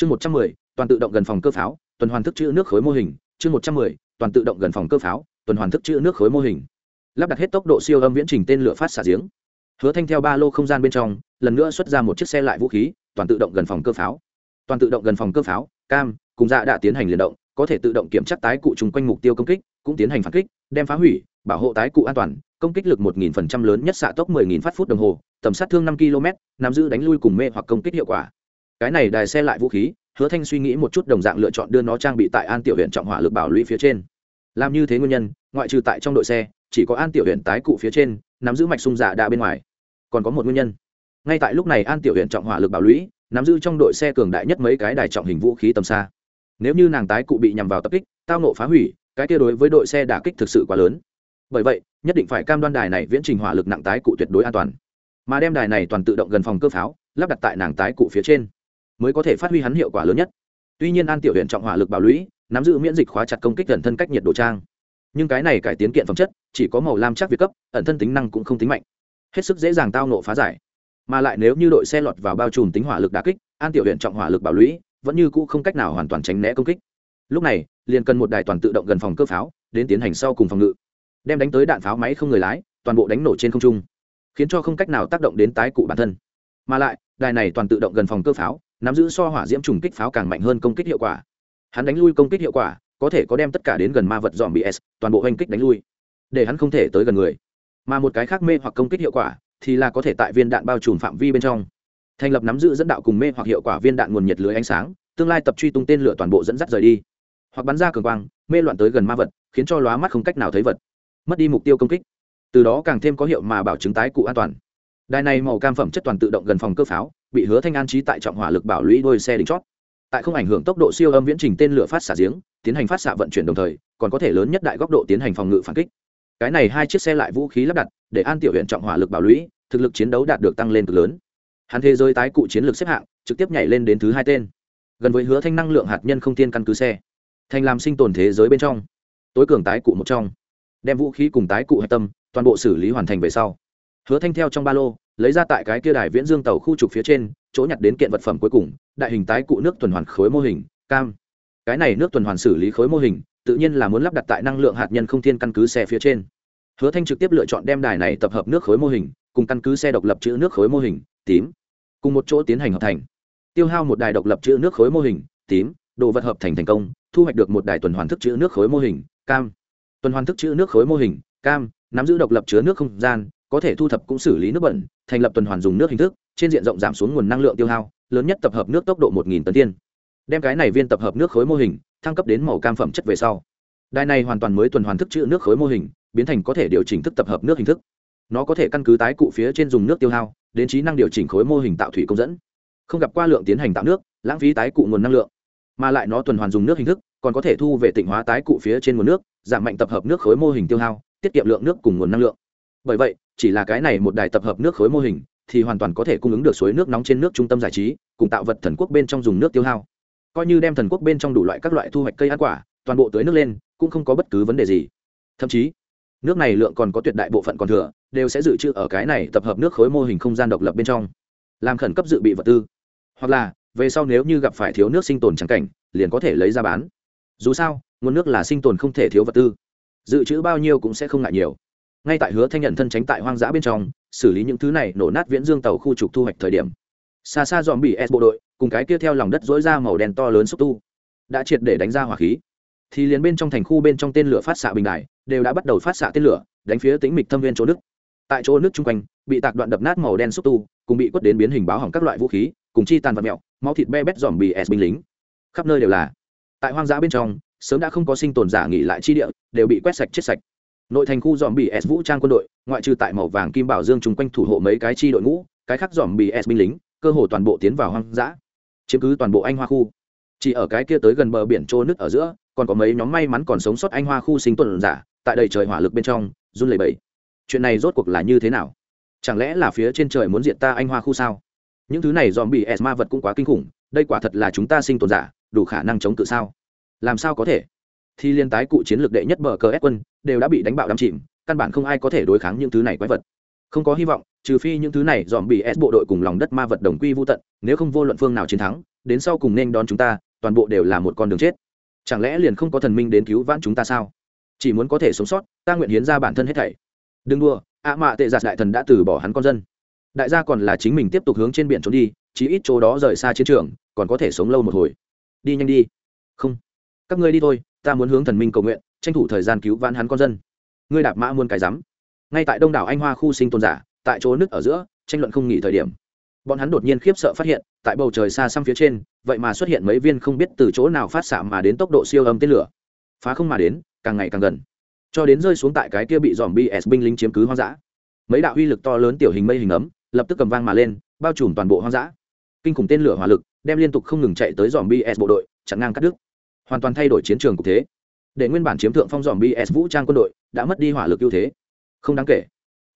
chương một trăm mười, toàn tự động gần phòng cơ pháo, tuần hoàn thức chữ nước khối mô hình, chương một trăm mười, toàn tự động gần phòng cơ pháo, tuần hoàn thức chữ nước khối mô hình. Lắp đặt hết tốc độ siêu âm viễn trình tên lửa phát xạ giếng. Hứa thanh theo ba lô không gian bên trong, lần nữa xuất ra một chiếc xe lại vũ khí, toàn tự động gần phòng cơ pháo. Toàn tự động gần phòng cơ pháo, cam, cùng dạ đã tiến hành liên động, có thể tự động kiểm tra tái cụ chung quanh mục tiêu công kích, cũng tiến hành phản kích, đem phá hủy, bảo hộ tái cụ an toàn, công kích lực 1.000% lớn nhất xạ tốc 10.000 phát phút đồng hồ, tầm sát thương 5 km nắm giữ đánh lui cùng mê hoặc công kích hiệu quả cái này đài xe lại vũ khí, hứa thanh suy nghĩ một chút đồng dạng lựa chọn đưa nó trang bị tại an tiểu huyện trọng hỏa lực bảo lũy phía trên. Làm như thế nguyên nhân, ngoại trừ tại trong đội xe, chỉ có an tiểu huyện tái cụ phía trên, nắm giữ mạch sung dạ đa bên ngoài. Còn có một nguyên nhân. Ngay tại lúc này an tiểu huyện trọng hỏa lực bảo lũy, nắm giữ trong đội xe cường đại nhất mấy cái đài trọng hình vũ khí tầm xa. Nếu như nàng tái cụ bị nhằm vào tập kích, tao nộ phá hủy, cái kia đối với đội xe đả kích thực sự quá lớn. Bởi vậy, nhất định phải cam đoan đài này viễn trình hỏa lực nặng tái cụ tuyệt đối an toàn. Mà đem đài này toàn tự động gần phòng cơ pháo, lắp đặt tại nàng tái cụ phía trên mới có thể phát huy hắn hiệu quả lớn nhất. Tuy nhiên an tiểu huyện trọng hỏa lực bảo lũy, nắm giữ miễn dịch khóa chặt công kích gần thân cách nhiệt độ trang. Nhưng cái này cải tiến kiện phẩm chất, chỉ có màu lam chắc việt cấp, ẩn thân tính năng cũng không tính mạnh. Hết sức dễ dàng tao nộ phá giải. Mà lại nếu như đội xe lọt vào bao trùm tính hỏa lực đà kích, an tiểu huyện trọng hỏa lực bảo lũy, vẫn như cũ không cách nào hoàn toàn tránh né công kích. Lúc này, liền cần một đài toàn tự động gần phòng cơ pháo, đến tiến hành sau cùng phòng ngự. Đem đánh tới đạn pháo máy không người lái, toàn bộ đánh nổ trên không trung, khiến cho không cách nào tác động đến tái cụ bản thân. Mà lại, đài này toàn tự động gần phòng cơ pháo nắm giữ so hỏa diễm trùng kích pháo càng mạnh hơn công kích hiệu quả. Hắn đánh lui công kích hiệu quả, có thể có đem tất cả đến gần ma vật dòm bị s, toàn bộ hành kích đánh lui, để hắn không thể tới gần người. Mà một cái khác mê hoặc công kích hiệu quả, thì là có thể tại viên đạn bao trùm phạm vi bên trong. Thành lập nắm giữ dẫn đạo cùng mê hoặc hiệu quả viên đạn nguồn nhiệt lưới ánh sáng, tương lai tập truy tung tên lửa toàn bộ dẫn dắt rời đi. Hoặc bắn ra cường quang, mê loạn tới gần ma vật, khiến cho lóa mắt không cách nào thấy vật. Mất đi mục tiêu công kích. Từ đó càng thêm có hiệu mà bảo chứng tái cụ an toàn. Đài này màu cam phẩm chất toàn tự động gần phòng cơ pháo bị hứa thanh an trí tại trọng hỏa lực bảo lũy đôi xe đỉnh chót. Tại không ảnh hưởng tốc độ siêu âm viễn trình tên lửa phát xạ giếng, tiến hành phát xạ vận chuyển đồng thời, còn có thể lớn nhất đại góc độ tiến hành phòng ngự phản kích. Cái này hai chiếc xe lại vũ khí lắp đặt, để an tiểu huyện trọng hỏa lực bảo lũy, thực lực chiến đấu đạt được tăng lên cực lớn. Hắn thế giới tái cụ chiến lược xếp hạng, trực tiếp nhảy lên đến thứ hai tên. Gần với hứa thanh năng lượng hạt nhân không tiên căn cứ xe. Thành làm sinh tồn thế giới bên trong. Tối cường tái cụ một trong. Đem vũ khí cùng tái cụ hạch tâm, toàn bộ xử lý hoàn thành về sau hứa thanh theo trong ba lô, lấy ra tại cái kia đài viễn dương tàu khu trục phía trên, chỗ nhặt đến kiện vật phẩm cuối cùng, đại hình tái cụ nước tuần hoàn khối mô hình, cam. Cái này nước tuần hoàn xử lý khối mô hình, tự nhiên là muốn lắp đặt tại năng lượng hạt nhân không thiên căn cứ xe phía trên. Hứa thanh trực tiếp lựa chọn đem đài này tập hợp nước khối mô hình, cùng căn cứ xe độc lập chữ nước khối mô hình, tím. Cùng một chỗ tiến hành hợp thành. Tiêu hao một đài độc lập chữ nước khối mô hình, tím. Đồ vật hợp thành thành công, thu hoạch được một đài tuần hoàn thức chữ nước khối mô hình, cam. Tuần hoàn thức chữ nước khối mô hình, cam. Nắm giữ độc lập chứa nước không gian có thể thu thập cũng xử lý nước bẩn, thành lập tuần hoàn dùng nước hình thức, trên diện rộng giảm xuống nguồn năng lượng tiêu hao, lớn nhất tập hợp nước tốc độ một tấn tiên. Đem cái này viên tập hợp nước khối mô hình, thăng cấp đến màu cam phẩm chất về sau. Đài này hoàn toàn mới tuần hoàn thức chữ nước khối mô hình, biến thành có thể điều chỉnh thức tập hợp nước hình thức. Nó có thể căn cứ tái cụ phía trên dùng nước tiêu hao, đến trí năng điều chỉnh khối mô hình tạo thủy công dẫn. Không gặp qua lượng tiến hành tạo nước, lãng phí tái cụ nguồn năng lượng. Mà lại nó tuần hoàn dùng nước hình thức, còn có thể thu về tịnh hóa tái cụ phía trên nguồn nước, giảm mạnh tập hợp nước khối mô hình tiêu hao, tiết kiệm lượng nước cùng nguồn năng lượng bởi vậy, chỉ là cái này một đài tập hợp nước khối mô hình, thì hoàn toàn có thể cung ứng được suối nước nóng trên nước trung tâm giải trí, cùng tạo vật thần quốc bên trong dùng nước tiêu hao. Coi như đem thần quốc bên trong đủ loại các loại thu hoạch cây ăn quả, toàn bộ tưới nước lên, cũng không có bất cứ vấn đề gì. Thậm chí, nước này lượng còn có tuyệt đại bộ phận còn thừa, đều sẽ dự trữ ở cái này tập hợp nước khối mô hình không gian độc lập bên trong. Làm khẩn cấp dự bị vật tư. Hoặc là, về sau nếu như gặp phải thiếu nước sinh tồn trắng cảnh, liền có thể lấy ra bán. Dù sao, nguồn nước là sinh tồn không thể thiếu vật tư. Dự trữ bao nhiêu cũng sẽ không ngại nhiều ngay tại hứa thanh nhận thân tránh tại hoang dã bên trong, xử lý những thứ này nổ nát viễn dương tàu khu trục thu hoạch thời điểm. Xa xa dòm bị s bộ đội, cùng cái kia theo lòng đất dối ra màu đen to lớn xúc tu, đã triệt để đánh ra hỏa khí. Thì liền bên trong thành khu bên trong tên lửa phát xạ bình đài, đều đã bắt đầu phát xạ tên lửa, đánh phía tính mịch thâm viên chỗ nước. Tại chỗ nước chung quanh, bị tạc đoạn đập nát màu đen xúc tu, cùng bị quất đến biến hình báo hỏng các loại vũ khí, cùng chi tàn vật mẹo, máu thịt be bét dòm bị s binh lính. Khắp nơi đều là. Tại hoang dã bên trong, sớm đã không có sinh tồn giả nghỉ lại chi địa, đều bị quét sạch chết sạch nội thành khu dòm bị s vũ trang quân đội, ngoại trừ tại màu vàng kim bảo dương chung quanh thủ hộ mấy cái chi đội ngũ, cái khác dòm bị s binh lính, cơ hồ toàn bộ tiến vào hoang dã, chiếm cứ toàn bộ anh hoa khu. Chỉ ở cái kia tới gần bờ biển trô nước ở giữa, còn có mấy nhóm may mắn còn sống sót anh hoa khu sinh tồn giả, tại đầy trời hỏa lực bên trong, run lẩy bẩy. Chuyện này rốt cuộc là như thế nào? Chẳng lẽ là phía trên trời muốn diện ta anh hoa khu sao? Những thứ này dòm bị s ma vật cũng quá kinh khủng, đây quả thật là chúng ta sinh tồn giả, đủ khả năng chống tự sao? Làm sao có thể? Thì liên tái cụ chiến lược đệ nhất bờ cờ ép quân đều đã bị đánh bạo đắm chìm, căn bản không ai có thể đối kháng những thứ này quái vật. Không có hy vọng, trừ phi những thứ này dòm bị ép bộ đội cùng lòng đất ma vật đồng quy vô tận, nếu không vô luận phương nào chiến thắng, đến sau cùng nên đón chúng ta, toàn bộ đều là một con đường chết. Chẳng lẽ liền không có thần minh đến cứu vãn chúng ta sao? Chỉ muốn có thể sống sót, ta nguyện hiến ra bản thân hết thảy. Đừng đua ạ mạ tệ giạt đại thần đã từ bỏ hắn con dân. Đại gia còn là chính mình tiếp tục hướng trên biển trốn đi, chí ít chỗ đó rời xa chiến trường, còn có thể sống lâu một hồi. Đi nhanh đi. Không. Các ngươi đi thôi ta muốn hướng thần minh cầu nguyện, tranh thủ thời gian cứu vãn hắn con dân. Ngươi đạp mã muôn cái rắm. Ngay tại đông đảo anh hoa khu sinh tôn giả, tại chỗ nước ở giữa, tranh luận không nghỉ thời điểm. Bọn hắn đột nhiên khiếp sợ phát hiện, tại bầu trời xa xăm phía trên, vậy mà xuất hiện mấy viên không biết từ chỗ nào phát xạ mà đến tốc độ siêu âm tên lửa. Phá không mà đến, càng ngày càng gần. Cho đến rơi xuống tại cái kia bị dòm bs binh lính chiếm cứ hoang dã. Mấy đạo uy lực to lớn tiểu hình mây hình ấm, lập tức cầm vang mà lên, bao trùm toàn bộ hoang dã. Kinh khủng tên lửa hỏa lực, đem liên tục không ngừng chạy tới dòm bs bộ đội, chặn ngang cắt đứt hoàn toàn thay đổi chiến trường cục thế. Để nguyên bản chiếm thượng phong dòm bs vũ trang quân đội đã mất đi hỏa lực ưu thế. Không đáng kể.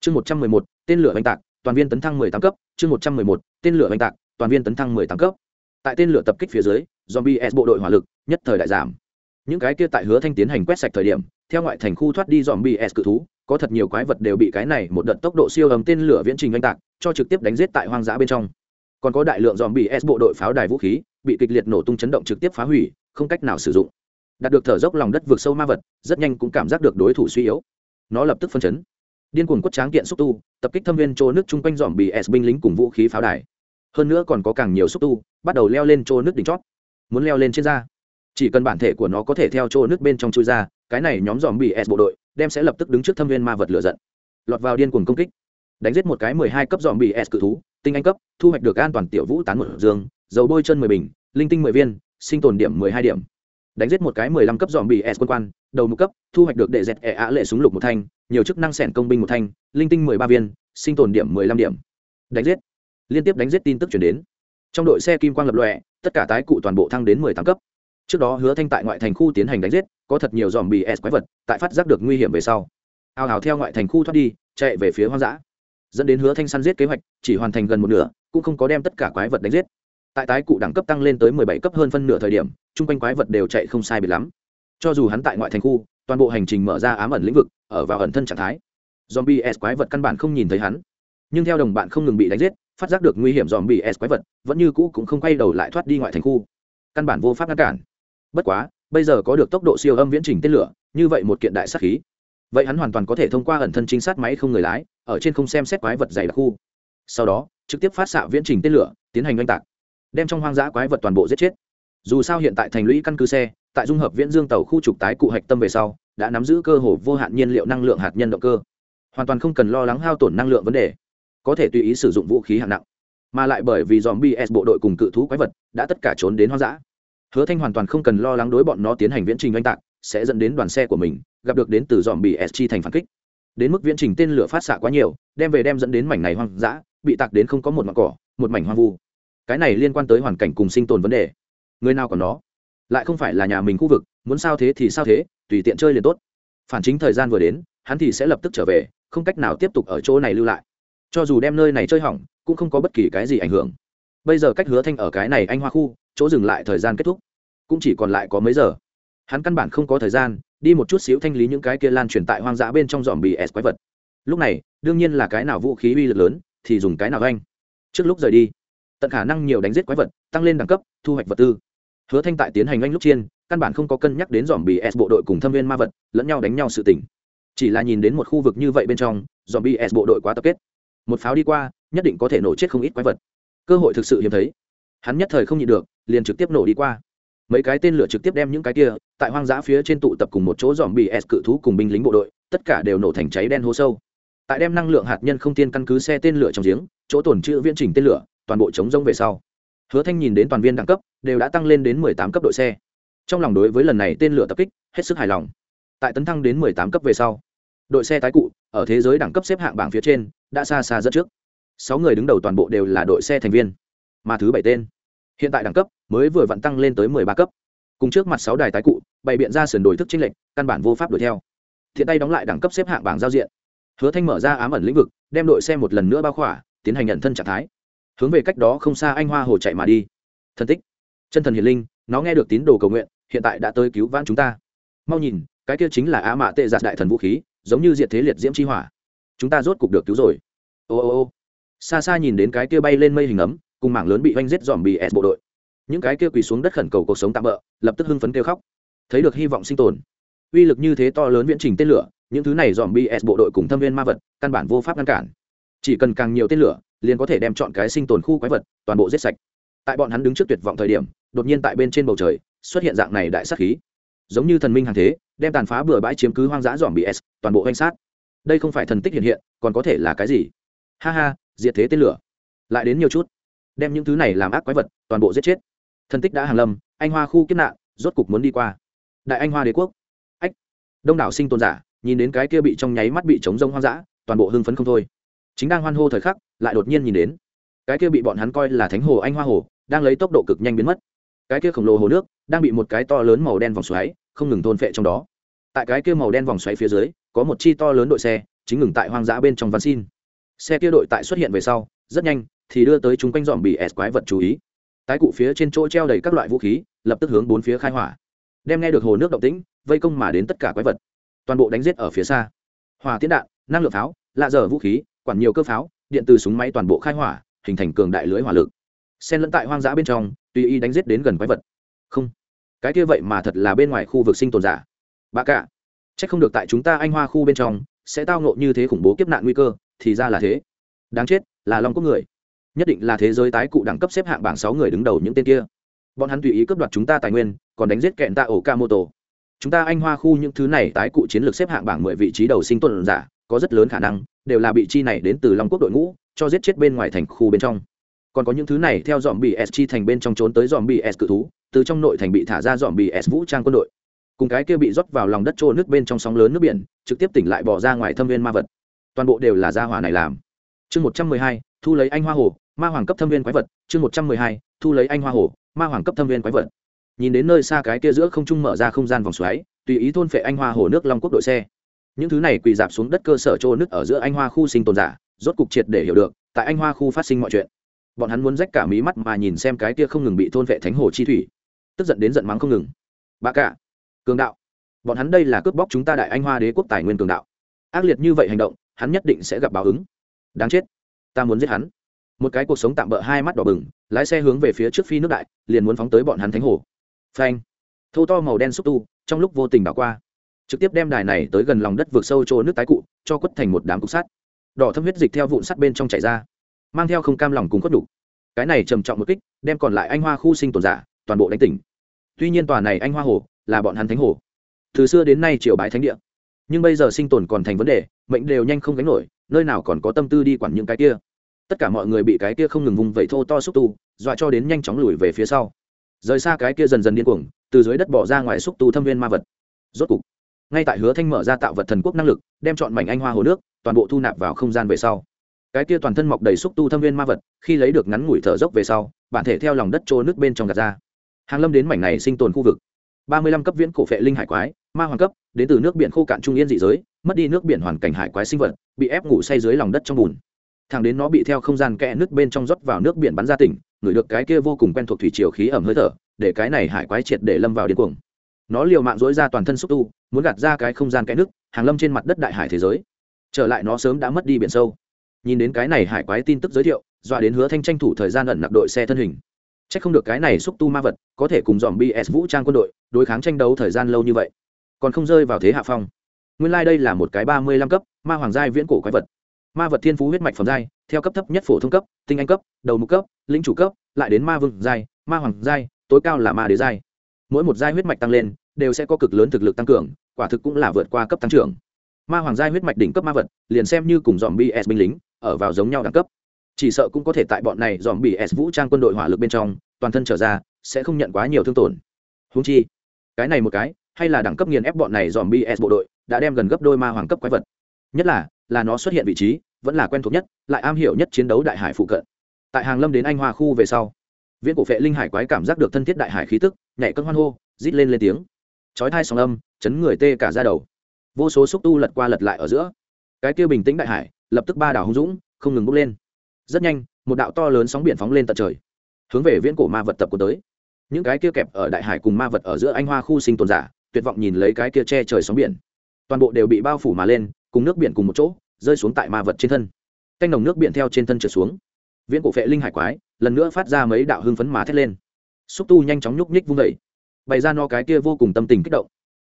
Chương một trăm mười một, tên lửa oanh tạc, toàn viên tấn thăng mười tám cấp. Chương một trăm mười một, tên lửa oanh tạc, toàn viên tấn thăng mười tám cấp. Tại tên lửa tập kích phía dưới, dòm bs bộ đội hỏa lực nhất thời đại giảm. Những cái kia tại hứa thanh tiến hành quét sạch thời điểm, theo ngoại thành khu thoát đi dòm bs cự thú, có thật nhiều quái vật đều bị cái này một đợt tốc độ siêu ấm tên lửa viễn trình oanh tạc, cho trực tiếp đánh giết tại hoang dã bên trong. Còn có đại lượng dòm bs bộ đội pháo đài vũ khí, bị kịch liệt nổ tung chấn động trực tiếp phá hủy không cách nào sử dụng. Đạt được thở dốc lòng đất vượt sâu ma vật, rất nhanh cũng cảm giác được đối thủ suy yếu. Nó lập tức phân chấn. Điên cuồng quất tráng kiện xúc tu, tập kích thâm viên chỗ nước chung quanh dòm bị s binh lính cùng vũ khí pháo đài. Hơn nữa còn có càng nhiều xúc tu, bắt đầu leo lên chỗ nước đỉnh chót. Muốn leo lên trên da. Chỉ cần bản thể của nó có thể theo chỗ nước bên trong chui ra, cái này nhóm dòm bị s bộ đội đem sẽ lập tức đứng trước thâm viên ma vật lựa giận. Lọt vào điên cuồng công kích. Đánh giết một cái mười hai cấp dòm bị s cự thú, tinh anh cấp, thu hoạch được an toàn tiểu vũ tán một dương, dầu bôi chân mười bình, linh tinh mười viên sinh tồn điểm mười hai điểm. Đánh giết một cái mười lăm cấp dòm bị s quân quan, đầu mục cấp, thu hoạch được đệ dẹt ẻ ạ lệ súng lục một thanh, nhiều chức năng sẻn công binh một thanh, linh tinh mười ba viên, sinh tồn điểm mười lăm điểm. Đánh giết. Liên tiếp đánh giết tin tức chuyển đến. Trong đội xe kim quang lập lòe, tất cả tái cụ toàn bộ thăng đến mười tám cấp. Trước đó hứa thanh tại ngoại thành khu tiến hành đánh giết, có thật nhiều dòm bị s quái vật, tại phát giác được nguy hiểm về sau. Ao hào theo ngoại thành khu thoát đi, chạy về phía hoang dã. Dẫn đến hứa thanh săn giết kế hoạch, chỉ hoàn thành gần một nửa, cũng không có đem tất cả quái vật đánh giết tại tái cụ đẳng cấp tăng lên tới mười bảy cấp hơn phân nửa thời điểm, chung quanh quái vật đều chạy không sai biệt lắm. Cho dù hắn tại ngoại thành khu, toàn bộ hành trình mở ra ám ẩn lĩnh vực, ở vào ẩn thân trạng thái. Zombie s quái vật căn bản không nhìn thấy hắn. Nhưng theo đồng bạn không ngừng bị đánh giết, phát giác được nguy hiểm zombie s quái vật, vẫn như cũ cũng không quay đầu lại thoát đi ngoại thành khu. Căn bản vô pháp ngăn cản. Bất quá, bây giờ có được tốc độ siêu âm viễn trình tên lửa, như vậy một kiện đại sát khí. Vậy hắn hoàn toàn có thể thông qua ẩn thân trinh sát máy không người lái, ở trên không xem xét quái vật dày đặc khu. Sau đó, trực tiếp phát xạ viễn trình tên lửa, tiến hành oanh tạc đem trong hoang dã quái vật toàn bộ giết chết. Dù sao hiện tại thành lũy căn cứ xe, tại dung hợp viễn dương tàu khu trục tái cụ hạch tâm về sau, đã nắm giữ cơ hồ vô hạn nhiên liệu năng lượng hạt nhân động cơ. Hoàn toàn không cần lo lắng hao tổn năng lượng vấn đề. Có thể tùy ý sử dụng vũ khí hạng nặng. Mà lại bởi vì dòm bs bộ đội cùng cự thú quái vật đã tất cả trốn đến hoang dã. Hứa thanh hoàn toàn không cần lo lắng đối bọn nó tiến hành viễn trình oanh tạc, sẽ dẫn đến đoàn xe của mình gặp được đến từ dòm bs chi thành phản kích. Đến mức viễn trình tên lửa phát xạ quá nhiều, đem về đem dẫn đến mảnh này hoang dã, bị tạc đến không có một mặt cỏ, một mảnh hoang vu cái này liên quan tới hoàn cảnh cùng sinh tồn vấn đề. Người nào còn nó lại không phải là nhà mình khu vực, muốn sao thế thì sao thế, tùy tiện chơi liền tốt. Phản chính thời gian vừa đến, hắn thì sẽ lập tức trở về, không cách nào tiếp tục ở chỗ này lưu lại. Cho dù đem nơi này chơi hỏng, cũng không có bất kỳ cái gì ảnh hưởng. Bây giờ cách hứa thanh ở cái này anh hoa khu, chỗ dừng lại thời gian kết thúc. Cũng chỉ còn lại có mấy giờ. Hắn căn bản không có thời gian, đi một chút xíu thanh lý những cái kia lan truyền tại hoang dã bên trong dòm bì s quái vật. Lúc này, đương nhiên là cái nào vũ khí uy lực lớn, thì dùng cái nào anh. Trước lúc rời đi tận khả năng nhiều đánh giết quái vật, tăng lên đẳng cấp, thu hoạch vật tư. Hứa thanh tại tiến hành anh lúc chiên, căn bản không có cân nhắc đến dòm bì s bộ đội cùng thâm viên ma vật, lẫn nhau đánh nhau sự tỉnh chỉ là nhìn đến một khu vực như vậy bên trong dòm bì s bộ đội quá tập kết. Một pháo đi qua, nhất định có thể nổ chết không ít quái vật. Cơ hội thực sự hiếm thấy. Hắn nhất thời không nhịn được, liền trực tiếp nổ đi qua. Mấy cái tên lửa trực tiếp đem những cái kia, tại hoang dã phía trên tụ tập cùng một chỗ dòm bì s cự thú cùng binh lính bộ đội, tất cả đều nổ thành cháy đen hố sâu. Tại đem năng lượng hạt nhân không tiên căn cứ xe tên lửa trong giếng, chỗ tổn chữ viễn trình tên lửa toàn bộ chống rông về sau. Hứa thanh nhìn đến toàn viên đẳng cấp, đều đã tăng lên đến mười tám cấp đội xe trong lòng đối với lần này tên lửa tập kích, hết sức hài lòng. Tại tấn thăng đến mười tám cấp về sau, đội xe tái cụ, ở thế giới đẳng cấp xếp hạng bảng phía trên, đã xa xa dẫn trước. Sáu người đứng đầu toàn bộ đều là đội xe thành viên, mà thứ bảy tên. Hiện tại đẳng cấp mới vừa vặn tăng lên tới mười ba cấp. Cùng trước mặt sáu đài tái cụ, bày biện ra sườn đổi thức chênh lệch, căn bản vô pháp đuổi theo. Thiện tay đóng lại đẳng cấp xếp hạng bảng giao diện. Hứa thanh mở ra ám ẩn lĩnh vực, đem đội xe một lần nữa bao khỏa, tiến hành nhận thân trạng thái hướng về cách đó không xa anh hoa hồ chạy mà đi. Thân tích. Chân thần hiền linh, nó nghe được tín đồ cầu nguyện, hiện tại đã tới cứu vãn chúng ta. Mau nhìn, cái kia chính là á mạ tệ giạt đại thần vũ khí, giống như diệt thế liệt diễm chi hỏa. Chúng ta rốt cục được cứu rồi. Ô ô ô. Xa xa nhìn đến cái kia bay lên mây hình ấm, cùng mảng lớn bị oanh giết dòm bị s bộ đội. Những cái kia quỳ xuống đất khẩn cầu cuộc sống tạm bỡ lập tức hưng phấn kêu khóc. Thấy được hy vọng sinh tồn. Uy lực như thế to lớn viễn trình tên lửa, những thứ này dòm bs bộ đội cùng thâm viên ma vật, căn bản vô pháp ngăn cản chỉ cần càng nhiều tên lửa, liền có thể đem chọn cái sinh tồn khu quái vật, toàn bộ giết sạch. Tại bọn hắn đứng trước tuyệt vọng thời điểm, đột nhiên tại bên trên bầu trời, xuất hiện dạng này đại sát khí. Giống như thần minh hàng thế, đem tàn phá bừa bãi chiếm cứ hoang dã dòm bs toàn bộ danh sát. Đây không phải thần tích hiện hiện, còn có thể là cái gì? Ha ha, diệt thế tên lửa. Lại đến nhiều chút. Đem những thứ này làm ác quái vật, toàn bộ giết chết. Thần tích đã hàng lâm, anh hoa khu kiếp nạn, rốt cục muốn đi qua. Đại anh hoa đế quốc. Ách. Đông đảo sinh tồn giả, nhìn đến cái kia bị trong nháy mắt bị chống rông hoang dã, toàn bộ hưng phấn không thôi chính đang hoan hô thời khắc, lại đột nhiên nhìn đến. Cái kia bị bọn hắn coi là thánh hồ anh hoa hồ, đang lấy tốc độ cực nhanh biến mất. Cái kia khổng lồ hồ nước, đang bị một cái to lớn màu đen vòng xoáy, không ngừng thôn phệ trong đó. Tại cái kia màu đen vòng xoáy phía dưới, có một chi to lớn đội xe, chính ngừng tại hoang dã bên trong văn xin. Xe kia đội tại xuất hiện về sau, rất nhanh, thì đưa tới chúng quanh dòm bị s quái vật chú ý. Tái cụ phía trên chỗ treo đầy các loại vũ khí, lập tức hướng bốn phía khai hỏa. Đem nghe được hồ nước động tĩnh, vây công mà đến tất cả quái vật. Toàn bộ đánh giết ở phía xa. Hòa tiến đạn, năng lượng pháo, lạ dở vũ khí quản nhiều cơ pháo, điện từ súng máy toàn bộ khai hỏa, hình thành cường đại lưới hỏa lực. Xen lẫn tại hoang dã bên trong, tùy ý đánh giết đến gần quái vật. Không, cái kia vậy mà thật là bên ngoài khu vực sinh tồn giả. Bà cả c h ắ c không được tại chúng ta anh hoa khu bên trong, sẽ tao nộ như thế khủng bố kiếp nạn nguy cơ, thì ra là thế. Đáng chết, là long có người. Nhất định là thế giới tái cụ đẳng cấp xếp hạng bảng sáu người đứng đầu những tên kia. Bọn hắn tùy ý cướp đoạt chúng ta tài nguyên, còn đánh giết kẹn ta ổ ca mô tổ chúng ta anh hoa khu những thứ này tái cụ chiến lược xếp hạng bảng mười vị trí đầu sinh tồn giả có rất lớn khả năng đều là bị chi này đến từ long quốc đội ngũ, cho giết chết bên ngoài thành khu bên trong. Còn có những thứ này theo dòm bị s chi thành bên trong trốn tới dòm bị s cự thú, từ trong nội thành bị thả ra dòm bị s vũ trang quân đội. Cùng cái kia bị rót vào lòng đất trô nước bên trong sóng lớn nước biển, trực tiếp tỉnh lại bỏ ra ngoài thâm viên ma vật. Toàn bộ đều là gia hỏa này làm. Chương một trăm mười hai, thu lấy anh hoa hồ, ma hoàng cấp thâm viên quái vật. Chương một trăm mười hai, thu lấy anh hoa hồ, ma hoàng cấp thâm viên quái vật. Nhìn đến nơi xa cái kia giữa không trung mở ra không gian vòng xoáy, tùy ý thôn phệ anh hoa hồ nước long quốc đội xe những thứ này quỳ dạp xuống đất cơ sở trô nước ở giữa anh hoa khu sinh tồn giả, rốt cục triệt để hiểu được, tại anh hoa khu phát sinh mọi chuyện. Bọn hắn muốn rách cả mí mắt mà nhìn xem cái kia không ngừng bị thôn vệ thánh hồ chi thủy. Tức giận đến giận mắng không ngừng. Bà cả cường đạo, bọn hắn đây là cướp bóc chúng ta đại anh hoa đế quốc tài nguyên cường đạo. Ác liệt như vậy hành động, hắn nhất định sẽ gặp báo ứng. Đáng chết, ta muốn giết hắn. Một cái cuộc sống tạm bỡ hai mắt đỏ bừng, lái xe hướng về phía trước phi nước đại, liền muốn phóng tới bọn hắn thánh hồ. Phanh. Thâu to màu đen xúc tu, trong lúc vô tình đảo qua trực tiếp đem đài này tới gần lòng đất vượt sâu chỗ nước tái cụ, cho quất thành một đám cục sắt. Đỏ thâm huyết dịch theo vụn sắt bên trong chảy ra, mang theo không cam lòng cùng khuất đủ. cái này trầm trọng một kích, đem còn lại anh hoa khu sinh tồn giả, toàn bộ đánh tỉnh. Tuy nhiên tòa này anh hoa hồ, là bọn hắn thánh hồ. Từ xưa đến nay triều bái thánh địa. Nhưng bây giờ sinh tồn còn thành vấn đề, mệnh đều nhanh không gánh nổi, nơi nào còn có tâm tư đi quản những cái kia. Tất cả mọi người bị cái kia không ngừng vùng vẫy thô to xúc tu, dọa cho đến nhanh chóng lùi về phía sau. Rời xa cái kia dần dần điên cuồng, từ dưới đất bỏ ra ngoài xúc tu thâm viên ma vật. Rốt cục ngay tại hứa thanh mở ra tạo vật thần quốc năng lực, đem chọn mảnh anh hoa hồ nước, toàn bộ thu nạp vào không gian về sau. Cái kia toàn thân mọc đầy xúc tu thâm viên ma vật, khi lấy được ngắn ngủi thở dốc về sau, bản thể theo lòng đất trô nước bên trong gạt ra. Hàng lâm đến mảnh này sinh tồn khu vực. Ba mươi lăm cấp viễn cổ phệ linh hải quái, ma hoàng cấp, đến từ nước biển khô cạn trung yên dị giới, mất đi nước biển hoàn cảnh hải quái sinh vật, bị ép ngủ say dưới lòng đất trong bùn. Thằng đến nó bị theo không gian kẽ nước bên trong rót vào nước biển bắn ra tỉnh, ngửi được cái kia vô cùng quen thuộc thủy chiều khí ẩm hơi thở, để cái này hải quái triệt để lâm vào điên cuồng. Nó liều mạng dối ra toàn thân xúc tu muốn gạt ra cái không gian kẽ nước, hàng lâm trên mặt đất đại hải thế giới. Trở lại nó sớm đã mất đi biển sâu. Nhìn đến cái này hải quái tin tức giới thiệu, dọa đến hứa thanh tranh thủ thời gian ẩn nặc đội xe thân hình. C h ắ c không được cái này xúc tu ma vật, có thể cùng dòm bs vũ trang quân đội, đối kháng tranh đấu thời gian lâu như vậy. Còn không rơi vào thế hạ phong. Nguyên lai、like、đây là một cái ba mươi lăm cấp, ma hoàng giai viễn cổ quái vật. Ma vật thiên phú huyết mạch phẩm giai, theo cấp thấp nhất phổ thông cấp, tinh anh cấp, đầu mục cấp lĩnh chủ cấp, lại đến ma vương giai, ma hoàng giai, tối cao là ma đế giai. Mỗi một giai huyết mạch tăng lên đều sẽ có cực lớn thực lực tăng cường, quả thực cũng là vượt qua cấp tăng trưởng. Ma hoàng giai huyết mạch đỉnh cấp ma vật, liền xem như cùng dòm bs binh lính, ở vào giống nhau đẳng cấp. Chỉ sợ cũng có thể tại bọn này dòm bs vũ trang quân đội hỏa lực bên trong, toàn thân trở ra, sẽ không nhận quá nhiều thương tổn. Húng chi, cái này một cái, hay là đẳng cấp nghiền ép bọn này dòm bs bộ đội, đã đem gần gấp đôi ma hoàng cấp quái vật. Nhất là là nó xuất hiện vị trí, vẫn là quen thuộc nhất, lại am hiểu nhất chiến đấu đại hải phụ cận. Tại hàng lâm đến anh hoa khu về sau, viễn cổ phệ linh hải quái cảm giác được thân thiết đại hải khí tức, nhảy cân hoan hô, rít lên lên tiếng chói thai sóng âm, chấn người tê cả ra đầu. Vô số xúc tu lật qua lật lại ở giữa. Cái kia bình tĩnh đại hải, lập tức ba đảo hung dũng, không ngừng bốc lên. Rất nhanh, một đạo to lớn sóng biển phóng lên tận trời, hướng về viễn cổ ma vật tập của tới. Những cái kia kẹp ở đại hải cùng ma vật ở giữa anh hoa khu sinh tồn giả, tuyệt vọng nhìn lấy cái kia che trời sóng biển. Toàn bộ đều bị bao phủ mà lên, cùng nước biển cùng một chỗ, rơi xuống tại ma vật trên thân. Canh nồng nước biển theo trên thân trượt xuống. Viễn cổ phệ linh hải quái, lần nữa phát ra mấy đạo hưng phấn má thét lên. Xúc tu nhanh chóng nhúc nhích vung vẩy bày ra nó cái kia vô cùng tâm tình kích động.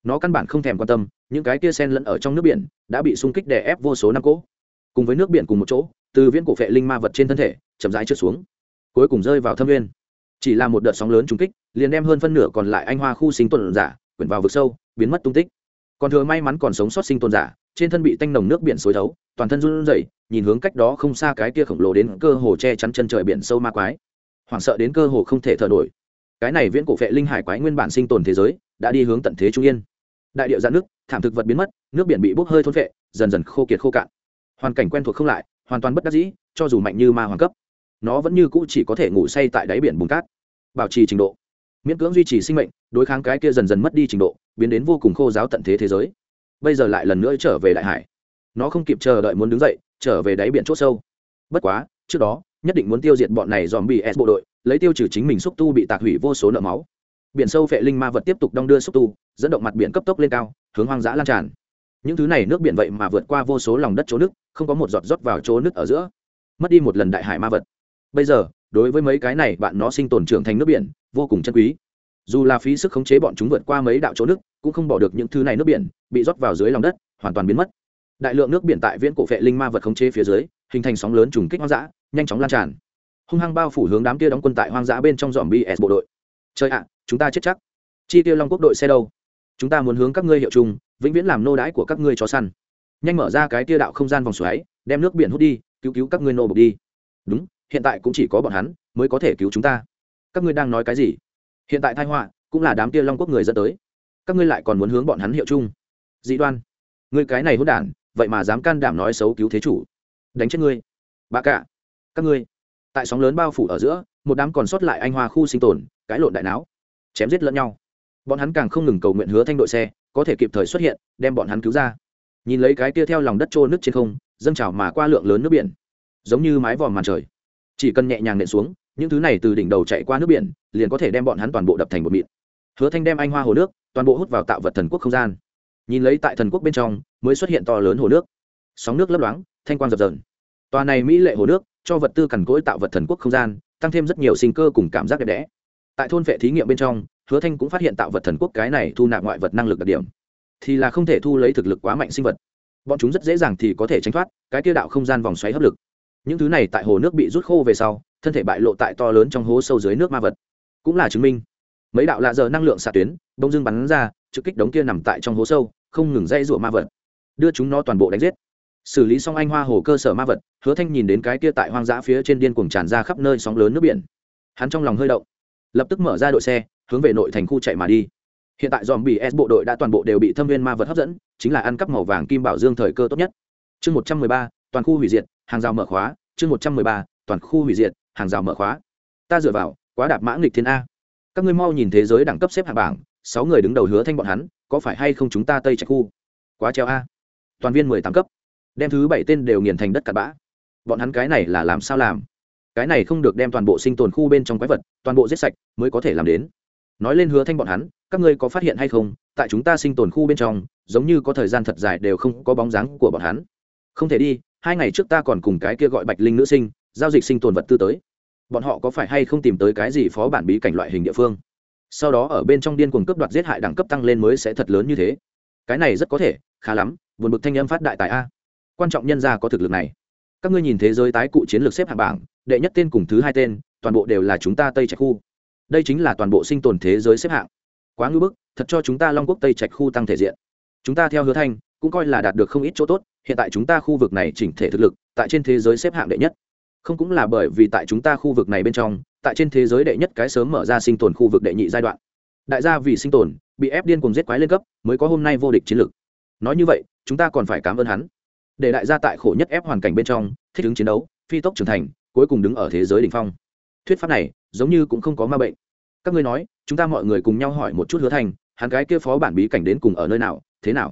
Nó căn bản không thèm quan tâm, những cái kia sen lẫn ở trong nước biển đã bị xung kích đè ép vô số năm cỗ. Cùng với nước biển cùng một chỗ, từ viễn cổ phệ linh ma vật trên thân thể chậm rãi trượt xuống, cuối cùng rơi vào thâm nguyên. Chỉ là một đợt sóng lớn trúng kích, liền đem hơn phân nửa còn lại anh hoa khu sinh tồn giả quyển vào vực sâu, biến mất tung tích. Còn thừa may mắn còn sống sót sinh tồn giả, trên thân bị tanh nồng nước biển xối thấu, toàn thân run rẩy, nhìn hướng cách đó không xa cái kia khổng lồ đến cơ hồ che chắn chân trời biển sâu ma quái. Hoảng sợ đến cơ hồ không thể thở nổi cái này viễn cổ phệ linh hải quái nguyên bản sinh tồn thế giới đã đi hướng tận thế trung yên. Đại điệu dạn nước, thảm thực vật biến mất, nước biển bị bốc hơi thôn phệ, dần dần khô kiệt khô cạn. Hoàn cảnh quen thuộc không lại, hoàn toàn bất đắc dĩ, cho dù mạnh như ma hoàng cấp, nó vẫn như cũ chỉ có thể ngủ say tại đáy biển bùn cát. Bảo trì trình độ. Miễn cưỡng duy trì sinh mệnh, đối kháng cái kia dần dần mất đi trình độ, biến đến vô cùng khô giáo tận thế thế giới. Bây giờ lại lần nữa trở về đại hải. Nó không kịp chờ đợi muốn đứng dậy, trở về đáy biển c h ỗ sâu. Bất quá, trước đó, nhất định muốn tiêu diệt bọn này dòm bị s bộ đội lấy tiêu trừ chính mình xúc tu bị tạc hủy vô số nợ máu. Biển sâu phệ linh ma vật tiếp tục đong đưa xúc tu, dẫn động mặt biển cấp tốc lên cao, hướng hoang dã lan tràn. Những thứ này nước biển vậy mà vượt qua vô số lòng đất chỗ nước, không có một giọt rót vào chỗ nước ở giữa. Mất đi một lần đại hải ma vật. Bây giờ, đối với mấy cái này bạn nó sinh tồn trưởng thành nước biển, vô cùng chân quý. Dù là phí sức khống chế bọn chúng vượt qua mấy đạo chỗ nước, cũng không bỏ được những thứ này nước biển, bị rót vào dưới lòng đất, hoàn toàn biến mất. Đại lượng nước biển tại viễn cổ vệ linh ma vật khống chế phía dưới, hình thành sóng lớn trùng kích hoang dã, nhanh chóng lan tràn hung hăng bao phủ hướng đám kia đóng quân tại hoang dã bên trong dòm bs bộ đội. Chơi ạ, chúng ta chết chắc. Chi tiêu long quốc đội xe đâu? Chúng ta muốn hướng các ngươi hiệu chung, vĩnh viễn làm nô đái của các ngươi cho săn. Nhanh mở ra cái tia đạo không gian vòng xoáy, đem nước biển hút đi, cứu cứu các ngươi nô bục đi. Đúng, hiện tại cũng chỉ có bọn hắn mới có thể cứu chúng ta. Các ngươi đang nói cái gì? Hiện tại thai họa cũng là đám tia long quốc người dẫn tới. Các ngươi lại còn muốn hướng bọn hắn hiệu chung. Dị đoan, ngươi cái này hôn đản, vậy mà dám can đảm nói xấu cứu thế chủ. Đánh chết ngươi. Bà cả các ngươi tại sóng lớn bao phủ ở giữa, một đám còn sót lại anh hoa khu sinh tồn, cái lộn đại não chém giết lẫn nhau. Bọn hắn càng không ngừng cầu nguyện hứa thanh đội xe, có thể kịp thời xuất hiện, đem bọn hắn cứu ra. Nhìn lấy cái kia theo lòng đất trôi nước trên không, dâng trào mà qua lượng lớn nước biển, giống như mái vòm màn trời. Chỉ cần nhẹ nhàng nện xuống, những thứ này từ đỉnh đầu chạy qua nước biển, liền có thể đem bọn hắn toàn bộ đập thành một mịn. Hứa thanh đem anh hoa hồ nước, toàn bộ hút vào tạo vật thần quốc không gian. Nhìn lấy tại thần quốc bên trong, mới xuất hiện to lớn hồ nước. Sóng nước lấp loáng, thanh quang dập dờn tòa này mỹ lệ hồ nước, cho vật tư cằn cỗi tạo vật thần quốc không gian, tăng thêm rất nhiều sinh cơ cùng cảm giác đẹp đẽ. Tại thôn vệ thí nghiệm bên trong, hứa thanh cũng phát hiện tạo vật thần quốc cái này thu nạp ngoại vật năng lực đặc điểm. Thì là không thể thu lấy thực lực quá mạnh sinh vật. Bọn chúng rất dễ dàng thì có thể tránh thoát, cái tiêu đạo không gian vòng xoáy hấp lực. Những thứ này tại hồ nước bị rút khô về sau, thân thể bại lộ tại to lớn trong hố sâu dưới nước ma vật. Cũng là chứng minh, mấy đạo lạ giờ năng lượng xạ tuyến đông dưng bắn ra, trực kích đống kia nằm tại trong hố sâu, không ngừng dây rụa ma vật. Đưa chúng nó toàn bộ đánh giết xử lý xong anh hoa hồ cơ sở ma vật, hứa thanh nhìn đến cái kia tại hoang dã phía trên điên cuồng tràn ra khắp nơi sóng lớn nước biển. Hắn trong lòng hơi động, lập tức mở ra đội xe, hướng về nội thành khu chạy mà đi. Hiện tại dòm bị s bộ đội đã toàn bộ đều bị thâm viên ma vật hấp dẫn, chính là ăn cắp màu vàng kim bảo dương thời cơ tốt nhất. Chương một trăm mười ba, toàn khu hủy diệt, hàng rào mở khóa. Chương một trăm mười ba, toàn khu hủy diệt, hàng rào mở khóa. Ta dựa vào, quá đạp mã nghịch thiên a. Các ngươi mau nhìn thế giới đẳng cấp xếp hạng bảng, sáu người đứng đầu hứa thanh bọn hắn, có phải hay không chúng ta tây trạch khu? Quá treo a. Toàn viên mười tám cấp đem thứ bảy tên đều nghiền thành đất cặn bã. Bọn hắn cái này là làm sao làm? Cái này không được đem toàn bộ sinh tồn khu bên trong quái vật, toàn bộ giết sạch mới có thể làm đến. Nói lên hứa thanh bọn hắn, các ngươi có phát hiện hay không, tại chúng ta sinh tồn khu bên trong, giống như có thời gian thật dài đều không có bóng dáng của bọn hắn. Không thể đi, hai ngày trước ta còn cùng cái kia gọi bạch linh nữ sinh, giao dịch sinh tồn vật tư tới. Bọn họ có phải hay không tìm tới cái gì phó bản bí cảnh loại hình địa phương? Sau đó ở bên trong điên cuồng cướp đoạt giết hại đẳng cấp tăng lên mới sẽ thật lớn như thế. Cái này rất có thể, khá lắm, buồn bực thanh âm phát đại tài a quan trọng nhân gia có thực lực này. Các ngươi nhìn thế giới tái cụ chiến lược xếp hạng bảng, đệ nhất tên cùng thứ hai tên, toàn bộ đều là chúng ta tây trạch khu. Đây chính là toàn bộ sinh tồn thế giới xếp hạng. Quá ngưỡng bức, thật cho chúng ta long quốc tây trạch khu tăng thể diện. Chúng ta theo hứa thanh cũng coi là đạt được không ít chỗ tốt, hiện tại chúng ta khu vực này chỉnh thể thực lực, tại trên thế giới xếp hạng đệ nhất. Không cũng là bởi vì tại chúng ta khu vực này bên trong, tại trên thế giới đệ nhất cái sớm mở ra sinh tồn khu vực đệ nhị giai đoạn. Đại gia vì sinh tồn, bị ép điên cùng giết quái lên cấp, mới có hôm nay vô địch chiến lược. Nói như vậy, chúng ta còn phải cảm ơn hắn để đại gia tại khổ nhất ép hoàn cảnh bên trong, thích ứng chiến đấu, phi tốc trưởng thành, cuối cùng đứng ở thế giới đ ỉ n h phong. Thuyết pháp này giống như cũng không có ma bệnh. Các ngươi nói, chúng ta mọi người cùng nhau hỏi một chút hứa thành, hắn cái kia phó bản bí cảnh đến cùng ở nơi nào, thế nào?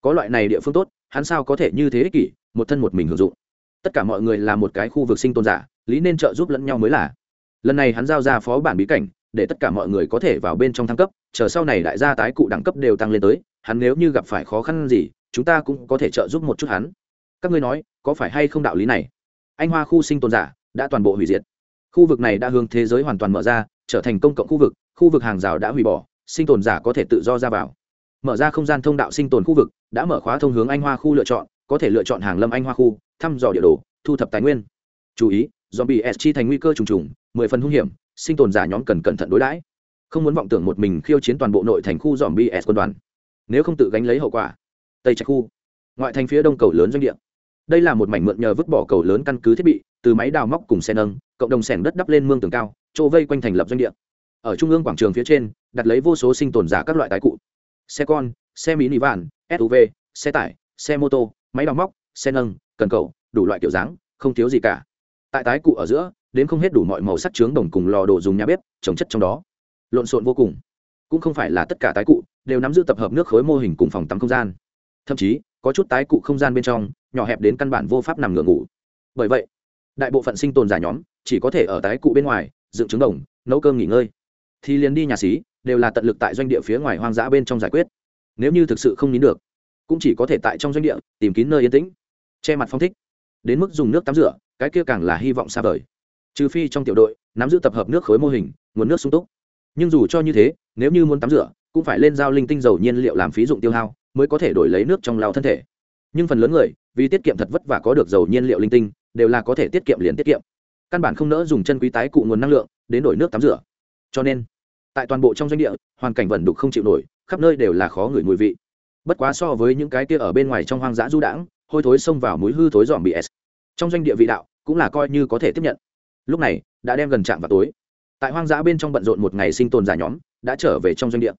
Có loại này địa phương tốt, hắn sao có thể như thế ích kỷ, một thân một mình hưởng dụng? Tất cả mọi người là một cái khu vực sinh tồn giả, lý nên trợ giúp lẫn nhau mới là. Lần này hắn giao ra phó bản bí cảnh, để tất cả mọi người có thể vào bên trong thăng cấp, chờ sau này đại gia tái cụ đẳng cấp đều tăng lên tới, hắn nếu như gặp phải khó khăn gì, chúng ta cũng có thể trợ giúp một chút hắn các ngươi nói, có phải hay không đạo lý này? Anh hoa khu sinh tồn giả đã toàn bộ hủy diệt. Khu vực này đã hướng thế giới hoàn toàn mở ra, trở thành công cộng khu vực khu vực hàng rào đã hủy bỏ, sinh tồn giả có thể tự do ra vào. Mở ra không gian thông đạo sinh tồn khu vực đã mở khóa thông hướng anh hoa khu lựa chọn, có thể lựa chọn hàng lâm anh hoa khu, thăm dò địa đồ, thu thập tài nguyên. Chú ý do bị s chi thành nguy cơ trùng trùng, mười phần hung hiểm, sinh tồn giả nhóm cần cẩn thận đối đãi. Không muốn vọng tưởng một mình khiêu chiến toàn bộ nội thành khu dòm bs quân đoàn. Nếu không tự gánh lấy hậu quả, tây trạch khu, ngoại thành phía đông cầu lớn doanh địa đây là một mảnh mượn nhờ vứt bỏ cầu lớn căn cứ thiết bị, từ máy đào móc cùng xe nâng, cộng đồng sẻng đất đắp lên mương tường cao, chỗ vây quanh thành lập doanh địa. Ở trung ương quảng trường phía trên, đặt lấy vô số sinh tồn giả các loại tái cụ. Xe con, xe mini van suv xe tải, xe mô tô, máy đào móc, xe nâng, cần cầu, đủ loại kiểu dáng, không thiếu gì cả. Tại tái cụ ở giữa đến không hết đủ mọi màu sắc trướng đồng cùng lò đồ dùng nhà bếp, trồng chất trong đó. Lộn xộn vô cùng. Cũng không phải là tất cả tái cụ đều nắm giữ tập hợp nước khối mô hình cùng phòng tắm không gian. Thậm chí có chút tái cụ không gian bên trong, nhỏ hẹp đến căn bản vô pháp nằm ngửa ngủ. Bởi vậy, đại bộ phận sinh tồn giả nhóm chỉ có thể ở tái cụ bên ngoài, dựng trứng đồng, nấu cơm nghỉ ngơi. Thì liền đi nhà xí, đều là tận lực tại doanh địa phía ngoài hoang dã bên trong giải quyết. Nếu như thực sự không nín được, cũng chỉ có thể tại trong doanh địa tìm kín nơi yên tĩnh, che mặt phong thích. Đến mức dùng nước tắm rửa, cái kia càng là hy vọng xa vời. Trừ phi trong tiểu đội nắm giữ tập hợp nước khối mô hình, nguồn nước sung túc. Nhưng dù cho như thế, nếu như muốn tắm rửa, cũng phải lên giao linh tinh dầu nhiên liệu làm phí dụng tiêu hao mới có thể đổi lấy nước trong lao thân thể. Nhưng phần lớn người, vì tiết kiệm thật vất vả có được dầu nhiên liệu linh tinh, đều là có thể tiết kiệm liền tiết kiệm. Căn bản không nỡ dùng chân quý tái cụ nguồn năng lượng, đến đổi nước tắm rửa. Cho nên, tại toàn bộ trong doanh địa, hoàn cảnh vẩn đục không chịu nổi, khắp nơi đều là khó ngửi mùi vị. Bất quá so với những cái kia ở bên ngoài trong hoang dã du đãng, hôi thối xông vào mũi hư thối dọn bị s. Trong doanh địa vị đạo, cũng là coi như có thể tiếp nhận. Lúc này, đã đem gần chạm vào tối. Tại hoang dã bên trong bận rộn một ngày sinh tồn giả nhóm, đã trở về trong doanh địa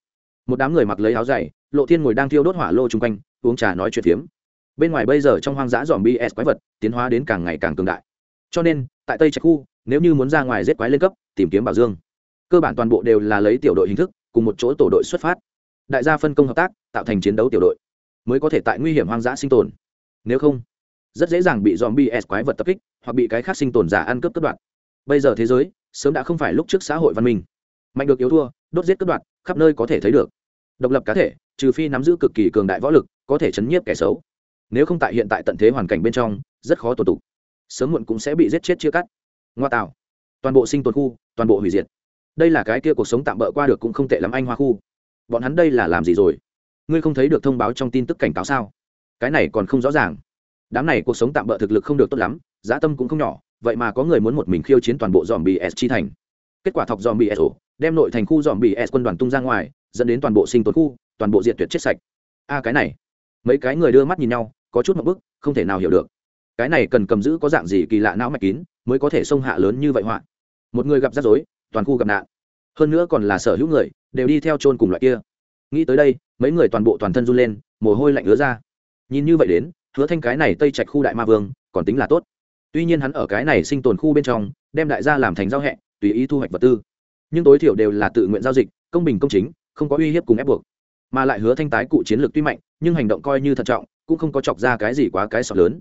một đám người mặc lấy áo dày, lộ thiên ngồi đang thiêu đốt hỏa lô chung quanh, uống trà nói chuyện phiếm. Bên ngoài bây giờ trong hoang dã dòm bs quái vật, tiến hóa đến càng ngày càng cường đại. Cho nên, tại tây trạch khu, nếu như muốn ra ngoài giết quái lên cấp, tìm kiếm bảo dương. Cơ bản toàn bộ đều là lấy tiểu đội hình thức, cùng một chỗ tổ đội xuất phát. Đại gia phân công hợp tác, tạo thành chiến đấu tiểu đội, mới có thể tại nguy hiểm hoang dã sinh tồn. Nếu không, rất dễ dàng bị dòm bs quái vật tập kích, hoặc bị cái khác sinh tồn giả ăn cướp cướp đoạt. Bây giờ thế giới, sớm đã không phải lúc trước xã hội văn minh mạnh được yếu thua, đốt giết cướp đoạt, khắp nơi có thể thấy được. Độc lập cá thể, trừ phi nắm giữ cực kỳ cường đại võ lực, có thể chấn nhiếp kẻ xấu. Nếu không tại hiện tại tận thế hoàn cảnh bên trong, rất khó tổ tục sớm muộn cũng sẽ bị giết chết chia cắt. Ngoa tạo. Toàn bộ sinh tồn khu, toàn bộ hủy diệt. Đây là cái kia cuộc sống tạm bỡ qua được cũng không tệ lắm anh hoa khu. Bọn hắn đây là làm gì rồi? Ngươi không thấy được thông báo trong tin tức cảnh cáo sao? Cái này còn không rõ ràng. Đám này cuộc sống tạm bỡ thực lực không được tốt lắm, giá tâm cũng không nhỏ, vậy mà có người muốn một mình khiêu chiến toàn bộ dòm bị s chi thành kết quả thọc dòm bị s ổ, đem nội thành khu dòm bị s quân đoàn tung ra ngoài, dẫn đến toàn bộ sinh tồn khu, toàn bộ diện tuyệt chết sạch. A cái này, mấy cái người đưa mắt nhìn nhau, có chút một bức, không thể nào hiểu được. Cái này cần cầm giữ có dạng gì kỳ lạ não mạch kín, mới có thể xông hạ lớn như vậy họa? Một người gặp rắc rối, toàn khu gặp nạn. Hơn nữa còn là sở hữu người, đều đi theo chôn cùng loại kia. Nghĩ tới đây, mấy người toàn bộ toàn thân run lên, mồ hôi lạnh ứa ra. Nhìn như vậy đến, hứa thanh cái này tây trạch khu đại ma vương, còn tính là tốt. Tuy nhiên hắn ở cái này sinh tồn khu bên trong, đem đại gia làm thành giao hẹ tùy ý thu hoạch vật tư. Nhưng tối thiểu đều là tự nguyện giao dịch, công bình công chính, không có uy hiếp cùng ép buộc. Mà lại hứa thanh tái cụ chiến lược tuy mạnh, nhưng hành động coi như thận trọng, cũng không có chọc ra cái gì quá cái sọt lớn.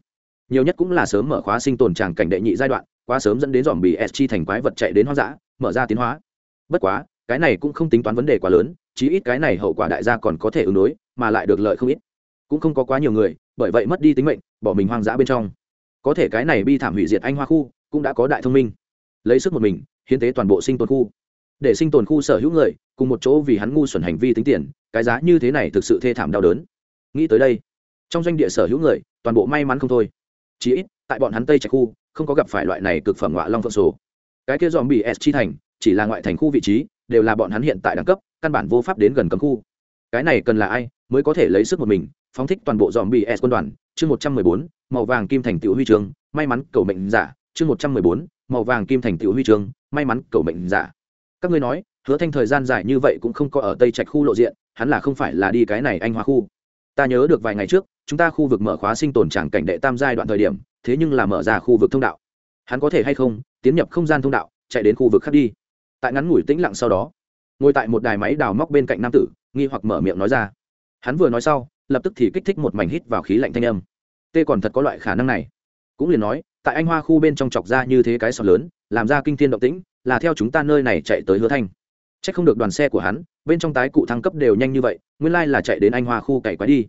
Nhiều nhất cũng là sớm mở khóa sinh tồn tràng cảnh đệ nhị giai đoạn, quá sớm dẫn đến dòm bị s chi thành quái vật chạy đến hoang dã, mở ra tiến hóa. Bất quá, cái này cũng không tính toán vấn đề quá lớn, chí ít cái này hậu quả đại gia còn có thể ứng đối, mà lại được lợi không ít. Cũng không có quá nhiều người, bởi vậy mất đi tính mệnh, bỏ mình hoang dã bên trong. Có thể cái này bi thảm hủy diệt anh hoa khu, cũng đã có đại thông minh. Lấy sức một mình hiến tế toàn bộ sinh tồn khu. Để sinh tồn khu sở hữu người, cùng một chỗ vì hắn ngu xuẩn hành vi tính tiền, cái giá như thế này thực sự thê thảm đau đớn. Nghĩ tới đây, trong doanh địa sở hữu người, toàn bộ may mắn không thôi. Chỉ ít, tại bọn hắn tây trạch khu, không có gặp phải loại này cực phẩm ngoại long phượng sổ. Cái kia dòm bị s chi thành, chỉ là ngoại thành khu vị trí, đều là bọn hắn hiện tại đẳng cấp, căn bản vô pháp đến gần cấm khu. Cái này cần là ai mới có thể lấy sức một mình, phóng thích toàn bộ dòm bị s quân đoàn? Chương một trăm mười bốn, màu vàng kim thành tựu huy trường may mắn cầu mệnh giả. Chương một trăm mười bốn, màu vàng kim thành tựu huy trường may mắn, cầu mệnh giả. Các ngươi nói, hứa thanh thời gian dài như vậy cũng không có ở tây trạch khu lộ diện, hắn là không phải là đi cái này anh hoa khu. Ta nhớ được vài ngày trước, chúng ta khu vực mở khóa sinh tồn tràng cảnh đệ tam giai đoạn thời điểm, thế nhưng là mở ra khu vực thông đạo. Hắn có thể hay không, tiến nhập không gian thông đạo, chạy đến khu vực khác đi. Tại ngắn ngủi tĩnh lặng sau đó, ngồi tại một đài máy đào móc bên cạnh nam tử, nghi hoặc mở miệng nói ra. Hắn vừa nói sau, lập tức thì kích thích một mảnh hít vào khí lạnh thanh âm. Tê còn thật có loại khả năng này. Cũng liền nói tại anh hoa khu bên trong chọc ra như thế cái sọt lớn, làm ra kinh thiên động tĩnh, là theo chúng ta nơi này chạy tới hứa thanh. C h ắ c không được đoàn xe của hắn, bên trong tái cụ thăng cấp đều nhanh như vậy, nguyên lai là chạy đến anh hoa khu cày quái đi.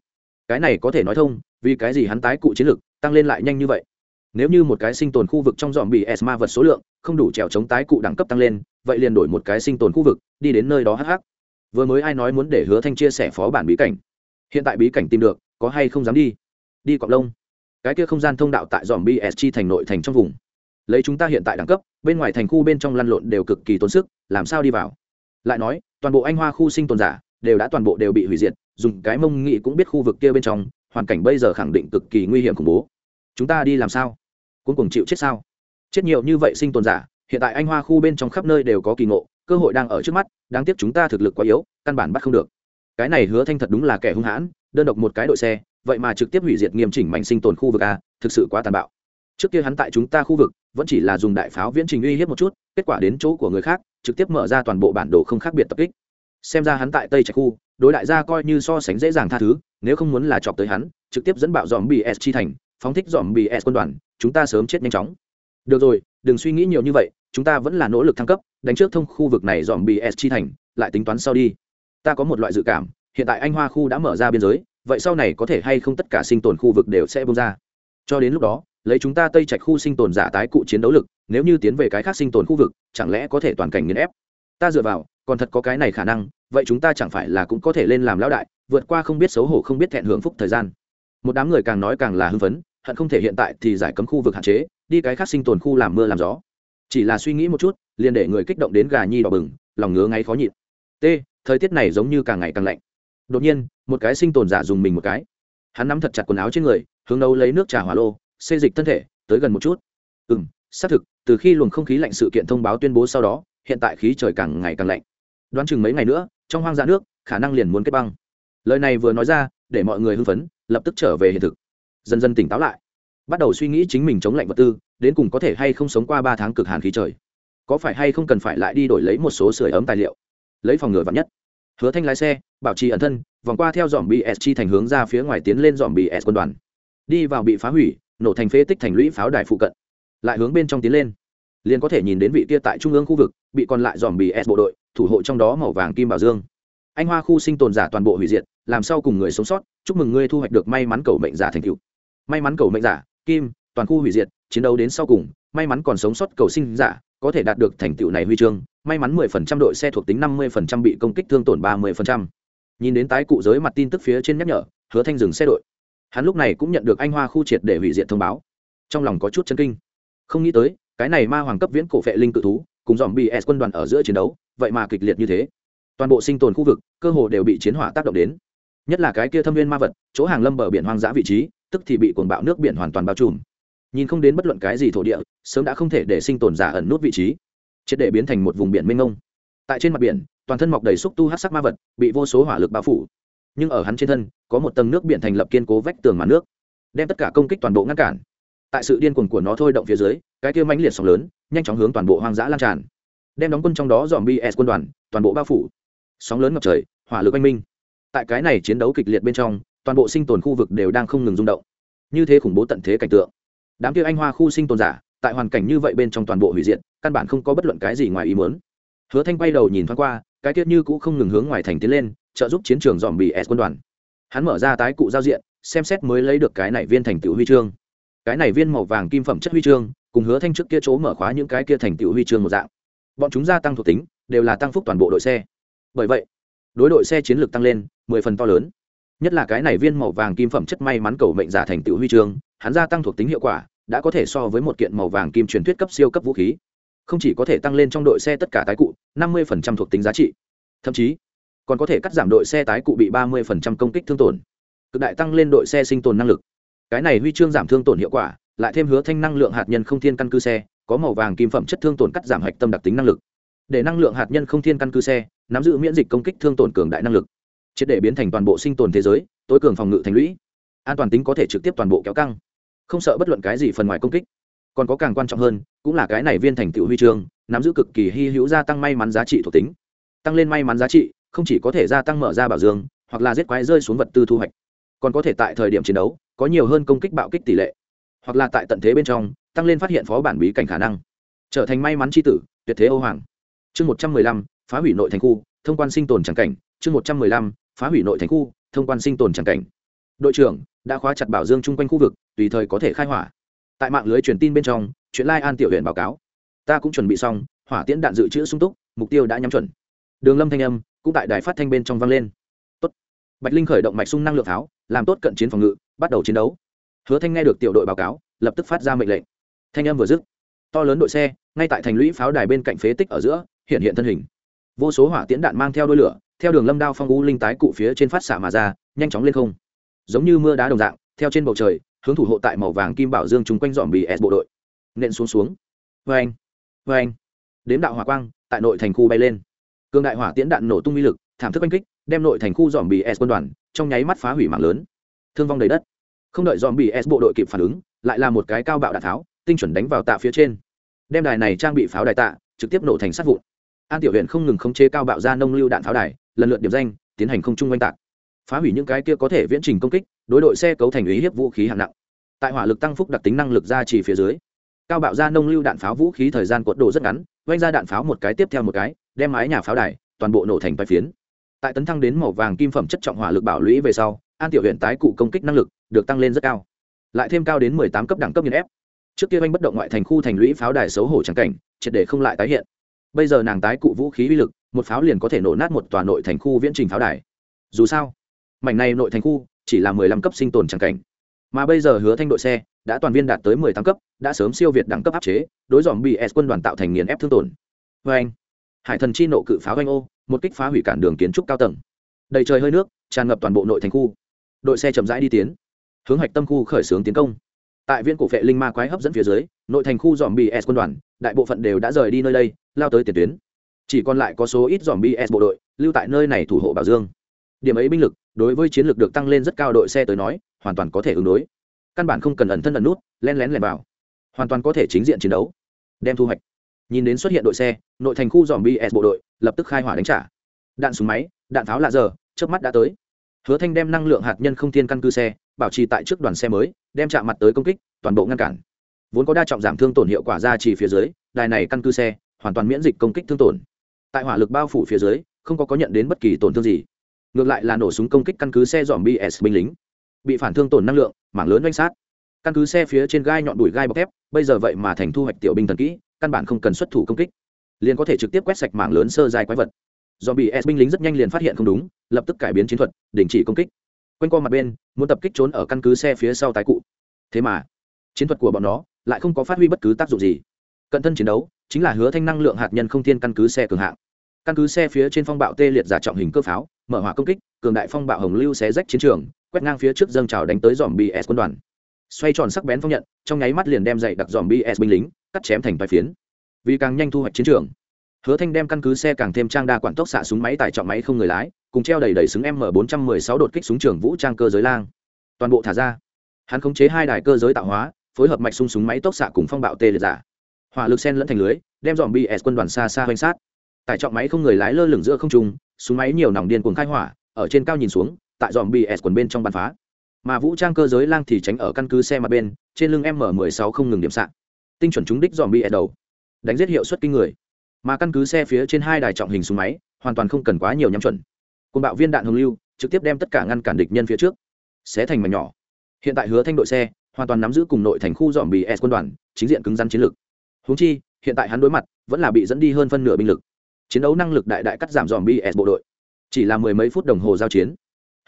Cái này có thể nói thông, vì cái gì hắn tái cụ chiến lược, tăng lên lại nhanh như vậy? Nếu như một cái sinh tồn khu vực trong dòm bị s ma vật số lượng, không đủ trèo chống tái cụ đẳng cấp tăng lên, vậy liền đổi một cái sinh tồn khu vực, đi đến nơi đó hh vừa mới ai nói muốn để hứa thanh chia sẻ phó bản bí cảnh? Hiện tại bí cảnh tìm được, có hay không dám đi? Đi cọc lông cái kia không gian thông đạo tại dòm bsg thành nội thành trong vùng. Lấy chúng ta hiện tại đẳng cấp, bên ngoài thành khu bên trong lăn lộn đều cực kỳ tốn sức, làm sao đi vào? Lại nói, toàn bộ anh hoa khu sinh tồn giả đều đã toàn bộ đều bị hủy diệt, dùng cái mông nghị cũng biết khu vực kia bên trong, hoàn cảnh bây giờ khẳng định cực kỳ nguy hiểm khủng bố. Chúng ta đi làm sao? Cuối cùng chịu chết sao? Chết nhiều như vậy sinh tồn giả, hiện tại anh hoa khu bên trong khắp nơi đều có kỳ ngộ, cơ hội đang ở trước mắt, đáng tiếc chúng ta thực lực quá yếu, căn bản bắt không được. Cái này hứa thanh thật đúng là kẻ hung hãn, đơn độc một cái đội xe vậy mà trực tiếp hủy diệt nghiêm chỉnh mạnh sinh tồn khu vực a, thực sự quá tàn bạo. Trước kia hắn tại chúng ta khu vực, vẫn chỉ là dùng đại pháo viễn trình uy hiếp một chút, kết quả đến chỗ của người khác, trực tiếp mở ra toàn bộ bản đồ không khác biệt tập kích. Xem ra hắn tại tây trạch khu, đối đại gia coi như so sánh dễ dàng tha thứ, nếu không muốn là chọc tới hắn, trực tiếp dẫn bạo dòm bs chi thành, phóng thích dòm bs quân đoàn, chúng ta sớm chết nhanh chóng. Được rồi, đừng suy nghĩ nhiều như vậy, chúng ta vẫn là nỗ lực thăng cấp, đánh trước thông khu vực này dòm bs chi thành, lại tính toán sau đi. Ta có một loại dự cảm, hiện tại anh hoa khu đã mở ra biên giới vậy sau này có thể hay không tất cả sinh tồn khu vực đều sẽ bung ra? Cho đến lúc đó, lấy chúng ta tây trạch khu sinh tồn giả tái cụ chiến đấu lực, nếu như tiến về cái khác sinh tồn khu vực, chẳng lẽ có thể toàn cảnh nghiền ép? Ta dựa vào, còn thật có cái này khả năng, vậy chúng ta chẳng phải là cũng có thể lên làm lão đại, vượt qua không biết xấu hổ không biết thẹn hưởng phúc thời gian. Một đám người càng nói càng là hưng phấn, hận không thể hiện tại thì giải cấm khu vực hạn chế, đi cái khác sinh tồn khu làm mưa làm gió. Chỉ là suy nghĩ một chút, liền để người kích động đến gà nhi đỏ bừng, lòng ngứa ngáy khó nhịn. T, thời tiết này giống như càng ngày càng lạnh đột nhiên, một cái sinh tồn giả dùng mình một cái. Hắn nắm thật chặt quần áo trên người, hướng nấu lấy nước trà hỏa lô, xê dịch thân thể, tới gần một chút. Ừ m xác thực, từ khi luồng không khí lạnh sự kiện thông báo tuyên bố sau đó, hiện tại khí trời càng ngày càng lạnh. Đoán chừng mấy ngày nữa, trong hoang dã nước, khả năng liền muốn kết băng. Lời này vừa nói ra, để mọi người hưng phấn, lập tức trở về hiện thực. Dần dần tỉnh táo lại. Bắt đầu suy nghĩ chính mình chống lạnh vật tư, đến cùng có thể hay không sống qua ba tháng cực hàn khí trời. Có phải hay không cần phải lại đi đổi lấy một số sửa ấm tài liệu? Lấy phòng ngừa vắn nhất hứa thanh lái xe, bảo trì ẩn thân, vòng qua theo dòm bs chi thành hướng ra phía ngoài tiến lên dòm bs quân đoàn. Đi vào bị phá hủy, nổ thành phế tích thành lũy pháo đài phụ cận. Lại hướng bên trong tiến lên. Liền có thể nhìn đến vị kia tại trung ương khu vực, bị còn lại dòm bs bộ đội, thủ hộ trong đó màu vàng kim bảo dương. Anh hoa khu sinh tồn giả toàn bộ hủy diệt, làm sao cùng người sống sót, chúc mừng ngươi thu hoạch được may mắn cầu mệnh giả thành cựu may mắn cầu mệnh giả, kim, toàn khu hủy diệt, chiến đấu đến sau cùng, may mắn còn sống sót cầu sinh giả có thể đạt được thành tựu này huy chương, may mắn 10% đội xe thuộc tính 50% bị công kích thương tổn 30%. nhìn đến tái cụ giới mặt tin tức phía trên nhắc nhở, hứa thanh dừng xe đội. Hắn lúc này cũng nhận được anh hoa khu triệt để hủy diệt thông báo. Trong lòng có chút chấn kinh. Không nghĩ tới, cái này ma hoàng cấp viễn cổ vệ linh cự thú, cùng dòm bs quân đoàn ở giữa chiến đấu, vậy mà kịch liệt như thế. Toàn bộ sinh tồn khu vực, cơ hồ đều bị chiến hỏa tác động đến. Nhất là cái kia thâm viên ma vật, chỗ hàng lâm bờ biển hoang dã vị trí, tức thì bị cuồng bạo nước biển hoàn toàn bao trùm nhìn không đến bất luận cái gì thổ địa, sớm đã không thể để sinh tồn giả ẩn nút vị trí. Triệt để biến thành một vùng biển mênh mông. Tại trên mặt biển, toàn thân mọc đầy xúc tu hát sắc ma vật, bị vô số hỏa lực bao phủ. Nhưng ở hắn trên thân, có một tầng nước biển thành lập kiên cố vách tường màn nước, đem tất cả công kích toàn bộ ngăn cản. Tại sự điên cuồng của nó thôi động phía dưới, cái kia mãnh liệt sóng lớn, nhanh chóng hướng toàn bộ hoang dã lan tràn. Đem đóng quân trong đó dòm bs quân đoàn, toàn bộ bao phủ. Sóng lớn ngập trời, hỏa lực oanh minh. Tại cái này chiến đấu kịch liệt bên trong, toàn bộ sinh tồn khu vực đều đang không ngừng rung động. Như thế khủng bố tận thế cảnh tượng đám kia anh hoa khu sinh tồn giả, tại hoàn cảnh như vậy bên trong toàn bộ hủy diệt, căn bản không có bất luận cái gì ngoài ý muốn. Hứa thanh bay đầu nhìn thoáng qua, cái tiết như cũng không ngừng hướng ngoài thành tiến lên, trợ giúp chiến trường dòm bị s quân đoàn. Hắn mở ra tái cụ giao diện, xem xét mới lấy được cái này viên thành tựu huy chương. Cái này viên màu vàng kim phẩm chất huy chương, cùng hứa thanh trước kia chỗ mở khóa những cái kia thành tựu huy chương một dạng. Bọn chúng gia tăng thuộc tính, đều là tăng phúc toàn bộ đội xe. Bởi vậy, đối đội xe chiến lược tăng lên mười phần to lớn. Nhất là cái này viên màu vàng kim phẩm chất may mắn cầu mệnh giả thành tựu huy chương hắn gia tăng thuộc tính hiệu quả, đã có thể so với một kiện màu vàng kim truyền thuyết cấp siêu cấp vũ khí. Không chỉ có thể tăng lên trong đội xe tất cả tái cụ, năm mươi thuộc tính giá trị. Thậm chí, còn có thể cắt giảm đội xe tái cụ bị ba mươi công kích thương tổn. Cực đại tăng lên đội xe sinh tồn năng lực. Cái này huy chương giảm thương tổn hiệu quả, lại thêm hứa thanh năng lượng hạt nhân không thiên căn cứ xe, có màu vàng kim phẩm chất thương tổn cắt giảm hạch tâm đặc tính năng lực. Để năng lượng hạt nhân không thiên căn cứ xe, nắm giữ miễn dịch công kích thương tổn cường đại năng lực. Triệt để biến thành toàn bộ sinh tồn thế giới, tối cường phòng ngự thành lũy. An toàn tính có thể trực tiếp toàn bộ kéo căng không sợ bất luận cái gì phần ngoài công kích. Còn có càng quan trọng hơn, cũng là cái này viên thành tựu huy chương, nắm giữ cực kỳ hy hữu gia tăng may mắn giá trị thuộc tính. Tăng lên may mắn giá trị, không chỉ có thể gia tăng mở ra bảo dương, hoặc là giết quái rơi xuống vật tư thu hoạch, còn có thể tại thời điểm chiến đấu, có nhiều hơn công kích bạo kích tỷ lệ. Hoặc là tại tận thế bên trong, tăng lên phát hiện phó bản bí cảnh khả năng. Trở thành may mắn c h i tử, tuyệt thế ô hoàng. Chương một trăm mười lăm, phá hủy nội thành khu, thông quan sinh tồn tràng cảnh. Chương một trăm mười lăm, phá hủy nội thành khu, thông quan sinh tồn tràng cảnh. Đội trưởng đã khóa chặt bảo dương chung quanh khu vực tùy thời có thể khai hỏa. Tại mạng lưới truyền tin bên trong chuyện lai an tiểu huyện báo cáo. Ta cũng chuẩn bị xong hỏa tiễn đạn dự trữ sung túc mục tiêu đã nhắm chuẩn. Đường lâm thanh âm cũng tại đài phát thanh bên trong vang lên. Tốt. Bạch linh khởi động mạch sung năng lượng tháo, làm tốt cận chiến phòng ngự bắt đầu chiến đấu. Hứa thanh nghe được tiểu đội báo cáo lập tức phát ra mệnh lệnh. Thanh âm vừa dứt to lớn đội xe ngay tại thành lũy pháo đài bên cạnh phế tích ở giữa hiện hiện thân hình. Vô số hỏa tiễn đạn mang theo đôi lửa theo đường lâm đao phong u linh tái cụ phía trên phát xạ mà ra nhanh chóng lên không giống như mưa đá đồng dạng, theo trên bầu trời, hướng thủ hộ tại màu vàng kim bảo dương chung quanh dòm bì s bộ đội. Nện xuống xuống. Vê anh vê anh đếm đạo hỏa quang, tại nội thành khu bay lên. Cường đại hỏa tiễn đạn nổ tung uy lực, thảm thức oanh kích, đem nội thành khu dòm bì s quân đoàn, trong nháy mắt phá hủy mạng lớn. Thương vong đầy đất. Không đợi dòm bì s bộ đội kịp phản ứng, lại là một cái cao bạo đạn tháo, tinh chuẩn đánh vào tạ phía trên. Đem đài này trang bị pháo đài tạ, trực tiếp nổ thành sát vụn. An tiểu huyện không ngừng khống chế cao bạo ra nông lưu đạn pháo đài, lần lượt điểm danh, tiến hành không trung oanh tạc phá hủy những cái kia có thể viễn trình công kích, đối đội xe cấu thành ý hiếp vũ khí hạng nặng. Tại hỏa lực tăng phúc đặc tính năng lực ra chỉ phía dưới, cao bạo ra nông lưu đạn pháo vũ khí thời gian cuộn độ rất ngắn oanh ra đạn pháo một cái tiếp theo một cái, đem mái nhà pháo đài, toàn bộ nổ thành vai phiến. Tại tấn thăng đến màu vàng kim phẩm chất trọng hỏa lực bảo lũy về sau, an tiểu huyện tái cụ công kích năng lực được tăng lên rất cao. Lại thêm cao đến mười tám cấp đẳng cấp nghiên ép. Trước kia anh bất động ngoại thành khu thành lũy pháo đài xấu hổ trắng cảnh, triệt để không lại tái hiện. Bây giờ nàng tái cụ vũ khí uy lực, một pháo liền có thể nổ nát một tòa nội thành khu viễn trình pháo đài. Dù sao mảnh này nội thành khu chỉ là mười lăm cấp sinh tồn chẳng cảnh. Mà bây giờ hứa thanh đội xe đã toàn viên đạt tới mười tám cấp, đã sớm siêu việt đẳng cấp áp chế, đối dòm bị s quân đoàn tạo thành nghiền ép thương tổn. Vê anh, hải thần chi nộ cự pháo oanh ô, một kích phá hủy cản đường kiến trúc cao tầng. Đầy trời hơi nước, tràn ngập toàn bộ nội thành khu. Đội xe chậm rãi đi tiến, hướng hạch tâm khu khởi xướng tiến công. Tại viên cổ vệ linh ma quái hấp dẫn phía dưới, nội thành khu dòm bs quân đoàn, đại bộ phận đều đã rời đi nơi đây, lao tới tiền tuyến. Chỉ còn lại có số ít dòm bs bộ đội, lưu tại nơi này thủ hộ bảo dương. Điểm ấy binh lực đối với chiến lược được tăng lên rất cao đội xe tới nói, hoàn toàn có thể ứng đối. Căn bản không cần ẩn thân ẩn nút, len lén lẻn vào. Hoàn toàn có thể chính diện chiến đấu. Đem thu hoạch. Nhìn đến xuất hiện đội xe, nội thành khu dòm bs bộ đội lập tức khai hỏa đánh trả. Đạn súng máy, đạn pháo lạ giờ trước mắt đã tới. Hứa thanh đem năng lượng hạt nhân không thiên căn cứ xe, bảo trì tại trước đoàn xe mới, đem chạm mặt tới công kích, toàn bộ ngăn cản. Vốn có đa trọng giảm thương tổn hiệu quả ra chỉ phía dưới, đài này căn cứ xe hoàn toàn miễn dịch công kích thương tổn. Tại hỏa lực bao phủ phía dưới, không có có nhận đến bất kỳ tổn thương gì ngược lại là nổ súng công kích căn cứ xe dòm bs binh lính. Bị phản thương tổn năng lượng, mảng lớn doanh sát. Căn cứ xe phía trên gai nhọn đùi gai bọc thép, bây giờ vậy mà thành thu hoạch tiểu binh thần kỹ, căn bản không cần xuất thủ công kích. Liền có thể trực tiếp quét sạch mảng lớn sơ dài quái vật. Dòm bị s binh lính rất nhanh liền phát hiện không đúng, lập tức cải biến chiến thuật, đình chỉ công kích. Quanh qua mặt bên, muốn tập kích trốn ở căn cứ xe phía sau tái cụ. Thế mà, chiến thuật của bọn nó lại không có phát huy bất cứ tác dụng gì. Cận thân chiến đấu chính là hứa thanh năng lượng hạt nhân không thiên căn cứ xe cường hạng căn cứ xe phía trên phong bạo tê liệt giả trọng hình cơ pháo, mở hỏa công kích, cường đại phong bạo hồng lưu xé rách chiến trường, quét ngang phía trước dâng trào đánh tới dòm bs quân đoàn. Xoay tròn sắc bén phong nhận, trong nháy mắt liền đem dậy đặc dòm bs binh lính, cắt chém thành vài phiến. Vì càng nhanh thu hoạch chiến trường, hứa thanh đem căn cứ xe càng thêm trang đa quản tốc xạ súng máy tải trọng máy không người lái, cùng treo đầy đầy súng m 416 đột kích súng trường vũ trang cơ giới lang. Toàn bộ thả ra. Hắn khống chế hai đài cơ giới tạo hóa, phối hợp mạch sung súng máy tốc xạ cùng phong bạo tê liệt giả. Hỏa lực sen lẫn thành lưới, đem dòm bs quân đoàn xa xa hoành sát tải trọng máy không người lái lơ lửng giữa không trung, súng máy nhiều nòng điên cuồng khai hỏa, ở trên cao nhìn xuống, tại dòm bs quần bên trong bàn phá. Mà vũ trang cơ giới lang thì tránh ở căn cứ xe mặt bên, trên lưng m 16 không ngừng điểm sạn tinh chuẩn trúng đích dòm bs đầu. Đánh giết hiệu suất kinh người. Mà căn cứ xe phía trên hai đài trọng hình súng máy, hoàn toàn không cần quá nhiều nhắm chuẩn. Côn bạo viên đạn hồng lưu, trực tiếp đem tất cả ngăn cản địch nhân phía trước. Xé thành mảnh nhỏ. Hiện tại hứa thanh đội xe, hoàn toàn nắm giữ cùng nội thành khu dòm bs quân đoàn, chính diện cứng rắn chiến lược. Húng chi, hiện tại hắn đối mặt, vẫn là bị dẫn đi hơn phân nửa binh lực chiến đấu năng lực đại đại cắt giảm dòm bs bộ đội. Chỉ là mười mấy phút đồng hồ giao chiến,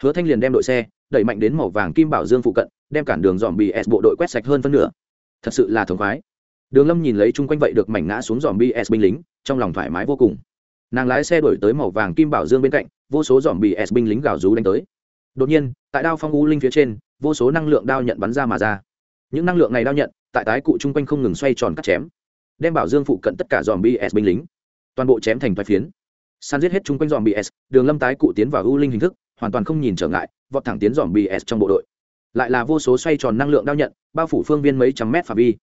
hứa thanh liền đem đội xe đẩy mạnh đến màu vàng kim bảo dương phụ cận, đem cản đường dòm bs bộ đội quét sạch hơn phân nửa. Thật sự là thống khoái. Đường lâm nhìn lấy chung quanh vậy được mảnh ngã xuống dòm bs binh lính, trong lòng thoải mái vô cùng. Nàng lái xe đổi tới màu vàng kim bảo dương bên cạnh, vô số dòm bs binh lính gào rú đánh tới. Đột nhiên, tại đao phong u linh phía trên, vô số năng lượng đao nhận bắn ra mà ra. Những năng lượng này đao nhận, tại tái cụ chung quanh không ngừng xoay tròn cắt chém, đem bảo dương phụ cận tất cả dòm bs binh lính toàn bộ chém thành vài phiến. San giết hết chung quanh dòm bs đường lâm tái cụ tiến vào ưu linh hình thức, hoàn toàn không nhìn trở ngại, vọt thẳng tiến dòm bs trong bộ đội. Lại là vô số xoay tròn năng lượng đao nhận, bao phủ phương viên mấy trăm mét phạm vi.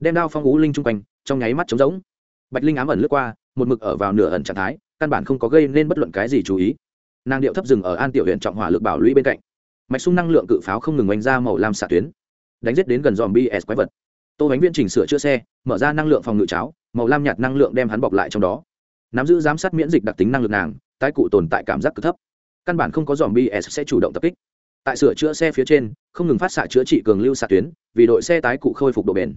Đem đao phong ưu linh chung quanh, trong nháy mắt trống rỗng. Bạch linh ám ẩn lướt qua, một mực ở vào nửa ẩn trạng thái, căn bản không có gây nên bất luận cái gì chú ý. Nàng điệu thấp rừng ở an tiểu huyện trọng hỏa lực bảo lũy bên cạnh. Mạch sung năng lượng cự pháo không ngừng oanh ra màu lam xạ tuyến, đánh giết đến gần dòm bs quái vật. Tô bánh viên chỉnh sửa chữa xe, mở ra năng lượng phòng ngự cháo, màu lam nhạt năng lượng đem hắn bọc lại trong đó nắm giữ giám sát miễn dịch đặc tính năng lực nàng, tái cụ tồn tại cảm giác cực thấp. Căn bản không có dòm bs sẽ chủ động tập kích. Tại sửa chữa xe phía trên, không ngừng phát xạ chữa trị cường lưu xạ tuyến, vì đội xe tái cụ khôi phục độ bền.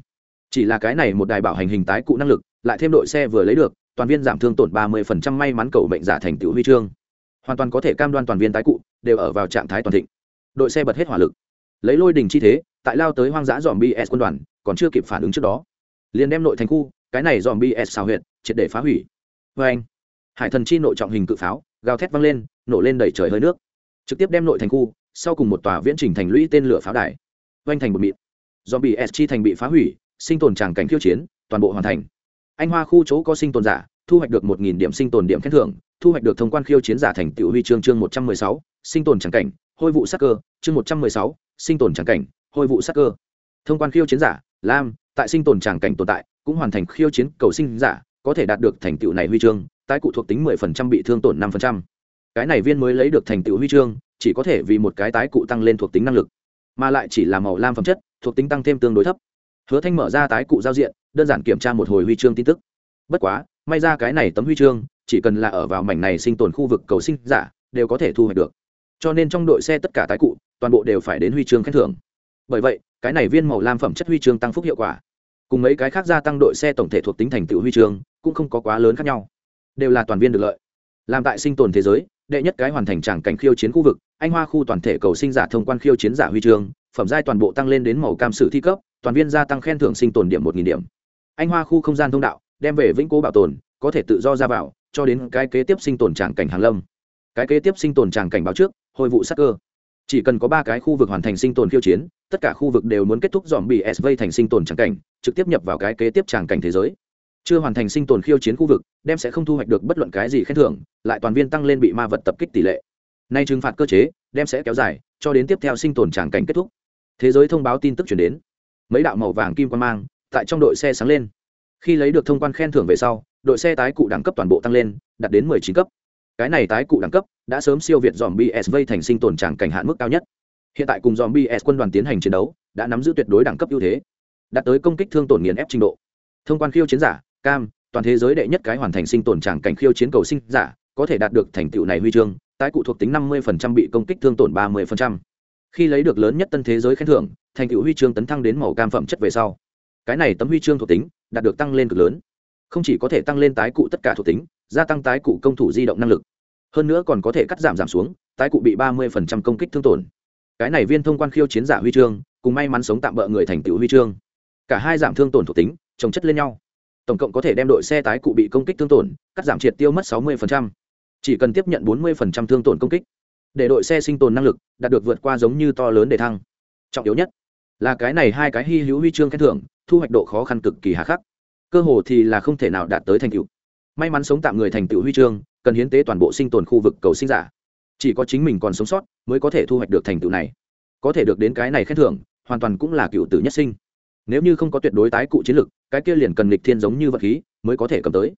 Chỉ là cái này một đài bảo hành hình tái cụ năng lực, lại thêm đội xe vừa lấy được, toàn viên giảm thương tổn ba mươi may mắn cầu bệnh giả thành tựu huy chương. Hoàn toàn có thể cam đoan toàn viên tái cụ đều ở vào trạng thái toàn thịnh. Đội xe bật hết hỏa lực. Lấy lôi đình chi thế, tại lao tới hoang dã dòm bs quân đoàn, còn chưa kịp phản ứng trước đó. Liền đem nội thành khu, cái này dòm bs xào huyệt, triệt để phá hủy vê anh. Hải thần chi nội trọng hình cự pháo, gào thét văng lên, nổ lên đẩy trời hơi nước. Trực tiếp đem nội thành khu, sau cùng một tòa viễn trình thành lũy tên lửa pháo đài. Oanh thành một mịn dòm bs chi thành bị phá hủy, sinh tồn tràng cảnh khiêu chiến, toàn bộ hoàn thành. Anh hoa khu chỗ có sinh tồn giả, thu hoạch được một nghìn điểm sinh tồn điểm khen thưởng, thu hoạch được thông quan khiêu chiến giả thành tiểu huy chương chương một trăm mười sáu, sinh tồn tràng cảnh, hôi vụ sắc cơ, chương một trăm mười sáu, sinh tồn tràng cảnh, hôi vụ sắc cơ. Thông quan khiêu chiến giả, lam, tại sinh tồn tràng cảnh tồn tại, cũng hoàn thành khiêu chiến cầu sinh giả có thể đạt được thành tựu này huy chương, tái cụ thuộc tính mười phần trăm bị thương tổn năm phần trăm. Cái này viên mới lấy được thành tựu huy chương, chỉ có thể vì một cái tái cụ tăng lên thuộc tính năng lực, mà lại chỉ là màu lam phẩm chất, thuộc tính tăng thêm tương đối thấp. Hứa thanh mở ra tái cụ giao diện, đơn giản kiểm tra một hồi huy chương tin tức. Bất quá, may ra cái này tấm huy chương, chỉ cần là ở vào mảnh này sinh tồn khu vực cầu sinh giả, đều có thể thu hoạch được. Cho nên trong đội xe tất cả tái cụ, toàn bộ đều phải đến huy chương khen thưởng. Bởi vậy, cái này viên màu lam phẩm chất huy chương tăng phúc hiệu quả. Cùng mấy cái khác gia tăng đội xe tổng thể thuộc tính thành tựu huy chương cũng không có quá lớn khác nhau. Đều là toàn viên được lợi. Làm tại sinh tồn thế giới, đệ nhất cái hoàn thành tràng cảnh khiêu chiến khu vực, anh hoa khu toàn thể cầu sinh giả thông quan khiêu chiến giả huy chương, phẩm giai toàn bộ tăng lên đến màu cam sử thi cấp, toàn viên gia tăng khen thưởng sinh tồn điểm một nghìn điểm. Anh hoa khu không gian thông đạo, đem về vĩnh cố bảo tồn, có thể tự do ra vào, cho đến cái kế tiếp sinh tồn tràng cảnh hàng lâm. Cái kế tiếp sinh tồn tràng cảnh báo trước hồi vụ sắc cơ. Chỉ cần có ba cái khu vực hoàn thành sinh tồn khiêu chiến, tất cả khu vực đều muốn kết thúc dòm bị sv thành sinh tồn tràng cảnh, trực tiếp nhập vào cái kế tiếp tràng cảnh thế giới chưa hoàn thành sinh tồn khiêu chiến khu vực, đem sẽ không thu hoạch được bất luận cái gì khen thưởng, lại toàn viên tăng lên bị ma vật tập kích tỷ lệ. Nay trừng phạt cơ chế, đem sẽ kéo dài, cho đến tiếp theo sinh tồn tràng cảnh kết thúc. Thế giới thông báo tin tức chuyển đến. Mấy đạo màu vàng kim quan mang, tại trong đội xe sáng lên. Khi lấy được thông quan khen thưởng về sau, đội xe tái cụ đẳng cấp toàn bộ tăng lên, đạt đến mười chín cấp. Cái này tái cụ đẳng cấp đã sớm siêu việt dòm bsv thành sinh tồn tràng cảnh hạn mức cao nhất. Hiện tại cùng dòm bs quân đoàn tiến hành chiến đấu, đã nắm giữ tuyệt đối đẳng cấp ưu thế, đạt tới công kích thương tổn nghiền ép trình độ. Thông quan khiêu chiến giả cam, toàn thế giới đệ nhất cái hoàn thành sinh tồn tràng cảnh khiêu chiến cầu sinh giả, có thể đạt được thành tựu này huy chương, tái cụ thuộc tính năm mươi bị công kích thương tổn ba mươi khi lấy được lớn nhất tân thế giới khen thưởng, thành tựu huy chương tấn thăng đến màu cam phẩm chất về sau, cái này tấm huy chương thuộc tính đạt được tăng lên cực lớn. Không chỉ có thể tăng lên tái cụ tất cả thuộc tính, gia tăng tái cụ công thủ di động năng lực. Hơn nữa còn có thể cắt giảm giảm xuống, tái cụ bị ba mươi công kích thương tổn. Cái này viên thông quan khiêu chiến giả huy chương, cùng may mắn sống tạm bỡ người thành tựu huy chương. Cả hai giảm thương tổn thuộc tính trồng chất lên nhau tổng cộng có thể đem đội xe tái cụ bị công kích thương tổn, cắt giảm triệt tiêu mất sáu mươi chỉ cần tiếp nhận bốn mươi thương tổn công kích, để đội xe sinh tồn năng lực đạt được vượt qua giống như to lớn để thăng. Trọng yếu nhất là cái này hai cái hy hữu huy chương khen thưởng, thu hoạch độ khó khăn cực kỳ hà khắc. Cơ hồ thì là không thể nào đạt tới thành tựu. May mắn sống tạm người thành tựu huy chương, cần hiến tế toàn bộ sinh tồn khu vực cầu sinh giả. Chỉ có chính mình còn sống sót mới có thể thu hoạch được thành tựu này. Có thể được đến cái này khen thưởng, hoàn toàn cũng là cựu tử nhất sinh nếu như không có tuyệt đối tái cụ chiến lực, cái kia liền cần lịch thiên giống như vật khí mới có thể cầm tới.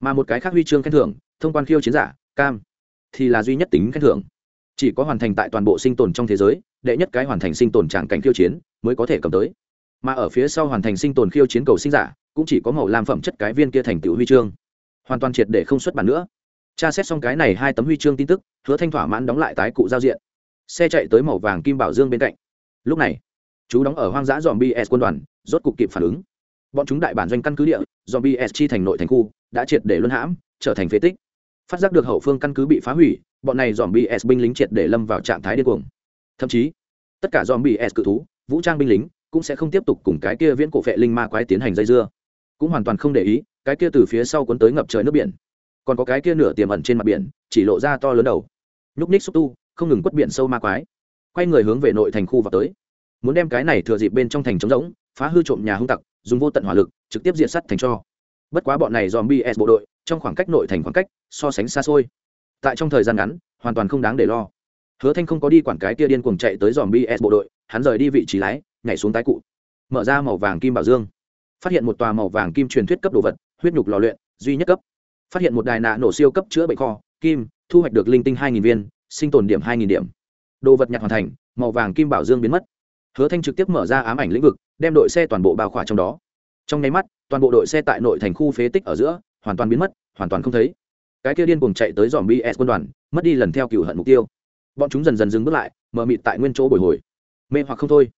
Mà một cái khác huy chương khen thưởng, thông quan khiêu chiến giả, cam, thì là duy nhất tính khen thưởng. Chỉ có hoàn thành tại toàn bộ sinh tồn trong thế giới, đệ nhất cái hoàn thành sinh tồn tràng cảnh khiêu chiến mới có thể cầm tới. Mà ở phía sau hoàn thành sinh tồn khiêu chiến cầu sinh giả, cũng chỉ có màu lam phẩm chất cái viên kia thành tựu huy chương. Hoàn toàn triệt để không xuất bản nữa. Tra xét xong cái này hai tấm huy chương tin tức, hứa thanh thỏa mãn đóng lại tái cụ giao diện. Xe chạy tới màu vàng kim bảo dương bên cạnh. Lúc này chú đóng ở hoang dã dòm bs quân đoàn, rốt cục kịp phản ứng. Bọn chúng đại bản doanh căn cứ địa dòm bs chi thành nội thành khu, đã triệt để luân hãm, trở thành phế tích. Phát giác được hậu phương căn cứ bị phá hủy, bọn này dòm bs binh lính triệt để lâm vào trạng thái điên cuồng. Thậm chí, tất cả dòm bs cự thú, vũ trang binh lính, cũng sẽ không tiếp tục cùng cái kia viễn cổ vệ linh ma quái tiến hành dây dưa. Cũng hoàn toàn không để ý, cái kia từ phía sau cuốn tới ngập trời nước biển. Còn có cái kia nửa tiềm ẩn trên mặt biển, chỉ lộ ra to lớn đầu. Nhúc ních xúc tu, không ngừng quất biển sâu ma quái. Quay người hướng về nội thành khu vào tới muốn đem cái này thừa dịp bên trong thành trống rỗng, phá hư trộm nhà hung tặc, dùng vô tận hỏa lực, trực tiếp diện sắt thành cho. Bất quá bọn này dòm bs bộ đội, trong khoảng cách nội thành khoảng cách, so sánh xa xôi. Tại trong thời gian ngắn, hoàn toàn không đáng để lo. Hứa thanh không có đi quản cái kia điên cuồng chạy tới dòm bs bộ đội, hắn rời đi vị trí lái, nhảy xuống tái cụ. Mở ra màu vàng kim bảo dương. Phát hiện một tòa màu vàng kim truyền thuyết cấp đồ vật, huyết nhục lò luyện, duy nhất cấp. Phát hiện một đài nạ nổ siêu cấp chữa bệnh kho, kim, thu hoạch được linh tinh hai viên, sinh tồn điểm hai điểm. Đồ vật nhặt hoàn thành, màu vàng kim bảo dương biến mất hứa thanh trực tiếp mở ra ám ảnh lĩnh vực, đem đội xe toàn bộ bao khỏa trong đó. Trong nháy mắt, toàn bộ đội xe tại nội thành khu phế tích ở giữa, hoàn toàn biến mất, hoàn toàn không thấy. Cái kia điên cuồng chạy tới dòm bs quân đoàn, mất đi lần theo cựu hận mục tiêu. Bọn chúng dần dần dừng bước lại, mờ mịt tại nguyên chỗ bồi hồi. Mê hoặc không thôi.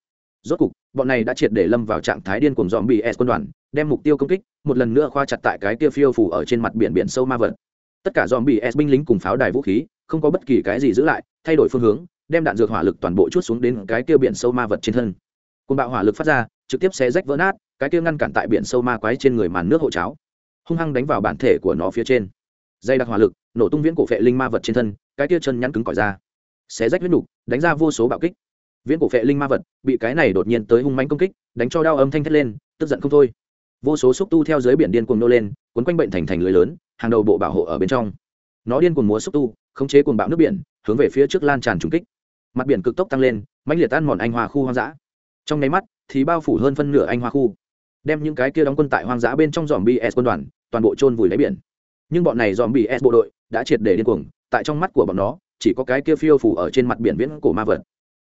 Rốt cục, bọn này đã triệt để lâm vào trạng thái điên cuồng dòm bị s quân đoàn, đem mục tiêu công kích, một lần nữa khoa chặt tại cái kia phiêu phủ ở trên mặt biển biển sâu ma vật. Tất cả dòm bị s binh lính cùng pháo đài vũ khí, không có bất kỳ cái gì giữ lại, thay đổi phương hướng đem đạn dược hỏa lực toàn bộ chút xuống đến cái kia biển sâu ma vật trên thân. Côn bạo hỏa lực phát ra, trực tiếp xé rách vỡ nát, cái kia ngăn cản tại biển sâu ma quái trên người màn nước hộ cháo. Hung hăng đánh vào bản thể của nó phía trên. Dây đặc hỏa lực, nổ tung viễn cổ phệ linh ma vật trên thân, cái kia chân nhắn cứng cỏi ra. Xé rách huyết nục, đánh ra vô số bạo kích. Viễn cổ phệ linh ma vật, bị cái này đột nhiên tới hung mánh công kích, đánh cho đau âm thanh thét lên, tức giận không thôi. Vô số xúc tu theo dưới biển điên cuồng nô lên quấn quanh bệnh thành thành lưới lớn, hàng đầu bộ bảo hộ ở bên trong. Nó điên cuồng múa xúc tu, khống chế cuồng bạo nước biển, hướng về phía trước lan tràn trùng kích mặt biển cực tốc tăng lên, mãnh liệt tan mòn anh hoa khu hoang dã. Trong nháy mắt, thì bao phủ hơn phân nửa anh hoa khu. Đem những cái kia đóng quân tại hoang dã bên trong dòm bs quân đoàn, toàn bộ trôn vùi lấy biển. Nhưng bọn này dòm bs bộ đội đã triệt để điên cuồng, tại trong mắt của bọn nó, chỉ có cái kia phiêu phủ ở trên mặt biển viễn cổ ma vật.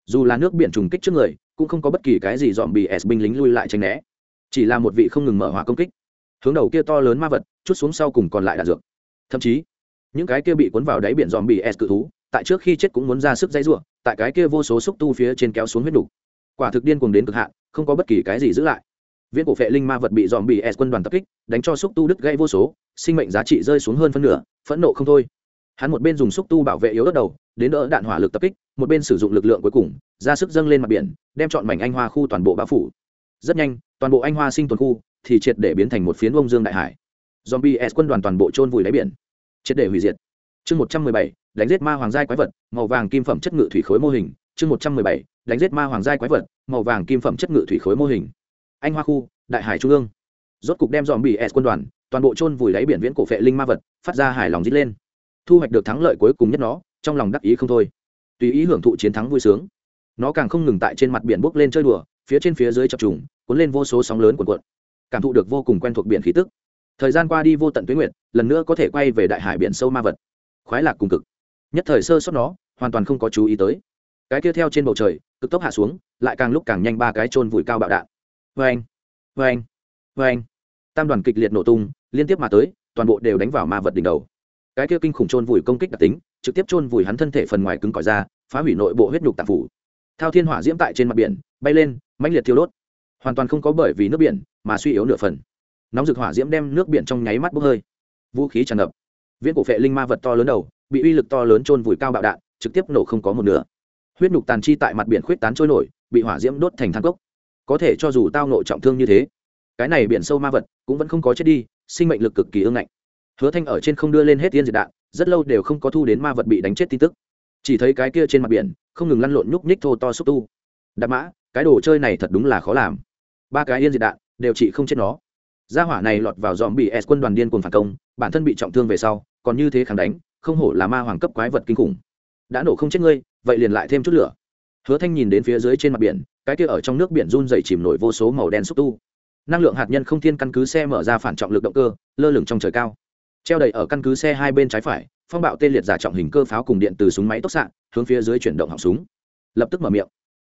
Dù là nước biển trùng kích trước người, cũng không có bất kỳ cái gì dòm bs binh lính lui lại tranh né. Chỉ là một vị không ngừng mở hỏa công kích. Hướng đầu kia to lớn ma vật, chút xuống sau cùng còn lại đạn dược. Thậm chí, những cái kia bị cuốn vào đáy biển dòm bs cự thú tại trước khi chết cũng muốn ra sức dãy ruộng tại cái kia vô số xúc tu phía trên kéo xuống huyết đủ. quả thực điên cuồng đến cực hạn, không có bất kỳ cái gì giữ lại. Viễn cổ phệ linh ma vật bị dòm bị s quân đoàn tập kích, đánh cho xúc tu đứt gãy vô số, sinh mệnh giá trị rơi xuống hơn phân nửa, phẫn nộ không thôi. Hắn một bên dùng xúc tu bảo vệ yếu đất đầu, đến đỡ đạn hỏa lực tập kích, một bên sử dụng lực lượng cuối cùng, ra sức dâng lên mặt biển, đem chọn mảnh anh hoa khu toàn bộ bao phủ. Rất nhanh, toàn bộ anh hoa sinh tồn khu thì triệt để biến thành một phiến bông dương đại hải. Zombie s quân đoàn toàn bộ trôn vùi đáy biển, triệt để hủy diệt. Chương một trăm mười bảy đánh giết ma hoàng giai quái vật, màu vàng kim phẩm chất ngự thủy khối mô hình, chương một trăm mười bảy, đánh giết ma hoàng giai quái vật, màu vàng kim phẩm chất ngự thủy khối mô hình. Anh hoa khu, đại hải trung ương. Rốt cục đem dòm bị s quân đoàn, toàn bộ chôn vùi đáy biển viễn cổ phệ linh ma vật, phát ra hài lòng dít lên. Thu hoạch được thắng lợi cuối cùng nhất nó, trong lòng đắc ý không thôi. Tùy ý hưởng thụ chiến thắng vui sướng. Nó càng không ngừng tại trên mặt biển bốc lên chơi đùa, phía trên phía dưới chập trùng, cuốn lên vô số sóng lớn cuộn cuộn. Cảm thụ được vô cùng quen thuộc biển khí tức. Thời gian qua đi vô tận tuyến nguyện lần nữa có thể quay về đại hải biển sâu ma vật. Khoái lạc cùng cực nhất thời sơ sót nó, hoàn toàn không có chú ý tới. Cái kia theo trên bầu trời, cực tốc hạ xuống, lại càng lúc càng nhanh ba cái trôn vùi cao bạo đạn. Vê anh vê anh vê anh tam đoàn kịch liệt nổ tung, liên tiếp mà tới, toàn bộ đều đánh vào ma vật đỉnh đầu. Cái kia kinh khủng trôn vùi công kích đặc tính, trực tiếp trôn vùi hắn thân thể phần ngoài cứng cỏi ra, phá hủy nội bộ huyết nhục tạp phủ. Thao thiên hỏa diễm tại trên mặt biển, bay lên, mãnh liệt thiêu đốt. Hoàn toàn không có bởi vì nước biển mà suy yếu nửa phần. Nóng rực hỏa diễm đem nước biển trong nháy mắt bốc hơi. Vũ khí tràn ngập. Viễn cổ phệ linh ma vật to lớn đầu bị uy lực to lớn trôn vùi cao bạo đạn, trực tiếp nổ không có một nửa. Huyết nhục tàn chi tại mặt biển khuyết tán trôi nổi, bị hỏa diễm đốt thành thang cốc. Có thể cho dù tao nộ trọng thương như thế, cái này biển sâu ma vật cũng vẫn không có chết đi, sinh mệnh lực cực kỳ ương ngạnh. Hứa thanh ở trên không đưa lên hết tiên diệt đạn, rất lâu đều không có thu đến ma vật bị đánh chết tin tức. Chỉ thấy cái kia trên mặt biển, không ngừng lăn lộn nhúc nhích thô to xúc tu. Đạp mã, cái đồ chơi này thật đúng là khó làm. Ba cái yên diệt đạn, đều trị không chết nó. Gia hỏa này lọt vào dòm bị s quân đoàn điên cuồng phản công, bản thân bị trọng thương về sau, còn như thế kháng đánh không hổ là ma hoàng cấp quái vật kinh khủng. Đã nổ không chết ngươi, vậy liền lại thêm chút lửa. Hứa thanh nhìn đến phía dưới trên mặt biển, cái kia ở trong nước biển run dày chìm nổi vô số màu đen xúc tu. Năng lượng hạt nhân không thiên căn cứ xe mở ra phản trọng lực động cơ, lơ lửng trong trời cao. Treo đầy ở căn cứ xe hai bên trái phải, phong bạo tê liệt giả trọng hình cơ pháo cùng điện từ súng máy tốc xạ, hướng phía dưới chuyển động họng súng. Lập tức mở miệng.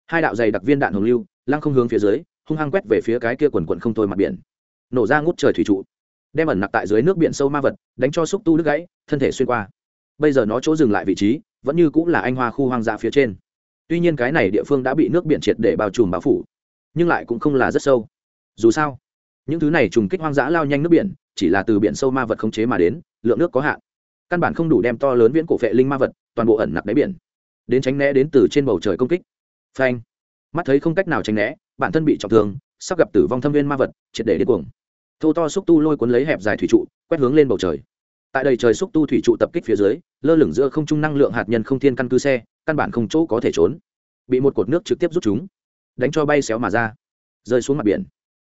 Hai đạo dày đặc viên đạn hồng lưu, lăng không hướng phía dưới, hung hăng quét về phía cái kia quần quần không thôi mặt biển. Nổ ra ngút trời thủy trụ. Đem ẩn nặc tại dưới nước biển sâu ma vật, đánh cho xúc tu đứt gãy, thân thể xuyên qua bây giờ nó chỗ dừng lại vị trí, vẫn như cũng là anh hoa khu hoang dã phía trên. Tuy nhiên cái này địa phương đã bị nước biển triệt để bao trùm bao phủ, nhưng lại cũng không là rất sâu. Dù sao, những thứ này trùng kích hoang dã lao nhanh nước biển, chỉ là từ biển sâu ma vật khống chế mà đến, lượng nước có hạn. Căn bản không đủ đem to lớn viễn cổ vệ linh ma vật, toàn bộ ẩn nặc đáy biển, đến tránh né đến từ trên bầu trời công kích. Phanh. Mắt thấy không cách nào tránh né, bản thân bị trọng thương, sắp gặp tử vong thâm viên ma vật, triệt để đến cuồng. Thô to xúc tu lôi cuốn lấy hẹp dài thủy trụ, quét hướng lên bầu trời tại đầy trời xúc tu thủy trụ tập kích phía dưới, lơ lửng giữa không trung năng lượng hạt nhân không thiên căn cứ xe, căn bản không chỗ có thể trốn. Bị một cột nước trực tiếp rút chúng, đánh cho bay xéo mà ra, rơi xuống mặt biển.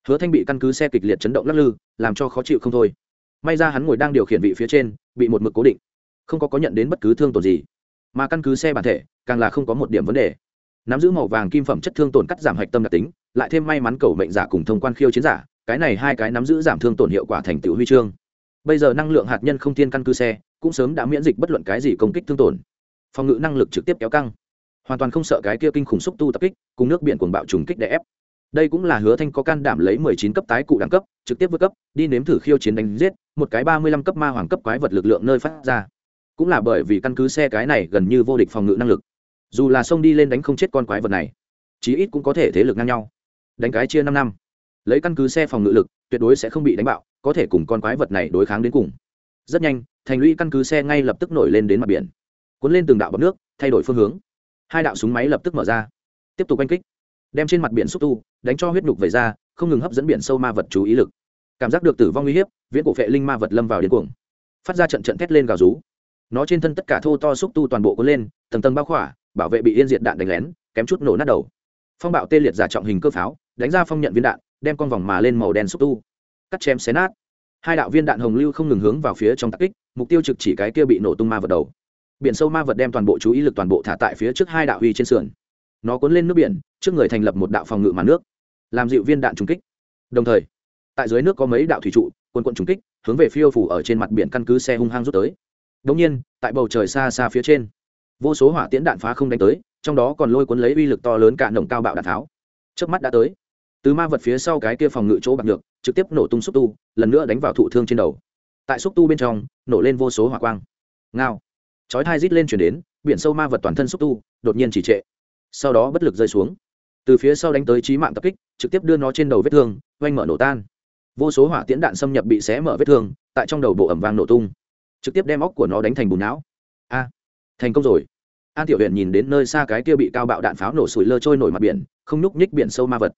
Hứa thanh bị căn cứ xe kịch liệt chấn động lắc lư, làm cho khó chịu không thôi. May ra hắn ngồi đang điều khiển vị phía trên, bị một mực cố định, không có có nhận đến bất cứ thương tổn gì. Mà căn cứ xe bản thể, càng là không có một điểm vấn đề. Nắm giữ màu vàng kim phẩm chất thương tổn cắt giảm hạch tâm đặc tính, lại thêm may mắn cầu mệnh giả cùng thông quan khiêu chiến giả, cái này hai cái nắm giữ giảm thương tổn hiệu quả thành tựu huy chương bây giờ năng lượng hạt nhân không thiên căn cứ xe, cũng sớm đã miễn dịch bất luận cái gì công kích thương tổn. Phòng ngự năng lực trực tiếp kéo căng. Hoàn toàn không sợ cái kia kinh khủng xúc tu tập kích, cùng nước biển cuồng bạo trùng kích đè ép. Đây cũng là hứa thanh có can đảm lấy mười chín cấp tái cụ đẳng cấp, trực tiếp vượt cấp, đi nếm thử khiêu chiến đánh giết, một cái ba mươi lăm cấp ma hoàng cấp quái vật lực lượng nơi phát ra. Cũng là bởi vì căn cứ xe cái này gần như vô địch phòng ngự năng lực. Dù là xông đi lên đánh không chết con quái vật này, chí ít cũng có thể thế lực ngang nhau. Đánh cái chia năm năm. Lấy căn cứ xe phòng ngự lực, tuyệt đối sẽ không bị đánh bạo có thể cùng con quái vật này đối kháng đến cùng. Rất nhanh, thành lũy căn cứ xe ngay lập tức nổi lên đến mặt biển. Cuốn lên từng đạo bọc nước, thay đổi phương hướng. Hai đạo súng máy lập tức mở ra. Tiếp tục oanh kích. Đem trên mặt biển xúc tu, đánh cho huyết nhục về ra, không ngừng hấp dẫn biển sâu ma vật chú ý lực. Cảm giác được tử vong uy hiếp, viễn cổ vệ linh ma vật lâm vào điên cuồng. Phát ra trận trận thét lên gào rú. Nó trên thân tất cả thô to xúc tu toàn bộ cuốn lên, tầng tầng bao khỏa, bảo vệ bị yên diệt đạn đánh lén, kém chút nổ nát đầu. Phong bạo tê liệt giả trọng hình cơ pháo, đánh ra phong nhận viên đạn, đem con vòng mà lên màu đen xúc tu cắt chém xé nát. Hai đạo viên đạn hồng lưu không ngừng hướng vào phía trong tạc kích, mục tiêu trực chỉ cái kia bị nổ tung ma vật đầu. Biển sâu ma vật đem toàn bộ chú ý lực toàn bộ thả tại phía trước hai đạo huy trên sườn. Nó cuốn lên nước biển, trước người thành lập một đạo phòng ngự màn nước, làm dịu viên đạn trúng kích. Đồng thời, tại dưới nước có mấy đạo thủy trụ quân quận trúng kích, hướng về phiêu phủ ở trên mặt biển căn cứ xe hung hăng rút tới. Đông nhiên, tại bầu trời xa xa phía trên, vô số hỏa tiễn đạn phá không đánh tới, trong đó còn lôi cuốn lấy uy lực to lớn cả nồng cao bạo đạn tháo. Trước mắt đã tới từ ma vật phía sau cái kia phòng ngự chỗ bạc được trực tiếp nổ tung xúc tu, lần nữa đánh vào thụ thương trên đầu. Tại xúc tu bên trong, nổ lên vô số hỏa quang. Ngao. Chói thai rít lên chuyển đến, biển sâu ma vật toàn thân xúc tu, đột nhiên chỉ trệ. Sau đó bất lực rơi xuống. Từ phía sau đánh tới trí mạng tập kích, trực tiếp đưa nó trên đầu vết thương, oanh mở nổ tan. Vô số hỏa tiễn đạn xâm nhập bị xé mở vết thương, tại trong đầu bộ ẩm vang nổ tung. Trực tiếp đem óc của nó đánh thành bùn não. A. Thành công rồi. An tiểu huyện nhìn đến nơi xa cái kia bị cao bạo đạn pháo nổ sủi lơ trôi nổi mặt biển, không nhúc nhích biển sâu ma vật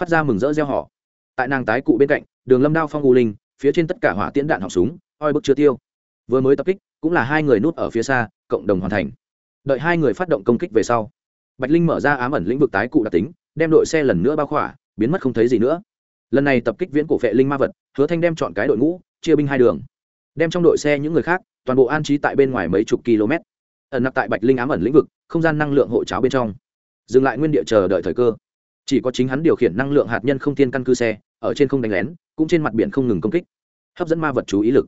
phát ra mừng rỡ reo họ. Tại nàng tái cụ bên cạnh, đường lâm đao phong u linh, phía trên tất cả hỏa tiễn đạn học súng, oi bức chưa tiêu. Vừa mới tập kích, cũng là hai người nút ở phía xa, cộng đồng hoàn thành. Đợi hai người phát động công kích về sau, bạch linh mở ra ám ẩn lĩnh vực tái cụ đặc tính, đem đội xe lần nữa bao khỏa, biến mất không thấy gì nữa. Lần này tập kích viễn cổ vệ linh ma vật, hứa thanh đem chọn cái đội ngũ, chia binh hai đường. Đem trong đội xe những người khác, toàn bộ an trí tại bên ngoài mấy chục km. Ẩn nặc tại bạch linh ám ẩn lĩnh vực, không gian năng lượng hộ cháo bên trong. Dừng lại nguyên địa chờ đợi thời cơ chỉ có chính hắn điều khiển năng lượng hạt nhân không tiên căn cứ xe, ở trên không đánh lén, cũng trên mặt biển không ngừng công kích, hấp dẫn ma vật chú ý lực.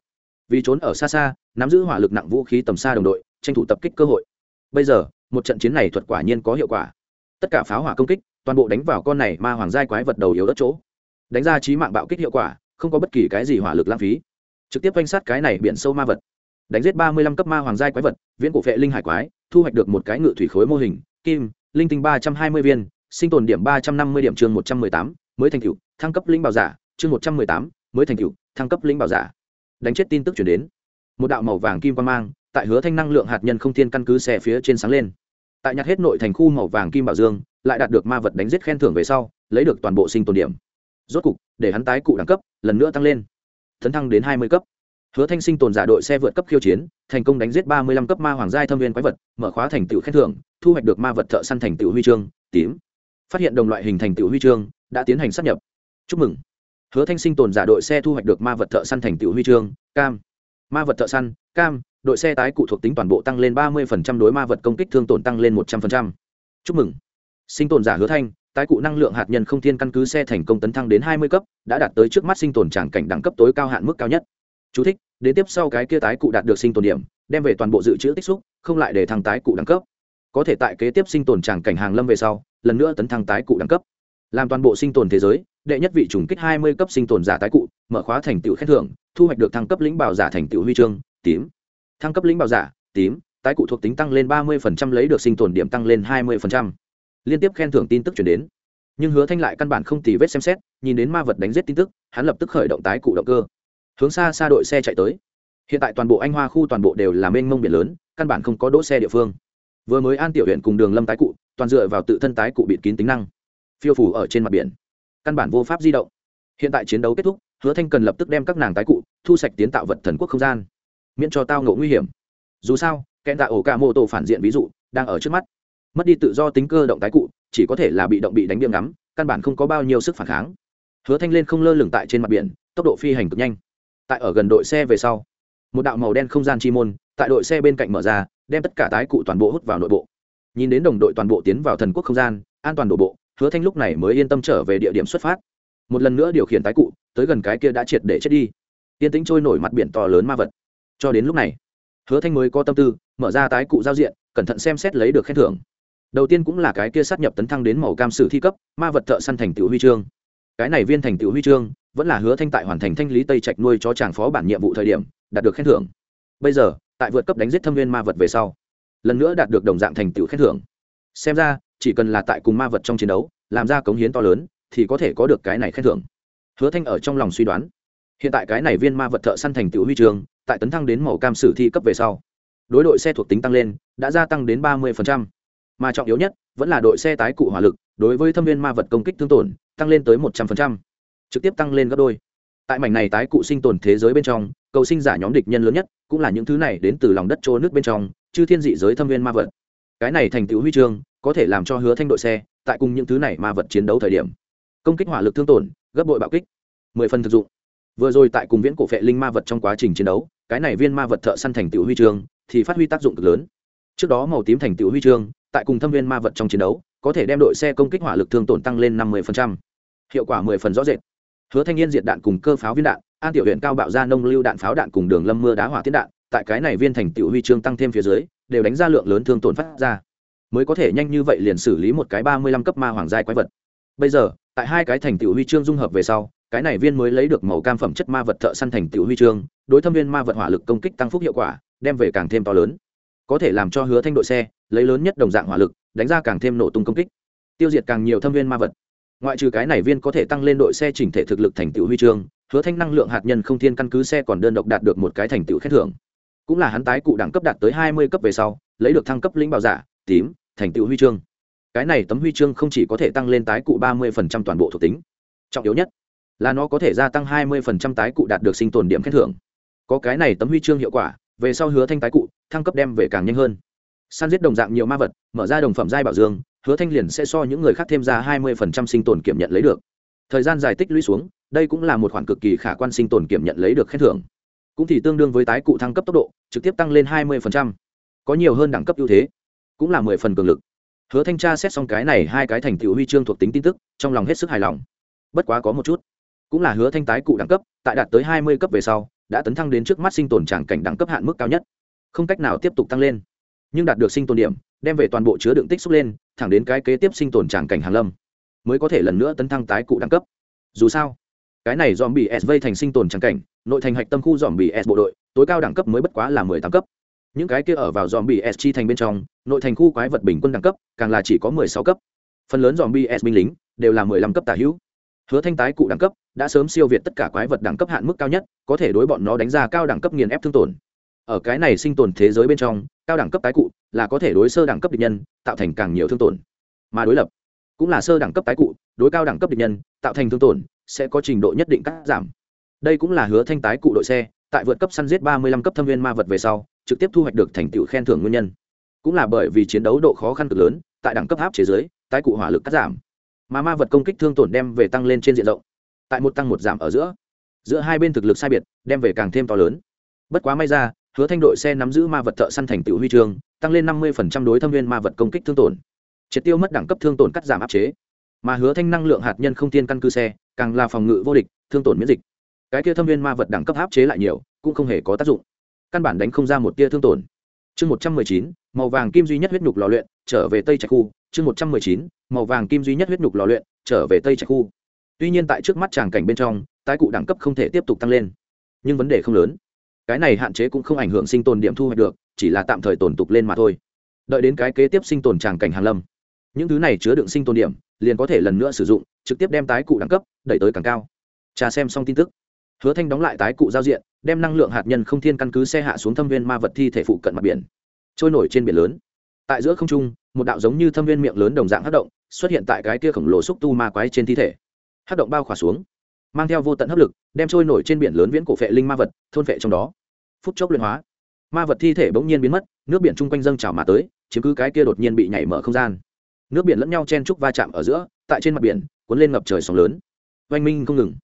Vì trốn ở xa xa, nắm giữ hỏa lực nặng vũ khí tầm xa đồng đội, tranh thủ tập kích cơ hội. Bây giờ, một trận chiến này thuật quả nhiên có hiệu quả. Tất cả pháo hỏa công kích, toàn bộ đánh vào con này ma hoàng giai quái vật đầu yếu đất chỗ. Đánh ra trí mạng bạo kích hiệu quả, không có bất kỳ cái gì hỏa lực lãng phí. Trực tiếp quanh sát cái này biển sâu ma vật. Đánh giết ba mươi lăm cấp ma hoàng giai quái vật, viễn cổ phệ linh hải quái, thu hoạch được một cái ngự thủy khối mô hình, kim, linh tinh ba trăm hai mươi viên sinh tồn điểm ba trăm năm mươi điểm chương một trăm mười tám, mới thành cựu thăng cấp linh bảo giả, chương một trăm mười tám, mới thành cựu thăng cấp linh bảo giả. Đánh chết tin tức chuyển đến. Một đạo màu vàng kim quan mang, tại hứa thanh năng lượng hạt nhân không thiên căn cứ xe phía trên sáng lên. Tại nhặt hết nội thành khu màu vàng kim bảo dương, lại đạt được ma vật đánh giết khen thưởng về sau, lấy được toàn bộ sinh tồn điểm. Rốt cục, để hắn tái cụ đẳng cấp, lần nữa tăng lên. Thấn thăng đến hai mươi cấp. Hứa thanh sinh tồn giả đội xe vượt cấp khiêu chiến, thành công đánh giết ba mươi lăm cấp ma hoàng giai thâm viên quái vật, mở khóa thành tựu khen thưởng, thu hoạch được ma vật thợ săn thành tựu huy chương, tím phát hiện đồng loại hình thành tựu huy chương đã tiến hành sắp nhập. Chúc mừng. Hứa thanh sinh tồn giả đội xe thu hoạch được ma vật thợ săn thành tựu huy chương cam. Ma vật thợ săn cam đội xe tái cụ thuộc tính toàn bộ tăng lên ba mươi đối ma vật công kích thương tổn tăng lên một trăm linh chúc mừng. Sinh tồn giả hứa thanh tái cụ năng lượng hạt nhân không thiên căn cứ xe thành công tấn thăng đến hai mươi cấp đã đạt tới trước mắt sinh tồn tràng cảnh đẳng cấp tối cao hạn mức cao nhất. Chú thích, đến tiếp sau cái kia tái cụ đạt được sinh tồn điểm đem về toàn bộ dự trữ tích xúc không lại để thăng tái cụ đẳng cấp. Có thể tại kế tiếp sinh tồn tràng cảnh hàng lâm về sau lần nữa tấn thăng tái cụ đẳng cấp. Làm toàn bộ sinh tồn thế giới, đệ nhất vị trùng kích hai mươi cấp sinh tồn giả tái cụ, mở khóa thành tựu khen thưởng, thu hoạch được thăng cấp lĩnh bảo giả thành tựu huy chương, tím. Thăng cấp lĩnh bảo giả, tím, tái cụ thuộc tính tăng lên ba mươi lấy được sinh tồn điểm tăng lên hai mươi liên tiếp khen thưởng tin tức chuyển đến. Nhưng hứa thanh lại căn bản không tì vết xem xét, nhìn đến ma vật đánh giết tin tức, hắn lập tức khởi động tái cụ động cơ. Hướng xa xa đội xe chạy tới. Hiện tại toàn bộ anh hoa khu toàn bộ đều là mênh mông biển lớn, căn bản không có đỗ xe địa phương vừa mới an tiểu huyện cùng đường lâm tái cụ, toàn dựa vào tự thân tái cụ bịt kín tính năng. Phiêu phủ ở trên mặt biển. Căn bản vô pháp di động. Hiện tại chiến đấu kết thúc, hứa thanh cần lập tức đem các nàng tái cụ, thu sạch tiến tạo vật thần quốc không gian. Miễn cho tao ngộ nguy hiểm. Dù sao kẹn tạ ổ ca mô tô phản diện ví dụ, đang ở trước mắt. Mất đi tự do tính cơ động tái cụ, chỉ có thể là bị động bị đánh điểm ngắm, căn bản không có bao nhiêu sức phản kháng. Hứa thanh lên không lơ lửng tại trên mặt biển, tốc độ phi hành cực nhanh. Tại ở gần đội xe về sau một đạo màu đen không gian chi môn, tại đội xe bên cạnh mở ra, đem tất cả tái cụ toàn bộ hút vào nội bộ. Nhìn đến đồng đội toàn bộ tiến vào thần quốc không gian, an toàn đổ bộ, hứa thanh lúc này mới yên tâm trở về địa điểm xuất phát. Một lần nữa điều khiển tái cụ, tới gần cái kia đã triệt để chết đi. Yên tĩnh trôi nổi mặt biển to lớn ma vật. Cho đến lúc này, hứa thanh mới có tâm tư, mở ra tái cụ giao diện, cẩn thận xem xét lấy được khen thưởng. Đầu tiên cũng là cái kia sát nhập tấn thăng đến màu cam sử thi cấp, ma vật thợ săn thành tiểu huy chương. Cái này viên thành tiểu huy chương, vẫn là hứa thanh tại hoàn thành thanh lý tây trạch nuôi cho chàng phó bản nhiệm vụ thời điểm đạt được khen thưởng. Bây giờ, tại vượt cấp đánh giết thâm viên ma vật về sau, lần nữa đạt được đồng dạng thành tựu khen thưởng. Xem ra, chỉ cần là tại cùng ma vật trong chiến đấu, làm ra cống hiến to lớn, thì có thể có được cái này khen thưởng. Hứa thanh ở trong lòng suy đoán. Hiện tại cái này viên ma vật thợ săn thành tựu huy trường, tại tấn thăng đến màu cam sử thi cấp về sau, đối đội xe thuộc tính tăng lên, đã gia tăng đến ba mươi mà trọng yếu nhất, vẫn là đội xe tái cụ hỏa lực, đối với thâm viên ma vật công kích thương tổn, tăng lên tới một trăm linh trực tiếp tăng lên gấp đôi tại mảnh này tái cụ sinh tồn thế giới bên trong, cầu sinh giả nhóm địch nhân lớn nhất cũng là những thứ này đến từ lòng đất trô nước bên trong, chư thiên dị giới thâm viên ma vật. Cái này thành tựu huy chương, có thể làm cho hứa thanh đội xe, tại cùng những thứ này ma vật chiến đấu thời điểm. Công kích hỏa lực thương tổn, gấp bội bạo kích. Mười phần thực dụng. Vừa rồi tại cùng viễn cổ phệ linh ma vật trong quá trình chiến đấu, cái này viên ma vật thợ săn thành tựu huy chương thì phát huy tác dụng cực lớn. Trước đó màu tím thành tựu huy chương, tại cùng thâm viên ma vật trong chiến đấu, có thể đem đội xe công kích hỏa lực thương tổn tăng lên năm mươi hiệu quả mười phần rõ rệt hứa thanh niên diệt đạn cùng cơ pháo viên đạn, an tiểu huyện cao bạo ra nông lưu đạn pháo đạn cùng đường lâm mưa đá hỏa tiến đạn, tại cái này viên thành tiểu huy chương tăng thêm phía dưới, đều đánh ra lượng lớn thương tổn phát ra. Mới có thể nhanh như vậy liền xử lý một cái ba mươi lăm cấp ma hoàng giai quái vật. Bây giờ, tại hai cái thành tiểu huy chương dung hợp về sau, cái này viên mới lấy được màu cam phẩm chất ma vật thợ săn thành tiểu huy chương, đối thâm viên ma vật hỏa lực công kích tăng phúc hiệu quả, đem về càng thêm to lớn. Có thể làm cho hứa thanh đội xe, lấy lớn nhất đồng dạng hỏa lực, đánh ra càng thêm nổ tung công kích, tiêu diệt càng nhiều thâm viên ma vật ngoại trừ cái này viên có thể tăng lên đội xe chỉnh thể thực lực thành tựu huy chương, hứa thanh năng lượng hạt nhân không thiên căn cứ xe còn đơn độc đạt được một cái thành tựu khen thưởng. Cũng là hắn tái cụ đẳng cấp đạt tới hai mươi cấp về sau, lấy được thăng cấp lĩnh bảo giả, tím, thành tựu huy chương. Cái này tấm huy chương không chỉ có thể tăng lên tái cụ ba mươi toàn bộ thuộc tính, trọng yếu nhất là nó có thể gia tăng hai mươi tái cụ đạt được sinh tồn điểm khen thưởng. Có cái này tấm huy chương hiệu quả, về sau hứa thanh tái cụ, thăng cấp đem về càng nhanh hơn. Săn giết đồng dạng nhiều ma vật, mở ra đồng phẩm giai bảo dương hứa thanh liền sẽ so những người khác thêm ra hai mươi sinh tồn kiểm nhận lấy được. Thời gian dài tích lũy xuống, đây cũng là một khoản cực kỳ khả quan sinh tồn kiểm nhận lấy được khen thưởng. Cũng thì tương đương với tái cụ thăng cấp tốc độ, trực tiếp tăng lên hai mươi có nhiều hơn đẳng cấp ưu thế, cũng là mười phần cường lực. Hứa thanh tra xét xong cái này hai cái thành tựu huy chương thuộc tính tin tức, trong lòng hết sức hài lòng. Bất quá có một chút, cũng là hứa thanh tái cụ đẳng cấp, tại đạt tới hai mươi cấp về sau, đã tấn thăng đến trước mắt sinh tồn tràng cảnh đẳng cấp hạn mức cao nhất. Không cách nào tiếp tục tăng lên, nhưng đạt được sinh tồn điểm, đem về toàn bộ chứa đựng tích xúc lên thẳng đến cái kế tiếp sinh tồn tràng cảnh hàng lâm, mới có thể lần nữa tấn thăng tái cụ đẳng cấp. Dù sao, cái này dòm bị s vây thành sinh tồn tràng cảnh, nội thành hạch tâm khu dòm bị s bộ đội, tối cao đẳng cấp mới bất quá là mười tám cấp. Những cái kia ở vào dòm bị s chi thành bên trong, nội thành khu quái vật bình quân đẳng cấp càng là chỉ có mười sáu cấp. Phần lớn dòm bị s binh lính đều là mười lăm cấp tả hữu. Hứa thanh tái cụ đẳng cấp đã sớm siêu việt tất cả quái vật đẳng cấp hạn mức cao nhất, có thể đối bọn nó đánh ra cao đẳng cấp nghiền ép thương tổn ở cái này sinh tồn thế giới bên trong, cao đẳng cấp tái cụ là có thể đối sơ đẳng cấp địch nhân tạo thành càng nhiều thương tổn. Mà đối lập cũng là sơ đẳng cấp tái cụ, đối cao đẳng cấp địch nhân tạo thành thương tổn sẽ có trình độ nhất định cắt giảm. Đây cũng là hứa thanh tái cụ đội xe, tại vượt cấp săn giết ba mươi lăm cấp thâm viên ma vật về sau, trực tiếp thu hoạch được thành tựu khen thưởng nguyên nhân. Cũng là bởi vì chiến đấu độ khó khăn cực lớn, tại đẳng cấp áp chế giới, tái cụ hỏa lực cắt giảm. Mà ma vật công kích thương tổn đem về tăng lên trên diện rộng. Tại một tăng một giảm ở giữa giữa hai bên thực lực sai biệt, đem về càng thêm to lớn. Bất quá may ra hứa thanh đội xe nắm giữ ma vật thợ săn thành tựu huy chương, tăng lên năm mươi đối thâm viên ma vật công kích thương tổn. Triệt tiêu mất đẳng cấp thương tổn cắt giảm áp chế. Mà hứa thanh năng lượng hạt nhân không tiên căn cứ xe, càng là phòng ngự vô địch, thương tổn miễn dịch. Cái kia thâm viên ma vật đẳng cấp áp chế lại nhiều, cũng không hề có tác dụng. Căn bản đánh không ra một tia thương tổn. Chương một trăm mười chín, màu vàng kim duy nhất huyết nhục lò luyện, trở về tây trạch khu. Chương một trăm mười chín, màu vàng kim duy nhất huyết nhục lò luyện, trở về tây trạch khu. Tuy nhiên tại trước mắt tràng cảnh bên trong, tái cụ đẳng cấp không thể tiếp tục tăng lên. Nhưng vấn đề không lớn cái này hạn chế cũng không ảnh hưởng sinh tồn điểm thu hoạch được, chỉ là tạm thời tồn tục lên mà thôi. Đợi đến cái kế tiếp sinh tồn tràng cảnh hàn lâm, những thứ này chứa đựng sinh tồn điểm, liền có thể lần nữa sử dụng, trực tiếp đem tái cụ đẳng cấp đẩy tới càng cao. Trà xem xong tin tức, hứa thanh đóng lại tái cụ giao diện, đem năng lượng hạt nhân không thiên căn cứ xe hạ xuống thâm viên ma vật thi thể phụ cận mặt biển, trôi nổi trên biển lớn. Tại giữa không trung, một đạo giống như thâm viên miệng lớn đồng dạng hất động, xuất hiện tại cái kia khổng lồ xúc tu ma quái trên thi thể. Hất động bao khỏa xuống, mang theo vô tận hấp lực, đem trôi nổi trên biển lớn viễn cổ phệ linh ma vật thôn phệ trong đó phút chốc luyện hóa. Ma vật thi thể bỗng nhiên biến mất, nước biển chung quanh dâng trào mà tới, chiếm cứ cái kia đột nhiên bị nhảy mở không gian. Nước biển lẫn nhau chen trúc va chạm ở giữa, tại trên mặt biển, cuốn lên ngập trời sóng lớn. Oanh minh không ngừng.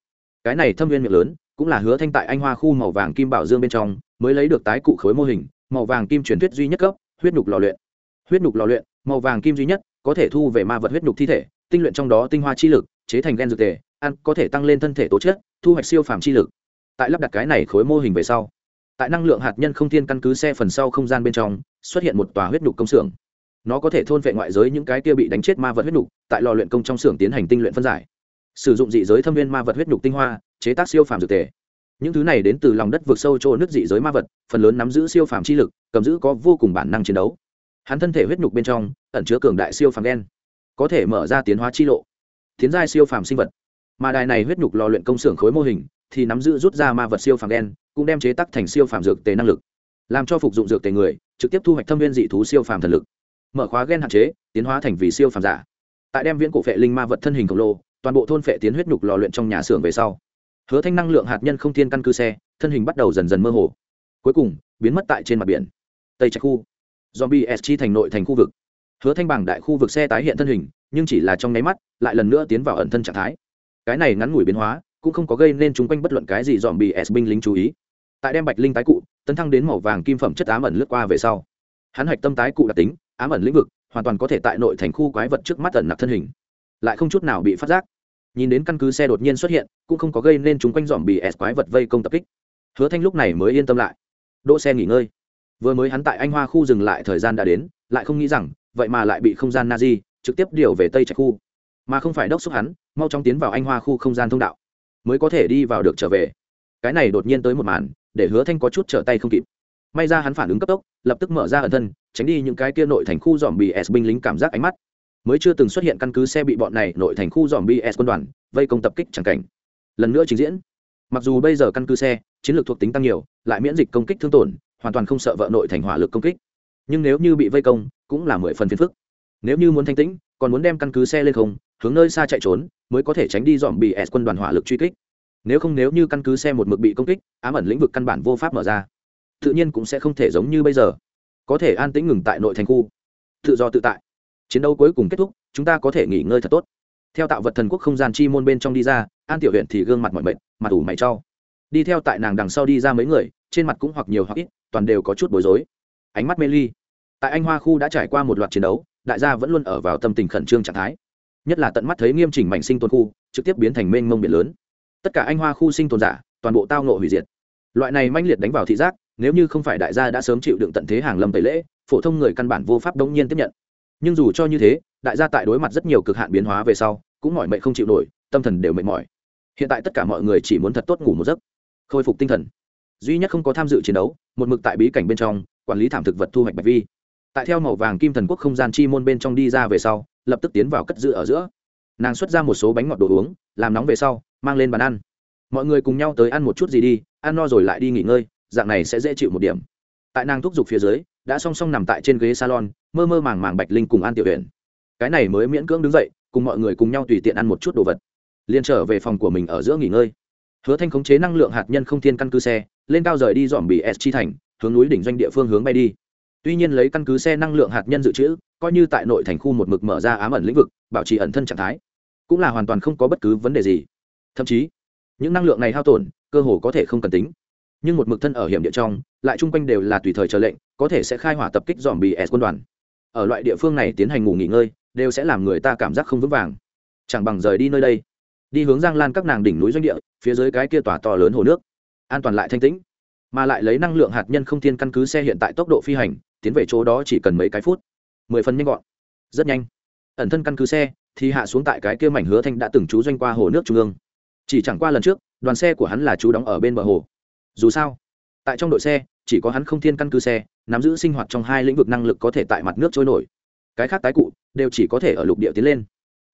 Cái này thâm viên miệng lớn, cũng là hứa thanh tại anh hoa khu màu vàng kim bảo dương bên trong, mới lấy được tái cụ khối mô hình, màu vàng kim truyền thuyết duy nhất cấp, huyết nhục lò luyện. Huyết nhục lò luyện, màu vàng kim duy nhất, có thể thu về ma vật huyết nhục thi thể, tinh luyện trong đó tinh hoa chi lực, chế thành gen dược tề, ăn có thể tăng lên thân thể tố chất, thu hoạch siêu phàm chi lực. Tại lắp đặt cái này khối mô hình về sau tại năng lượng hạt nhân không thiên căn cứ xe phần sau không gian bên trong, xuất hiện một tòa huyết nhục công xưởng. Nó có thể thôn vệ ngoại giới những cái kia bị đánh chết ma vật huyết nhục, tại lò luyện công trong xưởng tiến hành tinh luyện phân giải. Sử dụng dị giới thâm viên ma vật huyết nhục tinh hoa, chế tác siêu phàm dược tề những thứ này đến từ lòng đất vượt sâu chỗ nước dị giới ma vật, phần lớn nắm giữ siêu phàm chi lực, cầm giữ có vô cùng bản năng chiến đấu. Hắn thân thể huyết nhục bên trong, ẩn chứa cường đại siêu phàm đen có thể mở ra tiến hóa chi lộ, tiến giai siêu phàm sinh vật. Mà đài này huyết nhục lò luyện công xưởng khối mô hình, thì nắm giữ rút ra ma vật siêu phàm đen cũng đem chế tác thành siêu phàm dược tề năng lực, làm cho phục dụng dược tề người trực tiếp thu hoạch thâm viên dị thú siêu phàm thần lực. Mở khóa gen hạn chế, tiến hóa thành vì siêu phàm giả. Tại đem viễn cổ phệ linh ma vật thân hình khổng lồ, toàn bộ thôn phệ tiến huyết nhục lò luyện trong nhà xưởng về sau, hứa thanh năng lượng hạt nhân không thiên căn cứ xe, thân hình bắt đầu dần dần mơ hồ. Cuối cùng, biến mất tại trên mặt biển. Tây trạch khu, zombie s chi thành nội thành khu vực. Hứa thanh bảng đại khu vực xe tái hiện thân hình, nhưng chỉ là trong nháy mắt, lại lần nữa tiến vào ẩn thân trạng thái. Cái này ngắn ngủi biến hóa, cũng không có gây nên chúng quanh bất luận cái gì dòm bị s binh lính chú ý tại đem bạch linh tái cụ, tấn thăng đến màu vàng kim phẩm chất ám ẩn lướt qua về sau. Hắn hạch tâm tái cụ đặc tính, ám ẩn lĩnh vực, hoàn toàn có thể tại nội thành khu quái vật trước mắt ẩn nặc thân hình. Lại không chút nào bị phát giác. Nhìn đến căn cứ xe đột nhiên xuất hiện, cũng không có gây nên chúng quanh dòm bị s quái vật vây công tập kích. Hứa thanh lúc này mới yên tâm lại. Đỗ xe nghỉ ngơi. Vừa mới hắn tại anh hoa khu dừng lại thời gian đã đến, lại không nghĩ rằng, vậy mà lại bị không gian na di trực tiếp điều về tây trạch khu. Mà không phải đốc xúc hắn, mau chóng tiến vào anh hoa khu không gian thông đạo, mới có thể đi vào được trở về. Cái này đột nhiên tới một màn để hứa thanh có chút trở tay không kịp. May ra hắn phản ứng cấp tốc, lập tức mở ra ẩn thân, tránh đi những cái kia nội thành khu dòm bs binh lính cảm giác ánh mắt. Mới chưa từng xuất hiện căn cứ xe bị bọn này nội thành khu dòm bs quân đoàn, vây công tập kích chẳng cảnh. Lần nữa trình diễn. Mặc dù bây giờ căn cứ xe, chiến lược thuộc tính tăng nhiều, lại miễn dịch công kích thương tổn, hoàn toàn không sợ vợ nội thành hỏa lực công kích. Nhưng nếu như bị vây công, cũng là mười phần phiền phức. Nếu như muốn thanh tĩnh, còn muốn đem căn cứ xe lên không, hướng nơi xa chạy trốn, mới có thể tránh đi dòm bs quân đoàn hỏa lực truy kích nếu không nếu như căn cứ xe một mực bị công kích, ám ẩn lĩnh vực căn bản vô pháp mở ra. Tự nhiên cũng sẽ không thể giống như bây giờ. Có thể an tĩnh ngừng tại nội thành khu. Tự do tự tại. Chiến đấu cuối cùng kết thúc, chúng ta có thể nghỉ ngơi thật tốt. Theo tạo vật thần quốc không gian chi môn bên trong đi ra, an tiểu huyện thì gương mặt mọi mệt, mặt ủ mày trau đi theo tại nàng đằng sau đi ra mấy người, trên mặt cũng hoặc nhiều hoặc ít, toàn đều có chút bối rối. Ánh mắt mê ly. Tại anh hoa khu đã trải qua một loạt chiến đấu, đại gia vẫn luôn ở vào tâm tình khẩn trương trạng thái. Nhất là tận mắt thấy nghiêm chỉnh mảnh sinh tồn khu, trực tiếp biến thành mênh mông biển lớn tất cả anh hoa khu sinh tồn giả, toàn bộ tao nộ hủy diệt. Loại này manh liệt đánh vào thị giác, nếu như không phải đại gia đã sớm chịu đựng tận thế hàng lâm tẩy lễ, phổ thông người căn bản vô pháp đông nhiên tiếp nhận. Nhưng dù cho như thế, đại gia tại đối mặt rất nhiều cực hạn biến hóa về sau, cũng mỏi mệt không chịu nổi, tâm thần đều mệt mỏi. Hiện tại tất cả mọi người chỉ muốn thật tốt ngủ một giấc, khôi phục tinh thần. Duy nhất không có tham dự chiến đấu, một mực tại bí cảnh bên trong, quản lý thảm thực vật thu hoạch bạch vi. Tại theo màu vàng kim thần quốc không gian chi môn bên trong đi ra về sau, lập tức tiến vào cất giữ ở giữa. Nàng xuất ra một số bánh ngọt đồ uống, làm nóng về sau mang lên bàn ăn. Mọi người cùng nhau tới ăn một chút gì đi, ăn no rồi lại đi nghỉ ngơi, dạng này sẽ dễ chịu một điểm. Tại nàng thúc giục phía dưới, đã song song nằm tại trên ghế salon, mơ mơ màng màng bạch linh cùng an tiểu huyền cái này mới miễn cưỡng đứng dậy, cùng mọi người cùng nhau tùy tiện ăn một chút đồ vật. Liền trở về phòng của mình ở giữa nghỉ ngơi. Hứa thanh khống chế năng lượng hạt nhân không thiên căn cứ xe, lên cao rời đi dòm bị s chi thành, hướng núi đỉnh doanh địa phương hướng bay đi. Tuy nhiên lấy căn cứ xe năng lượng hạt nhân dự trữ, coi như tại nội thành khu một mực mở ra ám ẩn lĩnh vực, bảo trì ẩn thân trạng thái, cũng là hoàn toàn không có bất cứ vấn đề gì thậm chí những năng lượng này hao tổn cơ hồ có thể không cần tính. Nhưng một mực thân ở hiểm địa trong, lại chung quanh đều là tùy thời chờ lệnh, có thể sẽ khai hỏa tập kích dòm bị s quân đoàn. Ở loại địa phương này tiến hành ngủ nghỉ ngơi, đều sẽ làm người ta cảm giác không vững vàng. Chẳng bằng rời đi nơi đây. Đi hướng giang lan các nàng đỉnh núi doanh địa, phía dưới cái kia tỏa to lớn hồ nước. An toàn lại thanh tĩnh, mà lại lấy năng lượng hạt nhân không thiên căn cứ xe hiện tại tốc độ phi hành, tiến về chỗ đó chỉ cần mấy cái phút. Mười phần nhanh gọn. Rất nhanh. Ẩn thân căn cứ xe thì hạ xuống tại cái kia mảnh hứa thanh đã từng trú doanh qua hồ nước trung ương chỉ chẳng qua lần trước, đoàn xe của hắn là chú đóng ở bên bờ hồ. Dù sao, tại trong đội xe, chỉ có hắn không thiên căn cứ xe, nắm giữ sinh hoạt trong hai lĩnh vực năng lực có thể tại mặt nước trôi nổi. Cái khác tái cụ đều chỉ có thể ở lục địa tiến lên,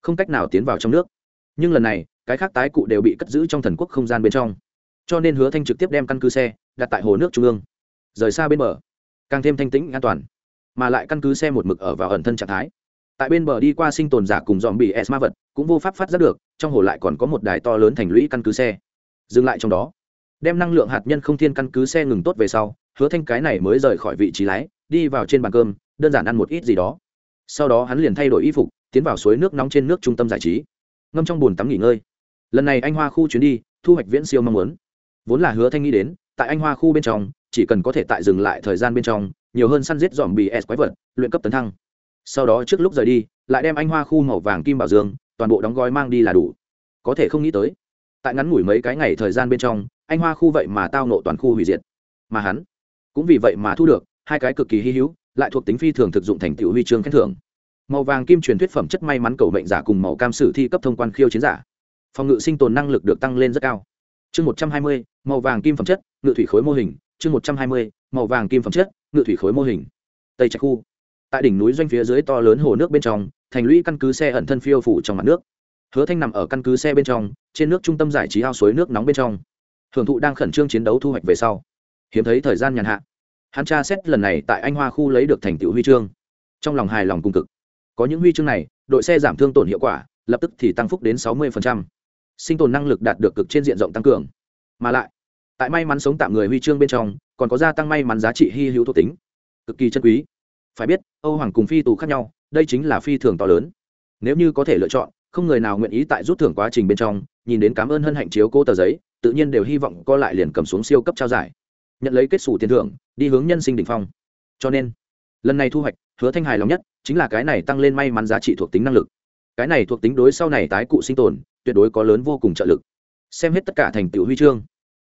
không cách nào tiến vào trong nước. Nhưng lần này, cái khác tái cụ đều bị cất giữ trong thần quốc không gian bên trong. Cho nên hứa thanh trực tiếp đem căn cứ xe đặt tại hồ nước trung ương. Rời xa bên bờ, càng thêm thanh tĩnh an toàn, mà lại căn cứ xe một mực ở vào ẩn thân trạng thái tại bên bờ đi qua sinh tồn giả cùng dòm bị s ma vật, cũng vô pháp phát giác được, trong hồ lại còn có một đài to lớn thành lũy căn cứ xe. Dừng lại trong đó. Đem năng lượng hạt nhân không thiên căn cứ xe ngừng tốt về sau, hứa thanh cái này mới rời khỏi vị trí lái, đi vào trên bàn cơm, đơn giản ăn một ít gì đó. Sau đó hắn liền thay đổi y phục, tiến vào suối nước nóng trên nước trung tâm giải trí. Ngâm trong bồn tắm nghỉ ngơi. Lần này anh hoa khu chuyến đi, thu hoạch viễn siêu mong muốn. Vốn là hứa thanh nghĩ đến, tại anh hoa khu bên trong, chỉ cần có thể tại dừng lại thời gian bên trong, nhiều hơn săn giết dòm bì s quái vật, luyện cấp tấn thăng sau đó trước lúc rời đi, lại đem anh hoa khu màu vàng kim bảo dương, toàn bộ đóng gói mang đi là đủ. Có thể không nghĩ tới, tại ngắn ngủi mấy cái ngày thời gian bên trong, anh hoa khu vậy mà tao nộ toàn khu hủy diệt. Mà hắn, cũng vì vậy mà thu được hai cái cực kỳ hy hữu, lại thuộc tính phi thường thực dụng thành tựu huy chương khen thưởng. Màu vàng kim truyền thuyết phẩm chất may mắn cầu mệnh giả cùng màu cam sử thi cấp thông quan khiêu chiến giả. Phòng ngự sinh tồn năng lực được tăng lên rất cao. Chương một trăm hai mươi, màu vàng kim phẩm chất, ngự thủy khối mô hình. Chương một trăm hai mươi, màu vàng kim phẩm chất, ngự thủy khối mô hình. Tây trạch khu tại đỉnh núi doanh phía dưới to lớn hồ nước bên trong, thành lũy căn cứ xe ẩn thân phiêu phủ trong mặt nước. Hứa thanh nằm ở căn cứ xe bên trong, trên nước trung tâm giải trí ao suối nước nóng bên trong. Hưởng thụ đang khẩn trương chiến đấu thu hoạch về sau. Hiếm thấy thời gian nhàn hạ. Hắn tra xét lần này tại anh hoa khu lấy được thành tựu huy chương. Trong lòng hài lòng cung cực. Có những huy chương này, đội xe giảm thương tổn hiệu quả, lập tức thì tăng phúc đến sáu mươi sinh tồn năng lực đạt được cực trên diện rộng tăng cường. Mà lại, tại may mắn sống tạm người huy chương bên trong, còn có gia tăng may mắn giá trị hy hữu thuộc tính. Cực kỳ chân quý phải biết, âu hoàng cùng phi tù khác nhau, đây chính là phi thường to lớn. Nếu như có thể lựa chọn, không người nào nguyện ý tại rút thưởng quá trình bên trong, nhìn đến cảm ơn hân hạnh chiếu cô tờ giấy, tự nhiên đều hy vọng co lại liền cầm xuống siêu cấp trao giải. Nhận lấy kết xù tiền thưởng, đi hướng nhân sinh đ ỉ n h phong. Cho nên, lần này thu hoạch, hứa thanh hài lòng nhất, chính là cái này tăng lên may mắn giá trị thuộc tính năng lực. Cái này thuộc tính đối sau này tái cụ sinh tồn, tuyệt đối có lớn vô cùng trợ lực. Xem hết tất cả thành tựu huy chương,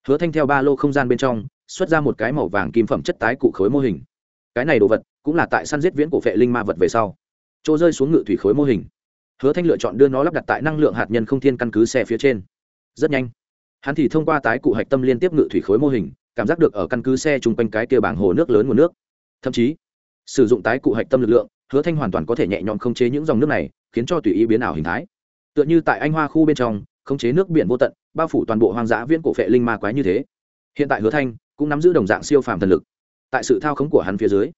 hứa thanh theo ba lô không gian bên trong, xuất ra một cái màu vàng kim phẩm chất tái cụ khối mô hình. Cái này đồ vật cũng là tại săn giết viễn cổ vệ linh ma vật về sau. Chỗ rơi xuống ngự thủy khối mô hình. Hứa thanh lựa chọn đưa nó lắp đặt tại năng lượng hạt nhân không thiên căn cứ xe phía trên. Rất nhanh, hắn thì thông qua tái cụ hạch tâm liên tiếp ngự thủy khối mô hình, cảm giác được ở căn cứ xe chung quanh cái kia bảng hồ nước lớn nguồn nước. Thậm chí, sử dụng tái cụ hạch tâm lực lượng, hứa thanh hoàn toàn có thể nhẹ nhõm khống chế những dòng nước này, khiến cho tùy ý biến ảo hình thái. Tựa như tại anh hoa khu bên trong, khống chế nước biển vô tận, bao phủ toàn bộ hoang dã viễn cổ phệ linh ma quái như thế. Hiện tại hứa thanh cũng nắm giữ đồng dạng siêu phàm thần lực. Tại sự thao khống của hắn phía dưới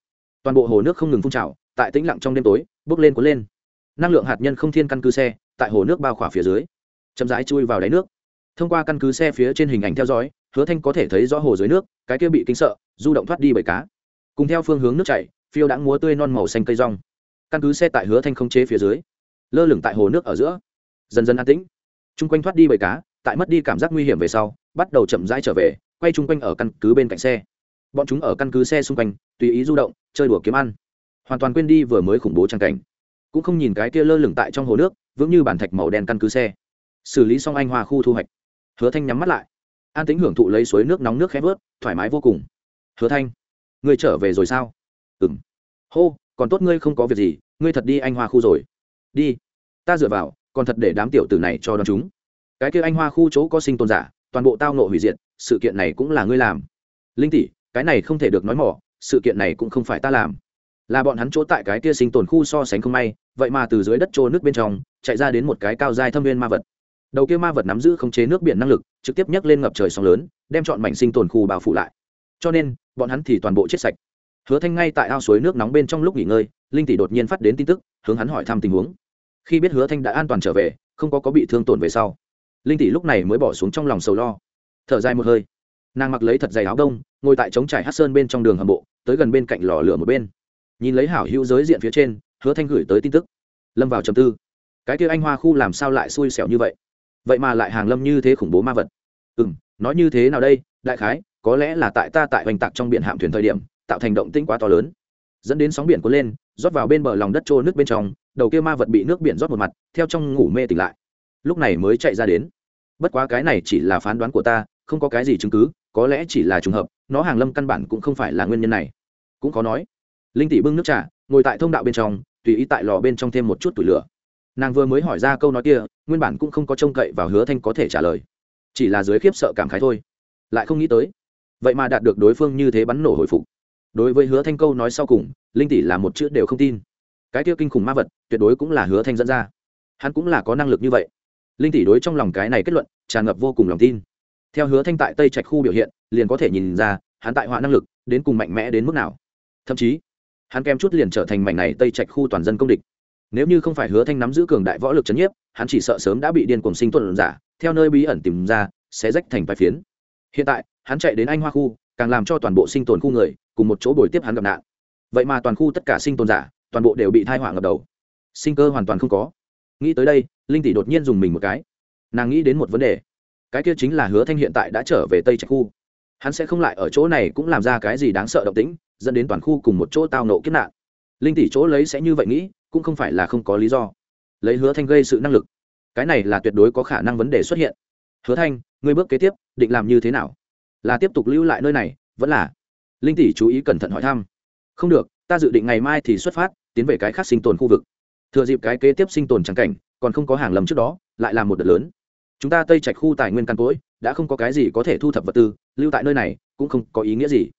toàn bộ hồ nước không ngừng phun trào, tại tĩnh lặng trong đêm tối bốc lên cuốn lên. Năng lượng hạt nhân không thiên căn cứ xe, tại hồ nước bao khỏa phía dưới, chậm rãi chui vào đáy nước. Thông qua căn cứ xe phía trên hình ảnh theo dõi, hứa thanh có thể thấy rõ hồ dưới nước, cái kia bị kính sợ, du động thoát đi bởi cá. Cùng theo phương hướng nước chảy, phiêu đã múa tươi non màu xanh cây rong. Căn cứ xe tại hứa thanh không chế phía dưới, lơ lửng tại hồ nước ở giữa, dần dần an tĩnh. Chung quanh thoát đi bởi cá, tại mất đi cảm giác nguy hiểm về sau, bắt đầu chậm rãi trở về, quay chung quanh ở căn cứ bên cạnh xe bọn chúng ở căn cứ xe xung quanh, tùy ý du động, chơi đùa kiếm ăn. Hoàn toàn quên đi vừa mới khủng bố trang cảnh. Cũng không nhìn cái kia lơ lửng tại trong hồ nước, vững như bản thạch màu đen căn cứ xe. Xử lý xong anh hoa khu thu hoạch. Hứa thanh nhắm mắt lại. An tính hưởng thụ lấy suối nước nóng nước khẽ vớt, thoải mái vô cùng. Hứa thanh, ngươi trở về rồi sao? Ừ m hô, còn tốt ngươi không có việc gì, ngươi thật đi anh hoa khu rồi. Đi. Ta dựa vào, còn thật để đám tiểu tử này cho đón chúng. Cái kia anh hoa khu chỗ có sinh tồn giả, toàn bộ tao nộ hủy diệt, sự kiện này cũng là ngươi làm. Linh tỷ cái này không thể được nói mỏ, sự kiện này cũng không phải ta làm. Là bọn hắn chỗ tại cái kia sinh tồn khu so sánh không may, vậy mà từ dưới đất trô nước bên trong, chạy ra đến một cái cao dài thâm viên ma vật. Đầu kia ma vật nắm giữ khống chế nước biển năng lực, trực tiếp nhấc lên ngập trời sóng lớn, đem chọn mảnh sinh tồn khu bao phủ lại. Cho nên, bọn hắn thì toàn bộ chết sạch. Hứa thanh ngay tại ao suối nước nóng bên trong lúc nghỉ ngơi, linh tỷ đột nhiên phát đến tin tức, hướng hắn hỏi thăm tình huống. Khi biết hứa thanh đã an toàn trở về, không có có bị thương tổn về sau, linh tỷ lúc này mới bỏ xuống trong lòng sầu lo. Thở dài một hơi nàng mặc lấy thật dày áo đông, ngồi tại trống trải hát sơn bên trong đường hầm bộ, tới gần bên cạnh lò lửa một bên. Nhìn lấy hảo hữu giới diện phía trên, hứa thanh gửi tới tin tức. Lâm vào trầm tư. Cái kia anh hoa khu làm sao lại xui xẻo như vậy? Vậy mà lại hàng lâm như thế khủng bố ma vật. Ừ m nói như thế nào đây, đại khái, có lẽ là tại ta tại hoành tạc trong biển hạm thuyền thời điểm, tạo thành động tĩnh quá to lớn. Dẫn đến sóng biển cuốn lên, rót vào bên bờ lòng đất trô nước bên trong, đầu kia ma vật bị nước biển rót một mặt, theo trong ngủ mê tỉnh lại. Lúc này mới chạy ra đến. Bất quá cái này chỉ là phán đoán của ta, không có cái gì chứng cứ có lẽ chỉ là trùng hợp, nó hàng lâm căn bản cũng không phải là nguyên nhân này. Cũng có nói. Linh tỷ bưng nước trà, ngồi tại thông đạo bên trong, tùy ý tại lò bên trong thêm một chút tủi lửa. Nàng vừa mới hỏi ra câu nói kia, nguyên bản cũng không có trông cậy vào hứa thanh có thể trả lời. Chỉ là dưới khiếp sợ cảm khái thôi. Lại không nghĩ tới. Vậy mà đạt được đối phương như thế bắn nổ hồi phục. Đối với hứa thanh câu nói sau cùng, linh tỷ là một chữ đều không tin. Cái kia kinh khủng ma vật, tuyệt đối cũng là hứa thanh dẫn ra. Hắn cũng là có năng lực như vậy. Linh tỷ đối trong lòng cái này kết luận, tràn ngập vô cùng lòng tin theo hứa thanh tại tây trạch khu biểu hiện, liền có thể nhìn ra, hắn tại họa năng lực, đến cùng mạnh mẽ đến mức nào. Thậm chí, hắn kem chút liền trở thành mảnh này tây trạch khu toàn dân công địch. Nếu như không phải hứa thanh nắm giữ cường đại võ lực c h ấ n nhiếp, hắn chỉ sợ sớm đã bị điên cuồng sinh tuần giả, theo nơi bí ẩn tìm ra, sẽ rách thành vài phiến. Hiện tại, hắn chạy đến anh hoa khu, càng làm cho toàn bộ sinh tồn khu người, cùng một chỗ bồi tiếp hắn gặp nạn. Vậy mà toàn khu tất cả sinh tồn giả, toàn bộ đều bị thai họa ngập đầu. Sinh cơ hoàn toàn không có. Nghĩ tới đây, linh tỷ đột nhiên dùng mình một cái. Nàng nghĩ đến một vấn đề cái kia chính là hứa thanh hiện tại đã trở về tây trạch khu. Hắn sẽ không lại ở chỗ này cũng làm ra cái gì đáng sợ động tĩnh, dẫn đến toàn khu cùng một chỗ tao nộ kiếp nạn. Linh tỷ chỗ lấy sẽ như vậy nghĩ, cũng không phải là không có lý do. Lấy hứa thanh gây sự năng lực, cái này là tuyệt đối có khả năng vấn đề xuất hiện. Hứa thanh, ngươi bước kế tiếp, định làm như thế nào? Là tiếp tục lưu lại nơi này, vẫn là? Linh tỷ chú ý cẩn thận hỏi thăm. Không được, ta dự định ngày mai thì xuất phát, tiến về cái khác sinh tồn khu vực. Thừa dịp cái kế tiếp sinh tồn trắng cảnh, còn không có hàng lầm trước đó, lại làm một đợt lớn chúng ta tây trạch khu tài nguyên căn cỗi, đã không có cái gì có thể thu thập vật tư, lưu tại nơi này cũng không có ý nghĩa gì.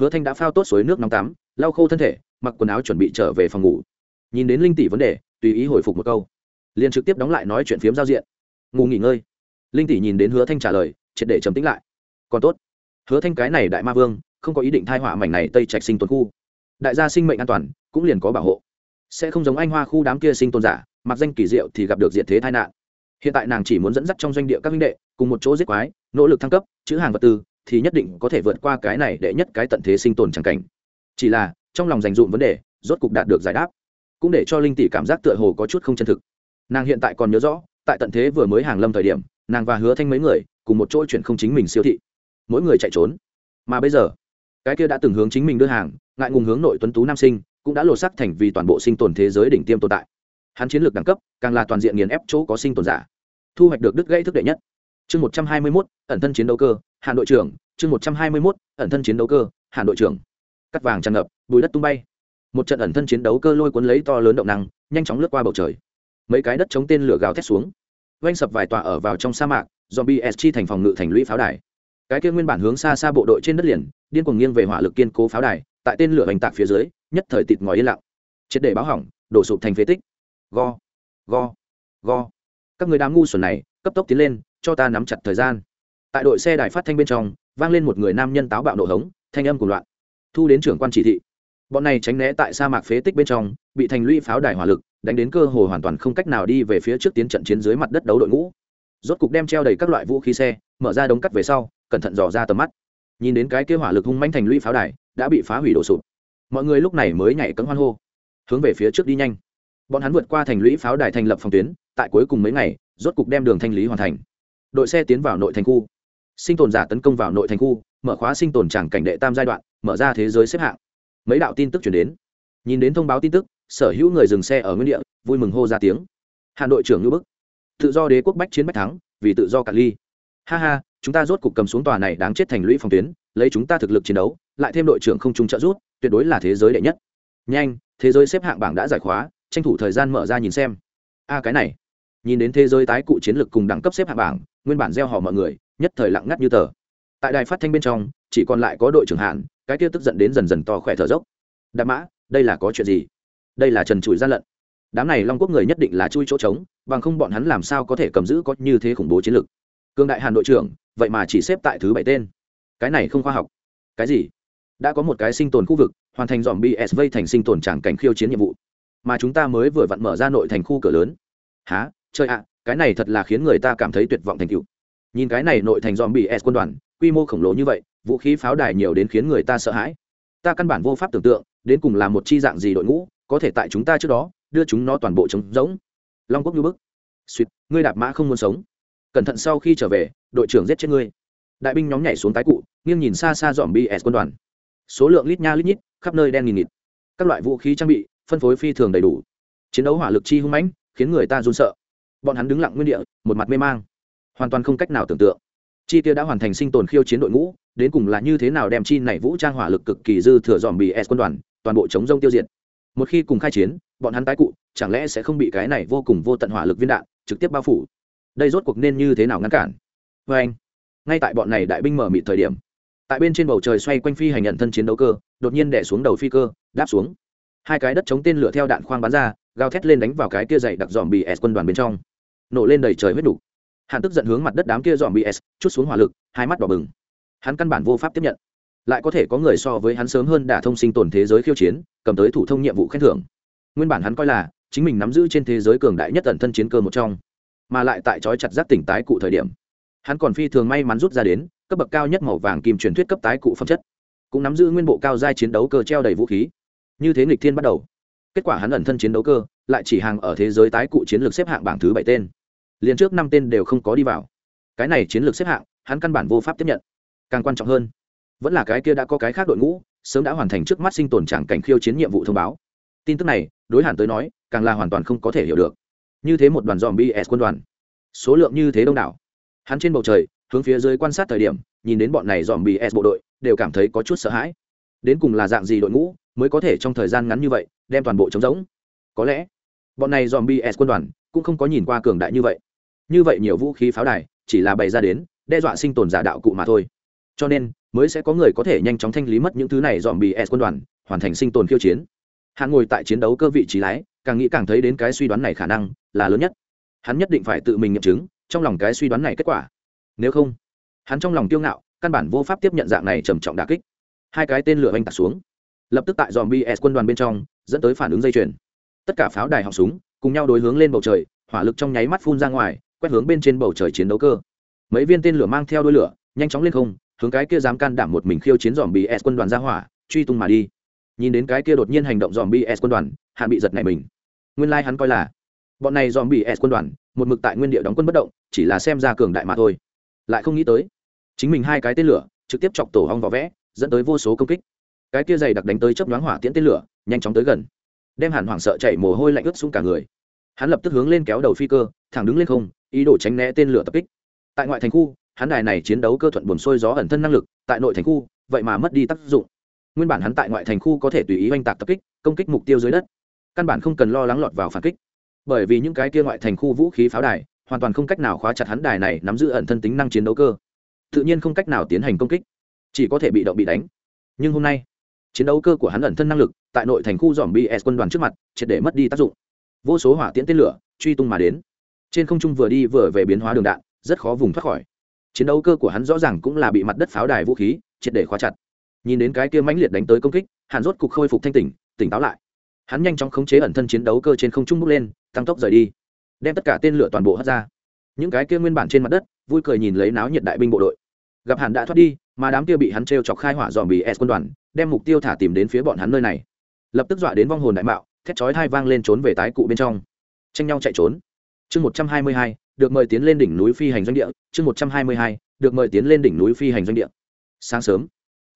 Hứa thanh đã phao tốt suối nước nóng tắm, lau khô thân thể, mặc quần áo chuẩn bị trở về phòng ngủ. Nhìn đến linh tỷ vấn đề, tùy ý hồi phục một câu. Liền trực tiếp đóng lại nói chuyện phiếm giao diện. Ngủ nghỉ ngơi. Linh tỷ nhìn đến hứa thanh trả lời, triệt để trầm tĩnh lại. Còn tốt. Hứa thanh cái này đại ma vương, không có ý định thai họa mảnh này tây trạch sinh tồn khu. Đại gia sinh mệnh an toàn, cũng liền có bảo hộ. Sẽ không giống anh hoa khu đám kia sinh tồn giả, mặc danh kỳ diệu thì gặp được diện thế tai nạn hiện tại nàng chỉ muốn dẫn dắt trong doanh địa các minh đệ, cùng một chỗ giết quái, nỗ lực thăng cấp, chữ hàng vật tư, thì nhất định có thể vượt qua cái này để nhất cái tận thế sinh tồn chẳng cảnh. Chỉ là, trong lòng dành dụm vấn đề, rốt cục đạt được giải đáp. Cũng để cho linh tỷ cảm giác tựa hồ có chút không chân thực. Nàng hiện tại còn nhớ rõ, tại tận thế vừa mới hàng lâm thời điểm, nàng và hứa thanh mấy người, cùng một chỗ chuyển không chính mình siêu thị. Mỗi người chạy trốn. Mà bây giờ, cái kia đã từng hướng chính mình đưa hàng, ngại ngùng hướng nội tuấn tú nam sinh, cũng đã lột sắc thành vì toàn bộ sinh tồn thế giới đỉnh tiêm tồn tại hắn chiến lược đẳng cấp, càng là toàn diện nghiền ép chỗ có sinh tồn giả. Thu hoạch được đứt gãy thức đệ nhất. Chương một trăm hai mươi mốt, ẩn thân chiến đấu cơ, hàn đội trưởng. Chương một trăm hai mươi mốt, ẩn thân chiến đấu cơ, hàn đội trưởng. Cắt vàng tràn ngập, bùi đất tung bay. Một trận ẩn thân chiến đấu cơ lôi cuốn lấy to lớn động năng, nhanh chóng lướt qua bầu trời. Mấy cái đất chống tên lửa gào thét xuống. Oanh sập vài tòa ở vào trong sa mạc do bsg thành phòng ngự thành lũy pháo đài. Cái kia nguyên bản hướng xa xa bộ đội trên đất liền, điên cuồng nghiêng về hỏa lực kiên cố pháo đài, tại tên lửa hành tạc phía dưới, nhất thời tịt ngòi yên lặng. Triệt để báo hỏng, đổ sụp thành phế tích go. Go. Go. Các người đám ngu xuẩn này, cấp tốc tiến lên, cho ta nắm chặt thời gian. Tại đội xe đài phát thanh bên trong, vang lên một người nam nhân táo bạo nổ hống, thanh âm cùng loạn. Thu đến trưởng quan chỉ thị. Bọn này tránh né tại sa mạc phế tích bên trong, bị thành lũy pháo đài hỏa lực, đánh đến cơ hồ hoàn toàn không cách nào đi về phía trước tiến trận chiến dưới mặt đất đấu đội ngũ. Rốt cục đem treo đầy các loại vũ khí xe, mở ra đống cắt về sau, cẩn thận dò ra tầm mắt. Nhìn đến cái kế hỏa lực hung manh thành lũy pháo đài, đã bị phá hủy đổ sụp. Mọi người lúc này mới nhảy cấm hoan hô. Hướng về phía trước đi nhanh bọn hắn vượt qua thành lũy pháo đài thành lập phòng tuyến, tại cuối cùng mấy ngày, rốt cục đem đường thanh lý hoàn thành. Đội xe tiến vào nội thành khu. Sinh tồn giả tấn công vào nội thành khu, mở khóa sinh tồn tràng cảnh đệ tam giai đoạn, mở ra thế giới xếp hạng. Mấy đạo tin tức chuyển đến. Nhìn đến thông báo tin tức, sở hữu người dừng xe ở nguyên địa, vui mừng hô ra tiếng. Hà nội trưởng ngữ bức. Tự do đế quốc bách chiến bách thắng, vì tự do cả ly. Ha ha, chúng ta rốt cục cầm xuống tòa này đáng chết thành lũy phòng tuyến, lấy chúng ta thực lực chiến đấu, lại thêm đội trưởng không trung trợ rút tuyệt đối là thế giới đệ nhất. Nhanh, thế giới xếp hạng bảng đã giải khóa tranh thủ thời gian mở ra nhìn xem. A, cái này. Nhìn đến thế giới tái cụ chiến lược cùng đẳng cấp xếp hạng bảng, nguyên bản gieo họ mọi người, nhất thời lặng ngắt như tờ. Tại đài phát thanh bên trong, chỉ còn lại có đội trưởng hạn cái kia tức giận đến dần dần to khỏe thở dốc. Đạp mã, đây là có chuyện gì? Đây là trần trụi gian lận. Đám này long quốc người nhất định là chui chỗ trống, bằng không bọn hắn làm sao có thể cầm giữ có như thế khủng bố chiến lược. Cương đại hàn đội trưởng, vậy mà chỉ xếp tại thứ bảy tên. Cái này không khoa học. Cái gì? Đã có một cái sinh tồn khu vực, hoàn thành dòm bs vây thành sinh tồn tràng cảnh khiêu chiến nhiệm vụ mà chúng ta mới vừa vặn mở ra nội thành khu cửa lớn. Há chơi ạ, cái này thật là khiến người ta cảm thấy tuyệt vọng thành cựu nhìn cái này nội thành dòm S quân đoàn, quy mô khổng lồ như vậy, vũ khí pháo đài nhiều đến khiến người ta sợ hãi. Ta căn bản vô pháp tưởng tượng, đến cùng là một chi dạng gì đội ngũ, có thể tại chúng ta trước đó, đưa chúng nó toàn bộ trống rỗng. Long quốc như bức. Suýt ngươi đạp mã không muốn sống. Cẩn thận sau khi trở về, đội trưởng giết chết ngươi. Đại binh nhóm nhảy xuống tái cụ, nghiêng nhìn xa xa dòm bs quân đoàn. Số lượng lít nha lít nhít, khắp nơi đen nghìn nghịt. Các loại vũ khí trang bị phân phối phi thường đầy đủ. Chiến đấu hỏa lực chi hung mãnh, khiến người ta run sợ. Bọn hắn đứng lặng nguyên địa, một mặt mê mang. Hoàn toàn không cách nào tưởng tượng. Chi tiêu đã hoàn thành sinh tồn khiêu chiến đội ngũ, đến cùng là như thế nào đem chi này vũ trang hỏa lực cực kỳ dư thừa dòm bì s quân đoàn, toàn bộ chống rông tiêu diệt. Một khi cùng khai chiến, bọn hắn tái cụ, chẳng lẽ sẽ không bị cái này vô cùng vô tận hỏa lực viên đạn trực tiếp bao phủ? Đây rốt cuộc nên như thế nào ngăn cản? Vê anh, ngay tại bọn này đại binh mở mịt thời điểm, tại bên trên bầu trời xoay quanh phi hành nhận thân chiến đấu cơ, đột nhiên đẻ xuống đầu phi cơ, đáp xuống hai cái đất chống tên lửa theo đạn khoang bắn ra, gào thét lên đánh vào cái kia dày đặc dòm bị s quân đoàn bên trong. Nổ lên đầy trời huyết đủ hàn tức giận hướng mặt đất đám kia dòm bị s, chút xuống hỏa lực, hai mắt đỏ bừng. Hắn căn bản vô pháp tiếp nhận. Lại có thể có người so với hắn sớm hơn đả thông sinh tồn thế giới khiêu chiến, cầm tới thủ thông nhiệm vụ khen thưởng. Nguyên bản hắn coi là, chính mình nắm giữ trên thế giới cường đại nhất tần thân chiến cơ một trong, mà lại tại trói chặt giác tỉnh tái cụ thời điểm. Hắn còn phi thường may mắn rút ra đến, cấp bậc cao nhất màu vàng kim truyền thuyết cấp tái cụ phẩm chất. Cũng nắm giữ nguyên bộ cao giai chiến đấu cơ treo đầy vũ khí như thế nghịch thiên bắt đầu. Kết quả hắn ẩn thân chiến đấu cơ, lại chỉ hàng ở thế giới tái cụ chiến lược xếp hạng bảng thứ bảy tên. Liền trước năm tên đều không có đi vào. Cái này chiến lược xếp hạng, hắn căn bản vô pháp tiếp nhận. Càng quan trọng hơn, vẫn là cái kia đã có cái khác đội ngũ, sớm đã hoàn thành trước mắt sinh tồn trạng cảnh khiêu chiến nhiệm vụ thông báo. Tin tức này, đối hẳn tới nói, càng là hoàn toàn không có thể hiểu được. Như thế một đoàn dòm bs quân đoàn. Số lượng như thế đông đảo. Hắn trên bầu trời, hướng phía dưới quan sát thời điểm, nhìn đến bọn này dòm bs bộ đội, đều cảm thấy có chút sợ hãi. Đến cùng là dạng gì đội ngũ mới có thể trong thời gian ngắn như vậy, đem toàn bộ chống giống có lẽ, bọn này dòm bs quân đoàn cũng không có nhìn qua cường đại như vậy. Như vậy nhiều vũ khí pháo đài, chỉ là bày ra đến, đe dọa sinh tồn giả đạo cụ mà thôi. Cho nên, mới sẽ có người có thể nhanh chóng thanh lý mất những thứ này dòm bị s quân đoàn, hoàn thành sinh tồn khiêu chiến. Hắn ngồi tại chiến đấu cơ vị trí lái, càng nghĩ càng thấy đến cái suy đoán này khả năng là lớn nhất. Hắn nhất định phải tự mình nghiệm chứng, trong lòng cái suy đoán này kết quả. Nếu không, hắn trong lòng kiêu ngạo, căn bản vô pháp tiếp nhận dạng này trầm trọng đà kích. Hai cái tên lửa oanh tạc xuống lập tức tại dòm bs quân đoàn bên trong, dẫn tới phản ứng dây chuyền. Tất cả pháo đài họng súng, cùng nhau đối hướng lên bầu trời, hỏa lực trong nháy mắt phun ra ngoài, quét hướng bên trên bầu trời chiến đấu cơ. Mấy viên tên lửa mang theo đôi lửa, nhanh chóng lên không, hướng cái kia dám can đảm một mình khiêu chiến dòm bs quân đoàn ra hỏa, truy tung mà đi. Nhìn đến cái kia đột nhiên hành động dòm bs quân đoàn hạn bị giật này mình. Nguyên lai hắn coi là, bọn này dòm bs quân đoàn, một mực tại nguyên địa đóng quân bất động, chỉ là xem ra cường đại mà thôi. Lại không nghĩ tới, chính mình hai cái tên lửa, trực tiếp chọc tổ hong vỏ vẽ, dẫn tới vô số công kích cái kia dày đặc đánh tới chớp nhoáng hỏa tiễn tên lửa, nhanh chóng tới gần. Đem hàn hoảng sợ chạy mồ hôi lạnh ướt xuống cả người. Hắn lập tức hướng lên kéo đầu phi cơ, thẳng đứng lên không, ý đồ tránh né tên lửa tập kích. Tại ngoại thành khu, hắn đài này chiến đấu cơ thuận buồn sôi gió ẩn thân năng lực, tại nội thành khu, vậy mà mất đi tác dụng. Nguyên bản hắn tại ngoại thành khu có thể tùy ý oanh tạc tập kích, công kích mục tiêu dưới đất. Căn bản không cần lo lắng lọt vào phản kích. Bởi vì những cái kia ngoại thành khu vũ khí pháo đài, hoàn toàn không cách nào khóa chặt hắn đài này nắm giữ ẩn thân tính năng chiến đấu cơ. Tự nhiên không cách nào tiến hành công kích, chỉ có thể bị động bị đánh. Nhưng hôm nay chiến đấu cơ của hắn ẩn thân năng lực, tại nội thành khu dòm bs quân đoàn trước mặt, triệt để mất đi tác dụng. Vô số hỏa tiễn tên lửa, truy tung mà đến. Trên không trung vừa đi vừa về biến hóa đường đạn, rất khó vùng thoát khỏi. Chiến đấu cơ của hắn rõ ràng cũng là bị mặt đất pháo đài vũ khí, triệt để khóa chặt. Nhìn đến cái kia mãnh liệt đánh tới công kích hàn rốt cục khôi phục thanh tỉnh tỉnh táo lại. Hắn nhanh chóng khống chế ẩn thân chiến đấu cơ trên không trung bước lên, tăng tốc rời đi. Đem tất cả tên lửa toàn bộ hất ra. Những cái kia nguyên bản trên mặt đất, vui cười nhìn lấy náo nhiệt đại binh bộ đội. Gặp hàn đã thoát đi mà đám kia bị hắn t chọc khai hỏa dòm bì s quân đoàn, đem mục tiêu thả tìm đến phía bọn hắn nơi này. Lập tức dọa đến vong hồn đại mạo, thét chói thai vang lên trốn về tái cụ bên trong. Tranh nhau chạy trốn. Chương một trăm hai mươi hai, được mời tiến lên đỉnh núi phi hành doanh địa. Chương một trăm hai mươi hai, được mời tiến lên đỉnh núi phi hành doanh địa. Sáng sớm,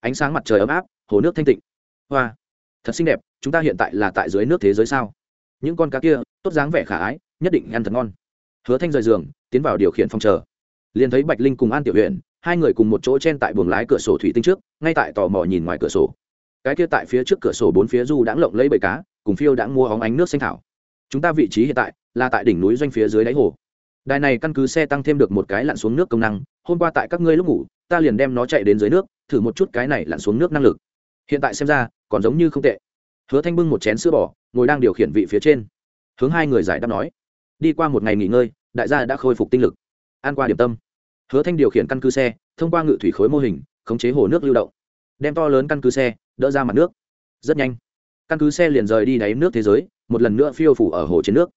ánh sáng mặt trời ấm áp, hồ nước thanh tịnh. Hoa, thật xinh đẹp, chúng ta hiện tại là tại dưới nước thế giới sao? Những con cá kia, tốt dáng vẻ khả ái, nhất định ăn thật ngon. Hứa thanh rời giường, tiến vào điều khiển phòng chờ. Liền thấy bạch linh cùng an tiểu huyện hai người cùng một chỗ chen tại buồng lái cửa sổ thủy tinh trước, ngay tại tò mò nhìn ngoài cửa sổ. Cái kia tại phía trước cửa sổ bốn phía du đãng lộng lấy bầy cá, cùng phiêu đãng mua óng ánh nước xanh thảo. Chúng ta vị trí hiện tại là tại đỉnh núi doanh phía dưới đáy hồ. Đài này căn cứ xe tăng thêm được một cái lặn xuống nước công năng, hôm qua tại các ngươi lúc ngủ, ta liền đem nó chạy đến dưới nước, thử một chút cái này lặn xuống nước năng lực. Hiện tại xem ra, còn giống như không tệ. Hứa thanh bưng một chén sữa bò, ngồi đang điều khiển vị phía trên. Hướng hai người giải đáp nói, đi qua một ngày nghỉ ngơi, đại gia đã khôi phục tinh lực. An qua điểm tâm hứa thanh điều khiển căn cứ xe, thông qua ngự thủy khối mô hình, khống chế hồ nước lưu động. Đem to lớn căn cứ xe, đỡ ra mặt nước. Rất nhanh, căn cứ xe liền rời đi đáy nước thế giới, một lần nữa phiêu phủ ở hồ trên nước.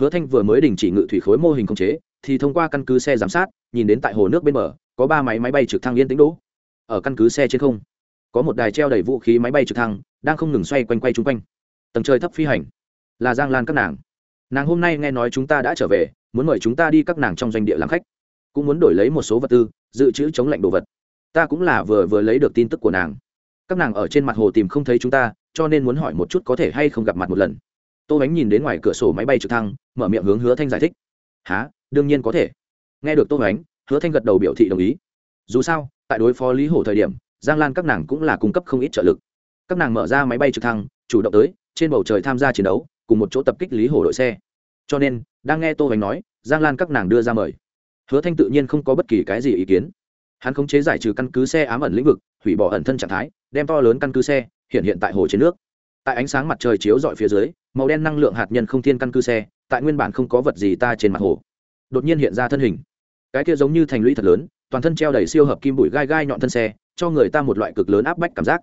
Hứa thanh vừa mới đình chỉ ngự thủy khối mô hình khống chế, thì thông qua căn cứ xe giám sát, nhìn đến tại hồ nước bên bờ, có ba máy máy bay trực thăng yên tĩnh đỗ. Ở căn cứ xe trên không, có một đài treo đầy vũ khí máy bay trực thăng, đang không ngừng xoay quanh quay chung quanh. Tầng trời thấp phi hành, là giang lan các nàng. Nàng hôm nay nghe nói chúng ta đã trở về, muốn mời chúng ta đi các nàng trong doanh địa làm khách cũng muốn đổi lấy một số vật tư, dự trữ chống lạnh đồ vật. Ta cũng là vừa vừa lấy được tin tức của nàng. Các nàng ở trên mặt hồ tìm không thấy chúng ta, cho nên muốn hỏi một chút có thể hay không gặp mặt một lần. Tô bánh nhìn đến ngoài cửa sổ máy bay trực thăng, mở miệng hướng hứa thanh giải thích. Há đương nhiên có thể. Nghe được tô bánh hứa thanh gật đầu biểu thị đồng ý. Dù sao, tại đối phó lý hổ thời điểm, giang lan các nàng cũng là cung cấp không ít trợ lực. Các nàng mở ra máy bay trực thăng, chủ động tới, trên bầu trời tham gia chiến đấu, cùng một chỗ tập kích lý hổ đội xe. Cho nên, đang nghe tô bánh nói, giang lan các nàng đưa ra mời hứa thanh tự nhiên không có bất kỳ cái gì ý kiến. Hắn khống chế giải trừ căn cứ xe ám ẩn lĩnh vực, hủy bỏ ẩn thân trạng thái, đem to lớn căn cứ xe hiện hiện tại hồ trên nước. Tại ánh sáng mặt trời chiếu dọi phía dưới, màu đen năng lượng hạt nhân không thiên căn cứ xe, tại nguyên bản không có vật gì ta trên mặt hồ, đột nhiên hiện ra thân hình. Cái kia giống như thành lũy thật lớn, toàn thân treo đầy siêu hợp kim bụi gai gai nhọn thân xe, cho người ta một loại cực lớn áp bách cảm giác.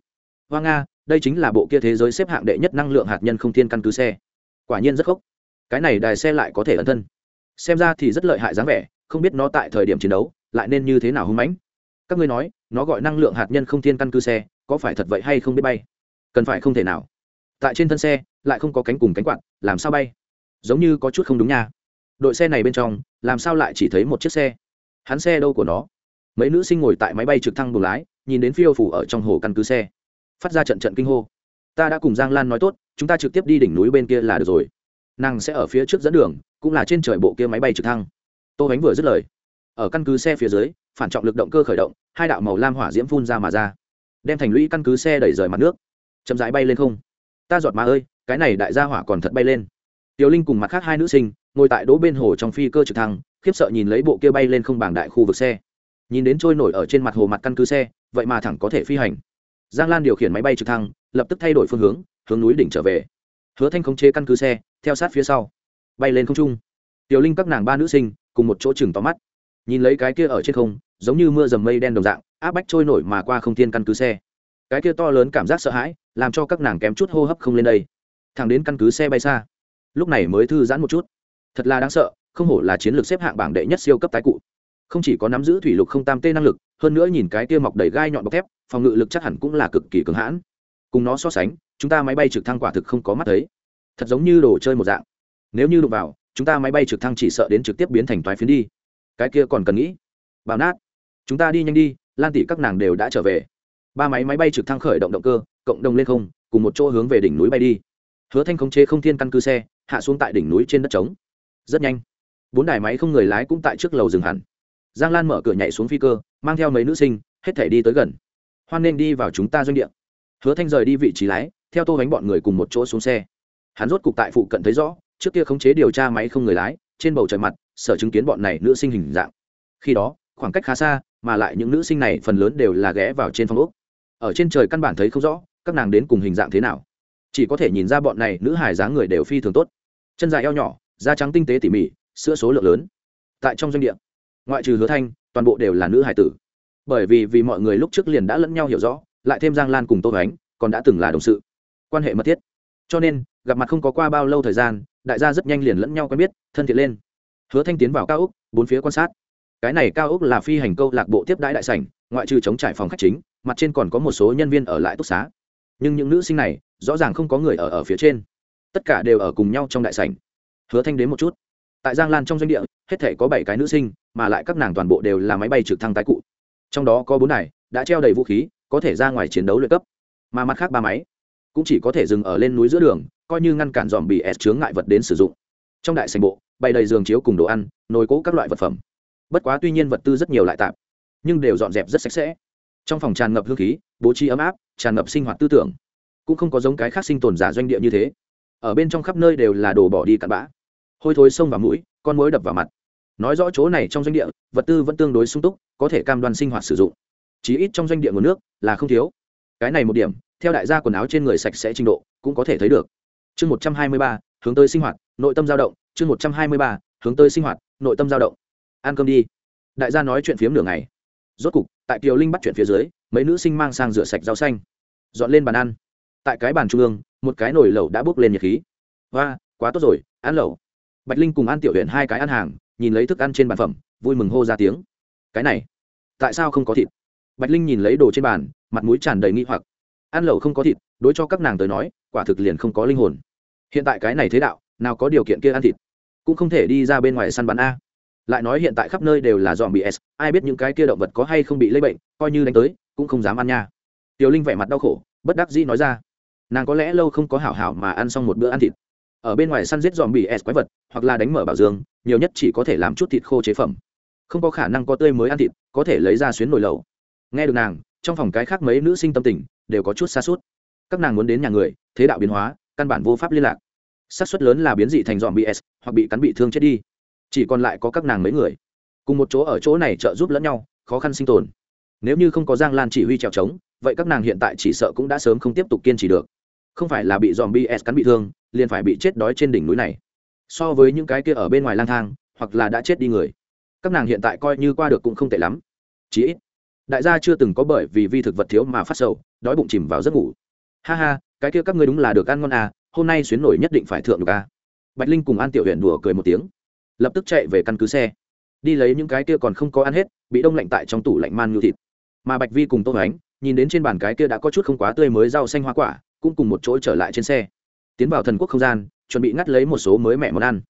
Hoa nga, đây chính là bộ kia thế giới xếp hạng đệ nhất năng lượng hạt nhân không thiên căn cứ xe. Quả nhiên rất khốc. Cái này đài xe lại có thể ẩn thân. Xem ra thì rất lợi hại dáng vẻ không biết nó tại thời điểm chiến đấu lại nên như thế nào hung mãnh. Các ngươi nói, nó gọi năng lượng hạt nhân không thiên căn cứ xe, có phải thật vậy hay không biết bay? Cần phải không thể nào. Tại trên thân xe, lại không có cánh cùng cánh quạt, làm sao bay? Giống như có chút không đúng nha. Đội xe này bên trong, làm sao lại chỉ thấy một chiếc xe? Hắn xe đâu của nó? Mấy nữ sinh ngồi tại máy bay trực thăng buồng lái, nhìn đến phiêu phủ ở trong hồ căn cứ xe. Phát ra trận trận kinh hô. Ta đã cùng giang lan nói tốt, chúng ta trực tiếp đi đỉnh núi bên kia là được rồi. Nàng sẽ ở phía trước dẫn đường, cũng là trên trời bộ kia máy bay trực thăng tô bánh vừa dứt lời, ở căn cứ xe phía dưới, phản trọng lực động cơ khởi động, hai đạo màu lam hỏa diễm phun ra mà ra, đem thành lũy căn cứ xe đẩy rời mặt nước. Chậm rãi bay lên không. Ta giọt má ơi, cái này đại gia hỏa còn thật bay lên. Tiểu linh cùng mặt khác hai nữ sinh, ngồi tại đỗ bên hồ trong phi cơ trực thăng, khiếp sợ nhìn lấy bộ kia bay lên không bảng đại khu vực xe. Nhìn đến trôi nổi ở trên mặt hồ mặt căn cứ xe, vậy mà thẳng có thể phi hành. Giang lan điều khiển máy bay trực thăng, lập tức thay đổi phương hướng hướng núi đỉnh trở về. Hứa thanh khống chế căn cứ xe, theo sát phía sau. Bay lên không trung. Tiểu linh các nàng ba nữ sinh cùng một chỗ chừng tóm mắt. Nhìn lấy cái kia ở trên không, giống như mưa dầm mây đen đồng dạng, áp bách trôi nổi mà qua không thiên căn cứ xe. Cái kia to lớn cảm giác sợ hãi, làm cho các nàng kém chút hô hấp không lên đây. Thẳng đến căn cứ xe bay xa. Lúc này mới thư giãn một chút. Thật là đáng sợ, không hổ là chiến lược xếp hạng bảng đệ nhất siêu cấp tái cụ. Không chỉ có nắm giữ thủy lục không tam tê năng lực, hơn nữa nhìn cái kia mọc đầy gai nhọn bọc thép, phòng ngự lực chắc hẳn cũng là cực kỳ cứng hãn. Cùng nó so sánh, chúng ta máy bay trực thăng quả thực không có mắt thấy. Thật giống như đồ chơi một dạng. Nếu như đụng vào chúng ta máy bay trực thăng chỉ sợ đến trực tiếp biến thành toái phiến đi. Cái kia còn cần nghĩ. Bào nát. Chúng ta đi nhanh đi, lan tỷ các nàng đều đã trở về. Ba máy máy bay trực thăng khởi động động cơ, cộng đồng lên không, cùng một chỗ hướng về đỉnh núi bay đi. Hứa thanh khống chế không thiên căn cứ xe, hạ xuống tại đỉnh núi trên đất trống. Rất nhanh. Bốn đài máy không người lái cũng tại trước lầu dừng hẳn. Giang lan mở cửa nhảy xuống phi cơ, mang theo mấy nữ sinh, hết thể đi tới gần. Hoan nên đi vào chúng ta doanh địa. Hứa thanh rời đi vị trí lái, theo tô bánh bọn người cùng một chỗ xuống xe. Hắn rốt cục tại phụ cận thấy rõ trước kia khống chế điều tra máy không người lái, trên bầu trời mặt, sở chứng kiến bọn này nữ sinh hình dạng. Khi đó, khoảng cách khá xa, mà lại những nữ sinh này phần lớn đều là ghé vào trên phòng úc ở trên trời căn bản thấy không rõ, các nàng đến cùng hình dạng thế nào. Chỉ có thể nhìn ra bọn này nữ hài dáng người đều phi thường tốt. Chân dài eo nhỏ, da trắng tinh tế tỉ mỉ, sữa số lượng lớn. Tại trong doanh địa, ngoại trừ hứa thanh, toàn bộ đều là nữ hài tử. Bởi vì vì mọi người lúc trước liền đã lẫn nhau hiểu rõ, lại thêm giang lan cùng tô ánh còn đã từng là đồng sự. Quan hệ mật thiết cho nên, gặp mặt không có qua bao lâu thời gian, đại gia rất nhanh liền lẫn nhau quen biết, thân thiện lên. Hứa thanh tiến vào cao úc bốn phía quan sát. Cái này cao úc là phi hành câu lạc bộ tiếp đãi đại sảnh, ngoại trừ chống trải phòng khách chính, mặt trên còn có một số nhân viên ở lại túc xá. Nhưng những nữ sinh này, rõ ràng không có người ở ở phía trên. Tất cả đều ở cùng nhau trong đại sảnh. Hứa thanh đến một chút. Tại giang lan trong doanh địa, hết thể có bảy cái nữ sinh, mà lại các nàng toàn bộ đều là máy bay trực thăng tái cụ. Trong đó có bốn này đã treo đầy vũ khí, có thể ra ngoài chiến đấu luyện cấp. Mà mặt khác ba máy cũng chỉ có thể dừng ở lên núi giữa đường, coi như ngăn cản dòm bị s chướng ngại vật đến sử dụng. Trong đại sành bộ, bày đầy giường chiếu cùng đồ ăn, nồi cỗ các loại vật phẩm. Bất quá tuy nhiên vật tư rất nhiều lại tạp nhưng đều dọn dẹp rất sạch sẽ. Trong phòng tràn ngập hương khí, bố trí ấm áp, tràn ngập sinh hoạt tư tưởng. Cũng không có giống cái khác sinh tồn giả doanh địa như thế. Ở bên trong khắp nơi đều là đồ bỏ đi cặn bã. Hôi thối sông vào mũi, con mối đập vào mặt. Nói rõ chỗ này trong doanh địa, vật tư vẫn tương đối sung túc, có thể cam đoan sinh hoạt sử dụng. Chí ít trong doanh địa nguồn nước là không thiếu. Cái này một điểm theo đại gia quần áo trên người sạch sẽ trình độ, cũng có thể thấy được. Chương một trăm hai mươi ba, hướng tới sinh hoạt, nội tâm dao động. Chương một trăm hai mươi ba, hướng tới sinh hoạt, nội tâm dao động. Ăn cơm đi. Đại gia nói chuyện phiếm nửa ngày. Rốt cục, tại kiều linh bắt chuyện phía dưới, mấy nữ sinh mang sang rửa sạch rau xanh. Dọn lên bàn ăn. Tại cái bàn trung ương, một cái nồi lẩu đã bốc lên nhiệt khí. Và quá tốt rồi, ăn lẩu. Bạch linh cùng ăn tiểu huyện hai cái ăn hàng, nhìn lấy thức ăn trên bàn phẩm, vui mừng hô ra tiếng. Cái này, tại sao không có thịt? Bạch linh nhìn lấy đồ trên bàn, mặt mũi tràn đầy nghi hoặc ăn lẩu không có thịt, đối cho các nàng tới nói, quả thực liền không có linh hồn. Hiện tại cái này thế đạo, nào có điều kiện kia ăn thịt? Cũng không thể đi ra bên ngoài săn bắn a. Lại nói hiện tại khắp nơi đều là dòm bị s, ai biết những cái kia động vật có hay không bị lây bệnh, coi như đánh tới, cũng không dám ăn nha. Tiểu linh vẻ mặt đau khổ, bất đắc dĩ nói ra. Nàng có lẽ lâu không có hảo hảo mà ăn xong một bữa ăn thịt. Ở bên ngoài săn giết dòm bị s quái vật, hoặc là đánh mở bảo dương, nhiều nhất chỉ có thể làm chút thịt khô chế phẩm. Không có khả năng có tươi mới ăn thịt, có thể lấy ra xuyến nồi lẩu. Nghe được nàng trong phòng cái khác mấy nữ sinh tâm tình đều có chút xa suốt. Các nàng muốn đến nhà người, thế đạo biến hóa, căn bản vô pháp liên lạc. Xác suất lớn là biến dị thành dòm bị s, hoặc bị cắn bị thương chết đi. Chỉ còn lại có các nàng mấy người. Cùng một chỗ ở chỗ này trợ giúp lẫn nhau, khó khăn sinh tồn. Nếu như không có giang lan chỉ huy trèo trống, vậy các nàng hiện tại chỉ sợ cũng đã sớm không tiếp tục kiên trì được. Không phải là bị dòm bs cắn bị thương, liền phải bị chết đói trên đỉnh núi này. So với những cái kia ở bên ngoài lang thang, hoặc là đã chết đi người, các nàng hiện tại coi như qua được cũng không tệ lắm. Chí ít đại gia chưa từng có bởi vì vi thực vật thiếu mà phát sầu, đói bụng chìm vào giấc ngủ. Ha ha, cái kia các ngươi đúng là được ăn ngon à hôm nay xuyến nổi nhất định phải thượng được à. Bạch linh cùng an tiểu huyện đùa cười một tiếng. Lập tức chạy về căn cứ xe. Đi lấy những cái kia còn không có ăn hết, bị đông lạnh tại trong tủ lạnh man như thịt. Mà bạch vi cùng tô ánh, nhìn đến trên bàn cái kia đã có chút không quá tươi mới rau xanh hoa quả, cũng cùng một chỗ trở lại trên xe. Tiến vào thần quốc không gian, chuẩn bị ngắt lấy một số mới mẹ món ăn.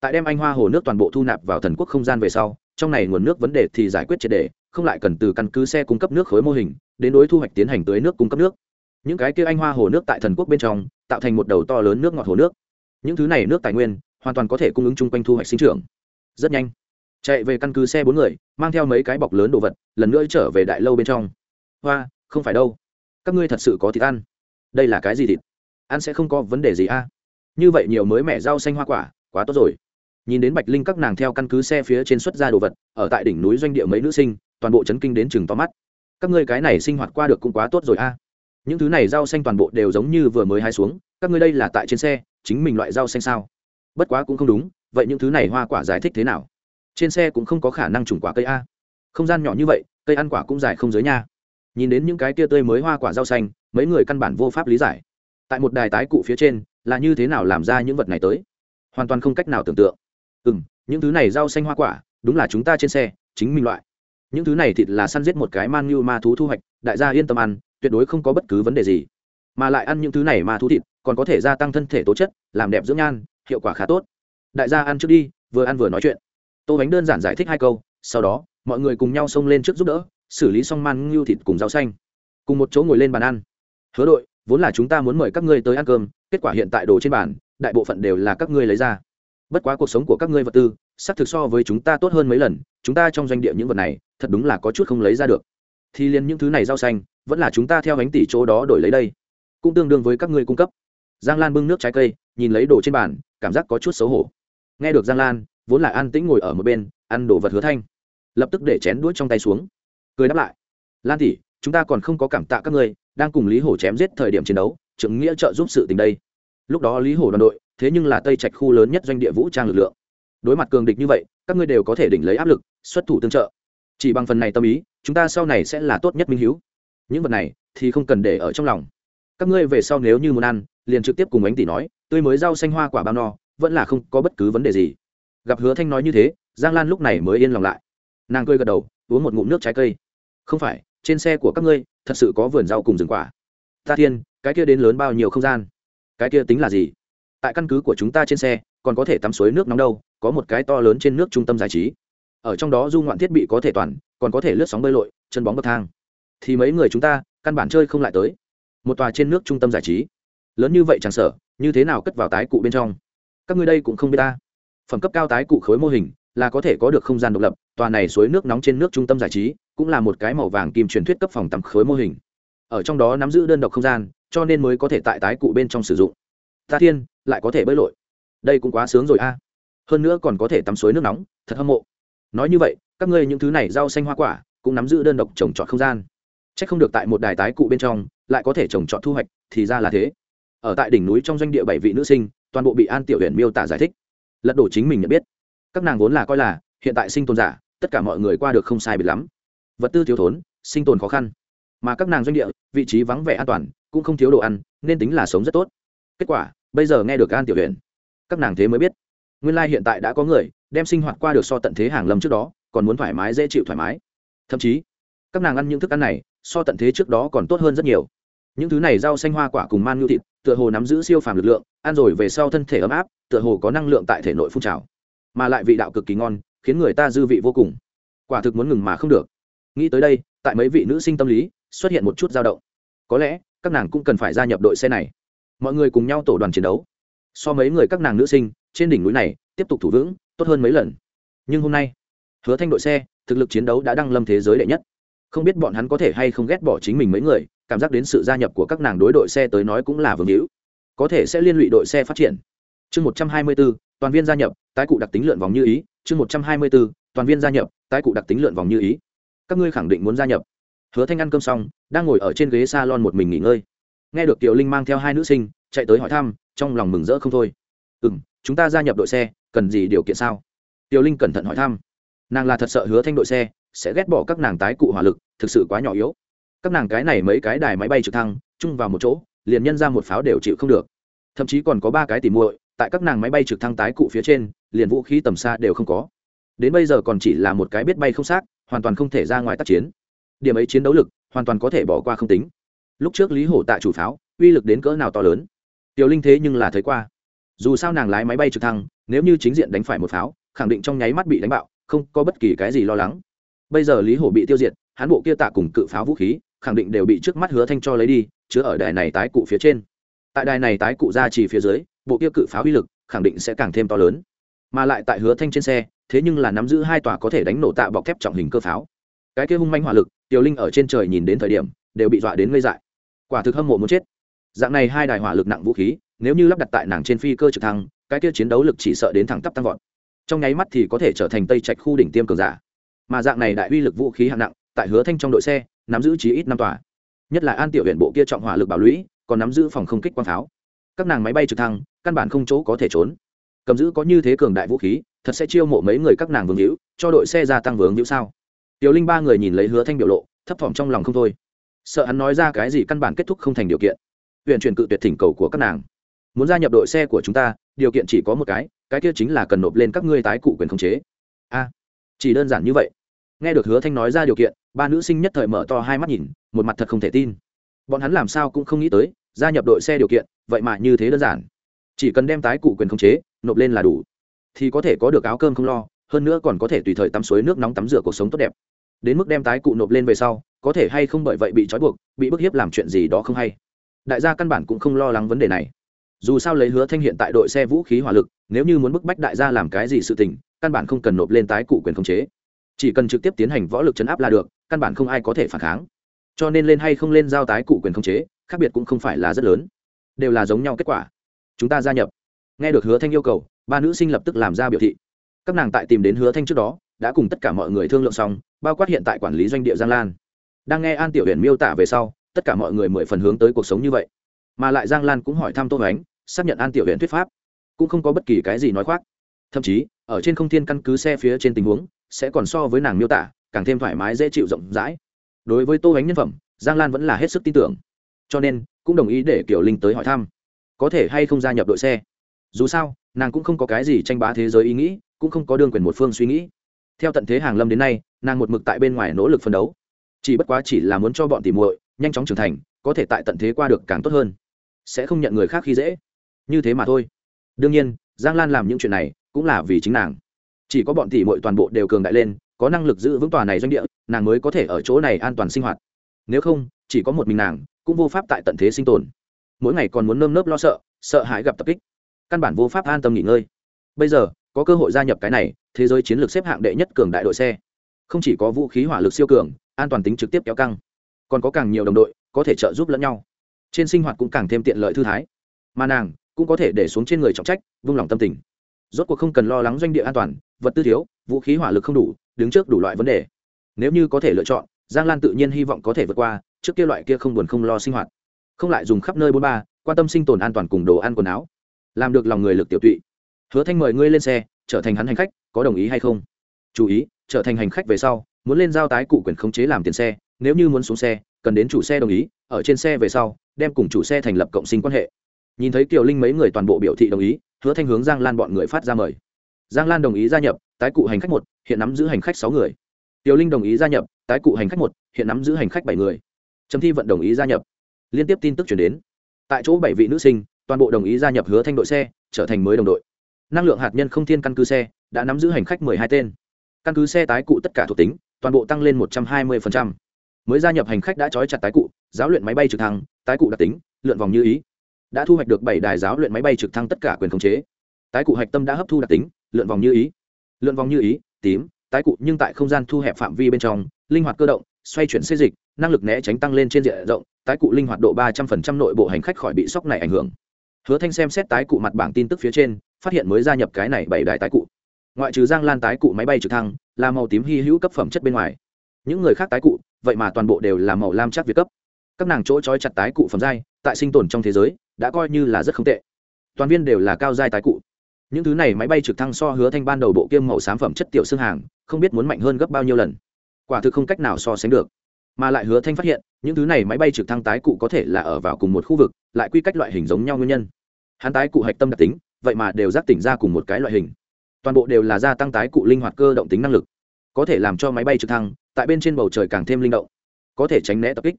Tại đem anh hoa hồ nước toàn bộ thu nạp vào thần quốc không gian về sau, trong này nguồn nước vấn đề thì giải quyết triệt đề không lại cần từ căn cứ xe cung cấp nước khối mô hình, đến đối thu hoạch tiến hành tưới nước cung cấp nước. Những cái kia anh hoa hồ nước tại thần quốc bên trong, tạo thành một đầu to lớn nước ngọt hồ nước. Những thứ này nước tài nguyên, hoàn toàn có thể cung ứng chung quanh thu hoạch sinh trưởng. Rất nhanh, chạy về căn cứ xe bốn người, mang theo mấy cái bọc lớn đồ vật, lần nữa trở về đại lâu bên trong. Hoa, không phải đâu. Các ngươi thật sự có thịt ăn. Đây là cái gì thịt? Ăn sẽ không có vấn đề gì a. Như vậy nhiều mới mẻ rau xanh hoa quả, quá tốt rồi. Nhìn đến bạch linh các nàng theo căn cứ xe phía trên xuất ra đồ vật, ở tại đỉnh núi doanh địa mấy nữ sinh toàn bộ chấn kinh đến chừng to mắt. Các ngươi cái này sinh hoạt qua được cũng quá tốt rồi a. Những thứ này rau xanh toàn bộ đều giống như vừa mới hái xuống, các ngươi đây là tại trên xe, chính mình loại rau xanh sao? Bất quá cũng không đúng, vậy những thứ này hoa quả giải thích thế nào? Trên xe cũng không có khả năng trùng quả cây a. Không gian nhỏ như vậy, cây ăn quả cũng dài không giới nha. Nhìn đến những cái tia tươi mới hoa quả rau xanh, mấy người căn bản vô pháp lý giải. Tại một đài tái cụ phía trên, là như thế nào làm ra những vật này tới? Hoàn toàn không cách nào tưởng tượng. Ừ m những thứ này rau xanh hoa quả, đúng là chúng ta trên xe, chính mình loại những thứ này thịt là săn giết một cái man như ma thú thu hoạch, đại gia yên tâm ăn, tuyệt đối không có bất cứ vấn đề gì. Mà lại ăn những thứ này ma thú thịt, còn có thể gia tăng thân thể tố chất, làm đẹp dưỡng nhan, hiệu quả khá tốt. Đại gia ăn trước đi, vừa ăn vừa nói chuyện. Tô bánh đơn giản giải thích hai câu, sau đó, mọi người cùng nhau xông lên trước giúp đỡ, xử lý xong man ngưu thịt cùng rau xanh. Cùng một chỗ ngồi lên bàn ăn. Hứa đội, vốn là chúng ta muốn mời các ngươi tới ăn cơm, kết quả hiện tại đồ trên bàn, đại bộ phận đều là các ngươi lấy ra. Bất quá cuộc sống của các ngươi vật tư xác thực so với chúng ta tốt hơn mấy lần, chúng ta trong doanh địa những vật này, thật đúng là có chút không lấy ra được. Thì liền những thứ này rau xanh, vẫn là chúng ta theo bánh tỷ chỗ đó đổi lấy đây. Cũng tương đương với các ngươi cung cấp. Giang lan bưng nước trái cây, nhìn lấy đồ trên bàn, cảm giác có chút xấu hổ. Nghe được giang lan, vốn là an tĩnh ngồi ở một bên, ăn đồ vật hứa thanh. Lập tức để chén đuối trong tay xuống. Cười đáp lại. Lan tỷ, chúng ta còn không có cảm tạ các ngươi, đang cùng lý hổ chém giết thời điểm chiến đấu, trưởng nghĩa trợ giúp sự tình đây. Lúc đó lý hổ đoàn đội, thế nhưng là tây trạch khu lớn nhất doanh địa vũ trang lực lượng đối mặt cường địch như vậy, các ngươi đều có thể đỉnh lấy áp lực, xuất thủ tương trợ. Chỉ bằng phần này tâm ý, chúng ta sau này sẽ là tốt nhất minh hiếu. Những vật này thì không cần để ở trong lòng. Các ngươi về sau nếu như muốn ăn, liền trực tiếp cùng ánh tỷ nói, tươi mới rau xanh hoa quả bao no, vẫn là không có bất cứ vấn đề gì. Gặp hứa thanh nói như thế, giang lan lúc này mới yên lòng lại. Nàng cười gật đầu, uống một ngụm nước trái cây. Không phải, trên xe của các ngươi, thật sự có vườn rau cùng rừng quả. Ta thiên, cái kia đến lớn bao nhiêu không gian? Cái kia tính là gì? Tại căn cứ của chúng ta trên xe, còn có thể tắm suối nước nóng đâu có một cái to lớn trên nước trung tâm giải trí. Ở trong đó du ngoạn thiết bị có thể toàn, còn có thể lướt sóng bơi lội, chân bóng bậc thang. Thì mấy người chúng ta, căn bản chơi không lại tới. Một tòa trên nước trung tâm giải trí. Lớn như vậy chẳng sợ, như thế nào cất vào tái cụ bên trong? Các ngươi đây cũng không biết ta. Phẩm cấp cao tái cụ khối mô hình, là có thể có được không gian độc lập, tòa này suối nước nóng trên nước trung tâm giải trí, cũng là một cái màu vàng kim truyền thuyết cấp phòng tắm khối mô hình. Ở trong đó nắm giữ đơn độc không gian, cho nên mới có thể tại tái cụ bên trong sử dụng. Ta thiên, lại có thể bơi lội. Đây cũng quá sướng rồi a hơn nữa còn có thể tắm suối nước nóng, thật hâm mộ. Nói như vậy, các ngươi những thứ này rau xanh hoa quả cũng nắm giữ đơn độc trồng trọt không gian. C h ắ c không được tại một đài tái cụ bên trong, lại có thể trồng trọt thu hoạch, thì ra là thế. Ở tại đỉnh núi trong doanh địa bảy vị nữ sinh, toàn bộ bị an tiểu huyện miêu tả giải thích. Lật đổ chính mình nhận biết. Các nàng vốn là coi là, hiện tại sinh tồn giả, tất cả mọi người qua được không sai biệt lắm. Vật tư thiếu thốn, sinh tồn khó khăn. Mà các nàng doanh địa, vị trí vắng vẻ an toàn, cũng không thiếu đồ ăn, nên tính là sống rất tốt. Kết quả, bây giờ nghe được an tiểu huyện các nàng thế mới biết nguyên lai hiện tại đã có người đem sinh hoạt qua được so tận thế hàng lâm trước đó, còn muốn thoải mái dễ chịu thoải mái. Thậm chí, các nàng ăn những thức ăn này so tận thế trước đó còn tốt hơn rất nhiều. Những thứ này rau xanh hoa quả cùng man nhu thịt, tựa hồ nắm giữ siêu phàm lực lượng, ăn rồi về sau thân thể ấm áp, tựa hồ có năng lượng tại thể nội phun trào. Mà lại vị đạo cực kỳ ngon, khiến người ta dư vị vô cùng. Quả thực muốn ngừng mà không được. Nghĩ tới đây, tại mấy vị nữ sinh tâm lý xuất hiện một chút dao động. Có lẽ, các nàng cũng cần phải gia nhập đội xe này. Mọi người cùng nhau tổ đoàn chiến đấu. So mấy người các nàng nữ sinh trên đỉnh núi này tiếp tục thủ vững, tốt hơn mấy lần. Nhưng hôm nay, hứa thanh đội xe, thực lực chiến đấu đã đăng lâm thế giới đệ nhất. Không biết bọn hắn có thể hay không ghét bỏ chính mình mấy người, cảm giác đến sự gia nhập của các nàng đối đội xe tới nói cũng là vương hữu. Có thể sẽ liên lụy đội xe phát triển. Chương một trăm hai mươi bốn toàn viên gia nhập, tái cụ đặc tính lượn vòng như ý. Chương một trăm hai mươi bốn toàn viên gia nhập, tái cụ đặc tính lượn vòng như ý. Các ngươi khẳng định muốn gia nhập. Hứa thanh ăn cơm xong, đang ngồi ở trên ghế s a lon một mình nghỉ ngơi. Nghe được tiểu linh mang theo hai nữ sinh, chạy tới hỏi thăm, trong lòng mừng rỡ không thôi. Ừ m chúng ta gia nhập đội xe, cần gì điều kiện sao? Tiểu linh cẩn thận hỏi thăm. Nàng là thật sợ hứa thanh đội xe, sẽ ghét bỏ các nàng tái cụ hỏa lực, thực sự quá nhỏ yếu. Các nàng cái này mấy cái đài máy bay trực thăng, chung vào một chỗ, liền nhân ra một pháo đều chịu không được. Thậm chí còn có ba cái tỉ muội, tại các nàng máy bay trực thăng tái cụ phía trên, liền vũ khí tầm xa đều không có. Đến bây giờ còn chỉ là một cái biết bay không xác, hoàn toàn không thể ra ngoài tác chiến. Điểm ấy chiến đấu lực, hoàn toàn có thể bỏ qua không tính. Lúc trước lý hổ tại chủ pháo, uy lực đến cỡ nào to lớn. Tiểu linh thế nhưng là thấy qua dù sao nàng lái máy bay trực thăng, nếu như chính diện đánh phải một pháo, khẳng định trong nháy mắt bị đánh bạo, không có bất kỳ cái gì lo lắng. Bây giờ lý hổ bị tiêu diệt hãn bộ kia tạ cùng cự pháo vũ khí, khẳng định đều bị trước mắt hứa thanh cho lấy đi, chứa ở đài này tái cụ phía trên. Tại đài này tái cụ ra chỉ phía dưới, bộ kia cự pháo uy lực khẳng định sẽ càng thêm to lớn. Mà lại tại hứa thanh trên xe, thế nhưng là nắm giữ hai tòa có thể đánh nổ tạ bọc thép trọng hình cơ pháo. Cái kia hung manh hỏa lực, tiểu linh ở trên trời nhìn đến thời điểm, đều bị dọa đến ngây dại. Quả thực hâm mộ muốn chết dạng này hai đài hỏa lực nặng vũ khí, nếu như lắp đặt tại nàng trên phi cơ trực thăng, cái kia chiến đấu lực chỉ sợ đến thẳng tắp tăng vọt. Trong nháy mắt thì có thể trở thành tây trạch khu đỉnh tiêm cường giả. Mà dạng này đại uy lực vũ khí hạng nặng, tại hứa thanh trong đội xe, nắm giữ chí ít năm tòa. Nhất là an tiểu huyện bộ kia trọng hỏa lực bảo lũy, còn nắm giữ phòng không kích quang pháo. Các nàng máy bay trực thăng, căn bản không chỗ có thể trốn. Cầm giữ có như thế cường đại vũ khí, thật sẽ chiêu mộ mấy người các nàng vương hữu, cho đội xe gia tăng vướng hữu sao? Tiểu linh ba người nhìn lấy hứa thanh biểu lộ, thấp thỏm trong lòng không thôi. Sợ hắn nói ra cái gì căn bản kết thúc không thành điều kiện huyện truyền cự tuyệt thỉnh cầu của các nàng. Muốn gia nhập đội xe của chúng ta, điều kiện chỉ có một cái cái kia chính là cần nộp lên các ngươi tái cụ quyền khống chế. A, chỉ đơn giản như vậy. Nghe được hứa thanh nói ra điều kiện, ba nữ sinh nhất thời mở to hai mắt nhìn, một mặt thật không thể tin. Bọn hắn làm sao cũng không nghĩ tới, gia nhập đội xe điều kiện, vậy mà như thế đơn giản. Chỉ cần đem tái cụ quyền khống chế, nộp lên là đủ. Thì có thể có được áo cơm không lo, hơn nữa còn có thể tùy thời tắm suối nước nóng tắm rửa cuộc sống tốt đẹp. Đến mức đem tái cụ nộp lên về sau, có thể hay không bởi vậy bị trói buộc, bị bức hiếp làm chuyện gì đó không hay đại gia căn bản cũng không lo lắng vấn đề này. Dù sao lấy hứa thanh hiện tại đội xe vũ khí hỏa lực, nếu như muốn bức bách đại gia làm cái gì sự tình, căn bản không cần nộp lên tái cụ quyền khống chế. Chỉ cần trực tiếp tiến hành võ lực chấn áp là được, căn bản không ai có thể phản kháng. Cho nên lên hay không lên giao tái cụ quyền khống chế, khác biệt cũng không phải là rất lớn. Đều là giống nhau kết quả. Chúng ta gia nhập. Nghe được hứa thanh yêu cầu, ba nữ sinh lập tức làm ra biểu thị. Các nàng tại tìm đến hứa thanh trước đó, đã cùng tất cả mọi người thương lượng xong, bao quát hiện tại quản lý doanh địa giang lan. Đang nghe an tiểu huyền miêu tả về sau tất cả mọi người mười phần hướng tới cuộc sống như vậy. Mà lại giang lan cũng hỏi thăm tô ánh, xác nhận an tiểu huyện thuyết pháp, cũng không có bất kỳ cái gì nói khoác. Thậm chí, ở trên không thiên căn cứ xe phía trên tình huống, sẽ còn so với nàng miêu tả, càng thêm thoải mái dễ chịu rộng rãi. Đối với tô ánh nhân phẩm, giang lan vẫn là hết sức tin tưởng. Cho nên, cũng đồng ý để kiểu linh tới hỏi thăm. Có thể hay không gia nhập đội xe? Dù sao, nàng cũng không có cái gì tranh bá thế giới ý nghĩ, cũng không có đương quyền một phương suy nghĩ. Theo tận thế hàng lâm đến nay, nàng một mực tại bên ngoài nỗ lực phân đấu. Chỉ bất quá chỉ là muốn cho bọn tỉ muội nhanh chóng trưởng thành, có thể tại tận thế qua được càng tốt hơn. Sẽ không nhận người khác khi dễ. Như thế mà thôi. Đương nhiên, giang lan làm những chuyện này cũng là vì chính nàng. Chỉ có bọn tỉ muội toàn bộ đều cường đại lên, có năng lực giữ vững tòa này doanh địa, nàng mới có thể ở chỗ này an toàn sinh hoạt. Nếu không, chỉ có một mình nàng cũng vô pháp tại tận thế sinh tồn. Mỗi ngày còn muốn nơm nớp lo sợ sợ hãi gặp tập kích. Căn bản vô pháp an tâm nghỉ ngơi. Bây giờ, có cơ hội gia nhập cái này, thế giới chiến lược xếp hạng đệ nhất cường đại đội xe. Không chỉ có vũ khí hỏa lực siêu cường, an toàn tính trực tiếp kéo căng còn có càng nhiều đồng đội, có thể trợ giúp lẫn nhau. Trên sinh hoạt cũng càng thêm tiện lợi thư thái. Mà nàng cũng có thể để xuống trên người trọng trách, vung lòng tâm tình. Rốt cuộc không cần lo lắng doanh địa an toàn, vật tư thiếu, vũ khí hỏa lực không đủ, đứng trước đủ loại vấn đề. Nếu như có thể lựa chọn, giang lan tự nhiên hy vọng có thể vượt qua, trước kia loại kia không buồn không lo sinh hoạt. Không lại dùng khắp nơi bốn ba, quan tâm sinh tồn an toàn cùng đồ ăn quần áo. Làm được lòng người lực tiểu tụy. Hứa thanh mời ngươi lên xe, trở thành hắn hành khách, có đồng ý hay không? Chú ý, trở thành hành khách về sau, muốn lên giao tái cụ quyền khống chế làm tiền xe nếu như muốn xuống xe, cần đến chủ xe đồng ý, ở trên xe về sau, đem cùng chủ xe thành lập cộng sinh quan hệ. Nhìn thấy kiều linh mấy người toàn bộ biểu thị đồng ý, hứa thanh hướng giang lan bọn người phát ra mời. Giang lan đồng ý gia nhập, tái cụ hành khách một, hiện nắm giữ hành khách sáu người. Tiểu linh đồng ý gia nhập, tái cụ hành khách một, hiện nắm giữ hành khách bảy người. Trầm thi vận đồng ý gia nhập. Liên tiếp tin tức chuyển đến. Tại chỗ bảy vị nữ sinh, toàn bộ đồng ý gia nhập hứa thanh đội xe, trở thành mới đồng đội. Năng lượng hạt nhân không thiên căn cứ xe, đã nắm giữ hành khách mười hai tên. Căn cứ xe tái cụ tất cả thuộc tính, toàn bộ tăng lên một trăm hai mươi mới gia nhập hành khách đã trói chặt tái cụ, giáo luyện máy bay trực thăng, tái cụ đặc tính, lượn vòng như ý. Đã thu hoạch được bảy đài giáo luyện máy bay trực thăng tất cả quyền khống chế. Tái cụ hạch tâm đã hấp thu đặc tính, lượn vòng như ý. Lượn vòng như ý, tím, tái cụ nhưng tại không gian thu hẹp phạm vi bên trong, linh hoạt cơ động, xoay chuyển xê dịch, năng lực né tránh tăng lên trên diện rộng, tái cụ linh hoạt độ ba trăm linh nội bộ hành khách khỏi bị sốc này ảnh hưởng. Hứa thanh xem xét tái cụ mặt bảng tin tức phía trên, phát hiện mới gia nhập cái này bảy đại tái cụ. Ngoại trừ giang lan tái cụ máy bay trực thăng, là màu tím hy hữu cấp phẩm chất bên ngoài. Những người khác tái cụ vậy mà toàn bộ đều là màu lam chắc việt cấp. Các nàng chỗ trói chặt tái cụ phẩm giai, tại sinh tồn trong thế giới, đã coi như là rất không tệ. Toàn viên đều là cao giai tái cụ. Những thứ này máy bay trực thăng so hứa thanh ban đầu bộ kiêm màu xám phẩm chất tiểu xương hàng, không biết muốn mạnh hơn gấp bao nhiêu lần. Quả thực không cách nào so sánh được. Mà lại hứa thanh phát hiện, những thứ này máy bay trực thăng tái cụ có thể là ở vào cùng một khu vực, lại quy cách loại hình giống nhau nguyên nhân. Hắn tái cụ hạch tâm đặc tính, vậy mà đều giác tỉnh ra cùng một cái loại hình. Toàn bộ đều là gia tăng tái cụ linh hoạt cơ động tính năng lực có thể làm cho máy bay trực thăng, tại bên trên bầu trời càng thêm linh động, có thể tránh né tập kích.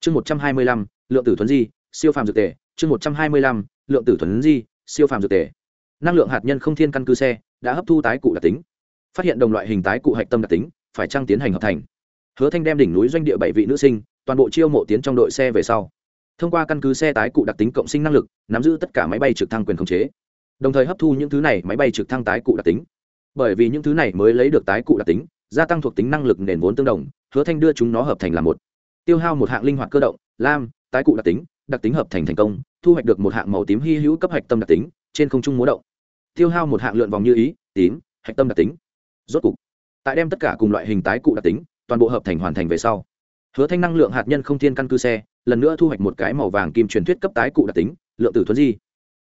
Chương một trăm hai mươi lăm, lượng tử thuấn di, siêu phàm dược tề. Chương một trăm hai mươi lăm, lượng tử thuấn di, siêu phàm dược tề. Năng lượng hạt nhân không thiên căn cứ xe đã hấp thu tái cụ đặc tính, phát hiện đồng loại hình tái cụ hạch tâm đặc tính, phải trăng tiến hành hợp thành. Hứa thanh đem đỉnh núi doanh địa bảy vị nữ sinh, toàn bộ chiêu mộ tiến trong đội xe về sau. Thông qua căn cứ xe tái cụ đặc tính cộng sinh năng lực, nắm giữ tất cả máy bay trực thăng quyền khống chế. Đồng thời hấp thu những thứ này máy bay trực thăng tái cụ đặc tính. Bởi vì những thứ này mới lấy được tái cụ đặc tính gia tăng thuộc tính năng lực nền vốn tương đồng, hứa thanh đưa chúng nó hợp thành là một. Tiêu hao một hạng linh hoạt cơ động, lam, tái cụ đặc tính đặc tính hợp thành thành công, thu hoạch được một hạng màu tím hy hữu cấp hạch tâm đặc tính, trên không trung múa động. Tiêu hao một hạng lượn vòng như ý, tím, hạch tâm đặc tính. Rốt cục, tại đem tất cả cùng loại hình tái cụ đặc tính, toàn bộ hợp thành hoàn thành về sau, hứa thanh năng lượng hạt nhân không thiên căn cư xe, lần nữa thu hoạch một cái màu vàng kim truyền thuyết cấp tái cụ đặc tính, lượng tử thuấn di.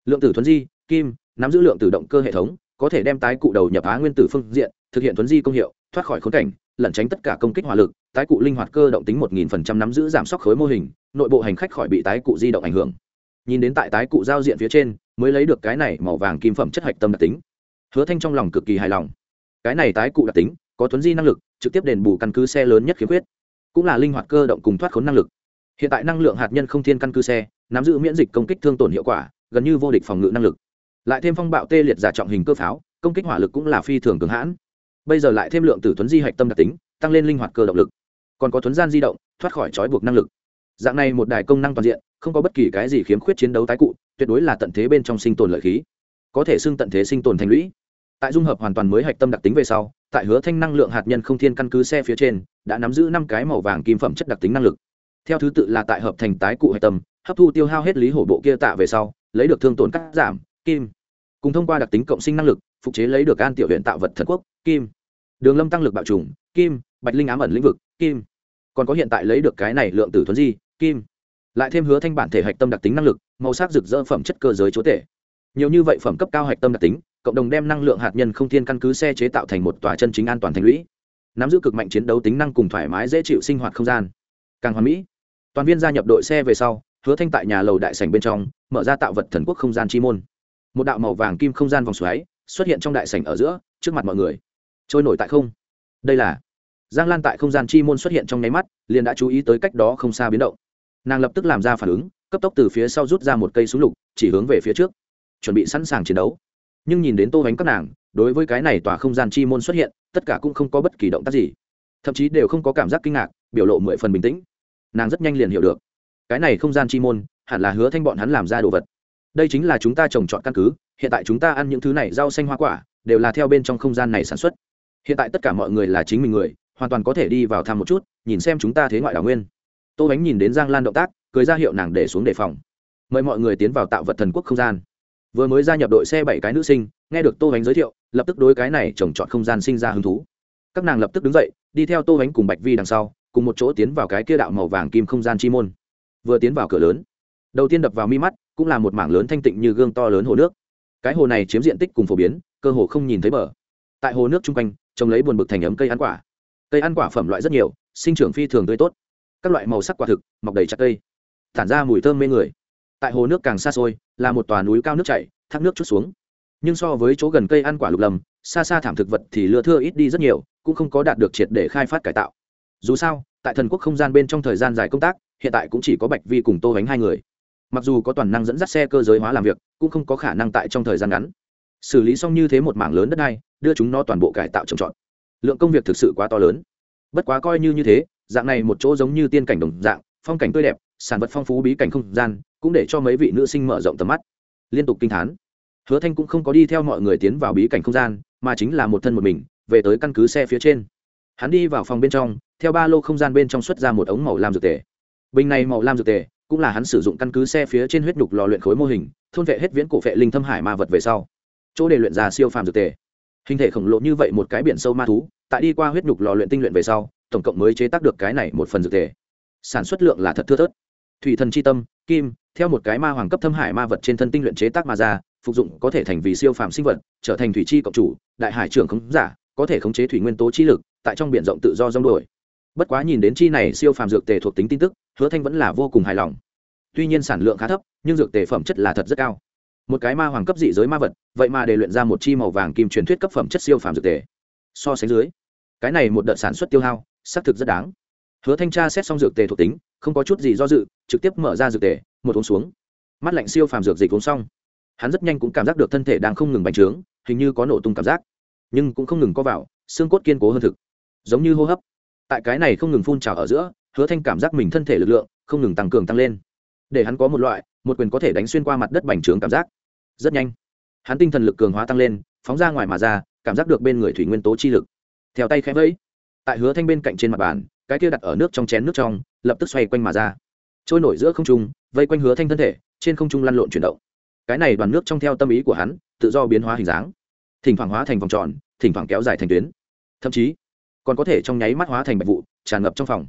Lượng tử thuấn di, kim, nắm giữ lượng tử động cơ hệ thống, có thể đem tái cụ đầu nhập á nguyên tử phương diện thực hiện thuấn di công hiệu, thoát khỏi khốn cảnh, lẩn tránh tất cả công kích hỏa lực, tái cụ linh hoạt cơ động tính một nghìn phần trăm nắm giữ giảm sốc khối mô hình, nội bộ hành khách khỏi bị tái cụ di động ảnh hưởng. Nhìn đến tại tái cụ giao diện phía trên, mới lấy được cái này màu vàng kim phẩm chất hạch tâm đặc tính. Hứa thanh trong lòng cực kỳ hài lòng. Cái này tái cụ đặc tính, có thuấn di năng lực, trực tiếp đền bù căn cứ xe lớn nhất khiếm khuyết, cũng là linh hoạt cơ động cùng thoát khốn năng lực. Hiện tại năng lượng hạt nhân không thiên căn cứ xe, nắm giữ miễn dịch công kích thương tổn hiệu quả, gần như vô địch phòng ngự năng lực. Lại thêm phong bạo tê liệt giả trọng hình cơ pháo, công kích hỏa lực cũng là phi thường cường hãn bây giờ lại thêm lượng tử thuấn di hạch tâm đặc tính, tăng lên linh hoạt cơ động lực. Còn có thuấn gian di động, thoát khỏi trói buộc năng lực. Dạng này một đài công năng toàn diện, không có bất kỳ cái gì khiếm khuyết chiến đấu tái cụ, tuyệt đối là tận thế bên trong sinh tồn lợi khí. Có thể xưng tận thế sinh tồn thành lũy. Tại dung hợp hoàn toàn mới hạch tâm đặc tính về sau, tại hứa thanh năng lượng hạt nhân không thiên căn cứ xe phía trên, đã nắm giữ năm cái màu vàng kim phẩm chất đặc tính năng lực. Theo thứ tự là tại hợp thành tái cụ hạch tâm, hấp thu tiêu hao hết lý hổ bộ kia tạ về sau, lấy được thương tổn cắt giảm, kim. Cùng thông qua đặc tính cộng sinh năng lực, phục chế lấy được an tiểu huyện tạo vật thần quốc, kim đường lâm tăng lực bạo trùng, kim, bạch linh ám ẩn lĩnh vực, kim. Còn có hiện tại lấy được cái này lượng tử thuấn di, kim. Lại thêm hứa thanh bản thể hạch tâm đặc tính năng lực, màu sắc rực rỡ phẩm chất cơ giới chúa tể. Nhiều như vậy phẩm cấp cao hạch tâm đặc tính, cộng đồng đem năng lượng hạt nhân không thiên căn cứ xe chế tạo thành một tòa chân chính an toàn thành lũy. Nắm giữ cực mạnh chiến đấu tính năng cùng thoải mái dễ chịu sinh hoạt không gian. Càng hoàn mỹ. Toàn viên gia nhập đội xe về sau, hứa thanh tại nhà lầu đại sảnh bên trong, mở ra tạo vật thần quốc không gian chi môn. Một đạo màu vàng kim không gian vòng xoáy xuất hiện trong đại sảnh ở giữa, trước mặt mọi người trôi nổi tại không. Đây là giang lan tại không gian chi môn xuất hiện trong nháy mắt, liền đã chú ý tới cách đó không xa biến động. Nàng lập tức làm ra phản ứng, cấp tốc từ phía sau rút ra một cây súng lục, chỉ hướng về phía trước, chuẩn bị sẵn sàng chiến đấu. Nhưng nhìn đến tô bánh các nàng, đối với cái này tòa không gian chi môn xuất hiện, tất cả cũng không có bất kỳ động tác gì. Thậm chí đều không có cảm giác kinh ngạc, biểu lộ mười phần bình tĩnh. Nàng rất nhanh liền hiểu được, cái này không gian chi môn, hẳn là hứa thanh bọn hắn làm ra đồ vật. Đây chính là chúng ta trồng trọt căn cứ, hiện tại chúng ta ăn những thứ này rau xanh hoa quả, đều là theo bên trong không gian này sản xuất hiện tại tất cả mọi người là chính mình người, hoàn toàn có thể đi vào thăm một chút, nhìn xem chúng ta thế ngoại đảo nguyên. Tô bánh nhìn đến giang lan động tác, cười ra hiệu nàng để xuống đề phòng. Mời mọi người tiến vào tạo vật thần quốc không gian. Vừa mới gia nhập đội xe bảy cái nữ sinh, nghe được tô bánh giới thiệu, lập tức đối cái này trồng trọt không gian sinh ra hứng thú. Các nàng lập tức đứng dậy, đi theo tô bánh cùng bạch vi đằng sau, cùng một chỗ tiến vào cái kia đạo màu vàng kim không gian chi môn. Vừa tiến vào cửa lớn, đầu tiên đập vào mi mắt, cũng là một mảng lớn thanh tịnh như gương to lớn hồ nước. Cái hồ này chiếm diện tích cùng phổ biến, cơ hồ không nhìn thấy bờ. Tại hồ nước chung quanh trồng lấy buồn bực thành ấm cây ăn quả. Cây ăn quả phẩm loại rất nhiều, sinh trưởng phi thường tươi tốt. Các loại màu sắc quả thực, mọc đầy chặt cây, tản ra mùi thơm mê người. Tại hồ nước càng xa xôi, là một tòa núi cao nước chảy, thác nước chút xuống. Nhưng so với chỗ gần cây ăn quả lục lầm, xa xa thảm thực vật thì lưa thưa ít đi rất nhiều, cũng không có đạt được triệt để khai phát cải tạo. Dù sao, tại thần quốc không gian bên trong thời gian dài công tác, hiện tại cũng chỉ có bạch vi cùng tô bánh hai người. Mặc dù có toàn năng dẫn dắt xe cơ giới hóa làm việc, cũng không có khả năng tại trong thời gian ngắn. Xử lý xong như thế một mảng lớn đất này đưa chúng nó toàn bộ cải tạo trồng trọt. Lượng công việc thực sự quá to lớn. Bất quá coi như như thế, dạng này một chỗ giống như tiên cảnh đồng dạng, phong cảnh tươi đẹp, sản vật phong phú bí cảnh không gian, cũng để cho mấy vị nữ sinh mở rộng tầm mắt. Liên tục kinh thán. Hứa thanh cũng không có đi theo mọi người tiến vào bí cảnh không gian, mà chính là một thân một mình, về tới căn cứ xe phía trên. Hắn đi vào phòng bên trong, theo ba lô không gian bên trong xuất ra một ống màu lam dược tề. Bình này màu lam dược tề, cũng là hắn sử dụng căn cứ xe phía trên huyết nhục lò luyện khối mô hình, thôn vệ hết viễn cổ vệ linh thâm hải ma vật về sau. Chỗ để luyện ra siêu phàm dược tề hình thể khổng lồ như vậy một cái biển sâu ma thú, tại đi qua huyết nhục lò luyện tinh luyện về sau, tổng cộng mới chế tác được cái này một phần dược tề sản xuất lượng là thật thưa thớt. Thủy thần c h i tâm, kim, theo một cái ma hoàng cấp thâm hải ma vật trên thân tinh luyện chế tác mà ra, phục dụng có thể thành vì siêu phàm sinh vật, trở thành thủy chi cộng chủ, đại hải trưởng khống giả, có thể khống chế thủy nguyên tố chi lực, tại trong b i ể n rộng tự do rong đổi bất quá nhìn đến chi này siêu phàm dược tề thuộc tính tin tức, hứa thanh vẫn là vô cùng hài lòng. Tuy nhiên sản lượng khá thấp, nhưng dược tề phẩm chất là thật rất cao một cái ma hoàng cấp dị giới ma vật, vậy mà để luyện ra một chi màu vàng kim truyền thuyết cấp phẩm chất siêu phàm dược tề. So sánh dưới, cái này một đợt sản xuất tiêu hao, xác thực rất đáng. Hứa thanh tra xét xong dược tề thuộc tính, không có chút gì do dự, trực tiếp mở ra dược tề, một uống xuống. Mắt lạnh siêu phàm dược dịch uống xong, hắn rất nhanh cũng cảm giác được thân thể đang không ngừng bành trướng, hình như có nổ tung cảm giác. Nhưng cũng không ngừng có vào, xương cốt kiên cố hơn thực. Giống như hô hấp. Tại cái này không ngừng phun trào ở giữa, hứa thanh cảm giác mình thân thể lực lượng không ngừng tăng cường tăng lên. Để hắn có một loại, một quyền có thể đánh xuyên qua mặt đất bành trướng cảm giác rất nhanh. Hắn tinh thần lực cường hóa tăng lên, phóng ra ngoài mà ra, cảm giác được bên người thủy nguyên tố chi lực. Theo tay khẽ vẫy, tại hứa thanh bên cạnh trên mặt bàn, cái kia đặt ở nước trong chén nước trong, lập tức xoay quanh mà ra. Trôi nổi giữa không trung, vây quanh hứa thanh thân thể, trên không trung lăn lộn chuyển động. Cái này đoàn nước trong theo tâm ý của hắn, tự do biến hóa hình dáng. Thỉnh thoảng hóa thành vòng tròn, thỉnh thoảng kéo dài thành tuyến. Thậm chí, còn có thể trong nháy mắt hóa thành bạch vụ, tràn ngập trong phòng.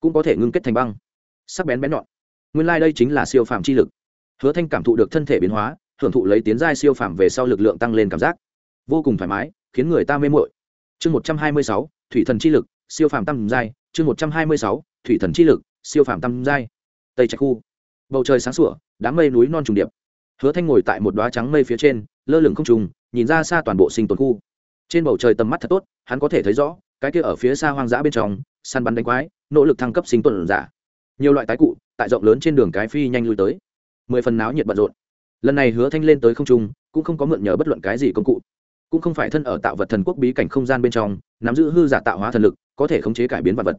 Cũng có thể ngưng kết thành băng. Sắc bén bén nhọn. Nguyên lai đây chính là siêu phạm chi lực. Hứa thanh cảm thụ được thân thể biến hóa hưởng thụ lấy tiến giai siêu phàm về sau lực lượng tăng lên cảm giác. Vô cùng thoải mái, khiến người ta mê mội chương một trăm hai mươi sáu, thủy thần chi lực, siêu phàm tăng giai. Chương một trăm hai mươi sáu, thủy thần chi lực, siêu phàm tăng giai. Tây trạch khu. Bầu trời sáng sủa, đám mây núi non trùng điệp. Hứa thanh ngồi tại một đoá trắng mây phía trên, lơ lửng không trùng, nhìn ra xa toàn bộ sinh tồn khu. Trên bầu trời tầm mắt thật tốt, hắn có thể thấy rõ, cái kia ở phía xa hoang dã bên trong, săn bắn đánh quái, nỗ lực thăng cấp sinh tồn giả. Nhiều loại tái cụ, tại rộng lớn trên đường cái phi nhanh lui tới. Mười phần náo nhiệt bận rộn lần này hứa thanh lên tới không trung, cũng không có mượn nhờ bất luận cái gì công cụ. Cũng không phải thân ở tạo vật thần quốc bí cảnh không gian bên trong, nắm giữ hư giả tạo hóa thần lực, có thể khống chế cải biến vật vật.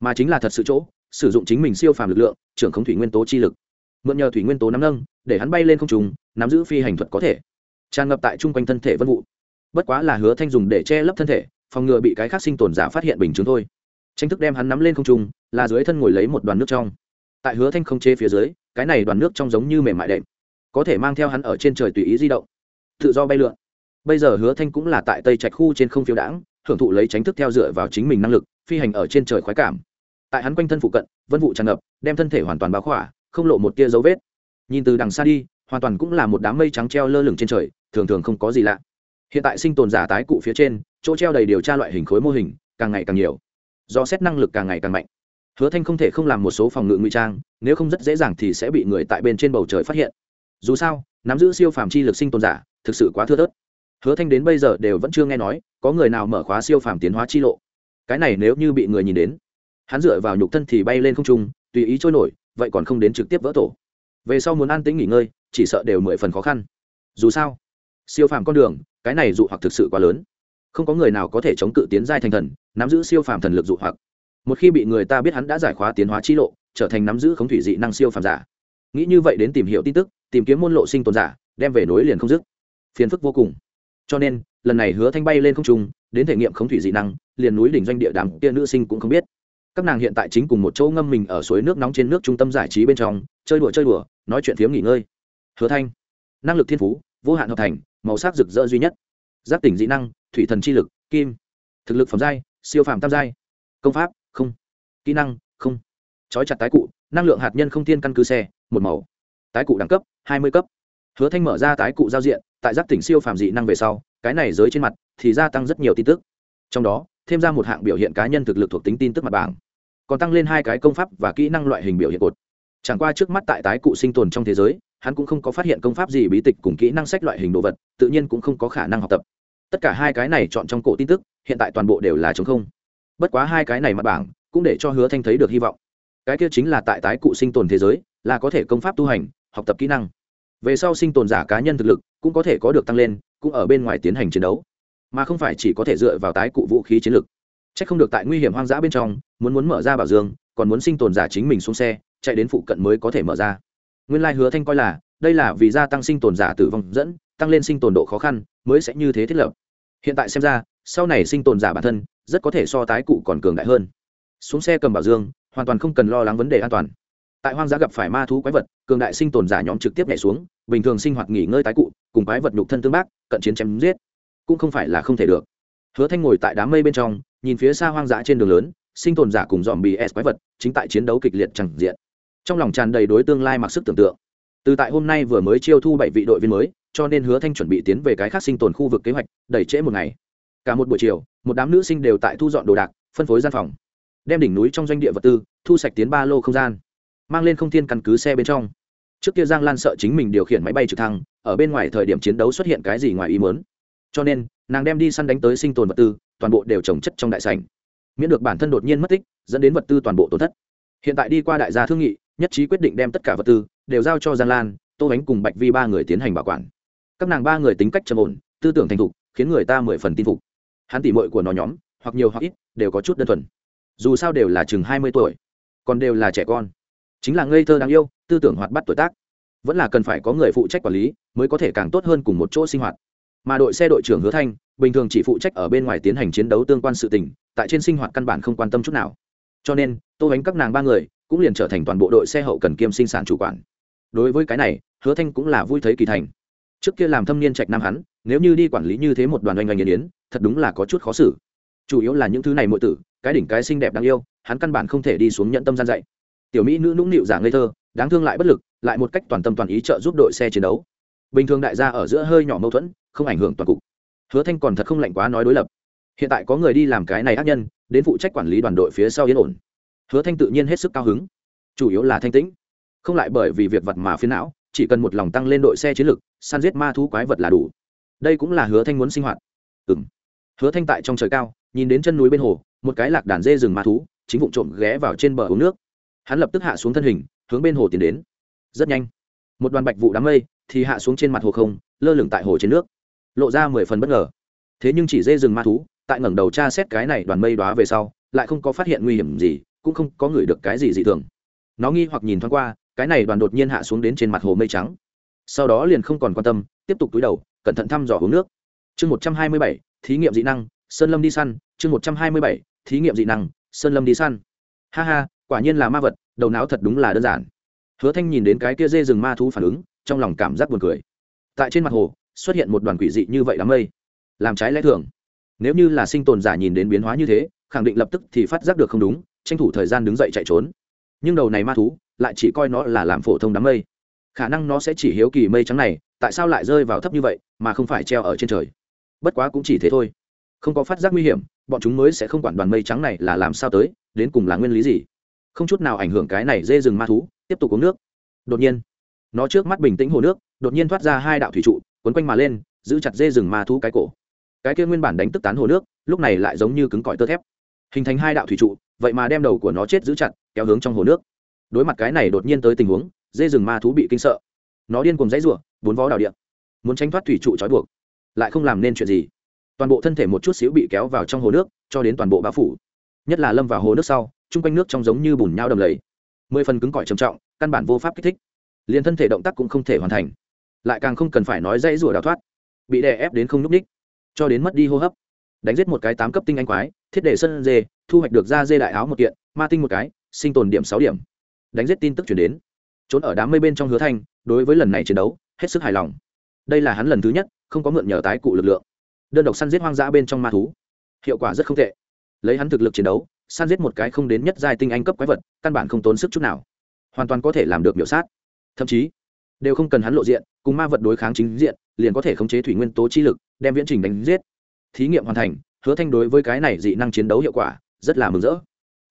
Mà chính là thật sự chỗ, sử dụng chính mình siêu phàm lực lượng, trưởng khống thủy nguyên tố chi lực. Mượn nhờ thủy nguyên tố nắm nâng, để hắn bay lên không trung, nắm giữ phi hành thuật có thể. Tràn ngập tại chung quanh thân thể vân vụ. Bất quá là hứa thanh dùng để che lấp thân thể, phòng ngừa bị cái khác sinh tồn giả phát hiện bình chứng thôi. Tranh thức đem hắn nắm lên không trung, là dưới thân ngồi lấy một đoàn nước trong. Tại hứa thanh không chế phía dưới, cái này đoàn nước trong giống như mềm mại đệm có thể mang theo hắn ở trên trời tùy ý di động. Tự do bay lượn. Bây giờ hứa thanh cũng là tại tây trạch khu trên không phiêu đãng, hưởng thụ lấy tránh thức theo dựa vào chính mình năng lực, phi hành ở trên trời khoái cảm. Tại hắn quanh thân phụ cận, vân vụ tràn ngập, đem thân thể hoàn toàn báo khỏa, không lộ một tia dấu vết. Nhìn từ đằng xa đi, hoàn toàn cũng là một đám mây trắng treo lơ lửng trên trời, thường thường không có gì lạ. Hiện tại sinh tồn giả tái cụ phía trên, chỗ treo đầy điều tra loại hình khối mô hình, càng ngày càng nhiều. Do xét năng lực càng ngày càng mạnh. Hứa thanh không thể không làm một số phòng ngự ngụy trang, nếu không rất dễ dàng thì sẽ bị người tại bên trên bầu trời phát hiện dù sao, nắm giữ siêu phàm chi lực sinh tồn giả, thực sự quá thưa thớt. Hứa thanh đến bây giờ đều vẫn chưa nghe nói, có người nào mở khóa siêu phàm tiến hóa chi lộ. Cái này nếu như bị người nhìn đến, hắn dựa vào nhục thân thì bay lên không trung, tùy ý trôi nổi, vậy còn không đến trực tiếp vỡ tổ. Về sau muốn an tĩnh nghỉ ngơi, chỉ sợ đều mười phần khó khăn. Dù sao, siêu phàm con đường, cái này dụ hoặc thực sự quá lớn. Không có người nào có thể chống cự tiến giai thành thần, nắm giữ siêu phàm thần lực dụ hoặc. Một khi bị người ta biết hắn đã giải khóa tiến hóa chi lộ, trở thành nắm giữ khống thủy dị năng siêu phàm giả. Nghĩ như vậy đến tìm hiểu tin tức tìm kiếm môn lộ sinh tồn giả, đem về nối liền không dứt. Phiền phức vô cùng. Cho nên, lần này hứa thanh bay lên không trung, đến thể nghiệm khống thủy dị năng, liền núi đỉnh doanh địa đàm kia nữ sinh cũng không biết. Các nàng hiện tại chính cùng một chỗ ngâm mình ở suối nước nóng trên nước trung tâm giải trí bên trong, chơi đùa chơi đùa, nói chuyện phiếm nghỉ ngơi. Hứa thanh, năng lực thiên phú, vô hạn hợp thành, màu sắc rực rỡ duy nhất. Giáp tỉnh dị năng, thủy thần chi lực, kim. Thực lực phẩm giai, siêu phàm tam giai. Công pháp, không. Kỹ năng, không. Trói chặt tái cụ, năng lượng hạt nhân không tiên căn cứ xe, một màu. Tái cụ đẳng cấp hai mươi cấp. Hứa thanh mở ra tái cụ giao diện, tại giáp tỉnh siêu phàm dị năng về sau, cái này giới trên mặt thì gia tăng rất nhiều tin tức. Trong đó, thêm ra một hạng biểu hiện cá nhân thực lực thuộc tính tin tức mặt bảng, còn tăng lên hai cái công pháp và kỹ năng loại hình biểu hiện cột. Chẳng qua trước mắt tại tái cụ sinh tồn trong thế giới, hắn cũng không có phát hiện công pháp gì bí tịch cùng kỹ năng sách loại hình đồ vật, tự nhiên cũng không có khả năng học tập. Tất cả hai cái này chọn trong cổ tin tức, hiện tại toàn bộ đều là chống không. Bất quá hai cái này mặt bảng cũng để cho hứa thanh thấy được hy vọng. Cái kia chính là tại tái cụ sinh tồn thế giới, là có thể công pháp tu hành học tập kỹ năng. Về sau sinh tồn giả cá nhân thực lực cũng có thể có được tăng lên, cũng ở bên ngoài tiến hành chiến đấu. Mà không phải chỉ có thể dựa vào tái cụ vũ khí chiến lược c h ắ c không được tại nguy hiểm hoang dã bên trong, muốn muốn mở ra bảo dương, còn muốn sinh tồn giả chính mình xuống xe, chạy đến phụ cận mới có thể mở ra. Nguyên lai hứa thanh coi là, đây là vì gia tăng sinh tồn giả tử vong dẫn, tăng lên sinh tồn độ khó khăn, mới sẽ như thế thiết lập. Hiện tại xem ra, sau này sinh tồn giả bản thân, rất có thể so tái cụ còn cường đại hơn. Xuống xe cầm bảo dương, hoàn toàn không cần lo lắng vấn đề an toàn tại hoang dã gặp phải ma thú quái vật, cường đại sinh tồn giả nhóm trực tiếp nhảy xuống, bình thường sinh hoạt nghỉ ngơi tái cụ, cùng quái vật nhục thân tương bác, cận chiến chém giết. Cũng không phải là không thể được. Hứa thanh ngồi tại đám mây bên trong, nhìn phía xa hoang dã trên đường lớn, sinh tồn giả cùng dòm bì s quái vật chính tại chiến đấu kịch liệt chẳng diện. Trong lòng tràn đầy đối tương lai mặc sức tưởng tượng. Từ tại hôm nay vừa mới chiêu thu bảy vị đội viên mới, cho nên hứa thanh chuẩn bị tiến về cái khác sinh tồn khu vực kế hoạch, đẩy trễ một ngày. Cả một buổi chiều, một đám nữ sinh đều tại thu dọn đồ đạc, phân phối gian phòng. Đem đỉnh núi trong doanh địa vật tư, thu sạch tiến ba lô không gian mang lên không thiên căn cứ xe bên trong. Trước kia giang lan sợ chính mình điều khiển máy bay trực thăng, ở bên ngoài thời điểm chiến đấu xuất hiện cái gì ngoài ý muốn. Cho nên, nàng đem đi săn đánh tới sinh tồn vật tư, toàn bộ đều trồng chất trong đại sảnh. Miễn được bản thân đột nhiên mất tích, dẫn đến vật tư toàn bộ tổn thất. Hiện tại đi qua đại gia thương nghị, nhất trí quyết định đem tất cả vật tư đều giao cho giang lan, tô bánh cùng bạch vi ba người tiến hành bảo quản. Các nàng ba người tính cách trầm ổn, tư tưởng thành thục, khiến người ta mười phần tin phục. Hắn tỉ mội của nó nhóm, hoặc nhiều hoặc ít, đều có chút đơn thuần. Dù sao đều là chừng hai mươi tuổi, còn đều là trẻ con chính là ngây thơ đáng yêu, tư tưởng hoạt bắt tuổi tác. Vẫn là cần phải có người phụ trách quản lý, mới có thể càng tốt hơn cùng một chỗ sinh hoạt. Mà đội xe đội trưởng hứa thanh, bình thường chỉ phụ trách ở bên ngoài tiến hành chiến đấu tương quan sự tình, tại trên sinh hoạt căn bản không quan tâm chút nào. Cho nên, tô bánh các nàng ba người cũng liền trở thành toàn bộ đội xe hậu cần kiêm sinh sản chủ quản. Đối với cái này, hứa thanh cũng là vui thấy kỳ thành. Trước kia làm thâm niên trạch nam hắn, nếu như đi quản lý như thế một đoàn oanh oanh nghiền yến thật đúng là có chút khó xử. Chủ yếu là những thứ này mọi tử, cái đỉnh cái xinh đẹp đáng yêu, hắn căn bản không thể đi xuống nhận tâm gian dạy tiểu mỹ nữ nũng nịu giả ngây thơ đáng thương lại bất lực lại một cách toàn tâm toàn ý trợ giúp đội xe chiến đấu. Bình thường đại gia ở giữa hơi nhỏ mâu thuẫn không ảnh hưởng toàn cục. Hứa thanh còn thật không lạnh quá nói đối lập. Hiện tại có người đi làm cái này ác nhân đến phụ trách quản lý đoàn đội phía sau yên ổn. Hứa thanh tự nhiên hết sức cao hứng. Chủ yếu là thanh tĩnh. Không lại bởi vì việc vật mà phiến não chỉ cần một lòng tăng lên đội xe chiến lực, săn giết ma thú quái vật là đủ. Đây cũng là hứa thanh muốn sinh hoạt. Ừ m hứa thanh tại trong trời cao nhìn đến chân núi bên hồ một cái lạc đàn dê rừng ma thú chính vụ trộm ghé vào trên bờ uống nước hắn lập tức hạ xuống thân hình, hướng bên hồ tiến đến. Rất nhanh, một đoàn bạch vụ đám mây thì hạ xuống trên mặt hồ không, lơ lửng tại hồ trên nước, lộ ra mười phần bất ngờ. Thế nhưng chỉ dê rừng ma thú, tại ngẩng đầu tra xét cái này đoàn mây đoá về sau, lại không có phát hiện nguy hiểm gì, cũng không có người được cái gì dị thường. Nó nghi hoặc nhìn thoáng qua, cái này đoàn đột nhiên hạ xuống đến trên mặt hồ mây trắng. Sau đó liền không còn quan tâm, tiếp tục túi đầu, cẩn thận thăm dò uống nước. Chương một trăm hai mươi bảy, thí nghiệm dị năng, sơn lâm đi săn. Chương một trăm hai mươi bảy, thí nghiệm dị năng, sơn lâm đi săn. Ha ha quả nhiên là ma vật, đầu não thật đúng là đơn giản. Hứa thanh nhìn đến cái kia dê rừng ma thú phản ứng, trong lòng cảm giác buồn cười. Tại trên mặt hồ, xuất hiện một đoàn quỷ dị như vậy đám mây. Làm trái lẽ thường. Nếu như là sinh tồn giả nhìn đến biến hóa như thế, khẳng định lập tức thì phát giác được không đúng, tranh thủ thời gian đứng dậy chạy trốn. Nhưng đầu này ma thú lại chỉ coi nó là làm phổ thông đám mây. Khả năng nó sẽ chỉ hiếu kỳ mây trắng này, tại sao lại rơi vào thấp như vậy, mà không phải treo ở trên trời? Bất quá cũng chỉ thế thôi. Không có phát giác nguy hiểm, bọn chúng mới sẽ không quản đoàn mây trắng này là làm sao tới, đến cùng là nguyên lý gì? Không chút nào ảnh hưởng cái này dê rừng ma thú, tiếp tục uống nước. Đột nhiên, nó trước mắt bình tĩnh hồ nước, đột nhiên thoát ra hai đạo thủy trụ, quấn quanh mà lên, giữ chặt dê rừng ma thú cái cổ. Cái kia nguyên bản đánh tức tán hồ nước, lúc này lại giống như cứng cỏi tơ thép. Hình thành hai đạo thủy trụ, vậy mà đem đầu của nó chết giữ chặt, kéo hướng trong hồ nước. Đối mặt cái này đột nhiên tới tình huống, dê rừng ma thú bị kinh sợ. Nó điên cùng dãy rủa, bốn vó đào điện muốn tránh thoát thủy trụ trói buộc, lại không làm nên chuyện gì. Toàn bộ thân thể một chút xíu bị kéo vào trong hồ nước, cho đến toàn bộ bao phủ. Nhất là lâm vào hồ nước sau chung quanh nước trong giống như bùn nhau đầm lầy. Mười phần cứng cỏi trầm trọng, căn bản vô pháp kích thích. Liền thân thể động tác cũng không thể hoàn thành. Lại càng không cần phải nói dãy rủa đào thoát. Bị đè ép đến không n ú c ních cho đến mất đi hô hấp. Đánh giết một cái tám cấp tinh anh quái, thiết đề sân dê, thu hoạch được da dê đại áo một kiện, ma tinh một cái, sinh tồn điểm sáu điểm. Đánh giết tin tức chuyển đến. Trốn ở đám mây bên trong hứa thanh, đối với lần này chiến đấu, hết sức hài lòng. Đây là hắn lần thứ nhất, không có mượn nhờ tái cụ lực lượng. Đơn độc săn giết hoang dã bên trong ma thú. Hiệu quả rất không tệ. Lấy hắn thực lực chiến đấu san giết một cái không đến nhất giai tinh anh cấp quái vật, căn bản không tốn sức chút nào. Hoàn toàn có thể làm được biểu sát. Thậm chí, đều không cần hắn lộ diện, cùng ma vật đối kháng chính diện, liền có thể khống chế thủy nguyên tố chi lực, đem viễn trình đánh giết. Thí nghiệm hoàn thành, hứa thanh đối với cái này dị năng chiến đấu hiệu quả, rất là mừng rỡ.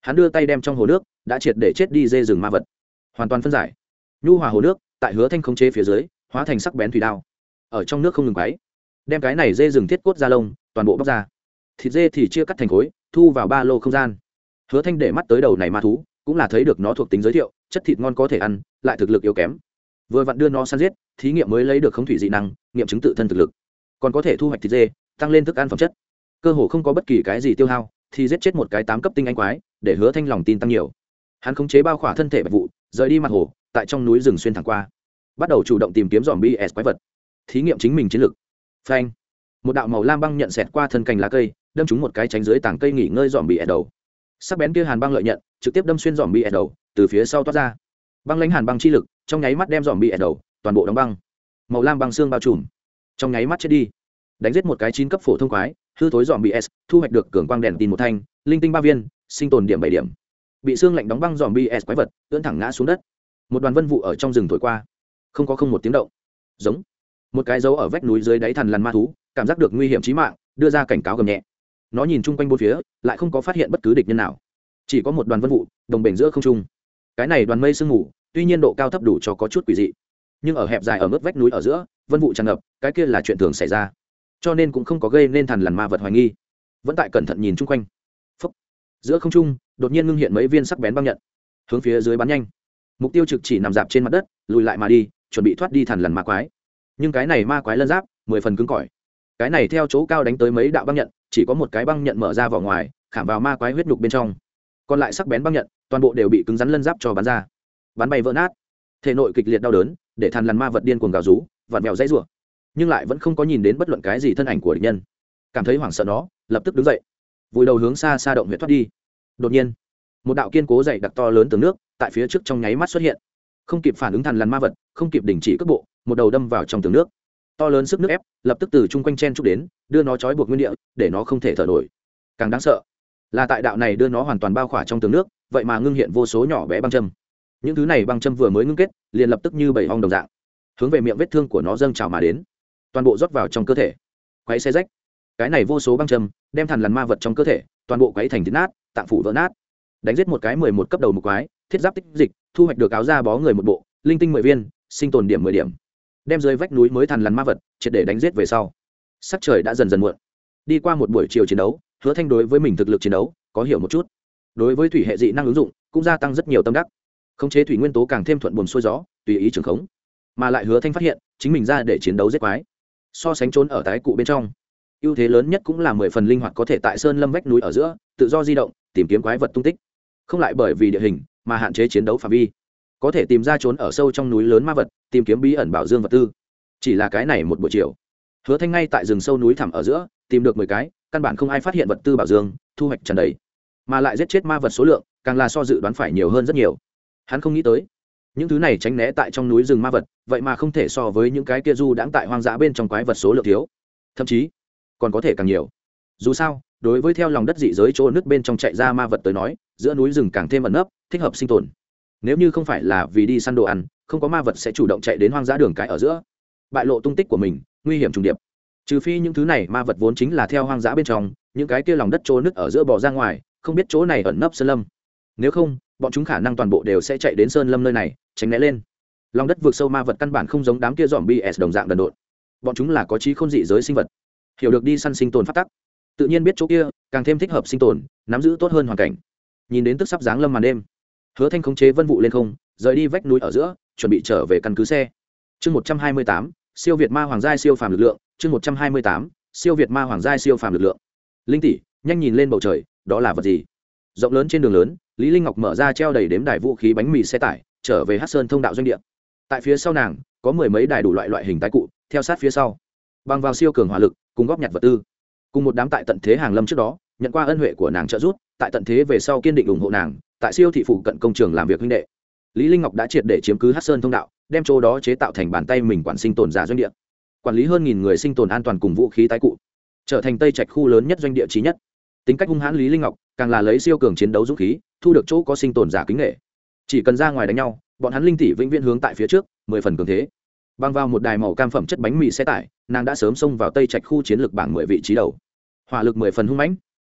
Hắn đưa tay đem trong hồ nước, đã triệt để chết đi dê rừng ma vật. Hoàn toàn phân giải. Nhu hòa hồ nước, tại hứa thanh khống chế phía dưới, hóa thành sắc bén thủy đao. Ở trong nước không ngừng quáy đem cái này dê rừng thiết cốt ra lông, toàn bộ bóc ra. Thịt dê thì chia cắt thành khối thu vào ba lô không gian. Hứa thanh để mắt tới đầu này ma thú, cũng là thấy được nó thuộc tính giới thiệu, chất thịt ngon có thể ăn, lại thực lực yếu kém. Vừa vặn đưa nó săn giết, thí nghiệm mới lấy được không thủy dị năng, nghiệm chứng tự thân thực lực. Còn có thể thu hoạch thịt dê, tăng lên thức ăn phẩm chất. Cơ hồ không có bất kỳ cái gì tiêu hao, thì giết chết một cái tám cấp tinh anh quái, để hứa thanh lòng tin tăng nhiều. Hắn khống chế bao khỏa thân thể bạch vụ, rời đi mặt hồ, tại trong núi rừng xuyên thẳng qua. Bắt đầu chủ động tìm kiếm dòm bs quái vật. Thí nghiệm chính mình chiến lược. Phanh. Một đạo màu lam băng nhận xẹt qua thân cành lá cây đâm trúng một cái tránh dưới tảng cây nghỉ ngơi dòm bị ẹt đầu. Sắc bén kia hàn băng lợi nhận, trực tiếp đâm xuyên dòm bị ẹt đầu, từ phía sau toát ra. Băng lãnh hàn băng chi lực, trong nháy mắt đem dòm bị ẹt đầu, toàn bộ đóng băng. Màu lam băng xương bao trùm. Trong nháy mắt chết đi. Đánh giết một cái chín cấp phổ thông quái, hư thối dòm bị s, thu hoạch được cường quang đèn tin một thanh, linh tinh ba viên, sinh tồn điểm bảy điểm. Bị xương lạnh đóng băng dòm bị s quái vật, ưỡn thẳng ngã xuống đất. Một đoàn vân vụ ở trong rừng thổi qua. Không có không một tiếng động. Giống. Một cái dấu ở vách núi dưới đáy thần lằn ma thú, cảm giác được nguy hiểm trí mạng, đưa ra cảnh cáo gầm nhẹ nó nhìn chung quanh bốn phía, lại không có phát hiện bất cứ địch nhân nào. Chỉ có một đoàn vân vụ, đồng bể giữa không trung. Cái này đoàn mây sương mù, tuy nhiên độ cao thấp đủ cho có chút quỷ dị, nhưng ở hẹp dài ở mức vách núi ở giữa, vân vụ tràn ngập, cái kia là chuyện thường xảy ra. Cho nên cũng không có gây nên thần lằn ma vật hoài nghi. Vẫn tại cẩn thận nhìn chung quanh. Phúc. giữa không trung, đột nhiên ngưng hiện mấy viên sắc bén băng nhận. Hướng phía dưới bắn nhanh. Mục tiêu trực chỉ nằm dạp trên mặt đất, lùi lại mà đi, chuẩn bị thoát đi thần lằn ma quái. Nhưng cái này ma quái lân giáp, mười phần cứng cỏi. Cái này theo chỗ cao đánh tới mấy đạo băng nhận chỉ có một cái băng nhận mở ra vào ngoài, khảm vào ma quái huyết nhục bên trong. Còn lại sắc bén băng nhận, toàn bộ đều bị cứng rắn lân giáp cho bắn ra. Bắn bay vỡ nát. Thể nội kịch liệt đau đớn, để thằn lằn ma vật điên cuồng gào rú, vặn vẹo dãy rủa. Nhưng lại vẫn không có nhìn đến bất luận cái gì thân ảnh của địch nhân. Cảm thấy hoảng sợ nó, lập tức đứng dậy. Vùi đầu hướng xa xa động huyện thoát đi. Đột nhiên, một đạo kiên cố dày đặc to lớn từ nước tại phía trước trong nháy mắt xuất hiện. Không kịp phản ứng thằn lằn ma vật, không kịp đình chỉ cước bộ, một đầu đâm vào trong tường nước to lớn sức nước ép, lập tức từ chung quanh chen trúc đến, đưa nó trói buộc nguyên địa, để nó không thể thở nổi. Càng đáng sợ là tại đạo này đưa nó hoàn toàn bao khỏa trong tường nước, vậy mà ngưng hiện vô số nhỏ bé băng châm. Những thứ này băng châm vừa mới ngưng kết, liền lập tức như bảy hong đồng dạng, hướng về miệng vết thương của nó dâng trào mà đến, toàn bộ rót vào trong cơ thể. Quáy xe rách. Cái này vô số băng châm, đem thằn lằn ma vật trong cơ thể, toàn bộ quáy thành thịt nát, tạng phủ vỡ nát. Đánh giết một cái mười một cấp đầu một quái, thiết giáp tích dịch, thu hoạch được áo da bó người một bộ, linh tinh mười viên, sinh tồn điểm mười điểm đem dưới vách núi mới thằn lằn ma vật triệt để đánh giết về sau. Sắc trời đã dần dần muộn. Đi qua một buổi chiều chiến đấu, hứa thanh đối với mình thực lực chiến đấu có hiểu một chút. Đối với thủy hệ dị năng ứng dụng cũng gia tăng rất nhiều tâm đắc. Khống chế thủy nguyên tố càng thêm thuận buồm xuôi gió, tùy ý trường khống. Mà lại hứa thanh phát hiện, chính mình ra để chiến đấu giết quái. So sánh trốn ở tái cụ bên trong, ưu thế lớn nhất cũng là mười phần linh hoạt có thể tại sơn lâm vách núi ở giữa, tự do di động, tìm kiếm quái vật tung tích. Không lại bởi vì địa hình mà hạn chế chiến đấu phạm vi có thể tìm ra trốn ở sâu trong núi lớn ma vật, tìm kiếm bí ẩn bảo dương vật tư. Chỉ là cái này một buổi chiều, hứa thanh ngay tại rừng sâu núi thẳm ở giữa, tìm được mười cái, căn bản không ai phát hiện vật tư bảo dương, thu hoạch trần đầy. Mà lại giết chết ma vật số lượng, càng là so dự đoán phải nhiều hơn rất nhiều. Hắn không nghĩ tới, những thứ này tránh né tại trong núi rừng ma vật, vậy mà không thể so với những cái kia du đãng tại hoang dã bên trong quái vật số lượng thiếu. Thậm chí, còn có thể càng nhiều. Dù sao, đối với theo lòng đất dị giới chỗ nước bên trong chạy ra ma vật tới nói, giữa núi rừng càng thêm ẩn nấp, thích hợp sinh tồn nếu như không phải là vì đi săn đồ ăn, không có ma vật sẽ chủ động chạy đến hoang dã đường cái ở giữa. Bại lộ tung tích của mình, nguy hiểm trùng điệp. Trừ phi những thứ này ma vật vốn chính là theo hoang dã bên trong, những cái kia lòng đất chỗ nứt ở giữa bò ra ngoài, không biết chỗ này ẩn nấp sơn lâm. Nếu không, bọn chúng khả năng toàn bộ đều sẽ chạy đến sơn lâm nơi này, tránh né lên. Lòng đất vượt sâu ma vật căn bản không giống đám kia dòm bs đồng dạng đần độn. Bọn chúng là có trí khôn dị giới sinh vật. Hiểu được đi săn sinh tồn phát tắc. Tự nhiên biết chỗ kia, càng thêm thích hợp sinh tồn, nắm giữ tốt hơn hoàn cảnh. Nhìn đến tức sắp giáng lâm màn đêm hứa thanh khống chế vân vụ lên không, rời đi vách núi ở giữa, chuẩn bị trở về căn cứ xe. Chương một trăm hai mươi tám, siêu việt ma hoàng giai siêu phàm lực lượng, chương một trăm hai mươi tám, siêu việt ma hoàng giai siêu phàm lực lượng. Linh tỷ, nhanh nhìn lên bầu trời, đó là vật gì? Rộng lớn trên đường lớn, lý linh ngọc mở ra treo đầy đếm đài vũ khí bánh mì xe tải, trở về hát sơn thông đạo doanh địa. Tại phía sau nàng, có mười mấy đài đủ loại loại hình tái cụ, theo sát phía sau. Bằng vào siêu cường hỏa lực, cùng góp nhặt vật tư. Cùng một đám tại tận thế hàng lâm trước đó, nhận qua ân huệ của nàng trợ giúp tại tận thế về sau kiên định ủng hộ nàng, tại siêu thị phụ cận công trường làm việc huynh đệ. Lý linh ngọc đã triệt để chiếm cứ hát sơn thông đạo, đem chỗ đó chế tạo thành bàn tay mình quản sinh tồn giả doanh địa, quản lý hơn nghìn người sinh tồn an toàn cùng vũ khí tái cụ, trở thành tây trạch khu lớn nhất doanh địa trí nhất. Tính cách hung hãn lý linh ngọc, càng là lấy siêu cường chiến đấu dũng khí, thu được chỗ có sinh tồn giả kính nghệ chỉ cần ra ngoài đánh nhau, bọn hắn linh tỷ vĩnh viễn hướng tại phía trước, mười phần cường thế. Băng vào một đài màu cam phẩm chất bánh mì xe tải, nàng đã sớm xông vào tây trạch khu chiến lược bảng mười vị trí đầu. Hỏa lực mười phần hung mãnh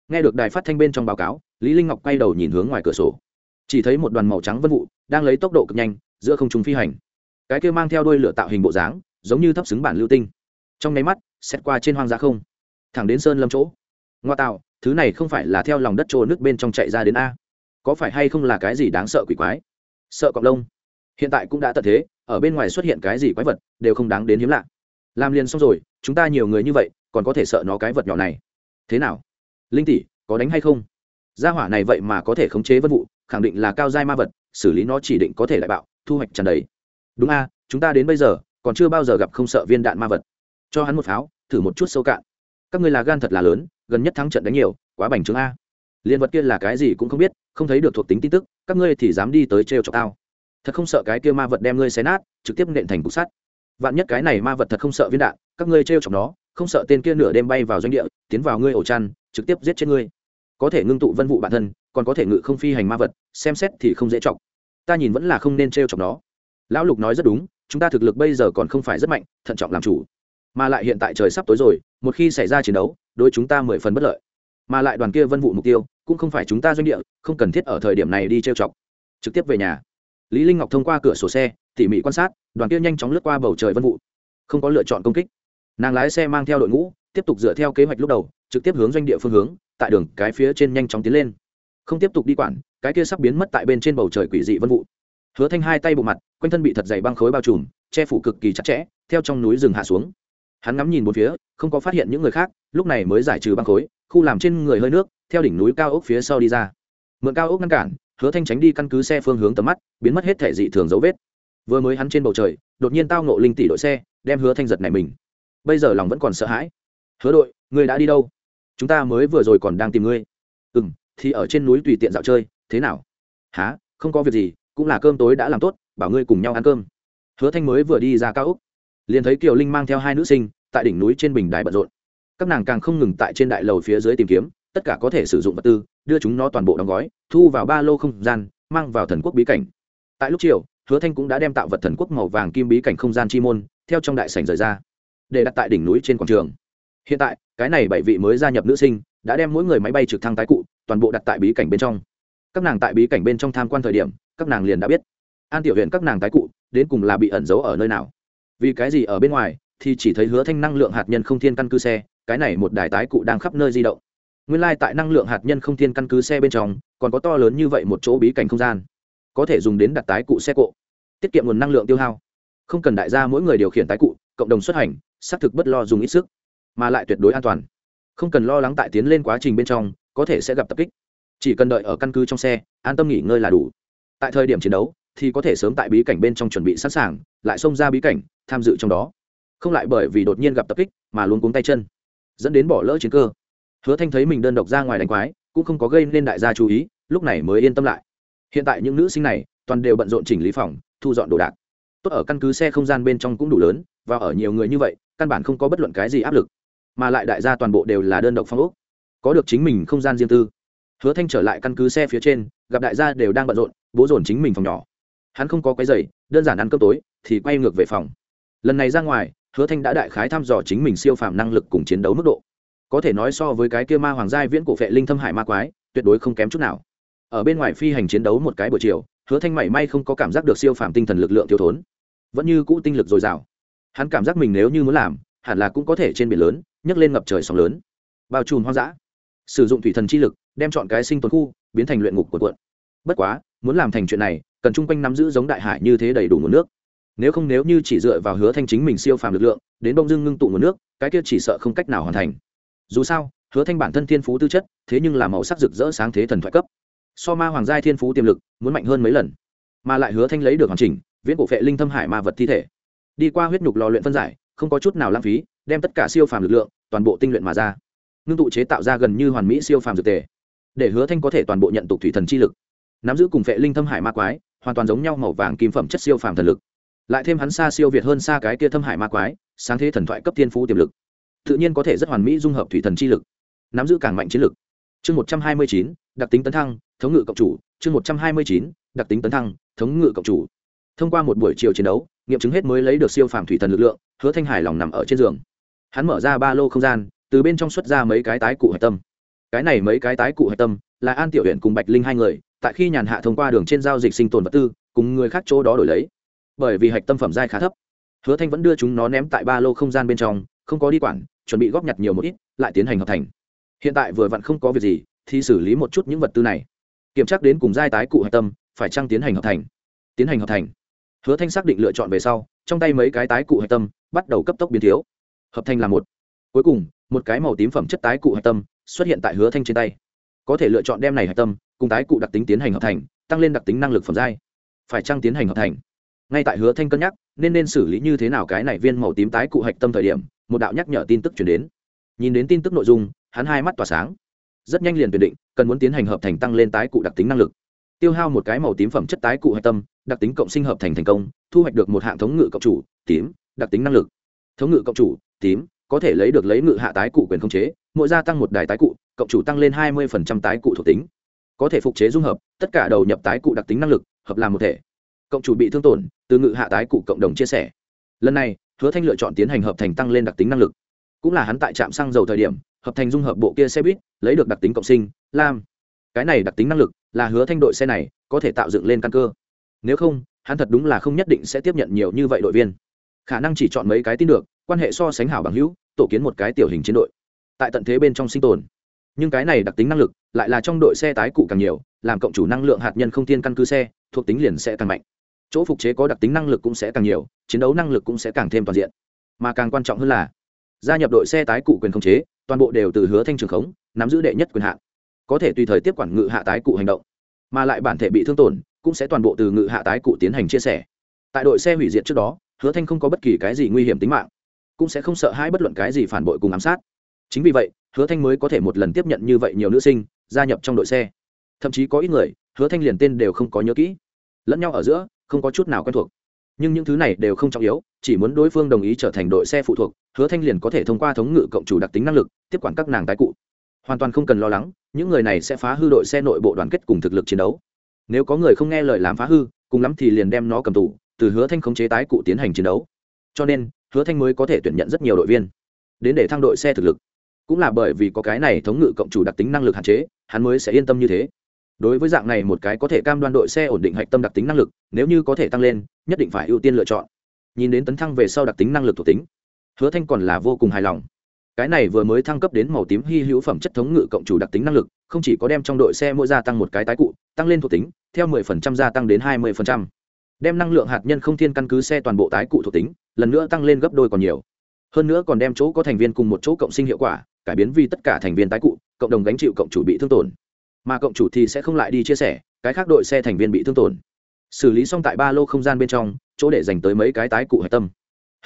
nghe được đài phát thanh bên trong báo cáo, lý linh ngọc quay đầu nhìn hướng ngoài cửa sổ. Chỉ thấy một đoàn màu trắng vân vụ đang lấy tốc độ cực nhanh, giữa không trung phi hành. Cái kia mang theo đuôi lửa tạo hình bộ dáng, giống như thấp xứng bản lưu tinh. Trong nháy mắt xét qua trên hoang dã không. Thẳng đến sơn lâm chỗ. Ngoa tạo, thứ này không phải là theo lòng đất trô nước bên trong chạy ra đến a. Có phải hay không là cái gì đáng sợ quỷ quái? Sợ cọp lông. Hiện tại cũng đã tận thế, ở bên ngoài xuất hiện cái gì quái vật, đều không đáng đến hiếm lạ. Làm liền xong rồi, chúng ta nhiều người như vậy, còn có thể sợ nó cái vật nhỏ này. Thế nào? Linh tỷ, có đánh hay không? Gia hỏa này vậy mà có thể khống chế vân vụ, khẳng định là cao giai ma vật, xử lý nó chỉ định có thể lại bạo, thu hoạch tràn đầy. Đúng a, chúng ta đến bây giờ, còn chưa bao giờ gặp không sợ viên đạn ma vật. Cho hắn một pháo, thử một chút sâu cạn. Các ngươi là gan thật là lớn, gần nhất thắng trận đánh nhiều, quá bành trướng a. Liên vật kia là cái gì cũng không biết, không thấy được thuộc tính tin tức, các ngươi thì dám đi tới trêu chọc tao. Thật không sợ cái kia ma vật đem ngươi xé nát, trực tiếp nện thành cục sắt. Vạn nhất cái này ma vật thật không sợ viên đạn, các ngươi trêu chọc nó, không sợ tên kia nửa đêm bay vào doanh địa, tiến vào ngươi ổ chăn trực tiếp giết chết ngươi. Có thể ngưng tụ vân vụ bản thân, còn có thể ngự không phi hành ma vật, xem xét thì không dễ chọc. Ta nhìn vẫn là không nên trêu chọc nó. Lão lục nói rất đúng, chúng ta thực lực bây giờ còn không phải rất mạnh, thận trọng làm chủ. Mà lại hiện tại trời sắp tối rồi, một khi xảy ra chiến đấu, đối chúng ta mười phần bất lợi. Mà lại đoàn kia vân vụ mục tiêu, cũng không phải chúng ta doanh địa, không cần thiết ở thời điểm này đi trêu chọc. Trực tiếp về nhà. Lý linh ngọc thông qua cửa sổ xe, tỉ mỉ quan sát, đoàn kia nhanh chóng lướt qua bầu trời vân vụ. Không có lựa chọn công kích. Nàng lái xe mang theo đội ngũ tiếp tục dựa theo kế hoạch lúc đầu, trực tiếp hướng doanh địa phương hướng, tại đường cái phía trên nhanh chóng tiến lên. Không tiếp tục đi quản, cái kia sắp biến mất tại bên trên bầu trời quỷ dị vân vụ. Hứa thanh hai tay bộ mặt, quanh thân bị thật dày băng khối bao trùm, che phủ cực kỳ chặt chẽ, theo trong núi rừng hạ xuống. Hắn ngắm nhìn một phía, không có phát hiện những người khác, lúc này mới giải trừ băng khối, khu làm trên người hơi nước, theo đỉnh núi cao ốc phía sau đi ra. Mượn cao ốc ngăn cản, hứa thanh tránh đi căn cứ xe phương hướng tầm mắt, biến mất hết thể dị thường dấu vết. Vừa mới hắn trên bầu trời, đột nhiên tao ngộ linh tỷ đội xe, đem hứa thanh giật này mình. Bây giờ lòng vẫn còn sợ hãi hứa đội, ngươi đã đi đâu? Chúng ta mới vừa rồi còn đang tìm ngươi. Ừ m thì ở trên núi tùy tiện dạo chơi, thế nào? Há không có việc gì, cũng là cơm tối đã làm tốt, bảo ngươi cùng nhau ăn cơm. Hứa thanh mới vừa đi ra cao úc liền thấy kiều linh mang theo hai nữ sinh, tại đỉnh núi trên bình đài bận rộn. Các nàng càng không ngừng tại trên đại lầu phía dưới tìm kiếm, tất cả có thể sử dụng vật tư, đưa chúng nó toàn bộ đóng gói, thu vào ba lô không gian, mang vào thần quốc bí cảnh. Tại lúc chiều, hứa thanh cũng đã đem tạo vật thần quốc màu vàng kim bí cảnh không gian chi môn, theo trong đại sảnh rời ra, để đặt tại đỉnh núi trên quảng trường hiện tại, cái này bảy vị mới gia nhập nữ sinh, đã đem mỗi người máy bay trực thăng tái cụ, toàn bộ đặt tại bí cảnh bên trong. Các nàng tại bí cảnh bên trong tham quan thời điểm, các nàng liền đã biết. An tiểu huyện các nàng tái cụ, đến cùng là bị ẩn giấu ở nơi nào. Vì cái gì ở bên ngoài, thì chỉ thấy hứa thanh năng lượng hạt nhân không thiên căn cứ xe, cái này một đài tái cụ đang khắp nơi di động. Nguyên lai、like、tại năng lượng hạt nhân không thiên căn cứ xe bên trong, còn có to lớn như vậy một chỗ bí cảnh không gian. Có thể dùng đến đặt tái cụ xe cộ, tiết kiệm nguồn năng lượng tiêu hao. Không cần đại gia mỗi người điều khiển tái cụ, cộng đồng xuất hành, xác thực bất lo dùng ít sức mà lại tuyệt đối an toàn. Không cần lo lắng tại tiến lên quá trình bên trong, có thể sẽ gặp tập kích. Chỉ cần đợi ở căn cứ trong xe, an tâm nghỉ ngơi là đủ. Tại thời điểm chiến đấu, thì có thể sớm tại bí cảnh bên trong chuẩn bị sẵn sàng, lại xông ra bí cảnh, tham dự trong đó. Không lại bởi vì đột nhiên gặp tập kích, mà luôn cuống tay chân, dẫn đến bỏ lỡ chiến cơ. Hứa thanh thấy mình đơn độc ra ngoài đánh quái, cũng không có gây nên đại gia chú ý, lúc này mới yên tâm lại. Hiện tại những nữ sinh này, toàn đều bận rộn chỉnh lý phòng, thu dọn đồ đạc. Tốt ở căn cứ xe không gian bên trong cũng đủ lớn, và ở nhiều người như vậy, căn bản không có bất luận cái gì áp lực mà lại đại gia toàn bộ đều là đơn độc phong ốc. Có được chính mình không gian riêng tư. Hứa thanh trở lại căn cứ xe phía trên, gặp đại gia đều đang bận rộn, bố dồn chính mình phòng nhỏ. Hắn không có cái giày đơn giản ăn cơm tối, thì quay ngược về phòng. Lần này ra ngoài, hứa thanh đã đại khái thăm dò chính mình siêu phàm năng lực cùng chiến đấu mức độ. Có thể nói so với cái kia ma hoàng giai viễn cổ phệ linh thâm hải ma quái, tuyệt đối không kém chút nào. Ở bên ngoài phi hành chiến đấu một cái buổi chiều, hứa thanh mảy may không có cảm giác được siêu phàm tinh thần lực lượng thiếu thốn. Vẫn như cũ tinh lực dồi dào. Hắn cảm giác mình nếu như muốn làm, hẳn là cũng có thể trên biển lớn nhấc lên ngập trời sóng lớn. Bao trùm hoang dã. Sử dụng thủy thần chi lực, đem chọn cái sinh tồn khu, biến thành luyện ngục của quận. Bất quá, muốn làm thành chuyện này, cần chung quanh nắm giữ giống đại hải như thế đầy đủ nguồn nước. Nếu không nếu như chỉ dựa vào hứa thanh chính mình siêu phàm lực lượng, đến bông dưng ngưng tụ nguồn nước, cái kia chỉ sợ không cách nào hoàn thành. Dù sao, hứa thanh bản thân thiên phú tư chất, thế nhưng là màu sắc rực rỡ sáng thế thần thoại cấp. So ma hoàng giai thiên phú tiềm lực, muốn mạnh hơn mấy lần. Mà lại hứa thanh lấy được hoàn chỉnh, viễn cổ phệ linh thâm hải ma vật thi thể. Đi qua huyết nhục lò luyện phân giải, không có chút nào lãng phí đem tất cả siêu phàm lực lượng, toàn bộ tinh luyện mà ra. Ngưng tụ chế tạo ra gần như hoàn mỹ siêu phàm dược tề, để hứa thanh có thể toàn bộ nhận tục thủy thần chi lực. Nắm giữ cùng phệ linh thâm hải ma quái, hoàn toàn giống nhau màu vàng kim phẩm chất siêu phàm thần lực. Lại thêm hắn xa siêu việt hơn xa cái kia thâm hải ma quái, sáng thế thần thoại cấp thiên phú tiềm lực. Tự nhiên có thể rất hoàn mỹ dung hợp thủy thần chi lực. Nắm giữ càng mạnh chiến lực. Chương một trăm hai mươi chín, đặc tính tấn thăng, thống ngự cộng chủ. Chương một trăm hai mươi chín, đặc tính tấn thăng, thống ngự cộng chủ. Thông qua một buổi chiều chiến đấu, nghiệm chứng hết mới lấy được siêu phàm thủy thần lực lượng, hứa thanh hải lòng nằm ở trên giường hắn mở ra ba lô không gian, từ bên trong xuất ra mấy cái tái cụ hạch tâm. Cái này mấy cái tái cụ hạch tâm là an tiểu huyện cùng bạch linh hai người, tại khi nhàn hạ thông qua đường trên giao dịch sinh tồn vật tư, cùng người khác chỗ đó đổi lấy. Bởi vì hạch tâm phẩm giai khá thấp, hứa thanh vẫn đưa chúng nó ném tại ba lô không gian bên trong, không có đi quản, chuẩn bị góp nhặt nhiều một ít, lại tiến hành hợp thành. Hiện tại vừa vặn không có việc gì, thì xử lý một chút những vật tư này. Kiểm tra đến cùng giai tái cụ hạch tâm, phải chăng tiến hành hợp thành? Tiến hành hợp thành. Hứa thanh xác định lựa chọn về sau, trong tay mấy cái tái cụ hạch tâm bắt đầu cấp tốc biến thiếu hợp thành là một. Cuối cùng, một cái màu tím phẩm chất tái cụ hạch tâm xuất hiện tại hứa thanh trên tay. Có thể lựa chọn đem này hạch tâm cùng tái cụ đặc tính tiến hành hợp thành, tăng lên đặc tính năng lực phẩm giai. Phải trăng tiến hành hợp thành? Ngay tại hứa thanh cân nhắc, nên nên xử lý như thế nào cái này viên màu tím tái cụ hạch tâm thời điểm, một đạo nhắc nhở tin tức chuyển đến. Nhìn đến tin tức nội dung, hắn hai mắt tỏa sáng. Rất nhanh liền tuyển định, cần muốn tiến hành hợp thành tăng lên tái cụ đặc tính năng lực. Tiêu hao một cái màu tím phẩm chất tái cụ hạch tâm, đặc tính cộng sinh hợp thành thành công, thu hoạch được một hạng thống ngự cộng chủ, tím, đặc tính năng lực. Thống ngự cộng chủ tím, có thể lấy được lấy ngự hạ tái cụ quyền không chế, mỗi gia tăng một đài tái cụ, cộng chủ tăng lên hai mươi tái cụ thuộc tính. Có thể phục chế dung hợp, tất cả đầu nhập tái cụ đặc tính năng lực, hợp làm một thể. Cộng chủ bị thương tổn, từ ngự hạ tái cụ cộng đồng chia sẻ. Lần này, hứa thanh lựa chọn tiến hành hợp thành tăng lên đặc tính năng lực. Cũng là hắn tại trạm xăng dầu thời điểm, hợp thành dung hợp bộ kia xe buýt, lấy được đặc tính cộng sinh, lam. Cái này đặc tính năng lực, là hứa thanh đội xe này có thể tạo dựng lên căn cơ. Nếu không, hắn thật đúng là không nhất định sẽ tiếp nhận nhiều như vậy đội viên. Khả năng chỉ chọn mấy cái tin được quan hệ so sánh hảo bằng hữu, tổ kiến một cái tiểu hình chiến đội, tại tận thế bên trong sinh tồn. Nhưng cái này đặc tính năng lực, lại là trong đội xe tái cụ càng nhiều, làm cộng chủ năng lượng hạt nhân không tiên căn cứ xe, thuộc tính liền sẽ càng mạnh. Chỗ phục chế có đặc tính năng lực cũng sẽ càng nhiều, chiến đấu năng lực cũng sẽ càng thêm toàn diện. Mà càng quan trọng hơn là, gia nhập đội xe tái cụ quyền khống chế, toàn bộ đều từ hứa thanh trường khống, nắm giữ đệ nhất quyền hạn. Có thể tùy thời tiếp quản ngự hạ tái cụ hành động, mà lại bản thể bị thương tổn, cũng sẽ toàn bộ từ ngự hạ tái cụ tiến hành chia sẻ. Tại đội xe hủy diệt trước đó, hứa thanh không có bất kỳ cái gì nguy hiểm tính mạng cũng sẽ không sợ hãi bất luận cái gì phản bội cùng ám sát. Chính vì vậy, hứa thanh mới có thể một lần tiếp nhận như vậy nhiều nữ sinh, gia nhập trong đội xe. Thậm chí có ít người, hứa thanh liền tên đều không có nhớ kỹ. Lẫn nhau ở giữa, không có chút nào quen thuộc. Nhưng những thứ này đều không trọng yếu, chỉ muốn đối phương đồng ý trở thành đội xe phụ thuộc, hứa thanh liền có thể thông qua thống ngự cộng chủ đặc tính năng lực, tiếp quản các nàng tái cụ. Hoàn toàn không cần lo lắng, những người này sẽ phá hư đội xe nội bộ đoàn kết cùng thực lực chiến đấu. Nếu có người không nghe lời làm phá hư, cùng lắm thì liền đem nó cầm tù, từ hứa thanh khống chế tái cụ tiến hành chiến đấu. Cho nên hứa thanh mới có thể tuyển nhận rất nhiều đội viên. Đến để thăng đội xe thực lực. Cũng là bởi vì có cái này thống ngự cộng chủ đặc tính năng lực hạn chế, hắn mới sẽ yên tâm như thế. Đối với dạng này một cái có thể cam đoan đội xe ổn định hạch tâm đặc tính năng lực, nếu như có thể tăng lên, nhất định phải ưu tiên lựa chọn. Nhìn đến tấn thăng về sau đặc tính năng lực thuộc tính, hứa thanh còn là vô cùng hài lòng. Cái này vừa mới thăng cấp đến màu tím hy hữu phẩm chất thống ngự cộng chủ đặc tính năng lực, không chỉ có đem trong đội xe mỗi gia tăng một cái tái cụ, tăng lên thuộc tính, theo 10% gia tăng đến 20%. đem năng lượng hạt nhân không thiên căn cứ xe toàn bộ tái cụ thuộc tính lần nữa tăng lên gấp đôi còn nhiều. Hơn nữa còn đem chỗ có thành viên cùng một chỗ cộng sinh hiệu quả, cải biến vì tất cả thành viên tái cụ, cộng đồng gánh chịu cộng chủ bị thương tổn. Mà cộng chủ thì sẽ không lại đi chia sẻ, cái khác đội xe thành viên bị thương tổn. Xử lý xong tại ba lô không gian bên trong, chỗ để dành tới mấy cái tái cụ hạch tâm.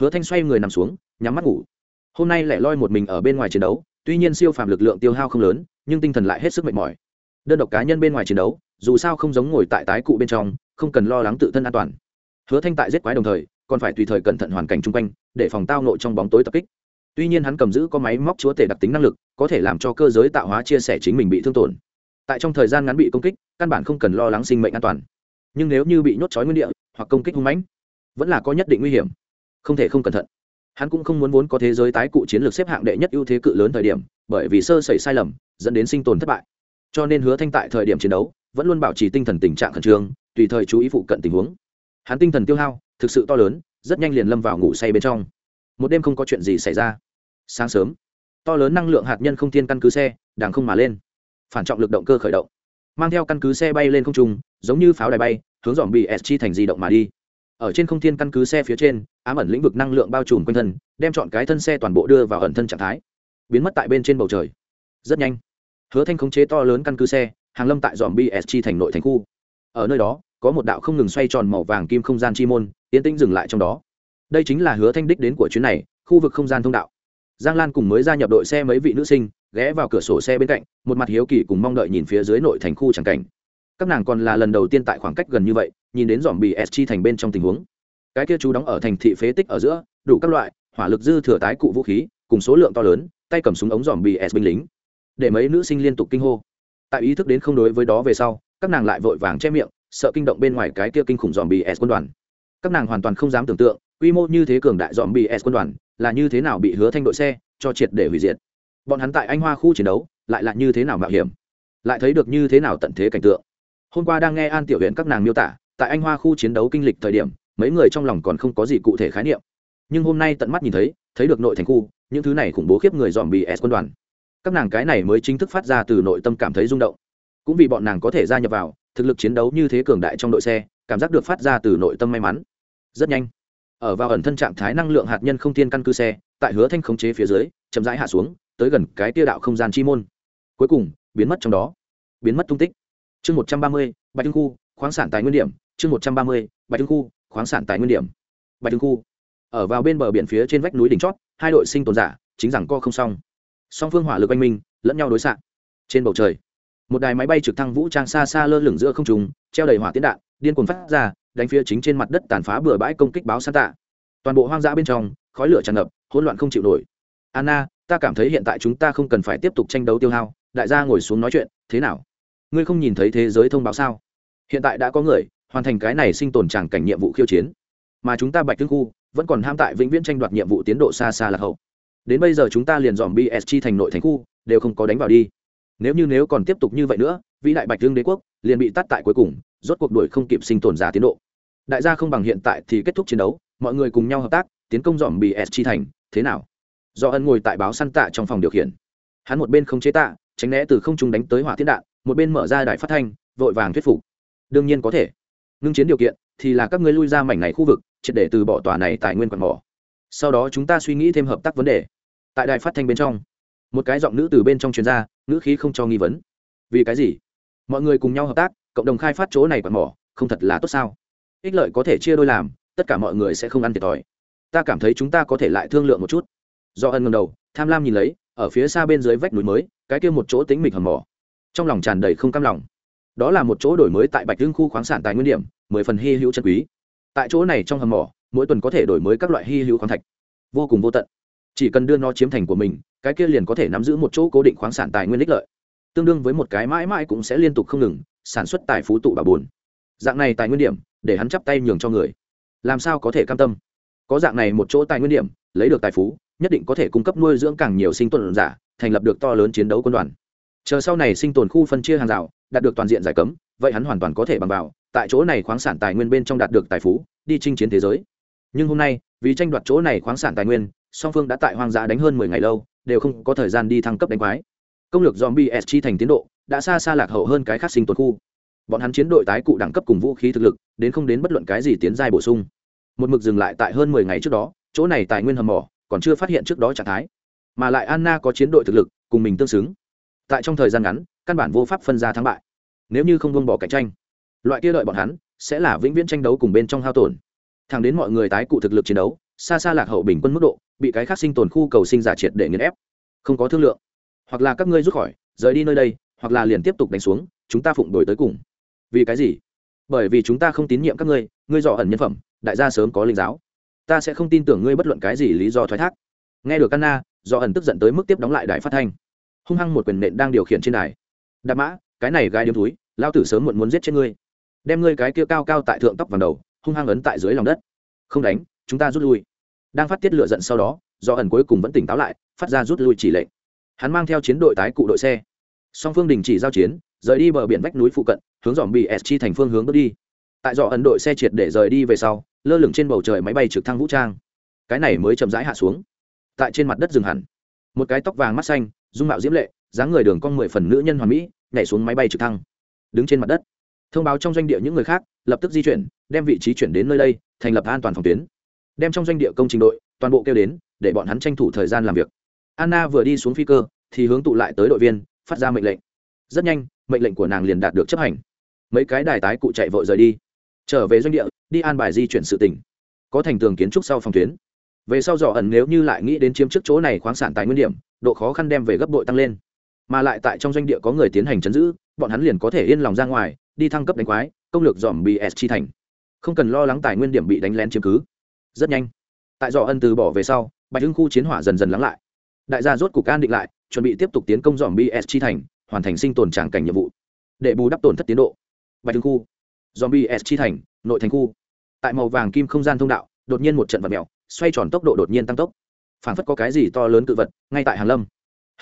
Hứa thanh xoay người nằm xuống, nhắm mắt ngủ. Hôm nay lại loi một mình ở bên ngoài chiến đấu, tuy nhiên siêu phàm lực lượng tiêu hao không lớn, nhưng tinh thần lại hết sức mệt mỏi. Đơn độc cá nhân bên ngoài chiến đấu, dù sao không giống ngồi tại tái cụ bên trong, không cần lo lắng tự thân an toàn. Hứa thanh tại giết quái đồng thời còn phải tùy thời cẩn thận hoàn cảnh chung quanh, để phòng tao nội trong bóng tối tập kích. Tuy nhiên hắn cầm giữ có máy móc chúa tể đặc tính năng lực, có thể làm cho cơ giới tạo hóa chia sẻ chính mình bị thương tổn. Tại trong thời gian ngắn bị công kích, căn bản không cần lo lắng sinh mệnh an toàn. Nhưng nếu như bị nhốt trói nguyên địa, hoặc công kích hung mãnh, vẫn là có nhất định nguy hiểm. Không thể không cẩn thận. Hắn cũng không muốn vốn có thế giới tái cụ chiến lược xếp hạng đệ nhất ưu thế cự lớn thời điểm, bởi vì sơ sẩy sai lầm, dẫn đến sinh tồn thất bại. Cho nên hứa thanh tại thời điểm chiến đấu, vẫn luôn bảo trì tinh thần tình trạng khẩn trương, tùy thời chú ý phụ cận tình huống. Hắn tinh thần tiêu hao thực sự to lớn, rất nhanh liền lâm vào ngủ say bên trong. Một đêm không có chuyện gì xảy ra. Sáng sớm, to lớn năng lượng hạt nhân không thiên căn cứ xe đàng không mà lên. Phản trọng lực động cơ khởi động. Mang theo căn cứ xe bay lên không trung, giống như pháo đài bay, hướng dòm bị s chi thành di động mà đi. Ở trên không thiên căn cứ xe phía trên, ám ẩn lĩnh vực năng lượng bao trùm quanh thân, đem chọn cái thân xe toàn bộ đưa vào ẩn thân trạng thái. Biến mất tại bên trên bầu trời. Rất nhanh, hứa thanh khống chế to lớn căn cứ xe, hàng lâm tại dòm bs chi thành nội thành khu ở nơi đó, có một đạo không ngừng xoay tròn màu vàng kim không gian chi môn tiến tĩnh dừng lại trong đó. Đây chính là hứa thanh đích đến của chuyến này, khu vực không gian thông đạo. Giang lan cùng mới gia nhập đội xe mấy vị nữ sinh, ghé vào cửa sổ xe bên cạnh, một mặt hiếu kỳ cùng mong đợi nhìn phía dưới nội thành khu tràng cảnh. Các nàng còn là lần đầu tiên tại khoảng cách gần như vậy, nhìn đến dòm bì s chi thành bên trong tình huống. Cái kia chú đóng ở thành thị phế tích ở giữa, đủ các loại, hỏa lực dư thừa tái cụ vũ khí, cùng số lượng to lớn, tay cầm súng ống dòm bì s binh lính. Để mấy nữ sinh liên tục kinh hô. Tại ý thức đến không đối với đó về sau các nàng lại vội vàng che miệng, sợ kinh động bên ngoài cái kia kinh khủng dòm bị s quân đoàn. Các nàng hoàn toàn không dám tưởng tượng, quy mô như thế cường đại dòm bị s quân đoàn là như thế nào bị hứa thanh đội xe cho triệt để hủy diệt. Bọn hắn tại anh hoa khu chiến đấu, lại là như thế nào mạo hiểm? Lại thấy được như thế nào tận thế cảnh tượng? Hôm qua đang nghe an tiểu huyện các nàng miêu tả, tại anh hoa khu chiến đấu kinh lịch thời điểm, mấy người trong lòng còn không có gì cụ thể khái niệm. Nhưng hôm nay tận mắt nhìn thấy thấy được nội thành khu, những thứ này khủng bố khiếp người dòm bị s quân đoàn. Các nàng cái này mới chính thức phát ra từ nội tâm cảm thấy rung động cũng vì bọn nàng có thể gia nhập vào, thực lực chiến đấu như thế cường đại trong đội xe, cảm giác được phát ra từ nội tâm may mắn. Rất nhanh, ở vào ẩn thân trạng thái năng lượng hạt nhân không thiên căn cứ xe, tại hứa thanh khống chế phía dưới, chậm rãi hạ xuống, tới gần cái tia đạo không gian chi môn. Cuối cùng, biến mất trong đó. Biến mất tung tích. Chương một trăm ba mươi, bạch thương khu, khoáng sản tài nguyên điểm. Chương một trăm ba mươi, bạch thương khu, khoáng sản tài nguyên điểm. Bạch thương khu. Ở vào bên bờ biển phía trên vách núi đỉnh chót, hai đội sinh tồn giả, chính rằng co không xong. Song phương hỏa lực oanh minh, lẫn nhau đối xạ. Trên bầu trời một đài máy bay trực thăng vũ trang xa xa lơ lửng giữa không trùng treo đầy hỏa tiến đạn, điên cuồng phát ra, đánh phía chính trên mặt đất tàn phá bừa bãi công kích báo san tạ toàn bộ hoang dã bên trong, khói lửa tràn ngập, hỗn loạn không chịu nổi. Anna, ta cảm thấy hiện tại chúng ta không cần phải tiếp tục tranh đấu tiêu hao, đại gia ngồi xuống nói chuyện, thế nào? Ngươi không nhìn thấy thế giới thông báo sao? Hiện tại đã có người, hoàn thành cái này sinh tồn tràng cảnh nhiệm vụ khiêu chiến. Mà chúng ta bạch tương khu, vẫn còn ham tại vĩnh viễn tranh đoạt nhiệm vụ tiến độ xa xa lạc hậu. Đến bây giờ chúng ta liền dòm bs chi thành nội thành khu, đều không có đánh vào đi nếu như nếu còn tiếp tục như vậy nữa, vĩ đại bạch dương đế quốc liền bị tắt tại cuối cùng, rốt cuộc đuổi không kịp sinh tồn giả tiến độ. Đại gia không bằng hiện tại thì kết thúc chiến đấu, mọi người cùng nhau hợp tác, tiến công dòm bs chi thành, thế nào? Do ân ngồi tại báo săn tạ trong phòng điều khiển. Hắn một bên không chế tạ, tránh né từ không trung đánh tới hỏa thiên đạn, một bên mở ra đài phát thanh, vội vàng thuyết phục. Đương nhiên có thể. Ngưng chiến điều kiện thì là các ngươi lui ra mảnh này khu vực, triệt để từ bỏ tòa này tài nguyên quạt mỏ. Sau đó chúng ta suy nghĩ thêm hợp tác vấn đề. Tại đài phát thanh bên trong một cái giọng nữ từ bên trong chuyên gia nữ khí không cho nghi vấn. Vì cái gì? Mọi người cùng nhau hợp tác, cộng đồng khai phát chỗ này quạt mỏ, không thật là tốt sao? Ích lợi có thể chia đôi làm, tất cả mọi người sẽ không ăn thiệt thòi. Ta cảm thấy chúng ta có thể lại thương lượng một chút. Do ân ngầm đầu, tham lam nhìn lấy, ở phía xa bên dưới vách núi mới, cái kia một chỗ tính mịch hầm mỏ. Trong lòng tràn đầy không cam lòng. Đó là một chỗ đổi mới tại bạch hưng khu khoáng sản tài nguyên điểm, mười phần hy hữu chân quý. Tại chỗ này trong hầm mỏ, mỗi tuần có thể đổi mới các loại hy hữu khoáng thạch. Vô cùng vô tận chỉ cần đưa nó chiếm thành của mình, cái kia liền có thể nắm giữ một chỗ cố định khoáng sản tài nguyên ích lợi. Tương đương với một cái mãi mãi cũng sẽ liên tục không ngừng, sản xuất tài phú tụ bà bồn. Dạng này tài nguyên điểm, để hắn chắp tay nhường cho người. Làm sao có thể cam tâm? Có dạng này một chỗ tài nguyên điểm, lấy được tài phú, nhất định có thể cung cấp nuôi dưỡng càng nhiều sinh tồn giả, thành lập được to lớn chiến đấu quân đoàn. Chờ sau này sinh tồn khu phân chia hàng rào, đạt được toàn diện giải cấm, vậy hắn hoàn toàn có thể bằng vào, tại chỗ này khoáng sản tài nguyên bên trong đạt được tài phú, đi chinh chiến thế giới. Nhưng hôm nay vì tranh đoạt chỗ này khoáng sản tài nguyên, song phương đã tại hoang dã đánh hơn mười ngày lâu, đều không có thời gian đi thăng cấp đánh quái. Công lược zombie s chi thành tiến độ đã xa xa lạc hậu hơn cái khác sinh tồn khu. Bọn hắn chiến đội tái cụ đẳng cấp cùng vũ khí thực lực, đến không đến bất luận cái gì tiến giai bổ sung. Một mực dừng lại tại hơn mười ngày trước đó, chỗ này tài nguyên hầm mỏ còn chưa phát hiện trước đó trạng thái. Mà lại anna có chiến đội thực lực, cùng mình tương xứng. Tại trong thời gian ngắn, căn bản vô pháp phân ra thắng bại. Nếu như không buông bỏ cạnh tranh, loại kia đợi bọn hắn sẽ là vĩnh viễn tranh đấu cùng bên trong hao tổn thẳng đến mọi người tái cụ thực lực chiến đấu xa xa lạc hậu bình quân mức độ bị cái khác sinh tồn khu cầu sinh giả triệt để nghiền ép. Không có thương lượng. Hoặc là các ngươi rút khỏi rời đi nơi đây hoặc là liền tiếp tục đánh xuống chúng ta phụng đổi tới cùng. Vì cái gì? Bởi vì chúng ta không tín nhiệm các ngươi ngươi dò ẩn nhân phẩm đại gia sớm có linh giáo. Ta sẽ không tin tưởng ngươi bất luận cái gì lý do thoái thác. Nghe được Anna, do ẩn tức giận tới mức tiếp đóng lại đài phát thanh. Hung hăng một quyền nện đang điều khiển trên đài. Đạp mã cái này gai điếm túi lao tử sớm muộn muốn giết chết ngươi. Đem ngươi cái kia cao cao tại thượng tóc vàng đầu hung hăng ấn tại dưới lòng đất. Không đánh, chúng ta rút lui. Đang phát tiết lựa giận sau đó, do ẩn cuối cùng vẫn tỉnh táo lại, phát ra rút lui chỉ lệnh. Hắn mang theo chiến đội tái cụ đội xe. Song phương đình chỉ giao chiến, rời đi bờ biển vách núi phụ cận, hướng dòm bị s chi thành phương hướng bước đi. Tại do ẩn đội xe triệt để rời đi về sau, lơ lửng trên bầu trời máy bay trực thăng vũ trang. Cái này mới chậm rãi hạ xuống. Tại trên mặt đất dừng hẳn. Một cái tóc vàng mắt xanh, dung mạo diễm lệ, dáng người đường con mười phần nữ nhân hoàn mỹ, nhảy xuống máy bay trực thăng. Đứng trên mặt đất thông báo trong doanh địa những người khác, lập tức di chuyển, đem vị trí chuyển đến nơi đây, thành lập an toàn phòng tuyến. Đem trong doanh địa công trình đội, toàn bộ kêu đến, để bọn hắn tranh thủ thời gian làm việc. Anna vừa đi xuống phi cơ, thì hướng tụ lại tới đội viên, phát ra mệnh lệnh. Rất nhanh, mệnh lệnh của nàng liền đạt được chấp hành. Mấy cái đài tái cụ chạy vội rời đi. Trở về doanh địa, đi an bài di chuyển sự tỉnh có thành tường kiến trúc sau phòng tuyến. Về sau dò ẩn nếu như lại nghĩ đến chiếm trước chỗ này khoáng sản tài nguyên điểm, độ khó khăn đem về gấp bội tăng lên mà lại tại trong doanh địa có người tiến hành chấn giữ, bọn hắn liền có thể yên lòng ra ngoài, đi thăng cấp đánh quái, công lược dòm BS chi thành. Không cần lo lắng tài nguyên điểm bị đánh lén chiếm cứ. Rất nhanh, tại dò ân từ bỏ về sau, bạch hưng khu chiến hỏa dần dần lắng lại. Đại gia rốt cục an định lại, chuẩn bị tiếp tục tiến công dòm bs chi thành, hoàn thành sinh tồn tràng cảnh nhiệm vụ. Để bù đắp tổn thất tiến độ. Bạch hưng khu, dòm bs chi thành, nội thành khu. Tại màu vàng kim không gian thông đạo, đột nhiên một trận vật mèo, xoay tròn tốc độ đột nhiên tăng tốc. Phảng phất có cái gì to lớn cự vật, ngay tại hàn lâm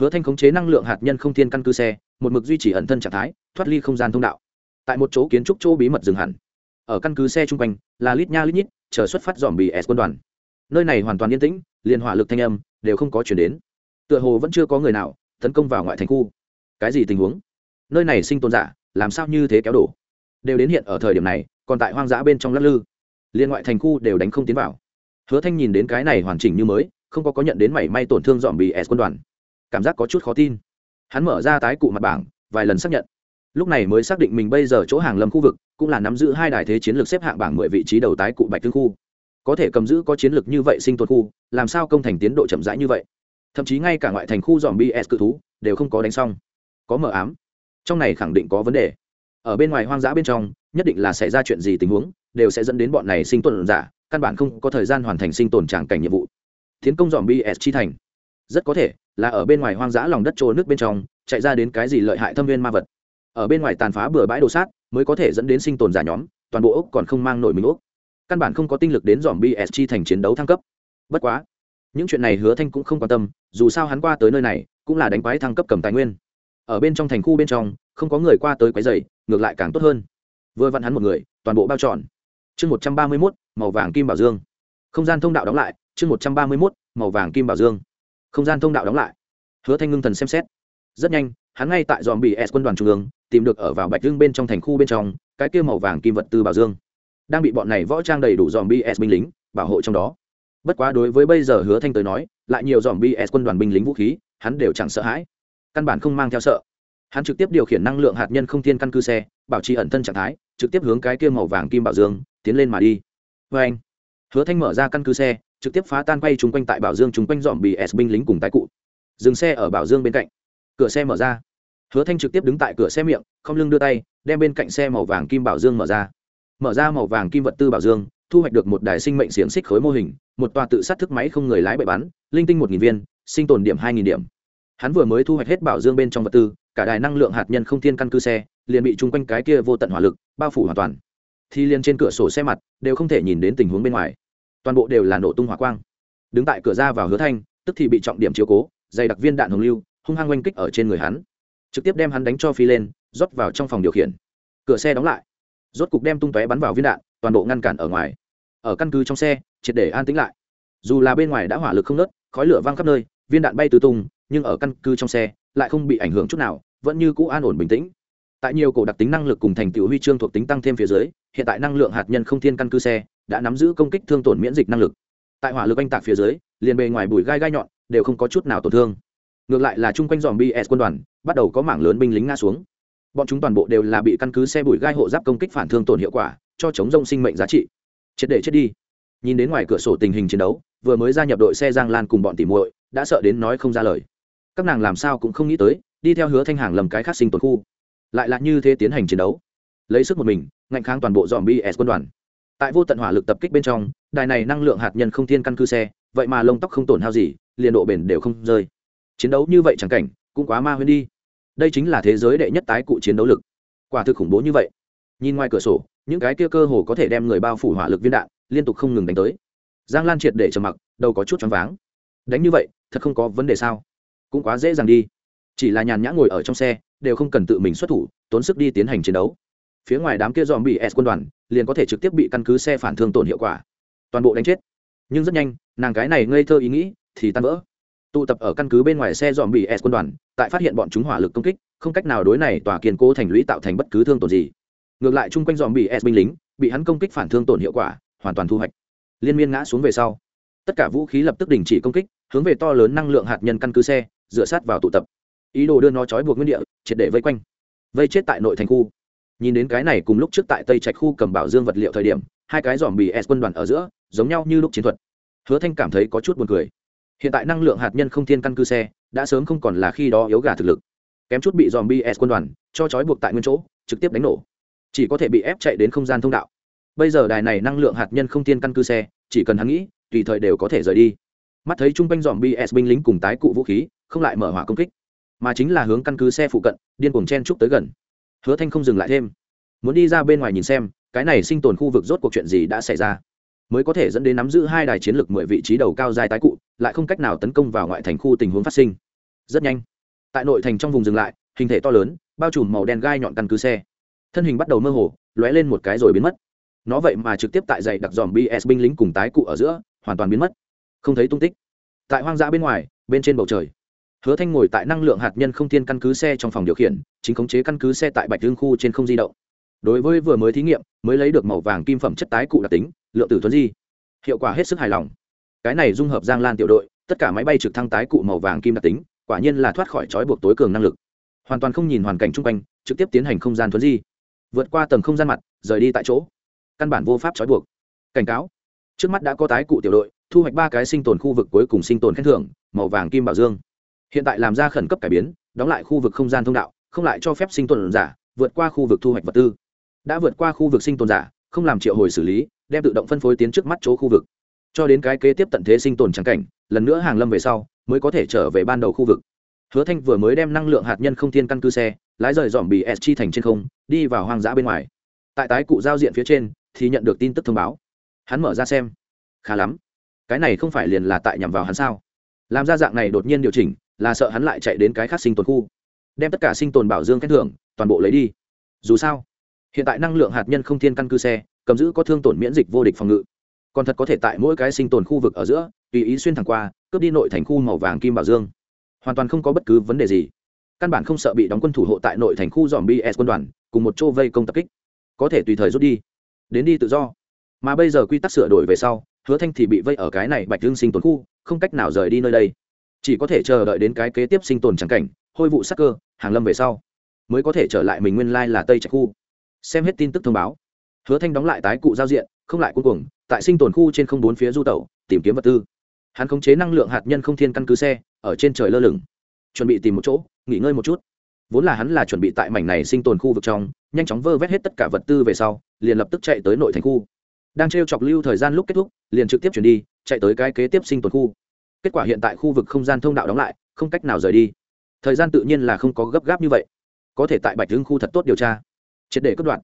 hứa thanh khống chế năng lượng hạt nhân không thiên căn cứ xe, một mực duy trì ẩn thân trạng thái, thoát ly không gian thông đạo. Tại một chỗ kiến trúc chỗ bí mật dừng hẳn. Ở căn cứ xe chung quanh, là lít nha lít nhít, chờ xuất phát dòm bì s quân đoàn. Nơi này hoàn toàn yên tĩnh, liền hỏa lực thanh âm đều không có chuyển đến. Tựa hồ vẫn chưa có người nào tấn công vào ngoại thành khu. Cái gì tình huống? Nơi này sinh tồn giả, làm sao như thế kéo đổ? Đều đến hiện ở thời điểm này, còn tại hoang dã bên trong lắc lư. Liên ngoại thành khu đều đánh không tiến vào. Hứa thanh nhìn đến cái này hoàn chỉnh như mới, không có có nhận đến mảy may tổn thương dòm bì s quân đoàn cảm giác có chút khó tin. Hắn mở ra tái cụ mặt bảng, vài lần xác nhận. Lúc này mới xác định mình bây giờ chỗ hàng lâm khu vực, cũng là nắm giữ hai đài thế chiến lược xếp hạng bảng mười vị trí đầu tái cụ bạch thương khu. Có thể cầm giữ có chiến lược như vậy sinh tồn khu, làm sao công thành tiến độ chậm rãi như vậy? Thậm chí ngay cả ngoại thành khu dòm bs cự thú, đều không có đánh xong. Có mờ ám. Trong này khẳng định có vấn đề. Ở bên ngoài hoang dã bên trong, nhất định là xảy ra chuyện gì tình huống, đều sẽ dẫn đến bọn này sinh tồn giả, căn bản không có thời gian hoàn thành sinh tồn tràng cảnh nhiệm vụ. Tiến công dòm bs chi thành rất có thể là ở bên ngoài hoang dã lòng đất trôi nước bên trong, chạy ra đến cái gì lợi hại thâm viên ma vật. Ở bên ngoài tàn phá bừa bãi đồ sát, mới có thể dẫn đến sinh tồn giả nhóm, toàn bộ ốc còn không mang nổi mình ốc. Căn bản không có tinh lực đến dòm bsg thành chiến đấu thăng cấp. Bất quá, những chuyện này hứa thanh cũng không quan tâm, dù sao hắn qua tới nơi này, cũng là đánh quái thăng cấp cầm tài nguyên. Ở bên trong thành khu bên trong, không có người qua tới quái dày ngược lại càng tốt hơn. Vừa vặn hắn một người, toàn bộ bao trọn. Chương một trăm ba mươi mốt, màu vàng kim bảo dương. Không gian thông đạo đóng lại, chương một trăm ba mươi mốt, màu vàng kim bảo dương không gian thông đạo đóng lại. Hứa thanh ngưng thần xem xét. Rất nhanh, hắn ngay tại dòm bị s quân đoàn trung ương, tìm được ở vào bạch lưng bên trong thành khu bên trong, cái kia màu vàng kim vật tư bảo dương. Đang bị bọn này võ trang đầy đủ dòm bs binh lính bảo hộ trong đó. Bất quá đối với bây giờ hứa thanh tới nói, lại nhiều dòm bs quân đoàn binh lính vũ khí, hắn đều chẳng sợ hãi. Căn bản không mang theo sợ. Hắn trực tiếp điều khiển năng lượng hạt nhân không thiên căn cứ xe, bảo trì ẩn thân trạng thái, trực tiếp hướng cái kia màu vàng kim bảo dương, tiến lên mà đi. Vê anh, hứa thanh mở ra căn cứ xe trực tiếp phá tan quay chung quanh tại bảo dương chung quanh dòm s binh lính cùng tái cụ. Dừng xe ở bảo dương bên cạnh. Cửa xe mở ra. Hứa thanh trực tiếp đứng tại cửa xe miệng, không lưng đưa tay, đem bên cạnh xe màu vàng kim bảo dương mở ra. Mở ra màu vàng kim vật tư bảo dương, thu hoạch được một đài sinh mệnh xiềng xích khối mô hình, một tòa tự sát thức máy không người lái bậy bắn linh tinh một nghìn viên, sinh tồn điểm hai nghìn điểm. Hắn vừa mới thu hoạch hết bảo dương bên trong vật tư, cả đài năng lượng hạt nhân không thiên căn cứ xe, liền bị chung quanh cái kia vô tận hỏa lực bao phủ hoàn toàn. Thì liền trên cửa sổ xe mặt, đều không thể nhìn đến tình huống bên ngoài toàn bộ đều là nổ tung hỏa quang. Đứng tại cửa ra vào hứa thanh, tức thì bị trọng điểm chiếu cố, dày đặc viên đạn hồng lưu, hung hăng oanh kích ở trên người hắn. Trực tiếp đem hắn đánh cho phi lên, rót vào trong phòng điều khiển. Cửa xe đóng lại. Rốt cục đem tung tóe bắn vào viên đạn, toàn bộ ngăn cản ở ngoài. Ở căn cứ trong xe, triệt để an tĩnh lại. Dù là bên ngoài đã hỏa lực không nớt, khói lửa văng khắp nơi, viên đạn bay tứ tung, nhưng ở căn cứ trong xe, lại không bị ảnh hưởng chút nào, vẫn như cũ an ổn bình tĩnh. Tại nhiều cổ đặc tính năng lực cùng thành tựu huy chương thuộc tính tăng thêm phía dưới, hiện tại năng lượng hạt nhân không thiên căn cứ xe đã nắm giữ công kích thương tổn miễn dịch năng lực. Tại hỏa lực anh tạc phía dưới, liền bề ngoài bụi gai gai nhọn đều không có chút nào tổn thương. Ngược lại là chung quanh dòm bs quân đoàn bắt đầu có mảng lớn binh lính nga xuống. Bọn chúng toàn bộ đều là bị căn cứ xe bụi gai hộ giáp công kích phản thương tổn hiệu quả, cho chống rông sinh mệnh giá trị. Chết để chết đi. Nhìn đến ngoài cửa sổ tình hình chiến đấu, vừa mới gia nhập đội xe giang lan cùng bọn tỉ muội, đã sợ đến nói không ra lời. Các nàng làm sao cũng không nghĩ tới, đi theo hứa thanh hàng lầm cái khác sinh tồn khu. Lại là như thế tiến hành chiến đấu. Lấy sức một mình ngạnh kháng toàn bộ dòm bs quân đoàn tại vô tận hỏa lực tập kích bên trong, đài này năng lượng hạt nhân không thiên căn cứ xe, vậy mà lông tóc không tổn hao gì, liền độ bền đều không rơi. Chiến đấu như vậy chẳng cảnh, cũng quá ma huyên đi. Đây chính là thế giới đệ nhất tái cụ chiến đấu lực. Quả thực khủng bố như vậy. Nhìn ngoài cửa sổ, những cái kia cơ hồ có thể đem người bao phủ hỏa lực viên đạn, liên tục không ngừng đánh tới. Giang lan triệt để trầm mặc, đầu có chút choáng váng. Đánh như vậy, thật không có vấn đề sao? Cũng quá dễ dàng đi. Chỉ là nhàn nhã ngồi ở trong xe, đều không cần tự mình xuất thủ, tốn sức đi tiến hành chiến đấu. Phía ngoài đám kia dòm bị s quân đoàn liền có thể trực tiếp bị căn cứ xe phản thương tổn hiệu quả. Toàn bộ đánh chết. Nhưng rất nhanh, nàng cái này ngây thơ ý nghĩ, thì tan vỡ. Tụ tập ở căn cứ bên ngoài xe dòm bị s quân đoàn, tại phát hiện bọn chúng hỏa lực công kích, không cách nào đối này tòa kiên cố thành lũy tạo thành bất cứ thương tổn gì. Ngược lại chung quanh dòm bị s binh lính, bị hắn công kích phản thương tổn hiệu quả, hoàn toàn thu hoạch. Liên miên ngã xuống về sau. Tất cả vũ khí lập tức đình chỉ công kích, hướng về to lớn năng lượng hạt nhân căn cứ xe, dựa sát vào tụ tập. Ý đồ đưa nó trói buộc nguyên địa, triệt để vây quanh. Vây chết tại nội thành khu nhìn đến cái này cùng lúc trước tại tây trạch khu cầm bảo dương vật liệu thời điểm, hai cái dòm bị s quân đoàn ở giữa, giống nhau như lúc chiến thuật. Hứa thanh cảm thấy có chút buồn cười. Hiện tại năng lượng hạt nhân không thiên căn cứ xe, đã sớm không còn là khi đó yếu gà thực lực. Kém chút bị dòm bs quân đoàn cho trói buộc tại nguyên chỗ, trực tiếp đánh nổ. Chỉ có thể bị ép chạy đến không gian thông đạo. Bây giờ đài này năng lượng hạt nhân không thiên căn cứ xe, chỉ cần hắn nghĩ, tùy thời đều có thể rời đi. Mắt thấy chung quanh dòm bs binh lính cùng tái cụ vũ khí, không lại mở hỏa công kích. Mà chính là hướng căn cứ xe phụ cận, điên cuồng chen trúc tới gần hứa thanh không dừng lại thêm. Muốn đi ra bên ngoài nhìn xem, cái này sinh tồn khu vực rốt cuộc chuyện gì đã xảy ra? Mới có thể dẫn đến nắm giữ hai đài chiến lược mười vị trí đầu cao dài tái cụ, lại không cách nào tấn công vào ngoại thành khu tình huống phát sinh. Rất nhanh, tại nội thành trong vùng dừng lại, hình thể to lớn, bao trùm màu đen gai nhọn căn cứ xe. Thân hình bắt đầu mơ hồ, lóe lên một cái rồi biến mất. Nó vậy mà trực tiếp tại dày đặc dòm bs binh lính cùng tái cụ ở giữa, hoàn toàn biến mất. Không thấy tung tích. Tại hoang dã bên ngoài, bên trên bầu trời hứa thanh ngồi tại năng lượng hạt nhân không thiên căn cứ xe trong phòng điều khiển, chính khống chế căn cứ xe tại bạch dương khu trên không di động. Đối với vừa mới thí nghiệm, mới lấy được màu vàng kim phẩm chất tái cụ đặc tính, lượng tử tuấn di. Hiệu quả hết sức hài lòng. Cái này dung hợp giang lan tiểu đội, tất cả máy bay trực thăng tái cụ màu vàng kim đặc tính, quả nhiên là thoát khỏi trói buộc tối cường năng lực. Hoàn toàn không nhìn hoàn cảnh chung quanh, trực tiếp tiến hành không gian tuấn di. Vượt qua tầng không gian mặt, rời đi tại chỗ. Căn bản vô pháp trói buộc. Cảnh cáo. Trước mắt đã có tái cụ tiểu đội, thu hoạch ba cái sinh tồn khu vực cuối cùng sinh tồn khen thưởng, màu vàng kim bảo dương hiện tại làm ra khẩn cấp cải biến, đóng lại khu vực không gian thông đạo, không lại cho phép sinh tồn giả vượt qua khu vực thu hoạch vật tư. Đã vượt qua khu vực sinh tồn giả, không làm triệu hồi xử lý, đem tự động phân phối tiến trước mắt chỗ khu vực. Cho đến cái kế tiếp tận thế sinh tồn trắng cảnh, lần nữa hàng lâm về sau, mới có thể trở về ban đầu khu vực. Hứa thanh vừa mới đem năng lượng hạt nhân không thiên căn cứ xe, lái rời dòm bị s chi thành trên không, đi vào hoang dã bên ngoài. Tại tái cụ giao diện phía trên, thì nhận được tin tức thông báo. Hắn mở ra xem. Khá lắm. Cái này không phải liền là tại nhằm vào hắn sao? Làm ra dạng này đột nhiên điều chỉnh là sợ hắn lại chạy đến cái khác sinh tồn khu, đem tất cả sinh tồn bảo dương khen thưởng, toàn bộ lấy đi. Dù sao, hiện tại năng lượng hạt nhân không thiên căn cứ xe, cầm giữ có thương tổn miễn dịch vô địch phòng ngự. Còn thật có thể tại mỗi cái sinh tồn khu vực ở giữa, tùy ý xuyên thẳng qua, cướp đi nội thành khu màu vàng kim bảo dương. Hoàn toàn không có bất cứ vấn đề gì. Căn bản không sợ bị đóng quân thủ hộ tại nội thành khu dòm bs quân đoàn, cùng một chỗ vây công tập kích. Có thể tùy thời rút đi. Đến đi tự do. Mà bây giờ quy tắc sửa đổi về sau, hứa thanh thì bị vây ở cái này bạch thương sinh tồn khu, không cách nào rời đi nơi đây chỉ có thể chờ đợi đến cái kế tiếp sinh tồn trắng cảnh, hôi vụ sắc cơ, hàng lâm về sau, mới có thể trở lại mình nguyên lai là tây trạch khu. Xem hết tin tức thông báo, hứa thanh đóng lại tái cụ giao diện, không lại cuối cùng, tại sinh tồn khu trên không bốn phía du tẩu, tìm kiếm vật tư. Hắn khống chế năng lượng hạt nhân không thiên căn cứ xe, ở trên trời lơ lửng, chuẩn bị tìm một chỗ, nghỉ ngơi một chút. Vốn là hắn là chuẩn bị tại mảnh này sinh tồn khu vực trong, nhanh chóng vơ vét hết tất cả vật tư về sau, liền lập tức chạy tới nội thành khu. Đang t chọc lưu thời gian lúc kết thúc, liền trực tiếp chuyển đi, chạy tới cái kế tiếp sinh tồn khu kết quả hiện tại khu vực không gian thông đạo đóng lại, không cách nào rời đi. Thời gian tự nhiên là không có gấp gáp như vậy. Có thể tại bạch hưng khu thật tốt điều tra. Triệt để cất đoạn.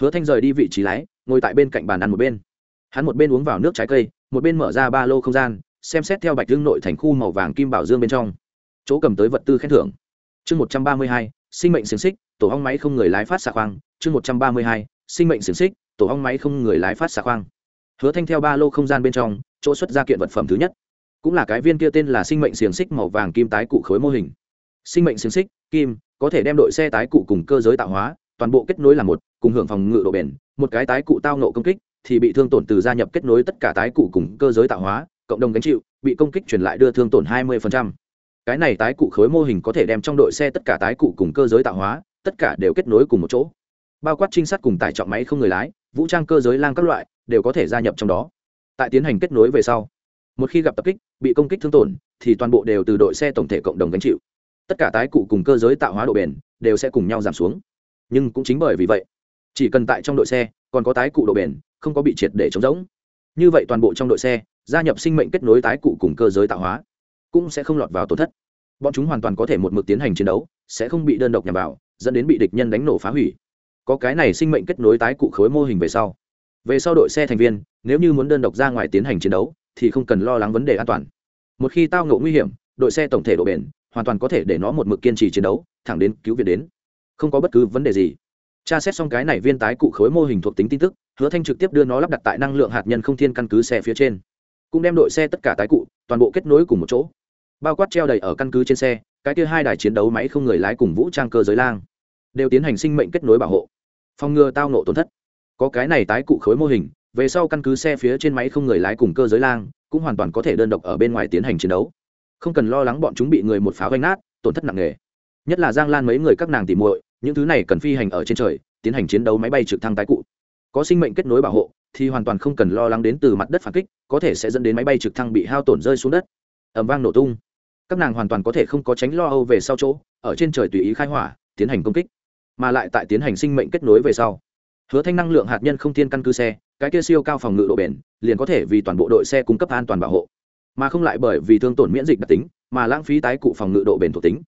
Hứa thanh rời đi vị trí lái, ngồi tại bên cạnh bàn ăn một bên. Hắn một bên uống vào nước trái cây, một bên mở ra ba lô không gian, xem xét theo bạch hưng nội thành khu màu vàng kim bảo dương bên trong. Chỗ cầm tới vật tư khen thưởng. Chương một trăm ba mươi hai, sinh mệnh xiềng xích, tổ hong máy không người lái phát xạ khoang. Chương một trăm ba mươi hai, sinh mệnh xiềng xích, tổ hong máy không người lái phát xạ khoang. Hứa thanh theo ba lô không gian bên trong, chỗ xuất ra kiện vật phẩm thứ nhất cũng là cái viên kia tên là sinh mệnh xiềng xích màu vàng kim tái cụ khối mô hình. Sinh mệnh xiềng xích, kim, có thể đem đội xe tái cụ cùng cơ giới tạo hóa, toàn bộ kết nối là một, cùng hưởng phòng ngự độ bền, một cái tái cụ tao nộ công kích, thì bị thương tổn từ gia nhập kết nối tất cả tái cụ cùng cơ giới tạo hóa, cộng đồng gánh chịu, bị công kích truyền lại đưa thương tổn 20%. cái này tái cụ khối mô hình có thể đem trong đội xe tất cả tái cụ cùng cơ giới tạo hóa, tất cả đều kết nối cùng một chỗ. Bao quát trinh sát cùng tải trọng máy không người lái, vũ trang cơ giới lang các loại, đều có thể gia nhập trong đó. Tại tiến hành kết nối về sau một khi gặp tập kích, bị công kích thương tổn, thì toàn bộ đều từ đội xe tổng thể cộng đồng gánh chịu. Tất cả tái cụ cùng cơ giới tạo hóa độ bền đều sẽ cùng nhau giảm xuống. Nhưng cũng chính bởi vì vậy, chỉ cần tại trong đội xe còn có tái cụ độ bền, không có bị triệt để chống rỗng. Như vậy toàn bộ trong đội xe, gia nhập sinh mệnh kết nối tái cụ cùng cơ giới tạo hóa cũng sẽ không lọt vào tổn thất. Bọn chúng hoàn toàn có thể một mực tiến hành chiến đấu, sẽ không bị đơn độc nhằm vào, dẫn đến bị địch nhân đánh nổ phá hủy. Có cái này sinh mệnh kết nối tái cụ khối mô hình về sau. Về sau đội xe thành viên, nếu như muốn đơn độc ra ngoài tiến hành chiến đấu thì không cần lo lắng vấn đề an toàn. Một khi tao ngộ nguy hiểm, đội xe tổng thể độ bền, hoàn toàn có thể để nó một mực kiên trì chiến đấu, thẳng đến cứu viện đến. Không có bất cứ vấn đề gì. Tra xét xong cái này viên tái cụ khối mô hình thuộc tính tin tức, hứa thanh trực tiếp đưa nó lắp đặt tại năng lượng hạt nhân không thiên căn cứ xe phía trên. Cũng đem đội xe tất cả tái cụ, toàn bộ kết nối cùng một chỗ. Bao quát treo đầy ở căn cứ trên xe, cái kia hai đài chiến đấu máy không người lái cùng vũ trang cơ giới lang, đều tiến hành sinh mệnh kết nối bảo hộ, phòng ngừa tao nộ tổn thất. Có cái này tái cụ khối mô hình về sau căn cứ xe phía trên máy không người lái cùng cơ giới lang, cũng hoàn toàn có thể đơn độc ở bên ngoài tiến hành chiến đấu. Không cần lo lắng bọn chúng bị người một pháo vanh nát, tổn thất nặng nề. Nhất là giang lan mấy người các nàng tìm muội, những thứ này cần phi hành ở trên trời, tiến hành chiến đấu máy bay trực thăng tái cụ. Có sinh mệnh kết nối bảo hộ, thì hoàn toàn không cần lo lắng đến từ mặt đất phản kích, có thể sẽ dẫn đến máy bay trực thăng bị hao tổn rơi xuống đất. Ẩm vang nổ tung. Các nàng hoàn toàn có thể không có tránh lo âu về sau chỗ, ở trên trời tùy ý khai hỏa, tiến hành công kích, mà lại tại tiến hành sinh mệnh kết nối về sau hứa thanh năng lượng hạt nhân không thiên căn cứ xe, cái kia siêu cao phòng ngự độ bền, liền có thể vì toàn bộ đội xe cung cấp an toàn bảo hộ. Mà không lại bởi vì thương tổn miễn dịch đặc tính, mà lãng phí tái cụ phòng ngự độ bền thuộc tính.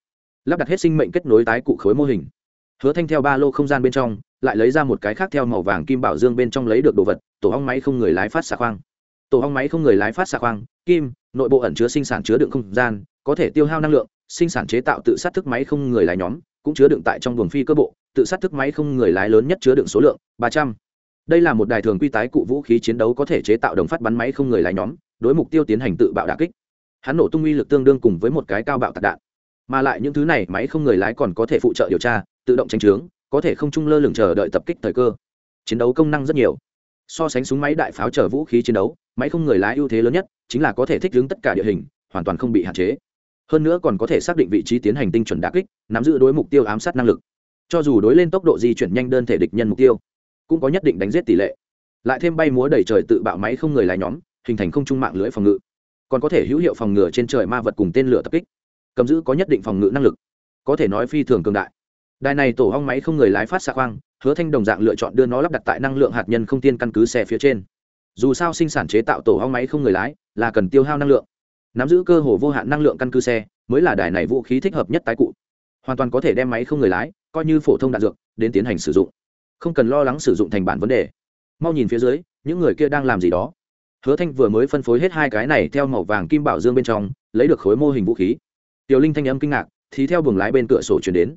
Lắp đặt hết sinh mệnh kết nối tái cụ khối mô hình. Hứa thanh theo ba lô không gian bên trong, lại lấy ra một cái khác theo màu vàng kim bảo dương bên trong lấy được đồ vật, tổ hong máy không người lái phát xạ khoang. Tổ hong máy không người lái phát xạ khoang, kim, nội bộ ẩn chứa sinh sản chứa đựng không gian, có thể tiêu hao năng lượng, sinh sản chế tạo tự sát thức máy không người lái nhóm, cũng chứa đựng tại trong buồng phi cơ bộ tự sát thức máy không người lái lớn nhất chứa đựng số lượng, ba trăm. Đây là một đài thường quy tái cụ vũ khí chiến đấu có thể chế tạo đồng phát bắn máy không người lái nhóm, đối mục tiêu tiến hành tự bạo đà kích. Hắn nổ tung uy lực tương đương cùng với một cái cao bạo tạc đạn. Mà lại những thứ này máy không người lái còn có thể phụ trợ điều tra, tự động tranh trướng, có thể không trung lơ lửng chờ đợi tập kích thời cơ. Chiến đấu công năng rất nhiều. So sánh súng máy đại pháo chở vũ khí chiến đấu, máy không người lái ưu thế lớn nhất chính là có thể thích ứng tất cả địa hình, hoàn toàn không bị hạn chế. Hơn nữa còn có thể xác định vị trí tiến hành tinh chuẩn đà kích, nắm giữ đối mục tiêu ám sát năng lực cho dù đối lên tốc độ di chuyển nhanh đơn thể địch nhân mục tiêu, cũng có nhất định đánh giết tỷ lệ. Lại thêm bay múa đẩy trời tự bạo máy không người lái nhóm, hình thành không trung mạng lưới phòng ngự. Còn có thể hữu hiệu phòng ngừa trên trời ma vật cùng tên lửa tập kích, cầm giữ có nhất định phòng ngự năng lực, có thể nói phi thường cường đại. Đài này tổ hong máy không người lái phát xạ khoang, hứa thanh đồng dạng lựa chọn đưa nó lắp đặt tại năng lượng hạt nhân không tiên căn cứ xe phía trên. Dù sao sinh sản chế tạo tổ hong máy không người lái là cần tiêu hao năng lượng. Nắm giữ cơ hồ vô hạn năng lượng căn cứ xe mới là đài này vũ khí thích hợp nhất tái cụ hoàn toàn có thể đem máy không người lái, coi như phổ thông đạn dược, đến tiến hành sử dụng. Không cần lo lắng sử dụng thành bản vấn đề. Mau nhìn phía dưới, những người kia đang làm gì đó. Hứa thanh vừa mới phân phối hết hai cái này theo màu vàng kim bảo dương bên trong, lấy được khối mô hình vũ khí. Tiểu linh thanh âm kinh ngạc, thì theo buồng lái bên cửa sổ chuyển đến.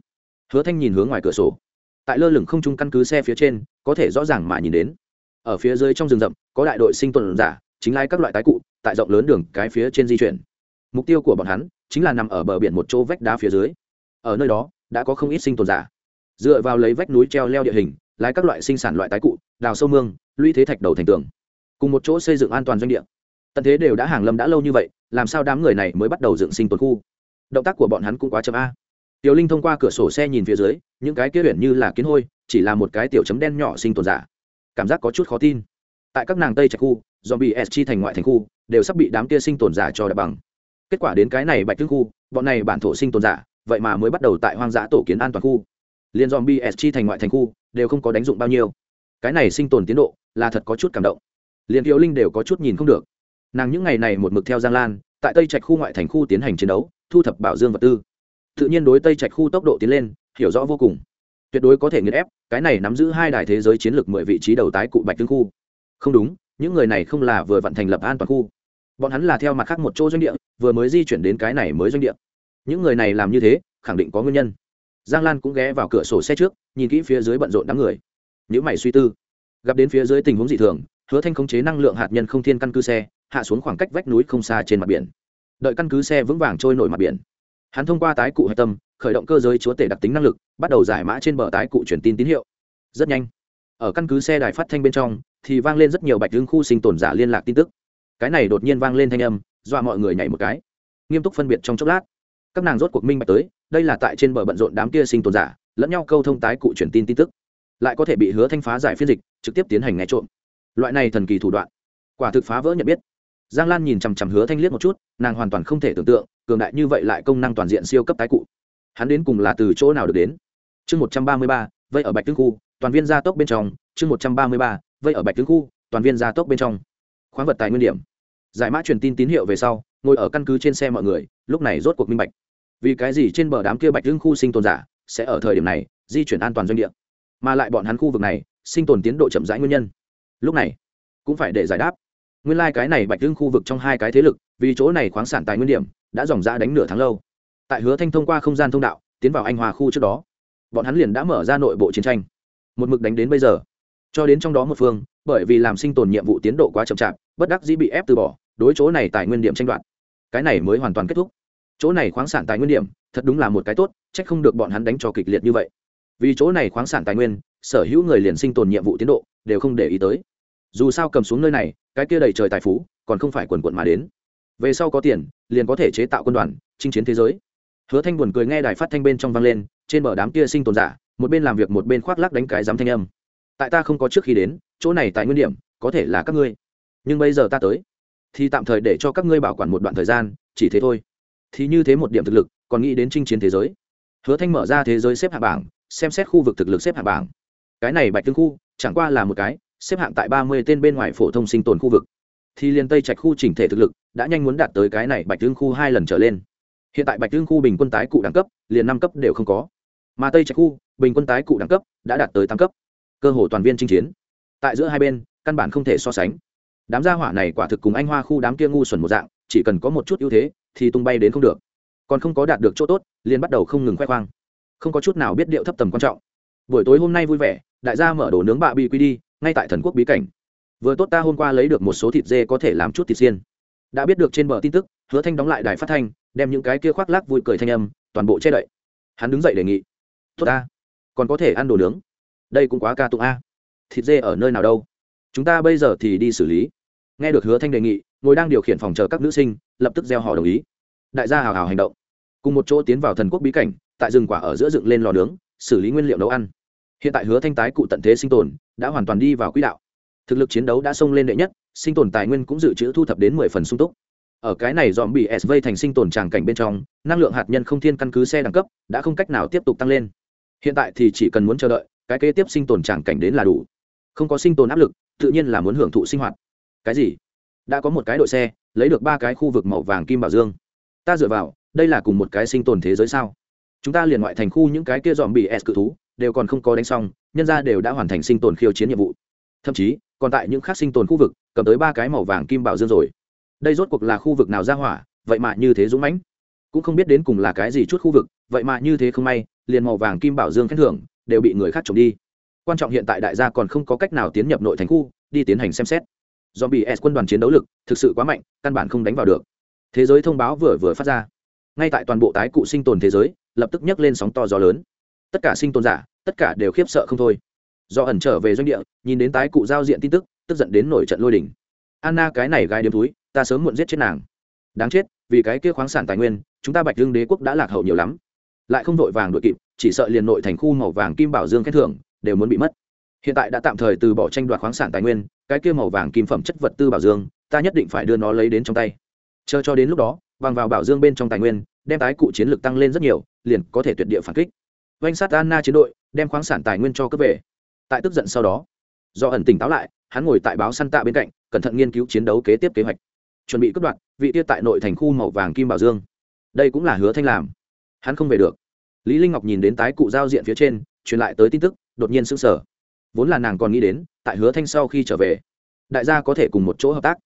Hứa thanh nhìn hướng ngoài cửa sổ. Tại lơ lửng không trung căn cứ xe phía trên, có thể rõ ràng mà nhìn đến. Ở phía dưới trong rừng rậm, có đại đội sinh tồn giả, chính lái các loại tái cụ, tại rộng lớn đường, cái phía trên di chuyển. Mục tiêu của bọn hắn, chính là nằm ở bờ biển một chỗ vách đá phía dưới ở nơi đó, đã có không ít sinh tồn giả. Dựa vào lấy vách núi treo leo địa hình, lái các loại sinh sản loại tái cụ, đào sâu mương, lũy thế thạch đầu thành tường. Cùng một chỗ xây dựng an toàn doanh địa. Tận thế đều đã hàng lâm đã lâu như vậy, làm sao đám người này mới bắt đầu dựng sinh tồn khu? Động tác của bọn hắn cũng quá chậm a. Tiểu linh thông qua cửa sổ xe nhìn phía dưới, những cái kia huyện như là kiến hôi, chỉ là một cái tiểu chấm đen nhỏ sinh tồn giả. Cảm giác có chút khó tin. Tại các nàng tây trạch khu do bị s chi thành ngoại thành khu, đều sắp bị đám kia sinh tồn giả cho đập bằng. Kết quả đến cái này bạch thương khu, bọn này bản thổ sinh tồn giả vậy mà mới bắt đầu tại hoang dã tổ kiến an toàn khu. Liên dòm bs chi thành ngoại thành khu đều không có đánh dụng bao nhiêu. Cái này sinh tồn tiến độ là thật có chút cảm động. Liền kiều linh đều có chút nhìn không được. Nàng những ngày này một mực theo giang lan, tại tây trạch khu ngoại thành khu tiến hành chiến đấu, thu thập bảo dương vật tư. Tự nhiên đối tây trạch khu tốc độ tiến lên, hiểu rõ vô cùng. Tuyệt đối có thể nghiền ép, cái này nắm giữ hai đài thế giới chiến lược mười vị trí đầu tái cụ bạch tương khu. Không đúng, những người này không là vừa vận thành lập an toàn khu. Bọn hắn là theo mặt khác một chỗ doanh địa, vừa mới di chuyển đến cái này mới doanh địa những người này làm như thế, khẳng định có nguyên nhân. Giang lan cũng ghé vào cửa sổ xe trước, nhìn kỹ phía dưới bận rộn đám người. Nhữ mày suy tư. Gặp đến phía dưới tình huống dị thường, hứa thanh khống chế năng lượng hạt nhân không thiên căn cứ xe, hạ xuống khoảng cách vách núi không xa trên mặt biển. Đợi căn cứ xe vững vàng trôi nổi mặt biển. Hắn thông qua tái cụ hạch tâm, khởi động cơ giới chúa tể đặc tính năng lực, bắt đầu giải mã trên bờ tái cụ truyền tin tín hiệu. Rất nhanh, ở căn cứ xe đài phát thanh bên trong, thì vang lên rất nhiều bạch hương khu sinh tồn giả liên lạc tin tức. Cái này đột nhiên vang lên thanh âm, dọa mọi người nhảy một cái. Nghiêm túc phân biệt trong chốc lát các nàng rốt cuộc minh bạch tới, đây là tại trên bờ bận rộn đám kia sinh tồn giả, lẫn nhau câu thông tái cụ truyền tin tin tức. Lại có thể bị hứa thanh phá giải phiên dịch, trực tiếp tiến hành nghe trộm. Loại này thần kỳ thủ đoạn, quả thực phá vỡ nhận biết. Giang lan nhìn chằm chằm hứa thanh liếc một chút, nàng hoàn toàn không thể tưởng tượng, cường đại như vậy lại công năng toàn diện siêu cấp tái cụ. Hắn đến cùng là từ chỗ nào được đến? Chương một trăm ba mươi ba, vây ở bạch tương khu, toàn viên gia tốc bên trong. Chương một trăm ba mươi ba, vây ở bạch tương khu, toàn viên gia tốc bên trong. Khoáng vật tài nguyên điểm. Giải mã truyền tin tín hiệu về sau, ngồi ở căn cứ trên xe mọi người, lúc này rốt cuộc minh bạch vì cái gì trên bờ đám kia bạch tương khu sinh tồn giả sẽ ở thời điểm này di chuyển an toàn doanh địa? Mà lại bọn hắn khu vực này, sinh tồn tiến độ chậm rãi nguyên nhân. Lúc này, cũng phải để giải đáp. Nguyên lai、like、cái này bạch hưng khu vực trong hai cái thế lực, vì chỗ này khoáng sản tài nguyên điểm, đã dòng ra đánh nửa tháng lâu. Tại hứa thanh thông qua không gian thông đạo, tiến vào anh hòa khu trước đó, bọn hắn liền đã mở ra nội bộ chiến tranh. Một mực đánh đến bây giờ. Cho đến trong đó một phương, bởi vì làm sinh tồn nhiệm vụ tiến độ quá chậm chạp, bất đắc dĩ bị ép từ bỏ, đối chỗ này tài nguyên điểm tranh đoạt. Cái này mới hoàn toàn kết thúc chỗ này khoáng sản tài nguyên điểm, thật đúng là một cái tốt c h ắ c không được bọn hắn đánh cho kịch liệt như vậy. Vì chỗ này khoáng sản tài nguyên, sở hữu người liền sinh tồn nhiệm vụ tiến độ, đều không để ý tới. Dù sao cầm xuống nơi này, cái kia đầy trời tài phú, còn không phải quần quận mà đến. Về sau có tiền, liền có thể chế tạo quân đoàn, chinh chiến thế giới. Hứa thanh buồn cười nghe đài phát thanh bên trong vang lên, trên bờ đám kia sinh tồn giả, một bên làm việc một bên khoác lắc đánh cái dám thanh âm. Tại ta không có trước khi đến, chỗ này tại nguyên điểm, có thể là các ngươi. Nhưng bây giờ ta tới, thì tạm thời để cho các ngươi bảo quản một đoạn thời gian, chỉ thế thôi thì như thế một điểm thực lực, còn nghĩ đến chinh chiến thế giới. Hứa thanh mở ra thế giới xếp hạng bảng, xem xét khu vực thực lực xếp hạng bảng. Cái này bạch tương khu, chẳng qua là một cái xếp hạng tại ba mươi tên bên ngoài phổ thông sinh tồn khu vực. Thì liên tây trạch khu chỉnh thể thực lực đã nhanh muốn đạt tới cái này bạch tương khu hai lần trở lên. Hiện tại bạch tương khu bình quân tái cụ đẳng cấp, liền năm cấp đều không có. Mà tây trạch khu bình quân tái cụ đẳng cấp đã đạt tới tám cấp. Cơ hồ toàn viên chinh chiến. Tại giữa hai bên, căn bản không thể so sánh. Đám gia hỏa này quả thực cùng anh hoa khu đám kia ngu xuẩn một dạng, chỉ cần có một chút ưu thế thì tung bay đến không được. Còn không có đạt được chỗ tốt, liền bắt đầu không ngừng khoe khoang. Không có chút nào biết điệu thấp tầm quan trọng. Buổi tối hôm nay vui vẻ, đại gia mở đồ nướng bạ bị quy đi, ngay tại thần quốc bí cảnh. Vừa tốt ta hôm qua lấy được một số thịt dê có thể làm chút thịt xiên. Đã biết được trên bờ tin tức, hứa thanh đóng lại đài phát thanh, đem những cái kia khoác lác vui cười thanh âm, toàn bộ che đậy. Hắn đứng dậy đề nghị. Tốt ta, còn có thể ăn đồ nướng? Đây cũng quá ca tụng a. Thịt dê ở nơi nào đâu? Chúng ta bây giờ thì đi xử lý. Nghe được hứa thanh đề nghị, ngồi đang điều khiển phòng chờ các nữ sinh lập tức gieo họ đồng ý. Đại gia hào hào hành động. Cùng một chỗ tiến vào thần quốc bí cảnh, tại rừng quả ở giữa dựng lên lò nướng, xử lý nguyên liệu nấu ăn. Hiện tại hứa thanh tái cụ tận thế sinh tồn, đã hoàn toàn đi vào quỹ đạo. Thực lực chiến đấu đã xông lên đệ nhất, sinh tồn tài nguyên cũng dự trữ thu thập đến mười phần sung túc. Ở cái này dòm bị sv thành sinh tồn tràng cảnh bên trong, năng lượng hạt nhân không thiên căn cứ xe đẳng cấp, đã không cách nào tiếp tục tăng lên. Hiện tại thì chỉ cần muốn chờ đợi, cái kế tiếp sinh tồn tràng cảnh đến là đủ. Không có sinh tồn áp lực, tự nhiên là muốn hưởng thụ sinh hoạt. Cái gì? Đã có một cái đội xe lấy được ba cái khu vực màu vàng kim bảo dương. Ta dựa vào, đây là cùng một cái sinh tồn thế giới sao? Chúng ta liền ngoại thành khu những cái kia dòm bị s cự thú, đều còn không có đánh xong, nhân ra đều đã hoàn thành sinh tồn khiêu chiến nhiệm vụ. Thậm chí, còn tại những khác sinh tồn khu vực, cầm tới ba cái màu vàng kim bảo dương rồi. Đây rốt cuộc là khu vực nào ra hỏa, vậy mà như thế dũng mãnh? Cũng không biết đến cùng là cái gì chút khu vực, vậy mà như thế không may, liền màu vàng kim bảo dương khen thưởng, đều bị người khác trộm đi. Quan trọng hiện tại đại gia còn không có cách nào tiến nhập nội thành khu, đi tiến hành xem xét do bị s quân đoàn chiến đấu lực thực sự quá mạnh, căn bản không đánh vào được. Thế giới thông báo vừa vừa phát ra. Ngay tại toàn bộ tái cụ sinh tồn thế giới, lập tức nhấc lên sóng to gió lớn. Tất cả sinh tồn giả, tất cả đều khiếp sợ không thôi. Do ẩn trở về doanh địa, nhìn đến tái cụ giao diện tin tức tức giận đến nổi trận lôi đình. anna, cái này gai điếm túi ta sớm muộn giết chết nàng. Đáng chết, vì cái kia khoáng sản tài nguyên, chúng ta bạch dương đế quốc đã lạc hậu nhiều lắm. Lại không vội vàng đội kịp, chỉ sợ liền nội thành khu màu vàng kim bảo dương khen thưởng, đều muốn bị mất. Hiện tại đã tạm thời từ bỏ tranh đoạt khoáng sản tài nguyên cái kia màu vàng kim phẩm chất vật tư bảo dương, ta nhất định phải đưa nó lấy đến trong tay. Chờ cho đến lúc đó, bằng vào bảo dương bên trong tài nguyên, đem tái cụ chiến lược tăng lên rất nhiều, liền có thể tuyệt địa phản kích. Oanh sát anna chiến đội, đem khoáng sản tài nguyên cho cấp về. Tại tức giận sau đó, do ẩn tỉnh táo lại, hắn ngồi tại báo săn tạ bên cạnh, cẩn thận nghiên cứu chiến đấu kế tiếp kế hoạch. Chuẩn bị cấp đoạn vị tia tại nội thành khu màu vàng kim bảo dương. Đây cũng là hứa thanh làm. Hắn không về được. Lý linh ngọc nhìn đến tái cụ giao diện phía trên, truyền lại tới tin tức, đột nhiên sững sờ vốn là nàng còn nghĩ đến, tại hứa thanh sau khi trở về, đại gia có thể cùng một chỗ hợp tác.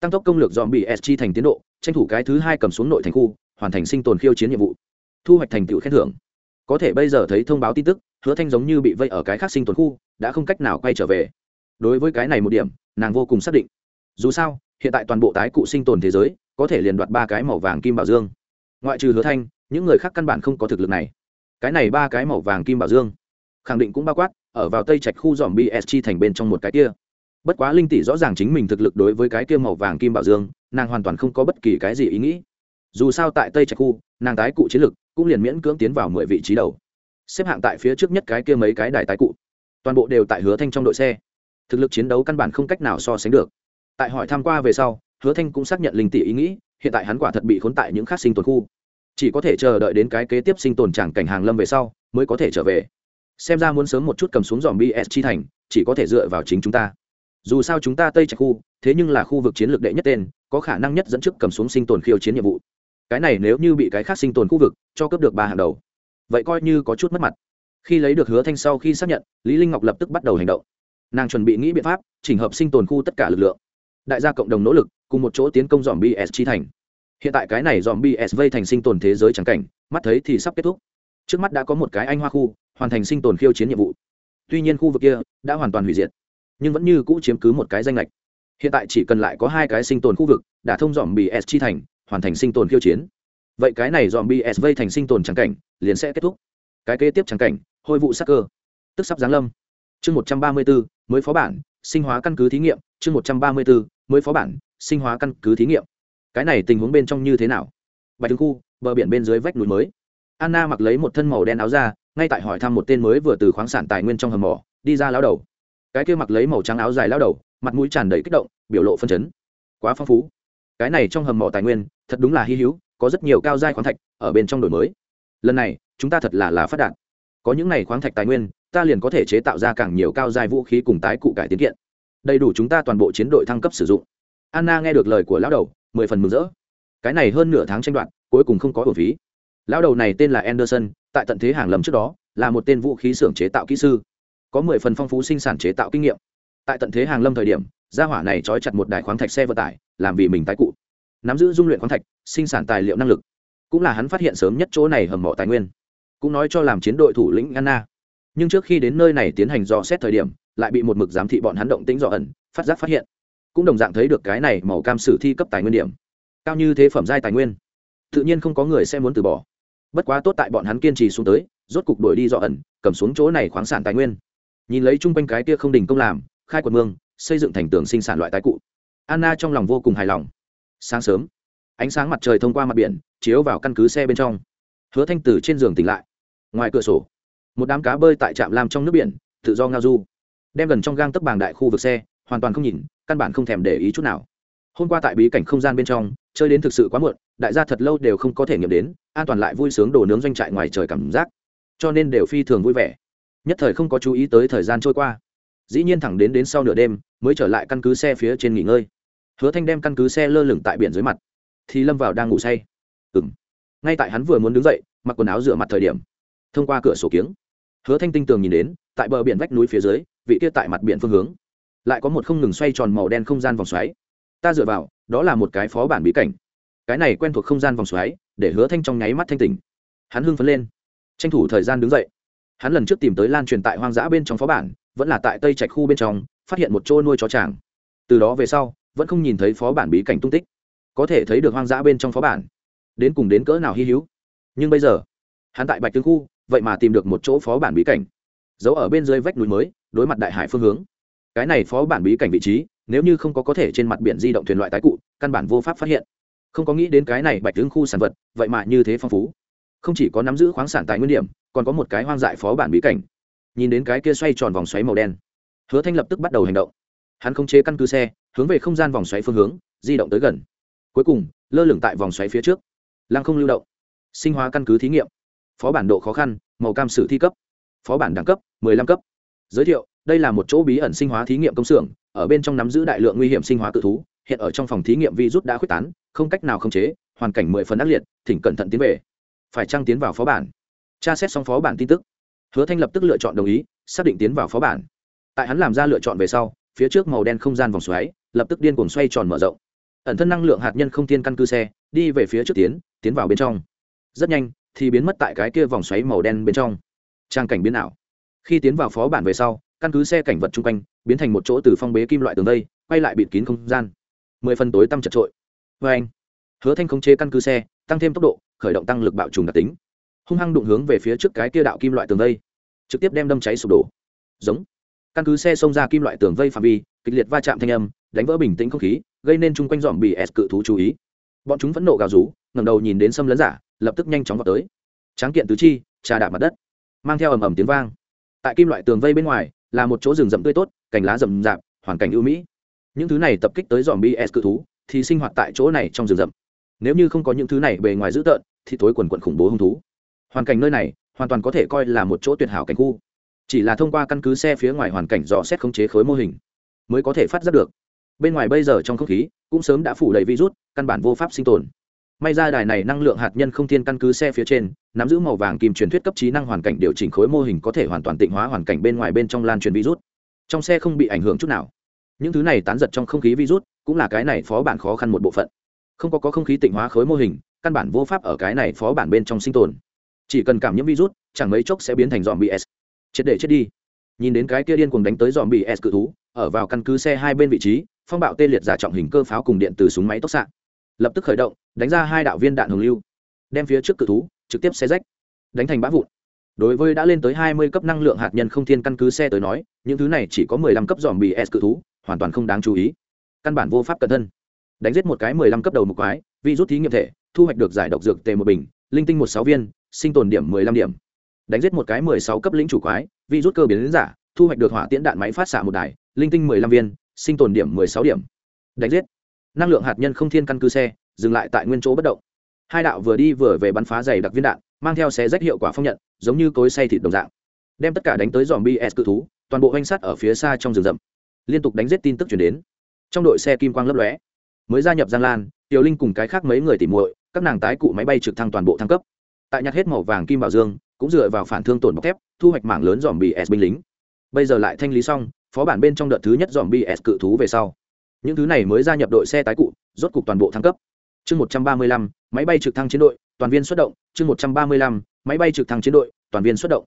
Tăng tốc công lược dòm bị SG thành tiến độ, tranh thủ cái thứ hai cầm xuống nội thành khu, hoàn thành sinh tồn khiêu chiến nhiệm vụ. Thu hoạch thành tựu khen thưởng. Có thể bây giờ thấy thông báo tin tức, hứa thanh giống như bị vây ở cái khác sinh tồn khu, đã không cách nào quay trở về. Đối với cái này một điểm, nàng vô cùng xác định. Dù sao, hiện tại toàn bộ tái cụ sinh tồn thế giới, có thể liền đoạt ba cái màu vàng kim bảo dương. Ngoại trừ hứa thanh, những người khác căn bản không có thực lực này. Cái này ba cái màu vàng kim bảo dương, khẳng định cũng bao quát ở vào tây trạch khu dòm bsg thành bên trong một cái kia. Bất quá linh tỷ rõ ràng chính mình thực lực đối với cái kia màu vàng kim bảo dương, nàng hoàn toàn không có bất kỳ cái gì ý nghĩ. Dù sao tại tây trạch khu, nàng tái cụ chiến lực cũng liền miễn cưỡng tiến vào mười vị trí đầu. Xếp hạng tại phía trước nhất cái kia mấy cái đài tái cụ, toàn bộ đều tại hứa thanh trong đội xe. Thực lực chiến đấu căn bản không cách nào so sánh được. Tại hỏi tham q u a về sau, hứa thanh cũng xác nhận linh tỷ ý nghĩ, hiện tại hắn quả thật bị khốn tại những khác sinh tồn khu. Chỉ có thể chờ đợi đến cái kế tiếp sinh tồn chẳng cảnh hàng lâm về sau, mới có thể trở về xem ra muốn sớm một chút cầm xuống dòm bs chi thành, chỉ có thể dựa vào chính chúng ta. Dù sao chúng ta tây trạch khu, thế nhưng là khu vực chiến lược đệ nhất tên, có khả năng nhất dẫn trước cầm xuống sinh tồn khiêu chiến nhiệm vụ. Cái này nếu như bị cái khác sinh tồn khu vực cho cấp được ba hàng đầu, vậy coi như có chút mất mặt. Khi lấy được hứa thanh sau khi xác nhận, lý linh ngọc lập tức bắt đầu hành động. Nàng chuẩn bị nghĩ biện pháp, chỉnh hợp sinh tồn khu tất cả lực lượng. Đại gia cộng đồng nỗ lực, cùng một chỗ tiến công dòm bs chi thành. Hiện tại cái này dòm bs vây thành sinh tồn thế giới trắng cảnh, mắt thấy thì sắp kết thúc. Trước mắt đã có một cái anh hoa khu hoàn thành sinh tồn khiêu chiến nhiệm vụ. Tuy nhiên khu vực kia đã hoàn toàn hủy diệt, nhưng vẫn như cũ chiếm cứ một cái danh lệch hiện tại chỉ cần lại có hai cái sinh tồn khu vực, đã thông dòm bs chi thành, hoàn thành sinh tồn khiêu chiến. Vậy cái này dòm bs vây thành sinh tồn trắng cảnh, liền sẽ kết thúc. Cái kế tiếp trắng cảnh, hôi vụ sắc cơ. Tức sắp giáng lâm. Chương một trăm ba mươi bốn mới phó bản, sinh hóa căn cứ thí nghiệm. Chương một trăm ba mươi bốn mới phó bản, sinh hóa căn cứ thí nghiệm. Cái này tình huống bên trong như thế nào? Bạch thương khu, bờ biển bên dưới vách núi mới anna mặc lấy một thân màu đen áo ra ngay tại hỏi thăm một tên mới vừa từ khoáng sản tài nguyên trong hầm mỏ, đi ra lao đầu. Cái kia mặc lấy màu trắng áo dài lao đầu, mặt mũi tràn đầy kích động, biểu lộ phân chấn. Quá phong phú. Cái này trong hầm mỏ tài nguyên, thật đúng là hy hữu, có rất nhiều cao giai khoáng thạch ở bên trong đổi mới. Lần này, chúng ta thật là là phát đạt. Có những này khoáng thạch tài nguyên, ta liền có thể chế tạo ra càng nhiều cao giai vũ khí cùng tái cụ cải tiến kiện. Đầy đủ chúng ta toàn bộ chiến đội thăng cấp sử dụng. Anna nghe được lời của lão đầu, mười phần mừng rỡ. Cái này hơn nửa tháng tranh đoạt, cuối cùng không có bổ phí lão đầu này tên là anderson, tại tận thế hàng lầm trước đó, là một tên vũ khí xưởng chế tạo kỹ sư. Có mười phần phong phú sinh sản chế tạo kinh nghiệm. Tại tận thế hàng lâm thời điểm, gia hỏa này trói chặt một đài khoáng thạch xe vận tải, làm vì mình tái cụ. Nắm giữ dung luyện khoáng thạch, sinh sản tài liệu năng lực. Cũng là hắn phát hiện sớm nhất chỗ này hầm mỏ tài nguyên. Cũng nói cho làm chiến đội thủ lĩnh anna. Nhưng trước khi đến nơi này tiến hành dò xét thời điểm, lại bị một mực giám thị bọn hắn động tính dò ẩn, phát giác phát hiện. Cũng đồng dạng thấy được cái này màu cam sử thi cấp tài nguyên điểm. Cao như thế phẩm giai tài nguyên. Tự nhiên không có người sẽ muốn từ bỏ bất quá tốt tại bọn hắn kiên trì xuống tới, rốt cục đuổi đi dọ ẩn, cầm xuống chỗ này khoáng sản tài nguyên. Nhìn lấy chung quanh cái kia không đình công làm, khai quật mương, xây dựng thành tường sinh sản loại tái cụ. Anna trong lòng vô cùng hài lòng. Sáng sớm, ánh sáng mặt trời thông qua mặt biển, chiếu vào căn cứ xe bên trong. Hứa thanh tử trên giường tỉnh lại. Ngoài cửa sổ, một đám cá bơi tại trạm lam trong nước biển, tự do ngao du. Đem gần trong gang tấp bàng đại khu vực xe, hoàn toàn không nhìn, căn bản không thèm để ý chút nào. Hôm qua tại bí cảnh không gian bên trong chơi đến thực sự quá muộn, đại gia thật lâu đều không có thể nghiệm đến, an toàn lại vui sướng đồ nướng doanh trại ngoài trời cảm giác. Cho nên đều phi thường vui vẻ. Nhất thời không có chú ý tới thời gian trôi qua. Dĩ nhiên thẳng đến đến sau nửa đêm, mới trở lại căn cứ xe phía trên nghỉ ngơi. Hứa thanh đem căn cứ xe lơ lửng tại biển dưới mặt. Thì lâm vào đang ngủ say. Ừ m ngay tại hắn vừa muốn đứng dậy, mặc quần áo rửa mặt thời điểm, thông qua cửa sổ kiếng, hứa thanh tinh tường nhìn đến, tại bờ biển vách núi phía dưới, vị kia tại mặt biển phương hướng, lại có một không ngừng xoay tròn màu đen không gian vòng xoáy. Ta dựa vào đó là một cái phó bản bí cảnh. Cái này quen thuộc không gian vòng xoáy, để hứa thanh trong nháy mắt thanh tỉnh. Hắn hưng phấn lên. Tranh thủ thời gian đứng dậy. Hắn lần trước tìm tới lan truyền tại hoang dã bên trong phó bản, vẫn là tại tây trạch khu bên trong, phát hiện một chỗ nuôi chó tràng từ đó về sau, vẫn không nhìn thấy phó bản bí cảnh tung tích. Có thể thấy được hoang dã bên trong phó bản. Đến cùng đến cỡ nào hy hữu. Nhưng bây giờ, hắn tại bạch tương khu, vậy mà tìm được một chỗ phó bản bí cảnh. Giấu ở bên dưới vách núi mới, đối mặt đại hải phương hướng. Cái này phó bản bí cảnh vị trí nếu như không có có thể trên mặt biển di động thuyền loại tái cụ, căn bản vô pháp phát hiện. Không có nghĩ đến cái này bạch tướng khu sản vật, vậy mà như thế phong phú. Không chỉ có nắm giữ khoáng sản tài nguyên điểm, còn có một cái hoang dại phó bản bí cảnh. Nhìn đến cái kia xoay tròn vòng xoáy màu đen, hứa thanh lập tức bắt đầu hành động. Hắn không chế căn cứ xe, hướng về không gian vòng xoáy phương hướng, di động tới gần. Cuối cùng, lơ lửng tại vòng xoáy phía trước. Lăng không lưu động. Sinh hóa căn cứ thí nghiệm. Phó bản độ khó khăn, màu cam sử thi cấp. Phó bản đẳng cấp 15 cấp. Giới thiệu, đây là một chỗ bí ẩn sinh hóa thí nghiệm công xưởng ở bên trong nắm giữ đại lượng nguy hiểm sinh hóa cự thú, hiện ở trong phòng thí nghiệm virus đã khuếch tán, không cách nào khống chế, hoàn cảnh mười phần ác liệt, thỉnh cẩn thận tiến về. Phải trăng tiến vào phó bản? Tra xét xong phó bản tin tức, hứa thanh lập tức lựa chọn đồng ý, xác định tiến vào phó bản. Tại hắn làm ra lựa chọn về sau, phía trước màu đen không gian vòng xoáy lập tức điên cuồng xoay tròn mở rộng. Ẩn thân năng lượng hạt nhân không tiên căn cứ xe, đi về phía trước tiến tiến vào bên trong. Rất nhanh, thì biến mất tại cái kia vòng xoáy màu đen bên trong. Trang cảnh biến ảo. Khi tiến vào phó bản về sau căn cứ xe cảnh vật chung quanh, biến thành một chỗ từ phong bế kim loại tường đây quay lại bịt kín không gian. Mười phần tối tăm chật trội. Vê anh, hứa thanh khống chế căn cứ xe, tăng thêm tốc độ, khởi động tăng lực bạo trùng đặc tính. Hung hăng đụng hướng về phía trước cái kia đạo kim loại tường vây, trực tiếp đem đâm cháy sụp đổ. Giống. Căn cứ xe xông ra kim loại tường vây phạm vi, kịch liệt va chạm thanh âm, đánh vỡ bình tĩnh không khí, gây nên chung quanh dòm bị s cự thú chú ý. Bọn chúng vẫn nộ gào rú ngầm đầu nhìn đến xâm lấn giả, lập tức nhanh chóng vào tới. Tráng kiện tứ chi, trà đạp mặt đất. Mang theo ầm ầm tiếng vang. Tại kim loại tường vây bên ngoài là một chỗ rừng rậm tươi tốt, cành lá rậm rạp, hoàn cảnh ưu mỹ. Những thứ này tập kích tới dòm bs cự thú, thì sinh hoạt tại chỗ này trong rừng rậm. Nếu như không có những thứ này bề ngoài dữ tợn, thì thối quần quận khủng bố hung thú. Hoàn cảnh nơi này, hoàn toàn có thể coi là một chỗ tuyệt hảo cảnh khu. Chỉ là thông qua căn cứ xe phía ngoài hoàn cảnh dò xét khống chế khối mô hình, mới có thể phát giác được. Bên ngoài bây giờ trong không khí, cũng sớm đã phủ đầy virus, căn bản vô pháp sinh tồn may ra đài này năng lượng hạt nhân không thiên căn cứ xe phía trên nắm giữ màu vàng kim truyền thuyết cấp trí năng hoàn cảnh điều chỉnh khối mô hình có thể hoàn toàn tịnh hóa hoàn cảnh bên ngoài bên trong lan truyền virus. Trong xe không bị ảnh hưởng chút nào. Những thứ này tán giật trong không khí virus cũng là cái này phó bản khó khăn một bộ phận. Không có, có không khí tịnh hóa khối mô hình căn bản vô pháp ở cái này phó bản bên trong sinh tồn. Chỉ cần cảm nhiễm virus chẳng mấy chốc sẽ biến thành dòm bs chết để chết đi. Nhìn đến cái kia điên cuồng đánh tới dòm bs cự thú ở vào căn cứ xe hai bên vị trí phong bạo tê liệt giả trọng hình cơ pháo cùng điện từ súng máy tốc xạ. Lập tức khởi động đánh ra hai đạo viên đạn hồng lưu, đem phía trước cự thú trực tiếp xe rách, đánh thành bã vụn. Đối với đã lên tới hai mươi cấp năng lượng hạt nhân không thiên căn cứ xe tới nói, những thứ này chỉ có mười lăm cấp dòm bì s cự thú, hoàn toàn không đáng chú ý. Căn bản vô pháp cẩn thân. Đánh giết một cái mười lăm cấp đầu một quái, vi rút thí nghiệm thể, thu hoạch được giải độc dược tề một bình, linh tinh một sáu viên, sinh tồn điểm mười lăm điểm. Đánh giết một cái mười sáu cấp lĩnh chủ quái, vi rút cơ biến đến giả, thu hoạch được hỏa tiễn đạn máy phát xạ một đài, linh tinh mười lăm viên, sinh tồn điểm mười sáu điểm. Đánh giết. Năng lượng hạt nhân không thiên căn cứ xe dừng lại tại nguyên chỗ bất động. Hai đạo vừa đi vừa về bắn phá dày đặc viên đạn, mang theo xe rách hiệu quả phong nhận, giống như cối say thịt đồng dạng. Đem tất cả đánh tới dòm bs cự thú, toàn bộ oanh sắt ở phía xa trong rừng rậm. Liên tục đánh giết tin tức chuyển đến. Trong đội xe kim quang lấp lóe. Mới gia nhập giang lan, tiểu linh cùng cái khác mấy người tỉ muội, các nàng tái cụ máy bay trực thăng toàn bộ thăng cấp. Tại nhặt hết màu vàng kim bảo dương, cũng dựa vào phản thương tổn bọc thép, thu hoạch mảng lớn dòm bs binh lính. Bây giờ lại thanh lý xong, phó bản bên trong đợt thứ nhất dòm bs cự thú về sau. Những thứ này mới gia nhập đội xe tái cụ, rốt cục toàn bộ thăng cấp chương một trăm ba mươi lăm, máy bay trực thăng chiến đội, toàn viên xuất động, chương một trăm ba mươi lăm, máy bay trực thăng chiến đội, toàn viên xuất động.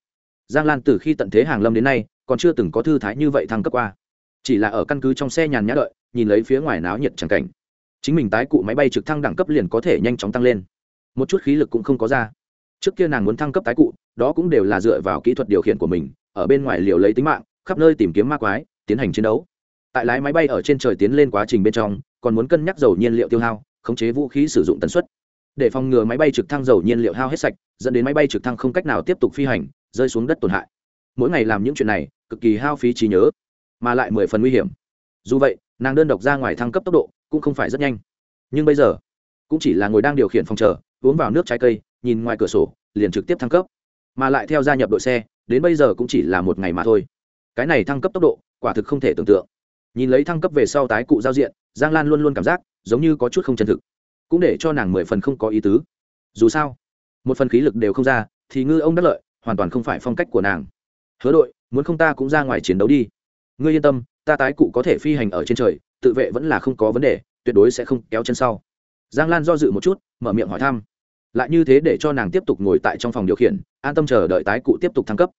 Giang lan từ khi tận thế hàng lâm đến nay, còn chưa từng có thư thái như vậy thăng cấp qua. Chỉ là ở căn cứ trong xe nhàn nhã đợi, nhìn lấy phía ngoài náo nhiệt chẳng cảnh. Chính mình tái cụ máy bay trực thăng đẳng cấp liền có thể nhanh chóng tăng lên. Một chút khí lực cũng không có ra. Trước kia nàng muốn thăng cấp tái cụ, đó cũng đều là dựa vào kỹ thuật điều khiển của mình, ở bên ngoài liều lấy tính mạng, khắp nơi tìm kiếm ma quái, tiến hành chiến đấu. Tại lái máy bay ở trên trời tiến lên quá trình bên trong, còn muốn cân nhắc dầu nhiên liệu tiêu hao khống chế vũ khí sử dụng tần suất. Để phòng ngừa máy bay trực thăng dầu nhiên liệu hao hết sạch, dẫn đến máy bay trực thăng không cách nào tiếp tục phi hành, rơi xuống đất tổn hại. Mỗi ngày làm những chuyện này, cực kỳ hao phí trí nhớ, mà lại mười phần nguy hiểm. Dù vậy, nàng đơn độc ra ngoài thăng cấp tốc độ cũng không phải rất nhanh. Nhưng bây giờ, cũng chỉ là ngồi đang điều khiển phòng chờ, uống vào nước trái cây, nhìn ngoài cửa sổ, liền trực tiếp thăng cấp. Mà lại theo gia nhập đội xe, đến bây giờ cũng chỉ là một ngày mà thôi. Cái này thăng cấp tốc độ, quả thực không thể tưởng tượng. Nhìn lấy thăng cấp về sau tái cụ giao diện, giang lan luôn luôn cảm giác giống như có chút không chân thực. Cũng để cho nàng mười phần không có ý tứ. Dù sao, một phần khí lực đều không ra, thì ngư ông đắc lợi, hoàn toàn không phải phong cách của nàng. Hứa đội, muốn không ta cũng ra ngoài chiến đấu đi. Ngươi yên tâm, ta tái cụ có thể phi hành ở trên trời, tự vệ vẫn là không có vấn đề, tuyệt đối sẽ không kéo chân sau. Giang lan do dự một chút, mở miệng hỏi thăm. Lại như thế để cho nàng tiếp tục ngồi tại trong phòng điều khiển, an tâm chờ đợi tái cụ tiếp tục thăng cấp.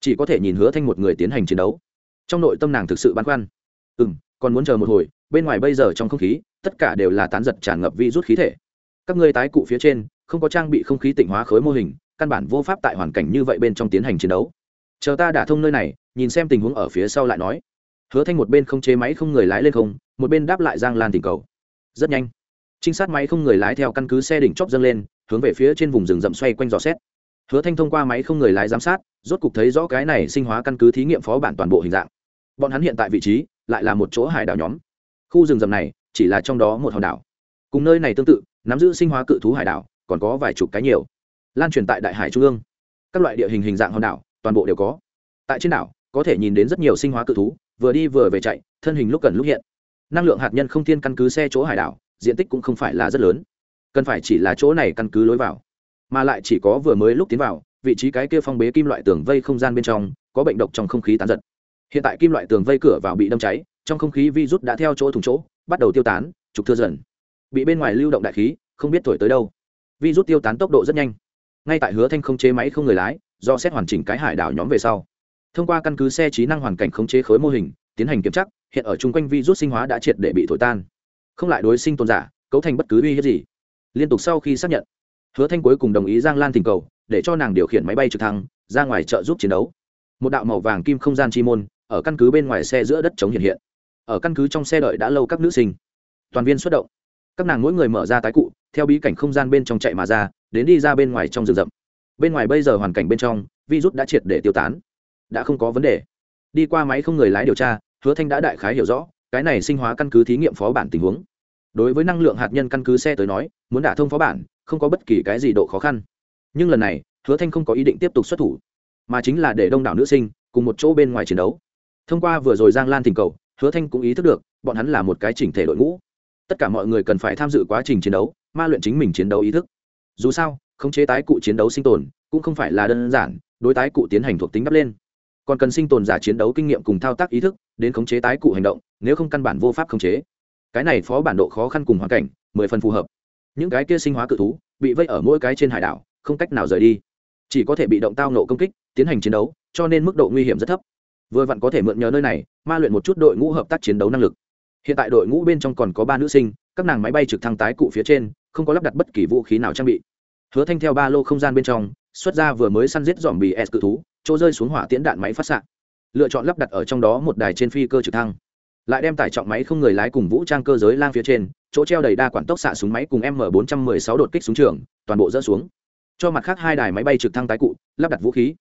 Chỉ có thể nhìn hứa thanh một người tiến hành chiến đấu. Trong nội tâm nàng thực sự băn khoăn. Ừ m còn muốn chờ một hồi bên ngoài bây giờ trong không khí, tất cả đều là tán giật tràn ngập vi rút khí thể. Các ngươi tái cụ phía trên, không có trang bị không khí tịnh hóa khối mô hình, căn bản vô pháp tại hoàn cảnh như vậy bên trong tiến hành chiến đấu. Chờ ta đả thông nơi này, nhìn xem tình huống ở phía sau lại nói. Hứa thanh một bên không chế máy không người lái lên không, một bên đáp lại giang lan tình cầu. Rất nhanh, trinh sát máy không người lái theo căn cứ xe đỉnh chóp dâng lên, hướng về phía trên vùng rừng rậm xoay quanh dò xét. Hứa thanh thông qua máy không người lái giám sát, rốt cục thấy rõ cái này sinh hóa căn cứ thí nghiệm phó bản toàn bộ hình dạng. Bọn hắn hiện tại vị trí, lại là một chỗ hải đảo nhóm khu rừng rậm này chỉ là trong đó một hòn đảo. Cùng nơi này tương tự, nắm giữ sinh hóa cự thú hải đảo, còn có vài chục cái nhiều. Lan truyền tại đại hải trung ương. Các loại địa hình hình dạng hòn đảo, toàn bộ đều có. Tại trên đảo, có thể nhìn đến rất nhiều sinh hóa cự thú, vừa đi vừa về chạy, thân hình lúc cần lúc hiện. Năng lượng hạt nhân không tiên căn cứ xe chỗ hải đảo, diện tích cũng không phải là rất lớn. Cần phải chỉ là chỗ này căn cứ lối vào, mà lại chỉ có vừa mới lúc tiến vào, vị trí cái kia phong bế kim loại tường vây không gian bên trong, có bệnh độc trong không khí tán giật. Hiện tại kim loại tường vây cửa vào bị đâm cháy trong không khí virus đã theo chỗ thùng chỗ, bắt đầu tiêu tán, trục thưa dần. Bị bên ngoài lưu động đại khí, không biết thổi tới đâu. Virus tiêu tán tốc độ rất nhanh. Ngay tại hứa thanh không chế máy không người lái, do xét hoàn chỉnh cái hải đảo nhóm về sau. Thông qua căn cứ xe trí năng hoàn cảnh khống chế khối mô hình, tiến hành kiểm tra, hiện ở chung quanh virus sinh hóa đã triệt để bị thổi tan. Không lại đối sinh tồn giả, cấu thành bất cứ uy hiếp gì. Liên tục sau khi xác nhận, hứa thanh cuối cùng đồng ý giang lan thỉnh cầu, để cho nàng điều khiển máy bay trực thăng, ra ngoài trợ giúp chiến đấu. Một đạo màu vàng kim không gian chi môn, ở căn cứ bên ngoài xe giữa đất chống hiện hiện ở căn cứ trong xe đợi đã lâu các nữ sinh. Toàn viên xuất động. Các nàng mỗi người mở ra tái cụ, theo bí cảnh không gian bên trong chạy mà ra, đến đi ra bên ngoài trong rừng rậm. Bên ngoài bây giờ hoàn cảnh bên trong, virus đã triệt để tiêu tán. Đã không có vấn đề. Đi qua máy không người lái điều tra, hứa thanh đã đại khái hiểu rõ, cái này sinh hóa căn cứ thí nghiệm phó bản tình huống. Đối với năng lượng hạt nhân căn cứ xe tới nói, muốn đả thông phó bản, không có bất kỳ cái gì độ khó khăn. Nhưng lần này, hứa thanh không có ý định tiếp tục xuất thủ, mà chính là để đông đảo nữ sinh cùng một chỗ bên ngoài chiến đấu. Thông qua vừa rồi giang lan tình cầu hứa thanh cũng ý thức được, bọn hắn là một cái chỉnh thể đội ngũ. Tất cả mọi người cần phải tham dự quá trình chiến đấu, ma luyện chính mình chiến đấu ý thức. Dù sao, khống chế tái cụ chiến đấu sinh tồn, cũng không phải là đơn giản, đối tái cụ tiến hành thuộc tính đắp lên. Còn cần sinh tồn giả chiến đấu kinh nghiệm cùng thao tác ý thức, đến khống chế tái cụ hành động, nếu không căn bản vô pháp khống chế. Cái này phó bản độ khó khăn cùng hoàn cảnh, mười phần phù hợp. Những cái kia sinh hóa cự thú, bị vây ở mỗi cái trên hải đảo, không cách nào rời đi. Chỉ có thể bị động tao nộ công kích, tiến hành chiến đấu, cho nên mức độ nguy hiểm rất thấp. Vừa vặn có thể mượn nhờ nơi này ma luyện một chút đội ngũ hợp tác chiến đấu năng lực. Hiện tại đội ngũ bên trong còn có ba nữ sinh, các nàng máy bay trực thăng tái cụ phía trên, không có lắp đặt bất kỳ vũ khí nào trang bị. Hứa thanh theo ba lô không gian bên trong, xuất ra vừa mới săn giết dòm bì s cự thú, chỗ rơi xuống hỏa tiễn đạn máy phát xạ. Lựa chọn lắp đặt ở trong đó một đài trên phi cơ trực thăng. Lại đem tải trọng máy không người lái cùng vũ trang cơ giới lang phía trên, chỗ treo đầy đa quản tốc xạ súng máy cùng m 416 đột kích súng trường, toàn bộ dỡ xuống. Cho mặt khác hai đài máy bay trực thăng tái cụ, lắp đặt vũ khí,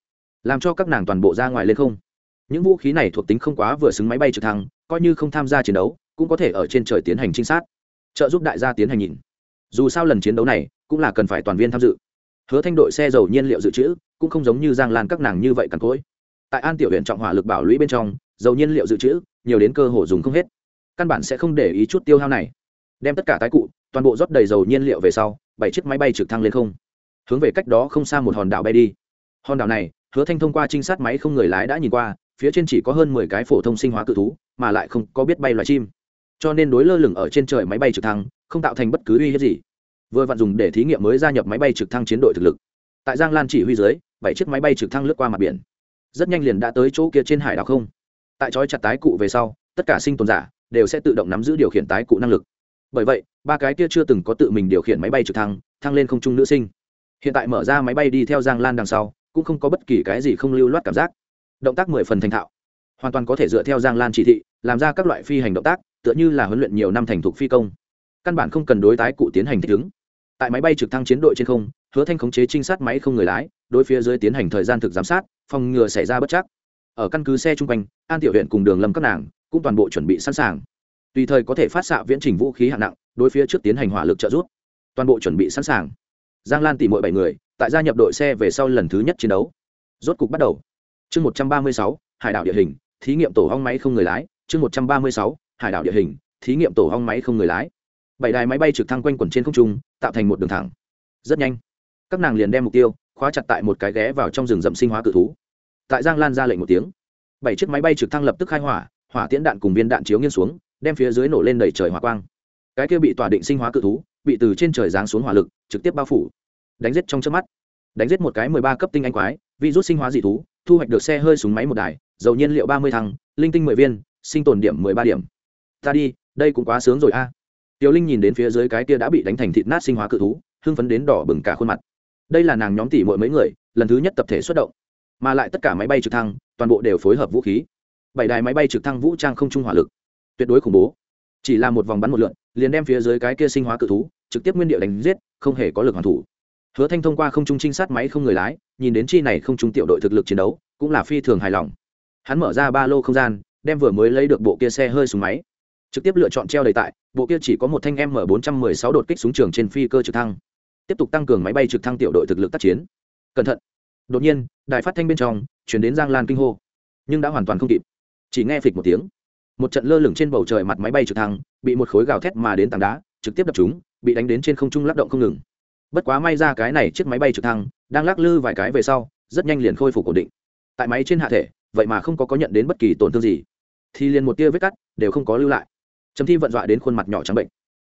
làm cho các nàng toàn bộ ra ngoài lên không những vũ khí này thuộc tính không quá vừa xứng máy bay trực thăng, coi như không tham gia chiến đấu, cũng có thể ở trên trời tiến hành trinh sát. Trợ giúp đại gia tiến hành nhìn. Dù sao lần chiến đấu này, cũng là cần phải toàn viên tham dự. Hứa thanh đội xe dầu nhiên liệu dự trữ, cũng không giống như giang lan các nàng như vậy cằn cỗi. Tại an tiểu huyện trọng hỏa lực bảo lũy bên trong, dầu nhiên liệu dự trữ, nhiều đến cơ hồ dùng không hết. Căn bản sẽ không để ý chút tiêu hao này. Đem tất cả tái cụ, toàn bộ rót đầy dầu nhiên liệu về sau, bảy chiếc máy bay trực thăng lên không. Hướng về cách đó không xa một hòn đảo bay đi. Hòn đảo này, hứa thanh thông qua trinh sát máy không người lái đã nhìn qua phía trên chỉ có hơn mười cái phổ thông sinh hóa cự thú, mà lại không có biết bay loài chim. Cho nên đối lơ lửng ở trên trời máy bay trực thăng, không tạo thành bất cứ uy hiếp gì. Vừa vặn dùng để thí nghiệm mới gia nhập máy bay trực thăng chiến đội thực lực. Tại giang lan chỉ huy dưới, bảy chiếc máy bay trực thăng lướt qua mặt biển. Rất nhanh liền đã tới chỗ kia trên hải đảo không. Tại trói chặt tái cụ về sau, tất cả sinh tồn giả đều sẽ tự động nắm giữ điều khiển tái cụ năng lực. Bởi vậy, ba cái kia chưa từng có tự mình điều khiển máy bay trực thăng thăng lên không trung nữ sinh. Hiện tại mở ra máy bay đi theo giang lan đằng sau, cũng không có bất kỳ cái gì không lưu loát cảm giác động tác mười phần thành thạo. Hoàn toàn có thể dựa theo giang lan chỉ thị, làm ra các loại phi hành động tác, tựa như là huấn luyện nhiều năm thành thục phi công. Căn bản không cần đối tái cụ tiến hành thích ứng. Tại máy bay trực thăng chiến đội trên không, hứa thanh khống chế trinh sát máy không người lái, đối phía dưới tiến hành thời gian thực giám sát, phòng ngừa xảy ra bất chắc. Ở căn cứ xe chung quanh, an tiểu huyện cùng đường lâm các nàng cũng toàn bộ chuẩn bị sẵn sàng. Tùy thời có thể phát xạ viễn trình vũ khí hạng nặng, đối phía trước tiến hành hỏa lực trợ giúp. Toàn bộ chuẩn bị sẵn sàng. Giang lan tìm mỗi bảy người, tại gia nhập đội xe về sau lần thứ nhất chiến đấu. Rốt cục bắt đầu chương một trăm ba mươi sáu, hải đảo địa hình, thí nghiệm tổ hong máy không người lái. Chương một trăm ba mươi sáu, hải đảo địa hình, thí nghiệm tổ hong máy không người lái. Bảy đài máy bay trực thăng quanh quẩn trên không trung, tạo thành một đường thẳng. Rất nhanh, các nàng liền đem mục tiêu khóa chặt tại một cái ghé vào trong rừng rậm sinh hóa cự thú. Tại giang lan ra lệnh một tiếng, bảy chiếc máy bay trực thăng lập tức khai hỏa hỏa tiễn đạn cùng viên đạn chiếu nghiêng xuống, đem phía dưới nổ lên đầy trời hỏa quang. Cái kia bị tỏa định sinh hóa cự thú, bị từ trên trời giáng xuống hỏa lực, trực tiếp bao phủ. Đánh giết trong trước mắt. Đánh giết một cái mười ba cấp tinh anh quái, virus sinh hóa dị thú thu hoạch được xe hơi súng máy một đài, dầu nhiên liệu ba mươi thăng, linh tinh mười viên, sinh tồn điểm mười ba điểm. Ta đi, đây cũng quá sướng rồi a. Tiểu linh nhìn đến phía dưới cái kia đã bị đánh thành thịt nát sinh hóa cự thú, hưng phấn đến đỏ bừng cả khuôn mặt. Đây là nàng nhóm tỷ mỗi mấy người, lần thứ nhất tập thể xuất động. Mà lại tất cả máy bay trực thăng, toàn bộ đều phối hợp vũ khí. Bảy đài máy bay trực thăng vũ trang không trung hỏa lực. Tuyệt đối khủng bố. Chỉ là một vòng bắn một lượn, liền đem phía dưới cái kia sinh hóa cự thú, trực tiếp nguyên địa đánh giết, không hề có lực hoàn thủ hứa thanh thông qua không trung trinh sát máy không người lái, nhìn đến chi này không trung tiểu đội thực lực chiến đấu, cũng là phi thường hài lòng. Hắn mở ra ba lô không gian, đem vừa mới lấy được bộ kia xe hơi súng máy, trực tiếp lựa chọn treo đầy tại, bộ kia chỉ có một thanh m 416 đột kích súng trường trên phi cơ trực thăng. Tiếp tục tăng cường máy bay trực thăng tiểu đội thực lực tác chiến. Cẩn thận. Đột nhiên, đài phát thanh bên trong chuyển đến giang lan kinh hô, nhưng đã hoàn toàn không kịp. Chỉ nghe phịch một tiếng. Một trận lơ lửng trên bầu trời mặt máy bay trực thăng, bị một khối gào thét mà đến tảng đá, trực tiếp đập chúng, bị đánh đến trên không trung lắc động không ngừng bất quá may ra cái này chiếc máy bay trực thăng đang lắc lư vài cái về sau, rất nhanh liền khôi phục ổn định. Tại máy trên hạ thể, vậy mà không có có nhận đến bất kỳ tổn thương gì. Thì liền một tia vết cắt đều không có lưu lại. Trầm thi vận dọa đến khuôn mặt nhỏ trắng bệnh.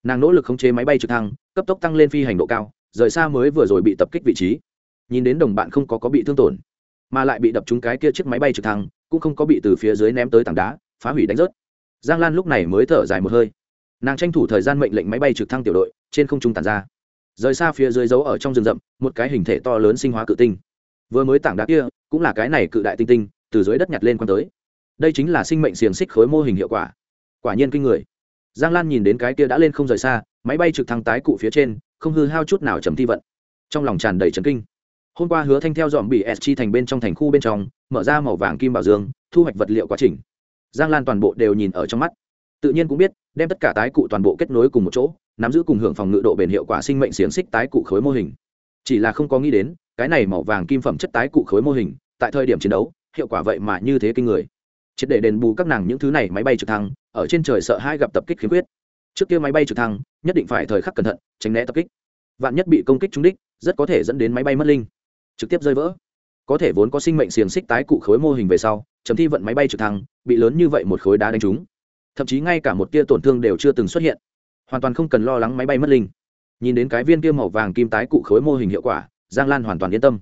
Nàng nỗ lực khống chế máy bay trực thăng, cấp tốc tăng lên phi hành độ cao, rời xa mới vừa rồi bị tập kích vị trí. Nhìn đến đồng bạn không có có bị thương tổn, mà lại bị đập trúng cái kia chiếc máy bay trực thăng, cũng không có bị từ phía dưới ném tới tảng đá, phá hủy đánh rớt. Giang lan lúc này mới thở dài một hơi. Nàng tranh thủ thời gian mệnh lệnh máy bay trực thăng tiểu đội trên không trung tàn ra rời xa phía dưới giấu ở trong rừng rậm, một cái hình thể to lớn sinh hóa cự tinh. Vừa mới tảng đá kia, cũng là cái này cự đại tinh tinh, từ dưới đất nhặt lên quan tới. Đây chính là sinh mệnh xiềng xích khối mô hình hiệu quả. Quả nhiên kinh người. Giang lan nhìn đến cái kia đã lên không rời xa, máy bay trực thăng tái cụ phía trên, không hư hao chút nào chấm thi vận. Trong lòng tràn đầy trấn kinh. Hôm qua hứa thanh theo dọn bị s chi thành bên trong thành khu bên trong, mở ra màu vàng kim bảo dương, thu hoạch vật liệu quá trình. Giang lan toàn bộ đều nhìn ở trong mắt. Tự nhiên cũng biết đem tất cả tái cụ toàn bộ kết nối cùng một chỗ, nắm giữ cùng hưởng phòng ngự độ bền hiệu quả sinh mệnh xiềng xích tái cụ khối mô hình. Chỉ là không có nghĩ đến, cái này màu vàng kim phẩm chất tái cụ khối mô hình, tại thời điểm chiến đấu, hiệu quả vậy mà như thế kinh người. Triệt để đền bù các nàng những thứ này máy bay trực thăng, ở trên trời sợ hai gặp tập kích khiếm khuyết. Trước kia máy bay trực thăng, nhất định phải thời khắc cẩn thận, tránh né tập kích. Vạn nhất bị công kích trúng đích, rất có thể dẫn đến máy bay mất linh. Trực tiếp rơi vỡ. Có thể vốn có sinh mệnh xiềng xích tái cụ khối mô hình về sau, chấm thi vận máy bay trực thăng, bị lớn như vậy một khối đá đánh trúng thậm chí ngay cả một tia tổn thương đều chưa từng xuất hiện. Hoàn toàn không cần lo lắng máy bay mất linh. Nhìn đến cái viên kia màu vàng kim tái cụ khối mô hình hiệu quả, giang lan hoàn toàn yên tâm.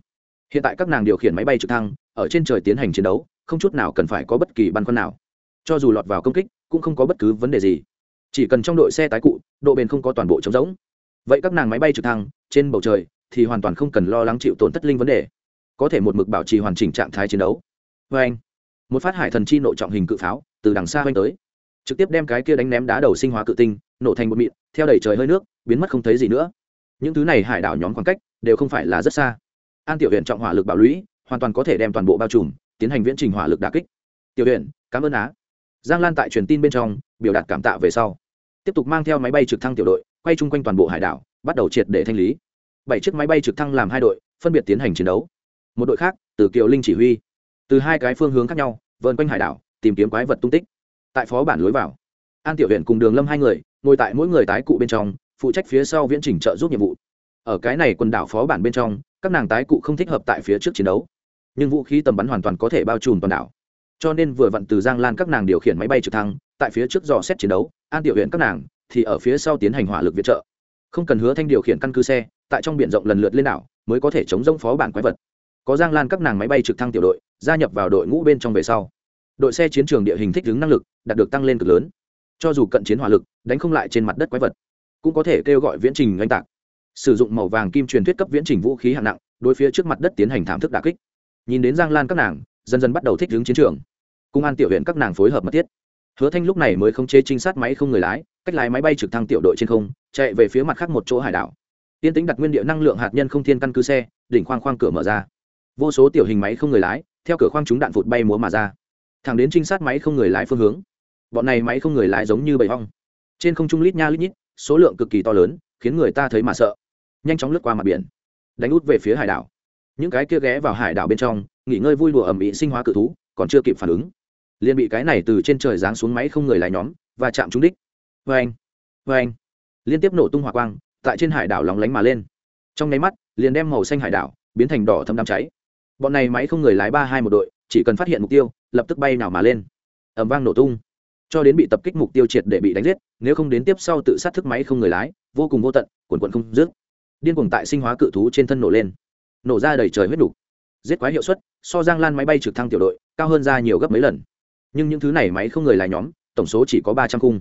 Hiện tại các nàng điều khiển máy bay trực thăng, ở trên trời tiến hành chiến đấu, không chút nào cần phải có bất kỳ băn khoăn nào. Cho dù lọt vào công kích, cũng không có bất cứ vấn đề gì. Chỉ cần trong đội xe tái cụ, độ bền không có toàn bộ trống rỗng. Vậy các nàng máy bay trực thăng, trên bầu trời, thì hoàn toàn không cần lo lắng chịu tổn thất linh vấn đề. Có thể một mực bảo trì hoàn chỉnh trạng thái chiến đấu. Vê anh một phát hải thần chi nội trọng hình cự pháo, từ đằng xa oanh tới trực tiếp đem cái kia đánh ném đá đầu sinh hóa cự tinh, nổ thành một mịn, theo đẩy trời hơi nước, biến mất không thấy gì nữa. Những thứ này hải đảo nhóm khoảng cách, đều không phải là rất xa. An tiểu huyện trọng hỏa lực bảo lũy, hoàn toàn có thể đem toàn bộ bao trùm, tiến hành viễn trình hỏa lực đà kích. Tiểu huyện cảm ơn á. Giang lan tại truyền tin bên trong, biểu đạt cảm tạ về sau. Tiếp tục mang theo máy bay trực thăng tiểu đội, quay chung quanh toàn bộ hải đảo, bắt đầu triệt để thanh lý. Bảy chiếc máy bay trực thăng làm hai đội, phân biệt tiến hành chiến đấu. Một đội khác, từ kiều linh chỉ huy. Từ hai cái phương hướng khác nhau, vờn quanh hải đảo, tìm kiếm quái vật tung tích tại phó bản lối vào. An tiểu huyện cùng đường lâm hai người, ngồi tại mỗi người tái cụ bên trong, phụ trách phía sau viễn trình trợ giúp nhiệm vụ. Ở cái này quần đảo phó bản bên trong, các nàng tái cụ không thích hợp tại phía trước chiến đấu. Nhưng vũ khí tầm bắn hoàn toàn có thể bao trùm toàn đảo. Cho nên vừa vặn từ giang lan các nàng điều khiển máy bay trực thăng, tại phía trước dò xét chiến đấu, an tiểu huyện các nàng thì ở phía sau tiến hành hỏa lực viện trợ. Không cần hứa thanh điều khiển căn cứ xe, tại trong b i ể n rộng lần lượt lên đảo, mới có thể chống rông phó bản quái vật. Có giang lan các nàng máy bay trực thăng tiểu đội, gia nhập vào đội ngũ bên trong về sau đội xe chiến trường địa hình thích ứng năng lực đạt được tăng lên cực lớn. Cho dù cận chiến hỏa lực, đánh không lại trên mặt đất quái vật, cũng có thể kêu gọi viễn trình oanh tạc. Sử dụng màu vàng kim truyền thuyết cấp viễn trình vũ khí hạng nặng, đối phía trước mặt đất tiến hành thảm thức đà kích. Nhìn đến giang lan các nàng, dần dần bắt đầu thích ứng chiến trường. Công an tiểu huyện các nàng phối hợp mật thiết. Hứa thanh lúc này mới không chế trinh sát máy không người lái, cách lái máy bay trực thăng tiểu đội trên không, chạy về phía mặt khác một chỗ hải đảo. Tiên tính đặt nguyên địa năng lượng hạt nhân không thiên căn cứ xe, đỉnh khoang khoang cửa mở ra. Vô số tiểu hình máy không người lái, theo cửa khoang chúng đạn vụt bay múa mà ra thẳng đến trinh sát máy không người lái phương hướng. Bọn này máy không người lái giống như bầy hong trên không trung lít nha lít nhít, số lượng cực kỳ to lớn, khiến người ta thấy mà sợ. Nhanh chóng lướt qua mặt biển, đánh út về phía hải đảo. Những cái kia ghé vào hải đảo bên trong, nghỉ ngơi vui đùa ẩm ĩ sinh hóa cự thú, còn chưa kịp phản ứng. Liền bị cái này từ trên trời giáng xuống máy không người lái nhóm, và chạm trúng đích. Vê anh vê anh. Liên tiếp nổ tung hỏa quang, tại trên hải đảo lóng lánh mà lên. Trong nháy mắt, liền đem màu xanh hải đảo biến thành đỏ thâm đám cháy. Bọn này máy không người lái ba hai một đội, chỉ cần phát hiện mục tiêu lập tức bay nào mà lên. Ẩm vang nổ tung. Cho đến bị tập kích mục tiêu triệt để bị đánh giết, nếu không đến tiếp sau tự sát thức máy không người lái, vô cùng vô tận, quần quần không dứt. Điên cuồng tại sinh hóa cự thú trên thân nổ lên. Nổ ra đầy trời huyết đủ. giết quái hiệu suất, so giang lan máy bay trực thăng tiểu đội, cao hơn ra nhiều gấp mấy lần. Nhưng những thứ này máy không người lái nhóm, tổng số chỉ có ba trăm khung.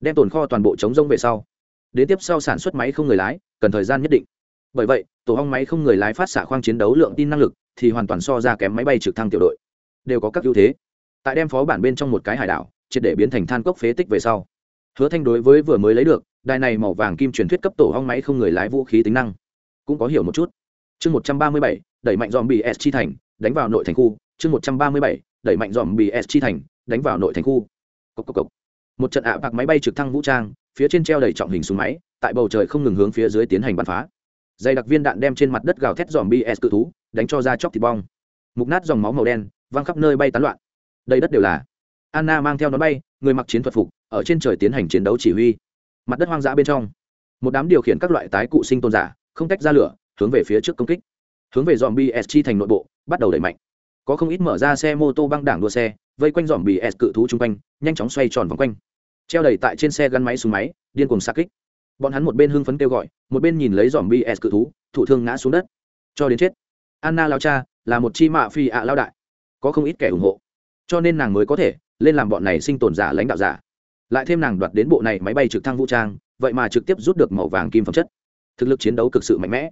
Đem tồn kho toàn bộ chống rông về sau. Đến tiếp sau sản xuất máy không người lái, cần thời gian nhất định. Bởi vậy, tổ hong máy không người lái phát xạ khoang chiến đấu lượng tin năng lực thì hoàn toàn so ra kém máy bay trực thăng tiểu đội đều có các ưu thế. Tại đem phó bản bên trong một cái hải đảo, triệt để biến thành than cốc phế tích về sau. Hứa thanh đối với vừa mới lấy được, đài này màu vàng kim truyền thuyết cấp tổ hong máy không người lái vũ khí tính năng. Cũng có hiểu một chút. Chương một trăm ba mươi bảy, đẩy mạnh dòm bị s chi thành, đánh vào nội thành khu. Chương một trăm ba mươi bảy, đẩy mạnh dòm bị s chi thành, đánh vào nội thành khu. Cốc cốc cốc. một trận ạ bạc máy bay trực thăng vũ trang, phía trên treo đầy trọng hình súng máy, tại bầu trời không ngừng hướng phía dưới tiến hành bắn phá. Dày đặc viên đạn đem trên mặt đất gào thét dòm bs cự thú, đánh cho ra chóc thịt bong. Mục nát dòng máu màu đen văng khắp nơi bay tán loạn. Đầy đất đều là. Anna mang theo nó bay, người mặc chiến thuật phục, ở trên trời tiến hành chiến đấu chỉ huy. Mặt đất hoang dã bên trong. Một đám điều khiển các loại tái cụ sinh tôn giả, không tách ra lửa, hướng về phía trước công kích. Hướng về dòm bs chi thành nội bộ, bắt đầu đẩy mạnh. Có không ít mở ra xe mô tô băng đảng đua xe, vây quanh dòm bs cự thú chung quanh, nhanh chóng xoay tròn vòng quanh. Treo đầy tại trên xe gắn máy xuống máy, điên cuồng xa kích. Bọn hắn một bên hưng phấn kêu gọi, một bên nhìn lấy dòm bs cự thú thủ thương ngã xuống đất. Cho đến chết. Anna lao cha, là một chi mạ phi ạ lao đại có không ít kẻ ủng hộ. Cho nên nàng mới có thể lên làm bọn này sinh tồn giả lãnh đạo giả. Lại thêm nàng đoạt đến bộ này máy bay trực thăng vũ trang, vậy mà trực tiếp rút được màu vàng kim phẩm chất. Thực lực chiến đấu cực sự mạnh mẽ,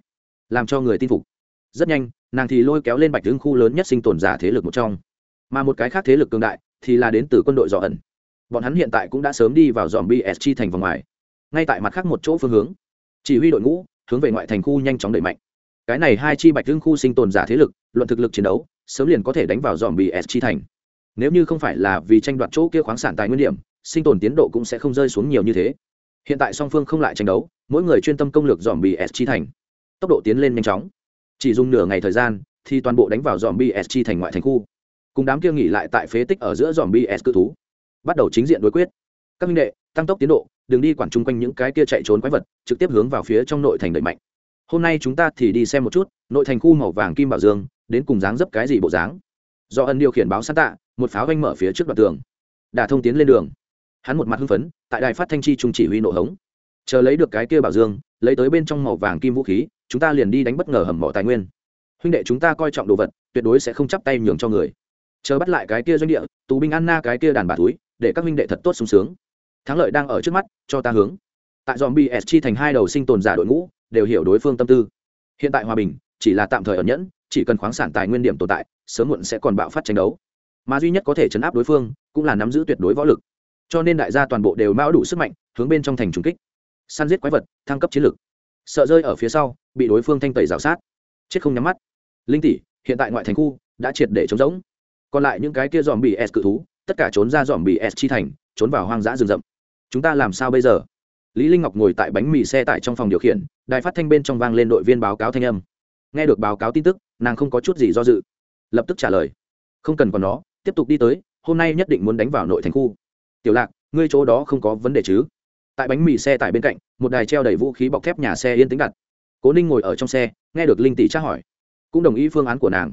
làm cho người tin phục. Rất nhanh, nàng thì lôi kéo lên bạch hưng khu lớn nhất sinh tồn giả thế lực một trong. Mà một cái khác thế lực cường đại thì là đến từ quân đội dò ẩn. Bọn hắn hiện tại cũng đã sớm đi vào dòm bsg thành vòng ngoài. Ngay tại mặt khác một chỗ phương hướng, chỉ huy đội ngũ hướng về ngoại thành khu nhanh chóng đẩy mạnh. Cái này hai chi bạch hưng khu sinh tồn giả thế lực, luận thực lực chiến đấu sớm liền có thể đánh vào dòm bsg thành. Nếu như không phải là vì tranh đoạt chỗ kia khoáng sản tài nguyên điểm, sinh tồn tiến độ cũng sẽ không rơi xuống nhiều như thế. Hiện tại song phương không lại tranh đấu, mỗi người chuyên tâm công lược dòm bsg thành. Tốc độ tiến lên nhanh chóng. Chỉ dùng nửa ngày thời gian, thì toàn bộ đánh vào dòm bsg thành ngoại thành khu. Cùng đám kia nghỉ lại tại phế tích ở giữa dòm bs cự thú. Bắt đầu chính diện đối quyết. Các minh đệ, tăng tốc tiến độ, đừng đi quản chung quanh những cái kia chạy trốn quái vật, trực tiếp hướng vào phía trong nội thành đẩy mạnh. Hôm nay chúng ta thì đi xem một chút, nội thành khu màu vàng kim bảo dương đến cùng dáng dấp cái gì bộ dáng. Do ân điều khiển báo sát tạ, một pháo vanh mở phía trước đoạn tường. Đả thông tiến lên đường. Hắn một mặt hưng phấn, tại đài phát thanh chi trung chỉ huy nổ hống. Chờ lấy được cái kia bảo dương, lấy tới bên trong màu vàng kim vũ khí, chúng ta liền đi đánh bất ngờ hầm mỏ tài nguyên. Huynh đệ chúng ta coi trọng đồ vật, tuyệt đối sẽ không chắp tay nhường cho người. Chờ bắt lại cái kia doanh địa, tù binh anna cái kia đàn bà túi, để các huynh đệ thật tốt sung sướng. Thắng lợi đang ở trước mắt, cho ta hướng. Tại dòm bs chi thành hai đầu sinh tồn giả đội ngũ, đều hiểu đối phương tâm tư. Hiện tại hòa bình, chỉ là tạm thời ẩn nhẫn chỉ cần khoáng sản tài nguyên điểm tồn tại, sớm muộn sẽ còn bạo phát tranh đấu. Mà duy nhất có thể chấn áp đối phương cũng là nắm giữ tuyệt đối võ lực. Cho nên đại gia toàn bộ đều mão đủ sức mạnh, hướng bên trong thành trùng kích. Săn giết quái vật, thăng cấp chiến lực. Sợ rơi ở phía sau, bị đối phương thanh tẩy rào sát. Chết không nhắm mắt. Linh tỷ, hiện tại ngoại thành khu đã triệt để chống rỗng. Còn lại những cái kia dòm bị s cự thú, tất cả trốn ra dòm bị s chi thành, trốn vào hoang dã rừng rậm. Chúng ta làm sao bây giờ? Lý linh ngọc ngồi tại bánh mì xe tải trong phòng điều khiển, đài phát thanh bên trong vang lên đội viên báo cáo thanh âm nghe được báo cáo tin tức, nàng không có chút gì do dự, lập tức trả lời. Không cần còn nó, tiếp tục đi tới, hôm nay nhất định muốn đánh vào nội thành khu. Tiểu lạc, ngươi chỗ đó không có vấn đề chứ? Tại bánh mì xe tải bên cạnh, một đài treo đầy vũ khí bọc thép nhà xe yên tĩnh đặt. Cố ninh ngồi ở trong xe, nghe được linh tỷ tra hỏi, cũng đồng ý phương án của nàng.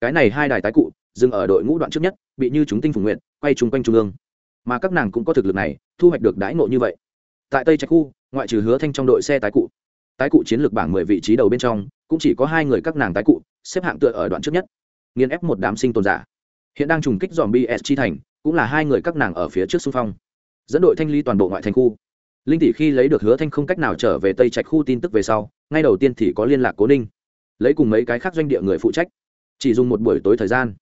Cái này hai đài tái cụ, dừng ở đội ngũ đoạn trước nhất, bị như chúng tinh phủ nguyện quay chung quanh trung ương. Mà các nàng cũng có thực lực này, thu hoạch được đãi ngộ như vậy. Tại tây trạch khu, ngoại trừ hứa thanh trong đội xe tái cụ tái cụ chiến lược bảng mười vị trí đầu bên trong, cũng chỉ có hai người các nàng tái cụ, xếp hạng tựa ở đoạn trước nhất. Nghiên ép một đám sinh tồn giả. Hiện đang trùng kích dòm bs chi thành, cũng là hai người các nàng ở phía trước xung phong. Dẫn đội thanh ly toàn bộ ngoại thành khu. Linh tỷ khi lấy được hứa thanh không cách nào trở về tây trạch khu tin tức về sau, ngay đầu tiên thì có liên lạc cố ninh. Lấy cùng mấy cái khác doanh địa người phụ trách. Chỉ dùng một buổi tối thời gian,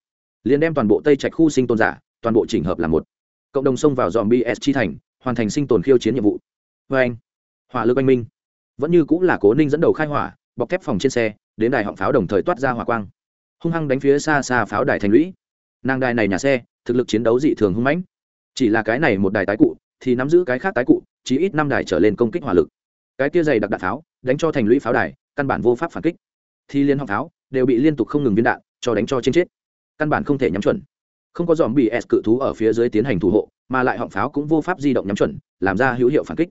liền đem toàn bộ tây trạch khu sinh tồn giả, toàn bộ chỉnh hợp là một. Cộng đồng xông vào dòm bs chi thành, hoàn thành sinh tồn khiêu chiến nhiệm vụ. Vê anh. Hỏa lực anh minh vẫn như cũng là cố ninh dẫn đầu khai hỏa, bọc thép phòng trên xe, đến đài họng pháo đồng thời toát ra hỏa quang. Hung hăng đánh phía xa xa pháo đài thành lũy. Nàng đài này nhà xe, thực lực chiến đấu dị thường hung mãnh. Chỉ là cái này một đài tái cụ, thì nắm giữ cái khác tái cụ chỉ ít năm đài trở lên công kích hỏa lực. Cái kia dày đặc đạn pháo, đánh cho thành lũy pháo đài, căn bản vô pháp phản kích. Thì liên họng pháo, đều bị liên tục không ngừng viên đạn, cho đánh cho trên chết. Căn bản không thể nhắm chuẩn. Không có dòm bị s cự thú ở phía dưới tiến hành thủ hộ, mà lại họng pháo cũng vô pháp di động nhắm chuẩn, làm ra hữu hiệu phản kích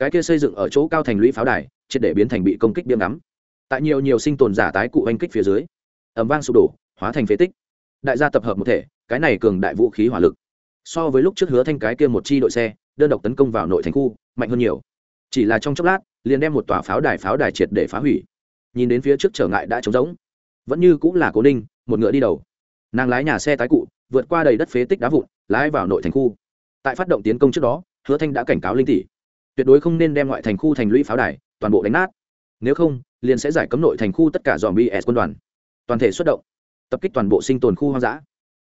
cái kia xây dựng ở chỗ cao thành lũy pháo đài, triệt để biến thành bị công kích biếm ngắm. Tại nhiều nhiều sinh tồn giả tái cụ oanh kích phía dưới ẩm vang sụp đổ, hóa thành phế tích. Đại gia tập hợp một thể, cái này cường đại vũ khí hỏa lực. So với lúc trước hứa thanh cái kia một chi đội xe, đơn độc tấn công vào nội thành khu, mạnh hơn nhiều. Chỉ là trong chốc lát, liền đem một tòa pháo đài pháo đài triệt để phá hủy. Nhìn đến phía trước trở ngại đã trống rỗng. Vẫn như cũng là cố ninh, một ngựa đi đầu. Nàng lái nhà xe tái cụ, vượt qua đầy đất phế tích đá vụn, lái vào nội thành khu. Tại phát động tiến công trước đó, hứa thanh đã cảnh cáo linh tỷ tuyệt đối không nên đem ngoại thành khu thành lũy pháo đài toàn bộ đánh nát. Nếu không, liền sẽ giải cấm nội thành khu tất cả dòm bs quân đoàn. Toàn thể xuất động. Tập kích toàn bộ sinh tồn khu hoang dã.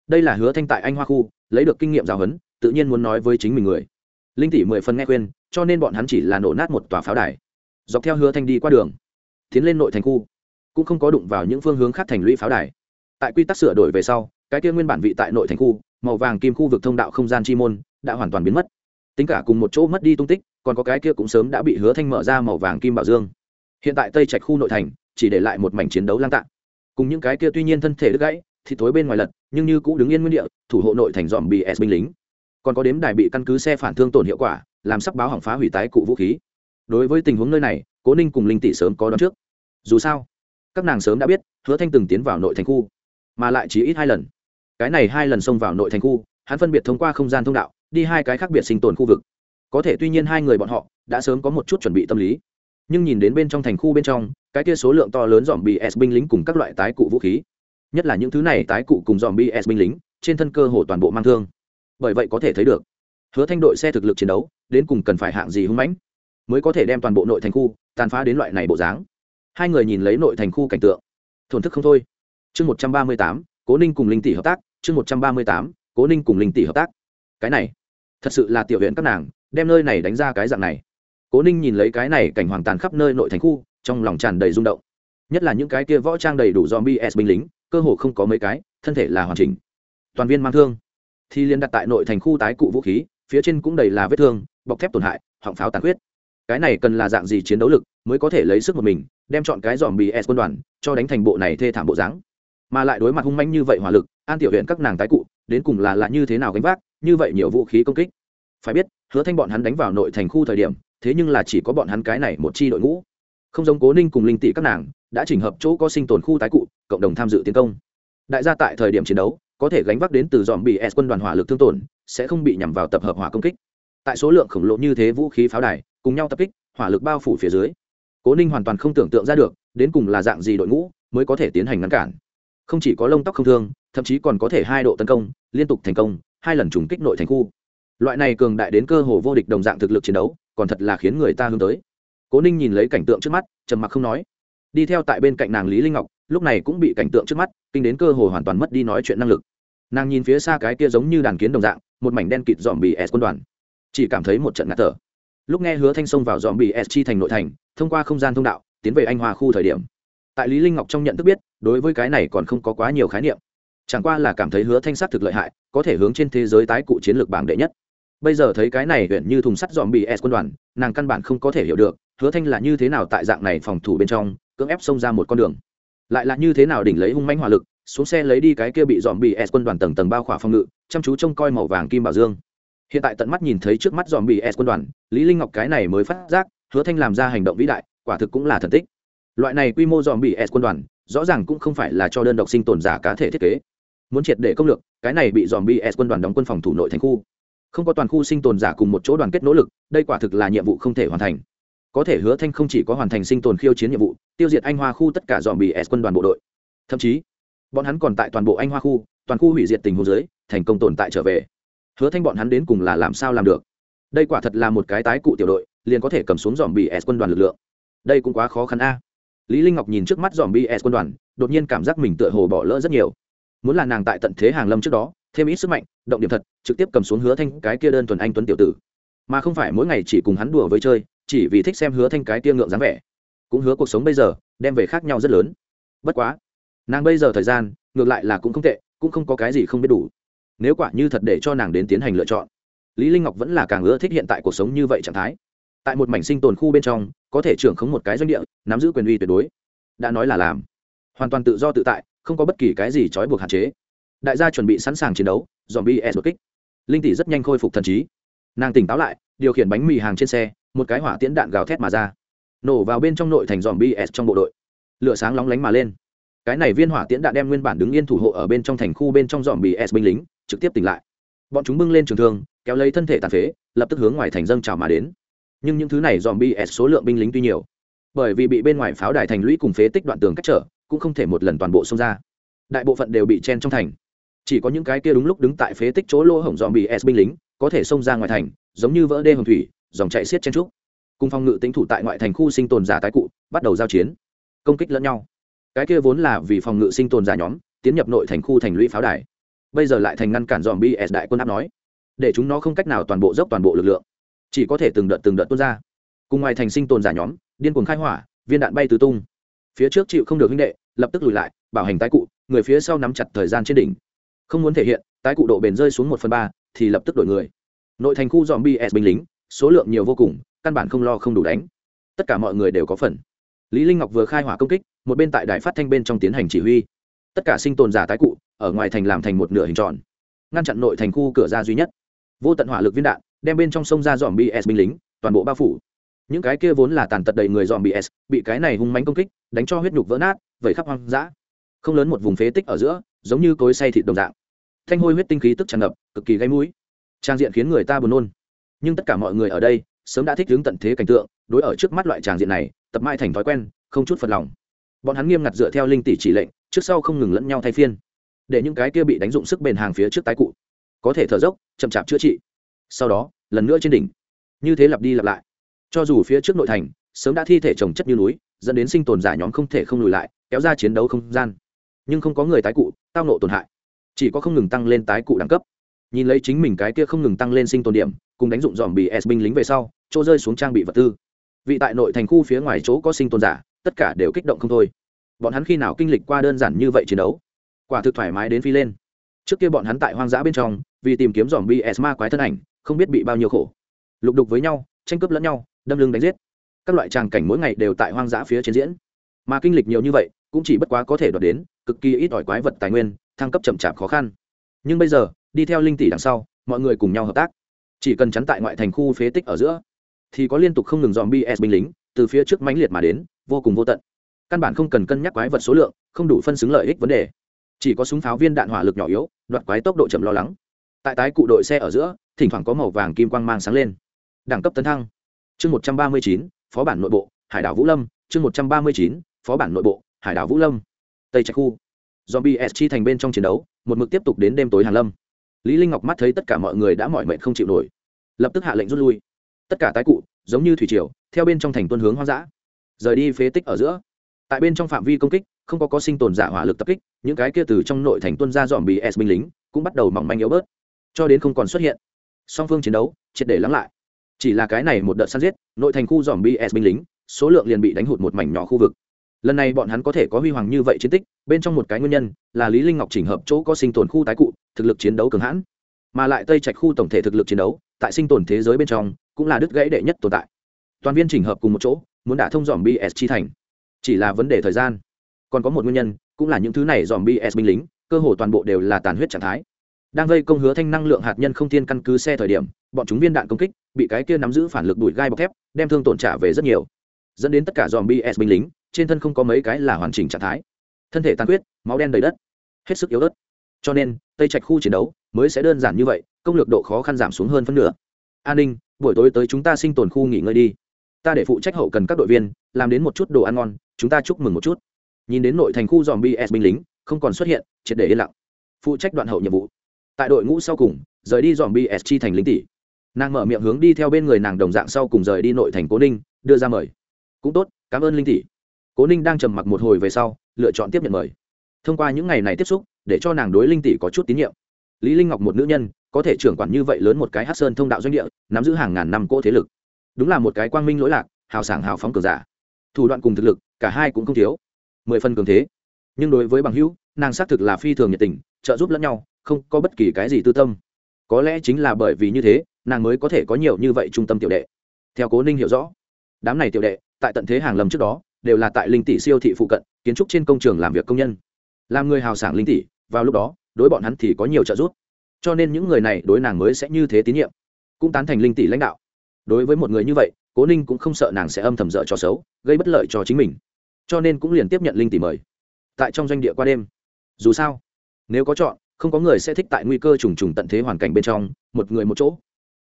Đây là hứa thanh tại anh hoa khu, lấy được kinh nghiệm giáo huấn, tự nhiên muốn nói với chính mình người. Linh tỷ mười phần nghe khuyên, cho nên bọn hắn chỉ là nổ nát một tòa pháo đài. Dọc theo hứa thanh đi qua đường, tiến lên nội thành khu, cũng không có đụng vào những phương hướng khác thành lũy pháo đài. Tại quy tắc sửa đổi về sau, cái kia nguyên bản vị tại nội thành khu, màu vàng kim khu vực thông đạo không gian chi môn, đã hoàn toàn biến mất. Tính cả cùng một chỗ mất đi tung tích còn có cái kia cũng sớm đã bị hứa thanh mở ra màu vàng kim bảo dương. Hiện tại tây trạch khu nội thành, chỉ để lại một mảnh chiến đấu lang tạng. Cùng những cái kia tuy nhiên thân thể đứt gãy, thì thối bên ngoài lật, nhưng như cũ đứng yên nguyên địa, thủ hộ nội thành dòm bị s binh lính. Còn có đếm đài bị căn cứ xe phản thương tổn hiệu quả, làm sắc báo hỏng phá hủy tái cụ vũ khí. Đối với tình huống nơi này, cố ninh cùng linh tỷ sớm có đón trước. Dù sao, các nàng sớm đã biết, hứa thanh từng tiến vào nội thành khu, mà lại chỉ ít hai lần. Cái này hai lần xông vào nội thành khu, hắn phân biệt thông qua không gian thông đạo, đi hai cái khác biệt sinh tồn khu vực có thể tuy nhiên hai người bọn họ đã sớm có một chút chuẩn bị tâm lý. Nhưng nhìn đến bên trong thành khu bên trong, cái kia số lượng to lớn dòm bị s binh lính cùng các loại tái cụ vũ khí, nhất là những thứ này tái cụ cùng dòm bị s binh lính, trên thân cơ hồ toàn bộ mang thương. Bởi vậy có thể thấy được, hứa thanh đội xe thực lực chiến đấu, đến cùng cần phải hạng gì hung mãnh, mới có thể đem toàn bộ nội thành khu tàn phá đến loại này bộ dáng. Hai người nhìn lấy nội thành khu cảnh tượng, thổn thức không thôi. Chương một trăm ba mươi tám, cố ninh cùng linh tỷ hợp tác, chương một trăm ba mươi tám, cố ninh cùng linh tỷ hợp tác. Cái này, thật sự là tiểu huyện các nàng đem nơi này đánh ra cái dạng này. Cố ninh nhìn lấy cái này cảnh hoàng tàn khắp nơi nội thành khu, trong lòng tràn đầy rung động. Nhất là những cái kia võ trang đầy đủ zombie s binh lính, cơ hồ không có mấy cái, thân thể là hoàn chỉnh. Toàn viên mang thương. Thì liên đặt tại nội thành khu tái cụ vũ khí, phía trên cũng đầy là vết thương, bọc thép tổn hại, họng pháo tàn huyết cái này cần là dạng gì chiến đấu lực mới có thể lấy sức một mình, đem chọn cái dòm bì s quân đoàn, cho đánh thành bộ này thê thảm bộ dáng? Mà lại đối mặt hung manh như vậy hỏa lực, an tiểu huyện các nàng tái cụ, đến cùng là lạ như thế nào gánh vác, như vậy nhiều vũ khí công kích? Phải biết, hứa thanh bọn hắn đánh vào nội thành khu thời điểm, thế nhưng là chỉ có bọn hắn cái này một chi đội ngũ. Không giống cố ninh cùng linh tỷ các nàng, đã chỉnh hợp chỗ có sinh tồn khu tái cụ, cộng đồng tham dự tiến công. Đại gia tại thời điểm chiến đấu, có thể gánh vác đến từ dòm bị s quân đoàn hỏa lực thương tổn, sẽ không bị nhằm vào tập hợp hỏa công kích. Tại số lượng khổng lồ như thế vũ khí pháo đài, cùng nhau tập kích, hỏa lực bao phủ phía dưới. Cố ninh hoàn toàn không tưởng tượng ra được, đến cùng là dạng gì đội ngũ mới có thể tiến hành ngăn cản. Không chỉ có lông tóc không thương, thậm chí còn có thể hai độ tấn công, liên tục thành công, hai lần trùng kích nội thành khu loại này cường đại đến cơ hồ vô địch đồng dạng thực lực chiến đấu, còn thật là khiến người ta hướng tới. Cố ninh nhìn lấy cảnh tượng trước mắt, trầm mặc không nói. Đi theo tại bên cạnh nàng lý linh ngọc, lúc này cũng bị cảnh tượng trước mắt, kinh đến cơ hồ hoàn toàn mất đi nói chuyện năng lực. Nàng nhìn phía xa cái kia giống như đàn kiến đồng dạng, một mảnh đen kịt dòm bị s quân đoàn. Chỉ cảm thấy một trận ngạt thở. Lúc nghe hứa thanh xông vào dòm bị s chi thành nội thành, thông qua không gian thông đạo, tiến về anh hoa khu thời điểm. Tại lý linh ngọc trong nhận thức biết, đối với cái này còn không có quá nhiều khái niệm. Chẳng qua là cảm thấy hứa thanh sát thực lợi hại, có thể hướng trên thế giới tái cụ chiến lược bảng đệ nhất bây giờ thấy cái này huyện như thùng sắt dòm bị s quân đoàn, nàng căn bản không có thể hiểu được, hứa thanh là như thế nào tại dạng này phòng thủ bên trong, cưỡng ép xông ra một con đường. Lại là như thế nào đỉnh lấy hung manh hỏa lực, xuống xe lấy đi cái kia bị dòm bị s quân đoàn tầng tầng bao khỏa phòng ngự, chăm chú trông coi màu vàng kim bảo dương. Hiện tại tận mắt nhìn thấy trước mắt dòm bị s quân đoàn, lý linh ngọc cái này mới phát giác, hứa thanh làm ra hành động vĩ đại, quả thực cũng là thần tích. Loại này quy mô dòm bị s quân đoàn, rõ ràng cũng không phải là cho đơn độc sinh tồn giả cá thể thiết kế. Muốn triệt để công lược, cái này bị dòm bị s quân đoàn đóng quân phòng thủ nội thành khu không có toàn khu sinh tồn giả cùng một chỗ đoàn kết nỗ lực, đây quả thực là nhiệm vụ không thể hoàn thành. Có thể hứa thanh không chỉ có hoàn thành sinh tồn khiêu chiến nhiệm vụ, tiêu diệt anh hoa khu tất cả dòm bị s quân đoàn bộ đội. Thậm chí, bọn hắn còn tại toàn bộ anh hoa khu, toàn khu hủy diệt tình huống dưới, thành công tồn tại trở về. Hứa thanh bọn hắn đến cùng là làm sao làm được? Đây quả thật là một cái tái cụ tiểu đội, liền có thể cầm xuống dòm bị s quân đoàn lực lượng. Đây cũng quá khó khăn a. Lý linh ngọc nhìn trước mắt dòm bị s quân đoàn, đột nhiên cảm giác mình tựa hồ bỏ lỡ rất nhiều. Muốn là nàng tại tận thế hàng lâm trước đó, thêm ít sức mạnh động điểm thật, trực tiếp cầm xuống hứa thanh cái kia đơn thuần anh tuấn tiểu tử. Mà không phải mỗi ngày chỉ cùng hắn đùa với chơi, chỉ vì thích xem hứa thanh cái kia ngượng dáng vẻ. Cũng hứa cuộc sống bây giờ, đem về khác nhau rất lớn. Bất quá, nàng bây giờ thời gian, ngược lại là cũng không tệ, cũng không có cái gì không biết đủ. Nếu quả như thật để cho nàng đến tiến hành lựa chọn, lý linh ngọc vẫn là càng ưa thích hiện tại cuộc sống như vậy trạng thái. Tại một mảnh sinh tồn khu bên trong, có thể trưởng khống một cái doanh địa, nắm giữ quyền uy tuyệt đối. Đã nói là làm. Hoàn toàn tự do tự tại, không có bất kỳ cái gì trói buộc hạn chế đại gia chuẩn bị sẵn sàng chiến đấu dòm bs e đột kích. Linh tỷ rất nhanh khôi phục thần trí. Nàng tỉnh táo lại, điều khiển bánh mì hàng trên xe, một cái hỏa tiễn đạn gào thét mà ra. Nổ vào bên trong nội thành dòm bs e trong bộ đội. Lửa sáng lóng lánh mà lên. Cái này viên hỏa tiễn đạn đem nguyên bản đứng yên thủ hộ ở bên trong thành khu bên trong dòm bs e binh lính, trực tiếp tỉnh lại. Bọn chúng bưng lên trường thương, kéo lấy thân thể tàn phế, lập tức hướng ngoài thành dâng trào mà đến. Nhưng những thứ này dòm bs số lượng binh lính tuy nhiều, bởi vì bị bên ngoài pháo đài thành lũy cùng phế tích đoạn tường cách trở, cũng không thể một lần toàn bộ xông ra. Đại bộ phận đều bị chen trong thành chỉ có những cái kia đúng lúc đứng tại phế tích chỗ lỗ hổng dòm bị s binh lính, có thể xông ra ngoài thành, giống như vỡ đê hồng thủy, dòng chạy xiết chen trúc. Cùng phong ngự tính thủ tại ngoại thành khu sinh tồn giả tái cụ, bắt đầu giao chiến. Công kích lẫn nhau. Cái kia vốn là vì phòng ngự sinh tồn giả nhóm, tiến nhập nội thành khu thành lũy pháo đài. Bây giờ lại thành ngăn cản dòm bs đại quân áp nói. Để chúng nó không cách nào toàn bộ dốc toàn bộ lực lượng. Chỉ có thể từng đợt từng đợt tuôn ra. Cùng ngoài thành sinh tồn giả nhóm, điên cuồng khai hỏa, viên đạn bay tứ tung. Phía trước chịu không được huynh đệ, lập tức lùi lại, bảo hành tái cụ, người phía sau nắm chặt thời gian trên đỉnh không muốn thể hiện, tái cụ độ bền rơi xuống một phần ba, thì lập tức đổi người. Nội thành khu dòm bs binh lính, số lượng nhiều vô cùng, căn bản không lo không đủ đánh. Tất cả mọi người đều có phần. Lý linh ngọc vừa khai hỏa công kích, một bên tại đài phát thanh bên trong tiến hành chỉ huy. Tất cả sinh tồn giả tái cụ, ở ngoài thành làm thành một nửa hình tròn. Ngăn chặn nội thành khu cửa ra duy nhất. Vô tận hỏa lực viên đạn, đem bên trong sông ra dòm bs binh lính, toàn bộ bao phủ. Những cái kia vốn là tàn tật đầy người dòm bs bị cái này hung mãnh công kích, đánh cho huyết nhục vỡ nát, vẩy khắp hoang dã không lớn một vùng phế tích ở giữa, giống như cối say thịt đồng dạng. Thanh hôi huyết tinh khí tức tràn ngập, cực kỳ gây mũi. Trang diện khiến người ta buồn nôn. Nhưng tất cả mọi người ở đây, sớm đã thích hướng tận thế cảnh tượng, đối ở trước mắt loại tràng diện này, tập mãi thành thói quen, không chút phật lòng. Bọn hắn nghiêm ngặt dựa theo linh tỷ chỉ lệnh, trước sau không ngừng lẫn nhau thay phiên, để những cái kia bị đánh dụng sức bền hàng phía trước tái cụ, có thể thở dốc, chậm chạp chữa trị. Sau đó, lần nữa trên đỉnh. Như thế lặp đi lặp lại. Cho dù phía trước nội thành, sớm đã thi thể trồng chất như núi, dẫn đến sinh tồn giả nhóm không thể không lùi lại, kéo ra chiến đấu không gian nhưng không có người tái cụ, tao nộ tổn hại. Chỉ có không ngừng tăng lên tái cụ đẳng cấp. Nhìn lấy chính mình cái kia không ngừng tăng lên sinh tồn điểm, cùng đánh dụng dòm bị s binh lính về sau, chỗ rơi xuống trang bị vật tư. Vị tại nội thành khu phía ngoài chỗ có sinh tồn giả, tất cả đều kích động không thôi. Bọn hắn khi nào kinh lịch qua đơn giản như vậy chiến đấu? Quả thực thoải mái đến phi lên. Trước kia bọn hắn tại hoang dã bên trong, vì tìm kiếm dòm bs ma quái thân ảnh, không biết bị bao nhiêu khổ. Lục đục với nhau, tranh cướp lẫn nhau, đâm lưng đánh giết. Các loại tràng cảnh mỗi ngày đều tại hoang dã phía trên diễn. Mà kinh lịch nhiều như vậy, cũng chỉ bất quá có thể đoạt đến cực kỳ ít ỏi quái vật tài nguyên, thăng cấp chậm chạp khó khăn. Nhưng bây giờ, đi theo linh tỷ đằng sau, mọi người cùng nhau hợp tác. Chỉ cần chắn tại ngoại thành khu phế tích ở giữa, thì có liên tục không ngừng dòm bs binh lính, từ phía trước mãnh liệt mà đến, vô cùng vô tận. Căn bản không cần cân nhắc quái vật số lượng, không đủ phân xứng lợi ích vấn đề. Chỉ có súng pháo viên đạn hỏa lực nhỏ yếu, đoạt quái tốc độ chậm lo lắng. Tại tái cụ đội xe ở giữa, thỉnh thoảng có màu vàng kim quang mang sáng lên. Đẳng cấp tấn thăng. Chương một trăm ba mươi chín, phó bản nội bộ, hải đảo vũ lâm. Chương một trăm ba mươi chín, phó bản nội bộ, hải đảo vũ lâm tây trạch khu. Zombie s chi thành bên trong chiến đấu, một mực tiếp tục đến đêm tối hàn lâm. Lý linh ngọc mắt thấy tất cả mọi người đã mỏi mệt không chịu nổi. Lập tức hạ lệnh rút lui. Tất cả tái cụ, giống như thủy triều, theo bên trong thành tuân hướng hoang dã. Rời đi phế tích ở giữa. Tại bên trong phạm vi công kích, không có có sinh tồn giả hỏa lực tập kích, những cái kia từ trong nội thành tuân ra dòm bị s binh lính, cũng bắt đầu mỏng manh yếu bớt. Cho đến không còn xuất hiện. Song phương chiến đấu, triệt để lắng lại. Chỉ là cái này một đợt săn giết, nội thành khu dòm bs binh lính, số lượng liền bị đánh hụt một mảnh nhỏ khu vực lần này bọn hắn có thể có huy hoàng như vậy chiến tích, bên trong một cái nguyên nhân là lý linh ngọc chỉnh hợp chỗ có sinh tồn khu tái cụ, thực lực chiến đấu cường hãn. Mà lại tây trạch khu tổng thể thực lực chiến đấu, tại sinh tồn thế giới bên trong cũng là đứt gãy đệ nhất tồn tại. Toàn viên chỉnh hợp cùng một chỗ, muốn đả thông dòm bs chi thành. Chỉ là vấn đề thời gian. Còn có một nguyên nhân, cũng là những thứ này dòm bs binh lính, cơ hồ toàn bộ đều là tàn huyết trạng thái. Đang vây công hứa thanh năng lượng hạt nhân không thiên căn cứ xe thời điểm, bọn chúng viên đạn công kích, bị cái kia nắm giữ phản lực đuổi gai bọc thép, đem thương tổn trả về rất nhiều. Dẫn đến tất cả dòm bs binh lính trên thân không có mấy cái là hoàn chỉnh trạng thái. Thân thể tàn huyết máu đen đầy đất, hết sức yếu ớt. Cho nên, tây trạch khu chiến đấu mới sẽ đơn giản như vậy, công lược độ khó khăn giảm xuống hơn phân nửa. An ninh, buổi tối tới chúng ta sinh tồn khu nghỉ ngơi đi. Ta để phụ trách hậu cần các đội viên, làm đến một chút đồ ăn ngon, chúng ta chúc mừng một chút. Nhìn đến nội thành khu dòm bs binh lính, không còn xuất hiện, triệt để yên lặng. Phụ trách đoạn hậu nhiệm vụ. Tại đội ngũ sau cùng, rời đi dòm bs chi thành lính tỷ. Nàng mở miệng hướng đi theo bên người nàng đồng dạng sau cùng rời đi nội thành cố ninh, đưa ra mời. Cũng tốt, cảm ơn linh tỷ cố ninh đang trầm mặc một hồi về sau, lựa chọn tiếp nhận mời. Thông qua những ngày này tiếp xúc, để cho nàng đối linh tỷ có chút tín nhiệm. Lý linh ngọc một nữ nhân, có thể trưởng quản như vậy lớn một cái hát sơn thông đạo doanh địa, nắm giữ hàng ngàn năm cỗ thế lực. Đúng là một cái quang minh lỗi lạc, hào sảng hào phóng cường giả. Thủ đoạn cùng thực lực, cả hai cũng không thiếu. Mười phần cường thế. Nhưng đối với bằng hữu, nàng xác thực là phi thường nhiệt tình, trợ giúp lẫn nhau, không có bất kỳ cái gì tư tâm. Có lẽ chính là bởi vì như thế, nàng mới có thể có nhiều như vậy trung tâm tiểu đệ. Theo cố ninh hiểu rõ, đám này tiểu đệ, tại tận thế hàng lầm trước đó đều là tại linh tỷ siêu thị phụ cận, kiến trúc trên công trường làm việc công nhân. Làm người hào sảng linh tỷ, vào lúc đó, đối bọn hắn thì có nhiều trợ giúp. Cho nên những người này đối nàng mới sẽ như thế tín nhiệm, cũng tán thành linh tỷ lãnh đạo. Đối với một người như vậy, cố ninh cũng không sợ nàng sẽ âm thầm dở cho xấu, gây bất lợi cho chính mình. Cho nên cũng liền tiếp nhận linh tỷ mời. Tại trong doanh địa qua đêm, dù sao, nếu có chọn, không có người sẽ thích tại nguy cơ trùng trùng tận thế hoàn cảnh bên trong, một người một chỗ.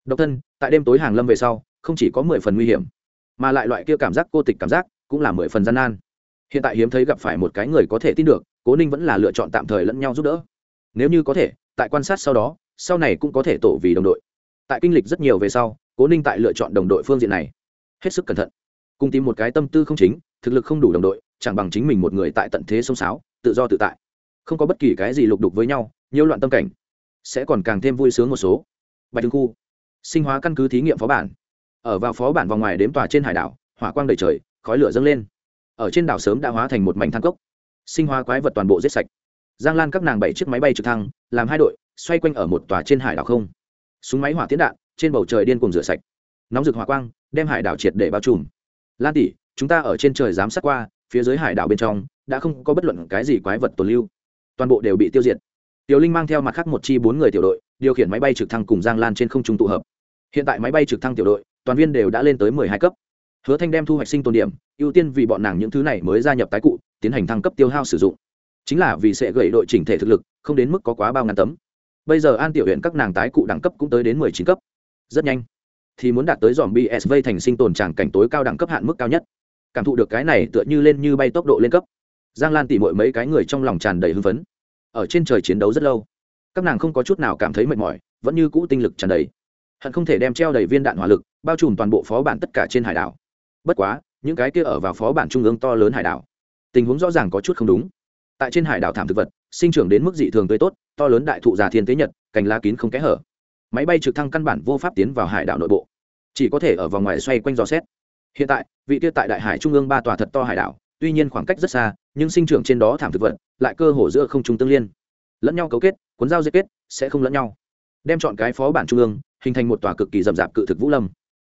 Độc thân, tại đêm tối hàng lâm về sau, không chỉ có mười phần nguy hiểm, mà lại loại kia cảm giác cô tịch cảm giác cũng là mười phần gian nan. Hiện tại hiếm thấy gặp phải một cái người có thể tin được, cố ninh vẫn là lựa chọn tạm thời lẫn nhau giúp đỡ. Nếu như có thể, tại quan sát sau đó, sau này cũng có thể tổ vì đồng đội. Tại kinh lịch rất nhiều về sau, cố ninh tại lựa chọn đồng đội phương diện này. Hết sức cẩn thận. Cùng tìm một cái tâm tư không chính, thực lực không đủ đồng đội, chẳng bằng chính mình một người tại tận thế sông sáo tự do tự tại. Không có bất kỳ cái gì lục đục với nhau nhiều loạn tâm cảnh, sẽ còn càng thêm vui sướng một số. Bạch thương khu. Sinh hóa căn cứ thí nghiệm phó bản. Ở vào phó bản vào ngoài đếm tòa trên hải đảo, hỏa quang đầy trời khói lửa dâng lên. Ở trên đảo sớm đã hóa thành một mảnh thang cốc. Sinh hóa quái vật toàn bộ giết sạch. Giang lan các nàng bảy chiếc máy bay trực thăng, làm hai đội, xoay quanh ở một tòa trên hải đảo không. Súng máy hỏa tiến đạn, trên bầu trời điên cùng rửa sạch. Nóng rực hỏa quang, đem hải đảo triệt để bao trùm. Lan tỷ, chúng ta ở trên trời giám sát qua, phía dưới hải đảo bên trong, đã không có bất luận cái gì quái vật tồn lưu. Toàn bộ đều bị tiêu diệt. Tiểu linh mang theo mặt khác một chi bốn người tiểu đội, điều khiển máy bay trực thăng cùng giang lan trên không trung tụ hợp. Hiện tại máy bay trực thăng tiểu đội, toàn viên đều đã lên tới mười hai cấp hứa thanh đem thu hoạch sinh tồn điểm, ưu tiên vì bọn nàng những thứ này mới gia nhập tái cụ, tiến hành thăng cấp tiêu hao sử dụng. Chính là vì sẽ gây đội chỉnh thể thực lực, không đến mức có quá bao ngàn tấm. Bây giờ an tiểu huyện các nàng tái cụ đẳng cấp cũng tới đến mười chín cấp. Rất nhanh, thì muốn đạt tới dòm bsv thành sinh tồn tràng cảnh tối cao đẳng cấp hạn mức cao nhất. Cảm thụ được cái này tựa như lên như bay tốc độ lên cấp. Giang lan tỉ mọi mấy cái người trong lòng tràn đầy hưng phấn. Ở trên trời chiến đấu rất lâu, các nàng không có chút nào cảm thấy mệt mỏi, vẫn như cũ tinh lực tràn đầy. Hận không thể đem treo đầy viên đạn hỏa lực, bao trùm toàn bộ phó bản tất cả trên hải đảo bất quá, những cái kia ở vào phó bản trung ương to lớn hải đảo, tình huống rõ ràng có chút không đúng. Tại trên hải đảo thảm thực vật, sinh trưởng đến mức dị thường tươi tốt, to lớn đại thụ già thiên tế nhật, cành lá kín không kẽ hở. Máy bay trực thăng căn bản vô pháp tiến vào hải đảo nội bộ, chỉ có thể ở vòng ngoài xoay quanh dò xét. Hiện tại, vị kia tại đại hải trung ương ba tòa thật to hải đảo, tuy nhiên khoảng cách rất xa, nhưng sinh trưởng trên đó thảm thực vật, lại cơ hồ giữa không trung tương liên. Lẫn nhau cấu kết, cuốn dao dây kết, sẽ không lẫn nhau. Đem chọn cái phó bản trung ương, hình thành một tòa cực kỳ rậm rạp cự thực vũ lâm.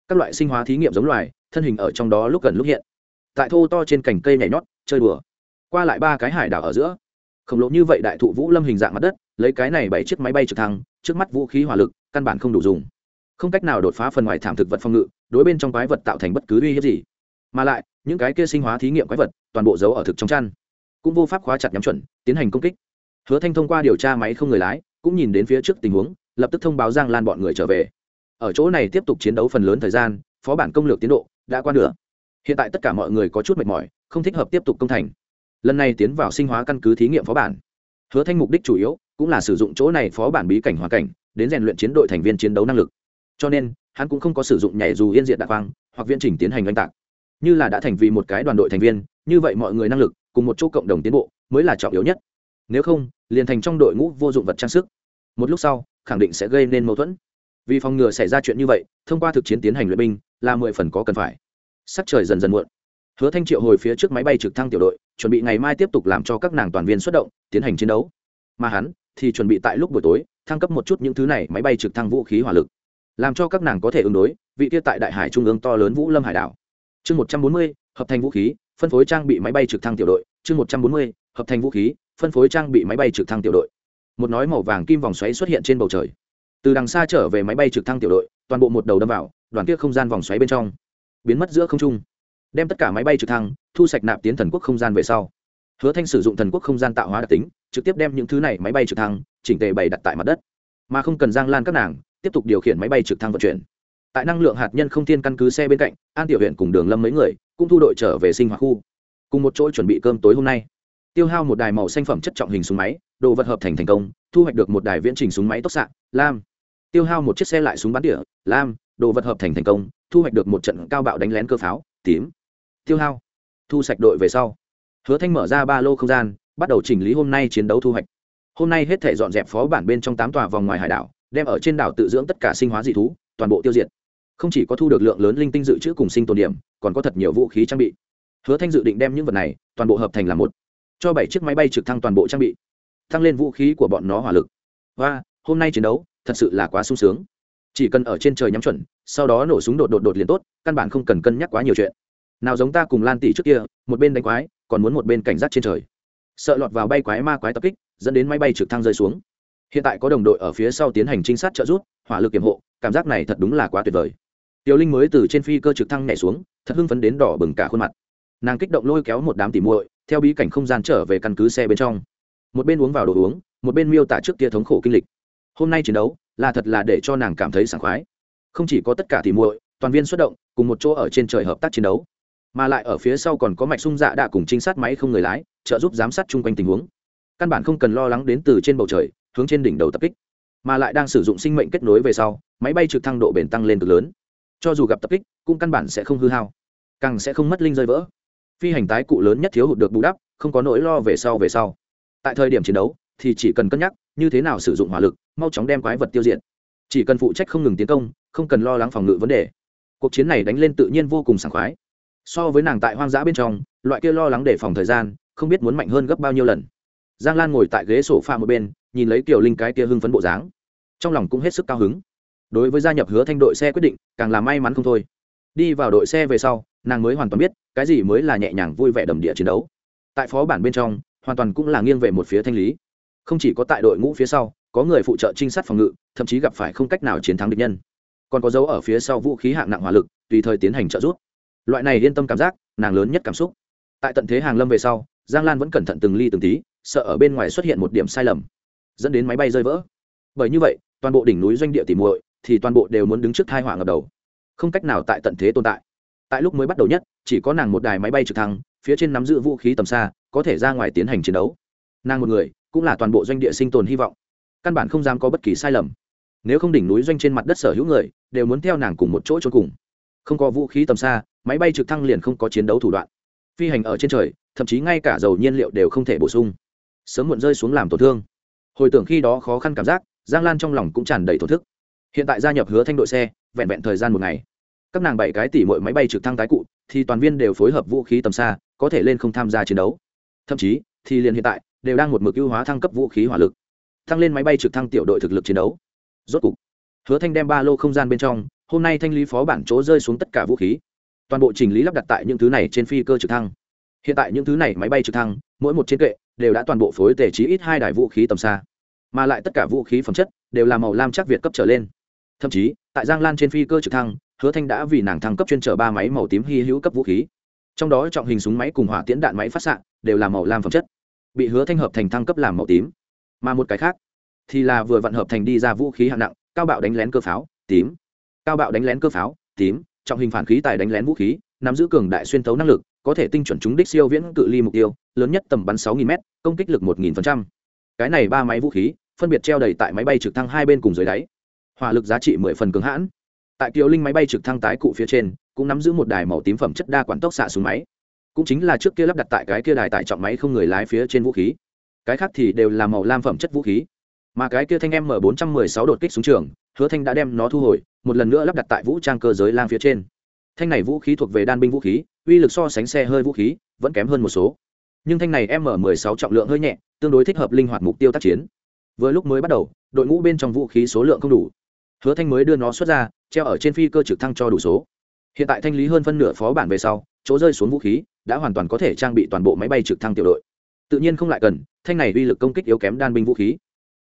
Các loại sinh hóa thí nghiệm giống loài thân hình ở trong đó lúc gần lúc hiện. Tại thô to trên cành cây nhảy nhót, chơi đùa. Qua lại ba cái hải đảo ở giữa. Khổng lồ như vậy đại thụ vũ lâm hình dạng mặt đất, lấy cái này bảy chiếc máy bay trực thăng, trước mắt vũ khí hỏa lực, căn bản không đủ dùng. Không cách nào đột phá phần ngoài thảm thực vật phòng ngự, đối bên trong quái vật tạo thành bất cứ uy hiếp gì. Mà lại, những cái kia sinh hóa thí nghiệm quái vật, toàn bộ giấu ở thực trong chăn. Cũng vô pháp khóa chặt nhắm chuẩn, tiến hành công kích. Hứa thanh thông qua điều tra máy không người lái, cũng nhìn đến phía trước tình huống, lập tức thông báo giang lan bọn người trở về. Ở chỗ này tiếp tục chiến đấu phần lớn thời gian, phó bản công lược tiến độ đã qua nửa. Hiện tại tất cả mọi người có chút mệt mỏi, không thích hợp tiếp tục công thành. Lần này tiến vào sinh hóa căn cứ thí nghiệm phó bản. Hứa thanh mục đích chủ yếu cũng là sử dụng chỗ này phó bản bí cảnh hoàn cảnh, đến rèn luyện chiến đội thành viên chiến đấu năng lực. Cho nên, hắn cũng không có sử dụng nhảy dù yên diện đạ quang, hoặc viễn trình tiến hành oanh tạc. Như là đã thành vì một cái đoàn đội thành viên, như vậy mọi người năng lực, cùng một chỗ cộng đồng tiến bộ, mới là trọng yếu nhất. Nếu không, liền thành trong đội ngũ vô dụng vật trang sức. Một lúc sau, khẳng định sẽ gây nên mâu thuẫn vì phòng ngừa xảy ra chuyện như vậy, thông qua thực chiến tiến hành luyện binh, là mười phần có cần phải. Sắc trời dần dần muộn. Hứa thanh triệu hồi phía trước máy bay trực thăng tiểu đội, chuẩn bị ngày mai tiếp tục làm cho các nàng toàn viên xuất động, tiến hành chiến đấu. Mà hắn thì chuẩn bị tại lúc buổi tối, thăng cấp một chút những thứ này, máy bay trực thăng vũ khí hỏa lực. Làm cho các nàng có thể ứng đối, vị tiết tại đại hải trung ương to lớn vũ lâm hải đảo. Chương một trăm bốn mươi, hợp thành vũ khí, phân phối trang bị máy bay trực thăng tiểu đội. Chương một trăm bốn mươi, hợp thành vũ khí, phân phối trang bị máy bay trực thăng tiểu đội. Một nói màu vàng kim vòng xoáy xuất hiện trên bầu trời từ đằng xa trở về máy bay trực thăng tiểu đội, toàn bộ một đầu đâm vào, đoàn kia không gian vòng xoáy bên trong, biến mất giữa không trung. Đem tất cả máy bay trực thăng, thu sạch nạp tiến thần quốc không gian về sau. Hứa thanh sử dụng thần quốc không gian tạo hóa đặc tính, trực tiếp đem những thứ này máy bay trực thăng, chỉnh tề bày đặt tại mặt đất. Mà không cần giang lan các nàng, tiếp tục điều khiển máy bay trực thăng vận chuyển. Tại năng lượng hạt nhân không thiên căn cứ xe bên cạnh, an tiểu huyện cùng đường lâm mấy người, cũng thu đội trở về sinh hoạt khu. Cùng một chỗ chuẩn bị cơm tối hôm nay tiêu hao một đài màu xanh phẩm chất trọng hình súng máy đồ vật hợp thành thành công thu hoạch được một đài viễn trình súng máy tốc xạ lam. Tiêu hao một chiếc xe lại súng bắn địa, lam đồ vật hợp thành thành công thu hoạch được một trận cao bạo đánh lén cơ pháo tím. Tiêu hao. Thu sạch đội về sau. Hứa thanh mở ra ba lô không gian bắt đầu chỉnh lý hôm nay chiến đấu thu hoạch. Hôm nay hết thể dọn dẹp phó bản bên trong tám tòa vòng ngoài hải đảo đem ở trên đảo tự dưỡng tất cả sinh hóa dị thú toàn bộ tiêu diệt. Không chỉ có thu được lượng lớn linh tinh dự trữ cùng sinh tồn điểm còn có thật nhiều vũ khí trang bị. Hứa thanh dự định đem những vật này toàn bộ hợp thành là một cho bảy chiếc máy bay trực thăng toàn bộ trang bị tăng lên vũ khí của bọn nó hỏa lực. Và, hôm nay chiến đấu, thật sự là quá sung sướng. Chỉ cần ở trên trời nhắm chuẩn, sau đó nổ súng đột đột đột liền tốt, căn bản không cần cân nhắc quá nhiều chuyện. Nào giống ta cùng lan tỷ trước kia, một bên đánh quái, còn muốn một bên cảnh giác trên trời. Sợ lọt vào bay quái ma quái tập kích, dẫn đến máy bay trực thăng rơi xuống. Hiện tại có đồng đội ở phía sau tiến hành trinh sát trợ giúp, hỏa lực kiểm hộ, cảm giác này thật đúng là quá tuyệt vời. Tiểu linh mới từ trên phi cơ trực thăng nhảy xuống, thật hưng phấn đến đỏ bừng cả khuôn mặt. Nàng kích động lôi kéo một đám tỉ muội theo bí cảnh không gian trở về căn cứ xe bên trong. Một bên uống vào đồ uống, một bên miêu tả trước kia thống khổ kinh lịch. Hôm nay chiến đấu, là thật là để cho nàng cảm thấy sảng khoái. Không chỉ có tất cả thì muội, toàn viên xuất động, cùng một chỗ ở trên trời hợp tác chiến đấu. Mà lại ở phía sau còn có mạch sung dạ đã cùng trinh sát máy không người lái, trợ giúp giám sát chung quanh tình huống. Căn bản không cần lo lắng đến từ trên bầu trời, hướng trên đỉnh đầu tập kích. Mà lại đang sử dụng sinh mệnh kết nối về sau, máy bay trực thăng độ bền tăng lên cực lớn. Cho dù gặp tập kích, cũng căn bản sẽ không hư hao. Càng sẽ không mất linh rơi vỡ phi hành tái cụ lớn nhất thiếu hụt được bù đắp, không có nỗi lo về sau về sau. Tại thời điểm chiến đấu, thì chỉ cần cân nhắc, như thế nào sử dụng hỏa lực, mau chóng đem quái vật tiêu diệt. Chỉ cần phụ trách không ngừng tiến công, không cần lo lắng phòng ngự vấn đề. Cuộc chiến này đánh lên tự nhiên vô cùng sảng khoái. So với nàng tại hoang dã bên trong, loại kia lo lắng để phòng thời gian, không biết muốn mạnh hơn gấp bao nhiêu lần. Giang lan ngồi tại ghế sổ pha một bên, nhìn lấy kiểu linh cái kia hưng phấn bộ dáng. Trong lòng cũng hết sức cao hứng. Đối với gia nhập hứa thanh đội xe quyết định, càng là may mắn không thôi đi vào đội xe về sau, nàng mới hoàn toàn biết cái gì mới là nhẹ nhàng vui vẻ đầm địa chiến đấu. Tại phó bản bên trong, hoàn toàn cũng là nghiêng về một phía thanh lý. Không chỉ có tại đội ngũ phía sau, có người phụ trợ trinh sát phòng ngự, thậm chí gặp phải không cách nào chiến thắng địch nhân. Còn có dấu ở phía sau vũ khí hạng nặng hỏa lực, tùy thời tiến hành trợ giúp. Loại này yên tâm cảm giác, nàng lớn nhất cảm xúc. Tại tận thế hàng lâm về sau, giang lan vẫn cẩn thận từng ly từng tí, sợ ở bên ngoài xuất hiện một điểm sai lầm, dẫn đến máy bay rơi vỡ. Bởi như vậy, toàn bộ đỉnh núi doanh địa tìm muội thì toàn bộ đều muốn đứng trước thai họa ngập đầu không cách nào tại tận thế tồn tại. Tại lúc mới bắt đầu nhất, chỉ có nàng một đài máy bay trực thăng, phía trên nắm giữ vũ khí tầm xa, có thể ra ngoài tiến hành chiến đấu. Nàng một người, cũng là toàn bộ doanh địa sinh tồn hy vọng. Căn bản không dám có bất kỳ sai lầm. Nếu không đỉnh núi doanh trên mặt đất sở hữu người, đều muốn theo nàng cùng một chỗ cho cùng. Không có vũ khí tầm xa, máy bay trực thăng liền không có chiến đấu thủ đoạn. Phi hành ở trên trời, thậm chí ngay cả dầu nhiên liệu đều không thể bổ sung. Sớm muộn rơi xuống làm tổn thương. Hồi tưởng khi đó khó khăn cảm giác, giang lan trong lòng cũng tràn đầy thổ thức hiện tại gia nhập hứa thanh đội xe, vẹn vẹn thời gian một ngày. Các nàng bảy cái tỷ mọi máy bay trực thăng tái cụ, thì toàn viên đều phối hợp vũ khí tầm xa, có thể lên không tham gia chiến đấu. Thậm chí, thì liền hiện tại, đều đang một mực ưu hóa thăng cấp vũ khí hỏa lực. Thăng lên máy bay trực thăng tiểu đội thực lực chiến đấu. Rốt cục, hứa thanh đem ba lô không gian bên trong, hôm nay thanh lý phó bản chỗ rơi xuống tất cả vũ khí. Toàn bộ chỉnh lý lắp đặt tại những thứ này trên phi cơ trực thăng. Hiện tại những thứ này máy bay trực thăng, mỗi một trên kệ, đều đã toàn bộ phối tề trí ít hai đài vũ khí tầm xa. Mà lại tất cả vũ khí phẩm chất, đều là màu lam chắc việt cấp trở lên thậm chí, tại giang lan trên phi cơ trực thăng, hứa thanh đã vì nàng thăng cấp chuyên trở ba máy màu tím hy hữu cấp vũ khí. Trong đó trọng hình súng máy cùng hỏa tiễn đạn máy phát xạ đều là màu lam phẩm chất, bị hứa thanh hợp thành thăng cấp làm màu tím. Mà một cái khác thì là vừa vận hợp thành đi ra vũ khí hạng nặng, cao bạo đánh lén cơ pháo, tím. Cao bạo đánh lén cơ pháo, tím, trọng hình phản khí tài đánh lén vũ khí, nắm giữ cường đại xuyên thấu năng lực, có thể tinh chuẩn trúng đích siêu viễn cự ly mục tiêu, lớn nhất tầm bắn 6.000 m công kích lực 1.000%. cái này ba máy vũ khí, phân biệt treo đầy tại máy bay trực thăng hai bên cùng dưới đáy hỏa lực giá trị mười phần cứng hãn. Tại kiều linh máy bay trực thăng tái cụ phía trên, cũng nắm giữ một đài màu tím phẩm chất đa quản tốc xạ súng máy. Cũng chính là trước kia lắp đặt tại cái kia đài tải trọng máy không người lái phía trên vũ khí. Cái khác thì đều là màu lam phẩm chất vũ khí. Mà cái kia thanh em m bốn trăm mười sáu đột kích súng trường, hứa thanh đã đem nó thu hồi, một lần nữa lắp đặt tại vũ trang cơ giới lang phía trên. Thanh này vũ khí thuộc về đan binh vũ khí, uy lực so sánh xe hơi vũ khí, vẫn kém hơn một số. Nhưng thanh này m mười sáu trọng lượng hơi nhẹ, tương đối thích hợp linh hoạt mục tiêu tác chiến. Vừa lúc mới bắt đầu, đội ngũ bên trong vũ khí số lượng không đủ hứa thanh mới đưa nó xuất ra, treo ở trên phi cơ trực thăng cho đủ số. Hiện tại thanh lý hơn phân nửa phó bản về sau, chỗ rơi xuống vũ khí, đã hoàn toàn có thể trang bị toàn bộ máy bay trực thăng tiểu đội. Tự nhiên không lại cần, thanh này uy lực công kích yếu kém đan binh vũ khí.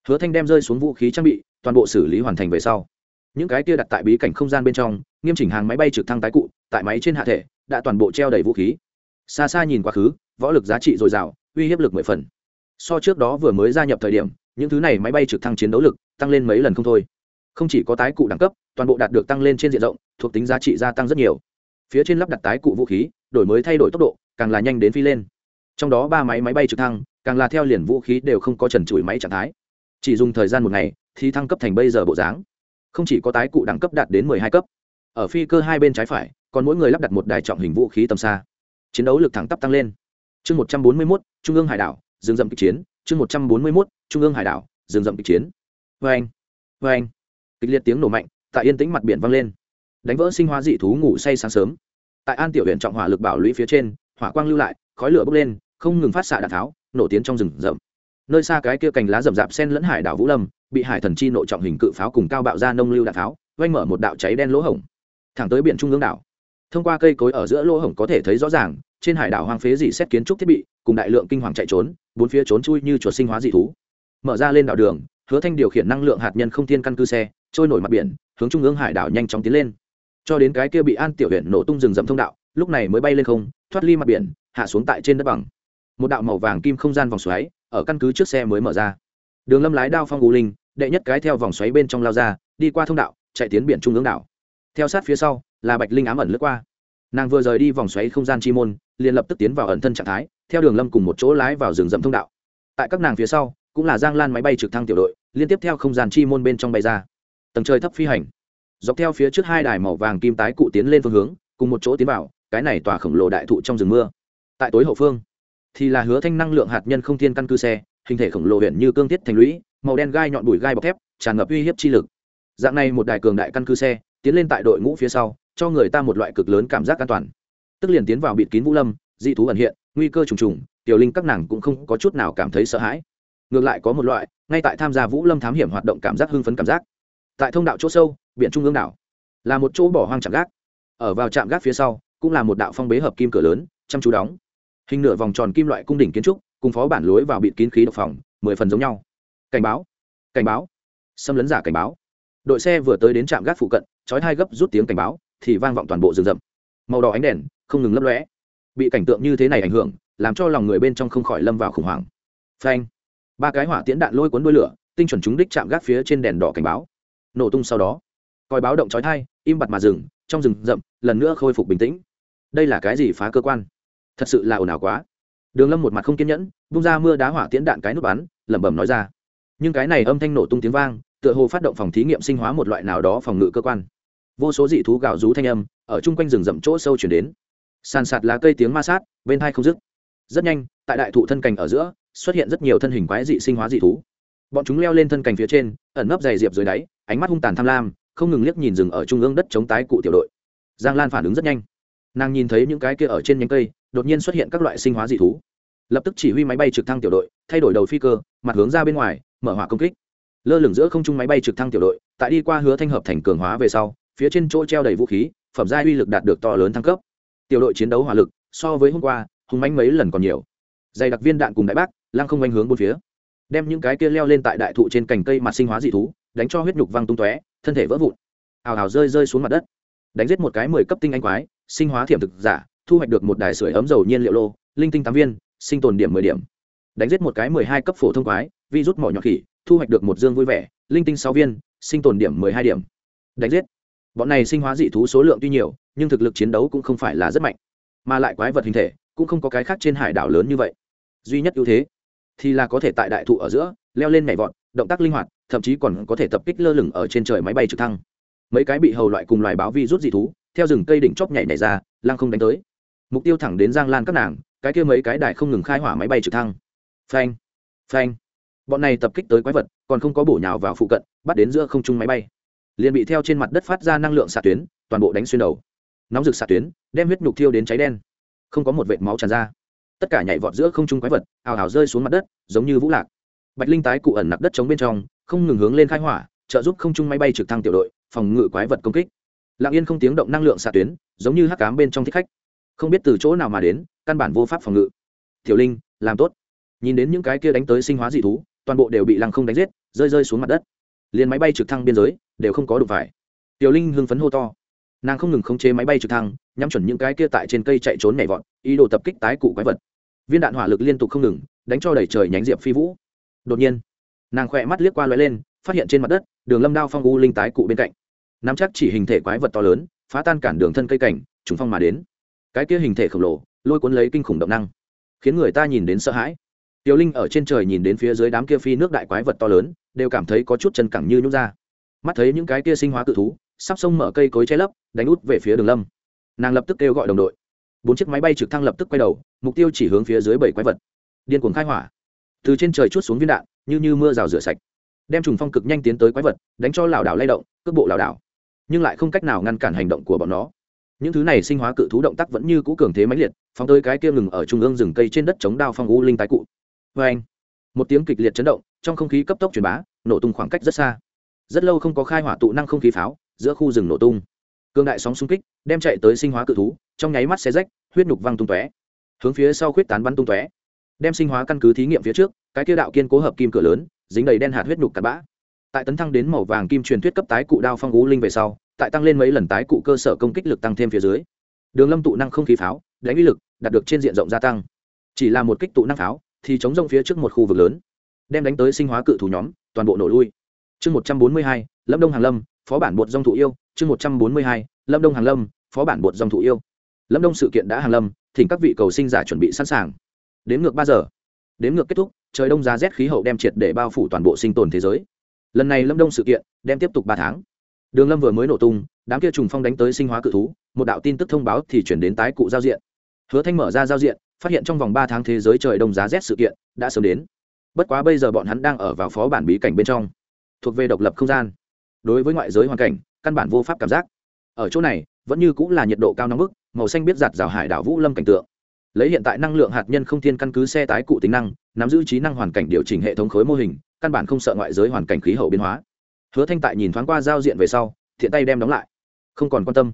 Hứa thanh đem rơi xuống vũ khí trang bị, toàn bộ xử lý hoàn thành về sau. Những cái kia đặt tại bí cảnh không gian bên trong, nghiêm chỉnh hàng máy bay trực thăng tái cụ, tại máy trên hạ thể, đã toàn bộ treo đầy vũ khí. Xa xa nhìn quá khứ, võ lực giá trị dồi dào, uy hiếp lực mười phần. So trước đó vừa mới gia nhập thời điểm, những thứ này máy bay trực thăng chiến đấu lực, tăng lên mấy lần không thôi không chỉ có tái cụ đẳng cấp, toàn bộ đạt được tăng lên trên diện rộng, thuộc tính giá trị gia tăng rất nhiều. Phía trên lắp đặt tái cụ vũ khí, đổi mới thay đổi tốc độ, càng là nhanh đến phi lên. Trong đó ba máy máy bay trực thăng, càng là theo liền vũ khí đều không có trần trụi máy trạng thái. Chỉ dùng thời gian một ngày, thì thăng cấp thành bây giờ bộ dáng. Không chỉ có tái cụ đẳng cấp đạt đến mười hai cấp, ở phi cơ hai bên trái phải, còn mỗi người lắp đặt một đài trọng hình vũ khí tầm xa. Chiến đấu lực thẳng tắp tăng lên. Chương một trăm bốn mươi mốt, trung ương hải đảo, rừng rậm kịch chiến. Chương một trăm bốn mươi mốt, trung ương hải đảo, rừng rậm kịch chiến. Vê anh vê anh kịch liệt tiếng nổ mạnh, tại yên tĩnh mặt biển vang lên. Đánh vỡ sinh hóa dị thú ngủ say sáng sớm. Tại an tiểu huyện trọng hỏa lực bảo lũy phía trên, hỏa quang lưu lại, khói lửa bốc lên, không ngừng phát xạ đạn tháo, nổ tiến trong rừng rậm. Nơi xa cái kia cành lá rậm rạp sen lẫn hải đảo vũ lâm, bị hải thần chi nội trọng hình cự pháo cùng cao bạo ra nông lưu đạn tháo oanh mở một đạo cháy đen lỗ hổng. Thẳng tới biển trung ương đảo. Thông qua cây cối ở giữa lỗ hổng có thể thấy rõ ràng, trên hải đảo hoang phế dị xét kiến trúc thiết bị, cùng đại lượng kinh hoàng chạy trốn, bốn phía trốn chui như chuột sinh hóa dị thú. Mở ra lên đảo đường, hứa thanh điều khiển năng lượng hạt nhân không thiên căn cư xe trôi nổi mặt biển, hướng trung ương hải đảo nhanh chóng tiến lên. Cho đến cái kia bị an tiểu huyện nổ tung rừng rậm thông đạo, lúc này mới bay lên không, thoát ly mặt biển, hạ xuống tại trên đất bằng. Một đạo màu vàng kim không gian vòng xoáy, ở căn cứ trước xe mới mở ra. Đường lâm lái đao phong u linh, đệ nhất cái theo vòng xoáy bên trong lao ra, đi qua thông đạo, chạy tiến biển trung ương đảo. Theo sát phía sau, là bạch linh ám ẩn lướt qua. Nàng vừa rời đi vòng xoáy không gian chi môn, liền lập tức tiến vào ẩn thân trạng thái, theo đường lâm cùng một chỗ lái vào rừng rậm thông đạo. Tại các nàng phía sau, cũng là giang lan máy bay trực thăng tiểu đội, liên tiếp theo không gian chi môn bên trong bay ra tầng trời thấp phi hành. Dọc theo phía trước hai đài màu vàng kim tái cụ tiến lên phương hướng, cùng một chỗ tiến vào, cái này tòa khổng lồ đại thụ trong rừng mưa. Tại tối hậu phương, thì là hứa thanh năng lượng hạt nhân không thiên căn cư xe, hình thể khổng lồ huyện như cương tiết thành lũy, màu đen gai nhọn bụi gai bọc thép, tràn ngập uy hiếp chi lực. Dạng này một đài cường đại căn cư xe, tiến lên tại đội ngũ phía sau, cho người ta một loại cực lớn cảm giác an toàn. Tức liền tiến vào bịt kín vũ lâm, dị thú ẩn hiện, nguy cơ trùng trùng, tiểu linh các nàng cũng không có chút nào cảm thấy sợ hãi. Ngược lại có một loại, ngay tại tham gia vũ lâm thám hiểm hoạt động cảm giác hưng phấn cảm giác tại thông đạo chỗ sâu, biển trung ương đảo. Là một chỗ bỏ hoang trạm gác. Ở vào trạm gác phía sau, cũng là một đạo phong bế hợp kim cửa lớn, chăm chú đóng. Hình nửa vòng tròn kim loại cung đỉnh kiến trúc, cùng phó bản lối vào bịt kín khí độc phòng, mười phần giống nhau. Cảnh báo cảnh báo. Xâm lấn giả cảnh báo. Đội xe vừa tới đến trạm gác phụ cận, chói hai gấp rút tiếng cảnh báo, thì vang vọng toàn bộ rừng rậm. Màu đỏ ánh đèn, không ngừng lấp lóe. Bị cảnh tượng như thế này ảnh hưởng, làm cho lòng người bên trong không khỏi lâm vào khủng hoảng. Phanh. Ba cái hỏa tiễn đạn lôi cuốn đuôi lửa, tinh chuẩn chúng đích chạm gác phía trên đèn đỏ cảnh báo nổ tung sau đó. Coi báo động chói thai im bặt mà dừng, trong rừng rậm, lần nữa khôi phục bình tĩnh. Đây là cái gì phá cơ quan? Thật sự là ồn ào quá. Đường lâm một mặt không kiên nhẫn, bung ra mưa đá hỏa tiễn đạn cái nút bắn, lẩm bẩm nói ra. Nhưng cái này âm thanh nổ tung tiếng vang, tựa hồ phát động phòng thí nghiệm sinh hóa một loại nào đó phòng ngự cơ quan. Vô số dị thú gạo rú thanh âm, ở chung quanh rừng rậm chỗ sâu chuyển đến. Sàn sạt lá cây tiếng ma sát, bên thai không dứt. Rất nhanh, tại đại thụ thân cành ở giữa, xuất hiện rất nhiều thân hình quái dị sinh hóa dị thú bọn chúng leo lên thân cành phía trên, ẩn nấp dày diệp dưới đáy, ánh mắt hung tàn tham lam, không ngừng liếc nhìn rừng ở trung ương đất chống tái cụ tiểu đội. Giang lan phản ứng rất nhanh. Nàng nhìn thấy những cái kia ở trên nhánh cây, đột nhiên xuất hiện các loại sinh hóa dị thú. Lập tức chỉ huy máy bay trực thăng tiểu đội, thay đổi đầu phi cơ, mặt hướng ra bên ngoài, mở hỏa công kích. Lơ lửng giữa không trung máy bay trực thăng tiểu đội, tại đi qua hứa thanh hợp thành cường hóa về sau, phía trên chỗ treo đầy vũ khí, phẩm giai uy lực đạt được to lớn thăng cấp. Tiểu đội chiến đấu hỏa lực, so với hôm qua hùng mánh mấy lần còn nhiều. Dày đặc viên đạn cùng đại bác, lăng không quanh hướng bốn phía đem những cái kia leo lên tại đại thụ trên cành cây mặt sinh hóa dị thú, đánh cho huyết nhục văng tung tóe, thân thể vỡ vụn hào hào rơi rơi xuống mặt đất. Đánh giết một cái mười cấp tinh anh quái, sinh hóa thiểm thực giả, thu hoạch được một đài sưởi ấm dầu nhiên liệu lô, linh tinh tám viên, sinh tồn điểm mười điểm. Đánh giết một cái mười hai cấp phổ thông quái, vi rút mỏ nhỏ khỉ, thu hoạch được một dương vui vẻ, linh tinh sáu viên, sinh tồn điểm mười hai điểm. Đánh giết. Bọn này sinh hóa dị thú số lượng tuy nhiều, nhưng thực lực chiến đấu cũng không phải là rất mạnh, mà lại quái vật hình thể cũng không có cái khác trên hải đảo lớn như vậy. Duy nhất ưu thế thì là có thể tại đại thụ ở giữa, leo lên nhảy vọt, động tác linh hoạt, thậm chí còn có thể tập kích lơ lửng ở trên trời máy bay trực thăng. Mấy cái bị hầu loại cùng loài báo vi rút dị thú, theo rừng cây đỉnh chóp nhảy nhảy ra, lăng không đánh tới. Mục tiêu thẳng đến giang lan các nàng, cái kia mấy cái đài không ngừng khai hỏa máy bay trực thăng. Phanh phanh. Bọn này tập kích tới quái vật, còn không có bổ nhào vào phụ cận, bắt đến giữa không trung máy bay. Liền bị theo trên mặt đất phát ra năng lượng xạ tuyến, toàn bộ đánh xuyên đầu. Nóng rực xạ tuyến, đem huyết nhục thiêu đến cháy đen. Không có một vệt máu tràn ra tất cả nhảy vọt giữa không trung quái vật, ào ào rơi xuống mặt đất, giống như vũ lạc. Bạch linh tái cụ ẩn nặc đất chống bên trong, không ngừng hướng lên khai hỏa, trợ giúp không trung máy bay trực thăng tiểu đội, phòng ngự quái vật công kích. Lặng yên không tiếng động năng lượng xạ tuyến, giống như hắc cám bên trong thích khách. Không biết từ chỗ nào mà đến, căn bản vô pháp phòng ngự. Tiểu linh, làm tốt. Nhìn đến những cái kia đánh tới sinh hóa dị thú, toàn bộ đều bị lăng không đánh giết, rơi rơi xuống mặt đất. Liền máy bay trực thăng biên giới, đều không có đủ phải. Tiểu linh hưng phấn hô to. Nàng không ngừng khống chế máy bay trực thăng, nhắm chuẩn những cái kia tại trên cây chạy trốn nhảy vọt, ý đồ tập kích tái cụ quái vật viên đạn hỏa lực liên tục không ngừng, đánh cho đẩy trời nhánh diệp phi vũ. Đột nhiên, nàng khỏe mắt liếc qua lóe lên, phát hiện trên mặt đất, đường lâm đao phong u linh tái cụ bên cạnh. Nắm chắc chỉ hình thể quái vật to lớn, phá tan cản đường thân cây cảnh, trùng phong mà đến. Cái kia hình thể khổng lồ, lôi cuốn lấy kinh khủng động năng, khiến người ta nhìn đến sợ hãi. Tiểu linh ở trên trời nhìn đến phía dưới đám kia phi nước đại quái vật to lớn, đều cảm thấy có chút chân cẳng như nhút ra. Mắt thấy những cái kia sinh hóa cự thú, sắp sông mở cây cối che lấp, đánh út về phía đường lâm. Nàng lập tức kêu gọi đồng đội bốn chiếc máy bay trực thăng lập tức quay đầu, mục tiêu chỉ hướng phía dưới bảy quái vật. Điên cuồng khai hỏa. Từ trên trời chút xuống viên đạn, như như mưa rào rửa sạch. Đem trùng phong cực nhanh tiến tới quái vật, đánh cho lảo đảo lay động, cước bộ lảo đảo. Nhưng lại không cách nào ngăn cản hành động của bọn nó. Những thứ này sinh hóa cự thú động tác vẫn như cũ cường thế mãnh liệt, phóng tới cái kia ngừng ở trung ương rừng cây trên đất chống đao phong u linh tái cụ. Vê anh, một tiếng kịch liệt chấn động, trong không khí cấp tốc truyền bá, nổ tung khoảng cách rất xa. Rất lâu không có khai hỏa tụ năng không khí pháo, giữa khu rừng nổ tung. Cương đại sóng xung kích, đem chạy tới sinh hóa cự thú trong nháy mắt xe rách, huyết nhục văng tung tóe. Hướng phía sau khuyết tán bắn tung tóe. Đem sinh hóa căn cứ thí nghiệm phía trước, cái kia đạo kiên cố hợp kim cửa lớn, dính đầy đen hạt huyết nhục cặn bã. Tại tấn thăng đến màu vàng kim truyền thuyết cấp tái cụ đao phong gú linh về sau, tại tăng lên mấy lần tái cụ cơ sở công kích lực tăng thêm phía dưới. Đường lâm tụ năng không khí pháo, đánh uy lực, đạt được trên diện rộng gia tăng. Chỉ là một kích tụ năng pháo, thì chống rộng phía trước một khu vực lớn. Đem đánh tới sinh hóa cự thủ nhóm, toàn bộ nổ lui. Chương một trăm bốn mươi hai, lâm đông hàng lâm, phó bản bột dòng thụ yêu. Chương một trăm bốn mươi hai, lâm đông hàng lâm, phó bản bột dòng thụ yêu lâm đông sự kiện đã hàng lâm, thỉnh các vị cầu sinh giả chuẩn bị sẵn sàng. Đến ngược ba giờ. Đến ngược kết thúc, trời đông giá rét khí hậu đem triệt để bao phủ toàn bộ sinh tồn thế giới. Lần này lâm đông sự kiện đem tiếp tục ba tháng. Đường lâm vừa mới nổ tung, đám kia trùng phong đánh tới sinh hóa cự thú, một đạo tin tức thông báo thì chuyển đến tái cụ giao diện. Hứa thanh mở ra giao diện, phát hiện trong vòng ba tháng thế giới trời đông giá rét sự kiện đã sớm đến. Bất quá bây giờ bọn hắn đang ở vào phó bản bí cảnh bên trong, thuộc về độc lập không gian. Đối với ngoại giới hoàn cảnh, căn bản vô pháp cảm giác. Ở chỗ này, vẫn như cũng là nhiệt độ cao nóng bức màu xanh biết giặt rào hải đảo vũ lâm cảnh tượng. Lấy hiện tại năng lượng hạt nhân không thiên căn cứ xe tái cụ tính năng, nắm giữ trí năng hoàn cảnh điều chỉnh hệ thống khối mô hình, căn bản không sợ ngoại giới hoàn cảnh khí hậu biến hóa. Hứa thanh tại nhìn thoáng qua giao diện về sau, thiện tay đem đóng lại. Không còn quan tâm.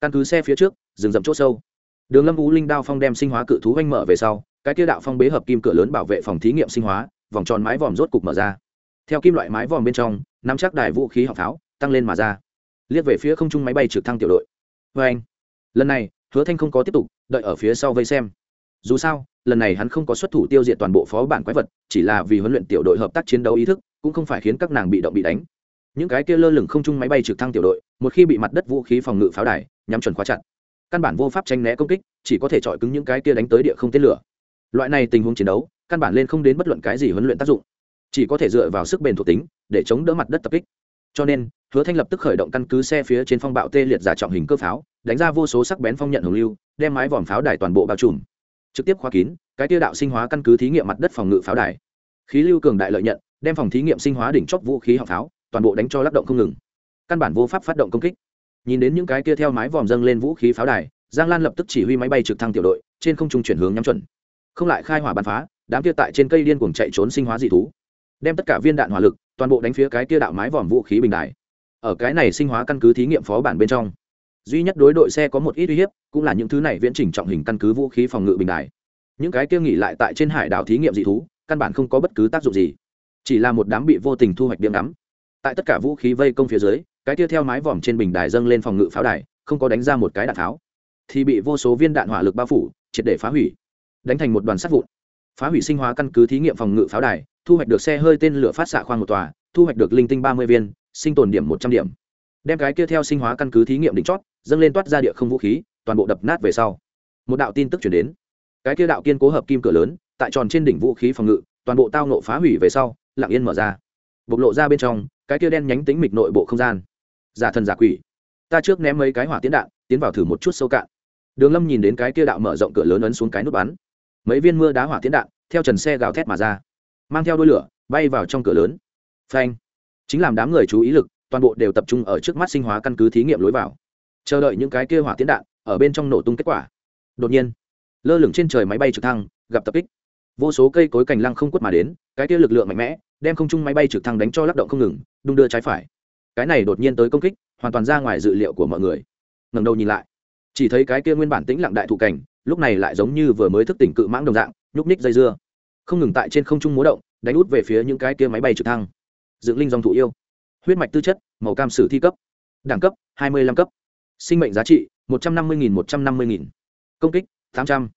Căn cứ xe phía trước dừng dậm c h ỗ sâu. Đường lâm vũ linh đao phong đem sinh hóa cự thú oanh mở về sau, cái tiêu đạo phong bế hợp kim cửa lớn bảo vệ phòng thí nghiệm sinh hóa, vòng tròn mái vòm rốt cục mở ra. Theo kim loại mái vòm bên trong, nắm chắc đài vũ khí học tháo, tăng lên mà ra. Liếc về phía không trung máy bay trực thăng tiểu đội. Vê anh lần này hứa thanh không có tiếp tục, đợi ở phía sau vây xem. Dù sao, lần này hắn không có xuất thủ tiêu diệt toàn bộ phó bản quái vật, chỉ là vì huấn luyện tiểu đội hợp tác chiến đấu ý thức, cũng không phải khiến các nàng bị động bị đánh. Những cái kia lơ lửng không chung máy bay trực thăng tiểu đội, một khi bị mặt đất vũ khí phòng ngự pháo đài, nhắm chuẩn khóa chặt. Căn bản vô pháp tranh né công kích, chỉ có thể chọi cứng những cái kia đánh tới địa không tên lửa. Loại này tình huống chiến đấu, căn bản lên không đến bất luận cái gì huấn luyện tác dụng. Chỉ có thể dựa vào sức bền thuộc tính, để chống đỡ mặt đất tập kích. Cho nên hứa thanh lập tức khởi động căn cứ xe phía trên phong bạo tê liệt giả trọng hình cơ pháo, đánh ra vô số sắc bén phong nhận hồng lưu, đem mái vòm pháo đài toàn bộ bao trùm. Trực tiếp khóa kín, cái tiêu đạo sinh hóa căn cứ thí nghiệm mặt đất phòng ngự pháo đài. Khí lưu cường đại lợi nhận, đem phòng thí nghiệm sinh hóa đỉnh chóp vũ khí họng pháo, toàn bộ đánh cho lắc động không ngừng. Căn bản vô pháp phát động công kích. Nhìn đến những cái kia theo mái vòm dâng lên vũ khí pháo đài, giang lan lập tức chỉ huy máy bay trực thăng tiểu đội, trên không trung chuyển hướng nhắm chuẩn. Không lại khai hỏa bắn phá, đám kia tại trên cây điên cuồng chạy trốn sinh hóa dị thú, đem tất cả viên đạn hỏa lực, toàn bộ đánh phía cái kia đạo mái vòm vũ khí bình đài ở cái này sinh hóa căn cứ thí nghiệm phó bản bên trong. Duy nhất đối đội xe có một ít uy hiếp, cũng là những thứ này viễn trình trọng hình căn cứ vũ khí phòng ngự bình đài. Những cái kia nghỉ lại tại trên hải đảo thí nghiệm dị thú, căn bản không có bất cứ tác dụng gì. Chỉ là một đám bị vô tình thu hoạch điểm đắm tại tất cả vũ khí vây công phía dưới, cái kia theo mái vòm trên bình đài dâng lên phòng ngự pháo đài, không có đánh ra một cái đạn pháo thì bị vô số viên đạn hỏa lực bao phủ, triệt để phá hủy. Đánh thành một đoàn sắt vụn. Phá hủy sinh hóa căn cứ thí nghiệm phòng ngự pháo đài, thu hoạch được xe hơi tên lửa phát xạ khoang một tòa, thu hoạch được linh tinh ba mươi viên sinh tồn điểm một trăm điểm. Đem cái kia theo sinh hóa căn cứ thí nghiệm đỉnh chót, dâng lên toát ra địa không vũ khí, toàn bộ đập nát về sau. Một đạo tin tức chuyển đến. Cái kia đạo kiên cố hợp kim cửa lớn, tại tròn trên đỉnh vũ khí phòng ngự, toàn bộ tao nộ phá hủy về sau, lặng yên mở ra. Bộc lộ ra bên trong, cái kia đen nhánh tính mịch nội bộ không gian. Giả thần giả quỷ. Ta trước ném mấy cái hỏa tiến đạn, tiến vào thử một chút sâu cạn. Đường lâm nhìn đến cái kia đạo mở rộng cửa lớn ấn xuống cái nút bắn. Mấy viên mưa đá hỏa tiến đạn, theo trần xe gào thét mà ra. Mang theo đôi lửa, bay vào trong cửa lớn. Phanh chính làm đám người chú ý lực, toàn bộ đều tập trung ở trước mắt sinh hóa căn cứ thí nghiệm lối vào. Chờ đợi những cái kia hỏa tiến đạn ở bên trong nổ tung kết quả. Đột nhiên, lơ lửng trên trời máy bay trực thăng, gặp tập kích. Vô số cây cối cành lăng không quất mà đến, cái kia lực lượng mạnh mẽ, đem không trung máy bay trực thăng đánh cho lắc động không ngừng, đung đưa trái phải. Cái này đột nhiên tới công kích, hoàn toàn ra ngoài dự liệu của mọi người. Ngẩng đầu nhìn lại, chỉ thấy cái kia nguyên bản tĩnh lặng đại thụ cảnh, lúc này lại giống như vừa mới thức tỉnh cự mãng đồng dạng, nhúc ních dây dưa. Không ngừng tại trên không trung múa động, đánh út về phía những cái kia máy bay trực thăng dựng linh dòng thụ yêu. Huyết mạch tư chất, màu cam sử thi cấp. Đẳng cấp, hai mươi lăm cấp. Sinh mệnh giá trị, một trăm năm mươi nghìn một trăm năm mươi nghìn. Công kích, tám trăm.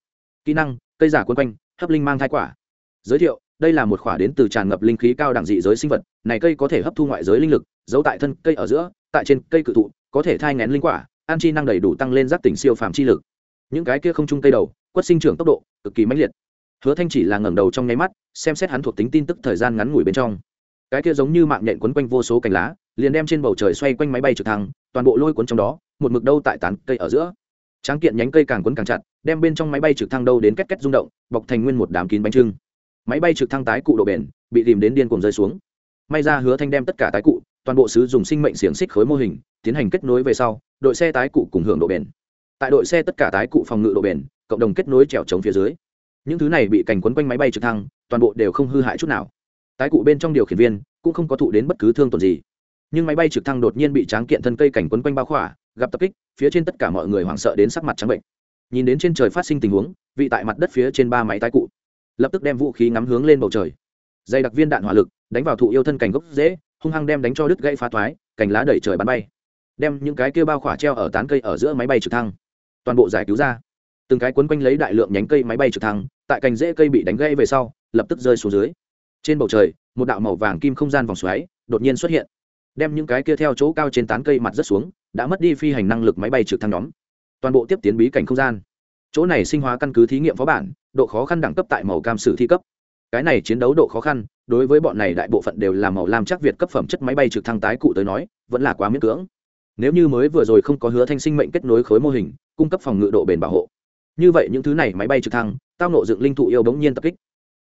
Kỹ năng, cây giả quân quanh, hấp linh mang thai quả. Giới thiệu, đây là một khỏa đến từ tràn ngập linh khí cao đẳng dị giới sinh vật. Này cây có thể hấp thu ngoại giới linh lực, giấu tại thân cây ở giữa, tại trên cây cự thụ, có thể thai ngén linh quả, an chi năng đầy đủ tăng lên giác tỉnh siêu phàm chi lực. Những cái kia không chung cây đầu, quất sinh trưởng tốc độ cực kỳ mãnh liệt. Hứa thanh chỉ là ngẩng đầu trong nháy mắt, xem xét hắn thuộc tính tin tức thời gian ngắn ngủi bên trong cái kia giống như mạng nhện quấn quanh vô số cành lá, liền đem trên bầu trời xoay quanh máy bay trực thăng, toàn bộ lôi cuốn trong đó, một mực đâu tại tán cây ở giữa. Tráng kiện nhánh cây càng quấn càng chặt, đem bên trong máy bay trực thăng đâu đến két két rung động, bọc thành nguyên một đám kín bánh trưng. Máy bay trực thăng tái cụ độ bền, bị tìm đến điên cuồng rơi xuống. May ra hứa thanh đem tất cả tái cụ, toàn bộ sứ dùng sinh mệnh xiềng xích khối mô hình, tiến hành kết nối về sau, đội xe tái cụ cùng hưởng độ bền. Tại đội xe tất cả tái cụ phòng ngự độ bền, cộng đồng kết nối trèo chống phía dưới. Những thứ này bị cành quấn quanh máy bay trực thăng, toàn bộ đều không hư hại chút nào tái cụ bên trong điều khiển viên cũng không có thụ đến bất cứ thương tổn gì. Nhưng máy bay trực thăng đột nhiên bị tráng kiện thân cây cảnh quấn quanh bao khỏa, gặp tập kích, phía trên tất cả mọi người hoảng sợ đến sắc mặt trắng bệnh. Nhìn đến trên trời phát sinh tình huống, vị tại mặt đất phía trên ba máy tái cụ lập tức đem vũ khí ngắm hướng lên bầu trời. Dây đặc viên đạn hỏa lực đánh vào thụ yêu thân cành gốc dễ hung hăng đem đánh cho đứt gãy phá toái, cành lá đẩy trời bắn bay. Đem những cái kia bao khỏa treo ở tán cây ở giữa máy bay trực thăng. Toàn bộ giải cứu ra. Từng cái quấn quanh lấy đại lượng nhánh cây máy bay trực thăng, tại cành rễ cây bị đánh gãy về sau, lập tức rơi xuống dưới trên bầu trời, một đạo màu vàng kim không gian vòng xoáy đột nhiên xuất hiện, đem những cái kia theo chỗ cao trên tán cây mặt rất xuống, đã mất đi phi hành năng lực máy bay trực thăng nhóm. Toàn bộ tiếp tiến bí cảnh không gian. Chỗ này sinh hóa căn cứ thí nghiệm phó bản, độ khó khăn đẳng cấp tại màu cam sử thi cấp. Cái này chiến đấu độ khó khăn, đối với bọn này đại bộ phận đều là màu lam chắc việt cấp phẩm chất máy bay trực thăng tái cụ tới nói, vẫn là quá miễn cưỡng. Nếu như mới vừa rồi không có hứa thanh sinh mệnh kết nối khối mô hình, cung cấp phòng ngự độ bền bảo hộ. Như vậy những thứ này máy bay trực thăng, tao nộ dựng linh thụ yêu bỗng nhiên tập kích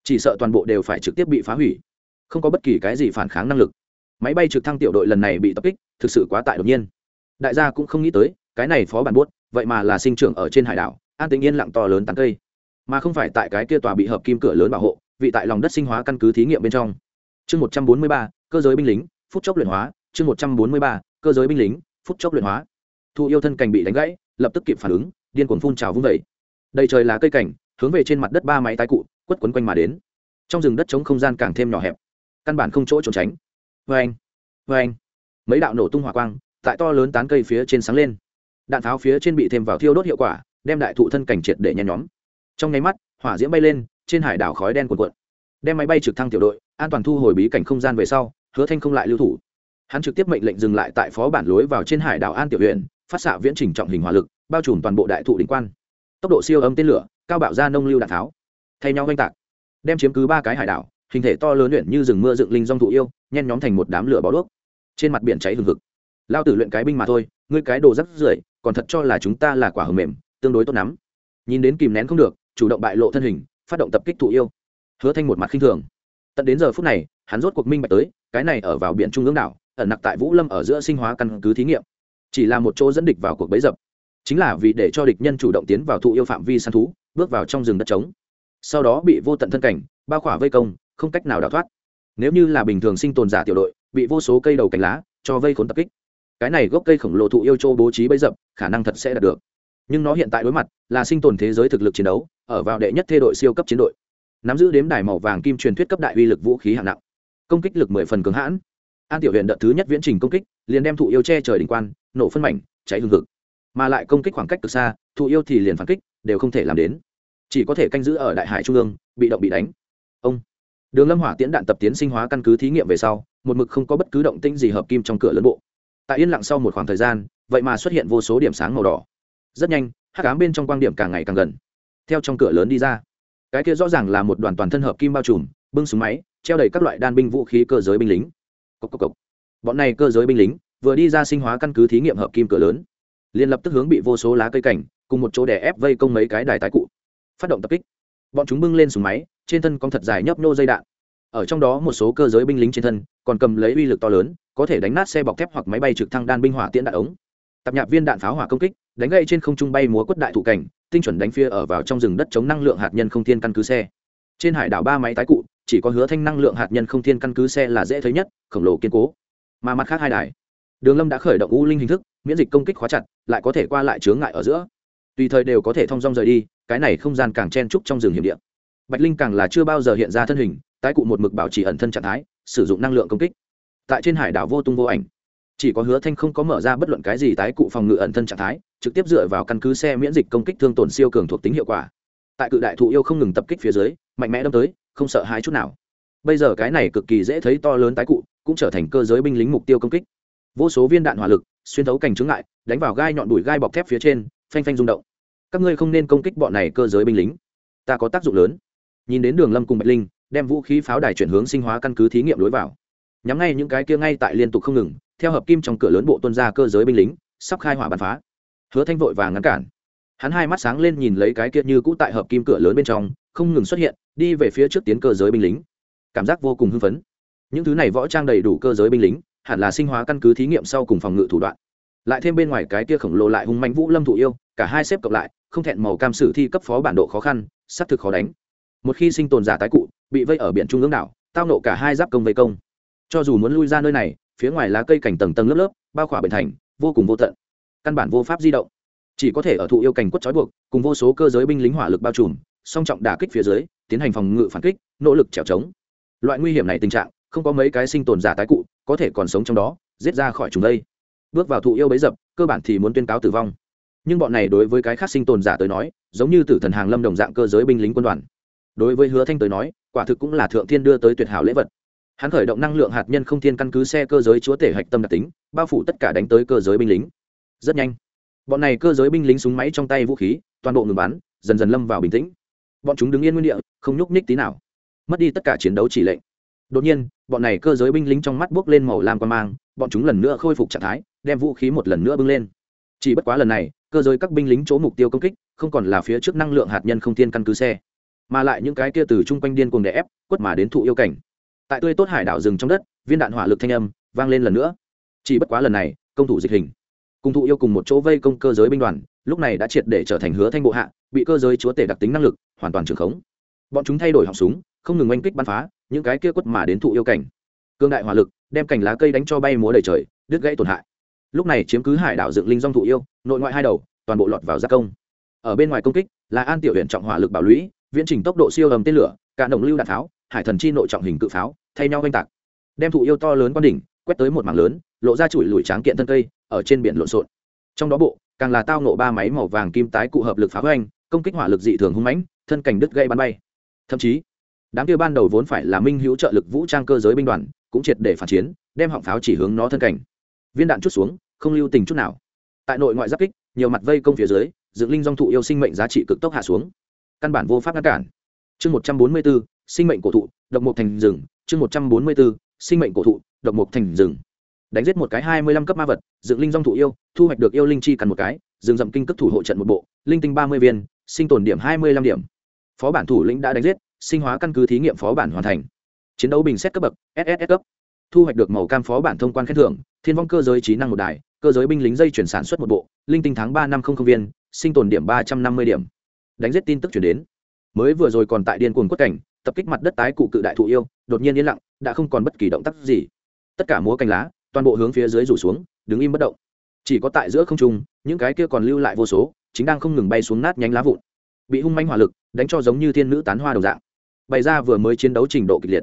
chỉ sợ toàn bộ đều phải trực tiếp bị phá hủy. Không có bất kỳ cái gì phản kháng năng lực. Máy bay trực thăng tiểu đội lần này bị tập kích, thực sự quá tải đột nhiên. Đại gia cũng không nghĩ tới, cái này phó bản buốt, vậy mà là sinh trưởng ở trên hải đảo, an tĩnh yên lặng to lớn tán cây. Mà không phải tại cái kia tòa bị hợp kim cửa lớn bảo hộ, vị tại lòng đất sinh hóa căn cứ thí nghiệm bên trong. Chương một trăm bốn mươi ba, cơ giới binh lính, phút chốc luyện hóa. Chương một trăm bốn mươi ba, cơ giới binh lính, phút chốc luyện hóa. Thụ yêu thân cành bị đánh gãy, lập tức kịp phản ứng, điên cuồng phun trào vung vẩy đầy trời là cây cảnh, hướng về trên mặt đất ba máy tái cụ quất quấn quanh mà đến. Trong rừng đất trống không gian càng thêm nhỏ hẹp, căn bản không chỗ trốn tránh. Vê anh vê anh. Mấy đạo nổ tung hỏa quang tại to lớn tán cây phía trên sáng lên. Đạn tháo phía trên bị thêm vào thiêu đốt hiệu quả, đem đại thụ thân cảnh triệt để nhen nhóm. Trong nháy mắt, hỏa diễm bay lên, trên hải đảo khói đen cuồn cuộn. Đem máy bay trực thăng tiểu đội, an toàn thu hồi bí cảnh không gian về sau, hứa thanh không lại lưu thủ. Hắn trực tiếp mệnh lệnh dừng lại tại phó bản lối vào trên hải đảo an tiểu huyện phát xạ viễn trình trọng hình hỏa lực, bao trùm toàn bộ đại thụ đỉnh quan. Tốc độ siêu âm tên lửa, cao bạo ra nông lưu đạn tháo thay nhau oanh tạc. Đem chiếm cứ ba cái hải đảo, hình thể to lớn luyện như rừng mưa dựng linh dong thụ yêu, nhen nhóm thành một đám lửa bó đuốc. Trên mặt biển cháy hừng hực. Lao tử luyện cái binh mà thôi, ngươi cái đồ rắc rưởi, còn thật cho là chúng ta là quả hầm mềm, tương đối tốt lắm. Nhìn đến kìm nén không được, chủ động bại lộ thân hình, phát động tập kích thụ yêu. Hứa thanh một mặt khinh thường. Tận đến giờ phút này, hắn rốt cuộc minh bạch tới, cái này ở vào biển trung ương đảo, ẩn nặc tại vũ lâm ở giữa sinh hóa căn cứ thí nghiệm. Chỉ là một chỗ dẫn địch vào cuộc bấy dập. Chính là vì để cho địch nhân chủ động tiến vào thụ yêu phạm vi săn thú, bước vào trong rừng đất trống sau đó bị vô tận thân cảnh, bao khỏa vây công, không cách nào đào thoát. Nếu như là bình thường sinh tồn giả tiểu đội, bị vô số cây đầu cành lá cho vây khốn tập kích, cái này gốc cây khổng lồ thụ yêu châu bố trí bấy dập, khả năng thật sẽ đạt được. Nhưng nó hiện tại đối mặt là sinh tồn thế giới thực lực chiến đấu, ở vào đệ nhất thê đội siêu cấp chiến đội. Nắm giữ đếm đài màu vàng kim truyền thuyết cấp đại uy lực vũ khí hạng nặng, công kích lực mười phần cứng hãn. An tiểu huyện đợt thứ nhất viễn trình công kích, liền đem thụ yêu che trời đỉnh quan, nổ phân mảnh, cháy hương thực mà lại công kích khoảng cách từ xa, thụ yêu thì liền phản kích, đều không thể làm đến chỉ có thể canh giữ ở đại hải trung ương, bị động bị đánh. Ông đường lâm hỏa tiễn đạn tập tiến sinh hóa căn cứ thí nghiệm về sau, một mực không có bất cứ động tĩnh gì hợp kim trong cửa lớn bộ. Tại yên lặng sau một khoảng thời gian, vậy mà xuất hiện vô số điểm sáng màu đỏ. Rất nhanh, hắc ám bên trong quang điểm càng ngày càng gần. Theo trong cửa lớn đi ra, cái kia rõ ràng là một đoàn toàn thân hợp kim bao trùm, bưng súng máy, treo đầy các loại đan binh vũ khí cơ giới binh lính. Cốc cốc cốc. bọn này cơ giới binh lính vừa đi ra sinh hóa căn cứ thí nghiệm hợp kim cửa lớn, liền lập tức hướng bị vô số lá cây cảnh, cùng một chỗ đè ép vây công mấy cái đài tái cụ phát động tập kích. Bọn chúng bưng lên súng máy, trên thân còn thật dài nhấp nô dây đạn. Ở trong đó một số cơ giới binh lính trên thân, còn cầm lấy uy lực to lớn, có thể đánh nát xe bọc thép hoặc máy bay trực thăng đan binh hỏa tiễn đạn ống. Tập nhạc viên đạn pháo hỏa công kích, đánh gây trên không trung bay múa quất đại thủ cảnh, tinh chuẩn đánh phía ở vào trong rừng đất chống năng lượng hạt nhân không thiên căn cứ xe. Trên hải đảo ba máy tái cụ, chỉ có hứa thanh năng lượng hạt nhân không thiên căn cứ xe là dễ thấy nhất, khổng lồ kiên cố. Mà mặt khác hai đài, đường lâm đã khởi động u linh hình thức, miễn dịch công kích khóa chặt, lại có thể qua lại chướng ngại ở giữa tùy thời đều có thể thông dong rời đi cái này không gian càng chen trúc trong rừng hiểm địa. Bạch linh càng là chưa bao giờ hiện ra thân hình tái cụ một mực bảo trì ẩn thân trạng thái sử dụng năng lượng công kích. Tại trên hải đảo vô tung vô ảnh chỉ có hứa thanh không có mở ra bất luận cái gì tái cụ phòng ngự ẩn thân trạng thái trực tiếp dựa vào căn cứ xe miễn dịch công kích thương tổn siêu cường thuộc tính hiệu quả. Tại cự đại thụ yêu không ngừng tập kích phía dưới mạnh mẽ đâm tới không sợ hãi chút nào. Bây giờ cái này cực kỳ dễ thấy to lớn tái cụ cũng trở thành cơ giới binh lính mục tiêu công kích. Vô số viên đạn hỏa lực xuyên thấu cành trứng lại, đánh vào gai nhọn đùi gai bọc thép phía trên phanh phanh rung động. Các ngươi không nên công kích bọn này cơ giới binh lính. Ta có tác dụng lớn. Nhìn đến đường lâm cùng bạch linh, đem vũ khí pháo đài chuyển hướng sinh hóa căn cứ thí nghiệm lối vào. Nhắm ngay những cái kia ngay tại liên tục không ngừng, theo hợp kim trong cửa lớn bộ tuân ra cơ giới binh lính, sắp khai hỏa bắn phá. Hứa thanh vội và ngăn cản. Hắn hai mắt sáng lên nhìn lấy cái kia như cũ tại hợp kim cửa lớn bên trong, không ngừng xuất hiện, đi về phía trước tiến cơ giới binh lính. Cảm giác vô cùng hưng phấn. Những thứ này võ trang đầy đủ cơ giới binh lính, hẳn là sinh hóa căn cứ thí nghiệm sau cùng phòng ngự thủ đoạn. Lại thêm bên ngoài cái kia khổng lồ lại hung mạnh vũ lâm thụ yêu cả hai xếp cộng lại, không thẹn màu cam sử thi cấp phó bản độ khó khăn, xác thực khó đánh. Một khi sinh tồn giả tái cụ, bị vây ở biển trung ương đảo, tao nộ cả hai giáp công vây công. Cho dù muốn lui ra nơi này, phía ngoài lá cây cảnh tầng tầng lớp lớp, bao khỏa bệnh thành, vô cùng vô tận. Căn bản vô pháp di động. Chỉ có thể ở thụ yêu cảnh quất trói buộc, cùng vô số cơ giới binh lính hỏa lực bao trùm, song trọng đả kích phía dưới, tiến hành phòng ngự phản kích, nỗ lực trèo trống. Loại nguy hiểm này tình trạng, không có mấy cái sinh tồn giả tái cụ, có thể còn sống trong đó, giết ra khỏi chúng đây. Bước vào thụ yêu bấy dập, cơ bản thì muốn tuyên cáo tử vong nhưng bọn này đối với cái khác sinh tồn giả tới nói, giống như tử thần hàng lâm đồng dạng cơ giới binh lính quân đoàn. Đối với hứa thanh tới nói, quả thực cũng là thượng thiên đưa tới tuyệt hảo lễ vật. Hắn khởi động năng lượng hạt nhân không thiên căn cứ xe cơ giới chúa tể hạch tâm đặc tính, bao phủ tất cả đánh tới cơ giới binh lính. Rất nhanh, bọn này cơ giới binh lính súng máy trong tay vũ khí, toàn bộ ngừng bắn, dần dần lâm vào bình tĩnh. Bọn chúng đứng yên nguyên địa, không nhúc nhích tí nào. Mất đi tất cả chiến đấu chỉ lệnh. Đột nhiên, bọn này cơ giới binh lính trong mắt buốc lên màu lam quan mang, bọn chúng lần nữa khôi phục trạng thái, đem vũ khí một lần nữa bưng lên. Chỉ bất quá lần này cơ giới các binh lính chỗ mục tiêu công kích, không còn là phía trước năng lượng hạt nhân không tiên căn cứ xe, mà lại những cái kia từ chung quanh điên cuồng đè ép, quất mà đến thụ yêu cảnh. Tại tươi tốt hải đảo rừng trong đất, viên đạn hỏa lực thanh âm vang lên lần nữa. Chỉ bất quá lần này, công thủ dịch hình. Cùng thụ yêu cùng một chỗ vây công cơ giới binh đoàn, lúc này đã triệt để trở thành hứa thanh bộ hạ, bị cơ giới chúa tể đặc tính năng lực hoàn toàn trường khống. Bọn chúng thay đổi họng súng, không ngừng oanh kích bắn phá, những cái kia quất mà đến thụ yêu cảnh. Cương đại hỏa lực, đem cành lá cây đánh cho bay múa đầy trời, đứt gãy tổn hại lúc này chiếm cứ hải đảo dựng linh dong thụ yêu, nội ngoại hai đầu, toàn bộ lọt vào gia công. Ở bên ngoài công kích, là an tiểu huyện trọng hỏa lực bảo lũy, viễn trình tốc độ siêu ầm tên lửa, cả động lưu đạn pháo, hải thần chi nội trọng hình cự pháo, thay nhau oanh tạc. Đem thụ yêu to lớn quan đỉnh, quét tới một mảng lớn, lộ ra chùi lùi tráng kiện thân cây, ở trên biển lộn xộn. Trong đó bộ, càng là tao nộ ba máy màu vàng kim tái cụ hợp lực phá hoành công kích hỏa lực dị thường hung mãnh, thân cảnh đứt gây bắn bay. Thậm chí, đám kia ban đầu vốn phải là minh hữu trợ lực vũ trang cơ giới binh đoàn, cũng triệt để phản chiến, đem họng pháo chỉ hướng nó thân cảnh viên đạn chút xuống, không lưu tình chút nào. Tại nội ngoại giáp kích, nhiều mặt vây công phía dưới dựng linh dong thụ yêu sinh mệnh giá trị cực tốc hạ xuống. Căn bản vô pháp ngăn cản. Chương một trăm bốn mươi bốn sinh mệnh cổ thụ, độc mục thành rừng. Chương một trăm bốn mươi bốn sinh mệnh cổ thụ, độc mục thành rừng. Đánh giết một cái hai mươi lăm cấp ma vật dựng linh dong thụ yêu, thu hoạch được yêu linh chi cần một cái, rừng rậm kinh cấp thủ hộ trận một bộ, linh tinh ba mươi viên, sinh tồn điểm hai mươi lăm điểm. Phó bản thủ lĩnh đã đánh giết, sinh hóa căn cứ thí nghiệm phó bản hoàn thành. Chiến đấu bình xét cấp bậc ss cấp thu hoạch được màu cam phó bản thông quan khen thưởng, thiên vong cơ giới trí năng một đài, cơ giới binh lính dây chuyển sản xuất một bộ, linh tinh tháng ba năm không không viên, sinh tồn điểm ba trăm năm mươi điểm. Đánh giết tin tức chuyển đến. Mới vừa rồi còn tại điên cuồng quất cảnh, tập kích mặt đất tái cụ cự đại thụ yêu, đột nhiên yên lặng, đã không còn bất kỳ động tác gì. Tất cả múa cành lá, toàn bộ hướng phía dưới rủ xuống, đứng im bất động. Chỉ có tại giữa không trung, những cái kia còn lưu lại vô số, chính đang không ngừng bay xuống nát nhánh lá vụn. Bị hung manh hỏa lực, đánh cho giống như thiên nữ tán hoa đồng dạng. Bày ra vừa mới chiến đấu trình độ kịch liệt.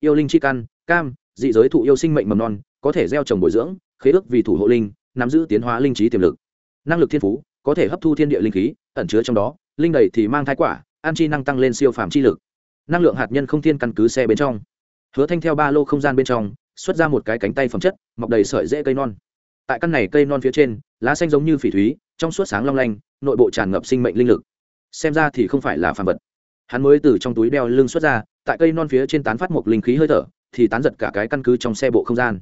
Yêu linh chi căn, cam dị giới thụ yêu sinh mệnh mầm non, có thể gieo trồng bồi dưỡng, khế ước vì thủ hộ linh, nắm giữ tiến hóa linh trí tiềm lực. Năng lực thiên phú, có thể hấp thu thiên địa linh khí, ẩn chứa trong đó, linh đầy thì mang thai quả, an chi năng tăng lên siêu phàm chi lực. Năng lượng hạt nhân không thiên căn cứ xe bên trong. Hứa thanh theo ba lô không gian bên trong, xuất ra một cái cánh tay phẩm chất, mọc đầy sợi dễ cây non. Tại căn này cây non phía trên, lá xanh giống như phỉ thúy, trong suốt sáng long lanh, nội bộ tràn ngập sinh mệnh linh lực. Xem ra thì không phải là phàm vật. Hắn mới từ trong túi đeo lưng xuất ra, tại cây non phía trên tán phát một linh khí hơi thở thì tán giật cả cái căn cứ trong xe bộ không gian.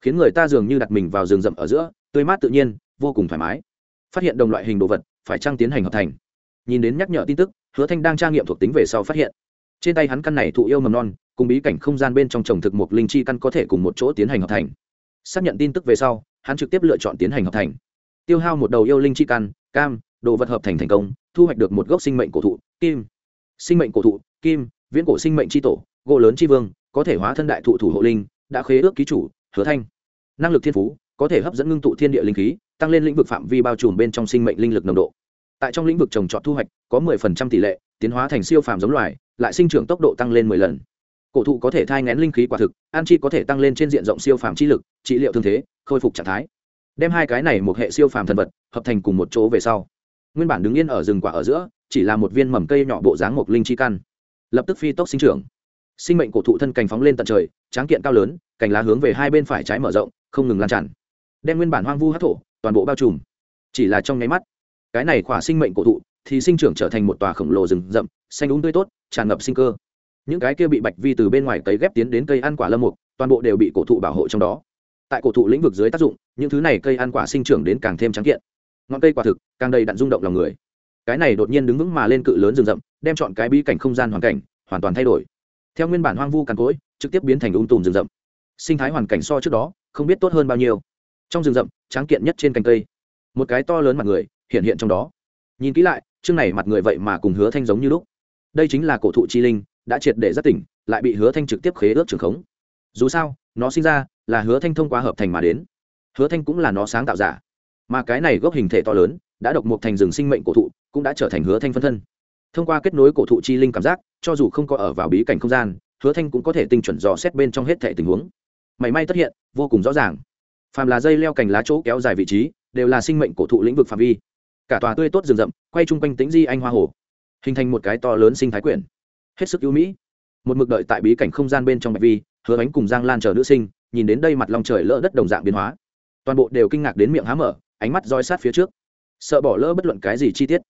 Khiến người ta dường như đặt mình vào rừng rậm ở giữa, tươi mát tự nhiên, vô cùng thoải mái. Phát hiện đồng loại hình đồ vật, phải trăng tiến hành hợp thành? Nhìn đến nhắc nhở tin tức, hứa thanh đang tra nghiệm thuộc tính về sau phát hiện. Trên tay hắn căn này thụ yêu mầm non, cùng bí cảnh không gian bên trong trồng thực một linh chi căn có thể cùng một chỗ tiến hành hợp thành. Xác nhận tin tức về sau, hắn trực tiếp lựa chọn tiến hành hợp thành. Tiêu hao một đầu yêu linh chi căn, cam, đồ vật hợp thành thành công, thu hoạch được một gốc sinh mệnh cổ thụ, kim. Sinh mệnh cổ thụ, kim, viễn cổ sinh mệnh chi tổ, gỗ lớn chi vương có thể hóa thân đại thụ thủ hộ linh, đã khế ước ký chủ, hứa thanh. Năng lực thiên phú, có thể hấp dẫn ngưng tụ thiên địa linh khí, tăng lên lĩnh vực phạm vi bao trùm bên trong sinh mệnh linh lực nồng độ. Tại trong lĩnh vực trồng trọt thu hoạch, có 10% tỷ lệ, tiến hóa thành siêu phàm giống loài, lại sinh trưởng tốc độ tăng lên 10 lần. Cổ thụ có thể thai ngén linh khí quả thực, an chi có thể tăng lên trên diện rộng siêu phàm chi lực, trị liệu thương thế, khôi phục trạng thái. Đem hai cái này một hệ siêu phàm thần vật, hợp thành cùng một chỗ về sau. Nguyên bản đứng yên ở rừng quả ở giữa, chỉ là một viên mầm cây nhỏ bộ dáng một linh chi căn. Lập tức phi tốc sinh trưởng sinh mệnh cổ thụ thân cành phóng lên tận trời, tráng kiện cao lớn, cành lá hướng về hai bên phải trái mở rộng, không ngừng lan tràn. Đem nguyên bản hoang vu hát thổ, toàn bộ bao trùm. Chỉ là trong nháy mắt, cái này khỏa sinh mệnh cổ thụ thì sinh trưởng trở thành một tòa khổng lồ rừng rậm, xanh úng tươi tốt, tràn ngập sinh cơ. Những cái kia bị bạch vi từ bên ngoài cấy ghép tiến đến cây ăn quả lâm mục, toàn bộ đều bị cổ thụ bảo hộ trong đó. Tại cổ thụ lĩnh vực dưới tác dụng, những thứ này cây ăn quả sinh trưởng đến càng thêm trắng kiện. Ngọn cây quả thực, càng đầy đặn rung động lòng người. Cái này đột nhiên đứng vững mà lên cự lớn rừng rậm, đem chọn cái bí cảnh không gian hoàn cảnh hoàn toàn thay đổi theo nguyên bản hoang vu càn cối trực tiếp biến thành ung tùm rừng rậm. Sinh thái hoàn cảnh so trước đó, không biết tốt hơn bao nhiêu. Trong rừng rậm, tráng kiện nhất trên cành cây. Một cái to lớn mặt người, hiện hiện trong đó. Nhìn kỹ lại, chương này mặt người vậy mà cùng hứa thanh giống như lúc. Đây chính là cổ thụ chi linh, đã triệt để rất tỉnh, lại bị hứa thanh trực tiếp khế ước trường khống. Dù sao, nó sinh ra là hứa thanh thông qua hợp thành mà đến. Hứa thanh cũng là nó sáng tạo giả. Mà cái này gốc hình thể to lớn, đã độc một thành rừng sinh mệnh cổ thụ, cũng đã trở thành hứa thanh phân thân. Thông qua kết nối cổ thụ chi linh cảm giác cho dù không có ở vào bí cảnh không gian, hứa thanh cũng có thể tinh chuẩn dò xét bên trong hết thể tình huống. Mảy may tất hiện, vô cùng rõ ràng. Phàm là dây leo cành lá chỗ kéo dài vị trí, đều là sinh mệnh cổ thụ lĩnh vực phạm vi. Cả tòa tươi tốt rừng rậm, quay chung quanh tính di anh hoa hồ, hình thành một cái to lớn sinh thái quyển. Hết sức ưu mỹ. Một mực đợi tại bí cảnh không gian bên trong bạch vi, hứa bánh cùng giang lan chờ nữ sinh, nhìn đến đây mặt lòng trời lỡ đất đồng dạng biến hóa. Toàn bộ đều kinh ngạc đến miệng há mở, ánh mắt roi sát phía trước. Sợ bỏ lỡ bất luận cái gì chi tiết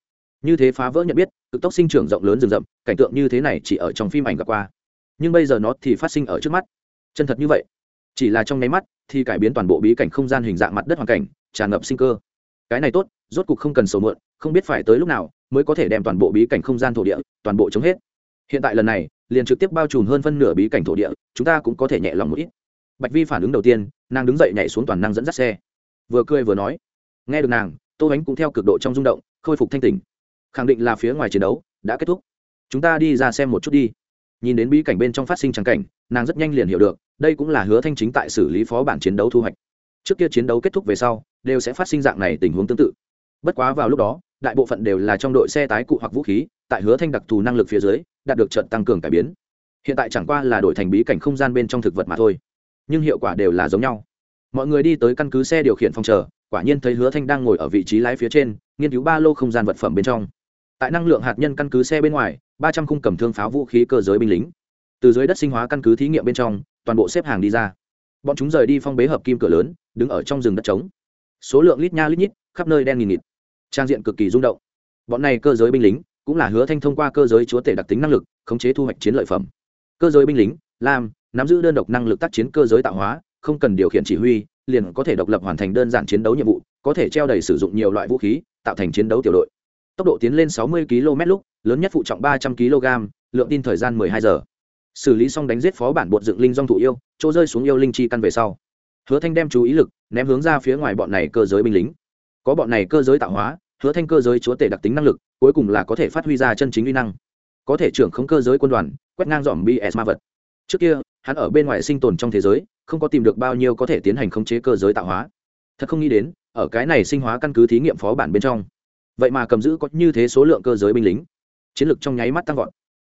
như thế phá vỡ nhận biết, cực tốc sinh trưởng rộng lớn rừng rậm, cảnh tượng như thế này chỉ ở trong phim ảnh gặp qua. Nhưng bây giờ nó thì phát sinh ở trước mắt. Chân thật như vậy. Chỉ là trong nháy mắt, thì cải biến toàn bộ bí cảnh không gian hình dạng mặt đất hoàn cảnh, tràn ngập sinh cơ. Cái này tốt, rốt cục không cần sầu mượn, không biết phải tới lúc nào mới có thể đem toàn bộ bí cảnh không gian thổ địa, toàn bộ chống hết. Hiện tại lần này, liền trực tiếp bao trùm hơn phân nửa bí cảnh thổ địa, chúng ta cũng có thể nhẹ lòng một ít. Bạch vi phản ứng đầu tiên, nàng đứng dậy nhảy xuống toàn năng dẫn dắt xe. Vừa cười vừa nói, nghe được nàng, tô ánh cũng theo cực độ trong rung động, khôi phục thanh tình khẳng định là phía ngoài chiến đấu, đã kết thúc. Chúng ta đi ra xem một chút đi. Nhìn đến bí cảnh bên trong phát sinh trắng cảnh, nàng rất nhanh liền hiểu được, đây cũng là hứa thanh chính tại xử lý phó bản chiến đấu thu hoạch. Trước kia chiến đấu kết thúc về sau, đều sẽ phát sinh dạng này tình huống tương tự. Bất quá vào lúc đó, đại bộ phận đều là trong đội xe tái cụ hoặc vũ khí, tại hứa thanh đặc thù năng lực phía dưới, đạt được trận tăng cường cải biến. Hiện tại chẳng qua là đổi thành bí cảnh không gian bên trong thực vật mà thôi. Nhưng hiệu quả đều là giống nhau. Mọi người đi tới căn cứ xe điều khiển phòng chờ, quả nhiên thấy hứa thanh đang ngồi ở vị trí lái phía trên, nghiên cứu ba lô không gian vật phẩm bên trong tại năng lượng hạt nhân căn cứ xe bên ngoài, ba trăm khung cầm thương pháo vũ khí cơ giới binh lính. Từ dưới đất sinh hóa căn cứ thí nghiệm bên trong, toàn bộ xếp hàng đi ra. Bọn chúng rời đi phong bế hợp kim cửa lớn, đứng ở trong rừng đất trống. Số lượng lít nha lít nhít, khắp nơi đen nghìn nghịt. Trang diện cực kỳ rung động. Bọn này cơ giới binh lính, cũng là hứa thanh thông qua cơ giới chúa tể đặc tính năng lực, khống chế thu hoạch chiến lợi phẩm. Cơ giới binh lính, lam, nắm giữ đơn độc năng lực tác chiến cơ giới tạo hóa, không cần điều khiển chỉ huy, liền có thể độc lập hoàn thành đơn giản chiến đấu nhiệm vụ, có thể treo đầy sử dụng nhiều loại vũ khí, tạo thành chiến đấu tiểu đội tốc độ tiến lên 60 km lúc, lớn nhất phụ trọng 300 kg, lượng tin thời gian 12 giờ. Xử lý xong đánh giết phó bản bột dựng linh dong thụ yêu, chỗ rơi xuống yêu linh chi căn về sau. Hứa thanh đem chú ý lực ném hướng ra phía ngoài bọn này cơ giới binh lính. Có bọn này cơ giới tạo hóa, hứa thanh cơ giới chúa tể đặc tính năng lực, cuối cùng là có thể phát huy ra chân chính uy năng. Có thể trưởng không cơ giới quân đoàn, quét ngang dòm bs ma vật. Trước kia, hắn ở bên ngoài sinh tồn trong thế giới, không có tìm được bao nhiêu có thể tiến hành khống chế cơ giới tạo hóa. Thật không nghĩ đến, ở cái này sinh hóa căn cứ thí nghiệm phó bản bên trong vậy mà cầm giữ có như thế số lượng cơ giới binh lính. Chiến lược trong nháy mắt tăng vọt.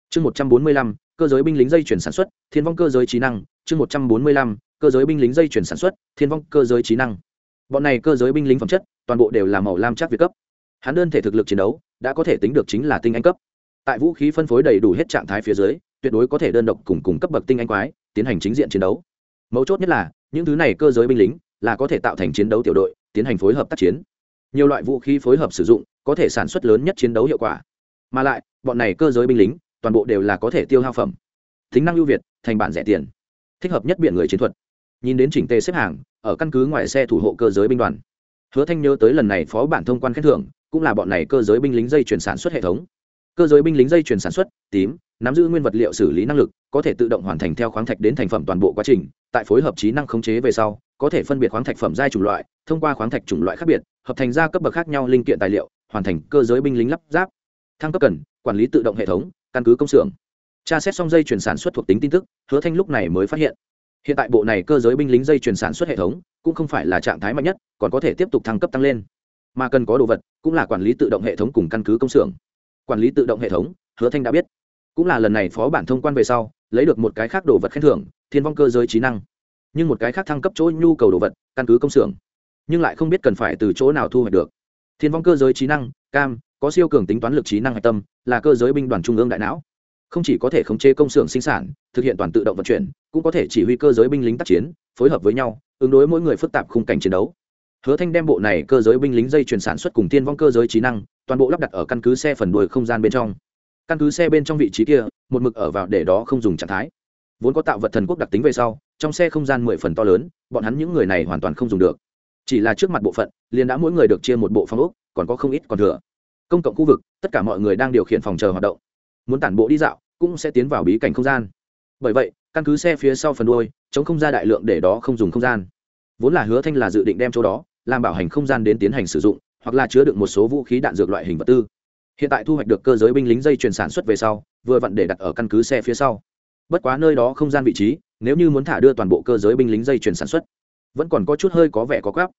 Chương một trăm bốn mươi lăm, cơ giới binh lính dây chuyển sản xuất, thiên vong cơ giới trí năng. Chương một trăm bốn mươi lăm, cơ giới binh lính dây chuyển sản xuất, thiên vong cơ giới trí năng. Bọn này cơ giới binh lính phẩm chất, toàn bộ đều là màu lam chắc việt cấp. Hắn đơn thể thực lực chiến đấu, đã có thể tính được chính là tinh anh cấp. Tại vũ khí phân phối đầy đủ hết trạng thái phía dưới, tuyệt đối có thể đơn độc cùng cùng cấp bậc tinh anh quái, tiến hành chính diện chiến đấu. Mấu chốt nhất là, những thứ này cơ giới binh lính là có thể tạo thành chiến đấu tiểu đội, tiến hành phối hợp tác chiến. Nhiều loại vũ khí phối hợp sử dụng có thể sản xuất lớn nhất chiến đấu hiệu quả. Mà lại, bọn này cơ giới binh lính, toàn bộ đều là có thể tiêu hao phẩm. Tính năng ưu việt, thành bản rẻ tiền. Thích hợp nhất biện người chiến thuật. Nhìn đến chỉnh tề xếp hàng, ở căn cứ ngoài xe thủ hộ cơ giới binh đoàn. Hứa thanh nhớ tới lần này phó bản thông quan khen thưởng, cũng là bọn này cơ giới binh lính dây chuyển sản xuất hệ thống. Cơ giới binh lính dây chuyển sản xuất, tím, nắm giữ nguyên vật liệu xử lý năng lực, có thể tự động hoàn thành theo khoáng thạch đến thành phẩm toàn bộ quá trình, tại phối hợp trí năng khống chế về sau, có thể phân biệt khoáng thạch phẩm giai chủng loại, thông qua khoáng thạch chủng loại khác biệt, hợp thành ra cấp bậc khác nhau linh kiện tài liệu hoàn thành cơ giới binh lính lắp ráp. Thăng cấp cần, quản lý tự động hệ thống, căn cứ công xưởng. Tra xét xong dây chuyển sản xuất thuộc tính tin tức, hứa thanh lúc này mới phát hiện. Hiện tại bộ này cơ giới binh lính dây chuyển sản xuất hệ thống cũng không phải là trạng thái mạnh nhất, còn có thể tiếp tục thăng cấp tăng lên. Mà cần có đồ vật cũng là quản lý tự động hệ thống cùng căn cứ công xưởng. Quản lý tự động hệ thống, hứa thanh đã biết. Cũng là lần này phó bản thông quan về sau, lấy được một cái khác đồ vật khen thưởng, thiên vong cơ giới trí năng. Nhưng một cái khác thăng cấp chỗ nhu cầu đồ vật, căn cứ công xưởng. Nhưng lại không biết cần phải từ chỗ nào thu hoạch được thiên vong cơ giới trí năng, cam, có siêu cường tính toán lực trí năng hạch tâm, là cơ giới binh đoàn trung ương đại não. Không chỉ có thể khống chế công xưởng sinh sản, thực hiện toàn tự động vận chuyển, cũng có thể chỉ huy cơ giới binh lính tác chiến, phối hợp với nhau, ứng đối mỗi người phức tạp khung cảnh chiến đấu. Hứa thanh đem bộ này cơ giới binh lính dây chuyển sản xuất cùng tiên vong cơ giới trí năng, toàn bộ lắp đặt ở căn cứ xe phần đuôi không gian bên trong. Căn cứ xe bên trong vị trí kia, một mực ở vào để đó không dùng trạng thái. Vốn có tạo vật thần quốc đặc tính về sau, trong xe không gian mười phần to lớn, bọn hắn những người này hoàn toàn không dùng được chỉ là trước mặt bộ phận, liền đã mỗi người được chia một bộ phòng ốc, còn có không ít còn thừa. Công cộng khu vực, tất cả mọi người đang điều khiển phòng chờ hoạt động. Muốn tản bộ đi dạo, cũng sẽ tiến vào bí cảnh không gian. Bởi vậy, căn cứ xe phía sau phần đuôi, chống không ra đại lượng để đó không dùng không gian. Vốn là hứa thanh là dự định đem chỗ đó, làm bảo hành không gian đến tiến hành sử dụng, hoặc là chứa đựng một số vũ khí đạn dược loại hình vật tư. Hiện tại thu hoạch được cơ giới binh lính dây chuyển sản xuất về sau, vừa vặn để đặt ở căn cứ xe phía sau. Bất quá nơi đó không gian vị trí, nếu như muốn thả đưa toàn bộ cơ giới binh lính dây chuyển sản xuất vẫn còn có chút hơi có vẻ có gáp.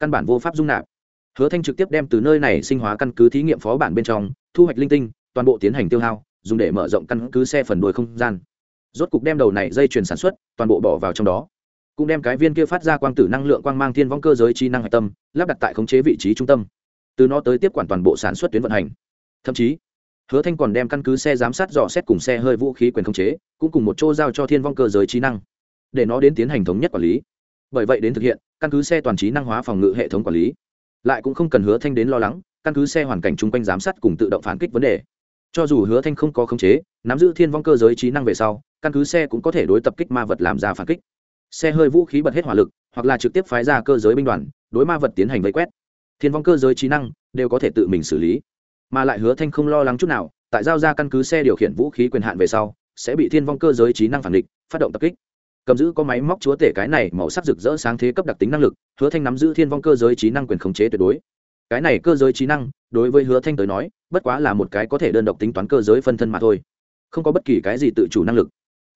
Căn bản vô pháp dung nạp. Hứa thanh trực tiếp đem từ nơi này sinh hóa căn cứ thí nghiệm phó bản bên trong, thu hoạch linh tinh, toàn bộ tiến hành tiêu hao, dùng để mở rộng căn cứ xe phần đuôi không gian. Rốt cục đem đầu này dây chuyển sản xuất, toàn bộ bỏ vào trong đó. Cũng đem cái viên kia phát ra quang tử năng lượng quang mang thiên vong cơ giới trí năng hạch tâm, lắp đặt tại khống chế vị trí trung tâm. Từ nó tới tiếp quản toàn bộ sản xuất tuyến vận hành. Thậm chí, hứa thanh còn đem căn cứ xe giám sát dò xét cùng xe hơi vũ khí quyền khống chế, cũng cùng một chỗ giao cho thiên vong cơ giới trí năng, để nó đến tiến hành thống nhất quản lý bởi vậy đến thực hiện, căn cứ xe toàn trí năng hóa phòng ngự hệ thống quản lý. Lại cũng không cần hứa thanh đến lo lắng, căn cứ xe hoàn cảnh chung quanh giám sát cùng tự động phản kích vấn đề. Cho dù hứa thanh không có khống chế, nắm giữ thiên vong cơ giới trí năng về sau, căn cứ xe cũng có thể đối tập kích ma vật làm ra phản kích. Xe hơi vũ khí bật hết hỏa lực, hoặc là trực tiếp phái ra cơ giới binh đoàn, đối ma vật tiến hành vây quét. Thiên vong cơ giới trí năng đều có thể tự mình xử lý. Mà lại hứa thanh không lo lắng chút nào, tại giao ra căn cứ xe điều khiển vũ khí quyền hạn về sau, sẽ bị thiên vong cơ giới trí năng phản địch, phát động tập kích cầm giữ có máy móc chúa tể cái này màu sắc rực rỡ sáng thế cấp đặc tính năng lực, hứa thanh nắm giữ thiên vong cơ giới trí năng quyền khống chế tuyệt đối. Cái này cơ giới trí năng, đối với hứa thanh tới nói, bất quá là một cái có thể đơn độc tính toán cơ giới phân thân mà thôi. Không có bất kỳ cái gì tự chủ năng lực.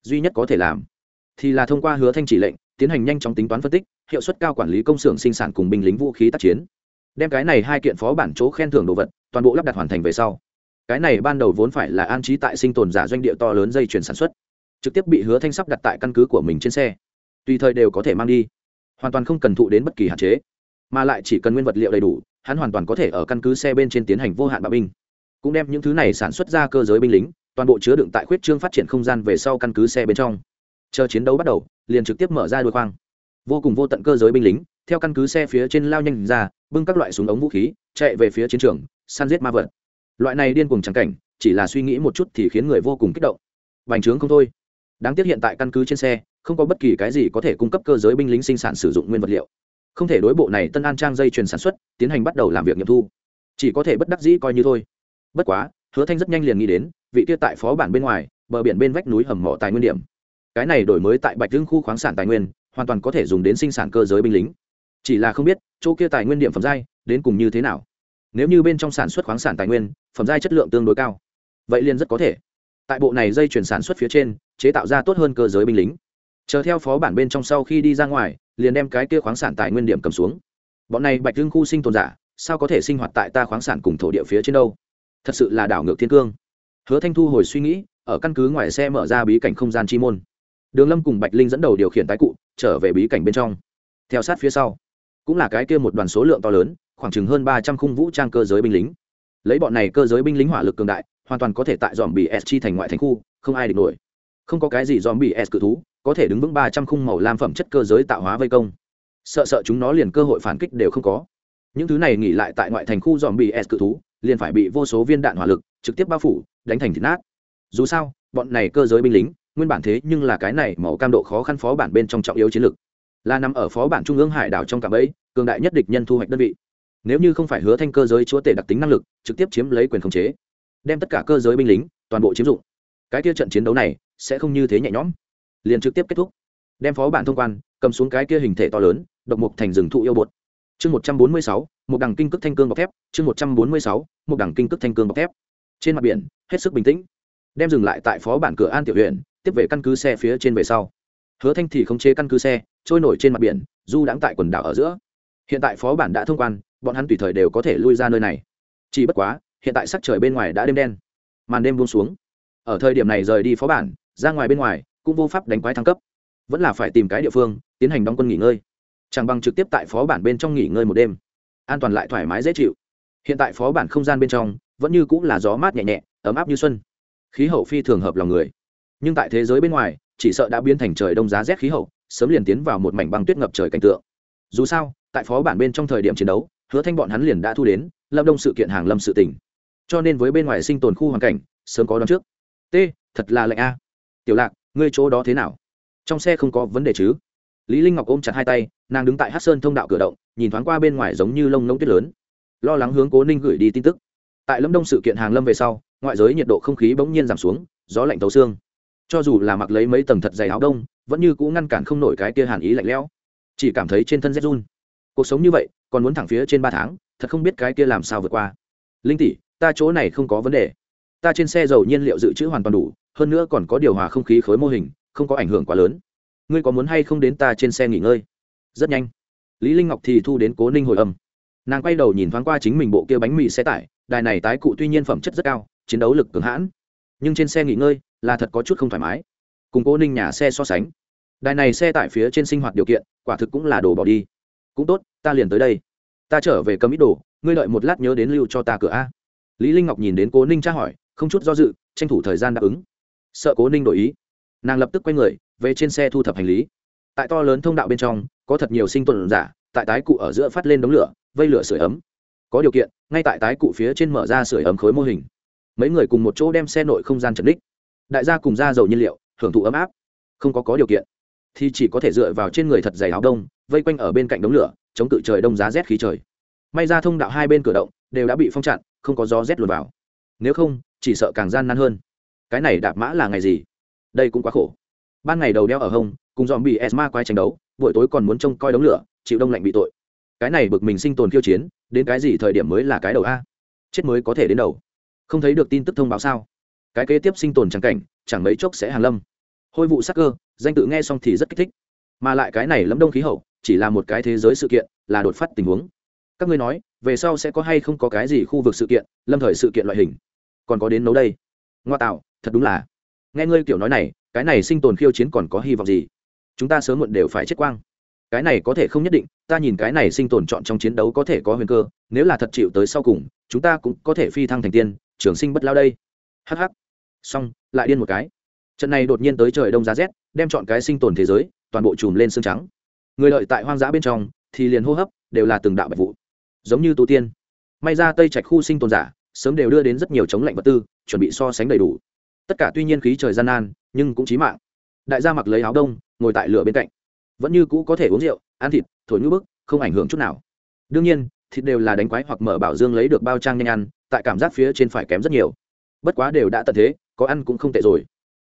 Duy nhất có thể làm, thì là thông qua hứa thanh chỉ lệnh, tiến hành nhanh chóng tính toán phân tích, hiệu suất cao quản lý công xưởng sinh sản cùng binh lính vũ khí tác chiến. Đem cái này hai kiện phó bản chỗ khen thưởng đồ vật, toàn bộ lắp đặt hoàn thành về sau. Cái này ban đầu vốn phải là an trí tại sinh tồn giả doanh địa to lớn dây chuyển sản xuất trực tiếp bị hứa thanh sắp đặt tại căn cứ của mình trên xe. Tùy thời đều có thể mang đi. Hoàn toàn không cần thụ đến bất kỳ hạn chế. Mà lại chỉ cần nguyên vật liệu đầy đủ, hắn hoàn toàn có thể ở căn cứ xe bên trên tiến hành vô hạn bạo binh. Cũng đem những thứ này sản xuất ra cơ giới binh lính, toàn bộ chứa đựng tại khuyết trương phát triển không gian về sau căn cứ xe bên trong. Chờ chiến đấu bắt đầu, liền trực tiếp mở ra đôi khoang. Vô cùng vô tận cơ giới binh lính, theo căn cứ xe phía trên lao nhanh ra, bưng các loại súng ống vũ khí, chạy về phía chiến trường, săn giết ma vật. Loại này điên cuồng trắng cảnh, chỉ là suy nghĩ một chút thì khiến người vô cùng kích động. Bành trướng không thôi đáng tiếc hiện tại căn cứ trên xe, không có bất kỳ cái gì có thể cung cấp cơ giới binh lính sinh sản sử dụng nguyên vật liệu. Không thể đối bộ này tân an trang dây chuyền sản xuất tiến hành bắt đầu làm việc nghiệm thu. Chỉ có thể bất đắc dĩ coi như thôi. Bất quá, hứa thanh rất nhanh liền nghĩ đến, vị kia tại phó bản bên ngoài, bờ biển bên vách núi hầm mỏ tài nguyên điểm. Cái này đổi mới tại bạch hưng khu khoáng sản tài nguyên, hoàn toàn có thể dùng đến sinh sản cơ giới binh lính. Chỉ là không biết, chỗ kia tài nguyên điểm phẩm giai, đến cùng như thế nào? Nếu như bên trong sản xuất khoáng sản tài nguyên, phẩm giai chất lượng tương đối cao, vậy liền rất có thể tại bộ này dây chuyển sản xuất phía trên, chế tạo ra tốt hơn cơ giới binh lính. Chờ theo phó bản bên trong sau khi đi ra ngoài, liền đem cái kia khoáng sản tài nguyên điểm cầm xuống. Bọn này bạch hưng khu sinh tồn giả, sao có thể sinh hoạt tại ta khoáng sản cùng thổ địa phía trên đâu? Thật sự là đảo ngược thiên cương. Hứa thanh thu hồi suy nghĩ, ở căn cứ ngoài xe mở ra bí cảnh không gian chi môn. Đường lâm cùng bạch linh dẫn đầu điều khiển tái cụ, trở về bí cảnh bên trong. Theo sát phía sau, cũng là cái kia một đoàn số lượng to lớn, khoảng chừng hơn ba trăm khung vũ trang cơ giới binh lính. Lấy bọn này cơ giới binh lính hỏa lực cường đại hoàn toàn có thể tại dòm bị s chi thành ngoại thành khu, không ai địch nổi. Không có cái gì dòm bị s cự thú, có thể đứng vững ba trăm khung màu lam phẩm chất cơ giới tạo hóa vây công. Sợ sợ chúng nó liền cơ hội phản kích đều không có. Những thứ này nghỉ lại tại ngoại thành khu dòm bị s cự thú, liền phải bị vô số viên đạn hỏa lực trực tiếp bao phủ, đánh thành thịt nát. Dù sao, bọn này cơ giới binh lính, nguyên bản thế nhưng là cái này màu cam độ khó khăn phó bản bên trong trọng yếu chiến lược. Là nằm ở phó bản trung ương hải đảo trong cạm ấy cường đại nhất địch nhân thu hoạch đơn vị. Nếu như không phải hứa thanh cơ giới chúa tể đặc tính năng lực, trực tiếp chiếm lấy quyền khống chế đem tất cả cơ giới binh lính, toàn bộ chiếm dụng. Cái kia trận chiến đấu này sẽ không như thế nhẹ nhõm. Liền trực tiếp kết thúc. Đem phó bản thông quan, cầm xuống cái kia hình thể to lớn, độc mục thành rừng thụ yêu bột. Chương một trăm bốn mươi sáu, một đằng kinh cước thanh cương bọc thép. Chương một trăm bốn mươi sáu, một đằng kinh cước thanh cương bọc thép. Trên mặt biển, hết sức bình tĩnh. Đem dừng lại tại phó bản cửa an tiểu huyện tiếp về căn cứ xe phía trên về sau. Hứa thanh thì khống chế căn cứ xe, trôi nổi trên mặt biển, du đãng tại quần đảo ở giữa. Hiện tại phó bản đã thông quan, bọn hắn tùy thời đều có thể lui ra nơi này. Chỉ bất quá hiện tại sắc trời bên ngoài đã đêm đen. Màn đêm buông xuống. Ở thời điểm này rời đi phó bản, ra ngoài bên ngoài, cũng vô pháp đánh quái thăng cấp. Vẫn là phải tìm cái địa phương, tiến hành đóng quân nghỉ ngơi. Chẳng bằng trực tiếp tại phó bản bên trong nghỉ ngơi một đêm. An toàn lại thoải mái dễ chịu. Hiện tại phó bản không gian bên trong, vẫn như cũng là gió mát nhẹ nhẹ, ấm áp như xuân. Khí hậu phi thường hợp lòng người. Nhưng tại thế giới bên ngoài, chỉ sợ đã biến thành trời đông giá rét khí hậu, sớm liền tiến vào một mảnh băng tuyết ngập trời cảnh tượng. Dù sao, tại phó bản bên trong thời điểm chiến đấu, hứa thanh bọn hắn liền đã thu đến, lâm đông sự kiện hàng lâm sự tỉnh cho nên với bên ngoài sinh tồn khu hoàn cảnh, sớm có đón trước. T, thật là lạnh a. Tiểu lạc, ngươi chỗ đó thế nào? Trong xe không có vấn đề chứ? Lý linh ngọc ôm chặt hai tay, nàng đứng tại hát sơn thông đạo cửa động, nhìn thoáng qua bên ngoài giống như lông lông tuyết lớn. Lo lắng hướng cố ninh gửi đi tin tức. Tại lâm đông sự kiện hàng lâm về sau, ngoại giới nhiệt độ không khí bỗng nhiên giảm xuống, gió lạnh tấu xương. Cho dù là mặc lấy mấy tầng thật dày áo đông, vẫn như cũ ngăn cản không nổi cái kia hàn ý lạnh lẽo. Chỉ cảm thấy trên thân rét run. Cuộc sống như vậy, còn muốn thẳng phía trên ba tháng, thật không biết cái kia làm sao vượt qua. Linh tỷ ta chỗ này không có vấn đề. Ta trên xe dầu nhiên liệu dự trữ hoàn toàn đủ, hơn nữa còn có điều hòa không khí khối mô hình, không có ảnh hưởng quá lớn. Ngươi có muốn hay không đến ta trên xe nghỉ ngơi? Rất nhanh. Lý linh ngọc thì thu đến cố ninh hồi âm. Nàng quay đầu nhìn thoáng qua chính mình bộ kia bánh mì xe tải, đài này tái cụ tuy nhiên phẩm chất rất cao, chiến đấu lực cường hãn. Nhưng trên xe nghỉ ngơi là thật có chút không thoải mái. Cùng cố ninh nhà xe so sánh. Đài này xe tải phía trên sinh hoạt điều kiện, quả thực cũng là đồ bỏ đi. Cũng tốt, ta liền tới đây. Ta trở về cầm ít đồ, ngươi đợi một lát nhớ đến lưu cho ta cửa a lý linh ngọc nhìn đến cố ninh tra hỏi, không chút do dự, tranh thủ thời gian đáp ứng. Sợ cố ninh đổi ý. Nàng lập tức quay người, về trên xe thu thập hành lý. Tại to lớn thông đạo bên trong, có thật nhiều sinh tồn giả, tại tái cụ ở giữa phát lên đống lửa, vây lửa sưởi ấm. Có điều kiện, ngay tại tái cụ phía trên mở ra sưởi ấm khối mô hình. Mấy người cùng một chỗ đem xe nội không gian trần đích đại gia cùng ra dầu nhiên liệu, hưởng thụ ấm áp. Không có có điều kiện. Thì chỉ có thể dựa vào trên người thật dày áo đông, vây quanh ở bên cạnh đống lửa, chống cự trời đông giá rét khí trời. May ra thông đạo hai bên cửa động, đều đã bị phong chặn không có gió rét luồn vào. Nếu không, chỉ sợ càng gian nan hơn. Cái này đạp mã là ngày gì? Đây cũng quá khổ. Ban ngày đầu đeo ở hông, cùng dòm bị esma quay tranh đấu, buổi tối còn muốn trông coi đống lửa, chịu đông lạnh bị tội. Cái này bực mình sinh tồn khiêu chiến, đến cái gì thời điểm mới là cái đầu a? Chết mới có thể đến đầu. Không thấy được tin tức thông báo sao? Cái kế tiếp sinh tồn chẳng cảnh, chẳng mấy chốc sẽ hàng lâm. Hôi vụ sắc cơ, danh tự nghe xong thì rất kích thích. Mà lại cái này lẫm đông khí hậu, chỉ là một cái thế giới sự kiện, là đột phát tình huống các ngươi nói, về sau sẽ có hay không có cái gì khu vực sự kiện, lâm thời sự kiện loại hình? Còn có đến nấu đây. Ngoa tạo, thật đúng là. Nghe ngươi kiểu nói này, cái này sinh tồn khiêu chiến còn có hy vọng gì? Chúng ta sớm muộn đều phải chết quang. Cái này có thể không nhất định, ta nhìn cái này sinh tồn chọn trong chiến đấu có thể có huyền cơ, nếu là thật chịu tới sau cùng, chúng ta cũng có thể phi thăng thành tiên, trường sinh bất lao đây. Hh xong, lại điên một cái. Trận này đột nhiên tới trời đông giá rét, đem chọn cái sinh tồn thế giới, toàn bộ chùm lên xương trắng. Người lợi tại hoang dã bên trong, thì liền hô hấp, đều là từng đạo bạch vụ giống như tu tiên. May ra tây trạch khu sinh tồn giả sớm đều đưa đến rất nhiều chống lạnh vật tư, chuẩn bị so sánh đầy đủ. Tất cả tuy nhiên khí trời gian nan, nhưng cũng chí mạng. Đại gia mặc lấy áo đông, ngồi tại lửa bên cạnh. Vẫn như cũ có thể uống rượu, ăn thịt, thổi ngữ bức, không ảnh hưởng chút nào. Đương nhiên, thịt đều là đánh quái hoặc mở bảo dương lấy được bao trang nhanh ăn, tại cảm giác phía trên phải kém rất nhiều. Bất quá đều đã tận thế, có ăn cũng không tệ rồi.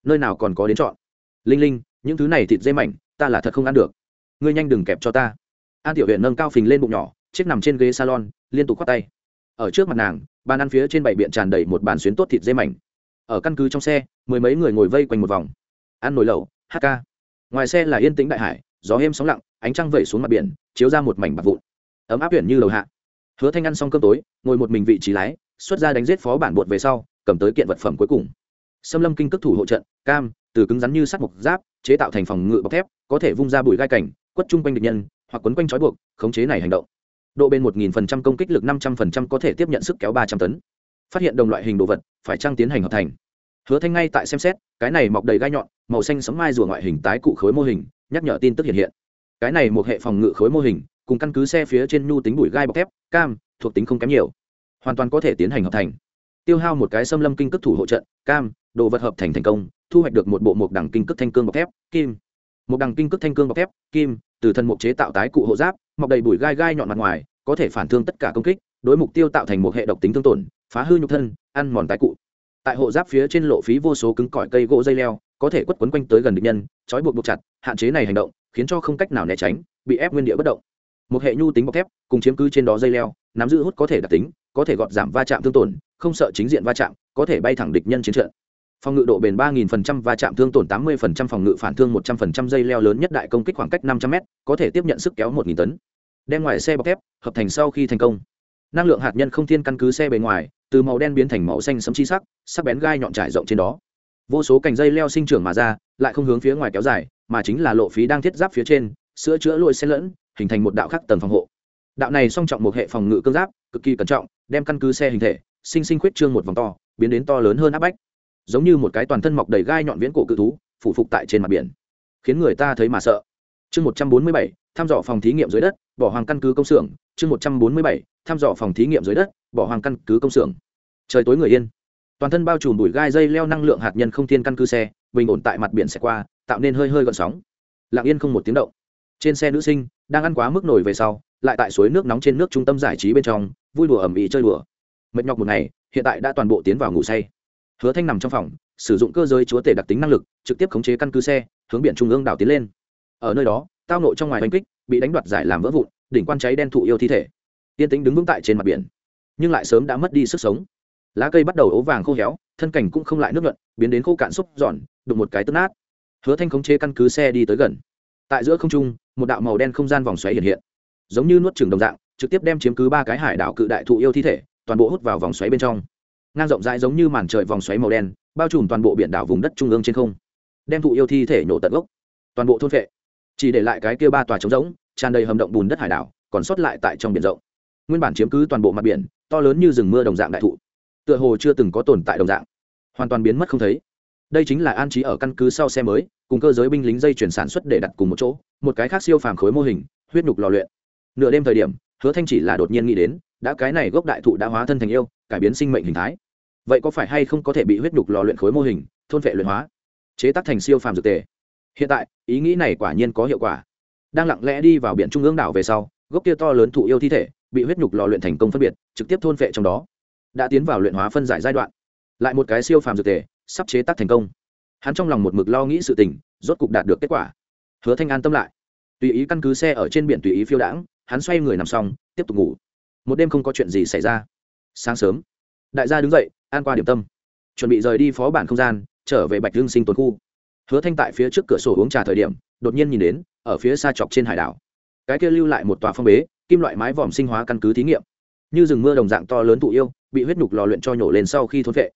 Nơi nào còn có đến chọn. Linh linh, những thứ này thịt dây mảnh, ta là thật không ăn được. Ngươi nhanh đừng kẹp cho ta. An tiểu huyện nâng cao phình lên bụng nhỏ chiếc nằm trên ghế salon, liên tục khoác tay. Ở trước mặt nàng, bàn ăn phía trên bảy biện tràn đầy một bàn xuyến tốt thịt dây mảnh. Ở căn cứ trong xe, mười mấy người ngồi vây quanh một vòng. Ăn nồi lẩu, hát ca. Ngoài xe là yên tĩnh đại hải, gió êm sóng lặng, ánh trăng vẩy xuống mặt biển, chiếu ra một mảnh bạc vụn. Ấm áp biển như lầu hạ. Hứa thanh ăn xong cơm tối, ngồi một mình vị trí lái, xuất ra đánh giết phó bản bột về sau, cầm tới kiện vật phẩm cuối cùng. Xâm lâm kinh cước thủ hộ trận, cam, từ cứng rắn như sắt mộc giáp, chế tạo thành phòng ngự bọc thép, có thể vung ra bụi gai cảnh, quất chung quanh địch nhân, hoặc quấn quanh trói buộc, khống chế này hành động độ bền một nghìn phần trăm, công kích lực năm trăm phần trăm có thể tiếp nhận sức kéo ba trăm tấn. Phát hiện đồng loại hình đồ vật, phải trăng tiến hành hợp thành? Hứa thanh ngay tại xem xét, cái này mọc đầy gai nhọn, màu xanh sấm mai rùa ngoại hình tái cụ khối mô hình, nhắc nhở tin tức hiện hiện. Cái này một hệ phòng ngự khối mô hình, cùng căn cứ xe phía trên nhu tính bụi gai bọc thép, cam, thuộc tính không kém nhiều. Hoàn toàn có thể tiến hành hợp thành. Tiêu hao một cái xâm lâm kinh cước thủ hộ trận, cam, đồ vật hợp thành thành công, thu hoạch được một bộ mục đẳng kinh cước thanh cương bọc thép, kim. Một đằng kinh cước thanh cương bọc thép, kim, từ thân mục chế tạo tái cụ hộ giáp mọc đầy bụi gai gai nhọn mặt ngoài, có thể phản thương tất cả công kích, đối mục tiêu tạo thành một hệ độc tính thương tổn, phá hư nhục thân, ăn mòn tái cụ. Tại hộ giáp phía trên lộ phí vô số cứng cỏi cây gỗ dây leo, có thể quất quấn quanh tới gần địch nhân, trói buộc buộc chặt, hạn chế này hành động, khiến cho không cách nào né tránh, bị ép nguyên địa bất động. Một hệ nhu tính bọc thép, cùng chiếm cứ trên đó dây leo, nắm giữ hút có thể đặc tính, có thể gọt giảm va chạm thương tổn, không sợ chính diện va chạm, có thể bay thẳng địch nhân chiến trận phòng ngự độ bền ba nghìn phần trăm và chạm thương tổn tám mươi phần trăm, phòng ngự phản thương một trăm phần trăm, dây leo lớn nhất đại công kích khoảng cách năm trăm m có thể tiếp nhận sức kéo một nghìn tấn. Đem ngoài xe bọc thép, hợp thành sau khi thành công. Năng lượng hạt nhân không thiên căn cứ xe bề ngoài, từ màu đen biến thành màu xanh sấm chi sắc sắc bén gai nhọn trải rộng trên đó. Vô số cành dây leo sinh trưởng mà ra, lại không hướng phía ngoài kéo dài, mà chính là lộ phí đang thiết giáp phía trên sữa chữa lôi xe lẫn, hình thành một đạo khắc tầng phòng hộ. Đạo này song trọng một hệ phòng ngự cương giáp, cực kỳ cẩn trọng, đem căn cứ xe hình thể, sinh sinh khuyết trương một vòng to, biến đến to lớn hơn áp bách giống như một cái toàn thân mọc đầy gai nhọn viễn cổ cự thú, phủ phục tại trên mặt biển. Khiến người ta thấy mà sợ. Chương một trăm bốn mươi bảy, thăm dò phòng thí nghiệm dưới đất, bỏ hoàng căn cứ công xưởng. Chương một trăm bốn mươi bảy, thăm dò phòng thí nghiệm dưới đất, bỏ hoàng căn cứ công xưởng. Trời tối người yên. Toàn thân bao trùm bụi gai dây leo năng lượng hạt nhân không thiên căn cứ xe, bình ổn tại mặt biển xe qua, tạo nên hơi hơi gọn sóng. Lặng yên không một tiếng động. Trên xe nữ sinh, đang ăn quá mức nổi về sau, lại tại suối nước nóng trên nước trung tâm giải trí bên trong, vui đùa ẩm ĩ chơi đùa. Mệt nhọc một ngày, hiện tại đã toàn bộ tiến vào ngủ say hứa thanh nằm trong phòng, sử dụng cơ giới chúa tể đặc tính năng lực, trực tiếp khống chế căn cứ xe, hướng biển trung ương đảo tiến lên. Ở nơi đó, tao nội trong ngoài đánh kích, bị đánh đoạt giải làm vỡ vụn, đỉnh quan cháy đen thụ yêu thi thể. Tiên tính đứng vững tại trên mặt biển, nhưng lại sớm đã mất đi sức sống. Lá cây bắt đầu ố vàng khô héo, thân cảnh cũng không lại nước nhuận, biến đến khô cạn xúc giòn, đụng một cái tức nát. Hứa thanh khống chế căn cứ xe đi tới gần. Tại giữa không trung, một đạo màu đen không gian vòng xoáy hiện hiện, giống như nuốt chửng đồng dạng, trực tiếp đem chiếm cứ ba cái hải đảo cự đại thụ yêu thi thể, toàn bộ hút vào vòng xoáy bên trong ngang rộng rãi giống như màn trời vòng xoáy màu đen, bao trùm toàn bộ biển đảo vùng đất trung ương trên không, đem thụ yêu thi thể nổ tận gốc. Toàn bộ thôn vệ chỉ để lại cái kia ba tòa trống rỗng, tràn đầy hầm động bùn đất hải đảo, còn sót lại tại trong biển rộng. Nguyên bản chiếm cứ toàn bộ mặt biển, to lớn như rừng mưa đồng dạng đại thụ, tựa hồ chưa từng có tồn tại đồng dạng, hoàn toàn biến mất không thấy. Đây chính là an trí ở căn cứ sau xe mới, cùng cơ giới binh lính dây chuyển sản xuất để đặt cùng một chỗ, một cái khác siêu phàm khối mô hình, huyết nhục lò luyện. Nửa đêm thời điểm, hứa thanh chỉ là đột nhiên nghĩ đến, đã cái này gốc đại thụ đã hóa thân thành yêu cải biến sinh mệnh hình thái. Vậy có phải hay không có thể bị huyết nhục lò luyện khối mô hình, thôn vệ luyện hóa, chế tác thành siêu phàm dược tề? Hiện tại, ý nghĩ này quả nhiên có hiệu quả. Đang lặng lẽ đi vào biển trung ương đảo về sau, gốc kia to lớn thụ yêu thi thể bị huyết nhục lò luyện thành công phân biệt, trực tiếp thôn vệ trong đó. Đã tiến vào luyện hóa phân giải giai đoạn. Lại một cái siêu phàm dược tề sắp chế tác thành công. Hắn trong lòng một mực lo nghĩ sự tình, rốt cục đạt được kết quả. Hứa thanh an tâm lại. Tùy ý căn cứ xe ở trên biển tùy ý phiêu đãng, hắn xoay người nằm xong, tiếp tục ngủ. Một đêm không có chuyện gì xảy ra sáng sớm, đại gia đứng dậy, an qua điểm tâm. Chuẩn bị rời đi phó bản không gian, trở về bạch hương sinh tồn khu. Hứa thanh tại phía trước cửa sổ uống trà thời điểm, đột nhiên nhìn đến, ở phía xa chọc trên hải đảo. Cái kia lưu lại một tòa phong bế, kim loại mái vòm sinh hóa căn cứ thí nghiệm. Như rừng mưa đồng dạng to lớn thụ yêu, bị huyết nhục lò luyện cho nhổ lên sau khi thôn vệ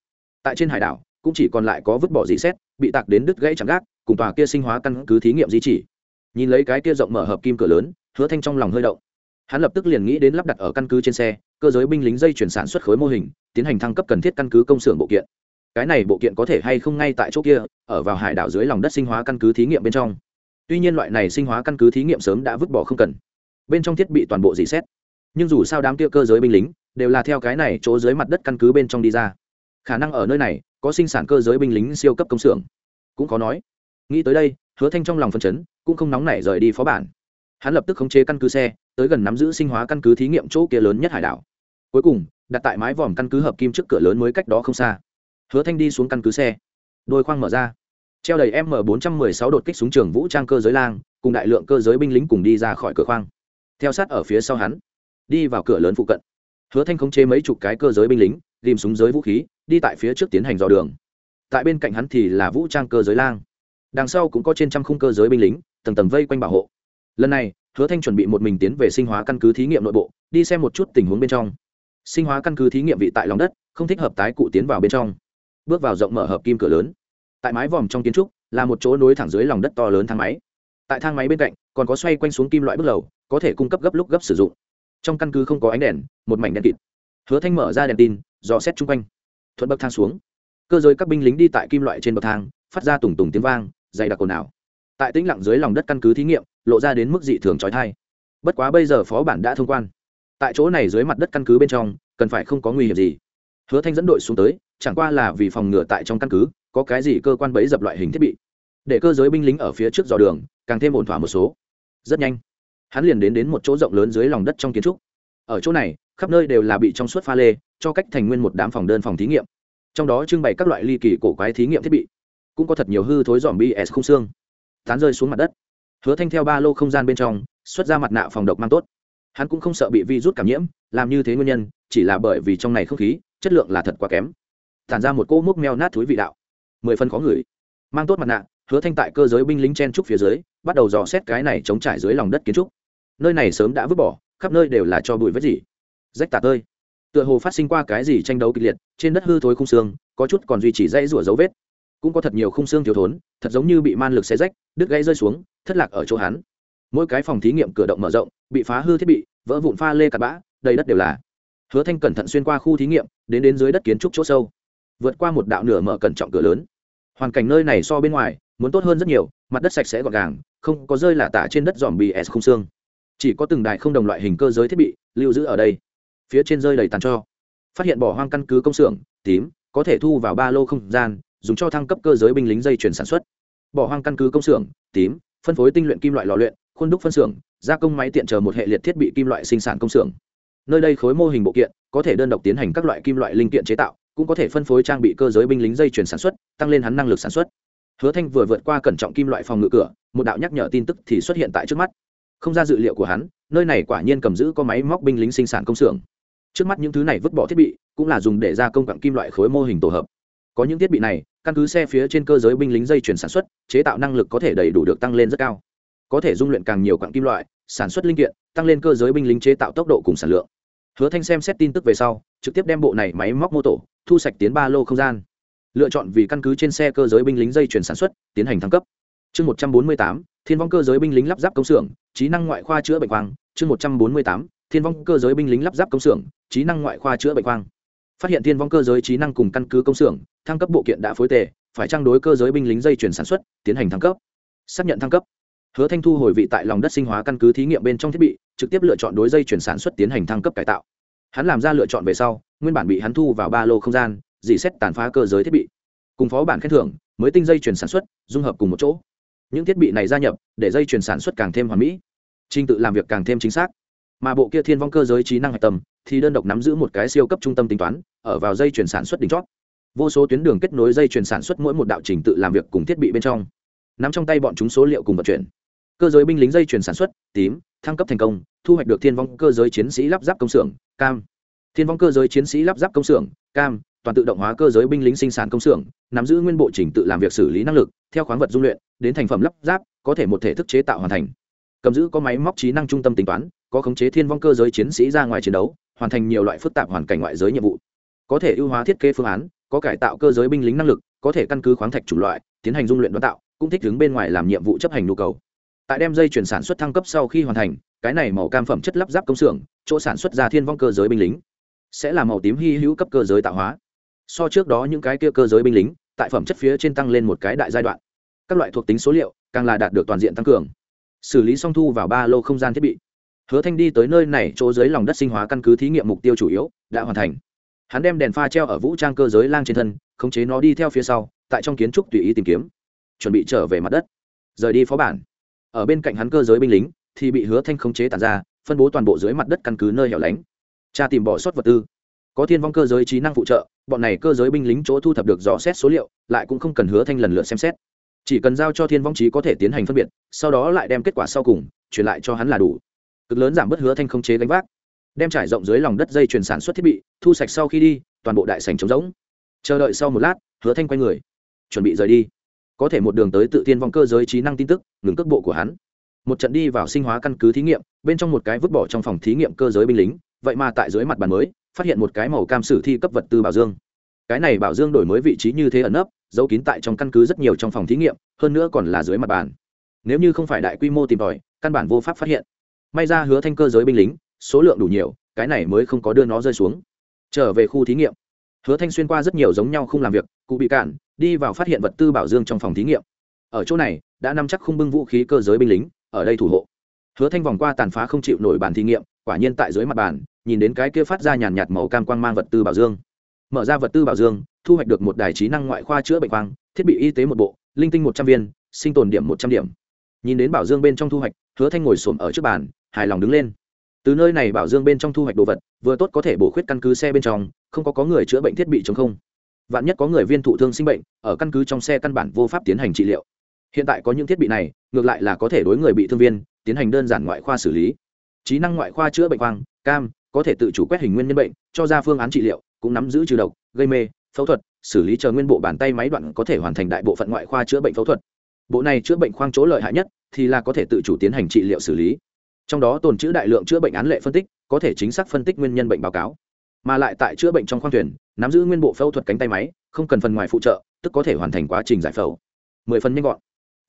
tại trên hải đảo, cũng chỉ còn lại có vứt bỏ dị xét, bị tạc đến đứt gãy chẳng gác, cùng tòa kia sinh hóa căn cứ thí nghiệm di chỉ. Nhìn lấy cái kia rộng mở hợp kim cửa lớn, hứa thanh trong lòng hơi động. Hắn lập tức liền nghĩ đến lắp đặt ở căn cứ trên xe cơ giới binh lính dây chuyển sản xuất khối mô hình, tiến hành thăng cấp cần thiết căn cứ công xưởng bộ kiện. Cái này bộ kiện có thể hay không ngay tại chỗ kia, ở vào hải đảo dưới lòng đất sinh hóa căn cứ thí nghiệm bên trong. Tuy nhiên loại này sinh hóa căn cứ thí nghiệm sớm đã vứt bỏ không cần. Bên trong thiết bị toàn bộ dì xét. Nhưng dù sao đám kia cơ giới binh lính, đều là theo cái này chỗ dưới mặt đất căn cứ bên trong đi ra. Khả năng ở nơi này, có sinh sản cơ giới binh lính siêu cấp công xưởng. Cũng có nói. Nghĩ tới đây, hứa thanh trong lòng phân chấn, cũng không nóng nảy rời đi phó bản. Hắn lập tức khống chế căn cứ xe, tới gần nắm giữ sinh hóa căn cứ thí nghiệm chỗ kia lớn nhất hải đảo cuối cùng, đặt tại mái vòm căn cứ hợp kim trước cửa lớn mới cách đó không xa. Hứa thanh đi xuống căn cứ xe. Đôi khoang mở ra. Treo đầy m 416 đột kích súng trường vũ trang cơ giới lang, cùng đại lượng cơ giới binh lính cùng đi ra khỏi cửa khoang. Theo sát ở phía sau hắn, đi vào cửa lớn phụ cận. Hứa thanh khống chế mấy chục cái cơ giới binh lính ghìm súng giới vũ khí, đi tại phía trước tiến hành dò đường. Tại bên cạnh hắn thì là vũ trang cơ giới lang. Đằng sau cũng có trên trăm khung cơ giới binh lính, tầng tầng vây quanh bảo hộ. Lần này, hứa thanh chuẩn bị một mình tiến về sinh hóa căn cứ thí nghiệm nội bộ, đi xem một chút tình huống bên trong sinh hóa căn cứ thí nghiệm vị tại lòng đất, không thích hợp tái cụ tiến vào bên trong. Bước vào rộng mở hợp kim cửa lớn. Tại mái vòm trong kiến trúc, là một chỗ nối thẳng dưới lòng đất to lớn thang máy. Tại thang máy bên cạnh, còn có xoay quanh xuống kim loại bước lầu, có thể cung cấp gấp lúc gấp sử dụng. Trong căn cứ không có ánh đèn, một mảnh đèn kịt. Hứa thanh mở ra đèn tin, dò xét chung quanh. Thuận bậc thang xuống. Cơ giới các binh lính đi tại kim loại trên bậc thang, phát ra tùng tùng tiếng vang, dày đặc cồn ào. Tại tĩnh lặng dưới lòng đất căn cứ thí nghiệm, lộ ra đến mức dị thường trói thai bất quá bây giờ phó bản đã thông quan tại chỗ này dưới mặt đất căn cứ bên trong, cần phải không có nguy hiểm gì. Hứa thanh dẫn đội xuống tới, chẳng qua là vì phòng ngừa tại trong căn cứ, có cái gì cơ quan bẫy dập loại hình thiết bị. Để cơ giới binh lính ở phía trước dò đường, càng thêm ổn thỏa một số. Rất nhanh, hắn liền đến đến một chỗ rộng lớn dưới lòng đất trong kiến trúc. Ở chỗ này, khắp nơi đều là bị trong suốt pha lê, cho cách thành nguyên một đám phòng đơn phòng thí nghiệm. Trong đó trưng bày các loại ly kỳ cổ quái thí nghiệm thiết bị. Cũng có thật nhiều hư thối dòm bs không xương. Tán rơi xuống mặt đất. Hứa thanh theo ba lô không gian bên trong, xuất ra mặt nạ phòng độc mang tốt hắn cũng không sợ bị vi rút cảm nhiễm, làm như thế nguyên nhân, chỉ là bởi vì trong này không khí, chất lượng là thật quá kém. Tản ra một cỗ múc meo nát thúi vị đạo. Mười phân khó ngửi. Mang tốt mặt nạ, hứa thanh tại cơ giới binh lính chen trúc phía dưới, bắt đầu dò xét cái này chống trải dưới lòng đất kiến trúc. Nơi này sớm đã vứt bỏ, khắp nơi đều là cho bụi vết gì. Rách tạc ơi tựa hồ phát sinh qua cái gì tranh đấu kịch liệt, trên đất hư thối khung xương, có chút còn duy trì dãy rủa dấu vết. Cũng có thật nhiều khung xương thiếu thốn, thật giống như bị man lực xe rách, đứt gãy rơi xuống, thất lạc ở chỗ hắn mỗi cái phòng thí nghiệm cửa động mở rộng, bị phá hư thiết bị, vỡ vụn pha lê cặp bã, đầy đất đều là. Hứa thanh cẩn thận xuyên qua khu thí nghiệm, đến đến dưới đất kiến trúc chỗ sâu. Vượt qua một đạo nửa mở cẩn trọng cửa lớn. Hoàn cảnh nơi này so bên ngoài, muốn tốt hơn rất nhiều, mặt đất sạch sẽ gọn gàng, không có rơi là tả trên đất dòm bì s không xương. Chỉ có từng đài không đồng loại hình cơ giới thiết bị lưu giữ ở đây. Phía trên rơi đầy tàn cho. Phát hiện bỏ hoang căn cứ công xưởng, tím, có thể thu vào ba lô không gian, dùng cho thăng cấp cơ giới binh lính dây chuyển sản xuất. Bỏ hoang căn cứ công xưởng, tím, phân phối tinh luyện kim loại lò luyện khuôn đúc phân xưởng, gia công máy tiện chờ một hệ liệt thiết bị kim loại sinh sản công xưởng. Nơi đây khối mô hình bộ kiện, có thể đơn độc tiến hành các loại kim loại linh kiện chế tạo, cũng có thể phân phối trang bị cơ giới binh lính dây chuyển sản xuất, tăng lên hắn năng lực sản xuất. Hứa thanh vừa vượt qua cẩn trọng kim loại phòng ngự cửa, một đạo nhắc nhở tin tức thì xuất hiện tại trước mắt. Không ra dự liệu của hắn, nơi này quả nhiên cầm giữ có máy móc binh lính sinh sản công xưởng. Trước mắt những thứ này vứt bỏ thiết bị, cũng là dùng để gia công cặn kim loại khối mô hình tổ hợp. Có những thiết bị này, căn cứ xe phía trên cơ giới binh lính dây chuyển sản xuất, chế tạo năng lực có thể đầy đủ được tăng lên rất cao có thể dung luyện càng nhiều quặng kim loại, sản xuất linh kiện, tăng lên cơ giới binh lính chế tạo tốc độ cùng sản lượng. Hứa thanh xem xét tin tức về sau, trực tiếp đem bộ này máy móc mô tổ, thu sạch tiến ba lô không gian. Lựa chọn vì căn cứ trên xe cơ giới binh lính dây chuyển sản xuất, tiến hành thăng cấp. Chương một trăm bốn mươi tám, thiên vong cơ giới binh lính lắp ráp công xưởng, trí năng ngoại khoa chữa bệnh quang chương một trăm bốn mươi tám, thiên vong cơ giới binh lính lắp ráp công xưởng, trí năng ngoại khoa chữa bệnh quang phát hiện thiên vong cơ giới trí năng cùng căn cứ công xưởng, thăng cấp bộ kiện đã phối tề, phải trang đối cơ giới binh lính dây chuyển sản xuất, tiến hành thăng cấp? Xác nhận thăng cấp hứa thanh thu hồi vị tại lòng đất sinh hóa căn cứ thí nghiệm bên trong thiết bị, trực tiếp lựa chọn đối dây chuyển sản xuất tiến hành thăng cấp cải tạo. Hắn làm ra lựa chọn về sau, nguyên bản bị hắn thu vào ba lô không gian dì xét tàn phá cơ giới thiết bị. Cùng phó bản khen thưởng, mới tinh dây chuyển sản xuất, dung hợp cùng một chỗ. Những thiết bị này gia nhập, để dây chuyển sản xuất càng thêm hoàn mỹ. Trình tự làm việc càng thêm chính xác. Mà bộ kia thiên vong cơ giới trí năng hạch tâm, thì đơn độc nắm giữ một cái siêu cấp trung tâm tính toán, ở vào dây chuyển sản xuất đỉnh chót. Vô số tuyến đường kết nối dây chuyển sản xuất mỗi một đạo trình tự làm việc cùng thiết bị bên trong. Nắm trong tay bọn chúng số liệu cùng vận chuyển cơ giới binh lính dây chuyển sản xuất, tím, thăng cấp thành công, thu hoạch được thiên vong cơ giới chiến sĩ lắp ráp công xưởng, cam. Thiên vong cơ giới chiến sĩ lắp ráp công xưởng, cam, toàn tự động hóa cơ giới binh lính sinh sản công xưởng, nắm giữ nguyên bộ trình tự làm việc xử lý năng lực, theo khoáng vật dung luyện, đến thành phẩm lắp ráp, có thể một thể thức chế tạo hoàn thành. Cầm giữ có máy móc trí năng trung tâm tính toán, có khống chế thiên vong cơ giới chiến sĩ ra ngoài chiến đấu, hoàn thành nhiều loại phức tạp hoàn cảnh ngoại giới nhiệm vụ. Có thể ưu hóa thiết kế phương án, có cải tạo cơ giới binh lính năng lực, có thể căn cứ khoáng thạch chủng loại, tiến hành dung luyện đoán tạo, cũng thích đứng bên ngoài làm nhiệm vụ chấp hành nhu cầu tại đem dây chuyển sản xuất thăng cấp sau khi hoàn thành, cái này màu cam phẩm chất lắp ráp công xưởng, chỗ sản xuất ra thiên vong cơ giới binh lính, sẽ là màu tím hy hữu cấp cơ giới tạo hóa. So trước đó những cái kia cơ giới binh lính, tại phẩm chất phía trên tăng lên một cái đại giai đoạn. Các loại thuộc tính số liệu, càng là đạt được toàn diện tăng cường. Xử lý song thu vào ba lô không gian thiết bị. Hứa thanh đi tới nơi này, chỗ dưới lòng đất sinh hóa căn cứ thí nghiệm mục tiêu chủ yếu, đã hoàn thành. Hắn đem đèn pha treo ở vũ trang cơ giới lang trên thân, khống chế nó đi theo phía sau, tại trong kiến trúc tùy ý tìm kiếm. Chuẩn bị trở về mặt đất. Rời đi phó bản ở bên cạnh hắn cơ giới binh lính, thì bị hứa thanh khống chế tàn ra, phân bố toàn bộ dưới mặt đất căn cứ nơi hẻo lánh. Cha tìm bỏ sót vật tư. Có thiên vong cơ giới trí năng phụ trợ, bọn này cơ giới binh lính chỗ thu thập được dò xét số liệu, lại cũng không cần hứa thanh lần lượt xem xét. Chỉ cần giao cho thiên vong trí có thể tiến hành phân biệt, sau đó lại đem kết quả sau cùng, truyền lại cho hắn là đủ. Cực lớn giảm bớt hứa thanh không chế gánh vác. Đem trải rộng dưới lòng đất dây chuyển sản xuất thiết bị, thu sạch sau khi đi, toàn bộ đại sành trống rỗng. Chờ đợi sau một lát, hứa thanh quay người, chuẩn bị rời đi có thể một đường tới tự tiên vong cơ giới trí năng tin tức, ngừng cước bộ của hắn. Một trận đi vào sinh hóa căn cứ thí nghiệm, bên trong một cái vứt bỏ trong phòng thí nghiệm cơ giới binh lính, vậy mà tại dưới mặt bàn mới, phát hiện một cái màu cam sử thi cấp vật tư bảo dương. Cái này bảo dương đổi mới vị trí như thế ẩn nấp, giấu kín tại trong căn cứ rất nhiều trong phòng thí nghiệm, hơn nữa còn là dưới mặt bàn. Nếu như không phải đại quy mô tìm tòi, căn bản vô pháp phát hiện. May ra hứa thanh cơ giới binh lính, số lượng đủ nhiều, cái này mới không có đưa nó rơi xuống. Trở về khu thí nghiệm hứa thanh xuyên qua rất nhiều giống nhau không làm việc, cụ bị cản, đi vào phát hiện vật tư bảo dương trong phòng thí nghiệm. Ở chỗ này, đã nắm chắc khung bưng vũ khí cơ giới binh lính, ở đây thủ hộ. Hứa thanh vòng qua tàn phá không chịu nổi bàn thí nghiệm, quả nhiên tại dưới mặt bàn, nhìn đến cái kia phát ra nhàn nhạt màu cam quang mang vật tư bảo dương. Mở ra vật tư bảo dương, thu hoạch được một đài trí năng ngoại khoa chữa bệnh quang, thiết bị y tế một bộ, linh tinh một trăm viên, sinh tồn điểm một trăm điểm. Nhìn đến bảo dương bên trong thu hoạch, hứa thanh ngồi xổm ở trước bàn, hài lòng đứng lên. Từ nơi này bảo dương bên trong thu hoạch đồ vật, vừa tốt có thể bổ khuyết căn cứ xe bên trong không có có người chữa bệnh thiết bị chống không. Vạn nhất có người viên thụ thương sinh bệnh, ở căn cứ trong xe căn bản vô pháp tiến hành trị liệu. Hiện tại có những thiết bị này, ngược lại là có thể đối người bị thương viên tiến hành đơn giản ngoại khoa xử lý. Trí năng ngoại khoa chữa bệnh quang, cam, có thể tự chủ quét hình nguyên nhân bệnh, cho ra phương án trị liệu, cũng nắm giữ trừ độc, gây mê, phẫu thuật, xử lý chờ nguyên bộ bàn tay máy đoạn có thể hoàn thành đại bộ phận ngoại khoa chữa bệnh phẫu thuật. Bộ này chữa bệnh khoang chỗ lợi hại nhất thì là có thể tự chủ tiến hành trị liệu xử lý. Trong đó tồn chữ đại lượng chữa bệnh án lệ phân tích, có thể chính xác phân tích nguyên nhân bệnh báo cáo mà lại tại chữa bệnh trong khoang thuyền, nắm giữ nguyên bộ phẫu thuật cánh tay máy, không cần phần ngoài phụ trợ, tức có thể hoàn thành quá trình giải phẫu. Mười phần nhanh gọn.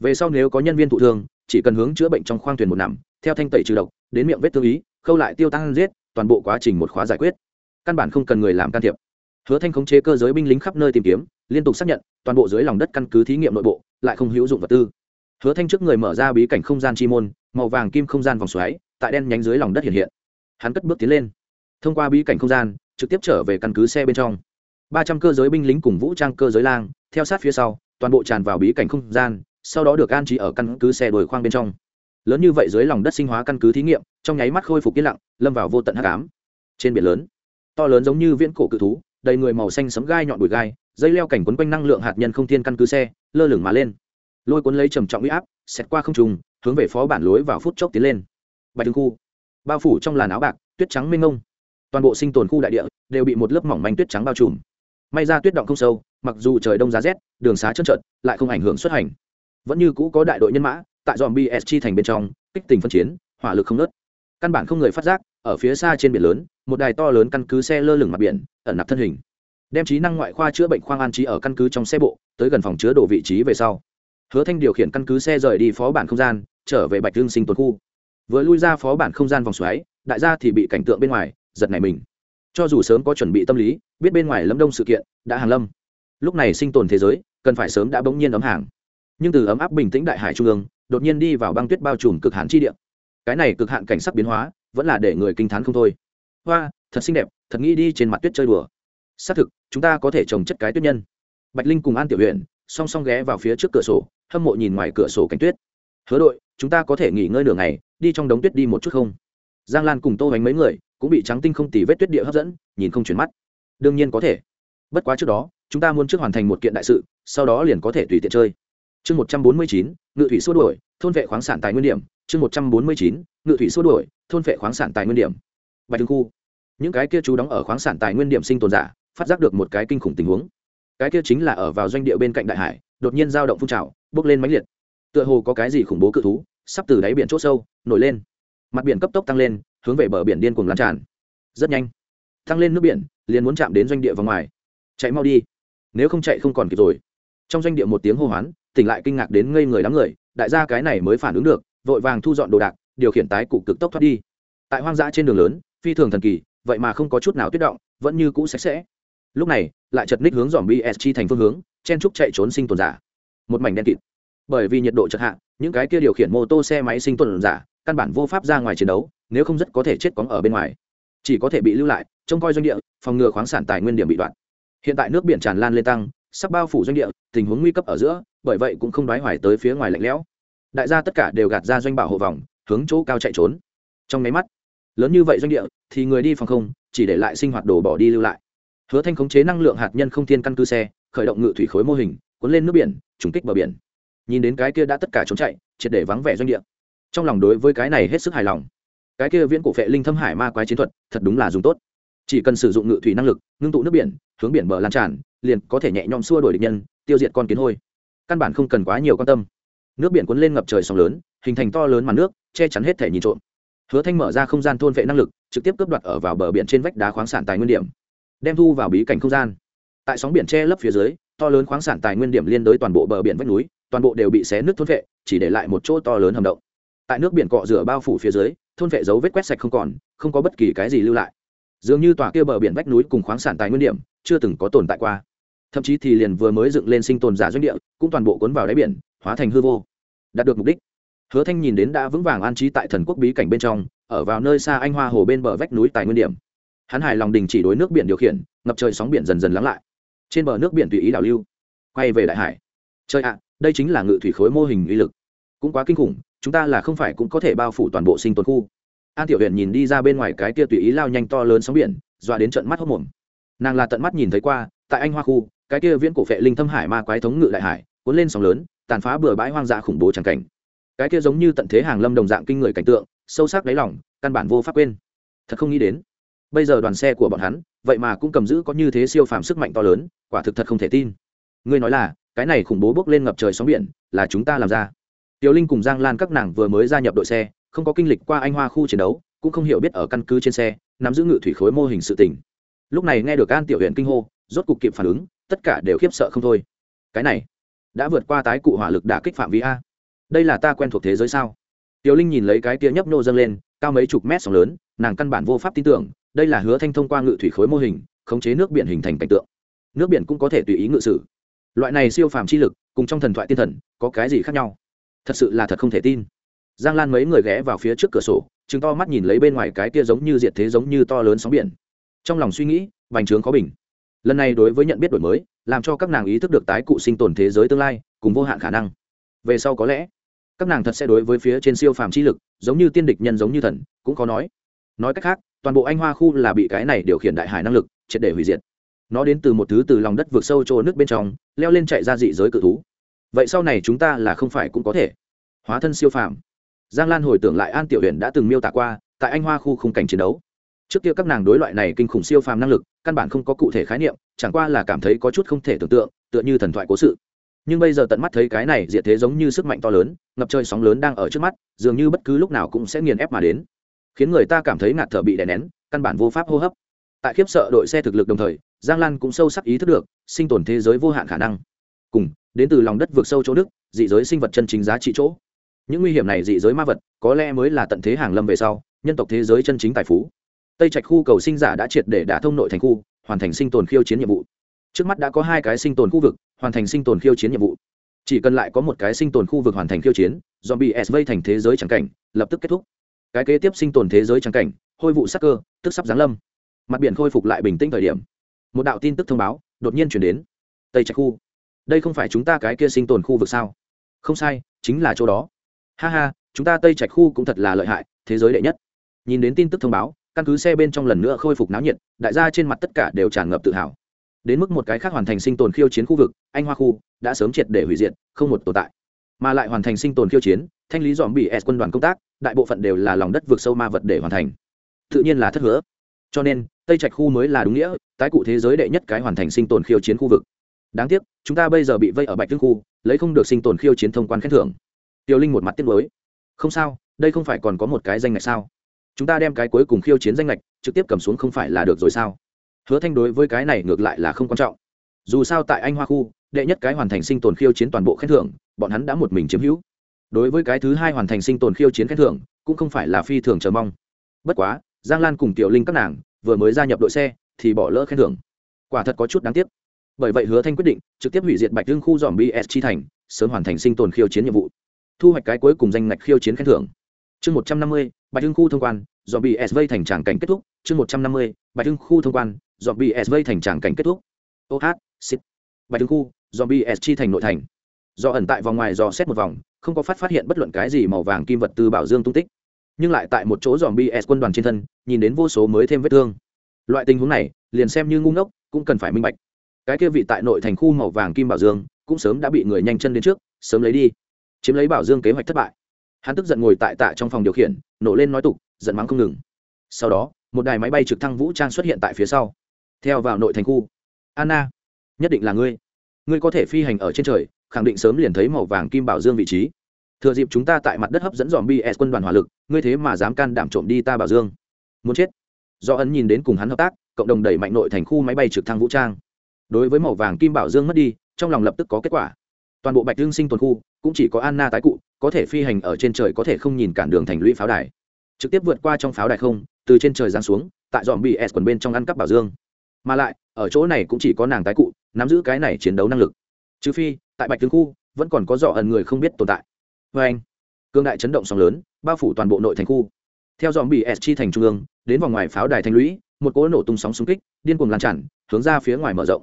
Về sau nếu có nhân viên thụ thương, chỉ cần hướng chữa bệnh trong khoang thuyền một nằm, theo thanh tẩy trừ độc, đến miệng vết thương ý, khâu lại tiêu tăng giết, toàn bộ quá trình một khóa giải quyết. Căn bản không cần người làm can thiệp. Hứa thanh khống chế cơ giới binh lính khắp nơi tìm kiếm, liên tục xác nhận, toàn bộ dưới lòng đất căn cứ thí nghiệm nội bộ, lại không hữu dụng vật tư. Hứa thanh trước người mở ra bí cảnh không gian chi môn, màu vàng kim không gian vòng xoáy, tại đen nhánh dưới lòng đất hiện hiện. Hắn cất bước tiến lên. Thông qua bí cảnh không gian trực tiếp trở về căn cứ xe bên trong. Ba trăm cơ giới binh lính cùng vũ trang cơ giới lang, theo sát phía sau, toàn bộ tràn vào bí cảnh không gian, sau đó được an trí ở căn cứ xe đồi khoang bên trong. Lớn như vậy dưới lòng đất sinh hóa căn cứ thí nghiệm, trong nháy mắt khôi phục yên lặng, lâm vào vô tận hắc ám. Trên biển lớn, to lớn giống như viễn cổ cự thú, đầy người màu xanh sấm gai nhọn bụi gai, dây leo cảnh quấn quanh năng lượng hạt nhân không thiên căn cứ xe, lơ lửng mà lên. Lôi cuốn lấy trầm trọng huy áp, xẹt qua không trùng hướng về phó bản lối vào phút chốc tiến lên. Bạch thương khu, bao phủ trong làn áo bạc, tuyết trắng mênh mông toàn bộ sinh tồn khu đại địa đều bị một lớp mỏng manh tuyết trắng bao trùm. May ra tuyết động không sâu, mặc dù trời đông giá rét, đường xá trơn trợt lại không ảnh hưởng xuất hành. Vẫn như cũ có đại đội nhân mã, tại dòm bsg thành bên trong, kích tình phân chiến, hỏa lực không nớt căn bản không người phát giác, ở phía xa trên biển lớn, một đài to lớn căn cứ xe lơ lửng mặt biển, ẩn nạp thân hình. Đem trí năng ngoại khoa chữa bệnh khoang an trí ở căn cứ trong xe bộ, tới gần phòng chứa đồ vị trí về sau. Hứa thanh điều khiển căn cứ xe rời đi phó bản không gian, trở về bạch thương sinh tồn khu. Vừa lui ra phó bản không gian vòng xoáy, đại gia thì bị cảnh tượng bên ngoài giật này mình. Cho dù sớm có chuẩn bị tâm lý, biết bên ngoài lâm đông sự kiện, đã hàng lâm. Lúc này sinh tồn thế giới, cần phải sớm đã bỗng nhiên ấm hàng. Nhưng từ ấm áp bình tĩnh đại hải trung ương, đột nhiên đi vào băng tuyết bao trùm cực hạn chi địa. Cái này cực hạn cảnh sắc biến hóa, vẫn là để người kinh t h á n không thôi. Hoa, thật xinh đẹp, thật nghĩ đi trên mặt tuyết chơi đùa. Xác thực, chúng ta có thể trồng chất cái tuyết nhân. Bạch linh cùng an tiểu huyện song song ghé vào phía trước cửa sổ, hâm mộ nhìn ngoài cửa sổ cánh tuyết. Hứa đội, chúng ta có thể nghỉ ngơi nửa ngày, đi trong đống tuyết đi một chút không? Giang lan cùng tô bánh mấy người cũng bị trắng tinh không tì vết tuyết địa hấp dẫn, nhìn không chuyển mắt. Đương nhiên có thể. Bất quá trước đó, chúng ta muốn trước hoàn thành một kiện đại sự, sau đó liền có thể tùy tiện chơi. Chương một trăm bốn mươi chín, ngự thủy xua đuổi, thôn vệ khoáng sản tài nguyên điểm. Chương một trăm bốn mươi chín, ngự thủy xua đuổi, thôn vệ khoáng sản tài nguyên điểm. Bạch thương khu. Những cái kia chú đóng ở khoáng sản tài nguyên điểm sinh tồn giả, phát giác được một cái kinh khủng tình huống. Cái kia chính là ở vào doanh địa bên cạnh đại hải, đột nhiên giao động phun trào, bốc lên mãnh liệt. Tựa hồ có cái gì khủng bố cự thú, sắp từ đáy biển c h ỗ sâu, nổi lên. Mặt biển cấp tốc tăng lên hướng về bờ biển điên cuồng lan tràn. Rất nhanh tăng lên nước biển, liền muốn chạm đến doanh địa và ngoài. Chạy mau đi. Nếu không chạy không còn kịp rồi. Trong doanh địa một tiếng hô hoán, tỉnh lại kinh ngạc đến ngây người đám người, đại gia cái này mới phản ứng được, vội vàng thu dọn đồ đạc, điều khiển tái cụ cực tốc thoát đi. Tại hoang dã trên đường lớn, phi thường thần kỳ, vậy mà không có chút nào tuyết động, vẫn như cũ sạch sẽ. Lúc này, lại chật ních hướng dòm BSG thành phương hướng, chen trúc chạy trốn sinh tồn giả. Một mảnh đen kịt. Bởi vì nhiệt độ chật hạ, những cái kia điều khiển mô tô xe máy sinh tồn giả, căn bản vô pháp ra ngoài chiến đấu nếu không rất có thể chết cóng ở bên ngoài. Chỉ có thể bị lưu lại, trông coi doanh địa, phòng ngừa khoáng sản tài nguyên điểm bị đoạn. Hiện tại nước biển tràn lan lên tăng, sắp bao phủ doanh địa, tình huống nguy cấp ở giữa, bởi vậy cũng không đoái hoài tới phía ngoài lạnh lẽo. Đại gia tất cả đều gạt ra doanh bảo hộ vòng, hướng chỗ cao chạy trốn. Trong máy mắt, lớn như vậy doanh địa, thì người đi phòng không, chỉ để lại sinh hoạt đồ bỏ đi lưu lại. Hứa thanh khống chế năng lượng hạt nhân không thiên căn cứ xe, khởi động ngự thủy khối mô hình, cuốn lên nước biển, trùng kích bờ biển. Nhìn đến cái kia đã tất cả trốn chạy, triệt để vắng vẻ doanh địa. Trong lòng đối với cái này hết sức hài lòng cái kia viễn cổ phệ linh thâm hải ma quái chiến thuật, thật đúng là dùng tốt. Chỉ cần sử dụng ngự thủy năng lực, ngưng tụ nước biển, hướng biển bờ lan tràn, liền có thể nhẹ nhõm xua đuổi địch nhân, tiêu diệt con kiến hôi. Căn bản không cần quá nhiều quan tâm. Nước biển cuốn lên ngập trời sóng lớn, hình thành to lớn màn nước, che chắn hết thể nhìn trộm. Hứa thanh mở ra không gian thôn vệ năng lực, trực tiếp cướp đoạt ở vào bờ biển trên vách đá khoáng sản tài nguyên điểm, đem thu vào bí cảnh không gian. Tại sóng biển che lấp phía dưới, to lớn khoáng sản tài nguyên điểm liên đối toàn bộ bờ biển vách núi, toàn bộ đều bị xé nước thôn vệ chỉ để lại một chỗ to lớn hầm động. Tại nước biển cọ rửa bao phủ phía dưới thôn vệ dấu vết quét sạch không còn, không có bất kỳ cái gì lưu lại. Dường như tòa kia bờ biển vách núi cùng khoáng sản tài nguyên điểm chưa từng có tồn tại qua. Thậm chí thì liền vừa mới dựng lên sinh tồn giả doanh địa, cũng toàn bộ cuốn vào đáy biển, hóa thành hư vô. Đạt được mục đích, hứa thanh nhìn đến đã vững vàng an trí tại thần quốc bí cảnh bên trong, ở vào nơi xa anh hoa hồ bên bờ vách núi tài nguyên điểm. Hắn hài lòng đình chỉ đối nước biển điều khiển, ngập trời sóng biển dần dần lắng lại. Trên bờ nước biển tùy ý đảo lưu, quay về đại hải. Trời ạ, đây chính là ngự thủy khối mô hình uy lực. Cũng quá kinh khủng chúng ta là không phải cũng có thể bao phủ toàn bộ sinh tồn khu. An tiểu huyện nhìn đi ra bên ngoài cái kia tùy ý lao nhanh to lớn sóng biển, dọa đến trận mắt hốc mồm. Nàng là tận mắt nhìn thấy qua, tại anh hoa khu, cái kia viễn cổ phệ linh thâm hải ma quái thống ngự đại hải, cuốn lên sóng lớn, tàn phá bừa bãi hoang dã khủng bố tràn cảnh. Cái kia giống như tận thế hàng lâm đồng dạng kinh người cảnh tượng, sâu sắc đáy lòng, căn bản vô pháp quên. Thật không nghĩ đến, bây giờ đoàn xe của bọn hắn, vậy mà cũng cầm giữ có như thế siêu phàm sức mạnh to lớn, quả thực thật không thể tin. Ngươi nói là, cái này khủng bố bốc lên ngập trời sóng biển, là chúng ta làm ra tiểu linh cùng giang lan các nàng vừa mới gia nhập đội xe, không có kinh lịch qua anh hoa khu chiến đấu, cũng không hiểu biết ở căn cứ trên xe, nắm giữ ngự thủy khối mô hình sự tình. Lúc này nghe được an tiểu huyện kinh hô, rốt cục kịp phản ứng, tất cả đều khiếp sợ không thôi. Cái này, đã vượt qua tái cụ hỏa lực đả kích phạm vi a. Đây là ta quen thuộc thế giới sao? Tiểu linh nhìn lấy cái tia nhấp nô dâng lên, cao mấy chục mét sóng lớn, nàng căn bản vô pháp tin tưởng, đây là hứa thanh thông qua ngự thủy khối mô hình, khống chế nước biển hình thành cảnh tượng. Nước biển cũng có thể tùy ý ngự sử. Loại này siêu phàm chi lực, cùng trong thần thoại tiên thần, có cái gì khác nhau? Thật sự là thật không thể tin. Giang lan mấy người ghé vào phía trước cửa sổ chứng to mắt nhìn lấy bên ngoài cái kia giống như diệt thế giống như to lớn sóng biển. Trong lòng suy nghĩ, bành trướng khó bình. Lần này đối với nhận biết đổi mới, làm cho các nàng ý thức được tái cụ sinh tồn thế giới tương lai, cùng vô hạn khả năng. Về sau có lẽ, các nàng thật sẽ đối với phía trên siêu phàm chi lực, giống như tiên địch nhân giống như thần, cũng có nói. Nói cách khác, toàn bộ anh hoa khu là bị cái này điều khiển đại hải năng lực, triệt để hủy diệt. Nó đến từ một thứ từ lòng đất vượt sâu trôi nước bên trong, leo lên chạy ra dị giới cự thú vậy sau này chúng ta là không phải cũng có thể hóa thân siêu phàm. Giang lan hồi tưởng lại an tiểu Huyền đã từng miêu tả qua, tại anh hoa khu khung cảnh chiến đấu. Trước kia các nàng đối loại này kinh khủng siêu phàm năng lực, căn bản không có cụ thể khái niệm, chẳng qua là cảm thấy có chút không thể tưởng tượng, tựa như thần thoại cố sự. Nhưng bây giờ tận mắt thấy cái này diệt thế giống như sức mạnh to lớn, ngập trời sóng lớn đang ở trước mắt, dường như bất cứ lúc nào cũng sẽ nghiền ép mà đến. Khiến người ta cảm thấy ngạt thở bị đè nén, căn bản vô pháp hô hấp. Tại khiếp sợ đội xe thực lực đồng thời, giang lan cũng sâu sắc ý thức được, sinh tồn thế giới vô hạn khả năng. Cùng đến từ lòng đất vượt sâu chỗ đức, dị giới sinh vật chân chính giá trị chỗ. Những nguy hiểm này dị giới ma vật, có lẽ mới là tận thế hàng lâm về sau, nhân tộc thế giới chân chính tài phú. Tây trạch khu cầu sinh giả đã triệt để đả thông nội thành khu, hoàn thành sinh tồn khiêu chiến nhiệm vụ. Trước mắt đã có hai cái sinh tồn khu vực, hoàn thành sinh tồn khiêu chiến nhiệm vụ. Chỉ cần lại có một cái sinh tồn khu vực hoàn thành khiêu chiến do bị s vây thành thế giới trắng cảnh, lập tức kết thúc. Cái kế tiếp sinh tồn thế giới trắng cảnh, hôi vụ sắc cơ, tức sắp giáng lâm. Mặt biển khôi phục lại bình tĩnh thời điểm. Một đạo tin tức thông báo đột nhiên chuyển đến. Tây trạch khu đây không phải chúng ta cái kia sinh tồn khu vực sao? Không sai, chính là chỗ đó. Ha ha, chúng ta tây trạch khu cũng thật là lợi hại, thế giới đệ nhất. Nhìn đến tin tức thông báo, căn cứ xe bên trong lần nữa khôi phục náo nhiệt, đại gia trên mặt tất cả đều tràn ngập tự hào. Đến mức một cái khác hoàn thành sinh tồn khiêu chiến khu vực, anh hoa khu, đã sớm triệt để hủy diệt, không một tồn tại. Mà lại hoàn thành sinh tồn khiêu chiến, thanh lý dòm bị s quân đoàn công tác, đại bộ phận đều là lòng đất vượt sâu ma vật để hoàn thành. Tự nhiên là thất hứa. Cho nên, tây trạch khu mới là đúng nghĩa, tái cụ thế giới đệ nhất cái hoàn thành sinh tồn khiêu chiến khu vực đáng tiếc, chúng ta bây giờ bị vây ở bạch thương khu, lấy không được sinh tồn khiêu chiến thông quan khen thưởng. Tiểu linh một mặt tiếc mới không sao, đây không phải còn có một cái danh ngạch sao? Chúng ta đem cái cuối cùng khiêu chiến danh ngạch trực tiếp cầm xuống không phải là được rồi sao? Hứa thanh đối với cái này ngược lại là không quan trọng. Dù sao tại anh hoa khu, đệ nhất cái hoàn thành sinh tồn khiêu chiến toàn bộ khen thưởng, bọn hắn đã một mình chiếm hữu. Đối với cái thứ hai hoàn thành sinh tồn khiêu chiến khen thưởng, cũng không phải là phi thường chờ mong. Bất quá, giang lan cùng tiểu linh các nàng, vừa mới gia nhập đội xe, thì bỏ lỡ khen thưởng. Quả thật có chút đáng tiếc bởi vậy hứa thanh quyết định, trực tiếp hủy diệt bạch hưng khu dòm bs chi thành, sớm hoàn thành sinh tồn khiêu chiến nhiệm vụ. Thu hoạch cái cuối cùng danh ngạch khiêu chiến khen thưởng. Chương một trăm năm mươi, bạch hưng khu thông quan dòm bs vây thành tràng cảnh kết thúc. Chương một trăm năm mươi, bạch hưng khu thông quan dòm bs vây thành tràng cảnh kết thúc. Ô hát xít bạch hưng khu dòm bs chi thành nội thành. Do ẩn tại vòng ngoài dò xét một vòng, không có phát phát hiện bất luận cái gì màu vàng kim vật từ bảo dương tung tích. Nhưng lại tại một chỗ dòm bs quân đoàn trên thân, nhìn đến vô số mới thêm vết thương. Loại tình huống này, liền xem như ngu ngốc, cũng cần phải minh bạch cái kia vị tại nội thành khu màu vàng kim bảo dương, cũng sớm đã bị người nhanh chân đến trước, sớm lấy đi. Chiếm lấy bảo dương kế hoạch thất bại. Hắn tức giận ngồi tại tạ trong phòng điều khiển, nổ lên nói tục, giận mắng không ngừng. Sau đó, một đài máy bay trực thăng vũ trang xuất hiện tại phía sau. Theo vào nội thành khu. Anna, nhất định là ngươi. Ngươi có thể phi hành ở trên trời, khẳng định sớm liền thấy màu vàng kim bảo dương vị trí. Thừa dịp chúng ta tại mặt đất hấp dẫn dòm bs quân đoàn hỏa lực, ngươi thế mà dám can đảm trộm đi ta bảo dương. Muốn chết. Do ấn nhìn đến cùng hắn hợp tác, cộng đồng đẩy mạnh nội thành khu máy bay trực thăng vũ trang đối với màu vàng kim bảo dương mất đi, trong lòng lập tức có kết quả. Toàn bộ bạch Dương sinh tồn khu cũng chỉ có anna tái cụ, có thể phi hành ở trên trời có thể không nhìn cản đường thành lũy pháo đài. Trực tiếp vượt qua trong pháo đài không, từ trên trời giáng xuống, tại dòm bị s quần bên trong ăn cắp bảo dương. Mà lại, ở chỗ này cũng chỉ có nàng tái cụ, nắm giữ cái này chiến đấu năng lực. Trừ phi, tại bạch tướng khu, vẫn còn có dọ ẩn người không biết tồn tại. Vê anh, cương đại chấn động sóng lớn, bao phủ toàn bộ nội thành khu. Theo dòm bị s chi thành trung ương, đến vòng ngoài pháo đài thành lũy, một cỗ nổ tung sóng xung kích, điên cuồng lan tràn, hướng ra phía ngoài mở rộng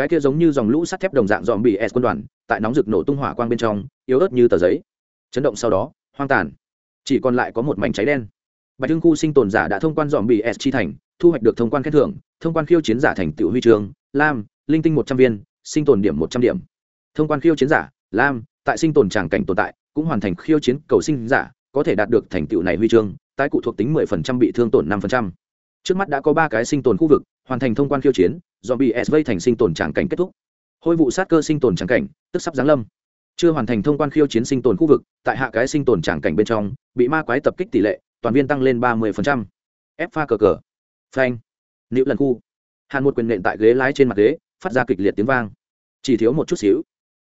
cái kia giống như dòng lũ sắt thép đồng dạng dòm bị s quân đoàn, tại nóng rực nổ tung hỏa quang bên trong, yếu ớt như tờ giấy. Chấn động sau đó, hoang tàn. Chỉ còn lại có một mảnh cháy đen. Bạch hưng khu sinh tồn giả đã thông quan dòm bị s chi thành, thu hoạch được thông quan khen thưởng, thông quan khiêu chiến giả thành tựu huy trường lam, linh tinh một trăm viên, sinh tồn điểm một trăm điểm. Thông quan khiêu chiến giả, lam, tại sinh tồn tràng cảnh tồn tại, cũng hoàn thành khiêu chiến cầu sinh giả, có thể đạt được thành tựu này huy chương, tái cụ thuộc tính mười phần trăm bị thương tổn năm phần trăm trước mắt đã có ba cái sinh tồn khu vực, hoàn thành thông quan khiêu chiến do bị s vây thành sinh tồn tràng cảnh kết thúc. Hôi vụ sát cơ sinh tồn tràng cảnh, tức sắp giáng lâm. Chưa hoàn thành thông quan khiêu chiến sinh tồn khu vực, tại hạ cái sinh tồn tràng cảnh bên trong, bị ma quái tập kích tỷ lệ, toàn viên tăng lên ba mươi ép pha cờ cờ. Phanh. Nữ lần khu. Hàn một quyền nện tại ghế lái trên mặt ghế, phát ra kịch liệt tiếng vang. Chỉ thiếu một chút xíu.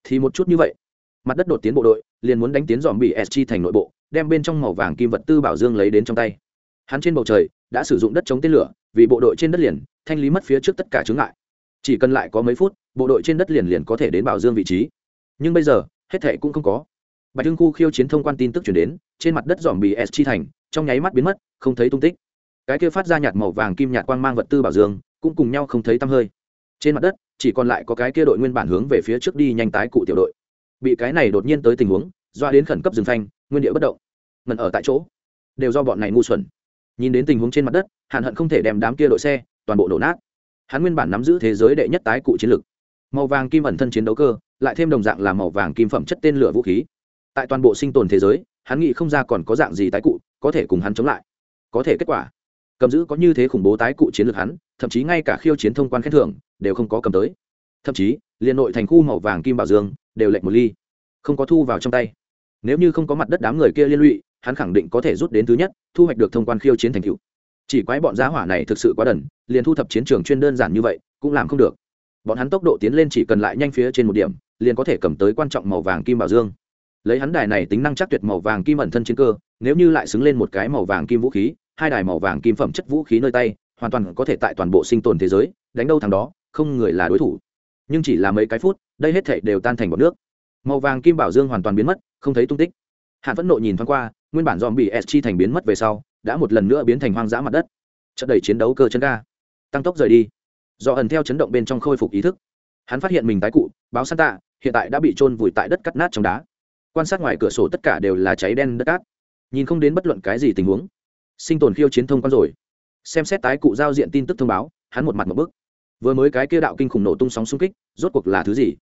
Thì một chút như vậy. Mặt đất đột tiến bộ đội, liền muốn đánh tiến dòm bị s chi thành nội bộ, đem bên trong màu vàng kim vật tư bảo dương lấy đến trong tay. Hắn trên bầu trời đã sử dụng đất chống tên lửa, vì bộ đội trên đất liền, thanh lý mất phía trước tất cả chướng ngại. Chỉ cần lại có mấy phút, bộ đội trên đất liền liền có thể đến bảo dương vị trí. Nhưng bây giờ, hết thệ cũng không có. Bạch hưng khu khiêu chiến thông quan tin tức chuyển đến, trên mặt đất dòm bị s chi thành, trong nháy mắt biến mất, không thấy tung tích. Cái kia phát ra nhạt màu vàng kim nhạt quang mang vật tư bảo dương, cũng cùng nhau không thấy tăm hơi. Trên mặt đất, chỉ còn lại có cái kia đội nguyên bản hướng về phía trước đi nhanh tái cụ tiểu đội. Bị cái này đột nhiên tới tình huống, doa đến khẩn cấp dừng phanh, nguyên địa bất động. Ngần ở tại chỗ. Đều do bọn này ngu xuẩn nhìn đến tình huống trên mặt đất hàn hận không thể đem đám kia đội xe toàn bộ nổ nát. Hắn nguyên bản nắm giữ thế giới đệ nhất tái cụ chiến lược, màu vàng kim ẩn thân chiến đấu cơ lại thêm đồng dạng là màu vàng kim phẩm chất tên lửa vũ khí. Tại toàn bộ sinh tồn thế giới hắn nghĩ không ra còn có dạng gì tái cụ có thể cùng hắn chống lại. Có thể kết quả cầm giữ có như thế khủng bố tái cụ chiến lược hắn thậm chí ngay cả khiêu chiến thông quan khen thưởng đều không có cầm tới. Thậm chí liền nội thành khu màu vàng kim bảo dương đều lệnh một ly không có thu vào trong tay. Nếu như không có mặt đất đám người kia liên lụy hắn khẳng định có thể rút đến thứ nhất, thu hoạch được thông quan khiêu chiến thành cựu chỉ quái bọn giá hỏa này thực sự quá đần, liền thu thập chiến trường chuyên đơn giản như vậy, cũng làm không được. Bọn hắn tốc độ tiến lên chỉ cần lại nhanh phía trên một điểm, liền có thể cầm tới quan trọng màu vàng kim bảo dương. Lấy hắn đài này tính năng chắc tuyệt màu vàng kim ẩn thân chiến cơ, nếu như lại xứng lên một cái màu vàng kim vũ khí, hai đài màu vàng kim phẩm chất vũ khí nơi tay, hoàn toàn có thể tại toàn bộ sinh tồn thế giới, đánh đâu thằng đó, không người là đối thủ. Nhưng chỉ là mấy cái phút, đây hết thể đều tan thành bọt nước. Màu vàng kim bảo dương hoàn toàn biến mất, không thấy tung tích. Hạn phẫn nộ nhìn thoáng qua nguyên bản dòm bị s chi thành biến mất về sau, đã một lần nữa biến thành hoang dã mặt đất. Chất đầy chiến đấu cơ chân ga. Tăng tốc rời đi. Do ẩn theo chấn động bên trong khôi phục ý thức. Hắn phát hiện mình tái cụ, báo săn tạ hiện tại đã bị trôn vùi tại đất cắt nát trong đá. Quan sát ngoài cửa sổ tất cả đều là cháy đen đất cát. Nhìn không đến bất luận cái gì tình huống. Sinh tồn khiêu chiến thông quan rồi. Xem xét tái cụ giao diện tin tức thông báo, hắn một mặt một bức. Vừa mới cái kia đạo kinh khủng nổ tung sóng xung kích, rốt cuộc là thứ gì?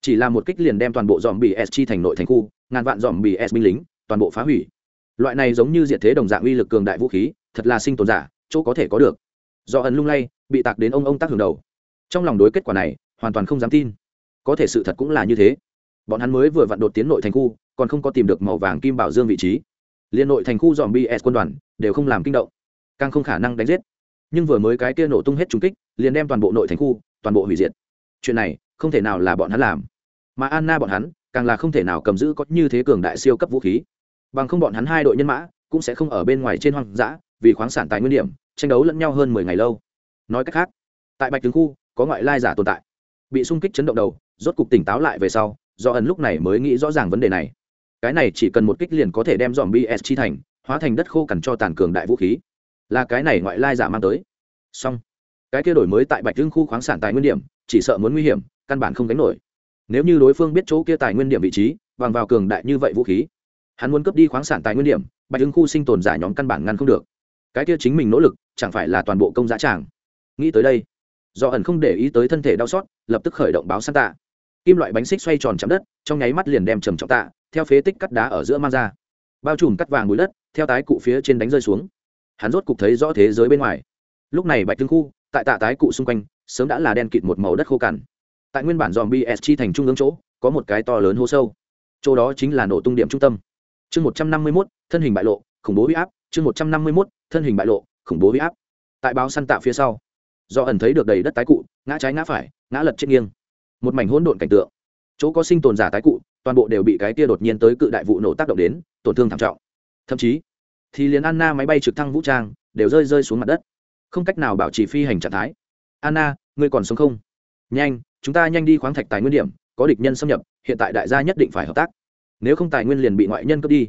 Chỉ là một kích liền đem toàn bộ dòm bị s chi thành nội thành khu, ngàn vạn dòm bị s binh lính, toàn bộ phá hủy loại này giống như diện thế đồng dạng uy lực cường đại vũ khí, thật là sinh tồn giả, chỗ có thể có được. Do ẩn lung lay, bị tạc đến ông ông tác hưởng đầu. Trong lòng đối kết quả này, hoàn toàn không dám tin. Có thể sự thật cũng là như thế. Bọn hắn mới vừa vặn đột tiến nội thành khu, còn không có tìm được màu vàng kim bảo dương vị trí. Liên nội thành khu dòm bs quân đoàn, đều không làm kinh động. Càng không khả năng đánh giết. Nhưng vừa mới cái kia nổ tung hết trung kích, liền đem toàn bộ nội thành khu, toàn bộ hủy diệt. Chuyện này, không thể nào là bọn hắn làm. Mà anna bọn hắn, càng là không thể nào cầm giữ có như thế cường đại siêu cấp vũ khí bằng không bọn hắn hai đội nhân mã cũng sẽ không ở bên ngoài trên hoang dã vì khoáng sản tài nguyên điểm, tranh đấu lẫn nhau hơn mười ngày lâu. Nói cách khác, tại bạch tướng khu, có ngoại lai giả tồn tại. Bị xung kích chấn động đầu, rốt cục tỉnh táo lại về sau, do ẩn lúc này mới nghĩ rõ ràng vấn đề này. Cái này chỉ cần một kích liền có thể đem dòm bs chi thành, hóa thành đất khô cằn cho tàn cường đại vũ khí. Là cái này ngoại lai giả mang tới. Song cái kia đổi mới tại bạch tướng khu khoáng sản tài nguyên điểm, chỉ sợ muốn nguy hiểm, căn bản không gánh nổi. Nếu như đối phương biết chỗ kia tài nguyên điểm vị trí, bằng vào cường đại như vậy vũ khí hắn muốn cướp đi khoáng sản tài nguyên điểm, bạch hưng khu sinh tồn giả nhóm căn bản ngăn không được. Cái kia chính mình nỗ lực, chẳng phải là toàn bộ công giá tràng? Nghĩ tới đây, do ẩn không để ý tới thân thể đau xót, lập tức khởi động báo san tạ. Kim loại bánh xích xoay tròn chạm đất, trong nháy mắt liền đem trầm trọng tạ, theo phế tích cắt đá ở giữa mang ra. Bao trùm cắt vàng bụi đất, theo tái cụ phía trên đánh rơi xuống. Hắn rốt cục thấy rõ thế giới bên ngoài. Lúc này bạch tương khu, tại tạ tái cụ xung quanh, sớm đã là đen kịt một màu đất khô cằn. Tại nguyên bản dòm bs chi thành trung ương chỗ, có một cái to lớn hô sâu. Chỗ đó chính là nổ tung điểm trung tâm chương một trăm năm mươi mốt, thân hình bại lộ, khủng bố huy áp. Chương một trăm năm mươi mốt, thân hình bại lộ, khủng bố huy áp. Tại báo săn tạ phía sau, do ẩn thấy được đầy đất tái cụ, ngã trái ngã phải, ngã lật chết nghiêng. Một mảnh hỗn độn cảnh tượng. Chỗ có sinh tồn giả tái cụ, toàn bộ đều bị cái tia đột nhiên tới cự đại vụ nổ tác động đến, tổn thương thảm trọng. Thậm chí, thì liền anna máy bay trực thăng vũ trang đều rơi rơi xuống mặt đất. Không cách nào bảo trì phi hành trạng thái. Anna, ngươi còn sống không? Nhanh, chúng ta nhanh đi khoáng thạch tài nguyên điểm, có địch nhân xâm nhập, hiện tại đại gia nhất định phải hợp tác nếu không tài nguyên liền bị ngoại nhân cướp đi.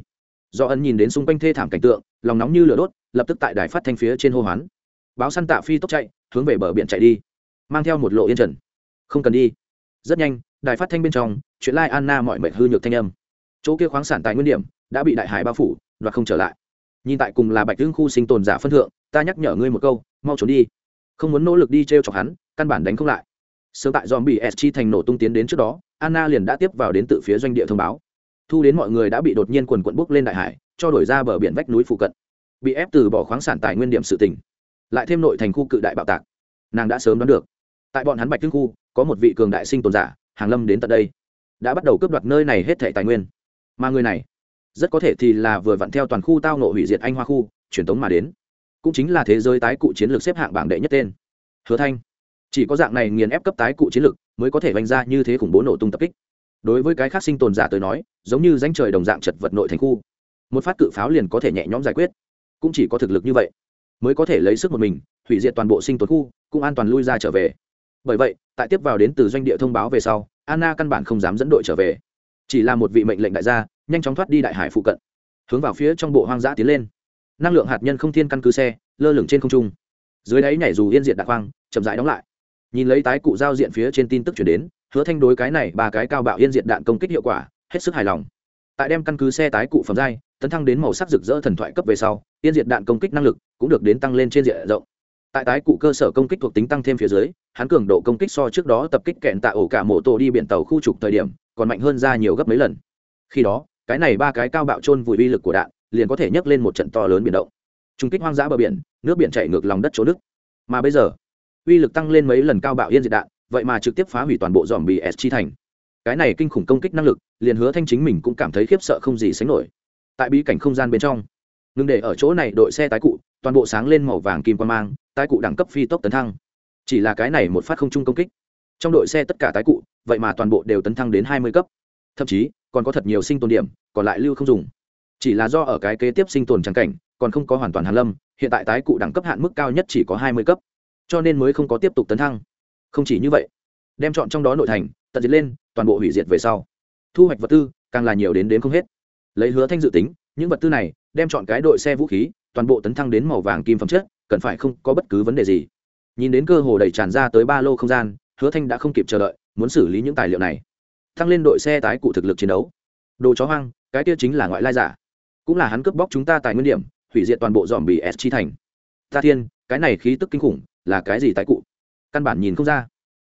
Do ân nhìn đến xung quanh thê thảm cảnh tượng, lòng nóng như lửa đốt, lập tức tại đài phát thanh phía trên hô hoán. Báo săn tạ phi tốc chạy, hướng về bờ biển chạy đi. Mang theo một lộ yên trần. Không cần đi. Rất nhanh, đài phát thanh bên trong, chuyện lai anna mọi mệnh hư nhược thanh âm. Chỗ kia khoáng sản tài nguyên điểm, đã bị đại hải bao phủ và không trở lại. Nhìn tại cùng là bạch hương khu sinh tồn giả phân thượng, ta nhắc nhở ngươi một câu, mau trốn đi. Không muốn nỗ lực đi t r e o chọc hắn, căn bản đánh không lại. Sớm tại dòm bị s chi thành nổ tung tiến đến trước đó, anna liền đã tiếp vào đến tự phía doanh địa thông báo thu đến mọi người đã bị đột nhiên quần quận bốc lên đại hải, cho đổi ra bờ biển vách núi phụ cận. Bị ép từ bỏ khoáng sản tài nguyên điểm sự tỉnh lại thêm nội thành khu cự đại bạo tạc. Nàng đã sớm đoán được, tại bọn hắn bạch thương khu, có một vị cường đại sinh tồn giả, hàng lâm đến tận đây, đã bắt đầu cướp đoạt nơi này hết thẻ tài nguyên. Mà người này, rất có thể thì là vừa vặn theo toàn khu tao nộ hủy diệt anh hoa khu, truyền tống mà đến. Cũng chính là thế giới tái cụ chiến lược xếp hạng bảng đệ nhất tên. Hứa thanh, chỉ có dạng này nghiền ép cấp tái cụ chiến lược, mới có thể vanh ra như thế khủng bố nổ tung tập kích đối với cái khác sinh tồn giả tới nói, giống như danh trời đồng dạng chật vật nội thành khu. Một phát cự pháo liền có thể nhẹ nhõm giải quyết. Cũng chỉ có thực lực như vậy, mới có thể lấy sức một mình, hủy diệt toàn bộ sinh tồn khu, cũng an toàn lui ra trở về. Bởi vậy, tại tiếp vào đến từ doanh địa thông báo về sau, anna căn bản không dám dẫn đội trở về. Chỉ là một vị mệnh lệnh đại gia, nhanh chóng thoát đi đại hải phụ cận, hướng vào phía trong bộ hoang dã tiến lên. Năng lượng hạt nhân không thiên căn cứ xe, lơ lửng trên không trung. Dưới đáy nhảy dù yên diệt đạc hoang chậm rãi đóng lại nhìn lấy tái cụ giao diện phía trên tin tức chuyển đến, hứa thanh đối cái này ba cái cao bạo yên diện đạn công kích hiệu quả, hết sức hài lòng. Tại đem căn cứ xe tái cụ phẩm giai, tấn thăng đến màu sắc rực rỡ thần thoại cấp về sau, yên diện đạn công kích năng lực cũng được đến tăng lên trên diện rộng. Tại tái cụ cơ sở công kích thuộc tính tăng thêm phía dưới, hắn cường độ công kích so trước đó tập kích kẹn tạ ổ cả mộ tổ đi biển tàu khu trục thời điểm, còn mạnh hơn ra nhiều gấp mấy lần. Khi đó, cái này ba cái cao bạo trôn vùi uy lực của đạn, liền có thể nhấc lên một trận to lớn biển động. Trung kích hoang dã bờ biển, nước biển chảy ngược lòng đất chỗ nước mà bây giờ uy lực tăng lên mấy lần cao bạo yên diệt đạn, vậy mà trực tiếp phá hủy toàn bộ dòm bị s chi thành. Cái này kinh khủng công kích năng lực, liền hứa thanh chính mình cũng cảm thấy khiếp sợ không gì sánh nổi. Tại bí cảnh không gian bên trong, ngừng để ở chỗ này đội xe tái cụ, toàn bộ sáng lên màu vàng kim quan mang, tái cụ đẳng cấp phi tốc tấn thăng. Chỉ là cái này một phát không trung công kích. Trong đội xe tất cả tái cụ, vậy mà toàn bộ đều tấn thăng đến hai mươi cấp. Thậm chí, còn có thật nhiều sinh tồn điểm, còn lại lưu không dùng. Chỉ là do ở cái kế tiếp sinh tồn trắng cảnh, còn không có hoàn toàn hàn lâm, hiện tại tái cụ đẳng cấp hạn mức cao nhất chỉ có hai mươi cấp cho nên mới không có tiếp tục tấn thăng. Không chỉ như vậy, đem chọn trong đó nội thành, tận diệt lên, toàn bộ hủy diệt về sau. Thu hoạch vật tư, càng là nhiều đến đến không hết. Lấy hứa thanh dự tính, những vật tư này, đem chọn cái đội xe vũ khí, toàn bộ tấn thăng đến màu vàng kim phẩm chất, cần phải không có bất cứ vấn đề gì. Nhìn đến cơ hồ đầy tràn ra tới ba lô không gian, hứa thanh đã không kịp chờ đợi, muốn xử lý những tài liệu này. Thăng lên đội xe tái cụ thực lực chiến đấu. Đồ chó hoang, cái kia chính là ngoại lai giả. Cũng là hắn cướp bóc chúng ta tài nguyên điểm, hủy diệt toàn bộ dòm bì s chi thành. Ta thiên, cái này khí tức kinh khủng là cái gì tái cụ? Căn bản nhìn không ra.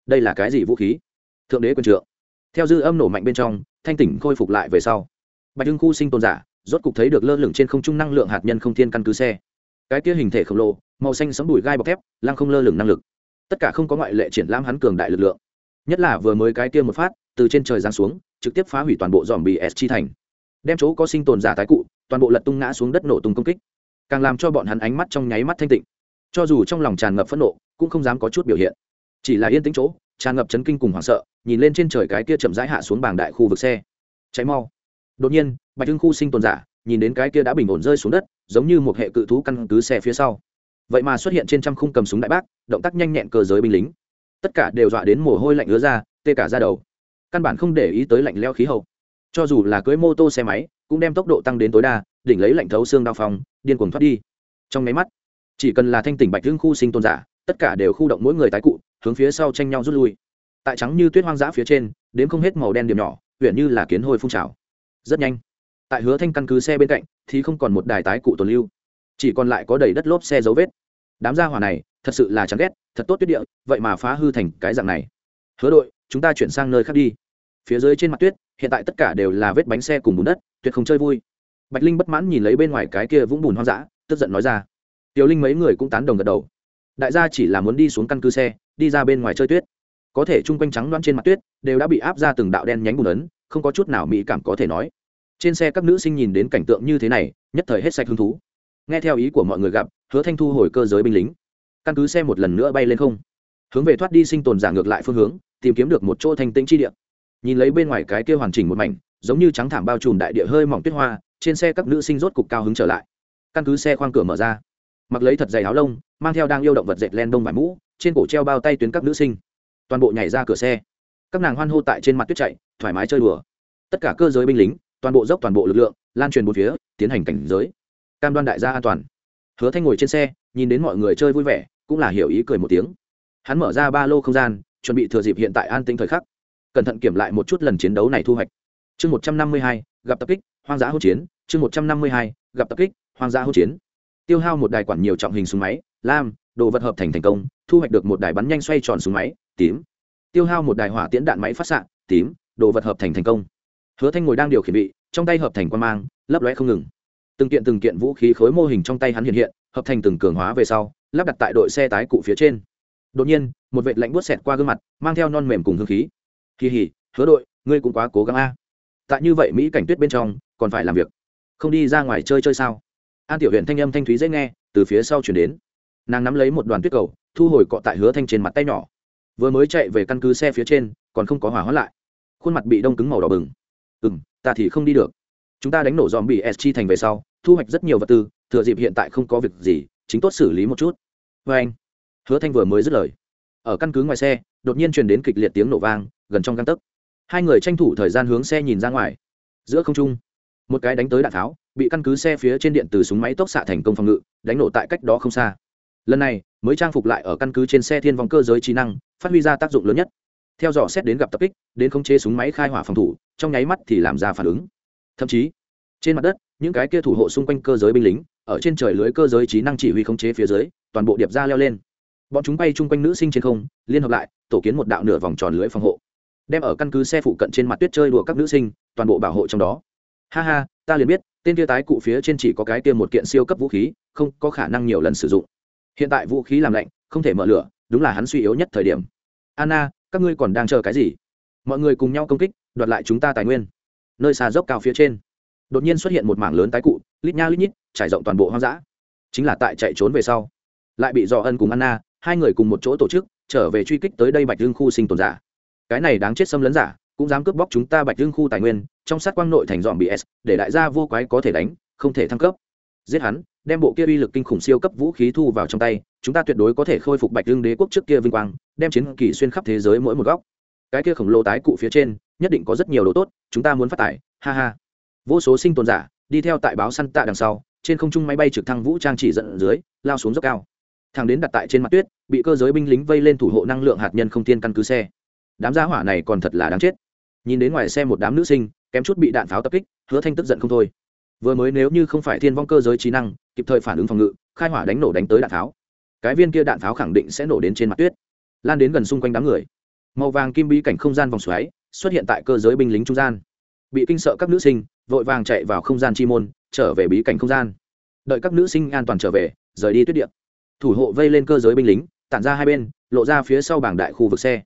Đây là cái gì vũ khí? Thượng đế quân trượng. Theo dư âm nổ mạnh bên trong, thanh tỉnh khôi phục lại về sau. Bạch hưng khu sinh tồn giả, rốt cục thấy được lơ lửng trên không trung năng lượng hạt nhân không thiên căn cứ xe. Cái kia hình thể khổng lồ, màu xanh sấm đùi gai bọc thép, lăng không lơ lửng năng lực. Tất cả không có ngoại lệ triển lãm hắn cường đại lực lượng. Nhất là vừa mới cái kia một phát, từ trên trời giáng xuống, trực tiếp phá hủy toàn bộ dòm bị s chi thành. Đem chỗ có sinh tồn giả tái cụ, toàn bộ lật tung ngã xuống đất nổ tung công kích. Càng làm cho bọn hắn ánh mắt trong nháy mắt thanh tịnh cho dù trong lòng tràn ngập phẫn nộ cũng không dám có chút biểu hiện. Chỉ là yên tĩnh chỗ tràn ngập chấn kinh cùng hoảng sợ nhìn lên trên trời cái kia chậm rãi hạ xuống bảng đại khu vực xe. Cháy mau. Đột nhiên bạch hưng khu sinh tồn giả nhìn đến cái kia đã bình ổn rơi xuống đất giống như một hệ cự thú căn cứ xe phía sau. Vậy mà xuất hiện trên trăm khung cầm súng đại bác động tác nhanh nhẹn cơ giới binh lính. Tất cả đều dọa đến mồ hôi lạnh ứa ra tê cả ra đầu. Căn bản không để ý tới lạnh leo khí hậu. Cho dù là cưới mô tô xe máy cũng đem tốc độ tăng đến tối đa đỉnh lấy lạnh thấu xương đao phòng, điên cuồng thoát đi. Trong máy mắt chỉ cần là thanh tỉnh bạch hưng khu sinh tôn giả, tất cả đều khu động mỗi người tái cụ, hướng phía sau tranh nhau rút lui. Tại trắng như tuyết hoang dã phía trên đến không hết màu đen điểm nhỏ huyện như là kiến hôi phun trào. Rất nhanh, tại hứa thanh căn cứ xe bên cạnh, thì không còn một đài tái cụ tồn lưu, chỉ còn lại có đầy đất lốp xe dấu vết. Đám gia hỏa này, thật sự là chán ghét, thật tốt tuyết địa, vậy mà phá hư thành cái dạng này. Hứa đội, chúng ta chuyển sang nơi khác đi. Phía dưới trên mặt tuyết, hiện tại tất cả đều là vết bánh xe cùng bùn đất, tuyệt không chơi vui. Bạch linh bất mãn nhìn lấy bên ngoài cái kia vũng bùn hoang dã, tức giận nói ra tiểu linh mấy người cũng tán đồng gật đầu. Đại gia chỉ là muốn đi xuống căn cứ xe, đi ra bên ngoài chơi tuyết. Có thể chung quanh trắng đoán trên mặt tuyết, đều đã bị áp ra từng đạo đen nhánh bùn ấn, không có chút nào mỹ cảm có thể nói. Trên xe các nữ sinh nhìn đến cảnh tượng như thế này, nhất thời hết sạch hứng thú. Nghe theo ý của mọi người gặp, hứa thanh thu hồi cơ giới binh lính. Căn cứ xe một lần nữa bay lên không. Hướng về thoát đi sinh tồn giả ngược lại phương hướng, tìm kiếm được một chỗ thanh tĩnh chi địa. Nhìn lấy bên ngoài cái kia hoàn chỉnh một mảnh, giống như trắng thảm bao trùm đại địa hơi mỏng tuyết hoa, trên xe các nữ sinh rốt cục cao hứng trở lại. Căn cứ xe khoang cửa mở ra mặc lấy thật dày áo lông, mang theo đang yêu động vật dệt len đông vải mũ, trên cổ treo bao tay tuyến các nữ sinh. Toàn bộ nhảy ra cửa xe. Các nàng hoan hô tại trên mặt tuyết chạy, thoải mái chơi đùa. Tất cả cơ giới binh lính, toàn bộ dốc toàn bộ lực lượng, lan truyền bốn phía, tiến hành cảnh giới. Cam đoan đại gia an toàn. Hứa thanh ngồi trên xe, nhìn đến mọi người chơi vui vẻ, cũng là hiểu ý cười một tiếng. Hắn mở ra ba lô không gian, chuẩn bị thừa dịp hiện tại an tĩnh thời khắc. Cẩn thận kiểm lại một chút lần chiến đấu này thu hoạch. Chương một trăm năm mươi hai, gặp tập kích, hoang dã hỗn chiến. Chương một trăm năm mươi hai, gặp tập kích, hoang dã hỗn chiến tiêu hao một đài quản nhiều trọng hình súng máy, lam, đồ vật hợp thành thành công, thu hoạch được một đài bắn nhanh xoay tròn súng máy, tím. Tiêu hao một đài hỏa tiễn đạn máy phát xạ, tím, đồ vật hợp thành thành công. Hứa thanh ngồi đang điều khiển bị trong tay hợp thành quan mang, lấp lóe không ngừng. Từng kiện từng kiện vũ khí khối mô hình trong tay hắn hiện hiện, hợp thành từng cường hóa về sau, lắp đặt tại đội xe tái cụ phía trên. Đột nhiên, một vệt lạnh buốt xẹt qua gương mặt, mang theo non mềm cùng hương khí. Kỳ hỉ hứa đội, ngươi cũng quá cố gắng a. Tại như vậy mỹ cảnh tuyết bên trong, còn phải làm việc. Không đi ra ngoài chơi chơi sao? An tiểu huyện thanh âm thanh thúy dễ nghe, từ phía sau chuyển đến. Nàng nắm lấy một đoàn tuyết cầu, thu hồi cọ tại hứa thanh trên mặt tay nhỏ. Vừa mới chạy về căn cứ xe phía trên, còn không có hỏa hoãn lại. Khuôn mặt bị đông cứng màu đỏ bừng. Ừ m ta thì không đi được. Chúng ta đánh nổ dòm bị sg thành về sau, thu hoạch rất nhiều vật tư, thừa dịp hiện tại không có việc gì, chính tốt xử lý một chút. Vê anh. Hứa thanh vừa mới dứt lời. Ở căn cứ ngoài xe, đột nhiên truyền đến kịch liệt tiếng nổ vang, gần trong găng tấc. Hai người tranh thủ thời gian hướng xe nhìn ra ngoài. Giữa không trung một cái đánh tới đạn tháo, bị căn cứ xe phía trên điện từ súng máy tốc xạ thành công phòng ngự, đánh nổ tại cách đó không xa. Lần này, mới trang phục lại ở căn cứ trên xe thiên vong cơ giới trí năng, phát huy ra tác dụng lớn nhất. Theo dõi xét đến gặp tập kích, đến khống chế súng máy khai hỏa phòng thủ, trong nháy mắt thì làm ra phản ứng. Thậm chí, trên mặt đất, những cái kia thủ hộ xung quanh cơ giới binh lính, ở trên trời lưới cơ giới trí năng chỉ huy khống chế phía dưới, toàn bộ điệp ra leo lên. Bọn chúng bay chung quanh nữ sinh trên không, liên hợp lại, tổ kiến một đạo nửa vòng tròn lưới phòng hộ. Đem ở căn cứ xe phụ cận trên mặt tuyết chơi đùa các nữ sinh, toàn bộ bảo hộ trong đó ha ha, ta liền biết, tên kia tái cụ phía trên chỉ có cái kia một kiện siêu cấp vũ khí, không có khả năng nhiều lần sử dụng. Hiện tại vũ khí làm lạnh, không thể mở lửa, đúng là hắn suy yếu nhất thời điểm. Anna, các ngươi còn đang chờ cái gì? Mọi người cùng nhau công kích, đoạt lại chúng ta tài nguyên. Nơi xa dốc cao phía trên, đột nhiên xuất hiện một mảng lớn tái cụ, lít nha lít nhít, trải rộng toàn bộ hoang dã. Chính là tại chạy trốn về sau, lại bị dò ân cùng anna, hai người cùng một chỗ tổ chức, trở về truy kích tới đây bạch hương khu sinh tồn giả. Cái này đáng chết xâm lấn giả cũng dám cướp bóc chúng ta bạch hương khu tài nguyên, trong sát quang nội thành dọn bị s, để đại gia vô quái có thể đánh, không thể thăng cấp. Giết hắn, đem bộ kia uy lực kinh khủng siêu cấp vũ khí thu vào trong tay, chúng ta tuyệt đối có thể khôi phục bạch hương đế quốc trước kia vinh quang, đem chiến kỳ xuyên khắp thế giới mỗi một góc. Cái kia khổng lồ tái cụ phía trên, nhất định có rất nhiều đồ tốt, chúng ta muốn phát tải, ha ha. Vô số sinh tồn giả, đi theo tại báo săn tạ đằng sau, trên không trung máy bay trực thăng vũ trang chỉ dẫn dưới, lao xuống dốc cao. Thằng đến đặt tại trên mặt tuyết, bị cơ giới binh lính vây lên thủ hộ năng lượng hạt nhân không tiên căn cứ xe. Đám gia hỏa này còn thật là đáng chết nhìn đến ngoài xe một đám nữ sinh, kém chút bị đạn pháo tập kích, hứa thanh tức giận không thôi. Vừa mới nếu như không phải thiên vong cơ giới trí năng, kịp thời phản ứng phòng ngự, khai hỏa đánh nổ đánh tới đạn pháo. Cái viên kia đạn pháo khẳng định sẽ nổ đến trên mặt tuyết. Lan đến gần xung quanh đám người. Màu vàng kim bí cảnh không gian vòng xoáy xuất hiện tại cơ giới binh lính trung gian. Bị kinh sợ các nữ sinh, vội vàng chạy vào không gian chi môn, trở về bí cảnh không gian. Đợi các nữ sinh an toàn trở về, rời đi tuyết điện thủ hộ vây lên cơ giới binh lính, tản ra hai bên, lộ ra phía sau bảng đại khu vực xe.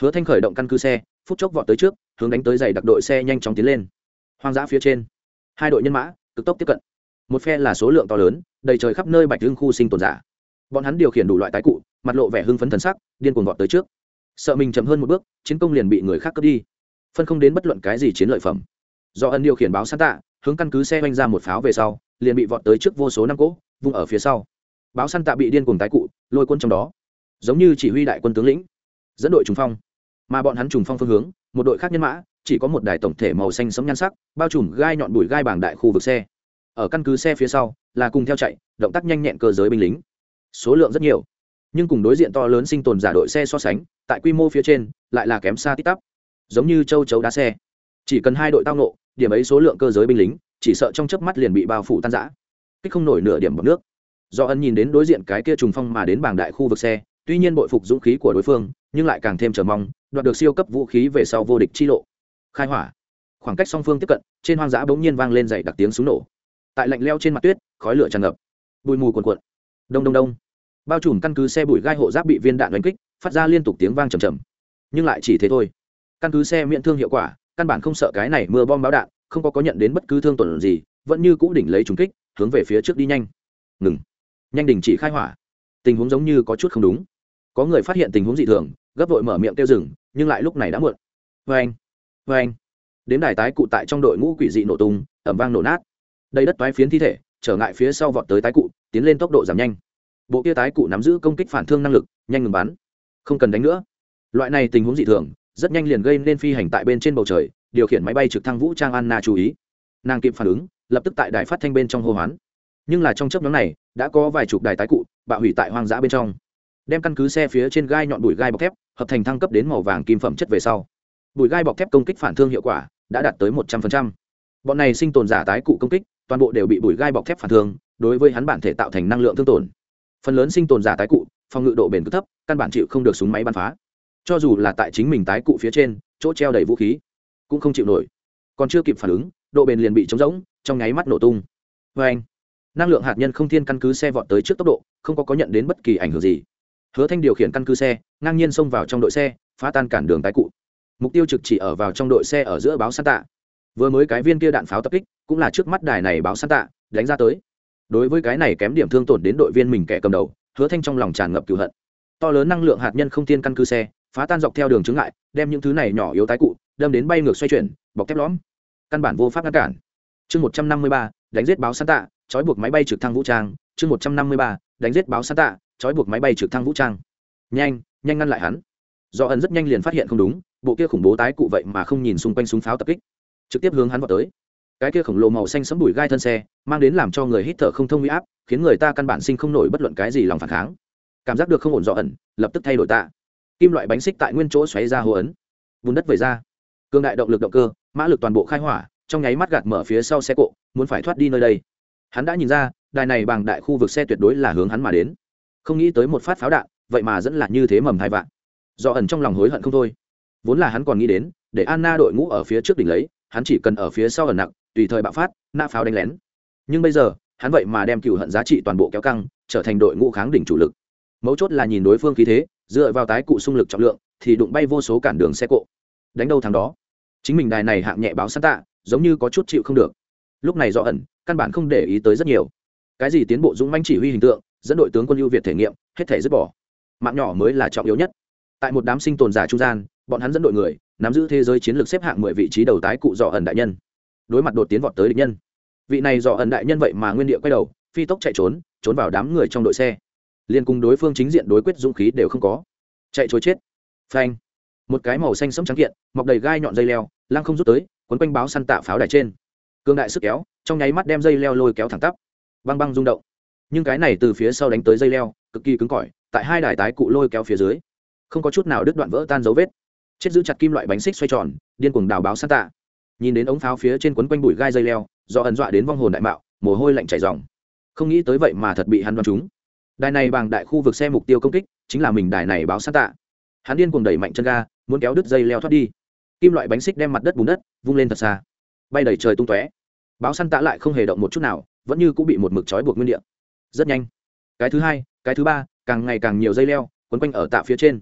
Hứa thanh khởi động căn cứ xe, phút chốc vọt tới trước hướng đánh tới giày đặc đội xe nhanh chóng tiến lên. Hoang dã phía trên, hai đội nhân mã cực tốc tiếp cận. Một phe là số lượng to lớn, đầy trời khắp nơi bạch hương khu sinh tồn giả. Bọn hắn điều khiển đủ loại tái cụ, mặt lộ vẻ hưng phấn thần sắc, điên cuồng vọt tới trước. Sợ mình chậm hơn một bước, chiến công liền bị người khác cướp đi. Phân không đến bất luận cái gì chiến lợi phẩm. Do ân điều khiển báo sát tạ hướng căn cứ xe oanh ra một pháo về sau, liền bị vọt tới trước vô số năm cỗ, vung ở phía sau. Báo săn tạ bị điên cuồng tái cụ, lôi quân trong đó. Giống như chỉ huy đại quân tướng lĩnh, dẫn đội trùng phong. Mà bọn hắn trùng phong phương hướng một đội khác nhân mã, chỉ có một đài tổng thể màu xanh sẫm nhan sắc, bao trùm gai nhọn bụi gai bảng đại khu vực xe. Ở căn cứ xe phía sau, là cùng theo chạy, động tác nhanh nhẹn cơ giới binh lính. Số lượng rất nhiều, nhưng cùng đối diện to lớn sinh tồn giả đội xe so sánh, tại quy mô phía trên, lại là kém xa tít tắp. Giống như châu chấu đá xe. Chỉ cần hai đội tao nộ điểm ấy số lượng cơ giới binh lính, chỉ sợ trong chớp mắt liền bị bao phủ tan giã kích không nổi nửa điểm bọc nước. Do ân nhìn đến đối diện cái kia trùng phong mà đến bảng đại khu vực xe, tuy nhiên bội phục dũng khí của đối phương nhưng lại càng thêm chờ mong, đoạt được siêu cấp vũ khí về sau vô địch chi lộ. Khai hỏa. Khoảng cách song phương tiếp cận, trên hoang dã bỗng nhiên vang lên dày đặc tiếng súng nổ. Tại lạnh leo trên mặt tuyết, khói lửa tràn ngập. Bụi mù cuồn cuộn. Đông đông đông. Bao trùm căn cứ xe bụi gai hộ giáp bị viên đạn đánh kích, phát ra liên tục tiếng vang trầm trầm. Nhưng lại chỉ thế thôi. Căn cứ xe miễn thương hiệu quả, căn bản không sợ cái này mưa bom báo đạn, không có có nhận đến bất cứ thương tổn gì, vẫn như cũ đỉnh lấy trúng kích, hướng về phía trước đi nhanh. Ngừng. Nhanh đình chỉ khai hỏa. Tình huống giống như có chút không đúng. Có người phát hiện tình huống dị thường gấp vội mở miệng kêu rừng nhưng lại lúc này đã muộn. Vê anh vê anh. Đến đài tái cụ tại trong đội ngũ quỷ dị nổ tung, ẩm vang nổ nát. Đây đất toái phiến thi thể, trở ngại phía sau vọt tới tái cụ, tiến lên tốc độ giảm nhanh. Bộ kia tái cụ nắm giữ công kích phản thương năng lực, nhanh ngừng bắn. Không cần đánh nữa. Loại này tình huống dị thường, rất nhanh liền gây nên phi hành tại bên trên bầu trời, điều khiển máy bay trực thăng vũ trang anna chú ý. Nàng kịp phản ứng, lập tức tại đài phát thanh bên trong hô hoán. Nhưng là trong chấp nhóm này, đã có vài chục đài tái cụ, bạo hủy tại hoang dã bên trong đem căn cứ xe phía trên gai nhọn bụi gai bọc thép hợp thành thăng cấp đến màu vàng kim phẩm chất về sau. Bụi gai bọc thép công kích phản thương hiệu quả đã đạt tới một trăm linh bọn này sinh tồn giả tái cụ công kích, toàn bộ đều bị bụi gai bọc thép phản thương, đối với hắn bản thể tạo thành năng lượng thương tổn. Phần lớn sinh tồn giả tái cụ, phòng ngự độ bền cực thấp, căn bản chịu không được súng máy bắn phá. Cho dù là tại chính mình tái cụ phía trên, chỗ treo đầy vũ khí, cũng không chịu nổi. Còn chưa kịp phản ứng, độ bền liền bị trống rỗng, trong nháy mắt nổ tung. Vê anh năng lượng hạt nhân không thiên căn cứ xe vọt tới trước tốc độ, không có có nhận đến bất kỳ ảnh hưởng gì hứa thanh điều khiển căn cứ xe, ngang nhiên xông vào trong đội xe, phá tan cản đường tái cụ. Mục tiêu trực chỉ ở vào trong đội xe ở giữa báo san tạ vừa mới cái viên kia đạn pháo tập kích, cũng là trước mắt đài này báo san tạ đánh ra tới. Đối với cái này kém điểm thương tổn đến đội viên mình kẻ cầm đầu, hứa thanh trong lòng tràn ngập cựu hận. To lớn năng lượng hạt nhân không tiên căn cứ xe, phá tan dọc theo đường chứng lại đem những thứ này nhỏ yếu tái cụ, đâm đến bay ngược xoay chuyển, bọc thép lõm. Căn bản vô pháp ngăn cản. Chương một trăm năm mươi ba, đánh giết báo san tạ trói buộc máy bay trực thăng vũ trang. Chương một trăm năm mươi ba, đánh giết báo san tạ trói buộc máy bay trực thăng vũ trang. Nhanh nhanh ngăn lại hắn. Do ẩn rất nhanh liền phát hiện không đúng, bộ kia khủng bố tái cụ vậy mà không nhìn xung quanh súng pháo tập kích. Trực tiếp hướng hắn vào tới. Cái kia khổng lồ màu xanh sấm bùi gai thân xe, mang đến làm cho người hít thở không thông huy áp, khiến người ta căn bản sinh không nổi bất luận cái gì lòng phản kháng. Cảm giác được không ổn dọ ẩn, lập tức thay đổi tạ. Kim loại bánh xích tại nguyên chỗ xoáy ra hồ ấn. Bùn đất về ra. Cương đại động lực động cơ, mã lực toàn bộ khai hỏa, trong nháy mắt gạt mở phía sau xe cộ, muốn phải thoát đi nơi đây. Hắn đã nhìn ra, đài này bằng đại khu vực xe tuyệt đối là hướng hắn mà đến không nghĩ tới một phát pháo đạn, vậy mà dẫn là như thế mầm hai vạn. Do ẩn trong lòng hối hận không thôi. Vốn là hắn còn nghĩ đến, để anna đội ngũ ở phía trước đỉnh lấy, hắn chỉ cần ở phía sau ẩn nặng, tùy thời bạo phát nã pháo đánh lén. Nhưng bây giờ, hắn vậy mà đem cựu hận giá trị toàn bộ kéo căng, trở thành đội ngũ kháng đỉnh chủ lực. Mấu chốt là nhìn đối phương khí thế, dựa vào tái cụ xung lực trọng lượng, thì đụng bay vô số cản đường xe cộ. Đánh đâu thằng đó? Chính mình đài này hạng nhẹ báo sáng tạ, giống như có chút chịu không được. Lúc này do ẩn, căn bản không để ý tới rất nhiều. Cái gì tiến bộ dũng manh chỉ huy hình tượng dẫn đội tướng quân ưu việt thể nghiệm, hết thể dứt bỏ. Mạng nhỏ mới là trọng yếu nhất. Tại một đám sinh tồn giả trung gian, bọn hắn dẫn đội người, nắm giữ thế giới chiến lược xếp hạng mười vị trí đầu tái cụ dò ẩn đại nhân. Đối mặt đột tiến vọt tới địch nhân. Vị này dò ẩn đại nhân vậy mà nguyên địa quay đầu, phi tốc chạy trốn trốn vào đám người trong đội xe. Liên cùng đối phương chính diện đối quyết dũng khí đều không có. Chạy chối chết. Phanh. Một cái màu xanh sẫm trắng kiện, mọc đầy gai nhọn dây leo, lăng không rút tới, quấn quanh báo săn tạ pháo đài trên. Cương đại sức kéo, trong nháy mắt đem dây leo lôi kéo thẳng tắp. Băng băng rung động nhưng cái này từ phía sau đánh tới dây leo, cực kỳ cứng cỏi, tại hai đài tái cụ lôi kéo phía dưới. Không có chút nào đứt đoạn vỡ tan dấu vết. Chết giữ chặt kim loại bánh xích xoay tròn, điên cuồng đào báo săn tạ nhìn đến ống pháo phía trên quấn quanh bụi gai dây leo, do ẩn dọa đến vong hồn đại mạo, mồ hôi lạnh chảy dòng không nghĩ tới vậy mà thật bị hắn đoán chúng. đài này bằng đại khu vực xe mục tiêu công kích, chính là mình đài này báo săn tạ hắn điên cuồng đẩy mạnh chân ga, muốn kéo đứt dây leo thoát đi. Kim loại bánh xích đem mặt đất bùn đất, vung lên thật xa. Bay đầy trời tung tóe. Báo săn tạ lại không hề động một chút nào, vẫn như cũng bị một mực trói buộc nguyên địa rất nhanh. Cái thứ hai, cái thứ ba, càng ngày càng nhiều dây leo quấn quanh ở tạ phía trên.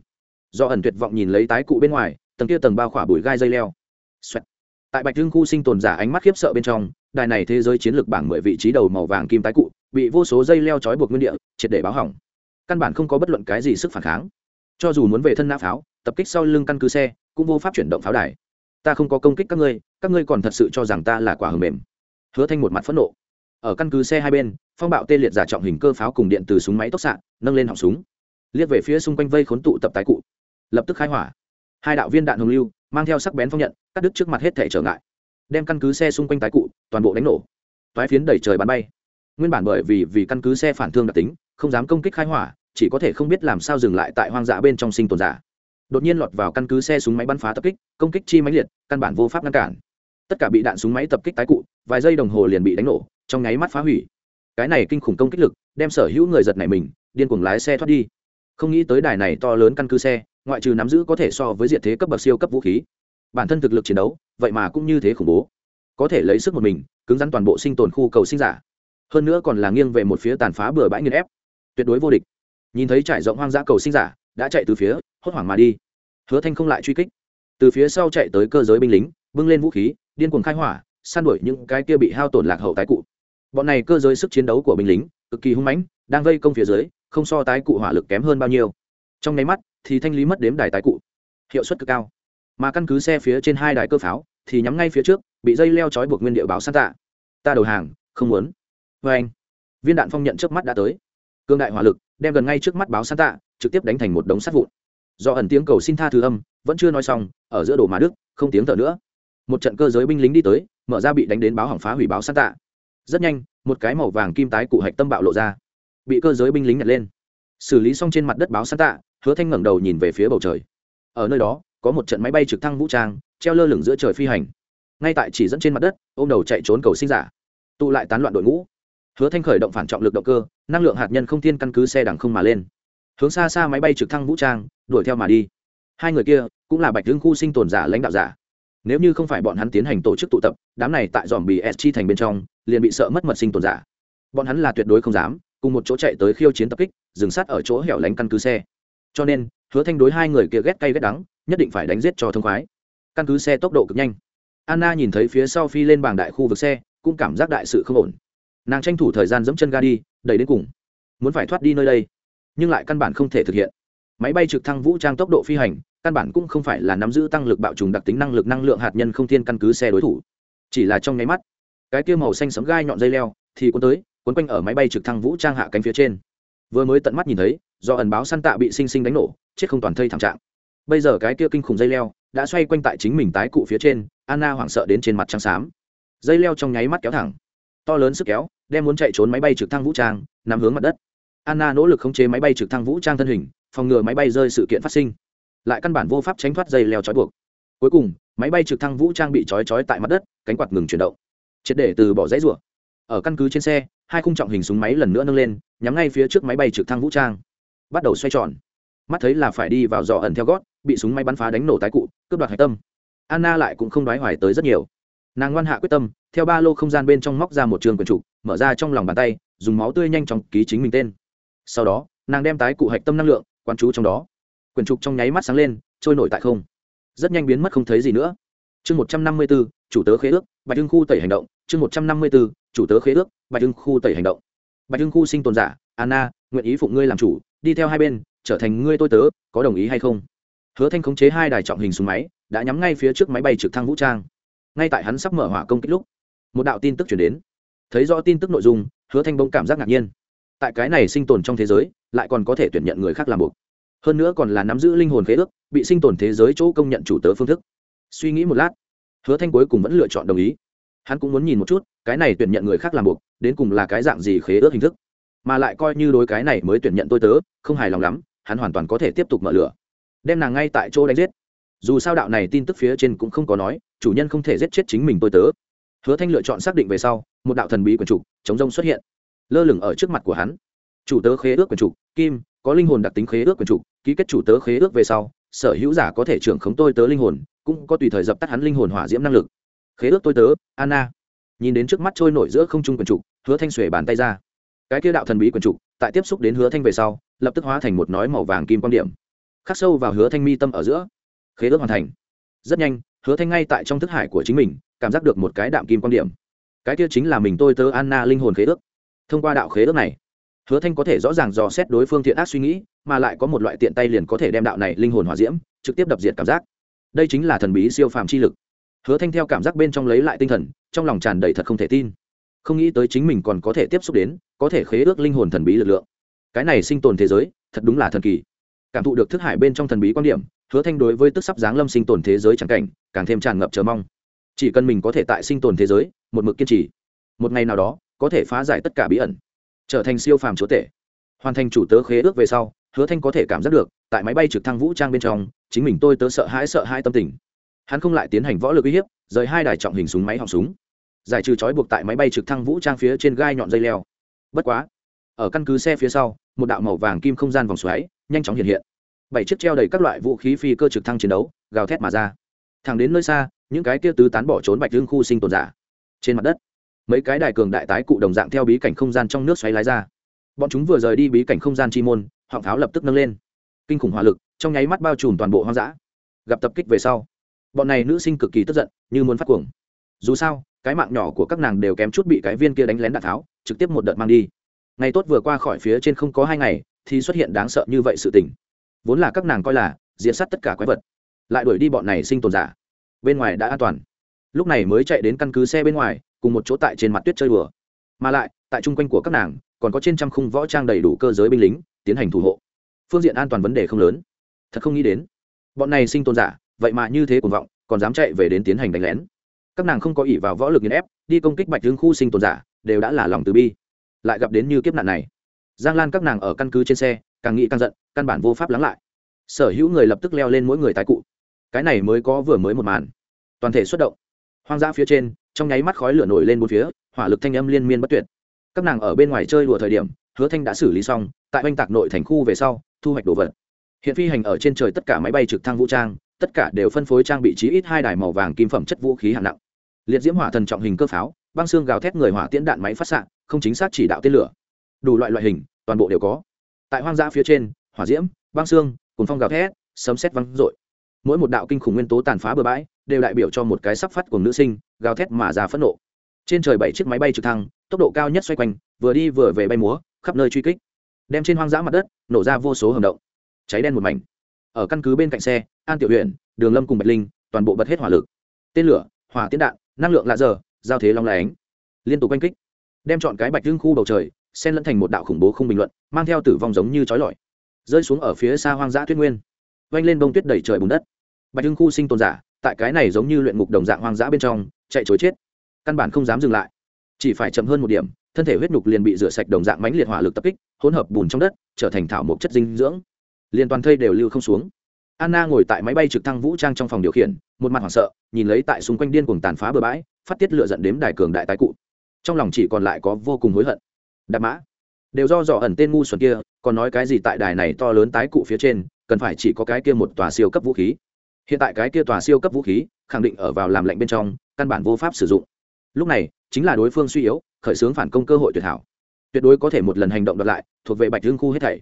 Do ẩn tuyệt vọng nhìn lấy tái cụ bên ngoài, tầng kia tầng bao khỏa bụi gai dây leo、Xoẹt. tại bạch thương khu sinh tồn giả ánh mắt khiếp sợ bên trong, đài này thế giới chiến lược bảng mười vị trí đầu màu vàng kim tái cụ, bị vô số dây leo trói buộc nguyên địa, triệt để báo hỏng. Căn bản không có bất luận cái gì sức phản kháng. Cho dù muốn về thân nã pháo, tập kích sau lưng căn cứ xe, cũng vô pháp chuyển động pháo đài. Ta không có công kích các ngươi các ngươi còn thật sự cho rằng ta là quả hầm mềm. Hứa thanh một mặt phẫn nộ. Ở căn cứ xe hai bên phong bạo tê liệt giả trọng hình cơ pháo cùng điện từ súng máy tốc xạ, nâng lên họng súng. Liếc về phía xung quanh vây khốn tụ tập tái cụ. Lập tức khai hỏa. Hai đạo viên đạn hồng lưu, mang theo sắc bén phong nhận, cắt đứt trước mặt hết thể trở ngại. Đem căn cứ xe xung quanh tái cụ, toàn bộ đánh nổ. Toái phiến đẩy trời bắn bay. Nguyên bản bởi vì vì căn cứ xe phản thương đặc tính, không dám công kích khai hỏa, chỉ có thể không biết làm sao dừng lại tại hoang dã bên trong sinh tồn giả. Đột nhiên lọt vào căn cứ xe súng máy bắn phá tập kích, công kích chi máy liệt, căn bản vô pháp ngăn cản. Tất cả bị đạn súng máy tập kích tái cụ, vài giây đồng hồ liền bị đánh nổ, trong nháy mắt phá hủy cái này kinh khủng công kích lực, đem sở hữu người giật này mình, điên cuồng lái xe thoát đi. Không nghĩ tới đài này to lớn căn cứ xe, ngoại trừ nắm giữ có thể so với diện thế cấp bậc siêu cấp vũ khí, bản thân thực lực chiến đấu, vậy mà cũng như thế khủng bố. Có thể lấy sức một mình, cứng rắn toàn bộ sinh tồn khu cầu sinh giả. Hơn nữa còn là nghiêng về một phía tàn phá bừa bãi nghiên ép. Tuyệt đối vô địch. Nhìn thấy trải rộng hoang dã cầu sinh giả, đã chạy từ phía, hốt hoảng mà đi. Hứa thanh không lại truy kích. Từ phía sau chạy tới cơ giới binh lính, bưng lên vũ khí, điên cuồng khai hỏa, săn đuổi những cái kia bị hao tổn lạc hậu tái cụ bọn này cơ giới sức chiến đấu của binh lính, cực kỳ hung mãnh, đang vây công phía dưới, không so tái cụ hỏa lực kém hơn bao nhiêu. Trong nháy mắt, thì thanh lý mất đếm đài tái cụ. Hiệu suất cực cao. Mà căn cứ xe phía trên hai đài cơ pháo, thì nhắm ngay phía trước, bị dây leo trói buộc nguyên địa báo sát tạ. Ta đầu hàng, không muốn. Vê anh, viên đạn phong nhận trước mắt đã tới. Cương đại hỏa lực, đem gần ngay trước mắt báo sát tạ, trực tiếp đánh thành một đống sắt vụn. Do ẩn tiếng cầu xin tha thứ âm, vẫn chưa nói xong, ở giữa đồ mà đức không tiếng thở nữa. Một trận cơ giới binh lính đi tới, mở ra bị đánh đến báo hỏng phá hủy báo sát tạ rất nhanh, một cái màu vàng kim tái cụ hạch tâm bạo lộ ra. Bị cơ giới binh lính nhặt lên. Xử lý xong trên mặt đất báo săn tạ, hứa thanh ngẩng đầu nhìn về phía bầu trời. Ở nơi đó, có một trận máy bay trực thăng vũ trang, treo lơ lửng giữa trời phi hành. Ngay tại chỉ dẫn trên mặt đất, ôm đầu chạy trốn cầu sinh giả. Tụ lại tán loạn đội ngũ. Hứa thanh khởi động phản trọng lực động cơ, năng lượng hạt nhân không thiên căn cứ xe đằng không mà lên. Hướng xa xa máy bay trực thăng vũ trang, đuổi theo mà đi. Hai người kia, cũng là bạch hương khu sinh tồn giả lãnh đạo giả. Nếu như không phải bọn hắn tiến hành tổ chức tụ tập, đám này tại dòm bì s chi thành bên trong liền bị sợ mất mật sinh tồn giả. Bọn hắn là tuyệt đối không dám, cùng một chỗ chạy tới khiêu chiến tập kích, dừng sát ở chỗ hẻo lánh căn cứ xe. Cho nên, hứa thanh đối hai người kia ghét cay ghét đắng, nhất định phải đánh giết cho thông khoái. Căn cứ xe tốc độ cực nhanh. Anna nhìn thấy phía sau phi lên bảng đại khu vực xe, cũng cảm giác đại sự không ổn. Nàng tranh thủ thời gian dẫm chân ga đi, đẩy đến cùng. Muốn phải thoát đi nơi đây, nhưng lại căn bản không thể thực hiện. Máy bay trực thăng vũ trang tốc độ phi hành, căn bản cũng không phải là nắm giữ tăng lực bạo trùng đặc tính năng lực năng lượng hạt nhân không thiên căn cứ xe đối thủ. Chỉ là trong nháy mắt cái kia màu xanh sấm gai nhọn dây leo, thì cuốn tới, cuốn quanh ở máy bay trực thăng vũ trang hạ cánh phía trên. Vừa mới tận mắt nhìn thấy, do ẩn báo săn tạ bị sinh sinh đánh nổ, chết không toàn thây thảm trạng. Bây giờ cái kia kinh khủng dây leo đã xoay quanh tại chính mình tái cụ phía trên, anna hoảng sợ đến trên mặt trắng xám. Dây leo trong nháy mắt kéo thẳng, to lớn sức kéo, đem muốn chạy trốn máy bay trực thăng vũ trang, nằm hướng mặt đất. Anna nỗ lực khống chế máy bay trực thăng vũ trang thân hình, phòng ngừa máy bay rơi sự kiện phát sinh. Lại căn bản vô pháp tránh thoát dây leo trói buộc. Cuối cùng, máy bay trực thăng vũ trang bị trói trói tại mặt đất, cánh quạt ngừng chuyển động triệt để từ bỏ dãy rủa. Ở căn cứ trên xe, hai khung trọng hình súng máy lần nữa nâng lên, nhắm ngay phía trước máy bay trực thăng vũ trang. Bắt đầu xoay tròn. Mắt thấy là phải đi vào dò ẩn theo gót, bị súng máy bắn phá đánh nổ tái cụ, cướp đoạt hạch tâm. Anna lại cũng không đoái hoài tới rất nhiều. Nàng ngoan hạ quyết tâm, theo ba lô không gian bên trong móc ra một trường quần trục mở ra trong lòng bàn tay, dùng máu tươi nhanh chóng ký chính mình tên. Sau đó, nàng đem tái cụ hạch tâm năng lượng quan chú trong đó. Quyển trục trong nháy mắt sáng lên, trôi nổi tại không. Rất nhanh biến mất không thấy gì nữa chương một trăm năm mươi b ố chủ tớ khế ước, bạch hưng khu tẩy hành động. Chương một trăm năm mươi b ố chủ tớ khế ước, bạch hưng khu tẩy hành động. Bạch hưng khu sinh tồn giả, anna, nguyện ý phụng ngươi làm chủ, đi theo hai bên, trở thành ngươi tôi tớ, có đồng ý hay không? Hứa thanh khống chế hai đài trọng hình súng máy, đã nhắm ngay phía trước máy bay trực thăng vũ trang. Ngay tại hắn sắp mở hỏa công kích lúc, một đạo tin tức chuyển đến. Thấy rõ tin tức nội dung, hứa thanh bỗng cảm giác ngạc nhiên. Tại cái này sinh tồn trong thế giới, lại còn có thể tuyển nhận người khác làm buộc. Hơn nữa còn là nắm giữ linh hồn khế ước, bị sinh tồn thế giới chỗ công nhận chủ tớ phương thức suy nghĩ một lát, hứa thanh cuối cùng vẫn lựa chọn đồng ý. Hắn cũng muốn nhìn một chút, cái này tuyển nhận người khác làm buộc, đến cùng là cái dạng gì khế ước hình thức. Mà lại coi như đối cái này mới tuyển nhận tôi tớ, không hài lòng lắm, hắn hoàn toàn có thể tiếp tục mở lửa. Đem nàng ngay tại chỗ đánh giết. Dù sao đạo này tin tức phía trên cũng không có nói, chủ nhân không thể giết chết chính mình tôi tớ. Hứa thanh lựa chọn xác định về sau, một đạo thần bí quần trục, chống rông xuất hiện. Lơ lửng ở trước mặt của hắn. Chủ tớ khế ước quần trục, kim, có linh hồn đặc tính khế ước quần trục, ký kết chủ tớ khế ước về sau, sở hữu giả có thể trưởng khống tôi tớ linh hồn cũng có tùy thời dập tắt hắn linh hồn hỏa diễm năng lực. Khế ước tôi tớ, anna. Nhìn đến trước mắt trôi nổi giữa không trung quần trục, hứa thanh xuể bàn tay ra. Cái kia đạo thần bí quần trục, tại tiếp xúc đến hứa thanh về sau, lập tức hóa thành một nói màu vàng kim quan điểm. Khắc sâu vào hứa thanh mi tâm ở giữa. Khế ước hoàn thành. Rất nhanh, hứa thanh ngay tại trong thức hải của chính mình, cảm giác được một cái đạm kim quan điểm. Cái kia chính là mình tôi tớ anna linh hồn khế ước. Thông qua đạo khế ước này, hứa thanh có thể rõ ràng dò xét đối phương thiện ác suy nghĩ, mà lại có một loại tiện tay liền có thể đem đạo này linh hồn hỏa diễm, trực tiếp đập diệt cảm giác đây chính là thần bí siêu phàm chi lực. Hứa thanh theo cảm giác bên trong lấy lại tinh thần, trong lòng tràn đầy thật không thể tin. Không nghĩ tới chính mình còn có thể tiếp xúc đến, có thể khế ước linh hồn thần bí lực lượng. Cái này sinh tồn thế giới, thật đúng là thần kỳ. Cảm thụ được thức hải bên trong thần bí quan điểm, hứa thanh đối với tức sắp giáng lâm sinh tồn thế giới chẳng cảnh, càng thêm tràn ngập chờ mong. Chỉ cần mình có thể tại sinh tồn thế giới, một mực kiên trì, một ngày nào đó, có thể phá giải tất cả bí ẩn, trở thành siêu phàm chúa tể. Hoàn thành chủ tớ khế ước về sau, hứa thanh có thể cảm giác được, tại máy bay trực thăng vũ trang bên trong chính mình tôi tớ sợ hãi sợ hai tâm tình. Hắn không lại tiến hành võ lực uy hiếp, rời hai đài trọng hình súng máy họng súng. Giải trừ trói buộc tại máy bay trực thăng vũ trang phía trên gai nhọn dây leo. Bất quá, ở căn cứ xe phía sau, một đạo màu vàng kim không gian vòng xoáy nhanh chóng hiện hiện. Bảy chiếc treo đầy các loại vũ khí phi cơ trực thăng chiến đấu, gào thét mà ra. Thẳng đến nơi xa, những cái kia tứ tán bỏ trốn bạch lương khu sinh tồn giả. Trên mặt đất, mấy cái đài cường đại tái cụ đồng dạng theo bí cảnh không gian trong nước xoáy lái ra. Bọn chúng vừa rời đi bí cảnh không gian chi môn, họng pháo lập tức nâng lên. Kinh khủng hỏa lực trong nháy mắt bao trùm toàn bộ hoang dã. Gặp tập kích về sau, bọn này nữ sinh cực kỳ tức giận, như muốn phát cuồng. Dù sao, cái mạng nhỏ của các nàng đều kém chút bị cái viên kia đánh lén đạn tháo, trực tiếp một đợt mang đi. Ngày tốt vừa qua khỏi phía trên không có hai ngày, thì xuất hiện đáng sợ như vậy sự tình. Vốn là các nàng coi là diễn sát tất cả quái vật, lại đuổi đi bọn này sinh tồn giả. Bên ngoài đã an toàn. Lúc này mới chạy đến căn cứ xe bên ngoài, cùng một chỗ tại trên mặt tuyết chơi đùa. Mà lại, tại chung quanh của các nàng, còn có trên trăm khung võ trang đầy đủ cơ giới binh lính, tiến hành thủ hộ. Phương diện an toàn vấn đề không lớn thật không nghĩ đến. Bọn này sinh tồn giả, vậy mà như thế cuồng vọng, còn dám chạy về đến tiến hành đánh lén. Các nàng không có ỷ vào võ lực nghiền ép, đi công kích bạch hướng khu sinh tồn giả, đều đã là lòng từ bi. Lại gặp đến như kiếp nạn này. Giang lan các nàng ở căn cứ trên xe, càng nghĩ càng giận, căn bản vô pháp lắng lại. Sở hữu người lập tức leo lên mỗi người tái cụ. Cái này mới có vừa mới một màn. Toàn thể xuất động. Hoang dã phía trên, trong nháy mắt khói lửa nổi lên một phía, hỏa lực thanh âm liên miên bất tuyệt. Các nàng ở bên ngoài chơi đùa thời điểm, hứa thanh đã xử lý xong, tại oanh tạc nội thành khu về sau, thu hoạch đồ vật hiện phi hành ở trên trời tất cả máy bay trực thăng vũ trang, tất cả đều phân phối trang bị trí ít hai đài màu vàng kim phẩm chất vũ khí hạng nặng. Liệt diễm hỏa thần trọng hình cơ pháo, băng xương gào thét người hỏa tiễn đạn máy phát xạ, không chính xác chỉ đạo tên lửa. Đủ loại loại hình, toàn bộ đều có. Tại hoang dã phía trên, hỏa diễm, băng xương cùng phong gào thét, sấm xét văng rội mỗi một đạo kinh khủng nguyên tố tàn phá bừa bãi, đều đại biểu cho một cái sắp phát của nữ sinh, gào thét mà ra phẫn nộ. Trên trời bảy chiếc máy bay trực thăng, tốc độ cao nhất xoay quanh, vừa đi vừa về bay múa, khắp nơi truy kích. Đem trên hoang dã mặt đất, nổ ra vô số hầm động cháy đen một mảnh. Ở căn cứ bên cạnh xe, an tiểu huyện đường lâm cùng bạch linh, toàn bộ bật hết hỏa lực. Tên lửa, hỏa tiến đạn, năng lượng lạ giờ, giao thế long lánh. Liên tục oanh kích. Đem chọn cái bạch lưng khu bầu trời, xen lẫn thành một đạo khủng bố không bình luận, mang theo tử vong giống như trói lọi. Rơi xuống ở phía xa hoang dã tuyết nguyên. Oanh lên bông tuyết đẩy trời bùn đất. Bạch lưng khu sinh tồn giả, tại cái này giống như luyện ngục đồng dạng hoang dã bên trong, chạy chối chết. Căn bản không dám dừng lại. Chỉ phải chậm hơn một điểm, thân thể huyết nhục liền bị rửa sạch đồng dạng mãnh liệt hỏa lực tập kích, hỗn hợp bùn trong đất, trở thành thảo một chất dinh dưỡng liền toàn thây đều lưu không xuống. Anna ngồi tại máy bay trực thăng vũ trang trong phòng điều khiển, một mặt hoảng sợ, nhìn lấy tại xung quanh điên cuồng tàn phá bừa bãi, phát tiết lựa dẫn đếm đài cường đại tái cụ. Trong lòng chỉ còn lại có vô cùng hối hận. Đạp mã. Đều do dò ẩn tên ngu xuẩn kia, còn nói cái gì tại đài này to lớn tái cụ phía trên, cần phải chỉ có cái kia một tòa siêu cấp vũ khí. Hiện tại cái kia tòa siêu cấp vũ khí, khẳng định ở vào làm lạnh bên trong, căn bản vô pháp sử dụng. Lúc này, chính là đối phương suy yếu, khởi xướng phản công cơ hội tuyệt hảo. Tuyệt đối có thể một lần hành động đoạt lại, thuộc về bạch hương khu hết thảy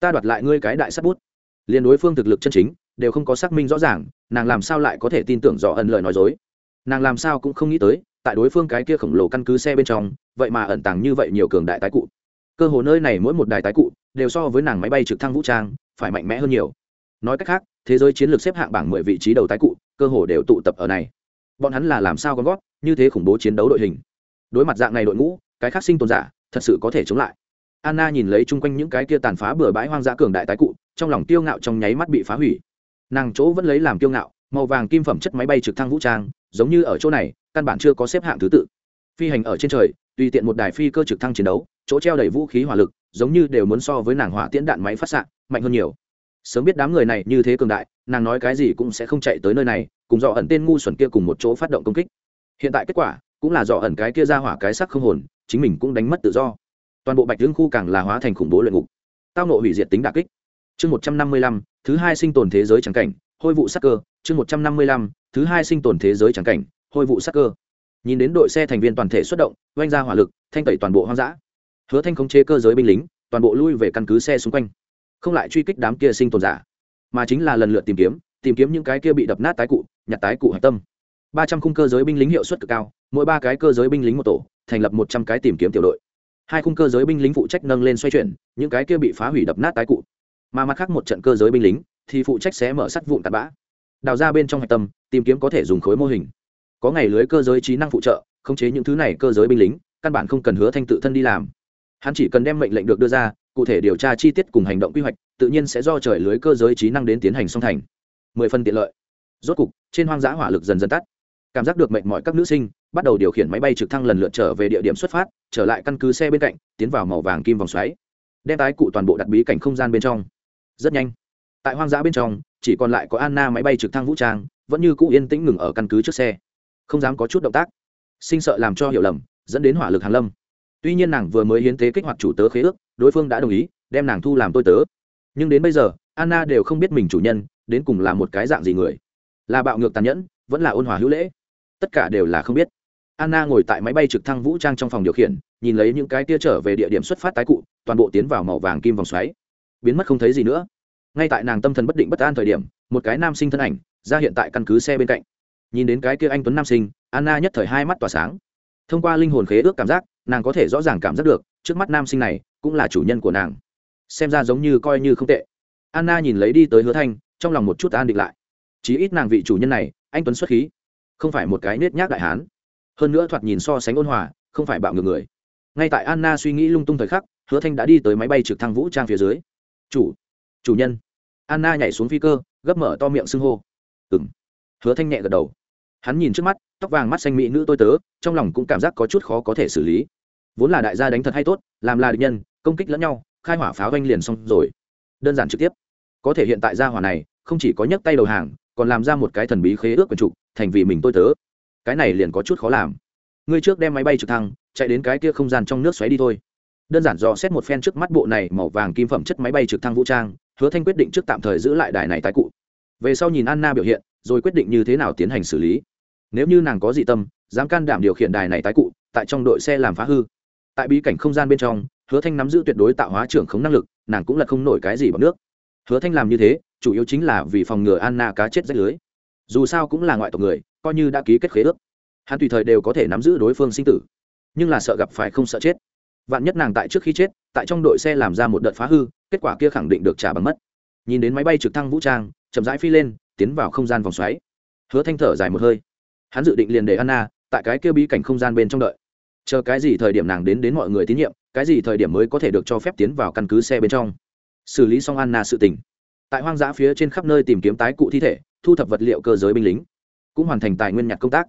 ta đoạt lại ngươi cái đại sắt bút. Liền đối phương thực lực chân chính, đều không có xác minh rõ ràng, nàng làm sao lại có thể tin tưởng rõ ẩn lời nói dối? Nàng làm sao cũng không nghĩ tới, tại đối phương cái kia khổng lồ căn cứ xe bên trong, vậy mà ẩn tàng như vậy nhiều cường đại tái cụ. Cơ hồ nơi này mỗi một đài tái cụ, đều so với nàng máy bay trực thăng vũ trang, phải mạnh mẽ hơn nhiều. Nói cách khác, thế giới chiến lược xếp hạng bảng mười vị trí đầu tái cụ, cơ hồ đều tụ tập ở này. Bọn hắn là làm sao con gót, như thế khủng bố chiến đấu đội hình? Đối mặt dạng này đội ngũ, cái khác sinh tồn giả, thật sự có thể chống lại anna nhìn lấy chung quanh những cái kia tàn phá bừa bãi hoang dã cường đại tái cụ, trong lòng tiêu ngạo trong nháy mắt bị phá hủy. Nàng chỗ vẫn lấy làm kiêu ngạo, màu vàng kim phẩm chất máy bay trực thăng vũ trang, giống như ở chỗ này, căn bản chưa có xếp hạng thứ tự. Phi hành ở trên trời, tùy tiện một đài phi cơ trực thăng chiến đấu, chỗ treo đầy vũ khí hỏa lực, giống như đều muốn so với nàng hỏa tiễn đạn máy phát xạ, mạnh hơn nhiều. Sớm biết đám người này như thế cường đại, nàng nói cái gì cũng sẽ không chạy tới nơi này, cùng dò ẩn tên ngu xuẩn kia cùng một chỗ phát động công kích. Hiện tại kết quả, cũng là dò ẩn cái kia ra hỏa cái sắc không hồn, chính mình cũng đánh mất tự do toàn bộ bạch lương khu càng là hóa thành khủng bố luyện ngục. Tao nộ hủy diệt tính đà kích. Chương một trăm năm mươi lăm, thứ hai sinh tồn thế giới trắng cảnh, hôi vụ sắc cơ. Chương một trăm năm mươi lăm, thứ hai sinh tồn thế giới trắng cảnh, hôi vụ sắc cơ. Nhìn đến đội xe thành viên toàn thể xuất động, oanh ra hỏa lực, thanh tẩy toàn bộ hoang dã. Hứa thanh khống chế cơ giới binh lính, toàn bộ lui về căn cứ xe xung quanh. Không lại truy kích đám kia sinh tồn giả, mà chính là lần lượt tìm kiếm tìm kiếm những cái kia bị đập nát tái cụ, nhặt tái cụ hạch tâm. Ba trăm khung cơ giới binh lính hiệu suất cực cao, mỗi ba cái cơ giới binh lính một tổ, thành lập một trăm cái tìm kiếm tiểu đội hai khung cơ giới binh lính phụ trách nâng lên xoay chuyển, những cái kia bị phá hủy đập nát tái cụ. Mà mặt khác một trận cơ giới binh lính, thì phụ trách xé mở sắt vụn tạt bã. Đào ra bên trong hạch tâm, tìm kiếm có thể dùng khối mô hình. Có ngày lưới cơ giới trí năng phụ trợ, khống chế những thứ này cơ giới binh lính, căn bản không cần hứa thanh tự thân đi làm. Hắn chỉ cần đem mệnh lệnh được đưa ra, cụ thể điều tra chi tiết cùng hành động quy hoạch, tự nhiên sẽ do trời lưới cơ giới trí năng đến tiến hành song thành. Mười phần tiện lợi. Rốt cục, trên hoang dã hỏa lực dần dần tắt cảm giác được mệnh mọi các nữ sinh, bắt đầu điều khiển máy bay trực thăng lần lượt trở về địa điểm xuất phát, trở lại căn cứ xe bên cạnh, tiến vào màu vàng kim vòng xoáy. Đem tái cụ toàn bộ đặt bí cảnh không gian bên trong. Rất nhanh. Tại hoang dã bên trong, chỉ còn lại có anna máy bay trực thăng vũ trang, vẫn như cũ yên tĩnh ngừng ở căn cứ trước xe. Không dám có chút động tác. Sinh sợ làm cho hiểu lầm, dẫn đến hỏa lực hàn lâm. Tuy nhiên nàng vừa mới hiến tế kích hoạt chủ tớ khế ước, đối phương đã đồng ý, đem nàng thu làm tôi tớ. Nhưng đến bây giờ, anna đều không biết mình chủ nhân, đến cùng là một cái dạng gì người. Là bạo ngược tàn nhẫn, vẫn là ôn hòa hữu lễ tất cả đều là không biết. Anna ngồi tại máy bay trực thăng vũ trang trong phòng điều khiển, nhìn lấy những cái tia trở về địa điểm xuất phát tái cụ, toàn bộ tiến vào màu vàng kim vòng xoáy. Biến mất không thấy gì nữa. Ngay tại nàng tâm thần bất định bất an thời điểm, một cái nam sinh thân ảnh ra hiện tại căn cứ xe bên cạnh. Nhìn đến cái kia anh tuấn nam sinh, anna nhất thời hai mắt tỏa sáng. Thông qua linh hồn khế ước cảm giác, nàng có thể rõ ràng cảm giác được, trước mắt nam sinh này cũng là chủ nhân của nàng. Xem ra giống như coi như không tệ. Anna nhìn lấy đi tới hứa thanh, trong lòng một chút an định lại. Chí ít nàng vị chủ nhân này, anh tuấn xuất khí không phải một cái nết nhác đại hán. Hơn nữa thoạt nhìn so sánh ôn hòa, không phải bạo ngược người. Ngay tại anna suy nghĩ lung tung thời khắc, hứa thanh đã đi tới máy bay trực thăng vũ trang phía dưới. Chủ chủ nhân. Anna nhảy xuống phi cơ, gấp mở to miệng xưng hô. Ừng hứa thanh nhẹ gật đầu. Hắn nhìn trước mắt, tóc vàng mắt xanh mỹ nữ tôi tớ, trong lòng cũng cảm giác có chút khó có thể xử lý. Vốn là đại gia đánh thật hay tốt, làm là địch nhân, công kích lẫn nhau, khai hỏa pháo vanh liền xong rồi. Đơn giản trực tiếp. Có thể hiện tại gia hỏa này, không chỉ có nhấc tay đầu hàng còn làm ra một cái thần bí khế ước quần trục, thành vì mình tôi tớ. Cái này liền có chút khó làm. Ngươi trước đem máy bay trực thăng, chạy đến cái kia không gian trong nước xoáy đi thôi. Đơn giản dò xét một phen trước mắt bộ này màu vàng kim phẩm chất máy bay trực thăng vũ trang, hứa thanh quyết định trước tạm thời giữ lại đài này tái cụ. Về sau nhìn anna biểu hiện, rồi quyết định như thế nào tiến hành xử lý. Nếu như nàng có dị tâm, dám can đảm điều khiển đài này tái cụ, tại trong đội xe làm phá hư. Tại bí cảnh không gian bên trong, hứa thanh nắm giữ tuyệt đối tạo hóa trưởng khống năng lực, nàng cũng là không nổi cái gì bằng nước. Hứa thanh làm như thế chủ yếu chính là vì phòng ngừa anna cá chết rách lưới. Dù sao cũng là ngoại tộc người, coi như đã ký kết khế ước, hắn tùy thời đều có thể nắm giữ đối phương sinh tử. Nhưng là sợ gặp phải không sợ chết. Vạn nhất nàng tại trước khi chết, tại trong đội xe làm ra một đợt phá hư, kết quả kia khẳng định được trả bằng mất. Nhìn đến máy bay trực thăng vũ trang, chậm rãi phi lên, tiến vào không gian vòng xoáy. Hứa thanh thở dài một hơi. Hắn dự định liền để anna tại cái kia bí cảnh không gian bên trong đợi. Chờ cái gì thời điểm nàng đến đến mọi người tín nhiệm, cái gì thời điểm mới có thể được cho phép tiến vào căn cứ xe bên trong. Xử lý xong anna sự tình tại hoang dã phía trên khắp nơi tìm kiếm tái cụ thi thể, thu thập vật liệu cơ giới binh lính, cũng hoàn thành tài nguyên nhặt công tác.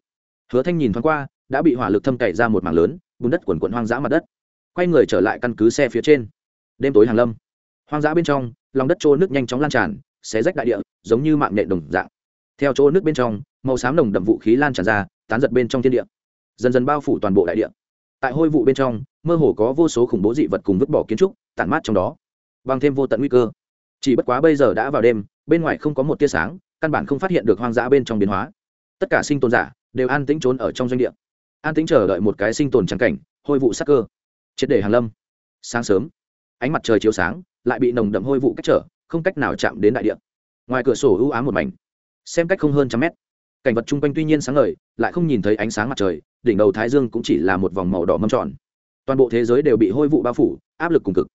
Hứa thanh nhìn thoáng qua, đã bị hỏa lực thâm cày ra một mảng lớn, bùn đất quần quận hoang dã mặt đất. Quay người trở lại căn cứ xe phía trên. Đêm tối hàng lâm. Hoang dã bên trong, lòng đất trô nước nhanh chóng lan tràn, xé rách đại địa, giống như mạng nhện đồng dạng. Theo chỗ nước bên trong, màu xám nồng đậm vũ khí lan tràn ra, tán giật bên trong thiên địa. Dần dần bao phủ toàn bộ đại địa. Tại hôi vụ bên trong, mơ hồ có vô số khủng bố dị vật cùng vứt bỏ kiến trúc, tản mát trong đó. Bằng thêm vô tận nguy cơ chỉ bất quá bây giờ đã vào đêm, bên ngoài không có một tia sáng, căn bản không phát hiện được hoang dã bên trong biến hóa. Tất cả sinh tồn giả đều an tĩnh trốn ở trong doanh địa. An tĩnh chờ đợi một cái sinh tồn trắng cảnh, hôi vụ sắc cơ. Triệt để hàn lâm. Sáng sớm, ánh mặt trời chiếu sáng, lại bị nồng đậm hôi vụ cách trở, không cách nào chạm đến đại địa. Ngoài cửa sổ ưu ám một mảnh. Xem cách không hơn trăm mét. Cảnh vật chung quanh tuy nhiên sáng ngời, lại không nhìn thấy ánh sáng mặt trời, đỉnh đầu thái dương cũng chỉ là một vòng màu đỏ mâm tròn. Toàn bộ thế giới đều bị hôi vụ bao phủ, áp lực cùng cực.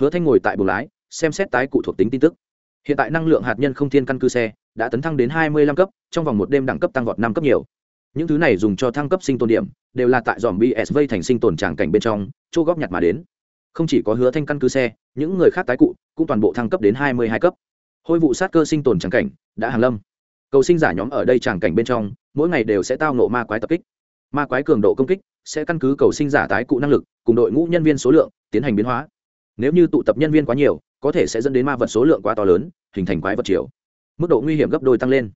Hứa thanh ngồi tại buồng lái xem xét tái cụ thuộc tính tin tức. Hiện tại năng lượng hạt nhân không thiên căn cứ xe đã tấn thăng đến hai mươi lăm cấp, trong vòng một đêm đẳng cấp tăng vọt năm cấp nhiều. Những thứ này dùng cho thăng cấp sinh tồn điểm, đều là tại dòm bsv thành sinh tồn tràng cảnh bên trong, chỗ góp nhặt mà đến. Không chỉ có hứa thanh căn cứ xe, những người khác tái cụ cũng toàn bộ thăng cấp đến hai mươi hai cấp. Hôi vụ sát cơ sinh tồn tràng cảnh đã hàng lâm. Cầu sinh giả nhóm ở đây tràng cảnh bên trong, mỗi ngày đều sẽ tao nộ ma quái tập kích. Ma quái cường độ công kích sẽ căn cứ cầu sinh giả tái cụ năng lực cùng đội ngũ nhân viên số lượng tiến hành biến hóa. Nếu như tụ tập nhân viên quá nhiều có thể sẽ dẫn đến ma vật số lượng quá to lớn, hình thành quái vật chiều mức độ nguy hiểm gấp đôi tăng lên.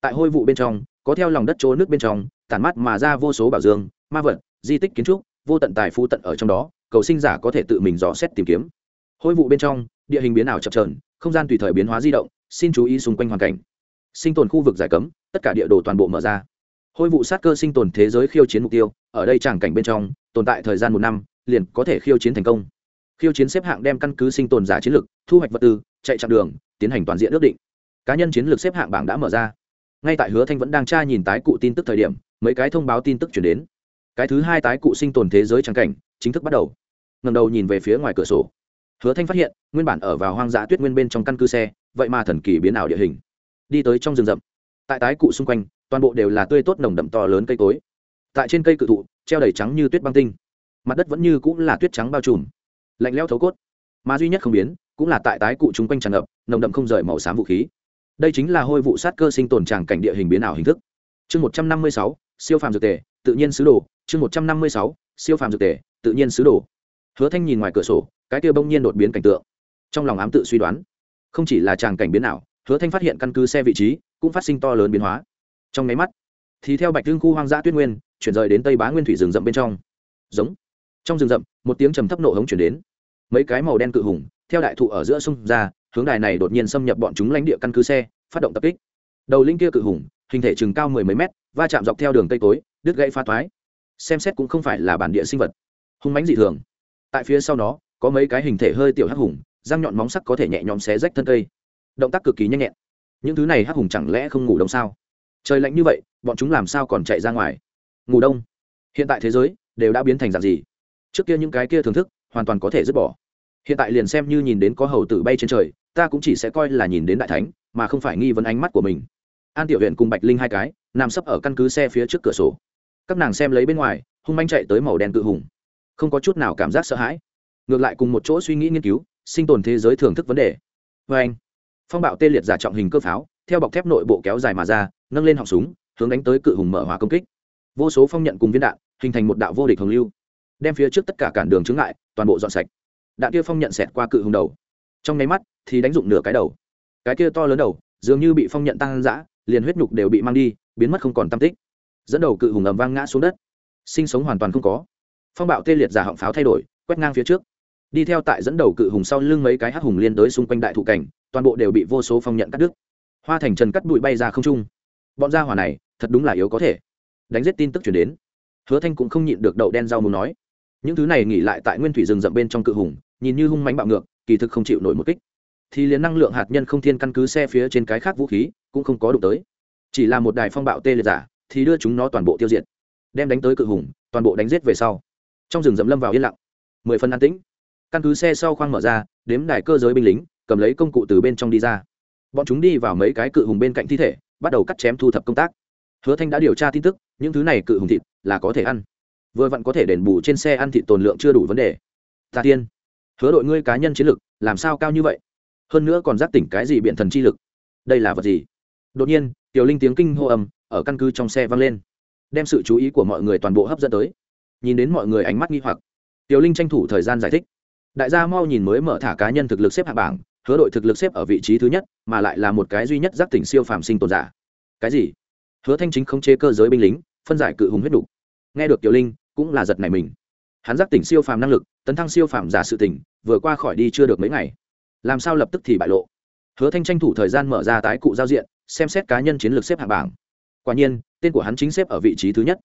Tại hôi vụ bên trong, có theo lòng đất chỗ nước bên trong, tản mắt mà ra vô số bảo dương, ma vật, di tích kiến trúc, vô tận tài phu tận ở trong đó, cầu sinh giả có thể tự mình dò xét tìm kiếm. Hôi vụ bên trong, địa hình biến ảo chập trờn không gian tùy thời biến hóa di động, xin chú ý xung quanh hoàn cảnh. Sinh tồn khu vực giải cấm, tất cả địa đồ toàn bộ mở ra. Hôi vụ sát cơ sinh tồn thế giới khiêu chiến mục tiêu, ở đây tràng cảnh bên trong, tồn tại thời gian một năm, liền có thể khiêu chiến thành công khiêu chiến xếp hạng đem căn cứ sinh tồn giả chiến lược, thu hoạch vật tư, chạy chặng đường, tiến hành toàn diện ước định. Cá nhân chiến lược xếp hạng bảng đã mở ra. Ngay tại hứa thanh vẫn đang tra nhìn tái cụ tin tức thời điểm, mấy cái thông báo tin tức chuyển đến. Cái thứ hai tái cụ sinh tồn thế giới trắng cảnh, chính thức bắt đầu. Ngầm đầu nhìn về phía ngoài cửa sổ. Hứa thanh phát hiện, nguyên bản ở vào hoang dã tuyết nguyên bên trong căn cứ xe, vậy mà thần kỳ biến ảo địa hình. Đi tới trong rừng rậm. Tại tái cụ xung quanh, toàn bộ đều là tươi tốt nồng đậm to lớn cây cối. Tại trên cây cự thụ, treo đầy trắng như tuyết băng tinh. Mặt đất vẫn như cũng là tuyết trắng bao trùm lạnh lẽo thấu cốt. Mà duy nhất không biến, cũng là tại tái cụ chúng quanh tràn ngập, nồng đậm không rời màu xám vũ khí. Đây chính là hôi vụ sát cơ sinh tồn tràng cảnh địa hình biến ảo hình thức. Chương một trăm năm mươi sáu, siêu phàm dược tề, tự nhiên sứ đồ. Chương một trăm năm mươi sáu, siêu phàm dược tề, tự nhiên sứ đồ. Hứa thanh nhìn ngoài cửa sổ, cái kia bỗng nhiên đột biến cảnh tượng. Trong lòng ám tự suy đoán, không chỉ là tràng cảnh biến ảo, hứa thanh phát hiện căn cứ xe vị trí, cũng phát sinh to lớn biến hóa. Trong máy mắt, thì theo bạch thương khu hoang dã tuyết nguyên, chuyển rời đến tây bá nguyên thủy rừng rậm bên trong. Giống. Trong rừng rậm, một tiếng trầm thấp nổ hống chuyển đến mấy cái màu đen cự hùng, theo đại thụ ở giữa sông ra, hướng đài này đột nhiên xâm nhập bọn chúng lãnh địa căn cứ xe, phát động tập kích. Đầu linh kia cự hùng, hình thể chừng cao mười mấy mét, va chạm dọc theo đường cây tối đứt gãy pha thoái xem xét cũng không phải là bản địa sinh vật. Hung mánh dị thường. Tại phía sau nó, có mấy cái hình thể hơi tiểu hắc hùng, răng nhọn móng sắc có thể nhẹ nhõm xé rách thân cây. Động tác cực kỳ nhanh nhẹn. Những thứ này hắc hùng chẳng lẽ không ngủ đông sao? Trời lạnh như vậy, bọn chúng làm sao còn chạy ra ngoài? Ngủ đông. Hiện tại thế giới đều đã biến thành dạng gì? Trước kia những cái kia thưởng thức, hoàn toàn có thể dứt bỏ hiện tại liền xem như nhìn đến có hầu tử bay trên trời, ta cũng chỉ sẽ coi là nhìn đến đại thánh, mà không phải nghi vấn ánh mắt của mình. An tiểu huyện cùng bạch linh hai cái, nằm sấp ở căn cứ xe phía trước cửa sổ. Các nàng xem lấy bên ngoài, hung manh chạy tới màu đen cự hùng. Không có chút nào cảm giác sợ hãi. Ngược lại cùng một chỗ suy nghĩ nghiên cứu, sinh tồn thế giới thưởng thức vấn đề. Vê anh, phong bạo tê liệt giả trọng hình cơ pháo, theo bọc thép nội bộ kéo dài mà ra, nâng lên họng súng, hướng đánh tới cự hùng mở hỏa công kích. Vô số phong nhận cùng viên đạn, hình thành một đạo vô địch hồng lưu, đem phía trước tất cả cản đường chứng lại toàn bộ dọn sạch đạn kia phong nhận xẹt qua cự hùng đầu. Trong nháy mắt, thì đánh dụng nửa cái đầu. Cái kia to lớn đầu, dường như bị phong nhận tăng dã, liền huyết nhục đều bị mang đi, biến mất không còn tam tích. Dẫn đầu cự hùng ầm vang ngã xuống đất. Sinh sống hoàn toàn không có. Phong bạo tê liệt giả họng pháo thay đổi, quét ngang phía trước. Đi theo tại dẫn đầu cự hùng sau lưng mấy cái hắc hùng liên tới xung quanh đại thụ cảnh, toàn bộ đều bị vô số phong nhận cắt đứt. Hoa thành trần cắt bụi bay ra không trung. Bọn gia hỏa này, thật đúng là yếu có thể. Đánh giết tin tức chuyển đến. Hứa thanh cũng không nhịn được đậu đen rau muốn nói. Những thứ này nghỉ lại tại nguyên thủy rừng rậm bên trong cự hùng nhìn như hung mánh bạo ngược, kỳ thực không chịu nổi một kích. Thì liền năng lượng hạt nhân không thiên căn cứ xe phía trên cái khác vũ khí, cũng không có đụng tới. Chỉ là một đài phong bạo tê liệt giả, thì đưa chúng nó toàn bộ tiêu diệt. Đem đánh tới cự hùng, toàn bộ đánh giết về sau. Trong rừng rậm lâm vào yên lặng. Mười phân an tĩnh. Căn cứ xe sau khoang mở ra, đếm đài cơ giới binh lính, cầm lấy công cụ từ bên trong đi ra. Bọn chúng đi vào mấy cái cự hùng bên cạnh thi thể, bắt đầu cắt chém thu thập công tác. Hứa thanh đã điều tra tin tức, những thứ này cự hùng thịt là có thể ăn. Vừa vặn có thể đền bù trên xe ăn thịt tồn lượng chưa đủ vấn đề. Ta tiên hứa đội ngươi cá nhân chiến lực, làm sao cao như vậy? Hơn nữa còn giác tỉnh cái gì biện thần chi lực? Đây là vật gì? Đột nhiên, tiểu linh tiếng kinh hô ầm ở căn cứ trong xe vang lên, đem sự chú ý của mọi người toàn bộ hấp dẫn tới. Nhìn đến mọi người ánh mắt nghi hoặc, tiểu linh tranh thủ thời gian giải thích. Đại gia mau nhìn mới mở thả cá nhân thực lực xếp hạ bảng, hứa đội thực lực xếp ở vị trí thứ nhất, mà lại là một cái duy nhất giác tỉnh siêu phàm sinh tồn giả. Cái gì? Hứa thanh chính không chế cơ giới binh lính, phân giải cự hùng huyết đục. Nghe được tiểu linh, cũng là giật này mình hắn giác tỉnh siêu phàm năng lực, tấn thăng siêu phàm giả sự tỉnh vừa qua khỏi đi chưa được mấy ngày. Làm sao lập tức thì bại lộ? Hứa thanh tranh thủ thời gian mở ra tái cụ giao diện, xem xét cá nhân chiến lược xếp hạng bảng. Quả nhiên, tên của hắn chính xếp ở vị trí thứ nhất.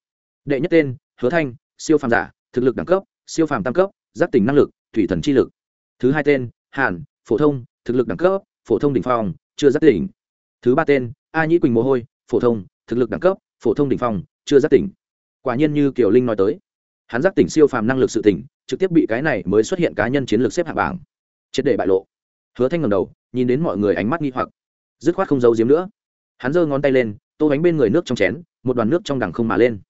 Đệ nhất tên, hứa thanh, siêu phàm giả, thực lực đẳng cấp, siêu phàm tam cấp, giác tỉnh năng lực, thủy thần chi lực. Thứ hai tên, hàn, phổ thông, thực lực đẳng cấp, phổ thông đỉnh phong, chưa giác tỉnh. Thứ ba tên, a nhĩ quỳnh mồ hôi, phổ thông, thực lực đẳng cấp, phổ thông đỉnh phong, chưa giác tỉnh. Quả nhiên như kiều linh nói tới hắn giác tỉnh siêu phàm năng lực sự tỉnh, trực tiếp bị cái này mới xuất hiện cá nhân chiến lược xếp hạng bảng. Triệt để bại lộ. Hứa thanh ngầm đầu, nhìn đến mọi người ánh mắt nghi hoặc. Dứt khoát không giấu giếm nữa. Hắn giơ ngón tay lên, tô bánh bên người nước trong chén, một đoàn nước trong đằng không mà lên.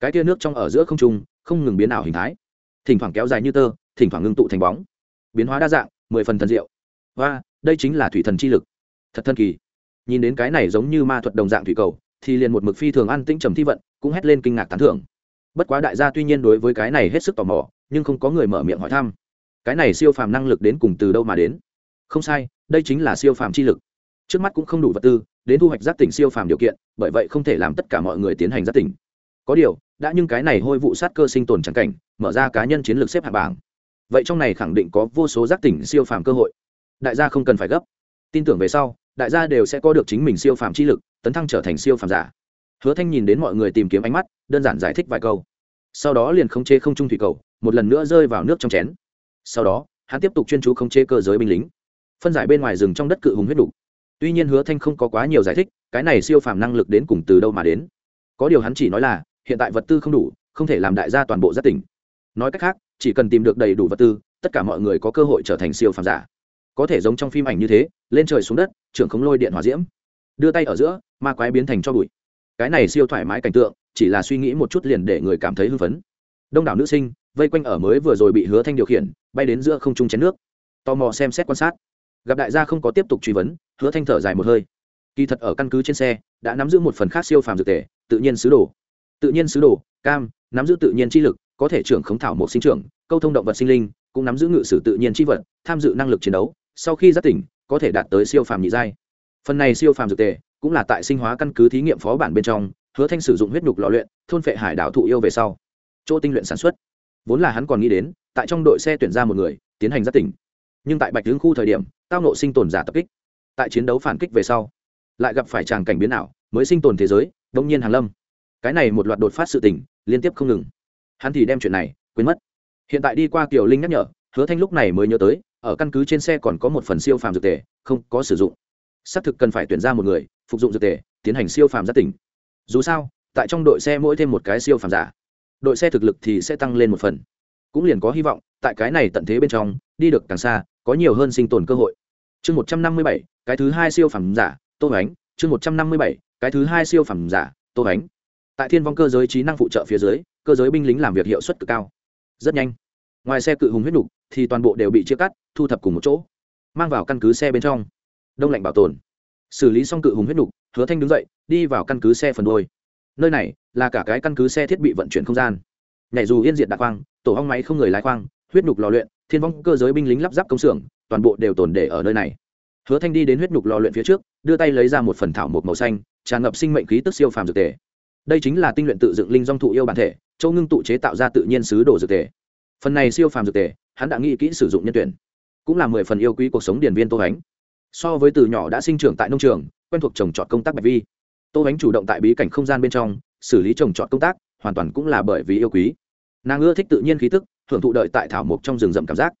Cái tia nước trong ở giữa không trung, không ngừng biến ảo hình thái. Thỉnh thoảng kéo dài như tơ, thỉnh thoảng ngưng tụ thành bóng. Biến hóa đa dạng, mười phần thần diệu. Và đây chính là thủy thần chi lực. Thật thần kỳ. Nhìn đến cái này giống như ma thuật đồng dạng thủy cầu, thì liền một mực phi thường ăn tĩnh trầm thi vận, cũng hét lên kinh ngạc tán thưởng bất quá đại gia tuy nhiên đối với cái này hết sức tò mò, nhưng không có người mở miệng hỏi thăm. Cái này siêu phàm năng lực đến cùng từ đâu mà đến? Không sai, đây chính là siêu phàm chi lực. Trước mắt cũng không đủ vật tư đến thu hoạch giác tỉnh siêu phàm điều kiện, bởi vậy không thể làm tất cả mọi người tiến hành giác tỉnh. Có điều, đã nhưng cái này hôi vụ sát cơ sinh tồn trắng cảnh, mở ra cá nhân chiến lược xếp hạng bảng. Vậy trong này khẳng định có vô số giác tỉnh siêu phàm cơ hội. Đại gia không cần phải gấp. Tin tưởng về sau, đại gia đều sẽ có được chính mình siêu phàm chi lực, tấn thăng trở thành siêu phàm giả. Hứa thanh nhìn đến mọi người tìm kiếm ánh mắt đơn giản giải thích vài câu. Sau đó liền khống chế không trung thủy cầu, một lần nữa rơi vào nước trong chén. Sau đó, hắn tiếp tục chuyên chú khống chế cơ giới binh lính. Phân giải bên ngoài rừng trong đất cự hùng huyết đủ. tuy nhiên hứa thanh không có quá nhiều giải thích, cái này siêu phàm năng lực đến cùng từ đâu mà đến. Có điều hắn chỉ nói là, hiện tại vật tư không đủ, không thể làm đại gia toàn bộ gia tỉnh. Nói cách khác, chỉ cần tìm được đầy đủ vật tư, tất cả mọi người có cơ hội trở thành siêu phàm giả. Có thể giống trong phim ảnh như thế, lên trời xuống đất, trưởng khống lôi điện hỏa diễm. Đưa tay ở giữa, ma quái biến thành cho bụi. Cái này siêu thoải mái cảnh tượng chỉ là suy nghĩ một chút liền để người cảm thấy hưng phấn. Đông đảo nữ sinh, vây quanh ở mới vừa rồi bị hứa thanh điều khiển, bay đến giữa không trung chén nước. Tò mò xem xét quan sát. Gặp đại gia không có tiếp tục truy vấn, hứa thanh thở dài một hơi. Kỳ thật ở căn cứ trên xe, đã nắm giữ một phần khác siêu phàm dược tề, tự nhiên sứ đồ. Tự nhiên sứ đồ, cam, nắm giữ tự nhiên chi lực, có thể trưởng khống thảo một sinh trưởng, câu thông động vật sinh linh, cũng nắm giữ ngự sử tự nhiên chi vật, tham dự năng lực chiến đấu, sau khi giác tỉnh, có thể đạt tới siêu phàm nhị giai. Phần này siêu phàm dược tề, cũng là tại sinh hóa căn cứ thí nghiệm phó bản bên trong hứa thanh sử dụng huyết nhục lò luyện, thôn phệ hải đảo thụ yêu về sau. Chỗ tinh luyện sản xuất. Vốn là hắn còn nghĩ đến, tại trong đội xe tuyển ra một người, tiến hành giác tỉnh. Nhưng tại bạch hướng khu thời điểm, tao nộ sinh tồn giả tập kích. Tại chiến đấu phản kích về sau, lại gặp phải tràng cảnh biến ảo, mới sinh tồn thế giới đông nhiên hàng lâm. Cái này một loạt đột phát sự tình, liên tiếp không ngừng. Hắn thì đem chuyện này quên mất. Hiện tại đi qua kiều linh nhắc nhở, hứa thanh lúc này mới nhớ tới, ở căn cứ trên xe còn có một phần siêu phàm dược tề, không có sử dụng. Xác thực cần phải tuyển ra một người, phục dụng dược tề, tiến hành siêu phàm giác tỉnh dù sao, tại trong đội xe mỗi thêm một cái siêu phàm giả, đội xe thực lực thì sẽ tăng lên một phần. Cũng liền có hy vọng, tại cái này tận thế bên trong, đi được càng xa, có nhiều hơn sinh tồn cơ hội. Chương một trăm năm mươi bảy, cái thứ hai siêu phẩm giả, tô ánh chương một trăm năm mươi bảy, cái thứ hai siêu phẩm giả, tô ánh tại thiên vong cơ giới trí năng phụ trợ phía dưới, cơ giới binh lính làm việc hiệu suất cực cao. Rất nhanh. Ngoài xe cự hùng huyết nục, thì toàn bộ đều bị chia cắt, thu thập cùng một chỗ, mang vào căn cứ xe bên trong. Đông lạnh bảo tồn. Xử lý xong cự hùng huyết nục hứa thanh đứng dậy, đi vào căn cứ xe phần đôi nơi này là cả cái căn cứ xe thiết bị vận chuyển không gian. Nhảy dù yên diệt đạc khoang, tổ hong máy không người lái khoang, huyết nhục lò luyện, thiên vong cơ giới binh lính lắp ráp công xưởng, toàn bộ đều tồn để ở nơi này. Hứa thanh đi đến huyết nhục lò luyện phía trước, đưa tay lấy ra một phần thảo một màu xanh, tràn ngập sinh mệnh khí tức siêu phàm dược thể. Đây chính là tinh luyện tự dựng linh dong thụ yêu bản thể, châu ngưng tụ chế tạo ra tự nhiên sứ đồ dược thể. Phần này siêu phàm dược thể, hắn đã nghĩ kỹ sử dụng nhân tuyển. Cũng là mười phần yêu quý cuộc sống điển viên tô ánh so với từ nhỏ đã sinh trưởng tại nông trường, quen thuộc trồng trọt công tác bạch vi. Tô ánh chủ động tại bí cảnh không gian bên trong, xử lý trồng trọt công tác, hoàn toàn cũng là bởi vì yêu quý. Nàng ưa thích tự nhiên khí tức, hưởng thụ đợi tại thảo mộc trong rừng rậm cảm giác.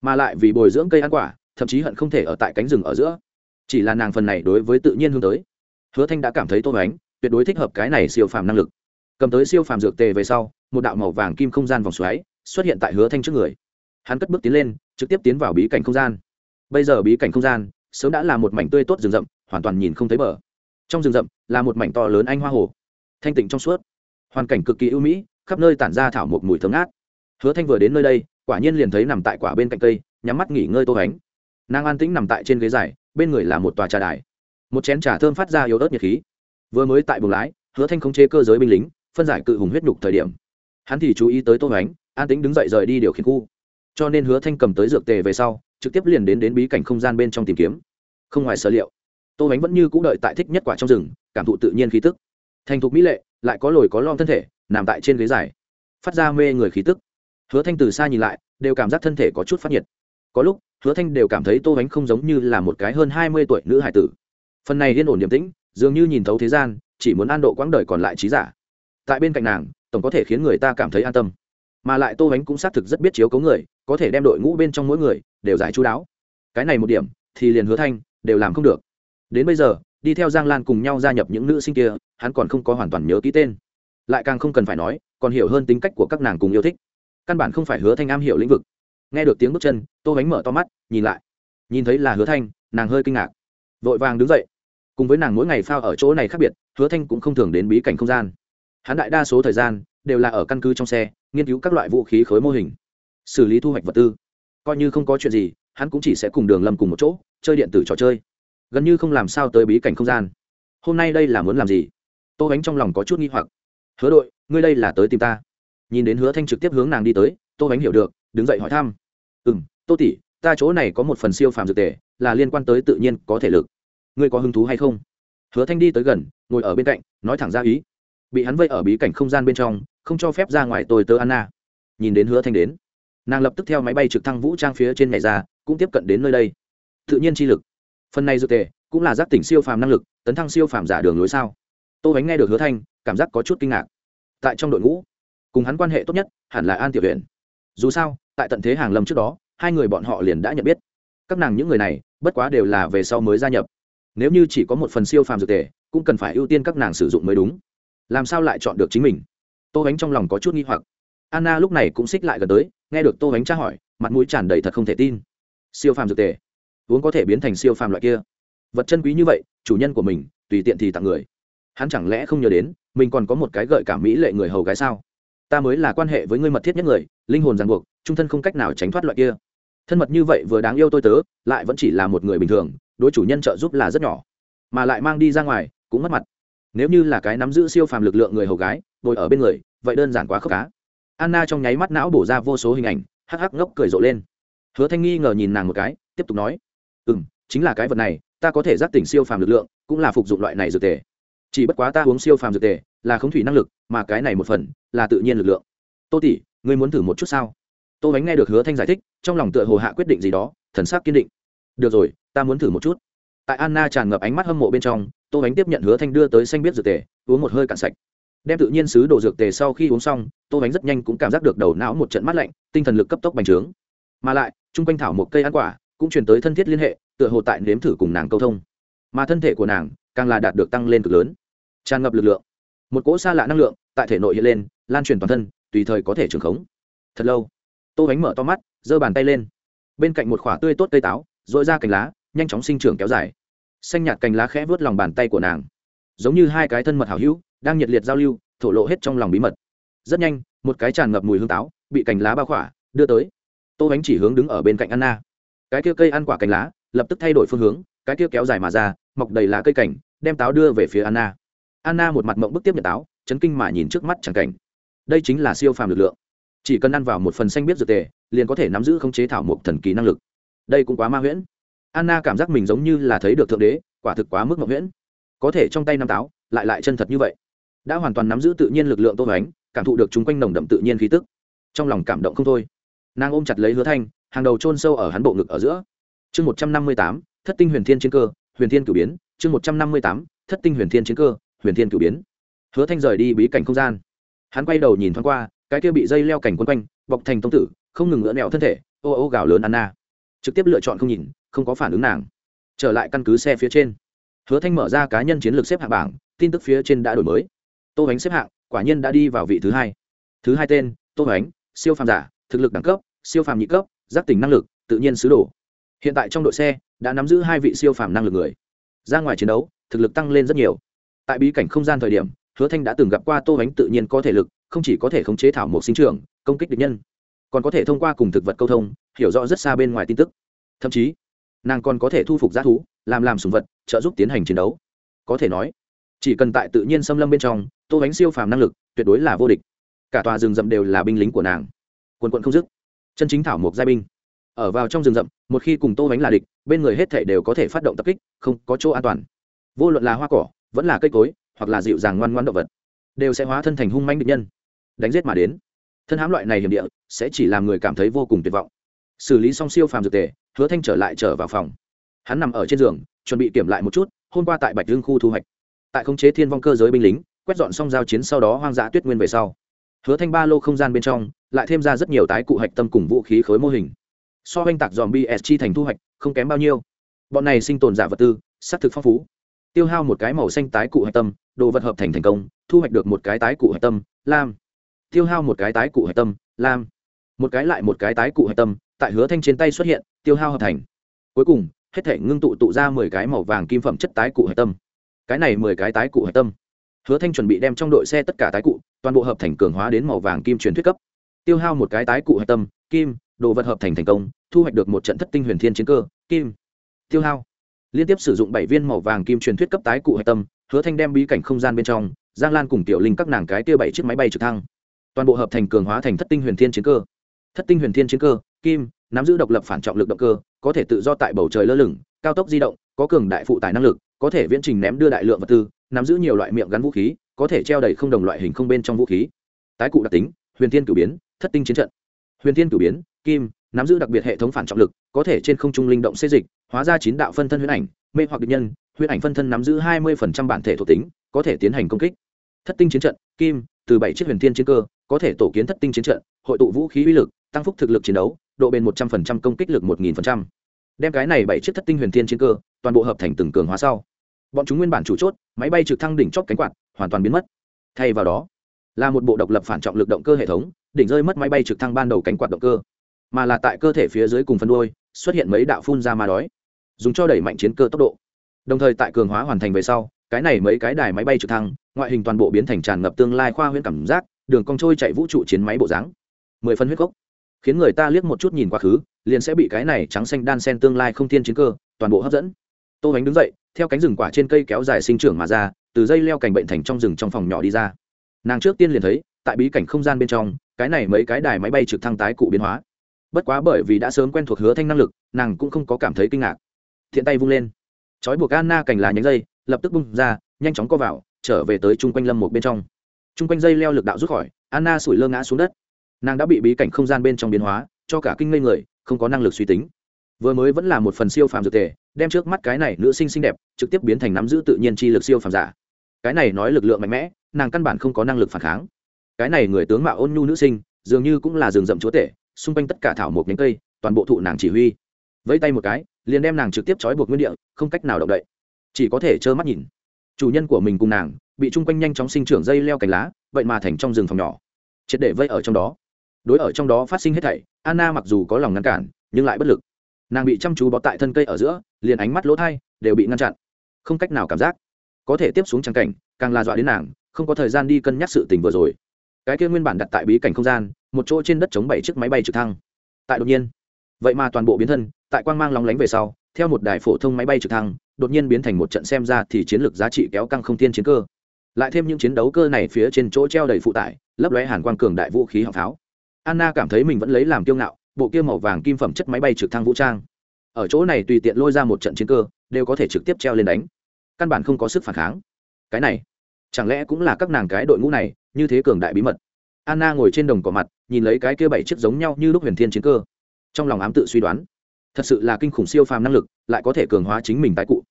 Mà lại vì bồi dưỡng cây ăn quả, thậm chí hận không thể ở tại cánh rừng ở giữa. Chỉ là nàng phần này đối với tự nhiên hướng tới. Hứa thanh đã cảm thấy tô ánh tuyệt đối thích hợp cái này siêu phàm năng lực. Cầm tới siêu phàm dược tề về sau, một đạo màu vàng kim không gian vòng xoáy xuất hiện tại hứa thanh trước người. Hắn cất bước tiến lên, trực tiếp tiến vào bí cảnh không gian. Bây giờ bí cảnh không gian sớm đã là một mảnh tươi tốt rừng rậm, hoàn toàn nhìn không thấy bờ. Trong rừng rậm là một mảnh to lớn anh hoa hồ. Thanh tịnh trong suốt. Hoàn cảnh cực kỳ ưu mỹ, khắp nơi tản ra thảo một mùi thơm ngát. Hứa thanh vừa đến nơi đây, quả nhiên liền thấy nằm tại quả bên cạnh cây, nhắm mắt nghỉ ngơi tô ánh nàng an tĩnh nằm tại trên ghế dài, bên người là một tòa trà đài. Một chén trà thơm phát ra yếu ớt nhiệt khí. Vừa mới tại buồng lái, hứa thanh khống chế cơ giới binh lính, phân giải cự hùng huyết nhục thời điểm. Hắn thì chú ý tới tô ánh an tĩnh đứng dậy rời đi điều khiển khu. Cho nên hứa thanh cầm tới dược tề về sau trực tiếp liền đến đến bí cảnh không gian bên trong tìm kiếm. Không ngoài sở liệu, tô bánh vẫn như c ũ đợi tại thích nhất quả trong rừng, cảm thụ tự nhiên khí tức. Thành thục mỹ lệ, lại có lồi có lon thân thể, nằm tại trên ghế dài, phát ra mê người khí tức. Hứa thanh từ xa nhìn lại, đều cảm giác thân thể có chút phát nhiệt. Có lúc, hứa thanh đều cảm thấy tô bánh không giống như là một cái hơn hai mươi tuổi nữ hải tử. Phần này yên ổn điềm tĩnh, dường như nhìn thấu thế gian, chỉ muốn an độ quãng đời còn lại trí giả. Tại bên cạnh nàng, tổng có thể khiến người ta cảm thấy an tâm mà lại tô bánh cũng xác thực rất biết chiếu cấu người, có thể đem đội ngũ bên trong mỗi người đều giải chú đáo. Cái này một điểm thì liền hứa thanh đều làm không được. Đến bây giờ, đi theo giang lan cùng nhau gia nhập những nữ sinh kia, hắn còn không có hoàn toàn nhớ ký tên. Lại càng không cần phải nói, còn hiểu hơn tính cách của các nàng cùng yêu thích. Căn bản không phải hứa thanh am hiểu lĩnh vực. Nghe được tiếng bước chân, tô bánh mở to mắt, nhìn lại. Nhìn thấy là hứa thanh, nàng hơi kinh ngạc. Vội vàng đứng dậy. Cùng với nàng mỗi ngày phao ở chỗ này khác biệt, hứa thanh cũng không thường đến bí cảnh không gian. Hắn đại đa số thời gian đều là ở căn cứ trong xe, nghiên cứu các loại vũ khí khối mô hình, xử lý thu hoạch vật tư. Coi như không có chuyện gì, hắn cũng chỉ sẽ cùng đường lâm cùng một chỗ, chơi điện tử trò chơi. Gần như không làm sao tới bí cảnh không gian. Hôm nay đây là muốn làm gì? Tô ánh trong lòng có chút nghi hoặc. Hứa đội, ngươi đây là tới tìm ta. Nhìn đến hứa thanh trực tiếp hướng nàng đi tới, tô ánh hiểu được, đứng dậy hỏi thăm. Ừ m tô tỷ, ta chỗ này có một phần siêu phàm dược tề, là liên quan tới tự nhiên, có thể lực. Ngươi có hứng thú hay không? Hứa thanh đi tới gần, ngồi ở bên cạnh, nói thẳng ra ý bị hắn vây ở bí cảnh không gian bên trong, không cho phép ra ngoài tôi tớ anna. Nhìn đến hứa thanh đến, nàng lập tức theo máy bay trực thăng vũ trang phía trên này ra, cũng tiếp cận đến nơi đây. Tự nhiên chi lực. Phần này dự tề, cũng là giác tỉnh siêu phàm năng lực, tấn thăng siêu phàm giả đường lối sao? Tô bánh nghe được hứa thanh, cảm giác có chút kinh ngạc. Tại trong đội ngũ, cùng hắn quan hệ tốt nhất, hẳn là an tiểu huyện dù sao, tại tận thế hàng lâm trước đó, hai người bọn họ liền đã nhận biết. Các nàng những người này, bất quá đều là về sau mới gia nhập. Nếu như chỉ có một phần siêu phàm dược tề, cũng cần phải ưu tiên các nàng sử dụng mới đúng làm sao lại chọn được chính mình? Tô bánh trong lòng có chút nghi hoặc. Anna lúc này cũng xích lại gần tới, nghe được tô bánh tra hỏi, mặt mũi tràn đầy thật không thể tin. Siêu phàm dược tề. Uống có thể biến thành siêu phàm loại kia. Vật chân quý như vậy, chủ nhân của mình, tùy tiện thì tặng người. Hắn chẳng lẽ không nhớ đến, mình còn có một cái gợi cảm mỹ lệ người hầu gái sao? Ta mới là quan hệ với ngươi mật thiết nhất người, linh hồn ràng buộc, trung thân không cách nào tránh thoát loại kia. Thân mật như vậy vừa đáng yêu tôi tớ, lại vẫn chỉ là một người bình thường, đối chủ nhân trợ giúp là rất nhỏ. Mà lại mang đi ra ngoài, cũng mất mặt nếu như là cái nắm giữ siêu phàm lực lượng người hầu gái, ngồi ở bên người, vậy đơn giản quá khớp cá anna trong nháy mắt não bổ ra vô số hình ảnh, hắc hắc ngốc cười rộ lên. Hứa thanh nghi ngờ nhìn nàng một cái, tiếp tục nói ừ m chính là cái vật này, ta có thể giác tỉnh siêu phàm lực lượng, cũng là phục dụng loại này dược tề. Chỉ bất quá ta uống siêu phàm dược tề, là không thủy năng lực, mà cái này một phần, là tự nhiên lực lượng. Tô tỷ, ngươi muốn thử một chút sao? Tô bánh nghe được hứa thanh giải thích, trong lòng tựa hồ hạ quyết định gì đó, thần sắc kiên định. Được rồi, ta muốn thử một chút. Tại anna tràn ngập ánh mắt hâm mộ bên trong tô Ánh tiếp nhận hứa thanh đưa tới xanh biết dược tề, uống một hơi cạn sạch. Đem tự nhiên xứ đồ dược tề sau khi uống xong, tô Ánh rất nhanh cũng cảm giác được đầu não một trận mát lạnh, tinh thần lực cấp tốc bành trướng. Mà lại, chung quanh thảo một cây ăn quả cũng truyền tới thân thiết liên hệ, tựa hồ tại nếm thử cùng nàng câu thông. Mà thân thể của nàng càng là đạt được tăng lên cực lớn. Tràn ngập lực lượng. Một cỗ xa lạ năng lượng tại thể nội hiện lên, lan truyền toàn thân, tùy thời có thể trường khống. Thật lâu, tô Ánh mở to mắt, giơ bàn tay lên. Bên cạnh một khoả tươi tốt cây táo dội ra cành lá, nhanh chóng sinh trưởng kéo dài xanh nhạt cành lá khẽ vớt lòng bàn tay của nàng, giống như hai cái thân mật hảo hữu, đang nhiệt liệt giao lưu, thổ lộ hết trong lòng bí mật. Rất nhanh, một cái tràn ngập mùi hương táo bị cành lá bao khỏa, đưa tới. Tô bánh chỉ hướng đứng ở bên cạnh anna. Cái kia cây ăn quả cành lá lập tức thay đổi phương hướng, cái kia kéo dài mà ra, mọc đầy lá cây cảnh, đem táo đưa về phía anna. Anna một mặt mộng bức tiếp nhận táo, chấn kinh mà nhìn trước mắt chẳng cảnh. Đây chính là siêu phàm lực lượng. Chỉ cần ăn vào một phần xanh biết dược tề, liền có thể nắm giữ khống chế thảo mộc thần kỳ năng lực. Đây cũng quá ma huyễn anna cảm giác mình giống như là thấy được thượng đế, quả thực quá mức mộng huyễn. Có thể trong tay năm táo, lại lại chân thật như vậy. Đã hoàn toàn nắm giữ tự nhiên lực lượng tô ánh, cảm thụ được chúng quanh nồng đậm tự nhiên khí tức. Trong lòng cảm động không thôi. Nàng ôm chặt lấy hứa thanh, hàng đầu chôn sâu ở hắn bộ ngực ở giữa. Chương một trăm năm mươi tám, thất tinh huyền thiên chiến cơ, huyền thiên cử biến. Chương một trăm năm mươi tám, thất tinh huyền thiên chiến cơ, huyền thiên cử biến. Hứa thanh rời đi bí cảnh không gian. Hắn quay đầu nhìn thoáng qua, cái kia bị dây leo cảnh quấn quanh bọc thành tông tử, không ngừng ngỡ nẹo thân thể, ô ô gào lớn anna. Trực tiếp lựa chọn không nhìn không có phản ứng nàng. Trở lại căn cứ xe phía trên, hứa thanh mở ra cá nhân chiến lược xếp hạng bảng, tin tức phía trên đã đổi mới. Tô bánh xếp hạng, quả nhiên đã đi vào vị thứ hai. Thứ hai tên, tô bánh siêu phàm giả, thực lực đẳng cấp, siêu phàm nhị cấp, giác tỉnh năng lực, tự nhiên sứ đồ. Hiện tại trong đội xe, đã nắm giữ hai vị siêu phàm năng lực người. Ra ngoài chiến đấu, thực lực tăng lên rất nhiều. Tại bí cảnh không gian thời điểm, hứa thanh đã từng gặp qua tô bánh tự nhiên có thể lực, không chỉ có thể khống chế thảo mộc sinh trưởng, công kích địch nhân, còn có thể thông qua cùng thực vật câu thông, hiểu rõ rất xa bên ngoài tin tức. Thậm chí nàng còn có thể thu phục g thú, làm làm sùng vật, trợ giúp tiến hành chiến đấu. Có thể nói, chỉ cần tại tự nhiên xâm lâm bên trong, tô bánh siêu phàm năng lực tuyệt đối là vô địch. Cả tòa rừng rậm đều là binh lính của nàng. Quân quận không dứt, chân chính thảo mộc giai binh. Ở vào trong rừng rậm, một khi cùng tô bánh là địch, bên người hết thể đều có thể phát động tập kích, không có chỗ an toàn. Vô luận là hoa cỏ, vẫn là cây cối, hoặc là dịu dàng ngoan ngoan động vật, đều sẽ hóa thân thành hung manh địch nhân, đánh giết mà đến. Thân hãm loại này hiểm địa, sẽ chỉ làm người cảm thấy vô cùng tuyệt vọng xử lý xong siêu phàm dược tề, hứa thanh trở lại trở vào phòng. Hắn nằm ở trên giường, chuẩn bị kiểm lại một chút, hôm qua tại bạch hương khu thu hoạch. Tại khống chế thiên vong cơ giới binh lính, quét dọn xong giao chiến sau đó hoang dã tuyết nguyên về sau. Hứa thanh ba lô không gian bên trong, lại thêm ra rất nhiều tái cụ hạch tâm cùng vũ khí khối mô hình. So oanh tạc dòm bs chi thành thu hoạch, không kém bao nhiêu. Bọn này sinh tồn giả vật tư s á c thực phong phú. Tiêu hao một cái màu xanh tái cụ hạch tâm, đồ vật hợp thành thành công, thu hoạch được một cái tái cụ hạch tâm, lam. Tiêu hao một cái tái cụ hạch tâm, lam. Một cái lại một cái tái cụ hạch tâm tại hứa thanh trên tay xuất hiện, tiêu hao hợp thành. Cuối cùng, hết thể ngưng tụ tụ ra mười cái màu vàng kim phẩm chất tái cụ hạch tâm. Cái này mười cái tái cụ hạch tâm. Hứa thanh chuẩn bị đem trong đội xe tất cả tái cụ, toàn bộ hợp thành cường hóa đến màu vàng kim truyền thuyết cấp. Tiêu hao một cái tái cụ hạch tâm, kim, đồ vật hợp thành thành công, thu hoạch được một trận thất tinh huyền thiên chiến cơ, kim. Tiêu hao. Liên tiếp sử dụng bảy viên màu vàng kim truyền thuyết cấp tái cụ hạch tâm, hứa thanh đem bí cảnh không gian bên trong, giang lan cùng tiểu linh các nàng cái tiêu bảy chiếc máy bay trực thăng. Toàn bộ hợp thành cường hóa thành thất tinh huyền thiên chiến cơ. Thất tinh huyền thiên chiến cơ kim, nắm giữ độc lập phản trọng lực động cơ, có thể tự do tại bầu trời lơ lửng, cao tốc di động, có cường đại phụ tải năng lực, có thể viễn trình ném đưa đại lượng vật tư, nắm giữ nhiều loại miệng gắn vũ khí, có thể treo đầy không đồng loại hình không bên trong vũ khí. Tái cụ đặc tính, huyền thiên cử biến, thất tinh chiến trận. Huyền thiên cử biến, kim, nắm giữ đặc biệt hệ thống phản trọng lực, có thể trên không trung linh động xê dịch, hóa ra chín đạo phân thân huyễn ảnh, mê hoặc địch nhân, huyễn ảnh phân thân nắm giữ hai mươi bản thể thuộc tính, có thể tiến hành công kích. Thất tinh chiến trận, kim, từ bảy chiếc huyền thiên chiến cơ, có thể tổ kiến thất tinh chiến trận, hội tụ vũ khí uy lực, tăng phúc thực lực chiến đấu độ bền một trăm linh công kích lực một nghìn đem cái này bảy chiếc thất tinh huyền thiên chiến cơ, toàn bộ hợp thành từng cường hóa sau, bọn chúng nguyên bản chủ chốt, máy bay trực thăng đỉnh chóp cánh quạt, hoàn toàn biến mất. Thay vào đó, là một bộ độc lập phản trọng lực động cơ hệ thống, đỉnh rơi mất máy bay trực thăng ban đầu cánh quạt động cơ. Mà là tại cơ thể phía dưới cùng phân đuôi xuất hiện mấy đạo phun ra ma đói, dùng cho đẩy mạnh chiến cơ tốc độ. Đồng thời tại cường hóa hoàn thành về sau, cái này mấy cái đài máy bay trực thăng, ngoại hình toàn bộ biến thành tràn ngập tương lai khoa huyễn cảm giác, đường cong trôi chạy vũ trụ chiến máy bộ dáng. Mười phân huyết gốc khiến người ta liếc một chút nhìn quá khứ, liền sẽ bị cái này trắng xanh đan sen tương lai không thiên chiến cơ, toàn bộ hấp dẫn. Tô bánh đứng dậy, theo cánh rừng quả trên cây kéo dài sinh trưởng mà ra, từ dây leo cành bệnh thành trong rừng trong phòng nhỏ đi ra. Nàng trước tiên liền thấy, tại bí cảnh không gian bên trong, cái này mấy cái đài máy bay trực thăng tái cụ biến hóa. Bất quá bởi vì đã sớm quen thuộc hứa thanh năng lực, nàng cũng không có cảm thấy kinh ngạc. Thiện tay vung lên. Trói buộc anna cành là nhánh dây, lập tức bung ra, nhanh chóng co vào, trở về tới chung quanh lâm một bên trong. Chung quanh dây leo lực đạo rút khỏi, anna sủi lơ ngã xuống đất nàng đã bị bí cảnh không gian bên trong biến hóa, cho cả kinh ngây người, không có năng lực suy tính. Vừa mới vẫn là một phần siêu phàm dược thể, đem trước mắt cái này nữ sinh xinh đẹp, trực tiếp biến thành nắm giữ tự nhiên chi lực siêu phàm giả. Cái này nói lực lượng mạnh mẽ, nàng căn bản không có năng lực phản kháng. Cái này người tướng mạo ôn nhu nữ sinh, dường như cũng là rừng rậm chúa tể, xung quanh tất cả thảo một nhánh cây, toàn bộ thụ nàng chỉ huy. Vẫy tay một cái, liền đem nàng trực tiếp trói buộc nguyên địa, không cách nào động đậy. Chỉ có thể trơ mắt nhìn. Chủ nhân của mình cùng nàng, bị chung quanh nhanh chóng sinh trưởng dây leo cành lá, vậy mà thành trong rừng phòng nhỏ. Triệt để vây ở trong đó đối ở trong đó phát sinh hết thảy, anna mặc dù có lòng ngăn cản, nhưng lại bất lực. Nàng bị chăm chú bó tại thân cây ở giữa, liền ánh mắt lỗ thai đều bị ngăn chặn. Không cách nào cảm giác. Có thể tiếp xuống trắng cảnh, càng là dọa đến nàng, không có thời gian đi cân nhắc sự tình vừa rồi. Cái kia nguyên bản đặt tại bí cảnh không gian, một chỗ trên đất chống bảy chiếc máy bay trực thăng. Tại đột nhiên, vậy mà toàn bộ biến thân, tại quang mang lóng lánh về sau, theo một đài phổ thông máy bay trực thăng, đột nhiên biến thành một trận xem ra thì chiến lược giá trị kéo căng không thiên chiến cơ. Lại thêm những chiến đấu cơ này phía trên chỗ treo đầy phụ tải, lấp lóe hàn quang cường đại vũ khí hạng pháo anna cảm thấy mình vẫn lấy làm kiêu ngạo, bộ kia màu vàng kim phẩm chất máy bay trực thăng vũ trang. Ở chỗ này tùy tiện lôi ra một trận chiến cơ, đều có thể trực tiếp treo lên đánh. Căn bản không có sức phản kháng. Cái này, chẳng lẽ cũng là các nàng cái đội ngũ này, như thế cường đại bí mật? Anna ngồi trên đồng cỏ mặt, nhìn lấy cái kia bảy chiếc giống nhau như lúc huyền thiên chiến cơ. Trong lòng ám tự suy đoán, thật sự là kinh khủng siêu phàm năng lực, lại có thể cường hóa chính mình tái cụ.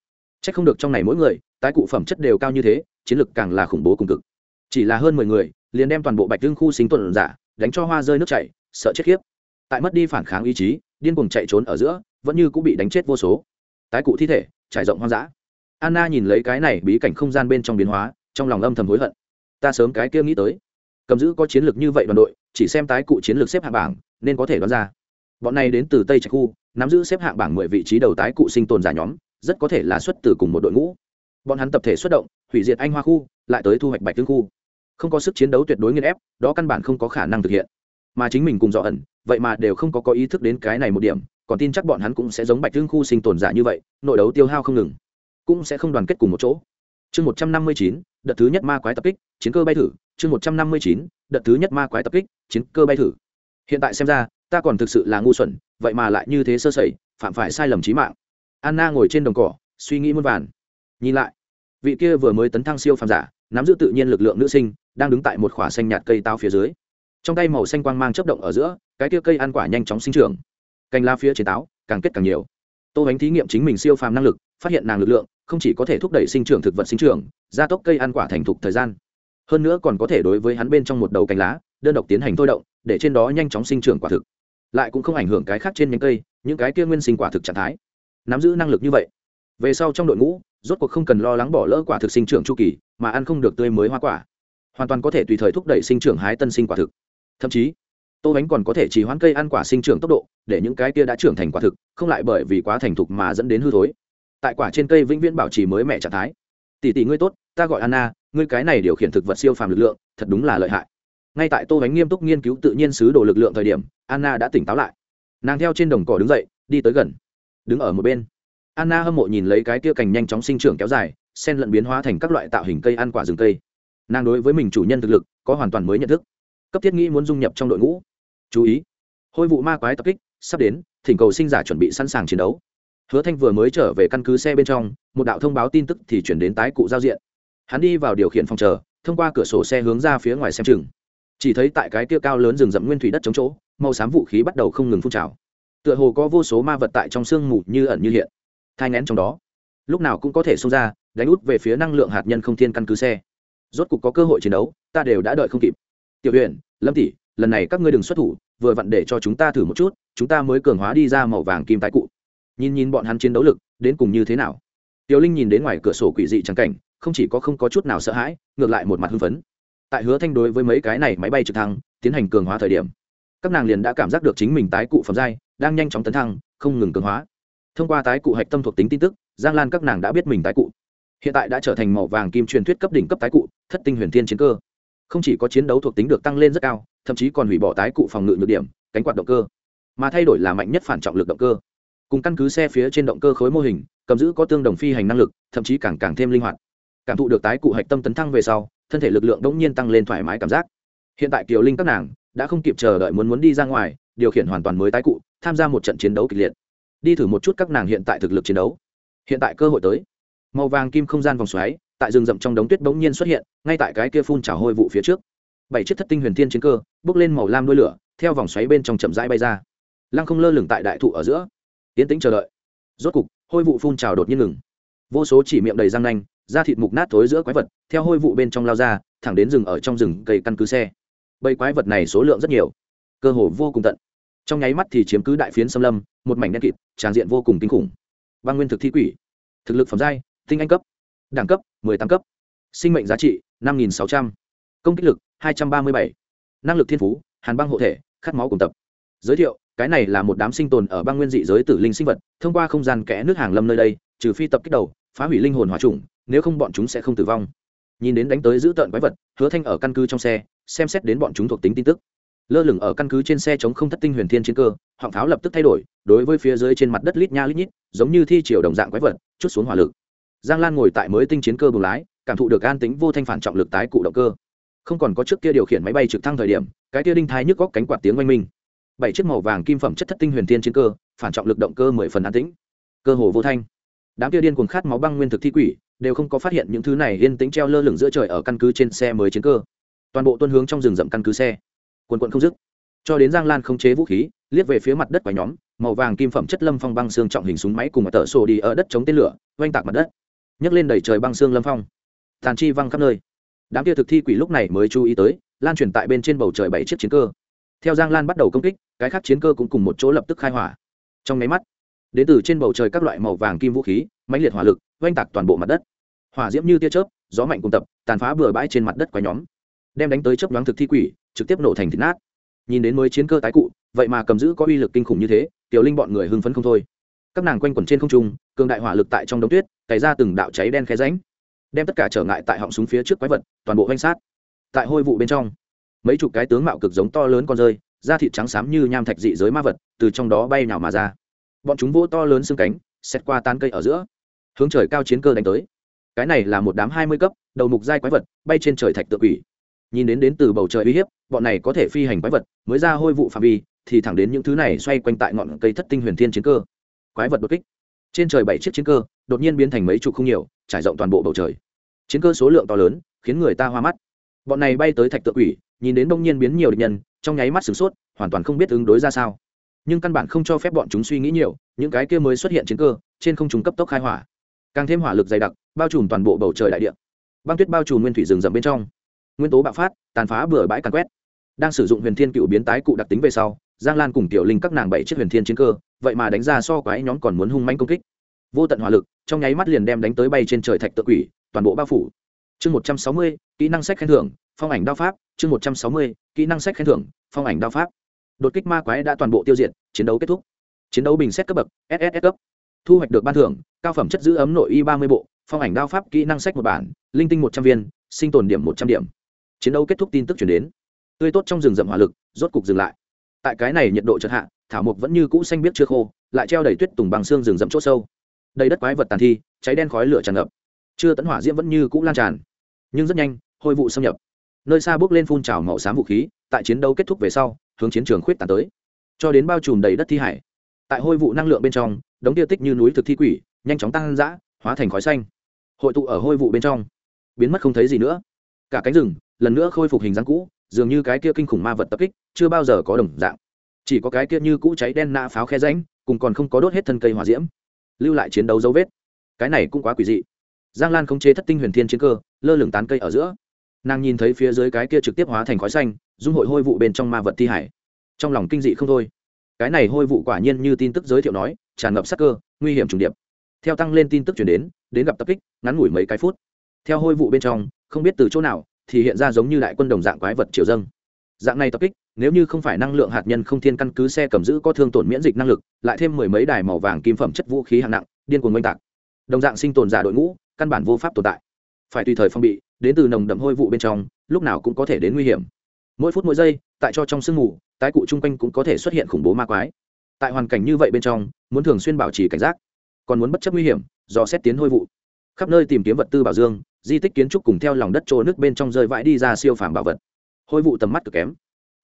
C h ắ c không được trong này mỗi người, tái cụ phẩm chất đều cao như thế, chiến lực càng là khủng bố cùng cực. Chỉ là hơn mười người, liền đem toàn bộ bạch lương khu sinh tuần giả đánh cho hoa rơi nước chảy, sợ chết khiếp. Tại mất đi phản kháng ý chí, điên cuồng chạy trốn ở giữa, vẫn như cũng bị đánh chết vô số. Tái cụ thi thể, trải rộng hoang dã. Anna nhìn lấy cái này bí cảnh không gian bên trong biến hóa, trong lòng âm thầm hối hận. Ta sớm cái kia nghĩ tới. Cầm giữ có chiến lược như vậy đoàn đội, chỉ xem tái cụ chiến lược xếp hạng bảng, nên có thể đoán ra. Bọn này đến từ tây trạch khu, nắm giữ xếp hạng bảng mười vị trí đầu tái cụ sinh tồn giả nhóm, rất có thể là xuất từ cùng một đội ngũ. Bọn hắn tập thể xuất động, hủy diệt anh hoa khu, lại tới thu hoạch bạch tương khu không có sức chiến đấu tuyệt đối nghiên ép, đó căn bản không có khả năng thực hiện. Mà chính mình cùng dò ẩn, vậy mà đều không có có ý thức đến cái này một điểm, còn tin chắc bọn hắn cũng sẽ giống bạch thương khu sinh tồn giả như vậy, nội đấu tiêu hao không ngừng. Cũng sẽ không đoàn kết cùng một chỗ. Chương một trăm năm mươi chín, đợt thứ nhất ma quái tập kích, chiến cơ bay thử. Chương một trăm năm mươi chín, đợt thứ nhất ma quái tập kích, chiến cơ bay thử. Hiện tại xem ra, ta còn thực sự là ngu xuẩn, vậy mà lại như thế sơ sẩy, phạm phải sai lầm trí mạng. Anna ngồi trên đồng cỏ, suy nghĩ muôn vàn. Nhìn lại, vị kia vừa mới tấn thăng siêu phàm giả nắm giữ tự nhiên lực lượng nữ sinh, đang đứng tại một khỏa xanh nhạt cây tao phía dưới. Trong tay màu xanh quang mang chấp động ở giữa, cái kia cây ăn quả nhanh chóng sinh trưởng. Cành la phía trên táo, càng kết càng nhiều. Tô bánh thí nghiệm chính mình siêu phàm năng lực, phát hiện nàng lực lượng, không chỉ có thể thúc đẩy sinh trưởng thực vật sinh trưởng, gia tốc cây ăn quả thành thục thời gian. Hơn nữa còn có thể đối với hắn bên trong một đầu cành lá, đơn độc tiến hành thôi động, để trên đó nhanh chóng sinh trưởng quả thực. Lại cũng không ảnh hưởng cái khác trên nhánh cây, những cái kia nguyên sinh quả thực trạng thái. Nắm giữ năng lực như vậy về sau trong đội ngũ, rốt cuộc không cần lo lắng bỏ lỡ quả thực sinh trưởng chu kỳ, mà ăn không được tươi mới hoa quả. Hoàn toàn có thể tùy thời thúc đẩy sinh trưởng hái tân sinh quả thực. Thậm chí, tô bánh còn có thể chỉ hoãn cây ăn quả sinh trưởng tốc độ, để những cái kia đã trưởng thành quả thực, không lại bởi vì quá thành thục mà dẫn đến hư thối. Tại quả trên cây vĩnh viễn bảo trì mới mẹ trạng thái. Tỷ tỷ ngươi tốt, ta gọi anna, ngươi cái này điều khiển thực vật siêu phàm lực lượng, thật đúng là lợi hại. Ngay tại tô bánh nghiêm túc nghiên cứu tự nhiên sứ đồ lực lượng thời điểm, anna đã tỉnh táo lại. Nàng theo trên đồng cỏ đứng dậy, đi tới gần. Đứng ở một bên anna hâm mộ nhìn lấy cái kia cành nhanh chóng sinh trưởng kéo dài, sen lẫn biến hóa thành các loại tạo hình cây ăn quả rừng cây. Nàng đối với mình chủ nhân thực lực, có hoàn toàn mới nhận thức. Cấp thiết nghĩ muốn dung nhập trong đội ngũ. Chú ý. Hôi vụ ma quái tập kích, sắp đến, thỉnh cầu sinh giả chuẩn bị sẵn sàng chiến đấu. Hứa thanh vừa mới trở về căn cứ xe bên trong, một đạo thông báo tin tức thì chuyển đến tái cụ giao diện. Hắn đi vào điều khiển phòng chờ, thông qua cửa sổ xe hướng ra phía ngoài xem chừng. Chỉ thấy tại cái kia cao lớn rừng rậm nguyên thủy đất chống chỗ, màu xám vũ khí bắt đầu không ngừng phun trào. Tựa hồ có vô số ma vật tại trong sương mù như ẩn như hiện thai ngén trong đó. Lúc nào cũng có thể xông ra, đánh út về phía năng lượng hạt nhân không thiên căn cứ xe. Rốt cục có cơ hội chiến đấu, ta đều đã đợi không kịp. Tiểu huyện lâm tỷ, lần này các ngươi đừng xuất thủ, vừa vặn để cho chúng ta thử một chút, chúng ta mới cường hóa đi ra màu vàng kim tái cụ. Nhìn nhìn bọn hắn chiến đấu lực, đến cùng như thế nào? Tiểu linh nhìn đến ngoài cửa sổ quỷ dị trắng cảnh, không chỉ có không có chút nào sợ hãi, ngược lại một mặt hưng phấn. Tại hứa thanh đối với mấy cái này máy bay trực thăng, tiến hành cường hóa thời điểm, các nàng liền đã cảm giác được chính mình tái cụ phẩm giai, đang nhanh chóng tấn thăng, không ngừng cường hóa thông qua tái cụ hạch tâm thuộc tính tin tức, giang lan các nàng đã biết mình tái cụ. Hiện tại đã trở thành màu vàng kim truyền thuyết cấp đỉnh cấp tái cụ, thất tinh huyền thiên chiến cơ. Không chỉ có chiến đấu thuộc tính được tăng lên rất cao, thậm chí còn hủy bỏ tái cụ phòng ngự nhược điểm, cánh quạt động cơ. Mà thay đổi là mạnh nhất phản trọng lực động cơ. Cùng căn cứ xe phía trên động cơ khối mô hình, cầm giữ có tương đồng phi hành năng lực, thậm chí càng càng thêm linh hoạt. Cảm thụ được tái cụ hạch tâm tấn thăng về sau, thân thể lực lượng đống nhiên tăng lên thoải mái cảm giác. Hiện tại kiều linh các nàng đã không kịp chờ đợi muốn muốn đi ra ngoài, điều khiển hoàn toàn mới tái cụ, tham gia một trận chiến đấu kịch liệt đi thử một chút các nàng hiện tại thực lực chiến đấu. Hiện tại cơ hội tới. Màu vàng kim không gian vòng xoáy, tại rừng rậm trong đống tuyết bỗng nhiên xuất hiện, ngay tại cái kia phun trào hôi vụ phía trước. Bảy chiếc thất tinh huyền thiên chiến cơ, bước lên màu lam đuôi lửa, theo vòng xoáy bên trong chậm rãi bay ra. Lăng không lơ lửng tại đại thụ ở giữa. Tiến tĩnh chờ đợi. Rốt cục, hôi vụ phun trào đột nhiên ngừng. Vô số chỉ miệng đầy răng nanh, da thịt mục nát thối giữa quái vật, theo hôi vụ bên trong lao ra, thẳng đến rừng ở trong rừng cây căn cứ xe. Bầy quái vật này số lượng rất nhiều. Cơ hồ vô cùng tận trong nháy mắt thì chiếm cứ đại phiến xâm lâm, một mảnh đen kịt, tràn diện vô cùng kinh khủng. Băng nguyên thực thi quỷ, thực lực phẩm giai, tinh anh cấp, đẳng cấp, mười tám cấp, sinh mệnh giá trị, năm nghìn sáu trăm, công kích lực, hai trăm ba mươi bảy, năng lực thiên phú, hàn băng hộ thể, khát máu cùng tập. Giới thiệu, cái này là một đám sinh tồn ở băng nguyên dị giới tử linh sinh vật, thông qua không gian kẽ nước hàng lâm nơi đây, trừ phi tập kích đầu, phá hủy linh hồn hòa trùng nếu không bọn chúng sẽ không tử vong. Nhìn đến đánh tới giữ tợn quái vật, hứa thanh ở căn cứ trong xe, xem xét đến bọn chúng thuộc tính tin tức lơ lửng ở căn cứ trên xe chống không thất tinh huyền thiên chiến cơ, họng pháo lập tức thay đổi, đối với phía dưới trên mặt đất lít nha lít nhít, giống như thi chiều đồng dạng quái vật, chút xuống hỏa lực. Giang lan ngồi tại mới tinh chiến cơ buồng lái, cảm thụ được an tính vô thanh phản trọng lực tái cụ động cơ. Không còn có trước kia điều khiển máy bay trực thăng thời điểm, cái kia đinh thái nhức góc cánh quạt tiếng oanh minh. Bảy chiếc màu vàng kim phẩm chất thất tinh huyền thiên chiến cơ, phản trọng lực động cơ mười phần an tĩnh. Cơ hồ vô thanh. Đám kia điên cuồng khát máu băng nguyên thực thi quỷ, đều không có phát hiện những thứ này yên tĩnh treo lơ lửng giữa trời ở căn cứ trên xe mới chiến cơ. Toàn bộ tuân hướng trong rừng rậm căn cứ xe quần quận không dứt. Cho đến giang lan không chế vũ khí, liếc về phía mặt đất và nhóm, màu vàng kim phẩm chất lâm phong băng xương trọng hình súng máy cùng tờ sổ đi ở đất chống tên lửa, oanh tạc mặt đất. Nhấc lên đẩy trời băng xương lâm phong. Tàn chi văng khắp nơi. Đám kia thực thi quỷ lúc này mới chú ý tới, lan truyền tại bên trên bầu trời bảy chiếc chiến cơ. Theo giang lan bắt đầu công kích, cái khác chiến cơ cũng cùng một chỗ lập tức khai hỏa. Trong máy mắt, đến từ trên bầu trời các loại màu vàng kim vũ khí, mãnh liệt hỏa lực, oanh tạc toàn bộ mặt đất. Hỏa diễm như tia chớp, gió mạnh cùng tập, tàn phá bừa bãi trên mặt đất quái nhóm. Đem đánh tới chớp nhoáng thực thi quỷ trực tiếp nổ thành thịt nát. Nhìn đến mới chiến cơ tái cụ, vậy mà cầm giữ có uy lực kinh khủng như thế, tiểu linh bọn người hưng phấn không thôi. Các nàng quanh quẩn trên không trung, cường đại hỏa lực tại trong đống tuyết cày ra từng đạo cháy đen khe ránh đem tất cả trở ngại tại họng súng phía trước quái vật, toàn bộ hoanh sát. Tại hôi vụ bên trong, mấy chục cái tướng mạo cực giống to lớn con rơi, da thịt trắng xám như nham thạch dị giới ma vật, từ trong đó bay nào mà ra. Bọn chúng vỗ to lớn xương cánh xét qua tan cây ở giữa, hướng trời cao chiến cơ đánh tới. Cái này là một đám hai mươi cấp, đầu mục giai quái vật, bay trên trời thạch tự quỷ nhìn đến đến từ bầu trời uy hiếp, bọn này có thể phi hành quái vật, mới ra hôi vụ phạm vi, thì thẳng đến những thứ này xoay quanh tại ngọn cây thất tinh huyền thiên chiến cơ. Quái vật đột kích. Trên trời bảy chiếc chiến cơ, đột nhiên biến thành mấy chục không nhiều, trải rộng toàn bộ bầu trời. Chiến cơ số lượng to lớn, khiến người ta hoa mắt. Bọn này bay tới thạch tự quỷ, nhìn đến đông nhiên biến nhiều địch nhân, trong nháy mắt sửng sốt, hoàn toàn không biết ứng đối ra sao. Nhưng căn bản không cho phép bọn chúng suy nghĩ nhiều, những cái kia mới xuất hiện chiến cơ, trên không trung cấp tốc khai hỏa. Càng thêm hỏa lực dày đặc, bao trùm toàn bộ bầu trời đại địa. Băng tuyết bao trùm nguyên thủy rừng rậm bên trong nguyên tố bạo phát, tàn phá bừa bãi càn quét. Đang sử dụng huyền thiên cựu biến tái cụ đặc tính về sau, giang lan cùng tiểu linh các nàng bảy chiếc huyền thiên chiến cơ, vậy mà đánh ra so quái nhóm còn muốn hung manh công kích. Vô tận hỏa lực, trong nháy mắt liền đem đánh tới bay trên trời thạch tự quỷ, toàn bộ bao phủ. Chương một trăm sáu mươi, kỹ năng sách khen thưởng, phong ảnh đao pháp. Chương một trăm sáu mươi, kỹ năng sách khen thưởng, phong ảnh đao pháp. Đột kích ma quái đã toàn bộ tiêu diệt, chiến đấu kết thúc. Chiến đấu bình xét cấp bậc ss cấp. Thu hoạch được ban thưởng, cao phẩm chất giữ ấm nội y ba mươi bộ, phong ảnh đao pháp kỹ năng sách một bản, linh tinh một trăm viên, sinh tồn điểm một trăm điểm chiến đấu kết thúc tin tức chuyển đến. Tươi tốt trong rừng rậm hỏa lực, rốt cục dừng lại. Tại cái này nhiệt độ chật hạ, thảo mộc vẫn như cũ xanh biết chưa khô, lại treo đầy tuyết tùng bằng xương rừng rậm chỗ sâu. Đầy đất quái vật tàn thi, cháy đen khói lửa tràn ngập. Chưa tấn hỏa diễm vẫn như cũ lan tràn, nhưng rất nhanh, hôi vụ xâm nhập. Nơi xa bước lên phun trào màu xám vũ khí, tại chiến đấu kết thúc về sau, hướng chiến trường khuyết tàn tới. Cho đến bao trùm đầy đất thi hải, tại hôi vụ năng lượng bên trong, đống tiêu tích như núi thực thi quỷ, nhanh chóng tăng dã, hóa thành khói xanh. Hội tụ ở hôi vụ bên trong, biến mất không thấy gì nữa. Cả cánh rừng lần nữa khôi phục hình dáng cũ, dường như cái kia kinh khủng ma vật tập kích chưa bao giờ có đồng dạng. Chỉ có cái kia như cũ cháy đen nã pháo khe ránh cùng còn không có đốt hết thân cây hỏa diễm, lưu lại chiến đấu dấu vết. Cái này cũng quá quỷ dị. Giang lan không chế thất tinh huyền thiên chiến cơ, lơ lửng tán cây ở giữa. Nàng nhìn thấy phía dưới cái kia trực tiếp hóa thành khói xanh, dung hội hôi vụ bên trong ma vật thi hải. Trong lòng kinh dị không thôi. Cái này hôi vụ quả nhiên như tin tức giới thiệu nói, tràn ngập sắc cơ, nguy hiểm trùng điệp. Theo tăng lên tin tức chuyển đến đến gặp tập kích, ngắn ngủi mấy cái phút. Theo hôi vụ bên trong, không biết từ chỗ nào thì hiện ra giống như đại quân đồng dạng quái vật triều dâng. Dạng này tập kích, nếu như không phải năng lượng hạt nhân không thiên căn cứ xe cầm giữ có thương tổn miễn dịch năng lực, lại thêm mười mấy đài màu vàng kim phẩm chất vũ khí hạng nặng, điên cuồng oanh tạc. Đồng dạng sinh tồn giả đội ngũ, căn bản vô pháp tồn tại. Phải tùy thời phong bị, đến từ nồng đậm hôi vụ bên trong, lúc nào cũng có thể đến nguy hiểm. Mỗi phút mỗi giây, tại cho trong sương mù, tái cụ chung quanh cũng có thể xuất hiện khủng bố ma quái. Tại hoàn cảnh như vậy bên trong, muốn thường xuyên bảo trì cảnh giác, còn muốn bất chấp nguy hiểm do xét tiến hôi vụ. Khắp nơi tìm kiếm vật tư bảo dương di tích kiến trúc cùng theo lòng đất trô nước bên trong rơi vãi đi ra siêu phàm bảo vật. Hôi vụ tầm mắt cực kém.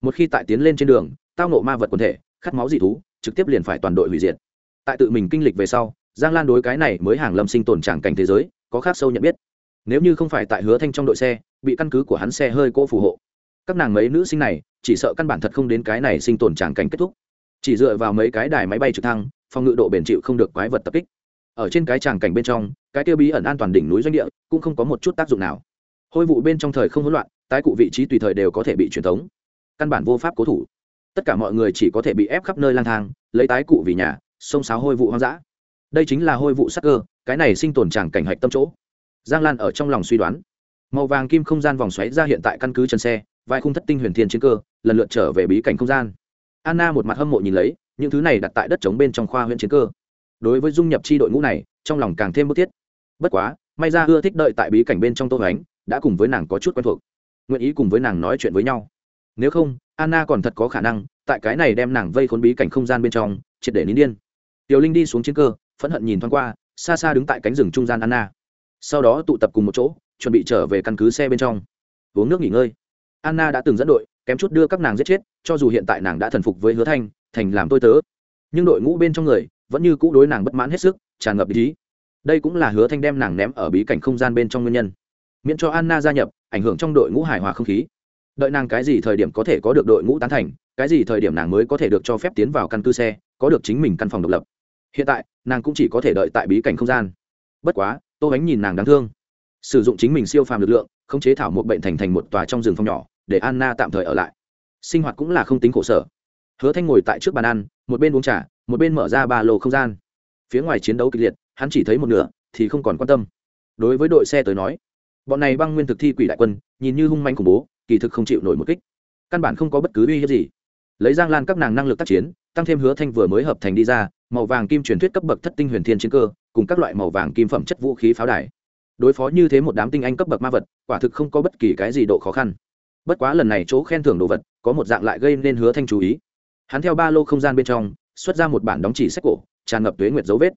Một khi tại tiến lên trên đường, tao nộ ma vật quần thể, khát máu dị thú, trực tiếp liền phải toàn đội hủy diệt. Tại tự mình kinh lịch về sau, giang lan đối cái này mới hàng lâm sinh tồn tràng cảnh thế giới, có khác sâu nhận biết. Nếu như không phải tại hứa thanh trong đội xe, bị căn cứ của hắn xe hơi cỗ phù hộ, các nàng mấy nữ sinh này, chỉ sợ căn bản thật không đến cái này sinh tồn tràng cảnh kết thúc. Chỉ dựa vào mấy cái đài máy bay trực thăng, phòng ngự độ bền chịu không được quái vật tập kích. Ở trên cái tràng cảnh bên trong cái tiêu bí ẩn an toàn đỉnh núi doanh địa cũng không có một chút tác dụng nào. Hôi vụ bên trong thời không hỗn loạn, tái cụ vị trí tùy thời đều có thể bị truyền thống. Căn bản vô pháp cố thủ. Tất cả mọi người chỉ có thể bị ép khắp nơi lang thang, lấy tái cụ vì nhà, xông xáo hôi vụ hoang dã. Đây chính là hôi vụ sắc cơ, cái này sinh tồn tràng cảnh hạch tâm chỗ. Giang lan ở trong lòng suy đoán. Màu vàng kim không gian vòng xoáy ra hiện tại căn cứ chân xe, vai khung thất tinh huyền thiên chiến cơ, lần lượt trở về bí cảnh không gian. Anna một mặt hâm mộ nhìn lấy, những thứ này đặt tại đất trống bên trong khoa huyện chiến cơ. Đối với dung nhập chi đội ngũ này, trong lòng càng thêm bức thiết bất quá may ra ưa thích đợi tại bí cảnh bên trong tô ánh, đã cùng với nàng có chút quen thuộc. Nguyện ý cùng với nàng nói chuyện với nhau. Nếu không anna còn thật có khả năng tại cái này đem nàng vây khốn bí cảnh không gian bên trong triệt để nín điên. Tiểu linh đi xuống chiến cơ phẫn hận nhìn thoáng qua xa xa đứng tại cánh rừng trung gian anna. Sau đó tụ tập cùng một chỗ chuẩn bị trở về căn cứ xe bên trong. Uống nước nghỉ ngơi. Anna đã từng dẫn đội kém chút đưa các nàng giết chết cho dù hiện tại nàng đã thần phục với hứa thanh thành làm tôi tớ. Nhưng đội ngũ bên trong người vẫn như cũ đối nàng bất mãn hết sức tràn ngập ý đây cũng là hứa thanh đem nàng ném ở bí cảnh không gian bên trong nguyên nhân. Miễn cho anna gia nhập, ảnh hưởng trong đội ngũ hài hòa không khí. Đợi nàng cái gì thời điểm có thể có được đội ngũ tán thành, cái gì thời điểm nàng mới có thể được cho phép tiến vào căn cứ xe, có được chính mình căn phòng độc lập. Hiện tại, nàng cũng chỉ có thể đợi tại bí cảnh không gian. Bất quá, tô bánh nhìn nàng đáng thương. Sử dụng chính mình siêu phàm lực lượng, khống chế thảo một bệnh thành thành một tòa trong rừng phòng nhỏ, để anna tạm thời ở lại. Sinh hoạt cũng là không tính khổ sở. Hứa thanh ngồi tại trước bàn ăn, một bên uống trà, một bên mở ra ba lô không gian. Phía ngoài chiến đấu kịch liệt hắn chỉ thấy một nửa, thì không còn quan tâm. Đối với đội xe tới nói, bọn này băng nguyên thực thi quỷ đại quân, nhìn như hung manh khủng bố, kỳ thực không chịu nổi một kích. Căn bản không có bất cứ uy hiếp gì. Lấy giang lan các nàng năng lực tác chiến, tăng thêm hứa thanh vừa mới hợp thành đi ra, màu vàng kim truyền thuyết cấp bậc thất tinh huyền thiên chiến cơ, cùng các loại màu vàng kim phẩm chất vũ khí pháo đài. Đối phó như thế một đám tinh anh cấp bậc ma vật, quả thực không có bất kỳ cái gì độ khó khăn. Bất quá lần này chỗ khen thưởng đồ vật, có một dạng lại gây nên hứa thanh chú ý. Hắn theo ba lô không gian bên trong, xuất ra một bản đóng chỉ sách cổ, tràn ngập tuế nguyệt dấu vết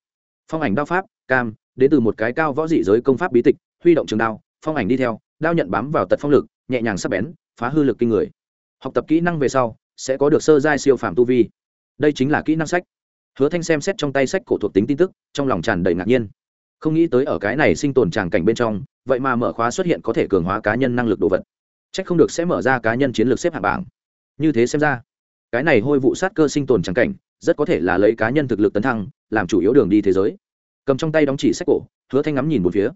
phong ảnh đao pháp, cam, đến từ một cái cao võ dị giới công pháp bí tịch, huy động trường đao, phong ảnh đi theo, đao nhận bám vào tật phong lực, nhẹ nhàng sắp bén, phá hư lực kinh người. Học tập kỹ năng về sau, sẽ có được sơ giai siêu phàm tu vi. Đây chính là kỹ năng sách. Hứa thanh xem xét trong tay sách cổ thuộc tính tin tức, trong lòng tràn đầy ngạc nhiên. Không nghĩ tới ở cái này sinh tồn tràng cảnh bên trong, vậy mà mở khóa xuất hiện có thể cường hóa cá nhân năng lực đồ vật. C h ắ c không được sẽ mở ra cá nhân chiến lược xếp hạng bảng. Như thế xem ra, cái này hôi vụ sát cơ sinh tồn tràng cảnh rất có thể là lấy cá nhân thực lực tấn thăng, làm chủ yếu đường đi thế giới. Cầm trong tay đóng chỉ sách cổ, hứa thanh ngắm nhìn một phía.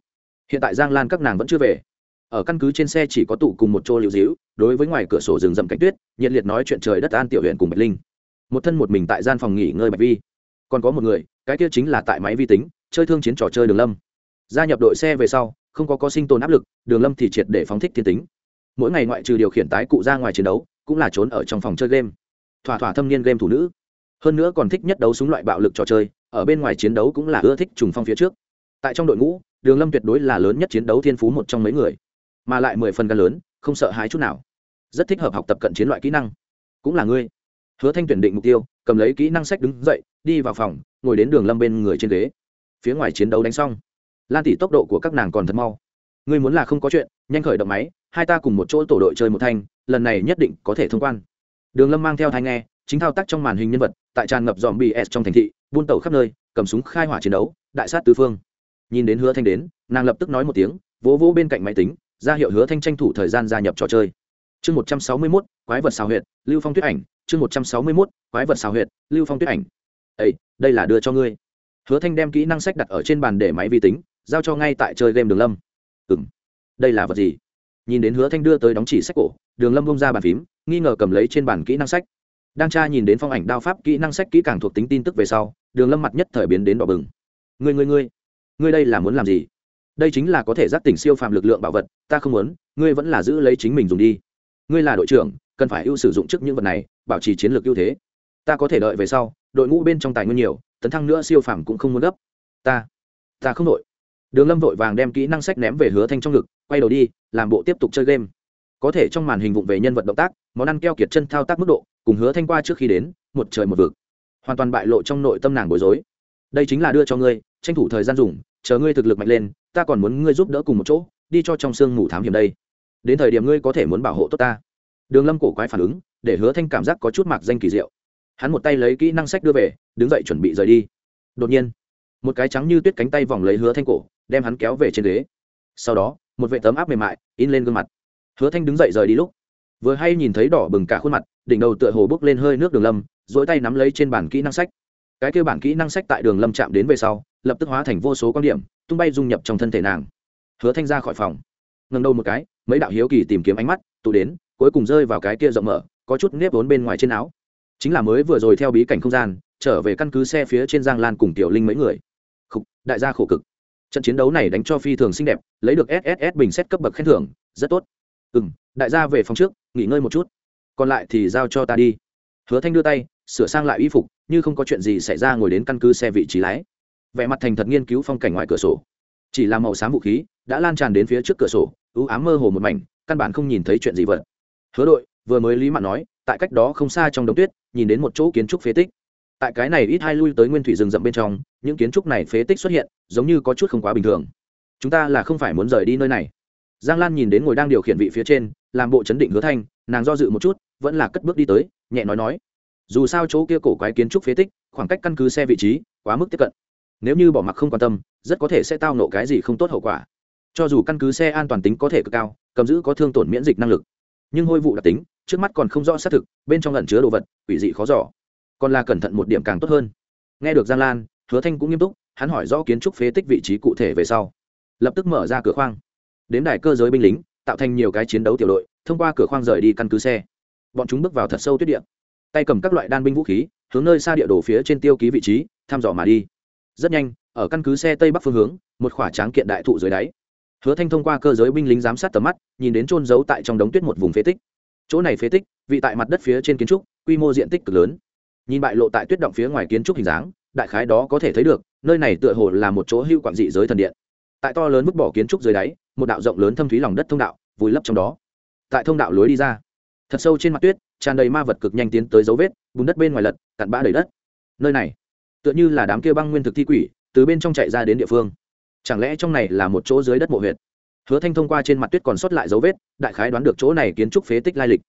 Hiện tại giang lan các nàng vẫn chưa về. Ở căn cứ trên xe chỉ có tụ cùng một chỗ liệu dĩu đối với ngoài cửa sổ rừng rậm cánh tuyết, nhiệt liệt nói chuyện trời đất an tiểu huyện cùng bạch linh. Một thân một mình tại gian phòng nghỉ ngơi bạch vi. Còn có một người, cái kia chính là tại máy vi tính, chơi thương chiến trò chơi đường lâm. Gia nhập đội xe về sau, không có có sinh tồn áp lực, đường lâm thì triệt để phóng thích thiên tính. Mỗi ngày ngoại trừ điều khiển tái cụ ra ngoài chiến đấu, cũng là trốn ở trong phòng chơi game. Thỏa thỏa thâm niên game thủ nữ hơn nữa còn thích nhất đấu súng loại bạo lực trò chơi, ở bên ngoài chiến đấu cũng là ưa thích trùng phong phía trước. Tại trong đội ngũ, đường lâm tuyệt đối là lớn nhất chiến đấu thiên phú một trong mấy người, mà lại mười phần gan lớn, không sợ hãi chút nào. Rất thích hợp học tập cận chiến loại kỹ năng. Cũng là ngươi. Hứa thanh tuyển định mục tiêu, cầm lấy kỹ năng sách đứng dậy, đi vào phòng, ngồi đến đường lâm bên người trên ghế. Phía ngoài chiến đấu đánh xong, lan tỷ tốc độ của các nàng còn thật mau. Ngươi muốn là không có chuyện, nhanh khởi động máy, hai ta cùng một chỗ tổ đội chơi một thanh, lần này nhất định có thể thông quan. Đường lâm mang theo thai nghe chính thao tác trong màn hình nhân vật, tại tràn ngập dòm bs trong thành thị, buôn tàu khắp nơi, cầm súng khai hỏa chiến đấu, đại sát tứ phương. Nhìn đến hứa thanh đến, nàng lập tức nói một tiếng, vỗ vỗ bên cạnh máy tính, ra hiệu hứa thanh tranh thủ thời gian gia nhập trò chơi. Chương một trăm sáu mươi mốt, quái vật xào huyệt, lưu phong tuyết ảnh. Chương một trăm sáu mươi mốt, quái vật xào huyệt, lưu phong tuyết ảnh. Ây đây là đưa cho ngươi. Hứa thanh đem kỹ năng sách đặt ở trên bàn để máy vi tính, giao cho ngay tại chơi game đường lâm. Ừ m đây là vật gì? Nhìn đến hứa thanh đưa tới đóng chỉ sách cổ, đường lâm bông ra bàn phím, nghi ngờ cầm lấy trên bàn kỹ năng sách đang tra nhìn đến phong ảnh đao pháp kỹ năng sách kỹ càng thuộc tính tin tức về sau, đường lâm mặt nhất thời biến đến đỏ bừng. Ngươi ngươi ngươi ngươi đây là muốn làm gì? Đây chính là có thể giác tỉnh siêu phàm lực lượng bảo vật, ta không muốn, ngươi vẫn là giữ lấy chính mình dùng đi. Ngươi là đội trưởng, cần phải ưu sử dụng trước những vật này, bảo trì chiến lược ưu thế. Ta có thể đợi về sau, đội ngũ bên trong tài nguyên nhiều, tấn thăng nữa siêu phàm cũng không muốn gấp. Ta ta không đội. Đường lâm vội vàng đem kỹ năng sách ném về hứa thanh trong ngực, quay đầu đi, làm bộ tiếp tục chơi game. Có thể trong màn hình vụng về nhân vật động tác, món ăn keo kiệt chân thao tác mức độ cùng hứa thanh qua trước khi đến, một trời một vực. Hoàn toàn bại lộ trong nội tâm nàng bối rối. Đây chính là đưa cho ngươi, tranh thủ thời gian dùng, chờ ngươi thực lực mạnh lên, ta còn muốn ngươi giúp đỡ cùng một chỗ, đi cho trong sương mù thám hiểm đây. Đến thời điểm ngươi có thể muốn bảo hộ tốt ta. Đường lâm cổ quái phản ứng, để hứa thanh cảm giác có chút mạc danh kỳ diệu. Hắn một tay lấy kỹ năng sách đưa về, đứng dậy chuẩn bị rời đi. Đột nhiên, một cái trắng như tuyết cánh tay vòng lấy hứa thanh cổ, đem hắn kéo về trên ghế. Sau đó, một vệ tấm áp mềm mại in lên gương mặt. Hứa thanh đứng dậy rời đi lúc vừa hay nhìn thấy đỏ bừng cả khuôn mặt đỉnh đầu tựa hồ bốc lên hơi nước đường lâm dỗi tay nắm lấy trên bản kỹ năng sách. Cái kêu bản kỹ năng sách tại đường lâm chạm đến về sau lập tức hóa thành vô số quan điểm tung bay dung nhập trong thân thể nàng. Hứa thanh ra khỏi phòng. Ngần đầu một cái mấy đạo hiếu kỳ tìm kiếm ánh mắt tụ đến cuối cùng rơi vào cái kia rộng mở có chút nếp vốn bên ngoài trên áo. Chính là mới vừa rồi theo bí cảnh không gian trở về căn cứ xe phía trên giang lan cùng tiểu linh mấy người. Khúc, đại gia khổ cực. Trận chiến đấu này đánh cho phi thường xinh đẹp lấy được sss bình xét cấp bậc khen thưởng rất tốt ừ m đại gia về phòng trước, nghỉ ngơi một chút. Còn lại thì giao cho ta đi. Hứa thanh đưa tay, sửa sang lại y phục, như không có chuyện gì xảy ra ngồi đến căn cứ xe vị trí lái. Vẻ mặt thành thật nghiên cứu phong cảnh ngoài cửa sổ. Chỉ là màu xám vũ khí, đã lan tràn đến phía trước cửa sổ ưu ám mơ hồ một mảnh, căn bản không nhìn thấy chuyện gì vật. Hứa đội, vừa mới lý mạn nói, tại cách đó không xa trong đống tuyết, nhìn đến một chỗ kiến trúc phế tích. Tại cái này ít hai lui tới nguyên thủy rừng rậm bên trong, những kiến trúc này phế tích xuất hiện, giống như có chút không quá bình thường. Chúng ta là không phải muốn rời đi nơi này giang lan nhìn đến ngồi đang điều khiển vị phía trên, làm bộ chấn định hứa thanh, nàng do dự một chút, vẫn là cất bước đi tới, nhẹ nói nói. Dù sao chỗ kia cổ quái kiến trúc phế tích, khoảng cách căn cứ xe vị trí quá mức tiếp cận. Nếu như bỏ mặc không quan tâm, rất có thể sẽ tao nộ cái gì không tốt hậu quả. Cho dù căn cứ xe an toàn tính có thể cực cao, cầm giữ có thương tổn miễn dịch năng lực. Nhưng hôi vụ đặc tính, trước mắt còn không rõ xác thực, bên trong lẩn chứa đồ vật, quỷ dị khó giỏ còn là cẩn thận một điểm càng tốt hơn. Nghe được giang lan, hứa thanh cũng nghiêm túc, hắn hỏi rõ kiến trúc phế tích vị trí cụ thể về sau. Lập tức mở ra cửa khoang đến đài cơ giới binh lính, tạo thành nhiều cái chiến đấu tiểu đội, thông qua cửa khoang rời đi căn cứ xe. Bọn chúng bước vào thật sâu tuyết địa. Tay cầm các loại đan binh vũ khí, hướng nơi xa địa đồ phía trên tiêu ký vị trí, thăm dò mà đi. Rất nhanh, ở căn cứ xe tây bắc phương hướng, một khỏa tráng kiện đại thụ dưới đáy. Hứa thanh thông qua cơ giới binh lính giám sát tầm mắt, nhìn đến trôn giấu tại trong đống tuyết một vùng phế tích. Chỗ này phế tích, vị tại mặt đất phía trên kiến trúc, quy mô diện tích cực lớn. Nhìn bại lộ tại tuyết động phía ngoài kiến trúc hình dáng, đại khái đó có thể thấy được, nơi này tựa hồ là một chỗ hưu quản dị giới thần điện. Tại to lớn vứt bỏ kiến trúc dưới đáy một đạo rộng lớn thâm thúy lòng đất thông đạo vùi lấp trong đó. Tại thông đạo lối đi ra, thật sâu trên mặt tuyết, tràn đầy ma vật cực nhanh tiến tới dấu vết, bùn đất bên ngoài lật, cặn bã đầy đất. Nơi này, tựa như là đám kia băng nguyên thực thi quỷ, từ bên trong chạy ra đến địa phương. Chẳng lẽ trong này là một chỗ dưới đất mộ huyệt? Hứa thanh thông qua trên mặt tuyết còn sót lại dấu vết, đại khái đoán được chỗ này kiến trúc phế tích lai lịch.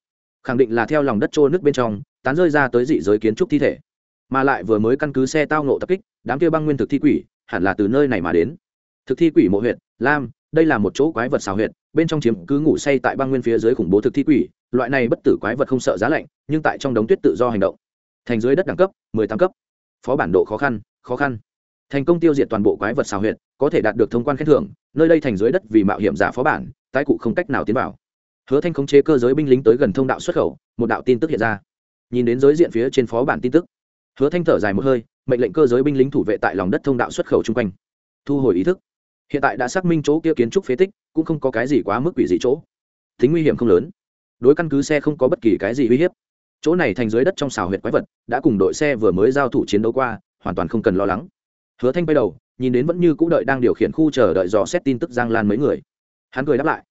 Khẳng định là theo lòng đất trôi nước bên trong, tán rơi ra tới dị giới kiến trúc thi thể. Mà lại vừa mới căn cứ xe tao nộ tập kích, đám kia băng nguyên thực thi quỷ, hẳn là từ nơi này mà đến. Thực thi quỷ mộ huyệt, lam đây là một chỗ quái vật xào huyệt, bên trong chiếm cứ ngủ say tại băng nguyên phía dưới khủng bố thực thi quỷ, loại này bất tử quái vật không sợ giá lạnh, nhưng tại trong đống tuyết tự do hành động. Thành dưới đất đẳng cấp, mười tám cấp. Phó bản độ khó khăn khó khăn. Thành công tiêu diệt toàn bộ quái vật xào huyệt, có thể đạt được thông quan khen thưởng, nơi đây thành dưới đất vì mạo hiểm giả phó bản, tái cụ không cách nào tiến vào. Hứa thanh khống chế cơ giới binh lính tới gần thông đạo xuất khẩu, một đạo tin tức hiện ra. Nhìn đến giới diện phía trên phó bản tin tức, hứa thanh thở dài một hơi, mệnh lệnh cơ giới binh lính thủ vệ tại lòng đất thông đạo xuất khẩu chung quanh. Thu hồi ý thức hiện tại đã xác minh chỗ kia kiến trúc phế tích, cũng không có cái gì quá mức quỷ dị chỗ. Tính nguy hiểm không lớn. Đối căn cứ xe không có bất kỳ cái gì uy hiếp. Chỗ này thành dưới đất trong xào huyệt quái vật, đã cùng đội xe vừa mới giao thủ chiến đấu qua, hoàn toàn không cần lo lắng. Hứa thanh bay đầu, nhìn đến vẫn như cũ đợi đang điều khiển khu chờ đợi dò xét tin tức giang lan mấy người. Hắn cười đáp lại.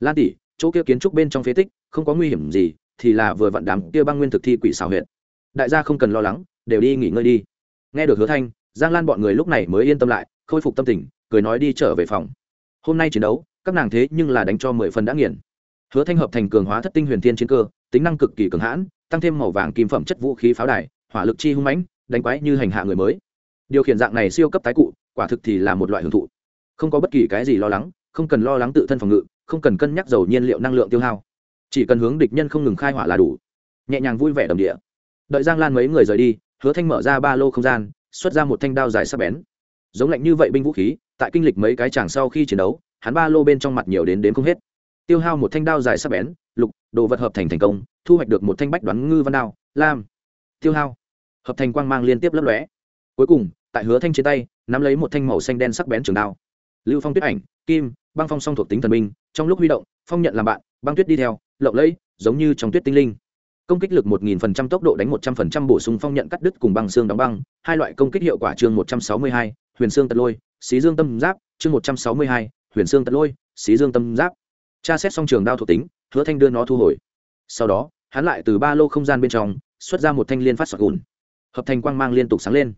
Lan tỷ, chỗ kia kiến trúc bên trong phế tích, không có nguy hiểm gì, thì là vừa vặn đám kia băng nguyên thực thi quỷ xào huyệt. Đại gia không cần lo lắng, đều đi nghỉ ngơi đi. Nghe được hứa thanh, giang lan bọn người lúc này mới yên tâm lại, khôi phục tâm tình cười nói đi trở về phòng. Hôm nay chiến đấu, các nàng thế nhưng là đánh cho mười phần đã nghiền. Hứa thanh hợp thành cường hóa thất tinh huyền thiên chiến cơ, tính năng cực kỳ cường hãn, tăng thêm màu vàng kim phẩm chất vũ khí pháo đài, hỏa lực chi hung mãnh, đánh quái như hành hạ người mới. Điều khiển dạng này siêu cấp tái cụ, quả thực thì là một loại hưởng thụ. Không có bất kỳ cái gì lo lắng, không cần lo lắng tự thân phòng ngự, không cần cân nhắc dầu nhiên liệu năng lượng tiêu hao. Chỉ cần hướng địch nhân không ngừng khai hỏa là đủ. Nhẹ nhàng vui vẻ đầm địa. Đợi giang lan mấy người rời đi, hứa thanh mở ra ba lô không gian, xuất ra một thanh đao dài sắc bén. Giống lạnh như vậy binh vũ khí tại kinh lịch mấy cái chàng sau khi chiến đấu hắn ba lô bên trong mặt nhiều đến đến không hết. Tiêu hao một thanh đao dài sắc bén lục đồ vật hợp thành thành công thu hoạch được một thanh bách đoán ngư văn đao lam. Tiêu hao. Hợp thành quang mang liên tiếp lấp lóe. Cuối cùng tại hứa thanh trên tay nắm lấy một thanh màu xanh đen sắc bén trường đao. Lưu phong tuyết ảnh kim băng phong song thuộc tính thần binh trong lúc huy động phong nhận làm bạn băng tuyết đi theo lộng lẫy giống như trong tuyết tinh linh. Công kích lực 1000% tốc độ đánh 100% bổ sung phong nhận cắt đứt cùng băng xương đóng băng hai loại công kích hiệu quả chương 162, huyền xương tật lôi xí dương tâm giáp chương 162, huyền xương tật lôi xí dương tâm giáp. Tra xét xong trường đao thuộc tính hứa thanh đưa nó thu hồi. Sau đó hắn lại từ ba lô không gian bên trong xuất ra một thanh liên phát sọt gùn. Hợp thành quang mang liên tục sáng lên.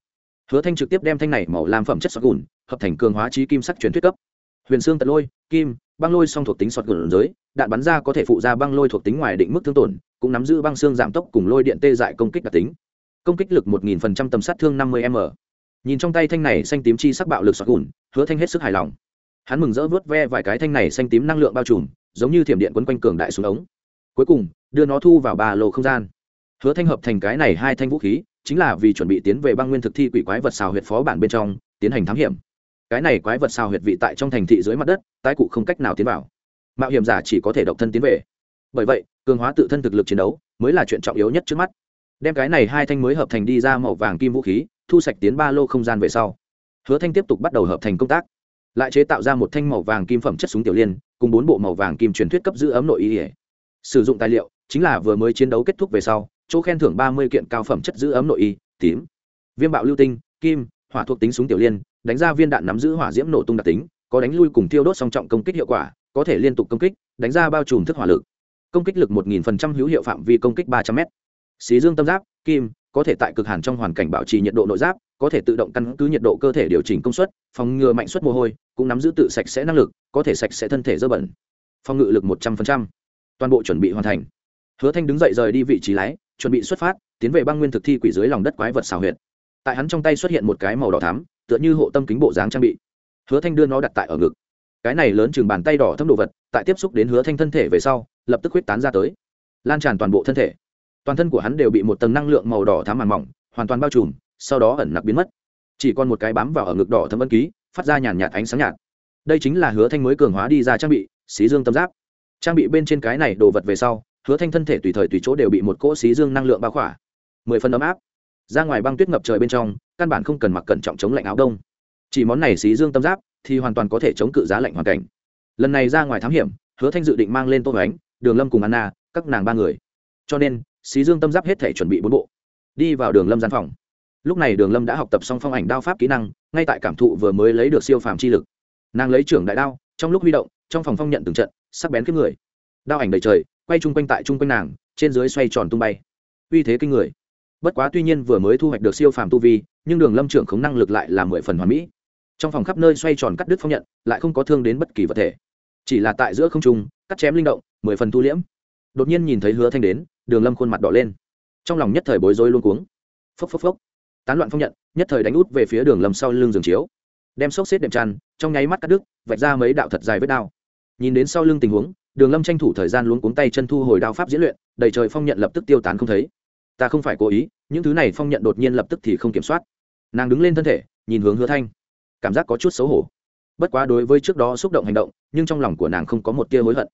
Hứa thanh trực tiếp đem thanh này màu làm phẩm chất sọt gùn hợp thành cường hóa trí kim sắc truyền thuyết cấp. Huyền xương tật lôi kim băng lôi song thuộc tính sọt gùn giới đạn bắn ra có thể phụ ra băng lôi thuộc tính ngoài định mức thương tổn cũng nắm giữ băng xương giảm tốc cùng lôi điện tê dại công kích đặc tính. Công kích lực 1000% tầm sát thương 50 m nhìn trong tay thanh này xanh tím chi sắc bạo lực sọt gùn, hứa thanh hết sức hài lòng. Hắn mừng rỡ vớt ve vài cái thanh này xanh tím năng lượng bao trùm, giống như thiểm điện quấn quanh cường đại xuống ống. Cuối cùng, đưa nó thu vào ba lô không gian. Hứa thanh hợp thành cái này hai thanh vũ khí, chính là vì chuẩn bị tiến về băng nguyên thực thi quỷ quái vật xào huyệt phó bản bên trong, tiến hành thám hiểm. Cái này quái vật xào huyệt vị tại trong thành thị dưới mặt đất, tái cụ không cách nào tiến vào. Mạo hiểm giả chỉ có thể độc thân tiến về. Bởi vậy, cường hóa tự thân thực lực chiến đấu mới là chuyện trọng yếu nhất trước mắt. Đem cái này hai thanh mới hợp thành đi ra màu vàng kim vũ khí thu sạch tiến ba lô không gian về sau. Hứa thanh tiếp tục bắt đầu hợp thành công tác. Lại chế tạo ra một thanh màu vàng kim phẩm chất súng tiểu liên, cùng bốn bộ màu vàng kim truyền thuyết cấp giữ ấm nội ý ỉa sử dụng tài liệu, chính là vừa mới chiến đấu kết thúc về sau, chỗ khen thưởng ba mươi kiện cao phẩm chất giữ ấm nội y, tím. Viêm bạo lưu tinh, kim, hỏa thuộc tính súng tiểu liên, đánh ra viên đạn nắm giữ hỏa diễm nổ tung đặc tính, có đánh lui cùng tiêu đốt song trọng công kích hiệu quả, có thể liên tục công kích, đánh ra bao trùm thức hỏa lực. Công kích lực một nghìn phần trăm hữu hiệu phạm vi công kích ba trăm m xí dương tâm giáp, kim có thể tại cực hàn trong hoàn cảnh bảo trì nhiệt độ nội giáp, có thể tự động căn cứ nhiệt độ cơ thể điều chỉnh công suất, phòng ngừa mạnh suất mồ hôi, cũng nắm giữ tự sạch sẽ năng lực, có thể sạch sẽ thân thể dơ bẩn. Phòng ngự lực một trăm linh toàn bộ chuẩn bị hoàn thành. Hứa thanh đứng dậy rời đi vị trí lái, chuẩn bị xuất phát, tiến về băng nguyên thực thi quỷ dưới lòng đất quái vật xào huyệt. Tại hắn trong tay xuất hiện một cái màu đỏ thắm, tựa như hộ tâm kính bộ dáng trang bị. Hứa thanh đưa nó đặt tại ở ngực. Cái này lớn chừng bàn tay đỏ thâm đồ vật, tại tiếp xúc đến hứa thanh thân thể về sau, lập tức huyết tán ra tới. Lan tràn toàn bộ thân thể toàn thân của hắn đều bị một tầng năng lượng màu đỏ thắm màn mỏng, hoàn toàn bao trùm, sau đó ẩn nặc biến mất. Chỉ còn một cái bám vào ở ngực đỏ thấm ân ký, phát ra nhàn nhạt ánh sáng nhạt. Đây chính là hứa thanh mới cường hóa đi ra trang bị, xí dương tâm giáp. Trang bị bên trên cái này đồ vật về sau, hứa thanh thân thể tùy thời tùy chỗ đều bị một cỗ xí dương năng lượng bao khỏa. Mười phần ấm áp. Ra ngoài băng tuyết ngập trời bên trong, căn bản không cần mặc cẩn trọng chống lạnh áo đông. Chỉ món này xí dương tâm giáp thì hoàn toàn có thể chống cự giá lạnh hoàn cảnh. Lần này ra ngoài thám hiểm, hứa thanh dự định mang lên tô ánh đường lâm cùng anna, các nàng ba người. Cho nên xí dương tâm giáp hết thể chuẩn bị bốn bộ. Đi vào đường lâm gian phòng. Lúc này đường lâm đã học tập xong phong ảnh đao pháp kỹ năng, ngay tại cảm thụ vừa mới lấy được siêu phàm chi lực. Nàng lấy trưởng đại đao, trong lúc huy động, trong phòng phong nhận từng trận, sắc bén kiếp người. Đao ảnh đầy trời, quay chung quanh tại chung quanh nàng, trên dưới xoay tròn tung bay. Uy thế kinh người. Bất quá tuy nhiên vừa mới thu hoạch được siêu phàm tu vi, nhưng đường lâm trưởng khống năng lực lại là mười phần hoàn mỹ. Trong phòng khắp nơi xoay tròn cắt đứt phong nhận, lại không có thương đến bất kỳ vật thể. Chỉ là tại giữa không trung, cắt chém linh động, mười phần thu liễm. Đột nhiên nhìn thấy hứa thanh đến đường lâm khuôn mặt đỏ lên. Trong lòng nhất thời bối rối luôn cuống. Phốc phốc phốc. Tán loạn phong nhận, nhất thời đánh út về phía đường lâm sau lưng giường chiếu. Đem xốc xếp đệm tràn trong nháy mắt cắt đứt, vạch ra mấy đạo thật dài vết đao. Nhìn đến sau lưng tình huống, đường lâm tranh thủ thời gian luống cuống tay chân thu hồi đao pháp diễn luyện, đầy trời phong nhận lập tức tiêu tán không thấy. Ta không phải cố ý, những thứ này phong nhận đột nhiên lập tức thì không kiểm soát. Nàng đứng lên thân thể, nhìn hướng hứa thanh. Cảm giác có chút xấu hổ. Bất quá đối với trước đó xúc động hành động, nhưng trong lòng của nàng không có một tia hối hận.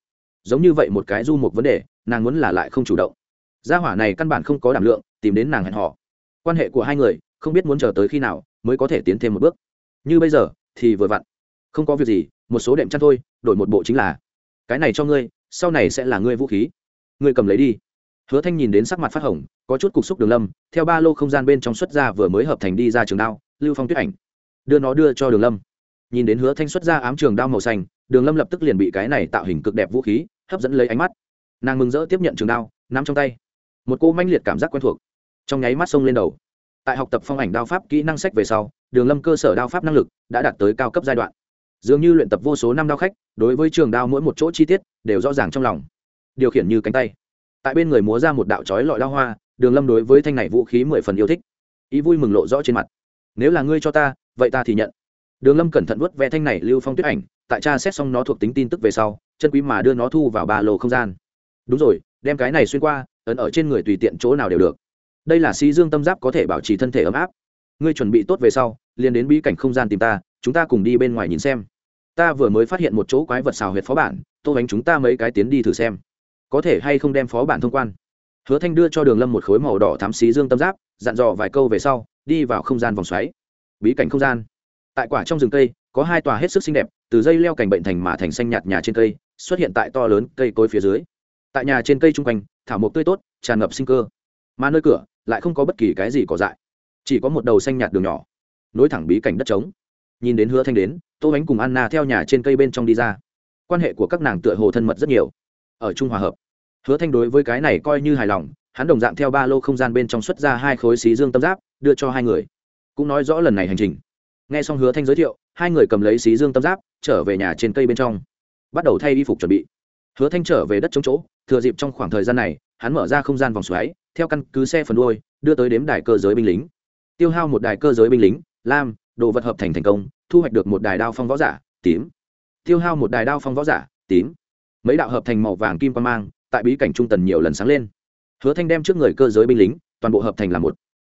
Giống như vậy một cái du một vấn đề, nàng muốn là lại không chủ động gia hỏa này căn bản không có đảm lượng, tìm đến nàng hẹn hò. Quan hệ của hai người, không biết muốn chờ tới khi nào mới có thể tiến thêm một bước. Như bây giờ, thì vừa vặn. Không có việc gì, một số đệm chăn thôi, đổi một bộ chính là. Cái này cho ngươi, sau này sẽ là ngươi vũ khí. Ngươi cầm lấy đi. Hứa thanh nhìn đến sắc mặt phát hồng, có chút cục xúc đường lâm, theo ba lô không gian bên trong xuất ra vừa mới hợp thành đi ra trường đao, lưu phong tuyết ảnh. Đưa nó đưa cho đường lâm. Nhìn đến hứa thanh xuất ra ám trường đao màu xanh, đường lâm lập tức liền bị cái này tạo hình cực đẹp vũ khí, hấp dẫn lấy ánh mắt. Nàng mừng rỡ tiếp nhận trường đao, nắm trong tay một cô manh liệt cảm giác quen thuộc. Trong nháy mắt sông lên đầu. Tại học tập phong ảnh đao pháp kỹ năng sách về sau, đường lâm cơ sở đao pháp năng lực đã đạt tới cao cấp giai đoạn. Dường như luyện tập vô số năm đao khách, đối với trường đao mỗi một chỗ chi tiết đều rõ ràng trong lòng. Điều khiển như cánh tay. Tại bên người múa ra một đạo trói lọi đao hoa, đường lâm đối với thanh này vũ khí mười phần yêu thích. Ý vui mừng lộ rõ trên mặt. Nếu là ngươi cho ta, vậy ta thì nhận. Đường lâm cẩn thận vớt vẽ thanh này lưu phong tuyết ảnh, tại tra xét xong nó thuộc tính tin tức về sau, chân quý mà đưa nó thu vào ba lô không gian. Đúng rồi, đem cái này xuyên qua ấn ở trên người tùy tiện chỗ nào đều được. Đây là xí dương tâm giáp có thể bảo trì thân thể ấm áp. Ngươi chuẩn bị tốt về sau, liền đến bí cảnh không gian tìm ta, chúng ta cùng đi bên ngoài nhìn xem. Ta vừa mới phát hiện một chỗ quái vật xào huyệt phó bản tô bánh chúng ta mấy cái tiến đi thử xem. Có thể hay không đem phó bản thông quan? Hứa thanh đưa cho đường lâm một khối màu đỏ thám xí dương tâm giáp, dặn dò vài câu về sau, đi vào không gian vòng xoáy. Bí cảnh không gian. Tại quả trong rừng cây, có hai tòa hết sức xinh đẹp, từ dây leo cành bệnh thành mà thành xanh nhạt nhà trên cây, xuất hiện tại to lớn cây cối phía dưới tại nhà trên cây chung quanh, thảo mộc tươi tốt, tràn ngập sinh cơ. Mà nơi cửa lại không có bất kỳ cái gì cỏ dại, chỉ có một đầu xanh nhạt đường nhỏ, nối thẳng bí cảnh đất trống. Nhìn đến hứa thanh đến, tô bánh cùng anna theo nhà trên cây bên trong đi ra. Quan hệ của các nàng tựa hồ thân mật rất nhiều. Ở trung hòa hợp, hứa thanh đối với cái này coi như hài lòng, hắn đồng dạng theo ba lô không gian bên trong xuất ra hai khối xí dương tâm giáp, đưa cho hai người. Cũng nói rõ lần này hành trình. Nghe xong hứa thanh giới thiệu, hai người cầm lấy xí dương tâm giáp, trở về nhà trên cây bên trong. Bắt đầu thay y phục chuẩn bị hứa thanh trở về đất chống chỗ, thừa dịp trong khoảng thời gian này, hắn mở ra không gian vòng xoáy, theo căn cứ xe phần đuôi, đưa tới đếm đài cơ giới binh lính. Tiêu hao một đài cơ giới binh lính, lam, đồ vật hợp thành thành công, thu hoạch được một đài đao phong võ giả, tím. Tiêu hao một đài đao phong võ giả, tím. Mấy đạo hợp thành màu vàng kim quan mang, tại bí cảnh trung tần nhiều lần sáng lên. Hứa thanh đem trước người cơ giới binh lính, toàn bộ hợp thành là một.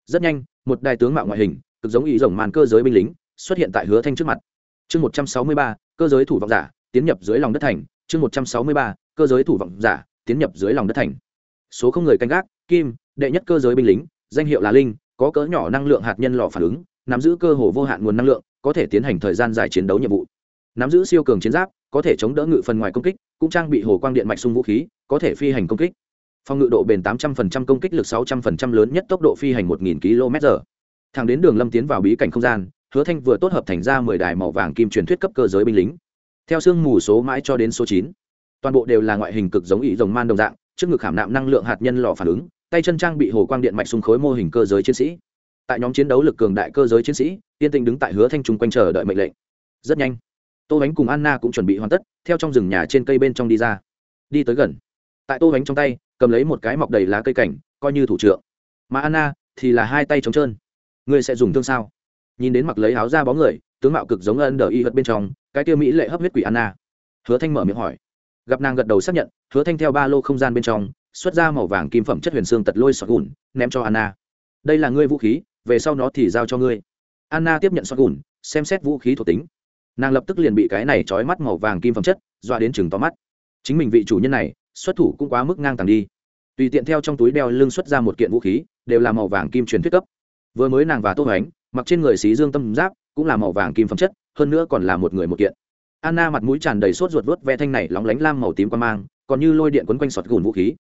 Rất nhanh, một đài tướng mạo ngoại hình, cực giống ý rồng màn cơ giới binh lính, xuất hiện tại hứa thanh trước mặt. Chương một trăm sáu mươi ba, cơ giới thủ vọng giả, tiến nhập dưới lòng đất thành chương một trăm sáu mươi ba cơ giới thủ vọng giả tiến nhập dưới lòng đất thành số không người canh gác kim đệ nhất cơ giới binh lính danh hiệu là linh có cỡ nhỏ năng lượng hạt nhân lò phản ứng nắm giữ cơ hồ vô hạn nguồn năng lượng có thể tiến hành thời gian dài chiến đấu nhiệm vụ nắm giữ siêu cường chiến giáp có thể chống đỡ ngự phần ngoài công kích cũng trang bị hồ quang điện mạch sung vũ khí có thể phi hành công kích phòng ngự độ bền 800% công kích lực 600% lớn nhất tốc độ phi hành 1000 km/h. Thẳng đến Đường Lâm tiến vào bí cảnh không gian, Hứa Thanh vừa tốt hợp thành ra 10 đài màu vàng kim truyền thuyết cấp cơ giới binh lính. Theo xương mù số mãi cho đến số chín, toàn bộ đều là ngoại hình cực giống ý rồng man đồng dạng, trước ngực hàm nạm năng lượng hạt nhân lò phản ứng, tay chân trang bị hồ quang điện mạch xung khối mô hình cơ giới chiến sĩ. Tại nhóm chiến đấu lực cường đại cơ giới chiến sĩ, tiên tinh đứng tại Hứa Thanh trung quanh chờ đợi mệnh lệnh. Rất nhanh, Tô Bánh cùng Anna cũng chuẩn bị hoàn tất, theo trong rừng nhà trên cây bên trong đi ra. Đi tới gần, tại Tô Bánh trong tay, cầm lấy một cái mọc đầy lá cây cảnh coi như thủ trượng mà anna thì là hai tay trống trơn ngươi sẽ dùng thương sao nhìn đến mặc lấy áo da bó người, tướng mạo cực giống ân đờ y hật bên trong, cái tiêu mỹ lệ hấp huyết quỷ anna. Hứa thanh mở miệng hỏi. Gặp nàng gật đầu xác nhận, hứa thanh theo ba lô không gian bên trong, xuất ra màu vàng kim phẩm chất huyền xương tật lôi sọt gùn, ném cho anna. Đây là ngươi vũ khí, về sau nó thì giao cho ngươi. Anna tiếp nhận sọt gùn, xem xét vũ khí thuộc tính. Nàng lập tức liền bị cái này trói mắt màu vàng kim phẩm chất, dọa đến chừng to mắt. Chính mình vị chủ nhân này, xuất thủ cũng quá mức ngang tàng đi. Tùy tiện theo trong túi đeo lưng xuất ra một kiện vũ khí, đều là màu vàng kim truyền thuyết cấp. Vừa mới nàng và tô hoánh mặc trên người xí dương tâm giáp, cũng là màu vàng kim phẩm chất, hơn nữa còn là một người một kiện. Anna mặt mũi tràn đầy sốt ruột vớt ve thanh này lóng lánh lam màu tím qua mang, còn như lôi điện quấn quanh sọt gùn vũ khí.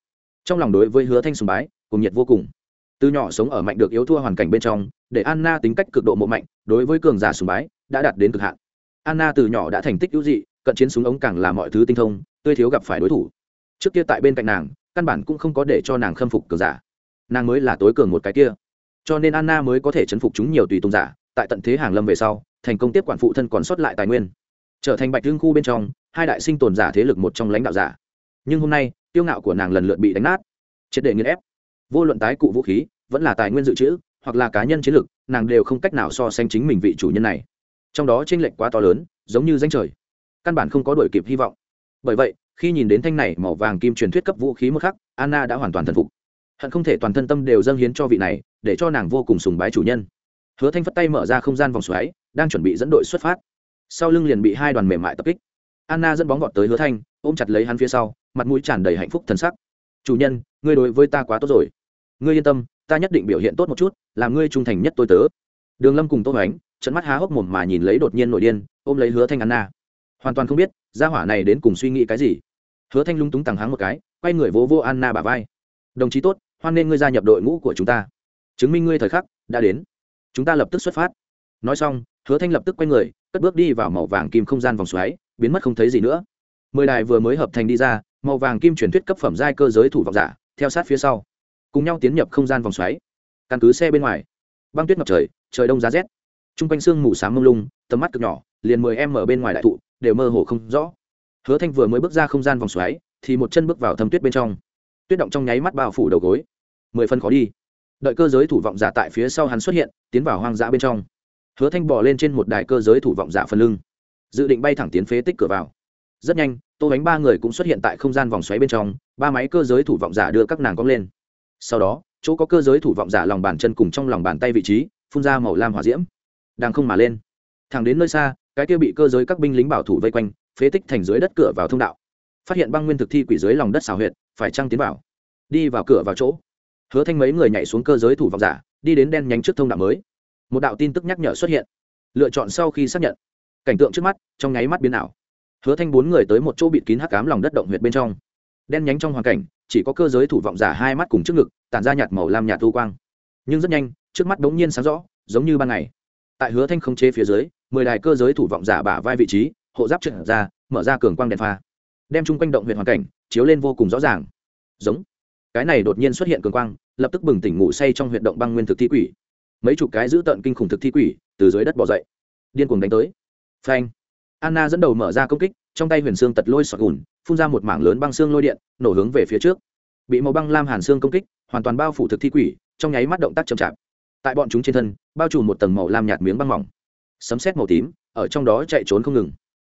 Trong lòng đối với hứa thanh sùng bái, cùng nhiệt vô cùng. Từ nhỏ sống ở mạnh được yếu thua hoàn cảnh bên trong, để anna tính cách cực độ mộ mạnh, đối với cường giả sùng bái, đã đạt đến cực hạn. Anna từ nhỏ đã thành tích hữu dị, cận chiến súng ống càng là mọi thứ tinh thông, tươi thiếu gặp phải đối thủ. Trước kia tại bên cạnh nàng, căn bản cũng không có để cho nàng khâm phục cường giả. Nàng mới là tối cường một cái kia cho nên anna mới có thể chấn phục chúng nhiều tùy tùng giả, tại tận thế hàng lâm về sau, thành công tiếp quản phụ thân còn sót lại tài nguyên. Trở thành bạch hương khu bên trong, hai đại sinh tồn giả thế lực một trong lãnh đạo giả. Nhưng hôm nay, tiêu ngạo của nàng lần lượt bị đánh nát. Triệt để nghiên ép. Vô luận tái cụ vũ khí, vẫn là tài nguyên dự trữ, hoặc là cá nhân chiến lược nàng đều không cách nào so sánh chính mình vị chủ nhân này. Trong đó tranh lệch quá to lớn, giống như danh trời. Căn bản không có đổi kịp hy vọng. Bởi vậy, khi nhìn đến thanh này màu vàng kim truyền thuyết cấp vũ khí mức khắc, anna đã hoàn toàn thần phục. Hận không thể toàn thân tâm đều dâng hiến cho vị này để cho nàng vô cùng sùng bái chủ nhân. Hứa thanh phất tay mở ra không gian vòng xoáy, đang chuẩn bị dẫn đội xuất phát. Sau lưng liền bị hai đoàn mềm mại tập kích. Anna dẫn bóng gọt tới hứa thanh, ôm chặt lấy hắn phía sau, mặt mũi tràn đầy hạnh phúc thần sắc. Chủ nhân, ngươi đối với ta quá tốt rồi. Ngươi yên tâm, ta nhất định biểu hiện tốt một chút, làm ngươi trung thành nhất tôi tớ. Đường lâm cùng tô hoánh trận mắt há hốc mồm mà nhìn lấy đột nhiên nội điên, ôm lấy hứa thanh anna. Hoàn toàn không biết, gia hỏa này đến cùng suy nghĩ cái gì. Hứa thanh lung túng tằng háng một cái, quay người vỗ vô anna bà vai. Đồng chí tốt, hoan nên ngươi gia nhập đội ngũ của chúng ta chứng minh ngươi thời khắc đã đến. Chúng ta lập tức xuất phát. Nói xong, hứa thanh lập tức quay người, cất bước đi vào màu vàng kim không gian vòng xoáy, biến mất không thấy gì nữa. Mười đài vừa mới hợp thành đi ra, màu vàng kim truyền thuyết cấp phẩm giai cơ giới thủ vọng giả, theo sát phía sau. Cùng nhau tiến nhập không gian vòng xoáy. Căn cứ xe bên ngoài. Băng tuyết ngập trời trời đông giá rét. T r u n g quanh sương mù s á m mông lung, tầm mắt cực nhỏ, liền mười em ở bên ngoài đại thụ, đều mơ hồ không rõ. Hứa thanh vừa mới bước ra không gian vòng xoáy, thì một chân bước vào thâm tuyết bên trong. Tuyết động trong nháy mắt bao phủ đầu gối. Mười phân khó đi đợi cơ giới thủ vọng giả tại phía sau hắn xuất hiện, tiến vào hoang dã bên trong. Hứa thanh bỏ lên trên một đài cơ giới thủ vọng giả phần lưng. Dự định bay thẳng tiến phế tích cửa vào. Rất nhanh, tô bánh ba người cũng xuất hiện tại không gian vòng xoáy bên trong, ba máy cơ giới thủ vọng giả đưa các nàng cong lên. Sau đó, chỗ có cơ giới thủ vọng giả lòng bàn chân cùng trong lòng bàn tay vị trí, phun ra màu lam hỏa diễm. Đang không mà lên. Thẳng đến nơi xa, cái kia bị cơ giới các binh lính bảo thủ vây quanh, phế tích thành dưới đất cửa vào thông đạo. Phát hiện băng nguyên thực thi quỷ dưới lòng đất xào huyệt, phải trăng tiến vào? Đi vào cửa vào chỗ hứa thanh mấy người nhảy xuống cơ giới thủ vọng giả, đi đến đen nhánh trước thông đạo mới. Một đạo tin tức nhắc nhở xuất hiện. Lựa chọn sau khi xác nhận. Cảnh tượng trước mắt, trong nháy mắt biến ảo. Hứa thanh bốn người tới một chỗ bịt kín hắc cám lòng đất động huyệt bên trong. Đen nhánh trong hoàn cảnh, chỉ có cơ giới thủ vọng giả hai mắt cùng trước ngực, tản ra nhạt màu lam nhạt thu quang. Nhưng rất nhanh, trước mắt bỗng nhiên sáng rõ, giống như ban ngày. Tại hứa thanh không chế phía dưới, mười đài cơ giới thủ vọng giả bả vai vị trí, hộ giáp trượt ra, mở ra cường quang đèn pha. Đem chung quanh động huyện hoàn cảnh, chiếu lên vô cùng rõ ràng. Giống cái này đột nhiên xuất hiện cường quang, lập tức bừng tỉnh ngủ say trong huyệt động băng nguyên thực thi quỷ. Mấy chục cái giữ tận kinh khủng thực thi quỷ từ dưới đất bỏ dậy. Điên cuồng đánh tới. Phanh. Anna dẫn đầu mở ra công kích, trong tay huyền xương tật lôi sọt gùn, phun ra một mảng lớn băng xương lôi điện, nổ hướng về phía trước. Bị màu băng lam hàn xương công kích, hoàn toàn bao phủ thực thi quỷ, trong nháy mắt động tác chậm chạp. Tại bọn chúng trên thân, bao trùm một tầng màu lam nhạt miếng băng mỏng. Sấm xét màu tím, ở trong đó chạy trốn không ngừng.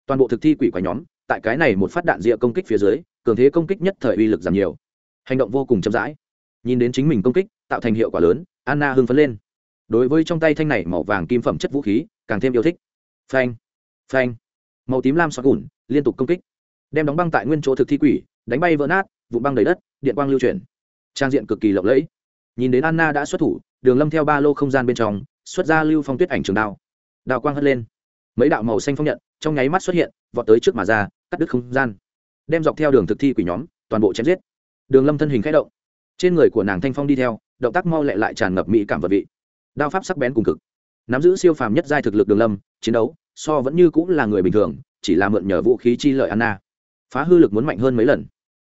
Toàn bộ thực thi quỷ quái nhóm, tại cái này một phát đạn rịa công kích phía dưới, cường thế công kích nhất thời uy lực giảm nhiều hành động vô cùng chậm rãi. Nhìn đến chính mình công kích, tạo thành hiệu quả lớn, anna hưng phấn lên. Đối với trong tay thanh này màu vàng kim phẩm chất vũ khí, càng thêm yêu thích. Phanh phanh. Màu tím lam xoắn ủn liên tục công kích. Đem đóng băng tại nguyên chỗ thực thi quỷ, đánh bay vỡ nát vụ băng đầy đất, điện quang lưu chuyển. Trang diện cực kỳ lộng lẫy. Nhìn đến anna đã xuất thủ, đường lâm theo ba lô không gian bên trong, xuất ra lưu phong tuyết ảnh trường đao. Đào quang hất lên. Mấy đạo màu xanh phong nhận, trong nháy mắt xuất hiện, vọt tới trước mà ra, cắt đứt không gian. Đem dọc theo đường thực thi quỷ nhóm, toàn bộ chém giết đường lâm thân hình k h ẽ động. Trên người của nàng thanh phong đi theo, động tác mau lẹ lại tràn ngập mỹ cảm vật vị. Đao pháp sắc bén cùng cực. Nắm giữ siêu phàm nhất giai thực lực đường lâm, chiến đấu, so vẫn như cũng là người bình thường, chỉ là mượn nhờ vũ khí chi lợi anna. Phá hư lực muốn mạnh hơn mấy lần.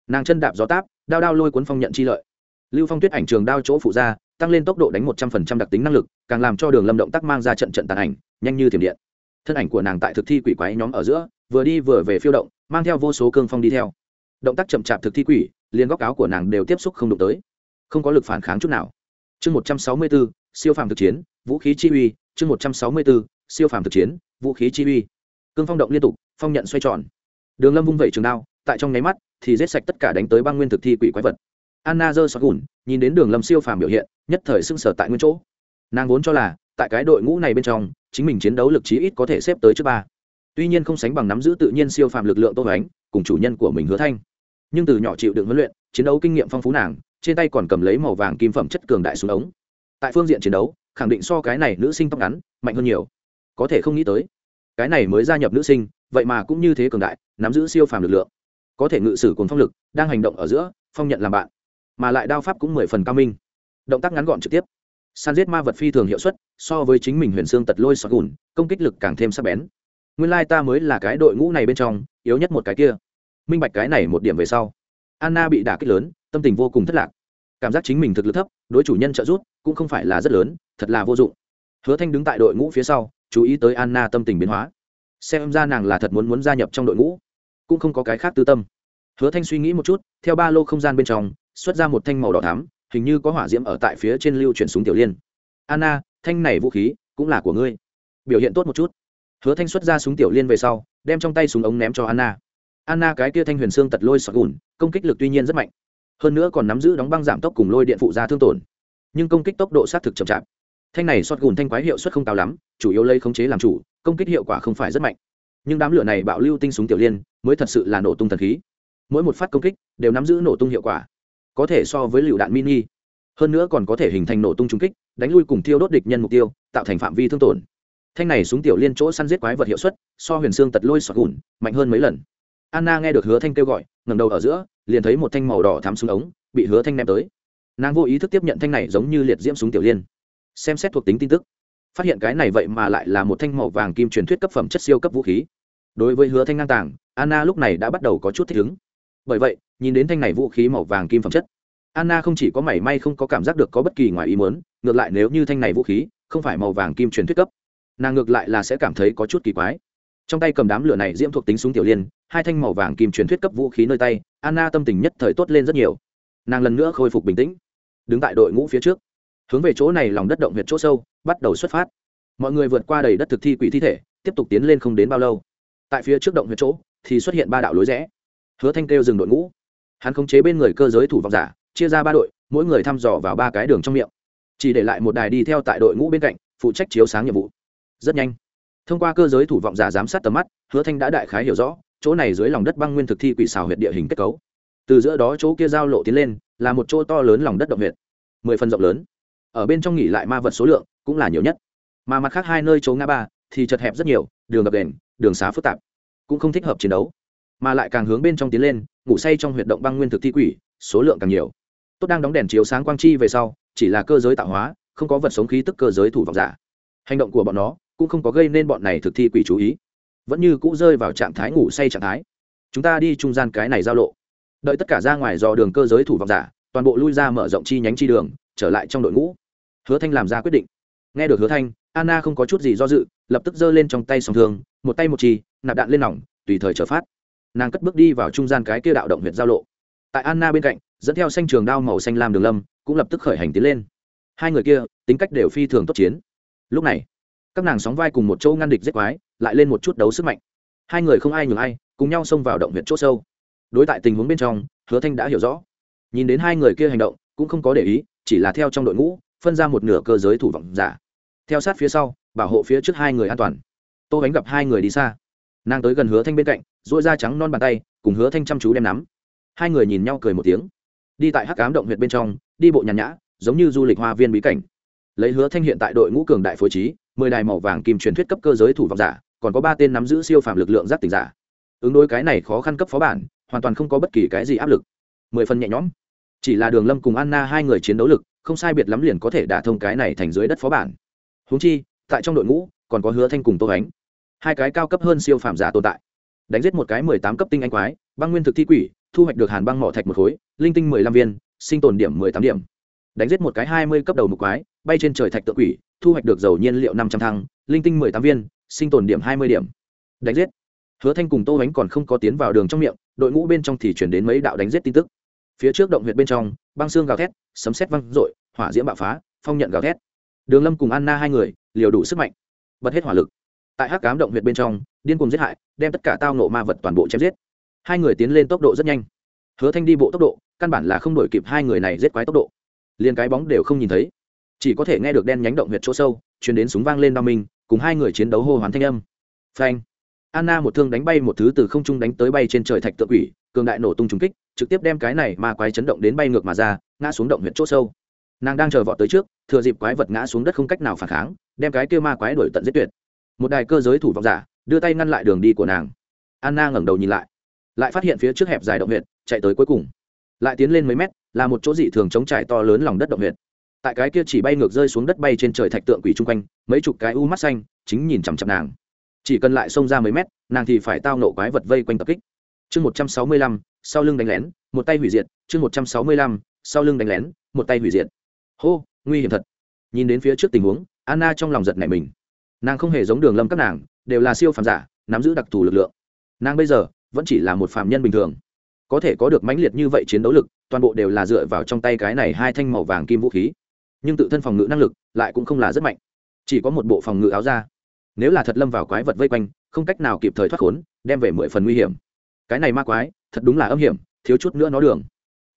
Nàng chân đạp gió táp, đao đao lôi cuốn phong nhận chi lợi. Lưu phong tuyết ảnh trường đao chỗ phụ ra, tăng lên tốc độ đánh một trăm phần trăm đặc tính năng lực, càng làm cho đường lâm động tác mang ra trận trận tàn ảnh, nhanh như thiểm điện. Thân ảnh của nàng tại thực thi quỷ quái nhóm ở giữa, vừa đi vừa về phiêu động, mang theo vô số cương phong đi theo. Động tác chậm chạp thực thi quỷ liền góc áo của nàng đều tiếp xúc không đụng tới. Không có lực phản kháng chút nào. Chương một trăm sáu mươi bốn, siêu phàm thực chiến, vũ khí chi uy. Chương một trăm sáu mươi bốn, siêu phàm thực chiến, vũ khí chi uy. Cương phong động liên tục, phong nhận xoay tròn. Đường lâm vung vẩy trường đao, tại trong nháy mắt thì giết sạch tất cả đánh tới băng nguyên thực thi quỷ quái vật. Anna dơ sọt gùn, nhìn đến đường lâm siêu phàm biểu hiện, nhất thời sưng sở tại nguyên chỗ. Nàng vốn cho là, tại cái đội ngũ này bên trong, chính mình chiến đấu lực chí ít có thể xếp tới trước ba. Tuy nhiên không sánh bằng nắm giữ tự nhiên siêu phàm lực lượng tô hoánh cùng chủ nhân của mình hứa thanh nhưng từ nhỏ chịu đựng huấn luyện, chiến đấu kinh nghiệm phong phú nàng, trên tay còn cầm lấy màu vàng kim phẩm chất cường đại xuống ống. Tại phương diện chiến đấu, khẳng định so cái này nữ sinh tóc ngắn, mạnh hơn nhiều. Có thể không nghĩ tới, cái này mới gia nhập nữ sinh, vậy mà cũng như thế cường đại, nắm giữ siêu phàm lực lượng. Có thể ngự sử cùng phong lực, đang hành động ở giữa, phong nhận làm bạn, mà lại đao pháp cũng mười phần cao minh. Động tác ngắn gọn trực tiếp. San giết ma vật phi thường hiệu suất, so với chính mình huyền xương tật lôi sọt gùn, công kích lực càng thêm sắc bén. Nguyên lai ta mới là cái đội ngũ này bên trong, yếu nhất một cái kia minh bạch cái này một điểm về sau. Anna bị đả kích lớn, tâm tình vô cùng thất lạc. Cảm giác chính mình thực lực thấp, đối chủ nhân trợ giúp cũng không phải là rất lớn, thật là vô dụng. Hứa thanh đứng tại đội ngũ phía sau, chú ý tới anna tâm tình biến hóa. Xem ra nàng là thật muốn muốn gia nhập trong đội ngũ, cũng không có cái khác tư tâm. Hứa thanh suy nghĩ một chút, theo ba lô không gian bên trong, xuất ra một thanh màu đỏ thắm, hình như có hỏa diễm ở tại phía trên lưu chuyển súng tiểu liên. Anna, thanh này vũ khí cũng là của ngươi. Biểu hiện tốt một chút. Hứa thanh xuất ra súng tiểu liên về sau, đem trong tay súng ống ném cho anna anna cái kia thanh huyền xương tật lôi sọt gùn, công kích lực tuy nhiên rất mạnh. Hơn nữa còn nắm giữ đóng băng giảm tốc cùng lôi điện phụ ra thương tổn. Nhưng công kích tốc độ xác thực chậm chạp. Thanh này sọt gùn thanh quái hiệu suất không cao lắm, chủ yếu lấy khống chế làm chủ, công kích hiệu quả không phải rất mạnh. Nhưng đám lửa này bạo lưu tinh súng tiểu liên, mới thật sự là nổ tung thần khí. Mỗi một phát công kích, đều nắm giữ nổ tung hiệu quả. Có thể so với lựu đạn mini. Hơn nữa còn có thể hình thành nổ tung trung kích, đánh lui cùng thiêu đốt địch nhân mục tiêu, tạo thành phạm vi thương tổn. Thanh này súng tiểu liên chỗ săn giết quái vật hiệu suất, so huyền xương tật lôi sọt gùn, mạnh hơn mấy lần anna nghe được hứa thanh kêu gọi ngầm đầu ở giữa, liền thấy một thanh màu đỏ thắm súng ống bị hứa thanh ném tới. Nàng vô ý thức tiếp nhận thanh này giống như liệt diễm súng tiểu liên. Xem xét thuộc tính tin tức, phát hiện cái này vậy mà lại là một thanh màu vàng kim truyền thuyết cấp phẩm chất siêu cấp vũ khí. Đối với hứa thanh ngang tàng, anna lúc này đã bắt đầu có chút thích ứng. Bởi vậy, nhìn đến thanh này vũ khí màu vàng kim phẩm chất, anna không chỉ có mảy may không có cảm giác được có bất kỳ ngoài ý muốn, ngược lại nếu như thanh này vũ khí không phải màu vàng kim truyền thuyết cấp, nàng ngược lại là sẽ cảm thấy có chút kỳ quái. Trong tay cầm đám lửa này diễm thuộc tính súng tiểu liên hai thanh màu vàng kim truyền thuyết cấp vũ khí nơi tay, anna tâm tình nhất thời tốt lên rất nhiều. Nàng lần nữa khôi phục bình tĩnh, đứng tại đội ngũ phía trước, hướng về chỗ này lòng đất động huyệt chỗ sâu, bắt đầu xuất phát. Mọi người vượt qua đầy đất thực thi quỷ thi thể, tiếp tục tiến lên không đến bao lâu. Tại phía trước động huyệt chỗ, thì xuất hiện ba đạo lối rẽ. Hứa thanh kêu dừng đội ngũ. Hắn khống chế bên người cơ giới thủ vọng giả, chia ra ba đội, mỗi người thăm dò vào ba cái đường trong miệng. Chỉ để lại một đài đi theo tại đội ngũ bên cạnh, phụ trách chiếu sáng nhiệm vụ. Rất nhanh. Thông qua cơ giới thủ vọng giả giám sát tầm mắt, hứa thanh đã đại khái hiểu rõ chỗ này dưới lòng đất băng nguyên thực thi quỷ xào huyệt địa hình kết cấu. Từ giữa đó chỗ kia giao lộ tiến lên, là một chỗ to lớn lòng đất động huyệt. Mười phần rộng lớn. Ở bên trong nghỉ lại ma vật số lượng cũng là nhiều nhất. Mà mặt khác hai nơi chỗ ngã ba thì chật hẹp rất nhiều, đường gập đền, đường xá phức tạp, cũng không thích hợp chiến đấu. Mà lại càng hướng bên trong tiến lên, ngủ say trong huyệt động băng nguyên thực thi quỷ, số lượng càng nhiều. Tốt đang đóng đèn chiếu sáng quang chi về sau, chỉ là cơ giới tạo hóa, không có vật sống khí tức cơ giới thủ vọng giả. Hành động của bọn nó cũng không có gây nên bọn này thực thi quỷ chú ý vẫn như cũ rơi vào trạng thái ngủ say trạng thái. Chúng ta đi trung gian cái này giao lộ. Đợi tất cả ra ngoài dò đường cơ giới thủ vọng giả, toàn bộ lui ra mở rộng chi nhánh chi đường, trở lại trong đội ngũ. Hứa thanh làm ra quyết định. Nghe được hứa thanh, anna không có chút gì do dự, lập tức giơ lên trong tay song thương, một tay một chi, nạp đạn lên nòng, tùy thời trở phát. Nàng cất bước đi vào trung gian cái kia đạo động huyện giao lộ. Tại anna bên cạnh, dẫn theo xanh trường đao màu xanh lam đường lâm, cũng lập tức khởi hành tiến lên. Hai người kia, tính cách đều phi thường tốt chiến. Lúc này các nàng sóng vai cùng một chỗ ngăn địch giết quái, lại lên một chút đấu sức mạnh. Hai người không ai nhường ai, cùng nhau xông vào động huyện chỗ sâu. Đối tại tình huống bên trong, hứa thanh đã hiểu rõ. Nhìn đến hai người kia hành động, cũng không có để ý, chỉ là theo trong đội ngũ, phân ra một nửa cơ giới thủ vọng giả. Theo sát phía sau, bảo hộ phía trước hai người an toàn. Tô bánh gặp hai người đi xa. Nàng tới gần hứa thanh bên cạnh dỗi da trắng non bàn tay, cùng hứa thanh chăm chú đem nắm. Hai người nhìn nhau cười một tiếng. Đi tại hắc cám động huyện bên trong, đi bộ nhàn nhã, giống như du lịch hoa viên bí cảnh. Lấy hứa thanh hiện tại đội ngũ cường đại phối trí mười đài màu vàng kim truyền thuyết cấp cơ giới thủ vọng giả, còn có ba tên nắm giữ siêu phạm lực lượng giác tỉnh giả. Ứng đối cái này khó khăn cấp phó bản, hoàn toàn không có bất kỳ cái gì áp lực. Mười phần nhẹ nhõm. Chỉ là đường lâm cùng anna hai người chiến đấu lực, không sai biệt lắm liền có thể đả thông cái này thành dưới đất phó bản. Húng chi, tại trong đội ngũ, còn có hứa thanh cùng tô ánh. Hai cái cao cấp hơn siêu phạm giả tồn tại. Đánh giết một cái mười tám cấp tinh anh quái, băng nguyên thực thi quỷ, thu hoạch được hàn băng mỏ thạch một khối, linh tinh mười lăm viên, sinh tồn điểm mười tám điểm đánh giết một cái hai mươi cấp đầu một quái, bay trên trời thạch tự quỷ, thu hoạch được dầu nhiên liệu năm trăm thăng, linh tinh mười tám viên, sinh tồn điểm hai mươi điểm. Đánh giết. Hứa thanh cùng tô bánh còn không có tiến vào đường trong miệng, đội ngũ bên trong thì chuyển đến mấy đạo đánh giết tin tức. Phía trước động huyệt bên trong, băng xương gào thét, sấm xét văng r hỏa diễm bạo phá, phong nhận gào thét. Đường lâm cùng anna hai người, liều đủ sức mạnh, bật hết hỏa lực. Tại hắc cám động huyệt bên trong, điên cùng giết hại, đem tất cả tao nộ ma vật toàn bộ chém giết. Hai người tiến lên tốc độ rất nhanh. Hứa thanh đi bộ tốc độ, căn bản là không đổi kịp hai người này giết quái tốc độ liền cái bóng đều không nhìn thấy. Chỉ có thể nghe được đen nhánh động huyệt chỗ sâu chuyển đến súng vang lên đao minh, cùng hai người chiến đấu hô hoán thanh âm. Phanh! Anna một thương đánh bay một thứ từ không trung đánh tới bay trên trời thạch tượng quỷ, cường đại nổ tung trúng kích, trực tiếp đem cái này ma quái chấn động đến bay ngược mà ra, ngã xuống động huyệt chỗ sâu. Nàng đang chờ vọt tới trước, thừa dịp quái vật ngã xuống đất không cách nào phản kháng, đem cái kia ma quái đuổi tận giết tuyệt. Một đài cơ giới thủ vọng giả, đưa tay ngăn lại đường đi của nàng. Anna ngẩng đầu nhìn lại lại phát hiện phía trước hẹp dài động huyệt, chạy tới cuối cùng lại tiến lên mấy mét, là một chỗ dị thường chống trải to lớn lòng đất động huyệt. Tại cái kia chỉ bay ngược rơi xuống đất bay trên trời thạch tượng quỷ chung quanh, mấy chục cái u mắt xanh chính nhìn chằm chằm nàng. Chỉ cần lại xông ra mấy mét, nàng thì phải tao nộ quái vật vây quanh tập kích. Chương một trăm sáu mươi lăm, sau lưng đánh lén, một tay hủy diệt. Chương một trăm sáu mươi lăm, sau lưng đánh lén, một tay hủy diệt. Hô, nguy hiểm thật. Nhìn đến phía trước tình huống, anna trong lòng giật nảy mình. Nàng không hề giống đường lâm các nàng, đều là siêu phàm giả, nắm giữ đặc thù lực lượng. Nàng bây giờ vẫn chỉ là một phạm nhân bình thường có thể có được mãnh liệt như vậy chiến đấu lực, toàn bộ đều là dựa vào trong tay cái này hai thanh màu vàng kim vũ khí. Nhưng tự thân phòng ngự năng lực lại cũng không là rất mạnh. Chỉ có một bộ phòng ngự áo ra nếu là thật lâm vào quái vật vây quanh, không cách nào kịp thời thoát khốn, đem về mười phần nguy hiểm. Cái này ma quái, thật đúng là âm hiểm, thiếu chút nữa nó đường.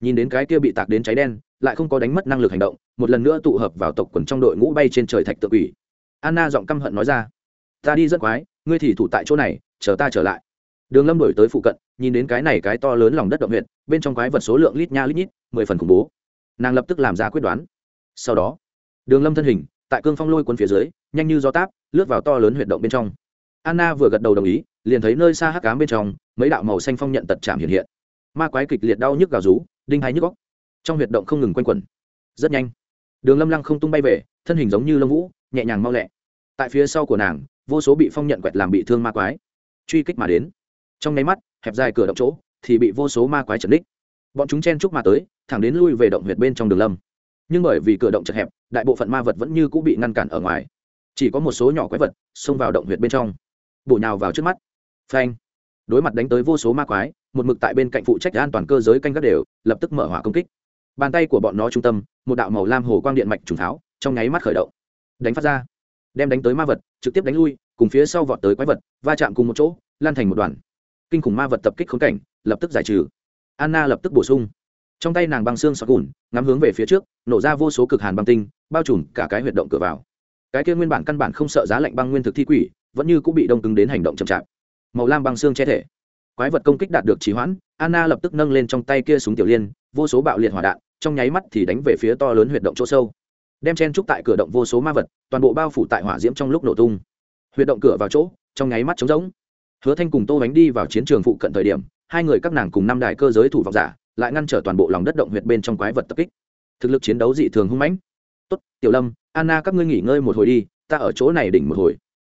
Nhìn đến cái kia bị tạc đến cháy đen, lại không có đánh mất năng lực hành động, một lần nữa tụ hợp vào tộc quần trong đội ngũ bay trên trời thạch tự ủy anna giọng căm hận nói ra, ta đi rất quái, ngươi thì thủ tại chỗ này, chờ ta trở lại. Đường lâm đổi tới phụ cận nhìn đến cái này cái to lớn lòng đất động huyện bên trong quái vật số lượng lít nha lít nhít, mười phần khủng bố. Nàng lập tức làm ra quyết đoán. Sau đó, đường lâm thân hình, tại cương phong lôi quân phía dưới, nhanh như gió táp, lướt vào to lớn huyệt động bên trong. Anna vừa gật đầu đồng ý, liền thấy nơi xa hắc cám bên trong, mấy đạo màu xanh phong nhận tật chạm hiện hiện. Ma quái kịch liệt đau nhức gào rú, đinh hay nhức góc trong huyệt động không ngừng quanh quẩn. Rất nhanh, đường lâm lăng không tung bay về, thân hình giống như lông vũ, nhẹ nhàng mau lẹ. Tại phía sau của nàng, vô số bị phong nhận quẹt làm bị thương ma quái, truy kích mà đến. Trong nháy mắt hẹp dài cửa động chỗ, thì bị vô số ma quái trật đích. Bọn chúng chen chúc mà tới, thẳng đến lui về động huyệt bên trong đường lâm. Nhưng bởi vì cửa động chật hẹp, đại bộ phận ma vật vẫn như cũng bị ngăn cản ở ngoài. Chỉ có một số nhỏ quái vật xông vào động huyệt bên trong. Bổ nhào vào trước mắt. Phanh. Đối mặt đánh tới vô số ma quái, một mực tại bên cạnh phụ trách an toàn cơ giới canh gác đều, lập tức mở hỏa công kích. Bàn tay của bọn nó trung tâm, một đạo màu lam hồ quang điện mạch trùng tháo, trong nháy mắt khởi động. Đánh phát ra. Đem đánh tới ma vật, trực tiếp đánh lui, cùng phía sau vọt tới quái vật, va chạm cùng một chỗ, lan thành một đoàn kinh khủng ma vật tập kích khốn cảnh, lập tức giải trừ. Anna lập tức bổ sung. Trong tay nàng băng xương sọt gùn, ngắm hướng về phía trước, nổ ra vô số cực hàn băng tinh, bao trùm cả cái huyệt động cửa vào. Cái kia nguyên bản căn bản không sợ giá lạnh băng nguyên thực thi quỷ, vẫn như cũng bị đông cứng đến hành động chậm chạp. Màu lam băng xương che thể. Quái vật công kích đạt được trì hoãn, anna lập tức nâng lên trong tay kia súng tiểu liên, vô số bạo liệt hỏa đạn, trong nháy mắt thì đánh về phía to lớn huyệt động chỗ sâu. Đem chen trúc tại cửa động vô số ma vật, toàn bộ bao phủ tại hỏa diễm trong lúc nổ tung. Huyệt động cửa vào chỗ, trong nháy mắt trống rỗng hứa thanh cùng tô bánh đi vào chiến trường phụ cận thời điểm, hai người các nàng cùng năm đại cơ giới thủ vọng giả, lại ngăn trở toàn bộ lòng đất động huyệt bên trong quái vật tập kích. Thực lực chiến đấu dị thường hung mãnh. Tốt, tiểu lâm, anna các ngươi nghỉ ngơi một hồi đi, ta ở chỗ này đỉnh một hồi.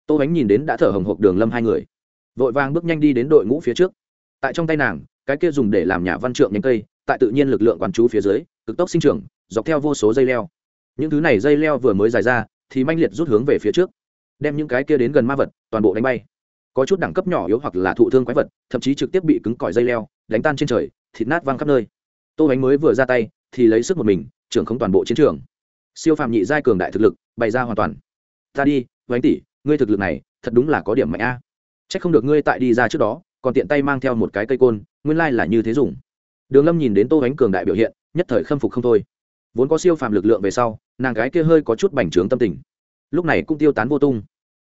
Tô bánh nhìn đến đã thở hồng hộc đường lâm hai người, vội vàng bước nhanh đi đến đội ngũ phía trước. Tại trong tay nàng, cái kia dùng để làm nhà văn trượng nhánh cây, tại tự nhiên lực lượng quán chú phía dưới, cực tốc sinh trưởng, dọc theo vô số dây leo. Những thứ này dây leo vừa mới dài ra, thì manh liệt rút hướng về phía trước, đem những cái kia đến gần ma vật toàn bộ đánh bay có chút đẳng cấp nhỏ yếu hoặc là thụ thương quái vật, thậm chí trực tiếp bị cứng cỏi dây leo, đánh tan trên trời, thịt nát văng khắp nơi. Tô bánh mới vừa ra tay, thì lấy sức một mình, trưởng không toàn bộ chiến trường. Siêu phạm nhị giai cường đại thực lực, bày ra hoàn toàn. Ta đi bánh tỷ, ngươi thực lực này, thật đúng là có điểm mạnh a. À. c h ắ c không được ngươi tại đi ra trước đó, còn tiện tay mang theo một cái cây côn, nguyên lai là như thế dùng. Đường lâm nhìn đến tô bánh cường đại biểu hiện, nhất thời khâm phục không thôi. Vốn có siêu phàm lực lượng về sau, nàng gái kia hơi có chút bành trướng tâm tình. Lúc này cũng tiêu tán vô tung.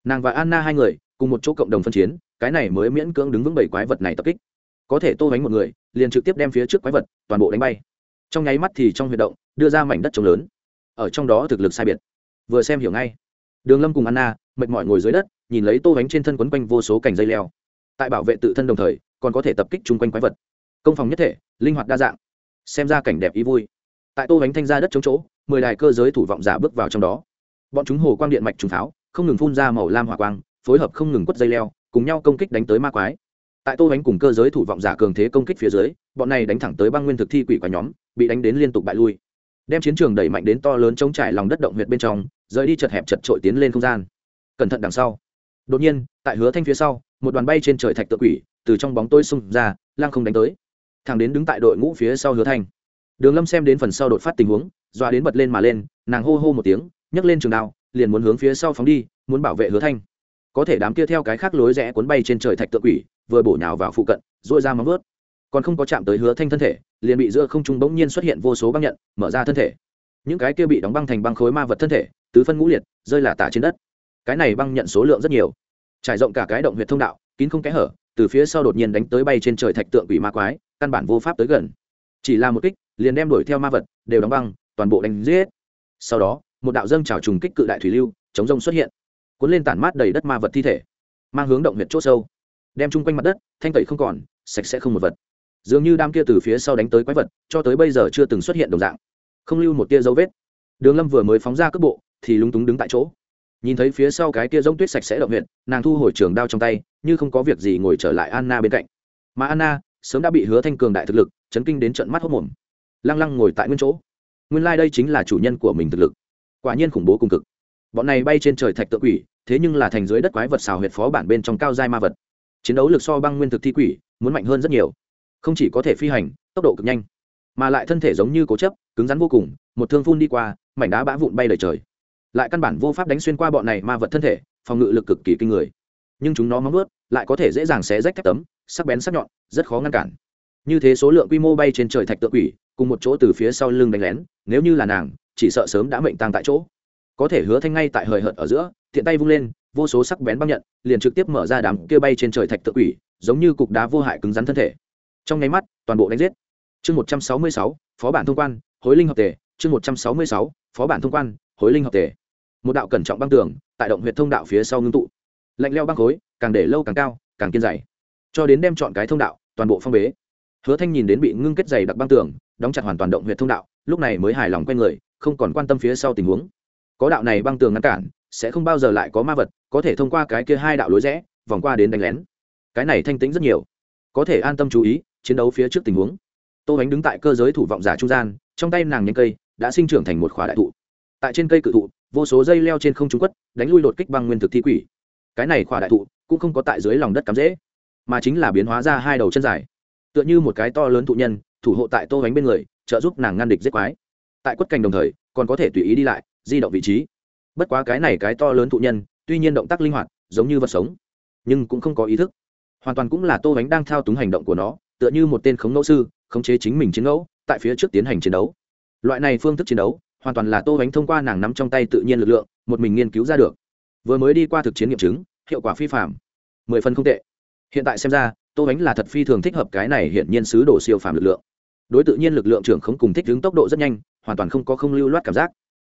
Nàng và anna hai người cùng một chỗ cộng đồng phân chiến, cái này mới miễn cưỡng đứng vững bảy quái vật này tập kích. Có thể tô bánh một người, liền trực tiếp đem phía trước quái vật toàn bộ đánh bay. Trong nháy mắt thì trong huy động, đưa ra mảnh đất trống lớn. Ở trong đó thực lực sai biệt. Vừa xem hiểu ngay. Đường lâm cùng anna, mệt mỏi ngồi dưới đất, nhìn lấy tô bánh trên thân quấn quanh vô số cành dây leo. Tại bảo vệ tự thân đồng thời, còn có thể tập kích chung quanh quái vật. Công phòng nhất thể, linh hoạt đa dạng. Xem ra cảnh đẹp ý vui. Tại tô bánh thanh ra đất chống chỗ, mười đài cơ giới thủ vọng giả bước vào trong đó. Bọn chúng hồ quang điện mạch trùng pháo, không ngừng phun ra màu lam hỏa quang phối hợp không ngừng quất dây leo, cùng nhau công kích đánh tới ma quái. Tại tô bánh cùng cơ giới thủ vọng giả cường thế công kích phía dưới, bọn này đánh thẳng tới băng nguyên thực thi quỷ quả nhóm, bị đánh đến liên tục bại lui. Đem chiến trường đẩy mạnh đến to lớn chống trải lòng đất động huyệt bên trong, rời đi chật hẹp chật trội tiến lên không gian. Cẩn thận đằng sau. Đột nhiên, tại hứa thanh phía sau, một đoàn bay trên trời thạch tự quỷ, từ trong bóng tôi xung ra lang không đánh tới. Thằng đến đứng tại đội ngũ phía sau hứa thanh. Đường lâm xem đến phần sau đột phát tình huống doa đến bật lên mà lên, nàng hô hô một tiếng, nhấc lên trường đao, liền muốn hướng phía sau phóng đi, muốn bảo vệ hứa thanh có thể đám kia theo cái khác lối rẽ cuốn bay trên trời thạch tượng quỷ, vừa bổ nhào vào phụ cận dội ra móng vớt còn không có chạm tới hứa thanh thân thể, liền bị giữa không trung bỗng nhiên xuất hiện vô số băng nhận, mở ra thân thể. Những cái kia bị đóng băng thành băng khối ma vật thân thể, tứ phân ngũ liệt, rơi là tả trên đất. Cái này băng nhận số lượng rất nhiều. Trải rộng cả cái động huyệt thông đạo, kín không kẽ hở, từ phía sau đột nhiên đánh tới bay trên trời thạch tượng quỷ ma quái, căn bản vô pháp tới gần. Chỉ là một kích, liền đem đuổi theo ma vật, đều đóng băng, toàn bộ đánh giết. Sau đó, một đạo dâng trào trùng kích cự đại thủy lưu, chống rông xuất hiện cuốn lên tản mát đầy đất ma vật thi thể, mang hướng động huyệt c h ỗ sâu, đem chung quanh mặt đất, thanh tẩy không còn, sạch sẽ không một vật. Dường như đam kia từ phía sau đánh tới quái vật, cho tới bây giờ chưa từng xuất hiện đồng dạng, không lưu một tia dấu vết. Đường lâm vừa mới phóng ra cước bộ, thì lúng túng đứng tại chỗ. Nhìn thấy phía sau cái tia giống tuyết sạch sẽ động huyện nàng thu hồi trường đao trong tay, như không có việc gì ngồi trở lại anna bên cạnh. Mà anna sớm đã bị hứa thanh cường đại thực lực, chấn kinh đến trận mắt hốc mồm. Lăng lăng ngồi tại nguyên chỗ. Nguyên lai、like、đây chính là chủ nhân của mình thực lực. Quả nhiên khủng bố cùng cực bọn này bay trên trời thạch tự quỷ, thế nhưng là thành dưới đất quái vật xào huyệt phó bản bên trong cao giai ma vật. Chiến đấu lực so băng nguyên thực thi quỷ, muốn mạnh hơn rất nhiều. Không chỉ có thể phi hành, tốc độ cực nhanh, mà lại thân thể giống như cố chấp, cứng rắn vô cùng, một thương phun đi qua, mảnh đá bã vụn bay lời trời. Lại căn bản vô pháp đánh xuyên qua bọn này ma vật thân thể, phòng ngự lực cực kỳ kinh người. Nhưng chúng nó móng ướt lại có thể dễ dàng xé rách thép tấm, sắc bén sắc nhọn, rất khó ngăn cản. Như thế số lượng quy mô bay trên trời thạch tượng quỷ, cùng một chỗ từ phía sau lưng đánh lén, nếu như là nàng, chỉ sợ sớm đã mệnh tăng tại chỗ có thể hứa thanh ngay tại hời hợt ở giữa thiện tay vung lên, vô số sắc bén băng nhận, liền trực tiếp mở ra đám kia bay trên trời thạch tượng quỷ, giống như cục đá vô hại cứng rắn thân thể. Trong nháy mắt, toàn bộ đánh giết. Chương một trăm sáu mươi sáu, phó bản thông quan, hối linh hợp tề. Chương một trăm sáu mươi sáu, phó bản thông quan, hối linh hợp tề. Một đạo cẩn trọng băng tường, tại động huyện thông đạo phía sau ngưng tụ. Lạnh leo băng khối, càng để lâu càng cao, càng kiên dày. Cho đến đem chọn cái thông đạo, toàn bộ phong bế. Hứa thanh nhìn đến bị ngưng kết dày đặc băng tường, đóng chặt hoàn toàn động huyện thông đạo, lúc này mới hài lòng q u a y người, không còn quan tâm phía sau tình huống có đạo này băng tường ngăn cản, sẽ không bao giờ lại có ma vật, có thể thông qua cái kia hai đạo lối rẽ, vòng qua đến đánh lén. Cái này thanh tĩnh rất nhiều. Có thể an tâm chú ý, chiến đấu phía trước tình huống. Tô bánh đứng tại cơ giới thủ vọng giả trung gian, trong tay nàng nhanh cây, đã sinh trưởng thành một khóa đại thụ. Tại trên cây cự thụ, vô số dây leo trên không trung quất, đánh lui đột kích băng nguyên thực thi quỷ. Cái này khỏa đại thụ, cũng không có tại dưới lòng đất cắm dễ, mà chính là biến hóa ra hai đầu chân dài. Tựa như một cái to lớn thụ nhân, thủ hộ tại tô bánh bên người, trợ giúp nàng ngăn địch giết quái. Tại quất cành đồng thời, còn có thể tùy ý đi lại di động vị trí. Bất quá cái này cái to lớn thụ nhân, tuy nhiên động tác linh hoạt, giống như vật sống, nhưng cũng không có ý thức. Hoàn toàn cũng là tô bánh đang thao túng hành động của nó, tựa như một tên khống ngẫu sư, khống chế chính mình chiến ngẫu, tại phía trước tiến hành chiến đấu. Loại này phương thức chiến đấu, hoàn toàn là tô bánh thông qua nàng nắm trong tay tự nhiên lực lượng, một mình nghiên cứu ra được. Vừa mới đi qua thực chiến nghiệm chứng, hiệu quả phi phạm mười phần không tệ. Hiện tại xem ra, tô bánh là thật phi thường thích hợp cái này hiện nhiên sứ đồ siêu phàm lực lượng. Đối tự nhiên lực lượng trưởng không cùng thích ứng tốc độ rất nhanh, hoàn toàn không có không lưu loát cảm giác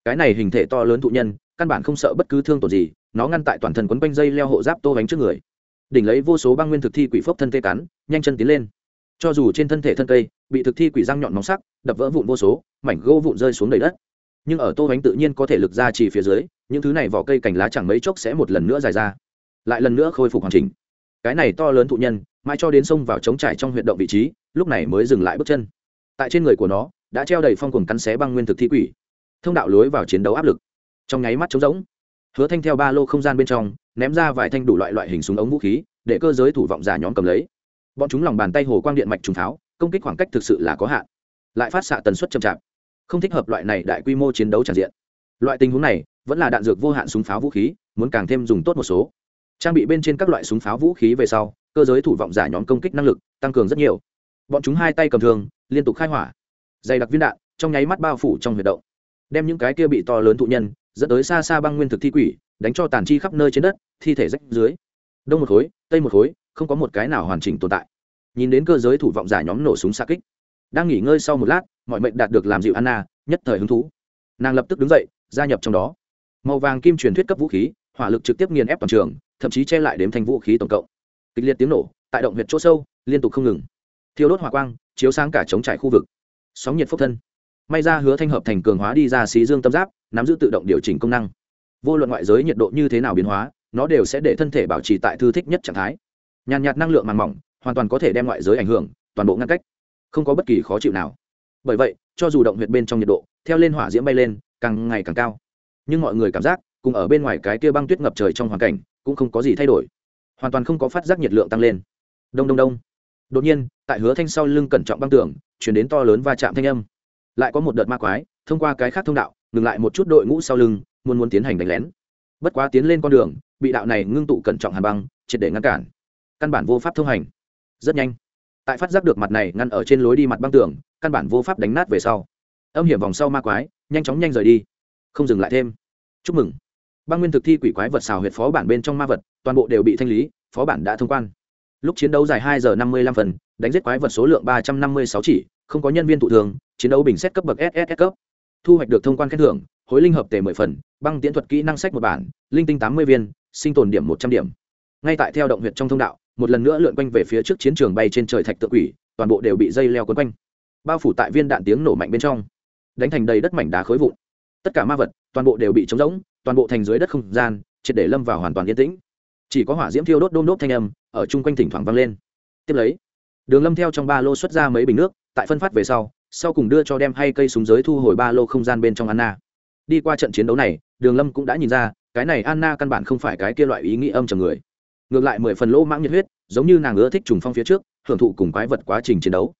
cái này hình thể to lớn thụ nhân, căn bản không sợ bất cứ thương tổn gì, nó ngăn tại toàn thân quấn quanh dây leo hộ giáp tô bánh trước người. Đỉnh lấy vô số băng nguyên thực thi quỷ phốc thân tê cắn nhanh chân tiến lên. Cho dù trên thân thể thân cây bị thực thi quỷ răng nhọn móng sắc, đập vỡ vụn vô số, mảnh gỗ vụn rơi xuống đầy đất. Nhưng ở tô bánh tự nhiên có thể lực ra chỉ phía dưới, những thứ này vỏ cây cành lá chẳng mấy chốc sẽ một lần nữa dài ra, lại lần nữa khôi phục hoàn chỉnh. Cái này to lớn thụ nhân, mãi cho đến sông vào trống trải trong huyệt động vị trí, lúc này mới dừng lại bước chân. Tại trên người của nó, đã treo đầy phong cuồng cắn xé băng nguyên thực thi quỷ thông đạo lối vào chiến đấu áp lực. Trong nháy mắt trống rỗng, hứa thanh theo ba lô không gian bên trong, ném ra vài thanh đủ loại loại hình súng ống vũ khí, để cơ giới thủ vọng giả nhóm cầm lấy. Bọn chúng lòng bàn tay hồ quang điện mạch trùng pháo, công kích khoảng cách thực sự là có hạn. Lại phát xạ tần suất chậm chạp. Không thích hợp loại này đại quy mô chiến đấu tràn diện. Loại tình huống này, vẫn là đạn dược vô hạn súng pháo vũ khí, muốn càng thêm dùng tốt một số. Trang bị bên trên các loại súng pháo vũ khí về sau, cơ giới thủ vọng giả nhóm công kích năng lực tăng cường rất nhiều. Bọn chúng hai tay cầm thường liên tục khai hỏa. Dày đặc viên đạn, trong nháy mắt bao phủ trong huyệt động đem những cái kia bị to lớn thụ nhân, dẫn tới xa xa băng nguyên thực thi quỷ, đánh cho tàn chi khắp nơi trên đất, thi thể rách dưới. Đông một khối, tây một khối, không có một cái nào hoàn chỉnh tồn tại. Nhìn đến cơ giới thủ vọng giả nhóm nổ súng xa kích. Đang nghỉ ngơi sau một lát, mọi mệnh đạt được làm dịu anna, nhất thời hứng thú. Nàng lập tức đứng dậy, gia nhập trong đó. Màu vàng kim truyền thuyết cấp vũ khí, hỏa lực trực tiếp nghiền ép toàn trường, thậm chí che lại đếm thành vũ khí tổng cộng. Kịch liệt tiếng nổ, tại động huyệt chỗ sâu, liên tục không ngừng. Thiêu đốt hỏa quang, chiếu sáng cả chống trải khu vực. Sóng nhiệt phốc thân may ra hứa thanh hợp thành cường hóa đi ra xí dương tâm giáp, nắm giữ tự động điều chỉnh công năng. Vô luận ngoại giới nhiệt độ như thế nào biến hóa, nó đều sẽ để thân thể bảo trì tại thư thích nhất trạng thái. Nhàn nhạt năng lượng màng mỏng, hoàn toàn có thể đem ngoại giới ảnh hưởng, toàn bộ ngăn cách, không có bất kỳ khó chịu nào. Bởi vậy, cho dù động huyệt bên trong nhiệt độ, theo lên hỏa diễm bay lên, càng ngày càng cao. Nhưng mọi người cảm giác, cùng ở bên ngoài cái kia băng tuyết ngập trời trong hoàn cảnh, cũng không có gì thay đổi. Hoàn toàn không có phát giác nhiệt lượng tăng lên. Đông đông đông. Đột nhiên, tại hứa thanh sau lưng cẩn trọng băng tường, chuyển đến to lớn va chạm thanh âm lại có một đợt ma quái, thông qua cái khác thông đạo, ngừng lại một chút đội ngũ sau lưng, muốn muốn tiến hành đánh lén. Bất quá tiến lên con đường, bị đạo này ngưng tụ cẩn trọng hàn băng, triệt để ngăn cản. Căn bản vô pháp thông hành. Rất nhanh. Tại phát giác được mặt này ngăn ở trên lối đi mặt băng tường, căn bản vô pháp đánh nát về sau. Âm hiểm vòng sau ma quái, nhanh chóng nhanh rời đi. Không dừng lại thêm. Chúc mừng. Băng nguyên thực thi quỷ quái vật xào huyệt phó bản bên trong ma vật, toàn bộ đều bị thanh lý, phó bản đã thông quan. Lúc chiến đấu dài hai giờ năm mươi lăm phần, đánh giết quái vật số lượng ba trăm năm mươi sáu chỉ, không có nhân viên thụ thường chiến đấu bình xét cấp bậc ss cấp. Thu hoạch được thông quan khen thưởng, hối linh hợp tề mười phần, băng tiễn thuật kỹ năng sách một bản, linh tinh tám mươi viên, sinh tồn điểm một trăm điểm. Ngay tại theo động huyệt trong thông đạo, một lần nữa lượn quanh về phía trước chiến trường bay trên trời thạch tự quỷ, toàn bộ đều bị dây leo quấn quanh. Bao phủ tại viên đạn tiếng nổ mạnh bên trong. Đánh thành đầy đất mảnh đá khối vụn. Tất cả ma vật, toàn bộ đều bị trống rỗng, toàn bộ thành dưới đất không gian, triệt để lâm vào hoàn toàn yên tĩnh. Chỉ có hỏa diễm thiêu đốt đôm đốt thanh âm, ở chung quanh thỉnh thoảng vang lên. Tiếp lấy, đường lâm theo trong ba lô xuất ra mấy bình nước, tại phân phát về sau sau cùng đưa cho đem hay cây súng giới thu hồi ba lô không gian bên trong anna. Đi qua trận chiến đấu này, đường lâm cũng đã nhìn ra, cái này anna căn bản không phải cái kia loại ý nghĩ âm trầm người. Ngược lại mười phần lỗ mãng nhiệt huyết, giống như nàng ưa thích trùng phong phía trước, hưởng thụ cùng quái vật quá trình chiến đấu.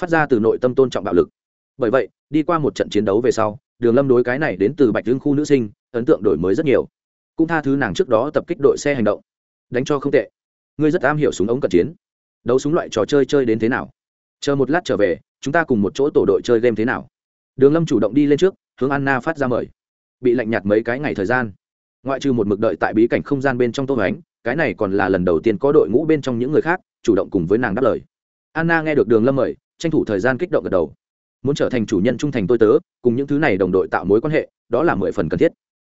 Phát ra từ nội tâm tôn trọng bạo lực. Bởi vậy, đi qua một trận chiến đấu về sau, đường lâm đối cái này đến từ bạch hương khu nữ sinh, ấn tượng đổi mới rất nhiều. Cũng tha thứ nàng trước đó tập kích đội xe hành động. Đánh cho không tệ. Ngươi rất am hiểu súng ống cận chiến. Đấu súng loại trò chơi chơi đến thế nào? Chờ một lát trở về chúng ta cùng một chỗ tổ đội chơi game thế nào? Đường lâm chủ động đi lên trước, hướng anna phát ra mời. Bị lạnh nhạt mấy cái ngày thời gian. Ngoại trừ một mực đợi tại bí cảnh không gian bên trong tô hoánh, cái này còn là lần đầu tiên có đội ngũ bên trong những người khác chủ động cùng với nàng đáp lời. Anna nghe được đường lâm mời, tranh thủ thời gian kích động gật đầu. Muốn trở thành chủ nhân trung thành tôi tớ, cùng những thứ này đồng đội tạo mối quan hệ, đó là mười phần cần thiết.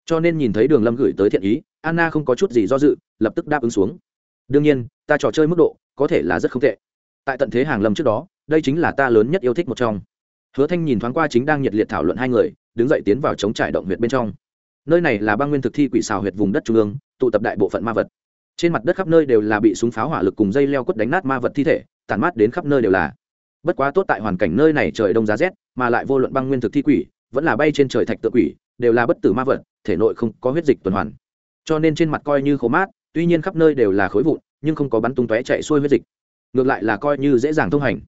Cho nên nhìn thấy đường lâm gửi tới thiện ý, anna không có chút gì do dự, lập tức đáp ứng xuống. Đương nhiên, ta trò chơi mức độ có thể là rất không tệ. Tại tận thế hàng lâm trước đó đây chính là ta lớn nhất yêu thích một trong. Hứa thanh nhìn thoáng qua chính đang nhiệt liệt thảo luận hai người, đứng dậy tiến vào chống trải động huyệt bên trong. Nơi này là băng nguyên thực thi quỷ xào huyệt vùng đất trung ương, tụ tập đại bộ phận ma vật. Trên mặt đất khắp nơi đều là bị súng pháo hỏa lực cùng dây leo quất đánh nát ma vật thi thể tàn mát đến khắp nơi đều là. Bất quá tốt tại hoàn cảnh nơi này trời đông giá rét, mà lại vô luận băng nguyên thực thi quỷ, vẫn là bay trên trời thạch tự quỷ, đều là bất tử ma vật, thể nội không có huyết dịch tuần hoàn. Cho nên trên mặt coi như khô mát, tuy nhiên khắp nơi đều là khối vụn, nhưng không có bắn tung tóe chạy xuôi huyết dịch. Ngược lại là coi như dễ dàng thông hành.